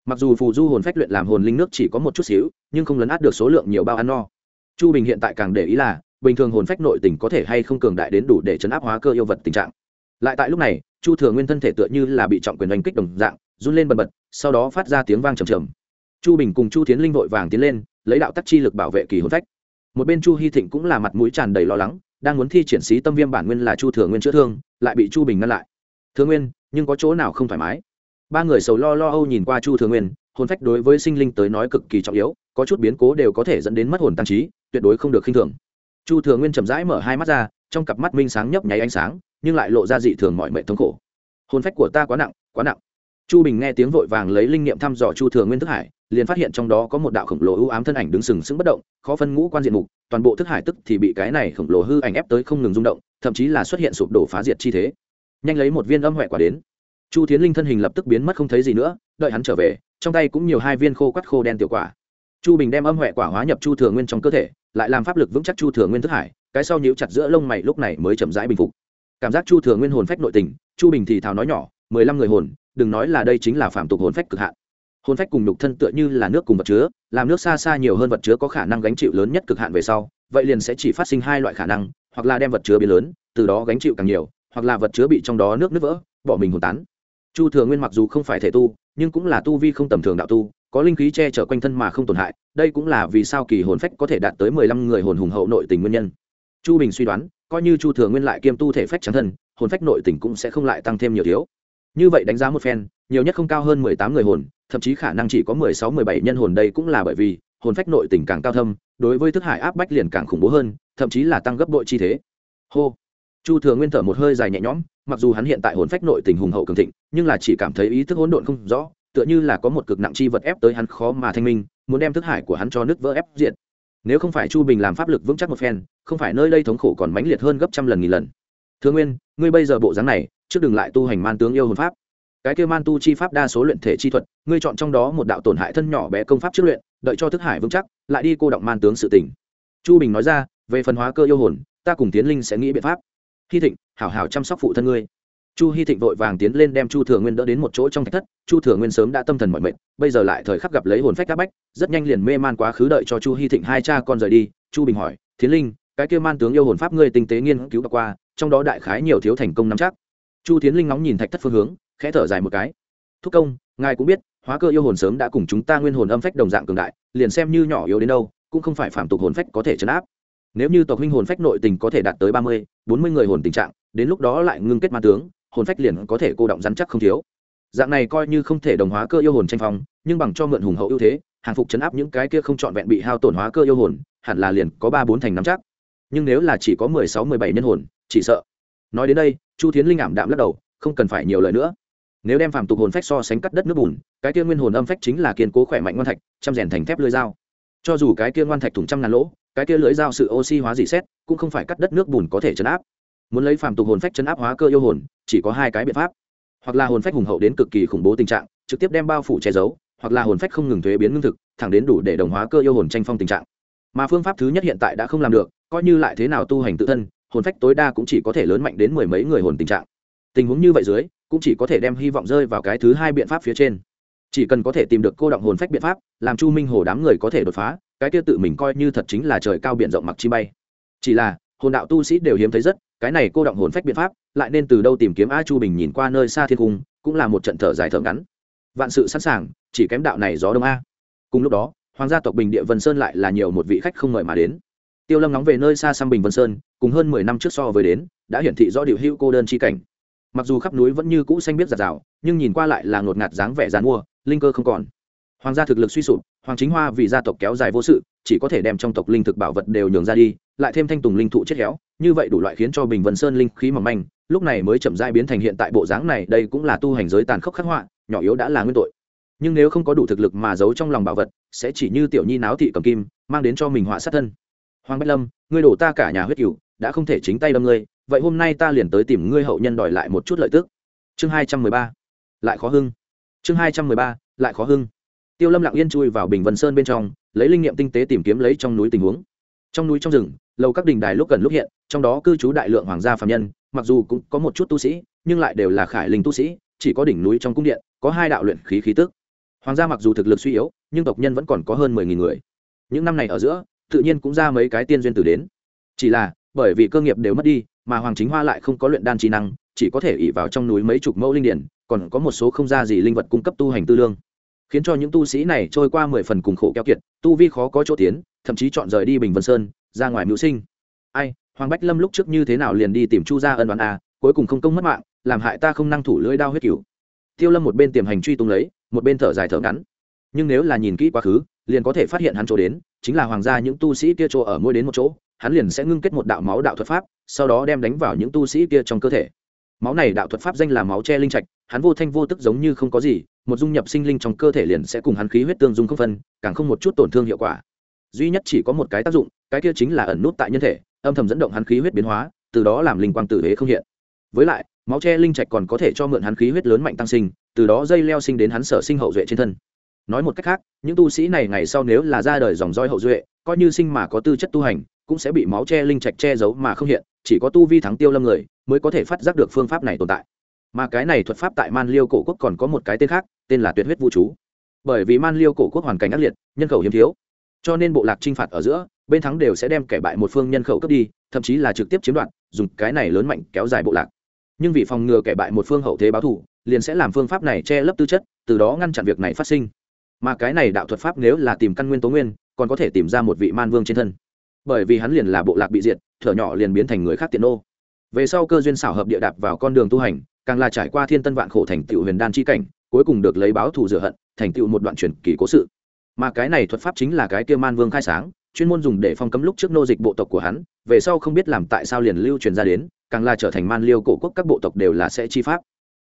mặc dù phù du hồn phách luyện làm hồn linh nước chỉ có một chút xíu, nhưng không lấn át được số lượng nhiều bao ăn no. Chu bình hiện tại càng để ý là, bình thường hồn phách nội tình có thể hay không cường đại đến đủ để chấn áp hóa cơ yêu vật tình trạng. Lại tại lúc này, chu thừa nguyên thân thể tựa như là bị trọng quyền đánh kích đồng dạng, run lên bần bật, sau đó phát ra tiếng vang trầm trầm. Chu bình cùng chu tiến linh vội vàng tiến lên, lấy đạo tắc chi lực bảo vệ kỳ hồn phách. Một bên chu hy thịnh cũng là mặt mũi tràn đầy lo lắng, đang muốn thi triển sĩ tâm viêm bản nguyên là chu thừa nguyên chữa thương, lại bị chu bình ngăn lại. Thừa nguyên, nhưng có chỗ nào không thoải mái? Ba người sầu lo lo âu nhìn qua chu thừa nguyên, hồn phách đối với sinh linh tới nói cực kỳ trọng yếu, có chút biến cố đều có thể dẫn đến mất hồn tăng trí, tuyệt đối không được khinh thường. Chu thừa nguyên chậm rãi mở hai mắt ra, trong cặp mắt minh sáng nhấp nháy ánh sáng, nhưng lại lộ ra dị thường mọi mệnh thống khổ. Hồn phách của ta quá nặng quá nặng. Chu bình nghe tiếng vội vàng lấy linh nghiệm thăm dò chu thừa nguyên thức hải, liền phát hiện trong đó có một đạo khổng lồ ưu ám thân ảnh đứng sừng sững bất động, khó phân ngũ quan diện mục, toàn bộ thức hải tức thì bị cái này khổng lồ hư ảnh ép tới không ngừng rung động, thậm chí là xuất hiện sụp đổ phá diệt chi thế. Nhanh lấy một viên âm huệ quả đến chu tiến linh thân hình lập tức biến mất không thấy gì nữa, đợi hắn trở về, trong tay cũng nhiều hai viên khô quắt khô đen tiểu quả. Chu bình đem âm huệ quả hóa nhập chu thừa nguyên trong cơ thể, lại làm pháp lực vững chắc chu thừa nguyên thức hải, cái sau nhíu chặt giữa lông mày lúc này mới chậm rãi bình phục. Cảm giác chu thừa nguyên hồn phách nội tình, chu bình thì thào nói nhỏ, mười lăm người hồn, đừng nói là đây chính là phạm tục hồn phách cực hạn. Hồn phách cùng nhục thân tựa như là nước cùng vật chứa, làm nước xa xa nhiều hơn vật chứa có khả năng gánh chịu lớn nhất cực hạn về sau, vậy liền sẽ chỉ phát sinh hai loại khả năng, hoặc là đem vật chứa biến lớn, từ đó gánh chịu càng nhiều, hoặc là vật chứa bị trong đó nước nứt vỡ, bỏ mình hồn tán chu thừa nguyên mặc dù không phải thể tu, nhưng cũng là tu vi không tầm thường đạo tu, có linh khí che chở quanh thân mà không tổn hại, đây cũng là vì sao kỳ hồn phách có thể đạt tới mười lăm người hồn hùng hậu nội tình nguyên nhân. Chu bình suy đoán, coi như chu thừa nguyên lại kiêm tu thể phách trắng thân, hồn phách nội tình cũng sẽ không lại tăng thêm nhiều thiếu. Như vậy đánh giá một phen, nhiều nhất không cao hơn mười tám người hồn, thậm chí khả năng chỉ có mười sáu mười bảy nhân hồn đây cũng là bởi vì hồn phách nội tình càng cao thâm, đối với thức hải áp bách liền càng khủng bố hơn, thậm chí là tăng gấp bội chi thế. Hô chu thừa nguyên thở một hơi dài nhẹ nhõm, mặc dù hắn hiện tại hồn phách nội tình hùng hậu cường thịnh, nhưng là chỉ cảm thấy ý thức hỗn độn không rõ, tựa như là có một cực nặng chi vật ép tới hắn khó mà thanh minh, muốn đem thức hải của hắn cho nước vỡ ép diện nếu không phải chu bình làm pháp lực vững chắc một phen, không phải nơi đây thống khổ còn mãnh liệt hơn gấp trăm lần nghìn lần. Thưa nguyên, ngươi bây giờ bộ dáng này, trước đừng lại tu hành man tướng yêu hồn pháp. Cái kia man tu chi pháp đa số luyện thể chi thuật, ngươi chọn trong đó một đạo tổn hại thân nhỏ bé công pháp trước luyện, đợi cho thức hải vững chắc, lại đi cô động man tướng sự tỉnh chu bình nói ra, về phần hóa cơ yêu hồn, ta cùng tiến linh sẽ nghĩ biện pháp hy thịnh, hảo hảo chăm sóc phụ thân ngươi. Chu hy thịnh vội vàng tiến lên đem chu thừa nguyên đỡ đến một chỗ trong thạch thất. Chu thừa nguyên sớm đã tâm thần mọi mệnh bây giờ lại thời khắc gặp lấy hồn phách các bách, rất nhanh liền mê man quá khứ đợi cho chu hy thịnh hai cha con rời đi. Chu bình hỏi, thiến linh, cái kia man tướng yêu hồn pháp ngươi tinh tế nghiên cứu qua, trong đó đại khái nhiều thiếu thành công nắm chắc? Chu tiến linh ngóng nhìn thạch thất phương hướng, khẽ thở dài một cái. Thúc công, ngài cũng biết, hóa cơ yêu hồn sớm đã cùng chúng ta nguyên hồn âm phách đồng dạng cường đại, liền xem như nhỏ yếu đến đâu, cũng không phải phạm tục hồn phách có thể chấn áp nếu như tộc huynh hồn phách nội tình có thể đạt tới ba mươi, bốn mươi người hồn tình trạng, đến lúc đó lại ngưng kết ma tướng, hồn phách liền có thể cô động rắn chắc không thiếu. Dạng này coi như không thể đồng hóa cơ yêu hồn tranh phong, nhưng bằng cho mượn hùng hậu ưu thế, hàng phục chấn áp những cái kia không trọn vẹn bị hao tổn hóa cơ yêu hồn, hẳn là liền có ba bốn thành nắm chắc. Nhưng nếu là chỉ có mười sáu, mười bảy nhân hồn, chỉ sợ. Nói đến đây, chu thiến linh ảm đạm lắc đầu, không cần phải nhiều lời nữa. Nếu đem phàm tục hồn phách so sánh cắt đất nước bùn, cái kia nguyên hồn âm phách chính là kiên cố khỏe mạnh ngoan thạch chăm rèn thành thép lưới dao. Cho dù cái kia ngoan thạch thủng trăm ngàn lỗ cái kia lưới dao sự oxy hóa dị xét, cũng không phải cắt đất nước bùn có thể chấn áp. Muốn lấy phàm tục hồn phách chấn áp hóa cơ yêu hồn, chỉ có hai cái biện pháp. Hoặc là hồn phách hùng hậu đến cực kỳ khủng bố tình trạng, trực tiếp đem bao phủ che giấu, hoặc là hồn phách không ngừng thuế biến ngưng thực, thẳng đến đủ để đồng hóa cơ yêu hồn tranh phong tình trạng. Mà phương pháp thứ nhất hiện tại đã không làm được, coi như lại thế nào tu hành tự thân, hồn phách tối đa cũng chỉ có thể lớn mạnh đến mười mấy người hồn tình trạng. Tình huống như vậy dưới, cũng chỉ có thể đem hy vọng rơi vào cái thứ hai biện pháp phía trên. Chỉ cần có thể tìm được cô động hồn phách biện pháp, làm chu minh hồ đám người có thể đột phá cái kia tự mình coi như thật chính là trời cao biển rộng mặc chi bay. Chỉ là, hồn đạo tu sĩ đều hiếm thấy rất, cái này cô động hồn phách biện pháp, lại nên từ đâu tìm kiếm a chu bình nhìn qua nơi xa thiên cung, cũng là một trận thở dài thở ngắn. Vạn sự sẵn sàng, chỉ kém đạo này gió đông a. Cùng lúc đó, hoàng gia tộc bình địa vân sơn lại là nhiều một vị khách không mời mà đến. Tiêu lâm nóng về nơi xa xăm bình vân sơn, cùng hơn mười năm trước so với đến, đã hiển thị rõ điều hữu cô đơn chi cảnh. Mặc dù khắp núi vẫn như cũ xanh biết giạt rào, nhưng nhìn qua lại là ngột ngạt dáng vẻ dàn mua, linh cơ không còn. Hoàng gia thực lực suy sụp hoàng chính hoa vì gia tộc kéo dài vô sự, chỉ có thể đem trong tộc linh thực bảo vật đều nhường ra đi, lại thêm thanh tùng linh thụ chết héo, như vậy đủ loại khiến cho bình vân sơn linh khí mỏng manh, lúc này mới chậm dai biến thành hiện tại bộ dáng này, đây cũng là tu hành giới tàn khốc khắc họa, nhỏ yếu đã là nguyên tội. Nhưng nếu không có đủ thực lực mà giấu trong lòng bảo vật, sẽ chỉ như tiểu nhi náo thị cầm kim, mang đến cho mình họa sát thân. Hoàng bách lâm, ngươi đổ ta cả nhà huyết cửu, đã không thể chính tay đâm ngươi, vậy hôm nay ta liền tới tìm ngươi hậu nhân đòi lại một chút lợi tức. Chương hai trăm mười ba, lại khó hưng. Chương hai trăm mười ba, lại khó hưng tiêu lâm lặng yên chui vào bình vân sơn bên trong, lấy linh nghiệm tinh tế tìm kiếm lấy trong núi tình huống. Trong núi trong rừng, lầu các đình đài lúc gần lúc hiện, trong đó cư trú đại lượng hoàng gia phạm nhân, mặc dù cũng có một chút tu sĩ, nhưng lại đều là khải linh tu sĩ, chỉ có đỉnh núi trong cung điện, có hai đạo luyện khí khí tức. Hoàng gia mặc dù thực lực suy yếu, nhưng tộc nhân vẫn còn có hơn mười nghìn người. Những năm này ở giữa, tự nhiên cũng ra mấy cái tiên duyên tử đến. Chỉ là, bởi vì cơ nghiệp đều mất đi, mà hoàng chính hoa lại không có luyện đan trí năng, chỉ có thể ỉ vào trong núi mấy chục mẫu linh điển, còn có một số không ra gì linh vật cung cấp tu hành tư lương khiến cho những tu sĩ này trôi qua mười phần cùng khổ keo kiệt, tu vi khó có chỗ tiến, thậm chí chọn rời đi bình vân sơn, ra ngoài mưu sinh. Ai, hoàng bách lâm lúc trước như thế nào liền đi tìm chu gia ân đoán a à, cuối cùng không công mất mạng, làm hại ta không năng thủ lưỡi đao huyết cửu. Tiêu lâm một bên tiềm hành truy tung lấy, một bên thở dài thở ngắn. Nhưng nếu là nhìn kỹ quá khứ, liền có thể phát hiện hắn chỗ đến, chính là hoàng gia những tu sĩ kia chỗ ở ngôi đến một chỗ, hắn liền sẽ ngưng kết một đạo máu đạo thuật pháp, sau đó đem đánh vào những tu sĩ kia trong cơ thể. Máu này đạo thuật pháp danh là máu che linh trạch, hắn vô thanh vô tức giống như không có gì một dung nhập sinh linh trong cơ thể liền sẽ cùng hắn khí huyết tương dung không phân, càng không một chút tổn thương hiệu quả. Duy nhất chỉ có một cái tác dụng, cái kia chính là ẩn nút tại nhân thể, âm thầm dẫn động hắn khí huyết biến hóa, từ đó làm linh quang tử hế không hiện. Với lại, máu tre linh trạch còn có thể cho mượn hắn khí huyết lớn mạnh tăng sinh, từ đó dây leo sinh đến hắn sở sinh hậu duệ trên thân. Nói một cách khác, những tu sĩ này ngày sau nếu là ra đời dòng roi hậu duệ, coi như sinh mà có tư chất tu hành, cũng sẽ bị máu tre linh trạch che giấu mà không hiện, chỉ có tu vi thắng tiêu lâm người mới có thể phát giác được phương pháp này tồn tại mà cái này thuật pháp tại man liêu cổ quốc còn có một cái tên khác, tên là tuyệt huyết vũ chú. Bởi vì man liêu cổ quốc hoàn cảnh ác liệt, nhân khẩu hiếm thiếu. Cho nên bộ lạc t r i n h phạt ở giữa, bên thắng đều sẽ đem kẻ bại một phương nhân khẩu cướp đi, thậm chí là trực tiếp chiếm đoạt, dùng cái này lớn mạnh kéo dài bộ lạc. Nhưng vì phòng ngừa kẻ bại một phương hậu thế báo thù, liền sẽ làm phương pháp này che lấp tư chất, từ đó ngăn chặn việc này phát sinh. Mà cái này đạo thuật pháp nếu là tìm căn nguyên tố nguyên, còn có thể tìm ra một vị man vương trên thân. Bởi vì hắn liền là bộ lạc bị diệt, thở nhỏ liền biến thành người khác tiện ô về sau cơ duyên xảo hợp địa đạp vào con đường tu hành càng là trải qua thiên tân vạn khổ thành tựu huyền đan chi cảnh, cuối cùng được lấy báo thù rửa hận, thành tựu một đoạn truyền kỳ cố sự. Mà cái này thuật pháp chính là cái kia man vương khai sáng, chuyên môn dùng để phong cấm lúc trước nô dịch bộ tộc của hắn, về sau không biết làm tại sao liền lưu truyền ra đến, càng là trở thành man liêu cổ quốc các bộ tộc đều là sẽ chi pháp.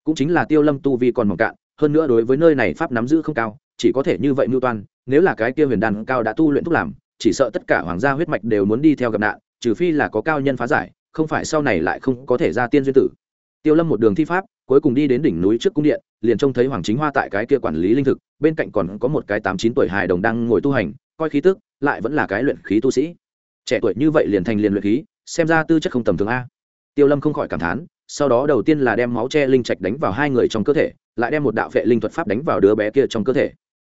Cũng chính là tiêu lâm tu vi còn mỏng cạn, hơn nữa đối với nơi này pháp nắm giữ không cao, chỉ có thể như vậy mưu toan, nếu là cái kia huyền đan cao đã tu luyện thúc làm, chỉ sợ tất cả hoàng gia huyết mạch đều muốn đi theo gặp nạn, trừ phi là có cao nhân phá giải, không phải sau này lại không có thể ra tiên duyên tử tiêu lâm một đường thi pháp, cuối cùng đi đến đỉnh núi trước cung điện, liền trông thấy hoàng chính hoa tại cái kia quản lý linh thực, bên cạnh còn có một cái tám chín tuổi hài đồng đang ngồi tu hành, coi khí tức, lại vẫn là cái luyện khí tu sĩ. Trẻ tuổi như vậy liền thành liền luyện khí, xem ra tư chất không tầm thường a. Tiêu lâm không khỏi cảm thán, sau đó đầu tiên là đem máu che linh trạch đánh vào hai người trong cơ thể, lại đem một đạo vệ linh thuật pháp đánh vào đứa bé kia trong cơ thể.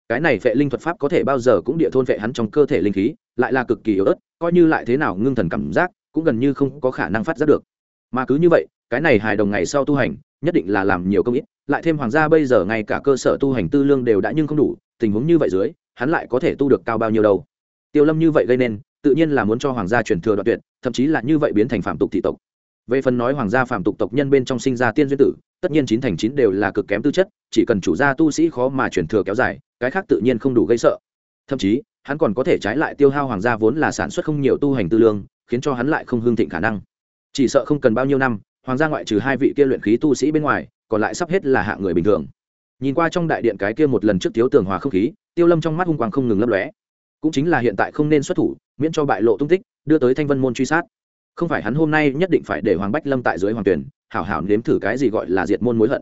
Cái này vệ linh thuật pháp có thể bao giờ cũng địa thôn vệ hắn trong cơ thể linh khí, lại là cực kỳ yếu ớt, coi như lại thế nào ngưng thần cảm giác, cũng gần như không có khả năng phát giác được. Mà cứ như vậy cái này hài đồng ngày sau tu hành, nhất định là làm nhiều công ít, lại thêm hoàng gia bây giờ ngay cả cơ sở tu hành tư lương đều đã nhưng không đủ, tình huống như vậy dưới, hắn lại có thể tu được cao bao nhiêu đâu. Tiêu lâm như vậy gây nên, tự nhiên là muốn cho hoàng gia truyền thừa đoạn tuyệt, thậm chí là như vậy biến thành phạm tục thị tộc. Về phần nói hoàng gia phạm tục tộc nhân bên trong sinh ra tiên duyên tử, tất nhiên chín thành chín đều là cực kém tư chất, chỉ cần chủ gia tu sĩ khó mà truyền thừa kéo dài, cái khác tự nhiên không đủ gây sợ. Thậm chí, hắn còn có thể trái lại tiêu hao hoàng gia vốn là sản xuất không nhiều tu hành tư lương, khiến cho hắn lại không hương thịnh khả năng. Chỉ sợ không cần bao nhiêu năm hoàng gia ngoại trừ hai vị kia luyện khí tu sĩ bên ngoài, còn lại sắp hết là hạ người bình thường. Nhìn qua trong đại điện cái kia một lần trước thiếu tường hòa không khí, tiêu lâm trong mắt hung quang không ngừng lấp lóe. Cũng chính là hiện tại không nên xuất thủ, miễn cho bại lộ tung tích, đưa tới thanh vân môn truy sát. Không phải hắn hôm nay nhất định phải để hoàng bách lâm tại dưới hoàng tuyển, hảo hảo nếm thử cái gì gọi là diệt môn mối hận.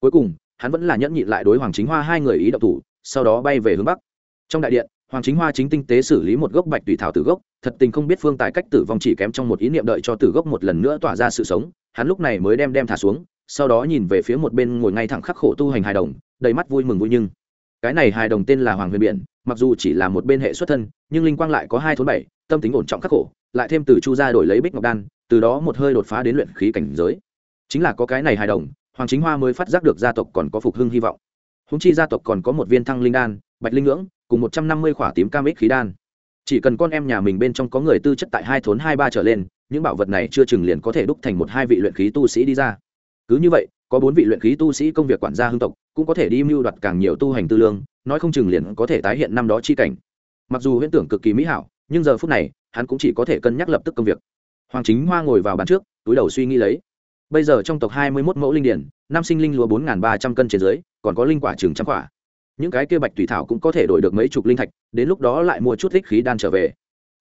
Cuối cùng, hắn vẫn là nhẫn nhịn lại đối hoàng chính hoa hai người ý đậu thủ, sau đó bay về hướng bắc. Trong đại điện, hoàng chính hoa chính tinh tế xử lý một gốc bạch tùy thảo tử gốc, thật tình không biết phương tài cách tử vong chỉ kém trong một ý niệm đợi cho tử gốc một lần nữa tỏa ra sự sống hắn lúc này mới đem đem thả xuống, sau đó nhìn về phía một bên ngồi ngay thẳng khắc khổ tu hành hài đồng, đầy mắt vui mừng vui nhưng. Cái này hài đồng tên là hoàng huyền biển mặc dù chỉ là một bên hệ xuất thân, nhưng linh quang lại có hai thốn bảy, tâm tính ổn trọng khắc khổ, lại thêm từ chu gia đổi lấy bích ngọc đan, từ đó một hơi đột phá đến luyện khí cảnh giới. Chính là có cái này hài đồng, hoàng chính hoa mới phát giác được gia tộc còn có phục hưng hy vọng. Húng chi gia tộc còn có một viên thăng linh đan, bạch linh ngưỡng, cùng một trăm năm mươi khỏa tím cam ích khí đan. Chỉ cần con em nhà mình bên trong có người tư chất tại hai thốn hai ba trở lên những bảo vật này chưa chừng liền có thể đúc thành một hai vị luyện khí tu sĩ đi ra. Cứ như vậy, có bốn vị luyện khí tu sĩ công việc quản gia hương tộc, cũng có thể đi mưu đoạt càng nhiều tu hành tư lương, nói không chừng liền có thể tái hiện năm đó chi cảnh. Mặc dù huyễn tưởng cực kỳ mỹ hảo, nhưng giờ phút này, hắn cũng chỉ có thể cân nhắc lập tức công việc. Hoàng chính hoa ngồi vào bàn trước, túi đầu suy nghĩ lấy. Bây giờ trong tộc hai mươi một mẫu linh điển, năm sinh linh lúa bốn ba trăm cân trên dưới, còn có linh quả chừng trăm quả. Những cái kia bạch thủy thảo cũng có thể đổi được mấy chục linh thạch, đến lúc đó lại mua chút thích khí đan trở về.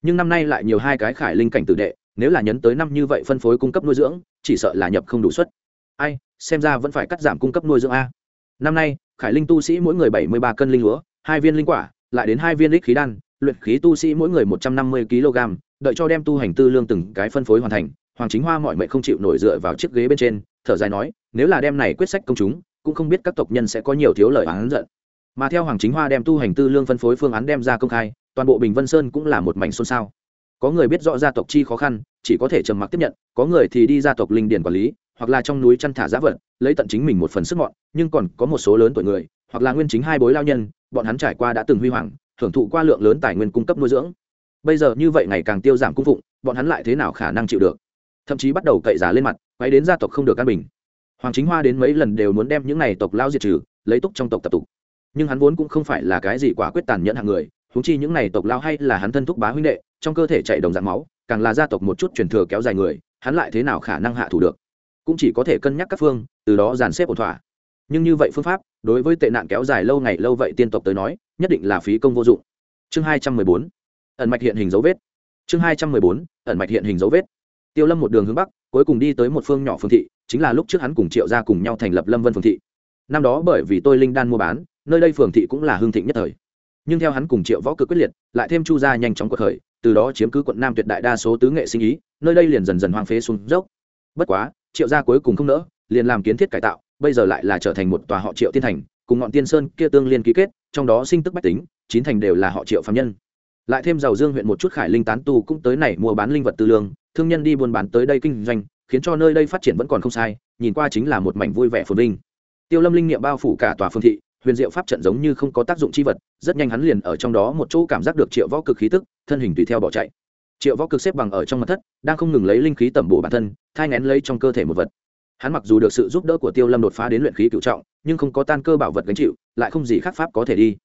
Nhưng năm nay lại nhiều hai cái khải linh cảnh tử đệ nếu là nhấn tới năm như vậy phân phối cung cấp nuôi dưỡng, chỉ sợ là nhập không đủ suất. Ai, xem ra vẫn phải cắt giảm cung cấp nuôi dưỡng a. Năm nay, khải linh tu sĩ mỗi người bảy mươi ba cân linh lúa, hai viên linh quả, lại đến hai viên lích khí đan, luyện khí tu sĩ mỗi người một trăm năm mươi kg, đợi cho đem tu hành tư lương từng cái phân phối hoàn thành, hoàng chính hoa mọi mệnh không chịu nổi dựa vào chiếc ghế bên trên, thở dài nói, nếu là đem này quyết sách công chúng, cũng không biết các tộc nhân sẽ có nhiều thiếu lời oán giận. Mà theo hoàng chính hoa đem tu hành tư lương phân phối phương án đem ra công khai, toàn bộ bình vân sơn cũng là một mảnh xôn xao có người biết rõ gia tộc chi khó khăn, chỉ có thể trầm mặc tiếp nhận, có người thì đi gia tộc linh điển quản lý, hoặc là trong núi chăn thả giá vật, lấy tận chính mình một phần sức mọn, nhưng còn có một số lớn tuổi người, hoặc là nguyên chính hai bối lao nhân, bọn hắn trải qua đã từng huy hoàng, hưởng thụ qua lượng lớn tài nguyên cung cấp nuôi dưỡng. Bây giờ như vậy ngày càng tiêu giảm cung phụng, bọn hắn lại thế nào khả năng chịu được? Thậm chí bắt đầu cậy giá lên mặt, quay đến gia tộc không được an bình. Hoàng chính hoa đến mấy lần đều muốn đem những này tộc lao diệt trừ, lấy túc trong tộc tập tục nhưng hắn vốn cũng không phải là cái gì quả quyết tàn nhẫn hạng người húng chi những này tộc lao hay là hắn thân thúc bá huynh đệ trong cơ thể chạy đồng dạng máu, càng là gia tộc một chút truyền thừa kéo dài người, hắn lại thế nào khả năng hạ thủ được? Cũng chỉ có thể cân nhắc các phương, từ đó dàn xếp ổn thỏa. Nhưng như vậy phương pháp, đối với tệ nạn kéo dài lâu ngày lâu vậy tiên tộc tới nói, nhất định là phí công vô dụng. Chương hai trăm mười bốn, ẩn mạch hiện hình dấu vết. Chương hai trăm mười bốn, ẩn mạch hiện hình dấu vết. Tiêu lâm một đường hướng bắc, cuối cùng đi tới một phương nhỏ phương thị, chính là lúc trước hắn cùng triệu gia cùng nhau thành lập lâm vân phương thị. Năm đó bởi vì tôi linh đan mua bán, nơi đây phường thị cũng là hương thịnh nhất thời nhưng theo hắn cùng triệu võ cực quyết liệt, lại thêm chu gia nhanh chóng cuộc khởi, từ đó chiếm cứ quận nam tuyệt đại đa số tứ nghệ sinh ý, nơi đây liền dần dần hoang phế xuống dốc. Bất quá, triệu gia cuối cùng không nỡ, liền làm kiến thiết cải tạo, bây giờ lại là trở thành một tòa họ triệu tiên thành, cùng ngọn tiên sơn kia tương liên ký kết, trong đó sinh tức bách tính, chín thành đều là họ triệu phạm nhân. Lại thêm giàu dương huyện một chút khải linh tán tu cũng tới này mua bán linh vật tư lương, thương nhân đi buôn bán tới đây kinh doanh, khiến cho nơi đây phát triển vẫn còn không sai, nhìn qua chính là một mảnh vui vẻ phồn vinh. Tiêu lâm linh nghiệm bao phủ cả tòa phương thị huyền diệu pháp trận giống như không có tác dụng chi vật, rất nhanh hắn liền ở trong đó một chỗ cảm giác được triệu võ cực khí tức, thân hình tùy theo bỏ chạy. Triệu võ cực xếp bằng ở trong mặt thất, đang không ngừng lấy linh khí tẩm bổ bản thân, thai ngén lấy trong cơ thể một vật. Hắn mặc dù được sự giúp đỡ của tiêu lâm đột phá đến luyện khí cựu trọng, nhưng không có tan cơ bảo vật gánh chịu, lại không gì khác pháp có thể đi.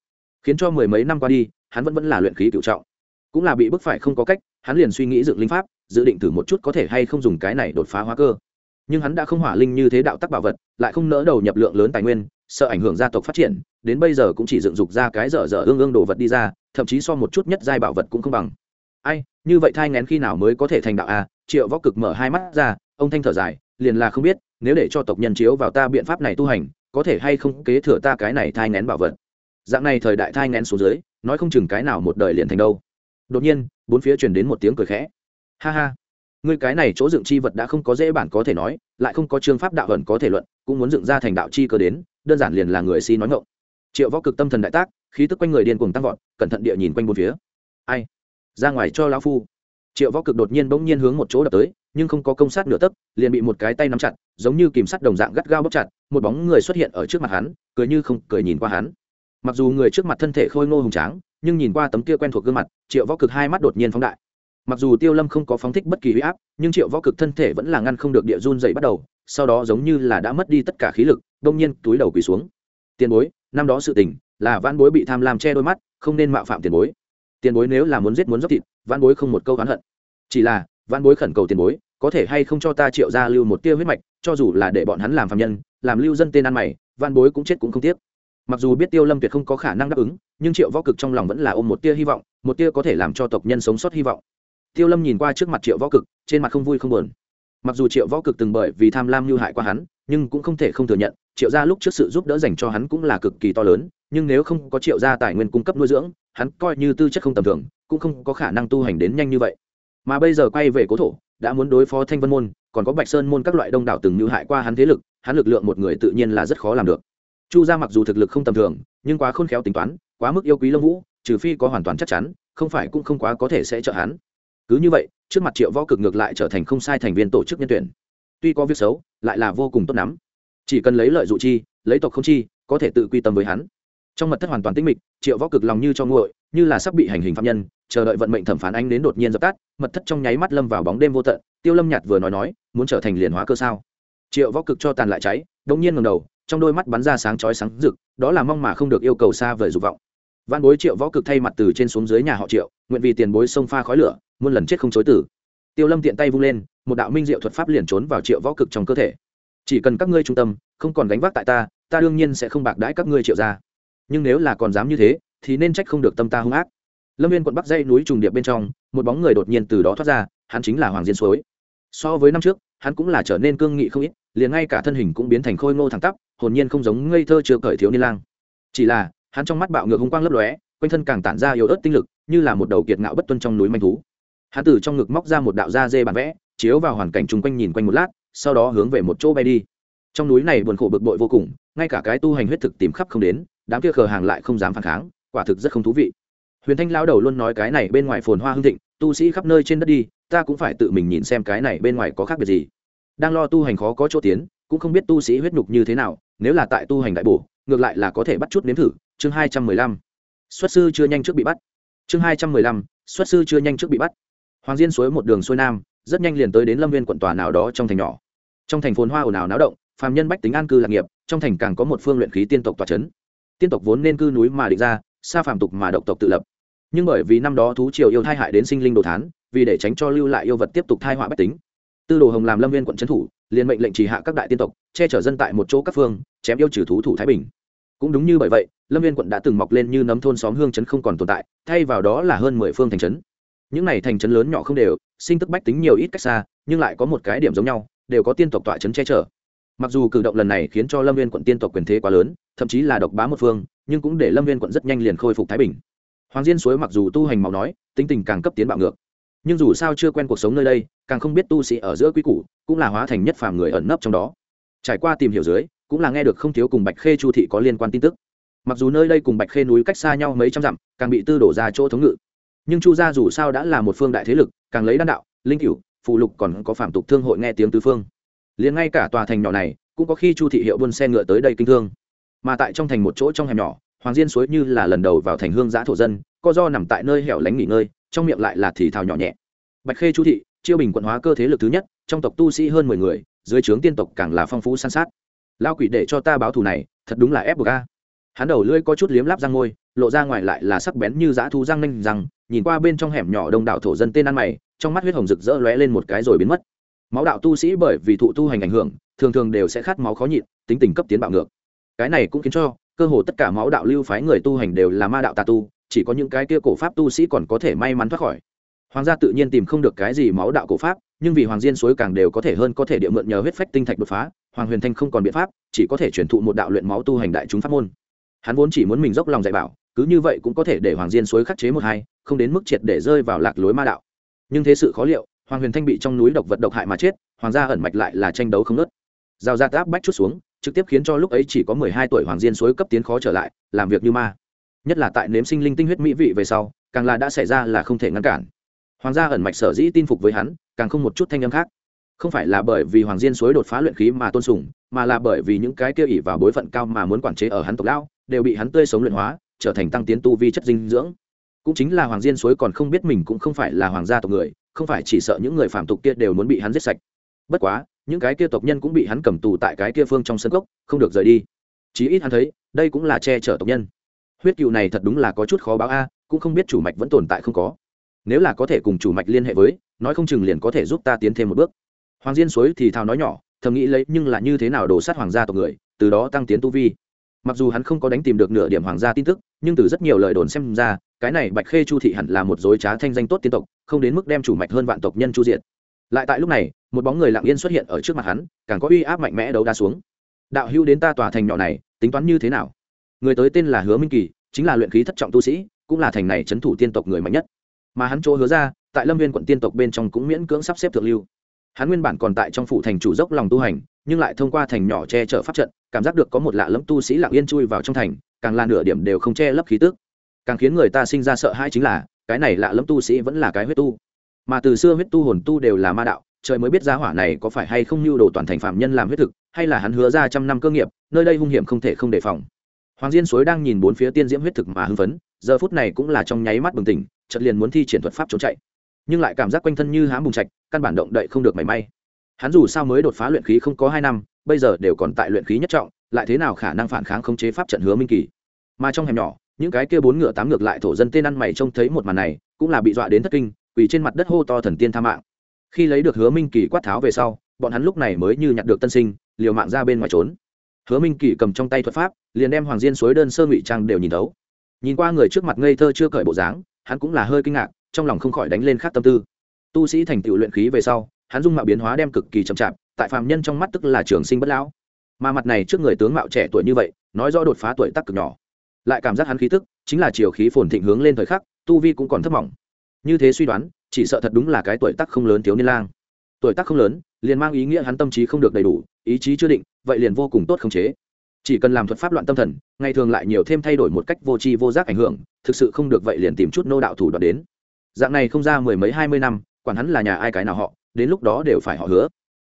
Khiến cho mười mấy năm qua đi, hắn vẫn vẫn là luyện khí cựu trọng. Cũng là bị bức phải không có cách, hắn liền suy nghĩ dựng linh pháp, dự định thử một chút có thể hay không dùng cái này đột phá hóa cơ. Nhưng hắn đã không hỏa linh như thế đạo tắc bảo vật, lại không nỡ đầu nhập lượng lớn tài nguyên sợ ảnh hưởng gia tộc phát triển, đến bây giờ cũng chỉ dựng dục ra cái dở dở ương ương đồ vật đi ra, thậm chí so một chút nhất giai bảo vật cũng không bằng. Ai, như vậy thai ngén khi nào mới có thể thành đạo a à? triệu võ cực mở hai mắt ra, ông thanh thở dài, liền là không biết, nếu để cho tộc nhân chiếu vào ta biện pháp này tu hành, có thể hay không kế thừa ta cái này thai ngén bảo vật? Dạng này thời đại thai ngén xuống dưới, nói không chừng cái nào một đời liền thành đâu. Đột nhiên, bốn phía truyền đến một tiếng cười khẽ. Ha ha, ngươi cái này chỗ dựng chi vật đã không có dễ bản có thể nói, lại không có chương pháp đạo ẩn có thể luận, cũng muốn dựng ra thành đạo chi cơ đến đơn giản liền là người si nói ngộng. Triệu võ cực tâm thần đại tác, khí tức quanh người điên cuồng tăng vọt, cẩn thận địa nhìn quanh bốn phía. Ai? Ra ngoài cho lão phu. Triệu võ cực đột nhiên bỗng nhiên hướng một chỗ đập tới, nhưng không có công sát nửa tấc, liền bị một cái tay nắm chặt, giống như kìm sắt đồng dạng gắt gao bóc chặt, một bóng người xuất hiện ở trước mặt hắn, cười như không cười nhìn qua hắn. Mặc dù người trước mặt thân thể khôi ngô hùng tráng, nhưng nhìn qua tấm kia quen thuộc gương mặt, triệu võ cực hai mắt đột nhiên phóng đại. Mặc dù tiêu lâm không có phóng thích bất kỳ huy áp, nhưng triệu võ cực thân thể vẫn là ngăn không được địa run dày bắt đầu sau đó giống như là đã mất đi tất cả khí lực đông nhiên túi đầu quỳ xuống. Tiền bối, năm đó sự tình là văn bối bị tham lam che đôi mắt, không nên mạo phạm tiền bối. Tiền bối nếu là muốn giết muốn dốc thịt văn bối không một câu oán hận. Chỉ là văn bối khẩn cầu tiền bối, có thể hay không cho ta triệu ra lưu một tia huyết mạch, cho dù là để bọn hắn làm phạm nhân, làm lưu dân tên ăn mày văn bối cũng chết cũng không tiếc. Mặc dù biết tiêu lâm tuyệt không có khả năng đáp ứng, nhưng triệu võ cực trong lòng vẫn là ôm một tia hy vọng, một tia có thể làm cho tộc nhân sống sót hy vọng. Tiêu lâm nhìn qua trước mặt triệu võ cực, trên mặt không vui không buồn mặc dù triệu võ cực từng bởi vì tham lam mưu hại qua hắn, nhưng cũng không thể không thừa nhận, triệu gia lúc trước sự giúp đỡ dành cho hắn cũng là cực kỳ to lớn, nhưng nếu không có triệu gia tài nguyên cung cấp nuôi dưỡng, hắn coi như tư chất không tầm thường, cũng không có khả năng tu hành đến nhanh như vậy. Mà bây giờ quay về cố thổ, đã muốn đối phó thanh vân môn, còn có bạch sơn môn các loại đông đảo từng mưu hại qua hắn thế lực, hắn lực lượng một người tự nhiên là rất khó làm được. Chu gia mặc dù thực lực không tầm thường, nhưng quá khôn khéo tính toán, quá mức yêu quý lâm vũ, trừ phi có hoàn toàn chắc chắn, không phải cũng không quá có thể sẽ trợ hắn. Cứ như vậy trước mặt triệu võ cực ngược lại trở thành không sai thành viên tổ chức nhân tuyển. Tuy có việc xấu, lại là vô cùng tốt lắm. Chỉ cần lấy lợi dụ chi, lấy tộc không chi, có thể tự quy tâm với hắn. Trong mật thất hoàn toàn tinh mịch, triệu võ cực lòng như cho nguội, như là sắp bị hành hình phạm nhân, chờ đợi vận mệnh thẩm phán anh đến đột nhiên dập tắt, mật thất trong nháy mắt lâm vào bóng đêm vô tận, tiêu lâm nhạt vừa nói nói, muốn trở thành liền hóa cơ sao? Triệu võ cực cho tàn lại cháy đông nhiên ngầm đầu, trong đôi mắt bắn ra sáng chói sáng rực, đó là mong mà không được yêu cầu xa vời dục vọng. Văn bối triệu võ cực thay mặt từ trên xuống dưới nhà họ triệu, nguyện vì tiền bối sông pha khói lửa muôn lần chết không chối tử. Tiêu lâm tiện tay vung lên, một đạo minh diệu thuật pháp liền trốn vào triệu võ cực trong cơ thể. Chỉ cần các ngươi trung tâm, không còn gánh vác tại ta ta đương nhiên sẽ không bạc đãi các ngươi triệu ra nhưng nếu là còn dám như thế, thì nên trách không được tâm ta hung ác. Lâm viên quận bắc dây núi trùng điệp bên trong, một bóng người đột nhiên từ đó thoát ra, hắn chính là hoàng diên suối. So với năm trước, hắn cũng là trở nên cương nghị không ít, liền ngay cả thân hình cũng biến thành khôi ngô thẳng tắp, hồn nhiên không giống ngây thơ chưa cởi thiếu niên lang. Chỉ là, hắn trong mắt bạo ngược hung quang lấp lóe, quanh thân càng tản ra yếu ớt tinh lực, như là một đầu kiệt ngạo bất tuân trong núi manh thú hắn từ trong ngực móc ra một đạo da dê bản vẽ, chiếu vào hoàn cảnh chung quanh nhìn quanh một lát, sau đó hướng về một chỗ bay đi. Trong núi này buồn khổ bực bội vô cùng, ngay cả cái tu hành huyết thực tìm khắp không đến, đám kia khờ hàng lại không dám phản kháng, quả thực rất không thú vị. Huyền thanh lao đầu luôn nói cái này bên ngoài phồn hoa hương thịnh, tu sĩ khắp nơi trên đất đi, ta cũng phải tự mình nhìn xem cái này bên ngoài có khác biệt gì. Đang lo tu hành khó có chỗ tiến, cũng không biết tu sĩ huyết nhục như thế nào, nếu là tại tu hành đại bổ, ngược lại là có thể bắt chút nếm thử. Chương hai trăm mười lăm. Xuất sư chưa nhanh trước bị bắt. Chương hai trăm mười lăm. Xuất sư chưa nhanh trước bị bắt hoàng diên suối một đường xuôi nam, rất nhanh liền tới đến lâm viên quận tòa nào đó trong thành nhỏ. Trong thành phồn hoa ồn ào náo động, phàm nhân bách tính an cư lạc nghiệp, trong thành càng có một phương luyện khí tiên tộc tòa c h ấ n tiên tộc vốn nên cư núi mà định ra, xa phàm tục mà độc tộc tự lập. Nhưng bởi vì năm đó thú triều yêu thai hại đến sinh linh đồ thán, vì để tránh cho lưu lại yêu vật tiếp tục thai họa bách tính, tư đồ hồng làm lâm viên quận trấn thủ, liền mệnh lệnh chỉ hạ các đại tiên tộc, che chở dân tại một chỗ các phương, chém yêu trừ thú thủ thái bình. Cũng đúng như bởi vậy, lâm viên quận đã từng mọc lên như nấm thôn xóm hương chấn không còn tồn tại, thay vào đó là hơn mười phương thành trấn những này thành trấn lớn nhỏ không đều, sinh tức bách tính nhiều ít cách xa, nhưng lại có một cái điểm giống nhau, đều có tiên tộc tọa trấn che chở. Mặc dù cử động lần này khiến cho lâm viên quận tiên tộc quyền thế quá lớn, thậm chí là độc bá một phương, nhưng cũng để lâm viên quận rất nhanh liền khôi phục thái bình. Hoàng diên suối mặc dù tu hành màu nói, tính tình càng cấp tiến bạo ngược. Nhưng dù sao chưa quen cuộc sống nơi đây, càng không biết tu sĩ ở giữa quý củ, cũng là hóa thành nhất phàm người ẩn nấp trong đó. Trải qua tìm hiểu dưới, cũng là nghe được không thiếu cùng bạch khê chu thị có liên quan tin tức. Mặc dù nơi đây cùng bạch khê núi cách xa nhau mấy trăm dặm, càng bị tư đổ ra chỗ thống ngự nhưng chu gia dù sao đã là một phương đại thế lực, càng lấy đan đạo, linh cửu phụ lục còn có phạm tục thương hội nghe tiếng tứ phương. Liền ngay cả tòa thành nhỏ này, cũng có khi chu thị hiệu buôn xe ngựa tới đây kinh thương. Mà tại trong thành một chỗ trong hẻm nhỏ, hoàng diên suối như là lần đầu vào thành hương giã thổ dân, co do nằm tại nơi hẻo lánh nghỉ ngơi, trong miệng lại là thì thào nhỏ nhẹ. Bạch khê chu thị, chiêu bình quận hóa cơ thế lực thứ nhất, trong tộc tu sĩ hơn mười người, dưới trướng tiên tộc càng là phong phú san sát. Lao quỷ để cho ta báo thù này, thật đúng là ép buộc ga. hắn đầu lưỡi có chút liếm láp răng ngôi lộ ra ngoài lại là sắc bén như dã thú răng nanh răng nhìn qua bên trong hẻm nhỏ đông đảo thổ dân tên ăn mày, trong mắt huyết hồng rực rỡ lóe lên một cái rồi biến mất. Máu đạo tu sĩ bởi vì thụ tu hành ảnh hưởng, thường thường đều sẽ khát máu khó nhịn, tính tình cấp tiến bạo ngược. Cái này cũng khiến cho, cơ hồ tất cả máu đạo lưu phái người tu hành đều là ma đạo tà tu, chỉ có những cái kia cổ pháp tu sĩ còn có thể may mắn thoát khỏi. Hoàng gia tự nhiên tìm không được cái gì máu đạo cổ pháp, nhưng vì hoàng diên suối càng đều có thể hơn có thể địa mượn nhờ huyết phách tinh thạch đột phá, hoàng huyền thanh không còn biện pháp, chỉ có thể truyền thụ một đạo luyện máu tu hành đại chúng pháp môn. Hắn vốn chỉ muốn mình dốc lòng dạy bảo cứ như vậy cũng có thể để hoàng diên suối khắc chế một hai, không đến mức triệt để rơi vào lạc lối ma đạo. Nhưng thế sự khó liệu, hoàng huyền thanh bị trong núi độc vật độc hại mà chết, hoàng gia ẩn mạch lại là tranh đấu không nớt giao ra áp bách chút xuống, trực tiếp khiến cho lúc ấy chỉ có mười hai tuổi hoàng diên suối cấp tiến khó trở lại, làm việc như ma. Nhất là tại nếm sinh linh tinh huyết mỹ vị về sau, càng là đã xảy ra là không thể ngăn cản. Hoàng gia ẩn mạch sở dĩ tin phục với hắn, càng không một chút thanh âm khác. Không phải là bởi vì hoàng diên suối đột phá luyện khí mà tôn sùng, mà là bởi vì những cái kia ỉ vào bối phận cao mà muốn quản chế ở hắn tộc lão, đều bị hắn tươi sống luyện hóa trở thành tăng tiến tu vi chất dinh dưỡng. Cũng chính là hoàng diên suối còn không biết mình cũng không phải là hoàng gia tộc người, không phải chỉ sợ những người phạm tục kia đều muốn bị hắn giết sạch. Bất quá, những cái kia tộc nhân cũng bị hắn cầm tù tại cái kia phương trong sân gốc không được rời đi. Chí ít hắn thấy, đây cũng là che chở tộc nhân. Huyết cựu này thật đúng là có chút khó báo a, cũng không biết chủ mạch vẫn tồn tại không có. Nếu là có thể cùng chủ mạch liên hệ với, nói không chừng liền có thể giúp ta tiến thêm một bước. Hoàng diên suối thì thào nói nhỏ, thầm nghĩ lấy nhưng là như thế nào đổ sát hoàng gia tộc người, từ đó tăng tiến tu vi mặc dù hắn không có đánh tìm được nửa điểm hoàng gia tin tức, nhưng từ rất nhiều lời đồn xem ra, cái này bạch khê chu thị hẳn là một dối trá thanh danh tốt tiên tộc, không đến mức đem chủ mạch hơn vạn tộc nhân chu diện lại tại lúc này, một bóng người lặng yên xuất hiện ở trước mặt hắn, càng có uy áp mạnh mẽ đấu đá xuống. Đạo hưu đến ta tòa thành nhỏ này, tính toán như thế nào? Người tới tên là hứa minh kỳ, chính là luyện khí thất trọng tu sĩ, cũng là thành này c h ấ n thủ tiên tộc người mạnh nhất. Mà hắn chỗ hứa ra, tại lâm viên quận tiên tộc bên trong cũng miễn cưỡng sắp xếp thượng lưu hắn nguyên bản còn tại trong phủ thành chủ dốc lòng tu hành nhưng lại thông qua thành nhỏ che chở pháp trận cảm giác được có một lạ lẫm tu sĩ lặng yên chui vào trong thành càng là nửa điểm đều không che lấp khí tức, càng khiến người ta sinh ra sợ hãi chính là cái này lạ lẫm tu sĩ vẫn là cái huyết tu. Mà từ xưa huyết tu hồn tu đều là ma đạo trời mới biết giá hỏa này có phải hay không lưu đồ toàn thành phạm nhân làm huyết thực hay là hắn hứa ra trăm năm cơ nghiệp nơi đây hung hiểm không thể không đề phòng. Hoàng diên suối đang nhìn bốn phía tiên diễm huyết thực mà hưng phấn giờ phút này cũng là trong nháy mắt bừng tỉnh chợt liền muốn thi triển thuật pháp trốn chạy nhưng lại cảm giác quanh thân như hám bùng trạch, căn bản động đậy không được mảy may. Hắn dù sao mới đột phá luyện khí không có hai năm, bây giờ đều còn tại luyện khí nhất trọng, lại thế nào khả năng phản kháng khống chế pháp trận hứa minh kỳ? Mà trong hẻm nhỏ, những cái kia bốn ngựa tám ngược lại thổ dân tên ăn mày trông thấy một màn này, cũng là bị dọa đến thất kinh, quỳ trên mặt đất hô to thần tiên tha mạng. Khi lấy được hứa minh kỳ quát tháo về sau, bọn hắn lúc này mới như nhặt được tân sinh, liều mạng ra bên ngoài trốn. Hứa minh kỳ cầm trong tay thuật pháp, liền đem hoàng diên suối đơn sơ ngụy trang đều nhìn thấu. Nhìn qua người trước mặt ngây thơ chưa cởi bộ dáng, hắn cũng là hơi kinh ngạc trong lòng không khỏi đánh lên khác tâm tư. Tu sĩ thành tựu luyện khí về sau, hắn dung mạo biến hóa đem cực kỳ chậm chạp, tại phàm nhân trong mắt tức là trường sinh bất lão. Mà mặt này trước người tướng mạo trẻ tuổi như vậy, nói rõ đột phá tuổi tác cực nhỏ. Lại cảm giác hắn khí tức, chính là chiều khí phồn thịnh hướng lên thời khắc, tu vi cũng còn thấp mỏng. Như thế suy đoán, chỉ sợ thật đúng là cái tuổi tác không lớn thiếu niên lang. Tuổi tác không lớn, liền mang ý nghĩa hắn tâm trí không được đầy đủ, ý chí chưa định, vậy liền vô cùng tốt khống chế. Chỉ cần làm thuật pháp loạn tâm thần, ngày thường lại nhiều thêm thay đổi một cách vô tri vô giác ảnh hưởng, thực sự không được vậy liền tìm chút nô đạo thủ đoạn đến dạng này không ra mười mấy, hai mươi năm, quản hắn là nhà ai cái nào họ, đến lúc đó đều phải họ hứa.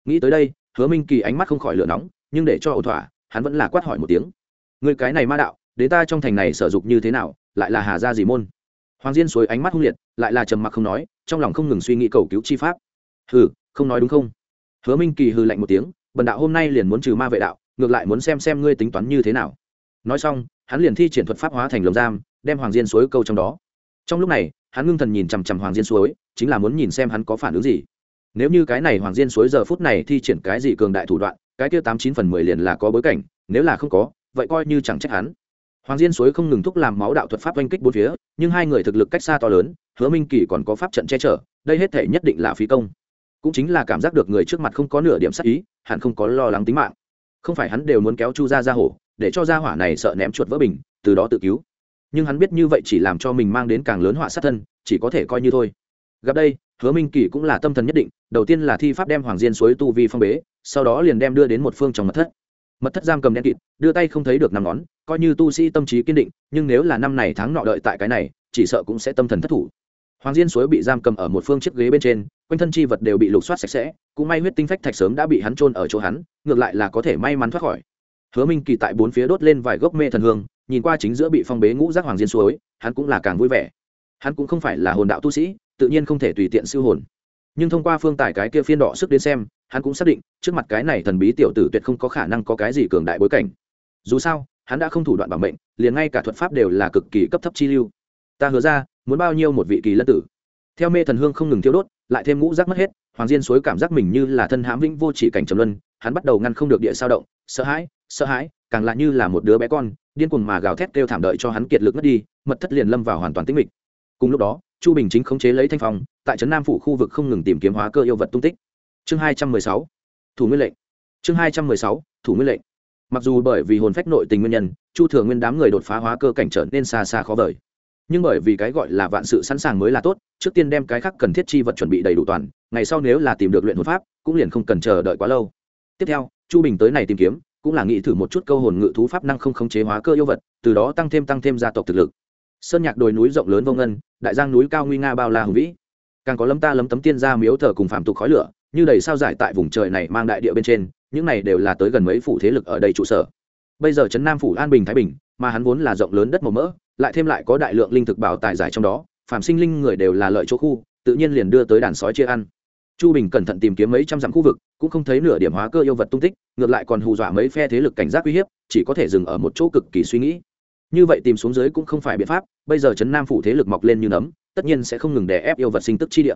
Nghĩ tới đây, hứa minh kỳ ánh mắt không khỏi lửa nóng, nhưng để cho ổn thỏa, hắn vẫn là quát hỏi một tiếng. Người cái này ma đạo, đến ta trong thành này sở dục như thế nào, lại là hà gia gì môn? Hoàng diên suối ánh mắt hung liệt, lại là trầm mặc không nói, trong lòng không ngừng suy nghĩ cầu cứu chi pháp. Hừ, không nói đúng không? Hứa minh kỳ hừ lạnh một tiếng, bần đạo hôm nay liền muốn trừ ma vệ đạo, ngược lại muốn xem xem ngươi tính toán như thế nào. Nói xong, hắn liền thi triển thuật pháp hóa thành lồng giam, đem hoàng diên suối câu trong đó. Trong lúc này hắn ngưng thần nhìn chằm chằm hoàng diên suối, chính là muốn nhìn xem hắn có phản ứng gì. Nếu như cái này hoàng diên suối giờ phút này thi triển cái gì cường đại thủ đoạn, cái kia tám chín phần mười liền là có bối cảnh, nếu là không có, vậy coi như chẳng trách hắn. Hoàng diên suối không ngừng thúc làm máu đạo thuật pháp oanh kích bốn phía, nhưng hai người thực lực cách xa to lớn, hứa minh kỳ còn có pháp trận che chở, đây hết thể nhất định là phí công. Cũng chính là cảm giác được người trước mặt không có nửa điểm sắc ý, hẳn không có lo lắng tính mạng. Không phải hắn đều muốn kéo chu ra ra hổ, để cho ra hỏa này sợ ném chuột vỡ bình, từ đó tự cứu nhưng hắn biết như vậy chỉ làm cho mình mang đến càng lớn họa sát thân, chỉ có thể coi như thôi. Gặp đây, hứa minh kỳ cũng là tâm thần nhất định, đầu tiên là thi pháp đem hoàng diên suối tu vi phong bế, sau đó liền đem đưa đến một phương trong mật thất. Mật thất giam cầm đen kịt, đưa tay không thấy được năm ngón, coi như tu sĩ tâm trí kiên định, nhưng nếu là năm này tháng nọ đợi tại cái này, chỉ sợ cũng sẽ tâm thần thất thủ. Hoàng diên suối bị giam cầm ở một phương chiếc ghế bên trên, quanh thân chi vật đều bị lục soát sạch sẽ, cũng may huyết tinh phách thạch sớm đã bị hắn trôn ở chỗ hắn, ngược lại là có thể may mắn thoát khỏi hứa minh kỳ tại bốn phía đốt lên vài gốc mê thần hương, nhìn qua chính giữa bị phong bế ngũ giác hoàng diên suối, hắn cũng là càng vui vẻ. Hắn cũng không phải là hồn đạo tu sĩ, tự nhiên không thể tùy tiện siêu hồn. Nhưng thông qua phương tài cái kia phiên đỏ sức đến xem, hắn cũng xác định, trước mặt cái này thần bí tiểu tử tuyệt không có khả năng có cái gì cường đại bối cảnh. Dù sao, hắn đã không thủ đoạn bảo mệnh, liền ngay cả thuật pháp đều là cực kỳ cấp thấp chi lưu. Ta hứa ra, muốn bao nhiêu một vị kỳ lân tử? Theo mê thần hương không ngừng thiêu đốt, lại thêm ngũ rác mất hết, hoàng diên suối cảm giác mình như là thân hãm vĩnh vô chỉ cảnh trầm luân, hắn bắt đầu ngăn không được địa sao động, sợ hãi sợ hãi, càng lại như là một đứa bé con, điên cuồng mà gào thét kêu thảm đợi cho hắn kiệt lực mất đi, mật thất liền lâm vào hoàn toàn tĩnh mịch. Cùng lúc đó, chu bình chính khống chế lấy thanh phong, tại trấn nam phủ khu vực không ngừng tìm kiếm hóa cơ yêu vật tung tích. Chương hai trăm mười sáu, thủ nguyên lệnh. Chương hai trăm mười sáu, thủ nguyên lệnh. Mặc dù bởi vì hồn phách nội tình nguyên nhân, chu thừa nguyên đám người đột phá hóa cơ cảnh trở nên xa xa khó vời. Nhưng bởi vì cái gọi là vạn sự sẵn sàng mới là tốt, trước tiên đem cái khác cần thiết chi vật chuẩn bị đầy đủ toàn, ngày sau nếu là tìm được luyện hồn pháp, cũng liền không cần chờ đợi quá lâu. Tiếp theo, chu bình tới này tìm kiếm cũng là nghĩ thử một chút câu hồn ngự thú pháp năng không khống chế hóa cơ yêu vật, từ đó tăng thêm tăng thêm gia tộc thực lực. Sơn nhạc đồi núi rộng lớn vô ngân, đại giang núi cao nguy nga bao la hùng vĩ. Càng có lâm ta lấm tấm tiên gia miếu thờ cùng phạm tục khói lửa, như đầy sao giải tại vùng trời này mang đại địa bên trên, những này đều là tới gần mấy phủ thế lực ở đây trụ sở. Bây giờ trấn nam phủ an bình thái bình, mà hắn vốn là rộng lớn đất màu mỡ, lại thêm lại có đại lượng linh thực bảo tài giải trong đó phạm sinh linh người đều là lợi chỗ khu, tự nhiên liền đưa tới đàn sói chia ăn chu bình cẩn thận tìm kiếm mấy trăm dặm khu vực, cũng không thấy nửa điểm hóa cơ yêu vật tung tích, ngược lại còn hù dọa mấy phe thế lực cảnh giác uy hiếp, chỉ có thể dừng ở một chỗ cực kỳ suy nghĩ. Như vậy tìm xuống dưới cũng không phải biện pháp, bây giờ trấn nam phủ thế lực mọc lên như nấm, tất nhiên sẽ không ngừng đè ép yêu vật sinh tức chi địa.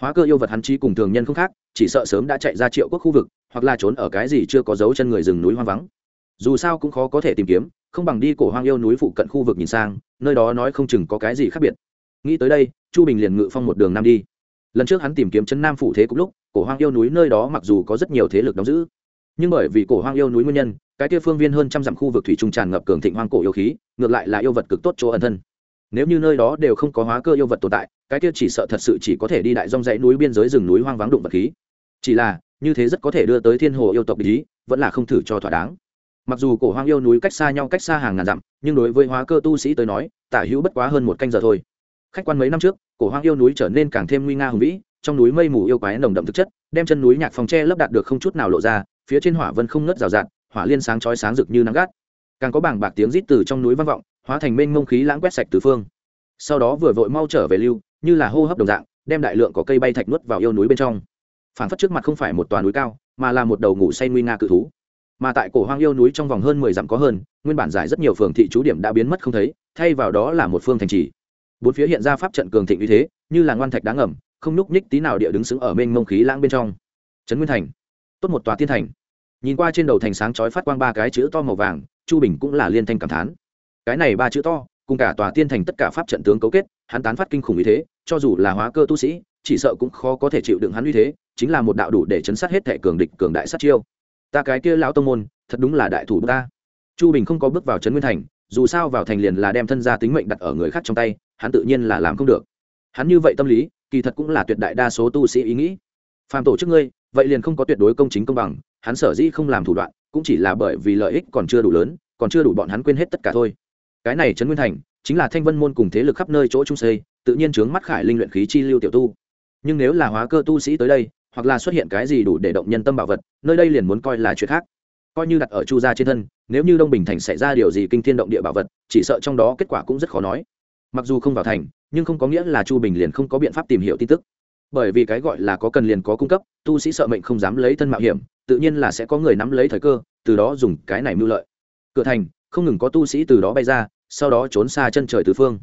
Hóa cơ yêu vật hắn chi cùng thường nhân không khác, chỉ sợ sớm đã chạy ra triệu quốc khu vực, hoặc là trốn ở cái gì chưa có dấu chân người rừng núi hoang vắng. Dù sao cũng khó có thể tìm kiếm, không bằng đi cổ hoang yêu núi phụ cận khu vực nhìn sang, nơi đó nói không chừng có cái gì khác biệt. Nghĩ tới đây, chu bình liền ngự phong một đường nam đi lần trước hắn tìm kiếm chân nam phủ thế cũng lúc, cổ hoang yêu núi nơi đó mặc dù có rất nhiều thế lực đóng giữ, nhưng bởi vì cổ hoang yêu núi nguyên nhân, cái kia phương viên hơn trăm dặm khu vực thủy trung tràn ngập cường thịnh hoang cổ yêu khí, ngược lại là yêu vật cực tốt chỗ ẩn thân. Nếu như nơi đó đều không có hóa cơ yêu vật tồn tại, cái kia chỉ sợ thật sự chỉ có thể đi đại dòng dãy núi biên giới rừng núi hoang vắng đụng vật khí. Chỉ là, như thế rất có thể đưa tới thiên hồ yêu tộc ý, vẫn là không thử cho thỏa đáng. Mặc dù cổ hoang yêu núi cách xa nhau cách xa hàng ngàn dặm, nhưng đối với hóa cơ tu sĩ tới nói, tả hữu bất quá hơn một canh giờ thôi khách quan mấy năm trước, cổ hoang yêu núi trở nên càng thêm nguy nga hùng vĩ, trong núi mây mù yêu quái nồng đậm thực chất, đem chân núi nhạc phòng tre lấp đạt được không chút nào lộ ra, phía trên hỏa vân không ngớt rào rạt, hỏa liên sáng chói sáng rực như nắng gắt. Càng có bảng bạc tiếng rít từ trong núi vang vọng, hóa thành mênh mông khí lãng quét sạch từ phương. Sau đó vừa vội mau trở về lưu, như là hô hấp đồng dạng, đem đại lượng có cây bay thạch nuốt vào yêu núi bên trong. Phản phất trước mặt không phải một toàn núi cao, mà là một đầu ngủ say nguy nga cự thú. Mà tại cổ hoang yêu núi trong vòng hơn mười dặm có hơn, nguyên bản giải rất nhiều phường thị trú điểm đã biến mất không thấy, thay vào đó là một phương thành trì bốn phía hiện ra pháp trận cường thịnh như thế, như là ngoan thạch đáng ẩm không nhúc nhích tí nào địa đứng xứng ở mênh mông khí lãng bên trong. Trấn nguyên thành. Tốt một tòa tiên thành. Nhìn qua trên đầu thành sáng chói phát quang ba cái chữ to màu vàng, chu bình cũng là liên thanh cảm thán. Cái này ba chữ to, cùng cả tòa tiên thành tất cả pháp trận tướng cấu kết, hắn tán phát kinh khủng như thế, cho dù là hóa cơ tu sĩ, chỉ sợ cũng khó có thể chịu đựng hắn uy thế, chính là một đạo đủ để chấn sát hết thẻ cường địch, cường đại sát chiêu. Ta cái kia lão tông môn, thật đúng là đại thủ ta. Chu bình không có bước vào trấn nguyên thành dù sao vào thành liền là đem thân gia tính mệnh đặt ở người khác trong tay, hắn tự nhiên là làm không được. Hắn như vậy tâm lý, kỳ thật cũng là tuyệt đại đa số tu sĩ ý nghĩ. Phàm tổ chức ngươi, vậy liền không có tuyệt đối công chính công bằng, hắn sở dĩ không làm thủ đoạn, cũng chỉ là bởi vì lợi ích còn chưa đủ lớn, còn chưa đủ bọn hắn quên hết tất cả thôi. Cái này trấn nguyên thành, chính là thanh vân môn cùng thế lực khắp nơi chỗ trung xây, tự nhiên chướng mắt khải linh luyện khí chi lưu tiểu tu. Nhưng nếu là hóa cơ tu sĩ tới đây, hoặc là xuất hiện cái gì đủ để động nhân tâm bảo vật, nơi đây liền muốn coi là chuyện khác coi như đặt ở chu gia trên thân, nếu như đông bình thành xảy ra điều gì kinh thiên động địa bảo vật, chỉ sợ trong đó kết quả cũng rất khó nói. Mặc dù không vào thành, nhưng không có nghĩa là chu bình liền không có biện pháp tìm hiểu tin tức. Bởi vì cái gọi là có cần liền có cung cấp, tu sĩ sợ mệnh không dám lấy thân mạo hiểm, tự nhiên là sẽ có người nắm lấy thời cơ, từ đó dùng cái này mưu lợi. Cửa thành, không ngừng có tu sĩ từ đó bay ra, sau đó trốn xa chân trời tứ phương.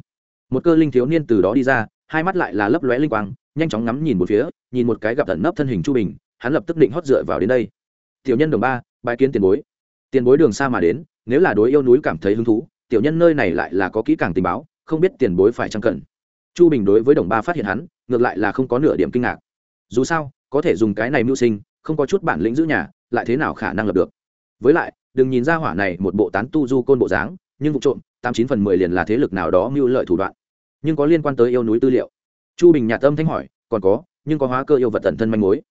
Một cơ linh thiếu niên từ đó đi ra, hai mắt lại là lấp lóe linh quang, nhanh chóng ngắm nhìn một phía, nhìn một cái gặp tận nấp thân hình chu bình, hắn lập tức định hót dựa vào đến đây. Tiểu nhân đồng ba bài kiến tiền bối. Tiền bối đường xa mà đến, nếu là đối yêu núi cảm thấy hứng thú, tiểu nhân nơi này lại là có kỹ càng tình báo, không biết tiền bối phải chăng cần. Chu bình đối với đồng ba phát hiện hắn, ngược lại là không có nửa điểm kinh ngạc. Dù sao, có thể dùng cái này mưu sinh, không có chút bản lĩnh giữ nhà, lại thế nào khả năng lập được? Với lại, đừng nhìn ra hỏa này một bộ tán tu du côn bộ dáng, nhưng vụ trộm, tám chín phần mười liền là thế lực nào đó mưu lợi thủ đoạn. Nhưng có liên quan tới yêu núi tư liệu. Chu bình nhạt tâm thanh hỏi, còn có, nhưng có hóa cơ yêu vật tần thân manh mối.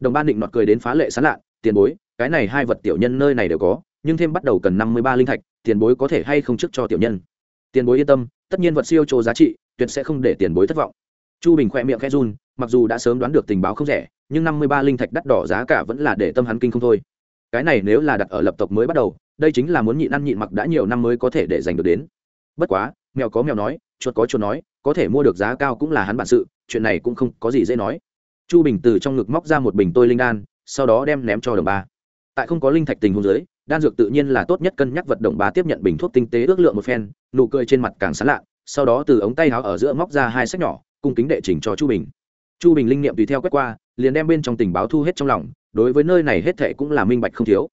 Đồng ban định nọt cười đến phá lệ sán lạ tiền bối, cái này hai vật tiểu nhân nơi này đều có, nhưng thêm bắt đầu cần năm mươi ba linh thạch, tiền bối có thể hay không trước cho tiểu nhân? Tiền bối yên tâm, tất nhiên vật siêu chỗ giá trị, tuyệt sẽ không để tiền bối thất vọng. Chu bình khoe miệng khẽ run, mặc dù đã sớm đoán được tình báo không rẻ, nhưng năm mươi ba linh thạch đắt đỏ giá cả vẫn là để tâm hắn kinh không thôi. Cái này nếu là đặt ở lập tộc mới bắt đầu, đây chính là muốn nhịn ăn nhịn mặc đã nhiều năm mới có thể để giành được đến. Bất quá, mèo có mèo nói, chuột có chuột nói, có thể mua được giá cao cũng là hắn bản sự, chuyện này cũng không có gì dễ nói. Chu bình từ trong ngực móc ra một bình tôi linh đan sau đó đem ném cho đồng ba. Tại không có linh thạch tình hôn giới đan dược tự nhiên là tốt nhất cân nhắc vật động ba tiếp nhận bình thuốc tinh tế ước lượng một phen, nụ cười trên mặt càng sán lạ, sau đó từ ống tay áo ở giữa móc ra hai sách nhỏ, cung kính đệ trình cho chu bình. Chu bình linh niệm tùy theo quét qua, liền đem bên trong tình báo thu hết trong lòng, đối với nơi này hết thệ cũng là minh bạch không thiếu.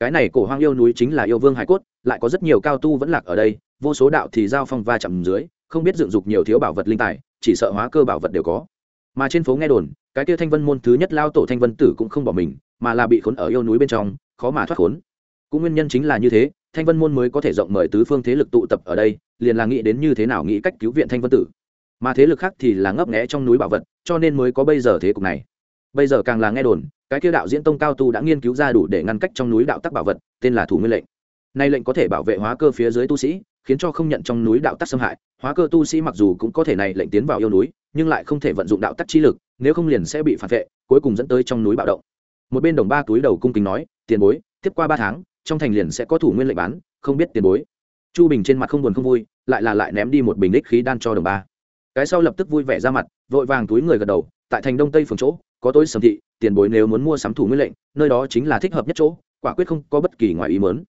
Cái này cổ hoang yêu núi chính là yêu vương hải cốt, lại có rất nhiều cao tu vẫn lạc ở đây, vô số đạo thì giao phong va chạm dưới, không biết dựng dục nhiều thiếu bảo vật linh tài, chỉ sợ hóa cơ bảo vật đều có. Mà trên phố nghe đồn cái kia thanh vân môn thứ nhất lao tổ thanh vân tử cũng không bỏ mình, mà là bị khốn ở yêu núi bên trong, khó mà thoát khốn. Cũng nguyên nhân chính là như thế, thanh vân môn mới có thể rộng mời tứ phương thế lực tụ tập ở đây, liền là nghĩ đến như thế nào nghĩ cách cứu viện thanh vân tử. Mà thế lực khác thì là ngấp nghẽ trong núi bảo vật, cho nên mới có bây giờ thế cục này. Bây giờ càng là nghe đồn, cái kia đạo diễn tông cao tu đã nghiên cứu ra đủ để ngăn cách trong núi đạo tắc bảo vật, tên là thủ nguyên lệnh. Nay lệnh có thể bảo vệ hóa cơ phía dưới tu sĩ, khiến cho không nhận trong núi đạo tắc xâm hại. Hóa cơ tu sĩ mặc dù cũng có thể này lệnh tiến vào yêu núi, nhưng lại không thể vận dụng đạo tắc chi lực nếu không liền sẽ bị phản vệ, cuối cùng dẫn tới trong núi bạo động. Một bên đồng ba túi đầu cung kính nói, tiền bối, tiếp qua ba tháng, trong thành liền sẽ có thủ nguyên lệnh bán, không biết tiền bối. Chu bình trên mặt không buồn không vui, lại là lại ném đi một bình đích khí đan cho đồng ba. Cái sau lập tức vui vẻ ra mặt, vội vàng túi người gật đầu, tại thành đông tây phường chỗ, có tối sầm thị, tiền bối nếu muốn mua sắm thủ nguyên lệnh, nơi đó chính là thích hợp nhất chỗ, quả quyết không có bất kỳ ngoài ý mớn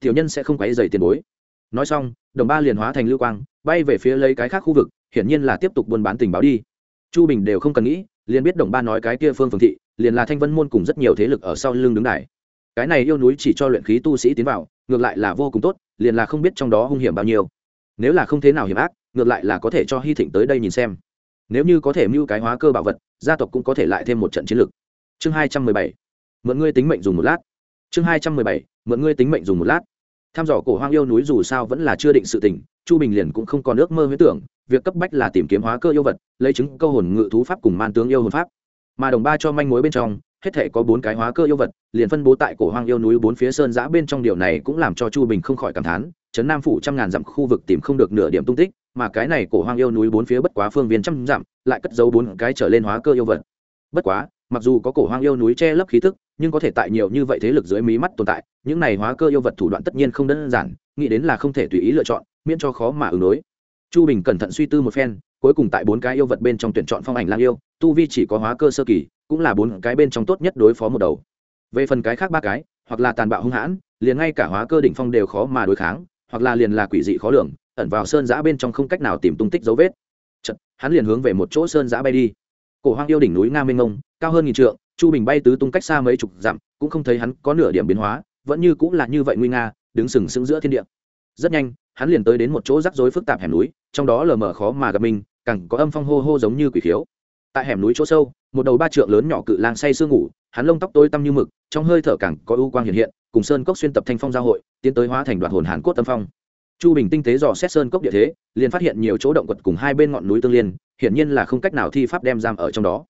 tiểu nhân sẽ không quấy dày tiền bối. Nói xong, đồng ba liền hóa thành lưu quang, bay về phía lấy cái khác khu vực, hiển nhiên là tiếp tục buôn bán tình báo đi chu bình đều không cần nghĩ, liền biết đồng ba nói cái kia phương Phương thị, liền là thanh vân môn cùng rất nhiều thế lực ở sau lưng đứng đài. Cái này yêu núi chỉ cho luyện khí tu sĩ tiến vào, ngược lại là vô cùng tốt, liền là không biết trong đó hung hiểm bao nhiêu. Nếu là không thế nào hiểm ác, ngược lại là có thể cho hy thịnh tới đây nhìn xem. Nếu như có thể mưu cái hóa cơ bảo vật, gia tộc cũng có thể lại thêm một trận chiến lược. Chương hai trăm mười bảy, mượn ngươi tính mệnh dùng một lát. Chương hai trăm mười bảy, mượn ngươi tính mệnh dùng một lát. Tham dò cổ hoang yêu núi dù sao vẫn là chưa định sự tình chu bình liền cũng không còn ước mơ huyết tưởng, việc cấp bách là tìm kiếm hóa cơ yêu vật, lấy chứng câu hồn ngự thú pháp cùng man tướng yêu hồn pháp. Mà đồng ba cho manh mối bên trong, hết thể có bốn cái hóa cơ yêu vật, liền phân bố tại cổ hoang yêu núi bốn phía sơn giã bên trong điều này cũng làm cho chu bình không khỏi cảm thán, trấn nam phủ trăm ngàn dặm khu vực tìm không được nửa điểm tung tích, mà cái này cổ hoang yêu núi bốn phía bất quá phương viên trăm dặm, lại cất giấu bốn cái trở lên hóa cơ yêu vật. Bất quá, mặc dù có cổ hoang yêu núi che lấp khí tức, nhưng có thể tại nhiều như vậy thế lực dưới mí mắt tồn tại, những này hóa cơ yêu vật thủ đoạn tất nhiên không đơn giản, nghĩ đến là không thể tùy ý lựa chọn miễn cho khó mà ứng đối. Chu bình cẩn thận suy tư một phen cuối cùng tại bốn cái yêu vật bên trong tuyển chọn phong ảnh lang yêu tu vi chỉ có hóa cơ sơ kỳ cũng là bốn cái bên trong tốt nhất đối phó một đầu. Về phần cái khác ba cái hoặc là tàn bạo hung hãn liền ngay cả hóa cơ đỉnh phong đều khó mà đối kháng hoặc là liền là quỷ dị khó lường ẩn vào sơn giã bên trong không cách nào tìm tung tích dấu vết. Chật, hắn liền hướng về một chỗ sơn giã bay đi. Cổ hoang yêu đỉnh núi nga minh ngông cao hơn nghìn trượng chu bình bay tứ tung cách xa mấy chục dặm cũng không thấy hắn có nửa điểm biến hóa vẫn như cũng là như vậy nguy nga đứng sừng sững giữa thiên địa. Rất nhanh hắn liền tới đến một chỗ rắc rối phức tạp hẻm núi, trong đó lờ mờ khó mà gặp mình, càng có âm phong hô hô giống như quỷ khiếu. Tại hẻm núi chỗ sâu, một đầu ba trượng lớn nhỏ cự lang say sương ngủ, hắn lông tóc tối tăm như mực, trong hơi thở càng có ưu quang hiện hiện, cùng sơn cốc xuyên tập thanh phong giao hội, tiến tới hóa thành đoạn hồn hàn cốt tâm phong. Chu bình tinh tế dò xét sơn cốc địa thế, liền phát hiện nhiều chỗ động vật cùng hai bên ngọn núi tương liên, hiển nhiên là không cách nào thi pháp đem giam ở trong đó.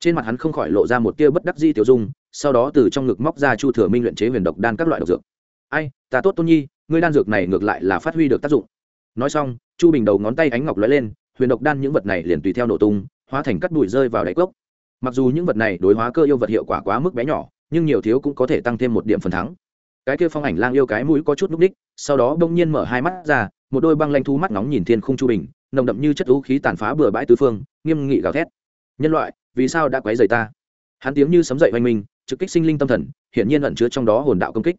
Trên mặt hắn không khỏi lộ ra một tia bất đắc di tiểu dung, sau đó từ trong ngực móc ra chu thừa minh luyện chế huyền độc đan các loại độc dược. Ai, ta tốt tôn nhi ngươi đan dược này ngược lại là phát huy được tác dụng. Nói xong, chu bình đầu ngón tay ánh ngọc lóe lên, huyền độc đan những vật này liền tùy theo nổ tung, hóa thành cắt bụi rơi vào đáy cốc. Mặc dù những vật này đối hóa cơ yêu vật hiệu quả quá mức bé nhỏ, nhưng nhiều thiếu cũng có thể tăng thêm một điểm phần thắng. Cái kia phong ảnh lang yêu cái mũi có chút núc đích sau đó bỗng nhiên mở hai mắt ra, một đôi băng lanh thu mắt nóng nhìn thiên khung chu bình, nồng đậm như chất ú khí tàn phá bừa bãi tứ phương, nghiêm nghị gào thét. Nhân loại, vì sao đã quấy rầy ta? Hắn tiếng như sấm dậy oanh minh, trực kích sinh linh tâm thần, hiển nhiên ẩn chứa trong đó hồn đạo công kích.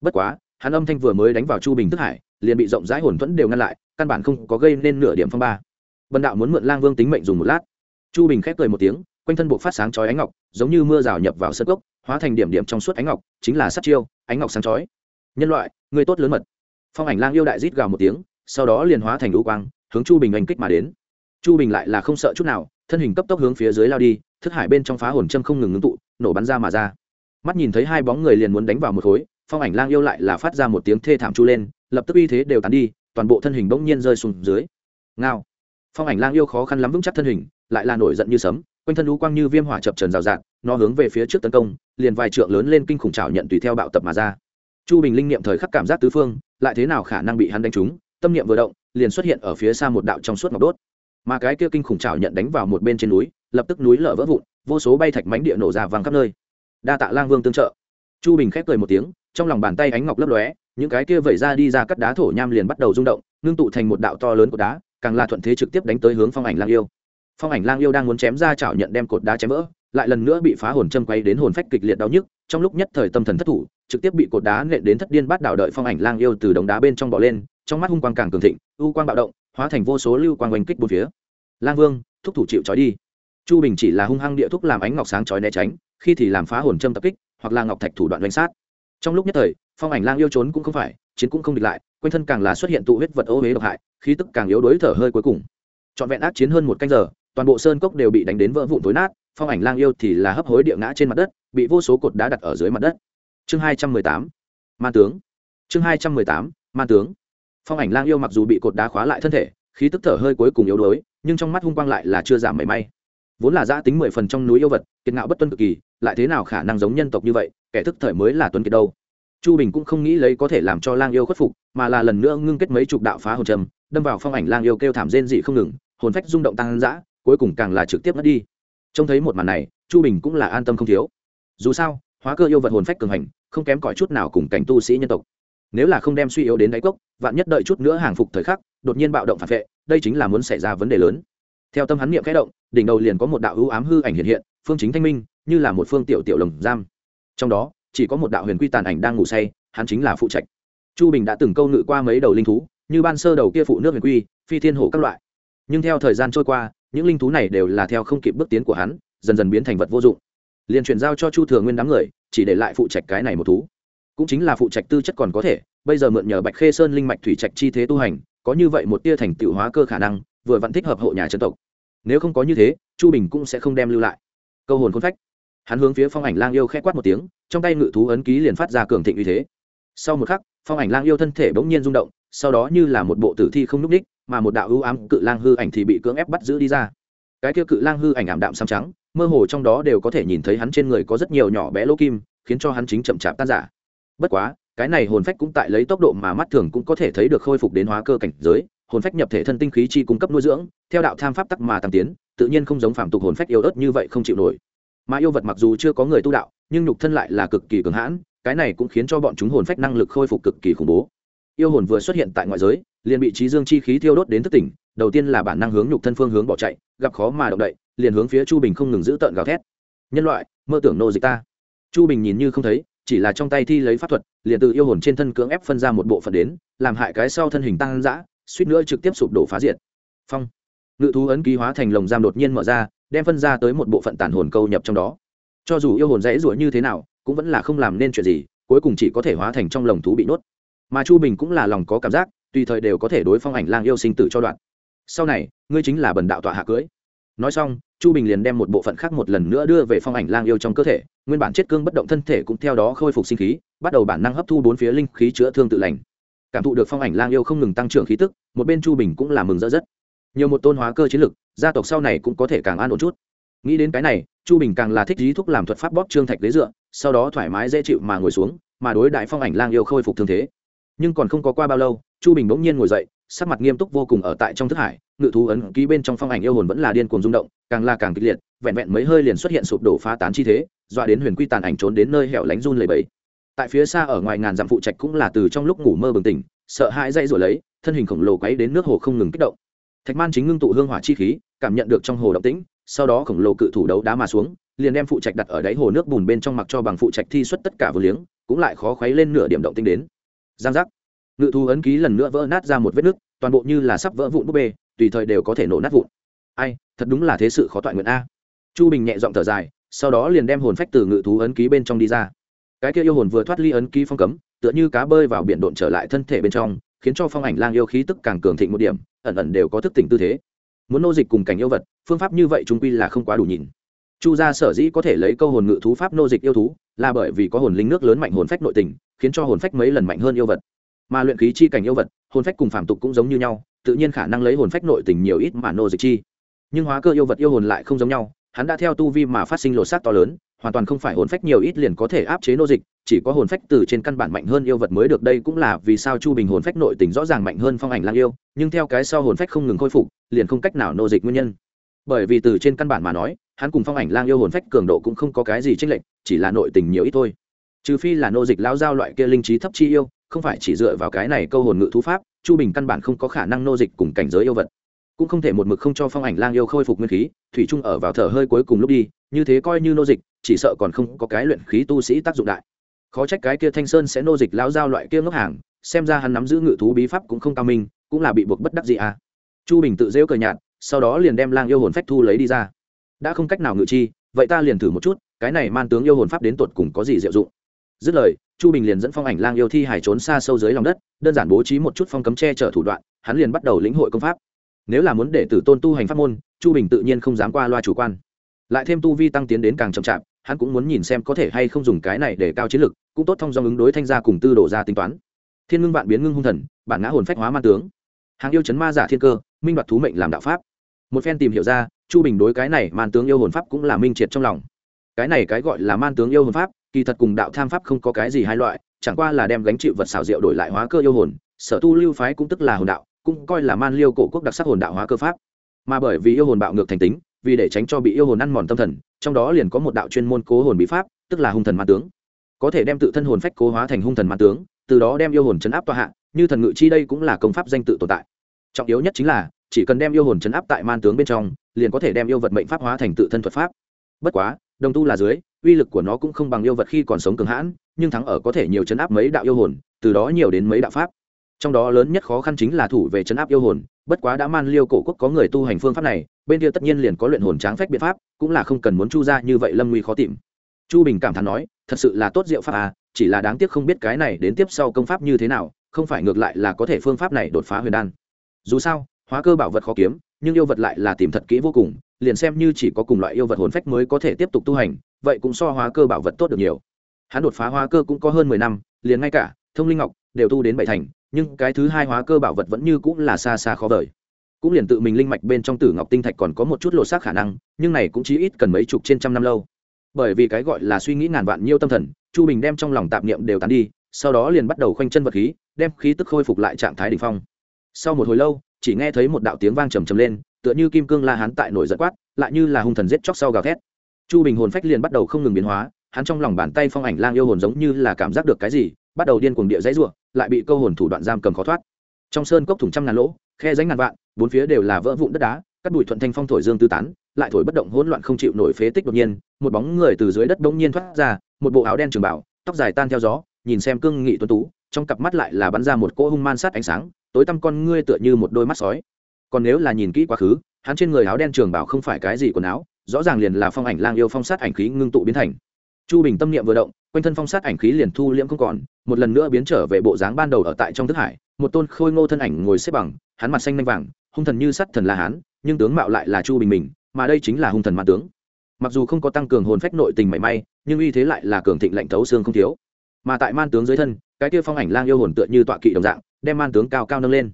Bất quá hắn âm thanh vừa mới đánh vào chu bình thức hải, liền bị rộng rãi hồn thuẫn đều ngăn lại, căn bản không có gây nên nửa điểm phong ba. Bần đạo muốn mượn lang vương tính mệnh dùng một lát. Chu bình khép cười một tiếng, quanh thân bộ phát sáng chói ánh ngọc, giống như mưa rào nhập vào sân gốc hóa thành điểm điểm trong suốt ánh ngọc, chính là sát chiêu, ánh ngọc sáng chói. Nhân loại, người tốt lớn mật. Phong ảnh lang yêu đại rít gào một tiếng, sau đó liền hóa thành lũ quang, hướng chu bình oanh kích mà đến. Chu bình lại là không sợ chút nào, thân hình cấp tốc hướng phía dưới lao đi, thức hải bên trong phá hồn châm không ngừng ngưng tụ, nổ bắn ra mà ra. Mắt nhìn thấy hai bóng người liền muốn đánh vào một khối phong ảnh lang yêu lại là phát ra một tiếng thê thảm chu lên, lập tức uy thế đều tán đi, toàn bộ thân hình bỗng nhiên rơi xuống dưới. Ngao. Phong ảnh lang yêu khó khăn lắm vững chắc thân hình, lại là nổi giận như sấm, quanh thân lũ quang như viêm hỏa chập trần rào rạt, nó hướng về phía trước tấn công, liền vài trượng lớn lên kinh khủng trào nhận tùy theo bạo tập mà ra. Chu bình linh niệm thời khắc cảm giác tứ phương, lại thế nào khả năng bị hắn đánh trúng, tâm niệm vừa động, liền xuất hiện ở phía xa một đạo trong suốt ngọc đốt. Mà cái kia kinh khủng trào nhận đánh vào một bên trên núi, lập tức núi lở vỡ vụn, vô số bay thạch mánh địa nổ ra vàng khắp nơi. Đa tạ lang vương tương trợ chu bình khép cười một tiếng, trong lòng bàn tay ánh ngọc lấp lóe, những cái kia vẩy ra đi ra cắt đá thổ nham liền bắt đầu rung động, ngưng tụ thành một đạo to lớn của đá, càng là thuận thế trực tiếp đánh tới hướng phong ảnh lang yêu. Phong ảnh lang yêu đang muốn chém ra chảo nhận đem cột đá chém vỡ, lại lần nữa bị phá hồn châm quay đến hồn phách kịch liệt đau nhức, trong lúc nhất thời tâm thần thất thủ, trực tiếp bị cột đá nện đến thất điên bắt đảo đợi phong ảnh lang yêu từ đống đá bên trong bỏ lên, trong mắt hung quang càng cường thịnh, u quang bạo động, hóa thành vô số lưu quang oanh kích bốn phía. Lang vương, thúc thủ chịu trói đi. Chu bình chỉ là hung hăng địa thúc làm ánh ngọc sáng trói né tránh, khi thì làm phá hồn châm tập kích hoặc là ngọc thạch thủ đoạn đánh sát. Trong lúc nhất thời, phong ảnh lang yêu trốn cũng không phải, chiến cũng không địch lại, quanh thân càng là xuất hiện tụ huyết vật ô huế độc hại, khí tức càng yếu đuối thở hơi cuối cùng. Trọn vẹn ác chiến hơn một canh giờ, toàn bộ sơn cốc đều bị đánh đến vỡ vụn tối nát, phong ảnh lang yêu thì là hấp hối địa ngã trên mặt đất, bị vô số cột đá đặt ở dưới mặt đất. Chương hai trăm mười tám man tướng. Chương hai trăm mười tám man tướng. Phong ảnh lang yêu mặc dù bị cột đá khóa lại thân thể, khí tức thở hơi cuối cùng yếu đuối, nhưng trong mắt hung quang lại là chưa giảm mảy may vốn là giã tính mười phần trong núi yêu vật, kiệt ngạo bất tuân cực kỳ, lại thế nào khả năng giống nhân tộc như vậy, kẻ thức thời mới là tuân kiệt đâu? Chu bình cũng không nghĩ lấy có thể làm cho lang yêu khuất phục, mà là lần nữa ngưng kết mấy chục đạo phá hồn trầm, đâm vào phong ảnh lang yêu kêu thảm rên dị không ngừng, hồn phách rung động tăng dã cuối cùng càng là trực tiếp mất đi. Trông thấy một màn này, chu bình cũng là an tâm không thiếu. Dù sao, hóa cơ yêu vật hồn phách cường hành, không kém cỏi chút nào cùng cảnh tu sĩ nhân tộc. Nếu là không đem suy yếu đến đáy cốc, vạn nhất đợi chút nữa hàng phục thời khắc, đột nhiên bạo động phản vệ, đây chính là muốn xảy ra vấn đề lớn. Theo tâm hắn niệm khẽ động đỉnh đầu liền có một đạo ưu ám hư ảnh hiện hiện, phương chính thanh minh, như là một phương tiểu tiểu lồng giam. Trong đó, chỉ có một đạo huyền quy tàn ảnh đang ngủ say, hắn chính là phụ trạch. Chu bình đã từng câu ngự qua mấy đầu linh thú, như ban sơ đầu kia phụ nước huyền quy, phi thiên hổ các loại. Nhưng theo thời gian trôi qua, những linh thú này đều là theo không kịp bước tiến của hắn, dần dần biến thành vật vô dụng. Liền chuyển giao cho chu thừa nguyên đám người, chỉ để lại phụ trạch cái này một thú. Cũng chính là phụ trạch tư chất còn có thể, bây giờ mượn nhờ bạch khê sơn linh mạch thủy trạch chi thế tu hành, có như vậy một tia thành tựu hóa cơ khả năng, vừa vẫn thích hợp hộ nhà chân tộc nếu không có như thế, chu bình cũng sẽ không đem lưu lại. Câu hồn khôn phách. Hắn hướng phía phong ảnh lang yêu k h ẽ quát một tiếng, trong tay ngự thú ấn ký liền phát ra cường thịnh uy thế. Sau một khắc, phong ảnh lang yêu thân thể bỗng nhiên rung động, sau đó như là một bộ tử thi không n ú c ních mà một đạo ưu ám cự lang hư ảnh thì bị cưỡng ép bắt giữ đi ra. Cái kia cự lang hư ảnh ảm đạm xám trắng, mơ hồ trong đó đều có thể nhìn thấy hắn trên người có rất nhiều nhỏ bé lỗ kim, khiến cho hắn chính chậm chạp tan giả bất quá, cái này hồn phách cũng tại lấy tốc độ mà mắt thường cũng có thể thấy được khôi phục đến hóa cơ cảnh giới hồn phách nhập thể thân tinh khí chi cung cấp nuôi dưỡng, theo đạo tham pháp tắc mà tăng tiến, tự nhiên không giống phạm tục hồn phách yếu ớt như vậy không chịu nổi. Mà yêu vật mặc dù chưa có người tu đạo, nhưng nhục thân lại là cực kỳ cường hãn, cái này cũng khiến cho bọn chúng hồn phách năng lực khôi phục cực kỳ khủng bố. Yêu hồn vừa xuất hiện tại ngoại giới, liền bị trí dương chi khí thiêu đốt đến thức tỉnh, đầu tiên là bản năng hướng nhục thân phương hướng bỏ chạy, gặp khó mà động đậy, liền hướng phía chu bình không ngừng giữ tợn gào thét. Nhân loại, mơ tưởng nô dịch ta. Chu bình nhìn như không thấy, chỉ là trong tay thi lấy pháp thuật, liền từ yêu hồn trên thân cưỡng ép phân ra một bộ phận đến, làm hại cái sau thân hình tăng dã suýt nữa trực tiếp sụp đổ phá diệt. Phong. Ngự thú ấn ký hóa thành lồng giam đột nhiên mở ra, đem phân ra tới một bộ phận tàn hồn câu nhập trong đó. Cho dù yêu hồn dãy ruổi như thế nào, cũng vẫn là không làm nên chuyện gì, cuối cùng chỉ có thể hóa thành trong lồng thú bị nuốt. Mà chu bình cũng là lòng có cảm giác, tùy thời đều có thể đối phong ảnh lang yêu sinh tử cho đoạn. Sau này, ngươi chính là bần đạo tọa hạ cưới. Nói xong, chu bình liền đem một bộ phận khác một lần nữa đưa về phong ảnh lang yêu trong cơ thể, nguyên bản chết cương bất động thân thể cũng theo đó khôi phục sinh khí, bắt đầu bản năng hấp thu bốn phía linh khí chữa thương tự lành cảm thụ được phong ảnh lang yêu không ngừng tăng trưởng khí tức, một bên chu bình cũng là mừng rỡ rất. Nhiều một tôn hóa cơ chiến lực, gia tộc sau này cũng có thể càng an ổn chút. Nghĩ đến cái này, chu bình càng là thích lý thúc làm thuật pháp bóp trương thạch ghế dựa, sau đó thoải mái dễ chịu mà ngồi xuống, mà đối đại phong ảnh lang yêu khôi phục thương thế. Nhưng còn không có qua bao lâu, chu bình bỗng nhiên ngồi dậy, sắc mặt nghiêm túc vô cùng ở tại trong thức hải, ngự thú ấn ký bên trong phong ảnh yêu hồn vẫn là điên cuồng rung động, càng là càng kịch liệt, vẹn vẹn mấy hơi liền xuất hiện sụp đổ phá tán chi thế, dọa đến huyền quy tàn ảnh trốn đến nơi hẻo lánh run lầy bẫy tại phía xa ở ngoài ngàn dặm phụ trạch cũng là từ trong lúc ngủ mơ bừng tỉnh, sợ hãi dây rồi lấy, thân hình khổng lồ quấy đến nước hồ không ngừng kích động. Thạch man chính ngưng tụ hương hỏa chi khí, cảm nhận được trong hồ động tĩnh, sau đó khổng lồ cự thủ đấu đá mà xuống, liền đem phụ trạch đặt ở đáy hồ nước bùn bên trong mặc cho bằng phụ trạch thi xuất tất cả vừa liếng, cũng lại khó khuấy lên nửa điểm động tinh đến. Giang giác. Ngự thú ấn ký lần nữa vỡ nát ra một vết nước toàn bộ như là sắp vỡ vụn búp bê, tùy thời đều có thể nổ nát vụn. Ai, thật đúng là thế sự khó toại nguyện a. Chu bình nhẹ giọng thở dài, sau đó liền đem hồn phách từ ngự thú ấn ký bên trong đi ra cái kia yêu hồn vừa thoát ly ấn ký phong cấm, tựa như cá bơi vào biển độn trở lại thân thể bên trong, khiến cho phong ảnh lang yêu khí tức càng cường thịnh một điểm, ẩn ẩn đều có thức tỉnh tư thế. Muốn nô dịch cùng cảnh yêu vật, phương pháp như vậy chúng quy là không quá đủ nhìn. Chu gia sở dĩ có thể lấy câu hồn ngự thú pháp nô dịch yêu thú, là bởi vì có hồn linh nước lớn mạnh hồn phách nội tình, khiến cho hồn phách mấy lần mạnh hơn yêu vật. Mà luyện khí chi cảnh yêu vật, hồn phách cùng phạm tục cũng giống như nhau, tự nhiên khả năng lấy hồn phách nội tình nhiều ít mà nô dịch chi. Nhưng hóa cơ yêu vật yêu hồn lại không giống nhau, hắn đã theo tu vi mà phát sinh lột xác to lớn hoàn toàn không phải hồn phách nhiều ít liền có thể áp chế nô dịch, chỉ có hồn phách từ trên căn bản mạnh hơn yêu vật mới được. Đây cũng là vì sao chu bình hồn phách nội tình rõ ràng mạnh hơn phong ảnh lang yêu, nhưng theo cái sau hồn phách không ngừng khôi phục, liền không cách nào nô dịch nguyên nhân. Bởi vì từ trên căn bản mà nói, hắn cùng phong ảnh lang yêu hồn phách cường độ cũng không có cái gì tranh lệch, chỉ là nội tình nhiều ít thôi. Trừ phi là nô dịch lao giao loại kia linh trí thấp chi yêu, không phải chỉ dựa vào cái này câu hồn ngự thú pháp, chu bình căn bản không có khả năng nô dịch cùng cảnh giới yêu vật. Cũng không thể một mực không cho phong ảnh lang yêu khôi phục nguyên khí, thủy trung ở vào thở hơi cuối cùng lúc đi như thế coi như nô dịch, chỉ sợ còn không có cái luyện khí tu sĩ tác dụng đại. Khó trách cái kia thanh sơn sẽ nô dịch lao giao loại kia ngốc hàng, xem ra hắn nắm giữ ngự thú bí pháp cũng không cao minh, cũng là bị buộc bất đắc gì à. Chu bình tự rêu cờ nhạt, sau đó liền đem lang yêu hồn phách thu lấy đi ra. Đã không cách nào ngự chi, vậy ta liền thử một chút, cái này man tướng yêu hồn pháp đến tột cùng có gì diệu dụng. Dứt lời, chu bình liền dẫn phong ảnh lang yêu thi hải trốn xa sâu dưới lòng đất, đơn giản bố trí một chút phong cấm che chở thủ đoạn, hắn liền bắt đầu lĩnh hội công pháp. Nếu là muốn để tử tôn tu hành pháp môn, chu bình tự nhiên không dám qua loa chủ quan lại thêm tu vi tăng tiến đến càng chậm chạp, hắn cũng muốn nhìn xem có thể hay không dùng cái này để cao chiến lực, cũng tốt thông do ứng đối thanh gia cùng tư đổ ra tính toán. Thiên ngưng vạn biến ngưng hung thần, bản ngã hồn phách hóa man tướng. Hàng yêu chấn ma giả thiên cơ, minh đoạt thú mệnh làm đạo pháp. Một phen tìm hiểu ra, chu bình đối cái này man tướng yêu hồn pháp cũng là minh triệt trong lòng. Cái này cái gọi là man tướng yêu hồn pháp, kỳ thật cùng đạo tham pháp không có cái gì hai loại, chẳng qua là đem gánh chịu vật xảo diệu đổi lại hóa cơ yêu hồn, sở tu lưu phái cũng tức là hồn đạo, cũng coi là man liêu cổ quốc đặc sắc hồn đạo hóa cơ pháp. Mà bởi vì yêu hồn bạo ngược thành tính vì để tránh cho bị yêu hồn ăn mòn tâm thần, trong đó liền có một đạo chuyên môn cố hồn bí pháp, tức là hung thần ma tướng. Có thể đem tự thân hồn phách cố hóa thành hung thần ma tướng, từ đó đem yêu hồn chấn áp tọa hạ, như thần ngự chi đây cũng là công pháp danh tự tồn tại. Trọng yếu nhất chính là, chỉ cần đem yêu hồn chấn áp tại man tướng bên trong, liền có thể đem yêu vật mệnh pháp hóa thành tự thân thuật pháp. Bất quá, đồng tu là dưới, uy lực của nó cũng không bằng yêu vật khi còn sống cường hãn, nhưng thắng ở có thể nhiều chấn áp mấy đạo yêu hồn, từ đó nhiều đến mấy đạo pháp. Trong đó lớn nhất khó khăn chính là thủ về chấn áp yêu hồn, bất quá đã man liêu cổ quốc có người tu hành phương pháp này bên kia tất nhiên liền có luyện hồn tráng phách biện pháp, cũng là không cần muốn chu ra như vậy lâm nguy khó tìm. Chu bình cảm thán nói, thật sự là tốt diệu pháp à chỉ là đáng tiếc không biết cái này đến tiếp sau công pháp như thế nào, không phải ngược lại là có thể phương pháp này đột phá huyền đan. Dù sao, hóa cơ bảo vật khó kiếm, nhưng yêu vật lại là tìm thật kỹ vô cùng, liền xem như chỉ có cùng loại yêu vật hồn phách mới có thể tiếp tục tu hành, vậy cũng so hóa cơ bảo vật tốt được nhiều. Hắn đột phá hóa cơ cũng có hơn mười năm, liền ngay cả thông linh ngọc đều tu đến bảy thành, nhưng cái thứ hai hóa cơ bảo vật vẫn như cũng là xa xa khó vời cũng liền tự mình linh mạch bên trong tử ngọc tinh thạch còn có một chút lột xác khả năng, nhưng này cũng chỉ ít cần mấy chục trên trăm năm lâu. Bởi vì cái gọi là suy nghĩ ngàn vạn nhiêu tâm thần, chu bình đem trong lòng tạp niệm đều tán đi, sau đó liền bắt đầu khoanh chân vật khí, đem khí tức khôi phục lại trạng thái đ ỉ n h phong. Sau một hồi lâu, chỉ nghe thấy một đạo tiếng vang trầm trầm lên, tựa như kim cương la hán tại nổi giận quát, lại như là hung thần giết chóc sau gào thét. Chu bình hồn phách liền bắt đầu không ngừng biến hóa, hắn trong lòng bàn tay phong ảnh lang yêu hồn giống như là cảm giác được cái gì, bắt đầu điên cuồng địa dãy ruộng lại bị câu hồn thủ đoạn giam cầm khó thoát. Trong sơn cốc thủng trăm ngàn lỗ, khe ránh ngàn vạn bốn phía đều là vỡ vụn đất đá, các bụi thuận thanh phong thổi dương tư tán, lại thổi bất động hỗn loạn không chịu nổi phế tích đột nhiên, một bóng người từ dưới đất bỗng nhiên thoát ra, một bộ áo đen trường bảo, tóc dài tan theo gió, nhìn xem cương nghị tuấn tú, trong cặp mắt lại là bắn ra một cỗ hung man sát ánh sáng, tối tăm con ngươi tựa như một đôi mắt sói. Còn nếu là nhìn kỹ quá khứ, hắn trên người áo đen trường bảo không phải cái gì quần áo, rõ ràng liền là phong ảnh lang yêu phong sát ảnh khí ngưng tụ biến thành. Chu bình tâm niệm vừa động, quanh thân phong sát ảnh khí liền thu liễm không còn, một lần nữa biến trở về bộ dáng ban đầu ở tại trong thức hải, một tôn khôi ngô thân ảnh ngồi xếp bằng, hắn mặt xanh nanh vàng hung thần như sắt thần la hán, nhưng tướng mạo lại là chu bình mình, mà đây chính là hung thần ma tướng. Mặc dù không có tăng cường hồn phách nội tình mảy may, nhưng uy thế lại là cường thịnh lạnh thấu xương không thiếu. Mà tại man tướng dưới thân, cái kia phong ảnh lang yêu hồn tựa như tọa kỵ đồng dạng, đem man tướng cao cao nâng lên.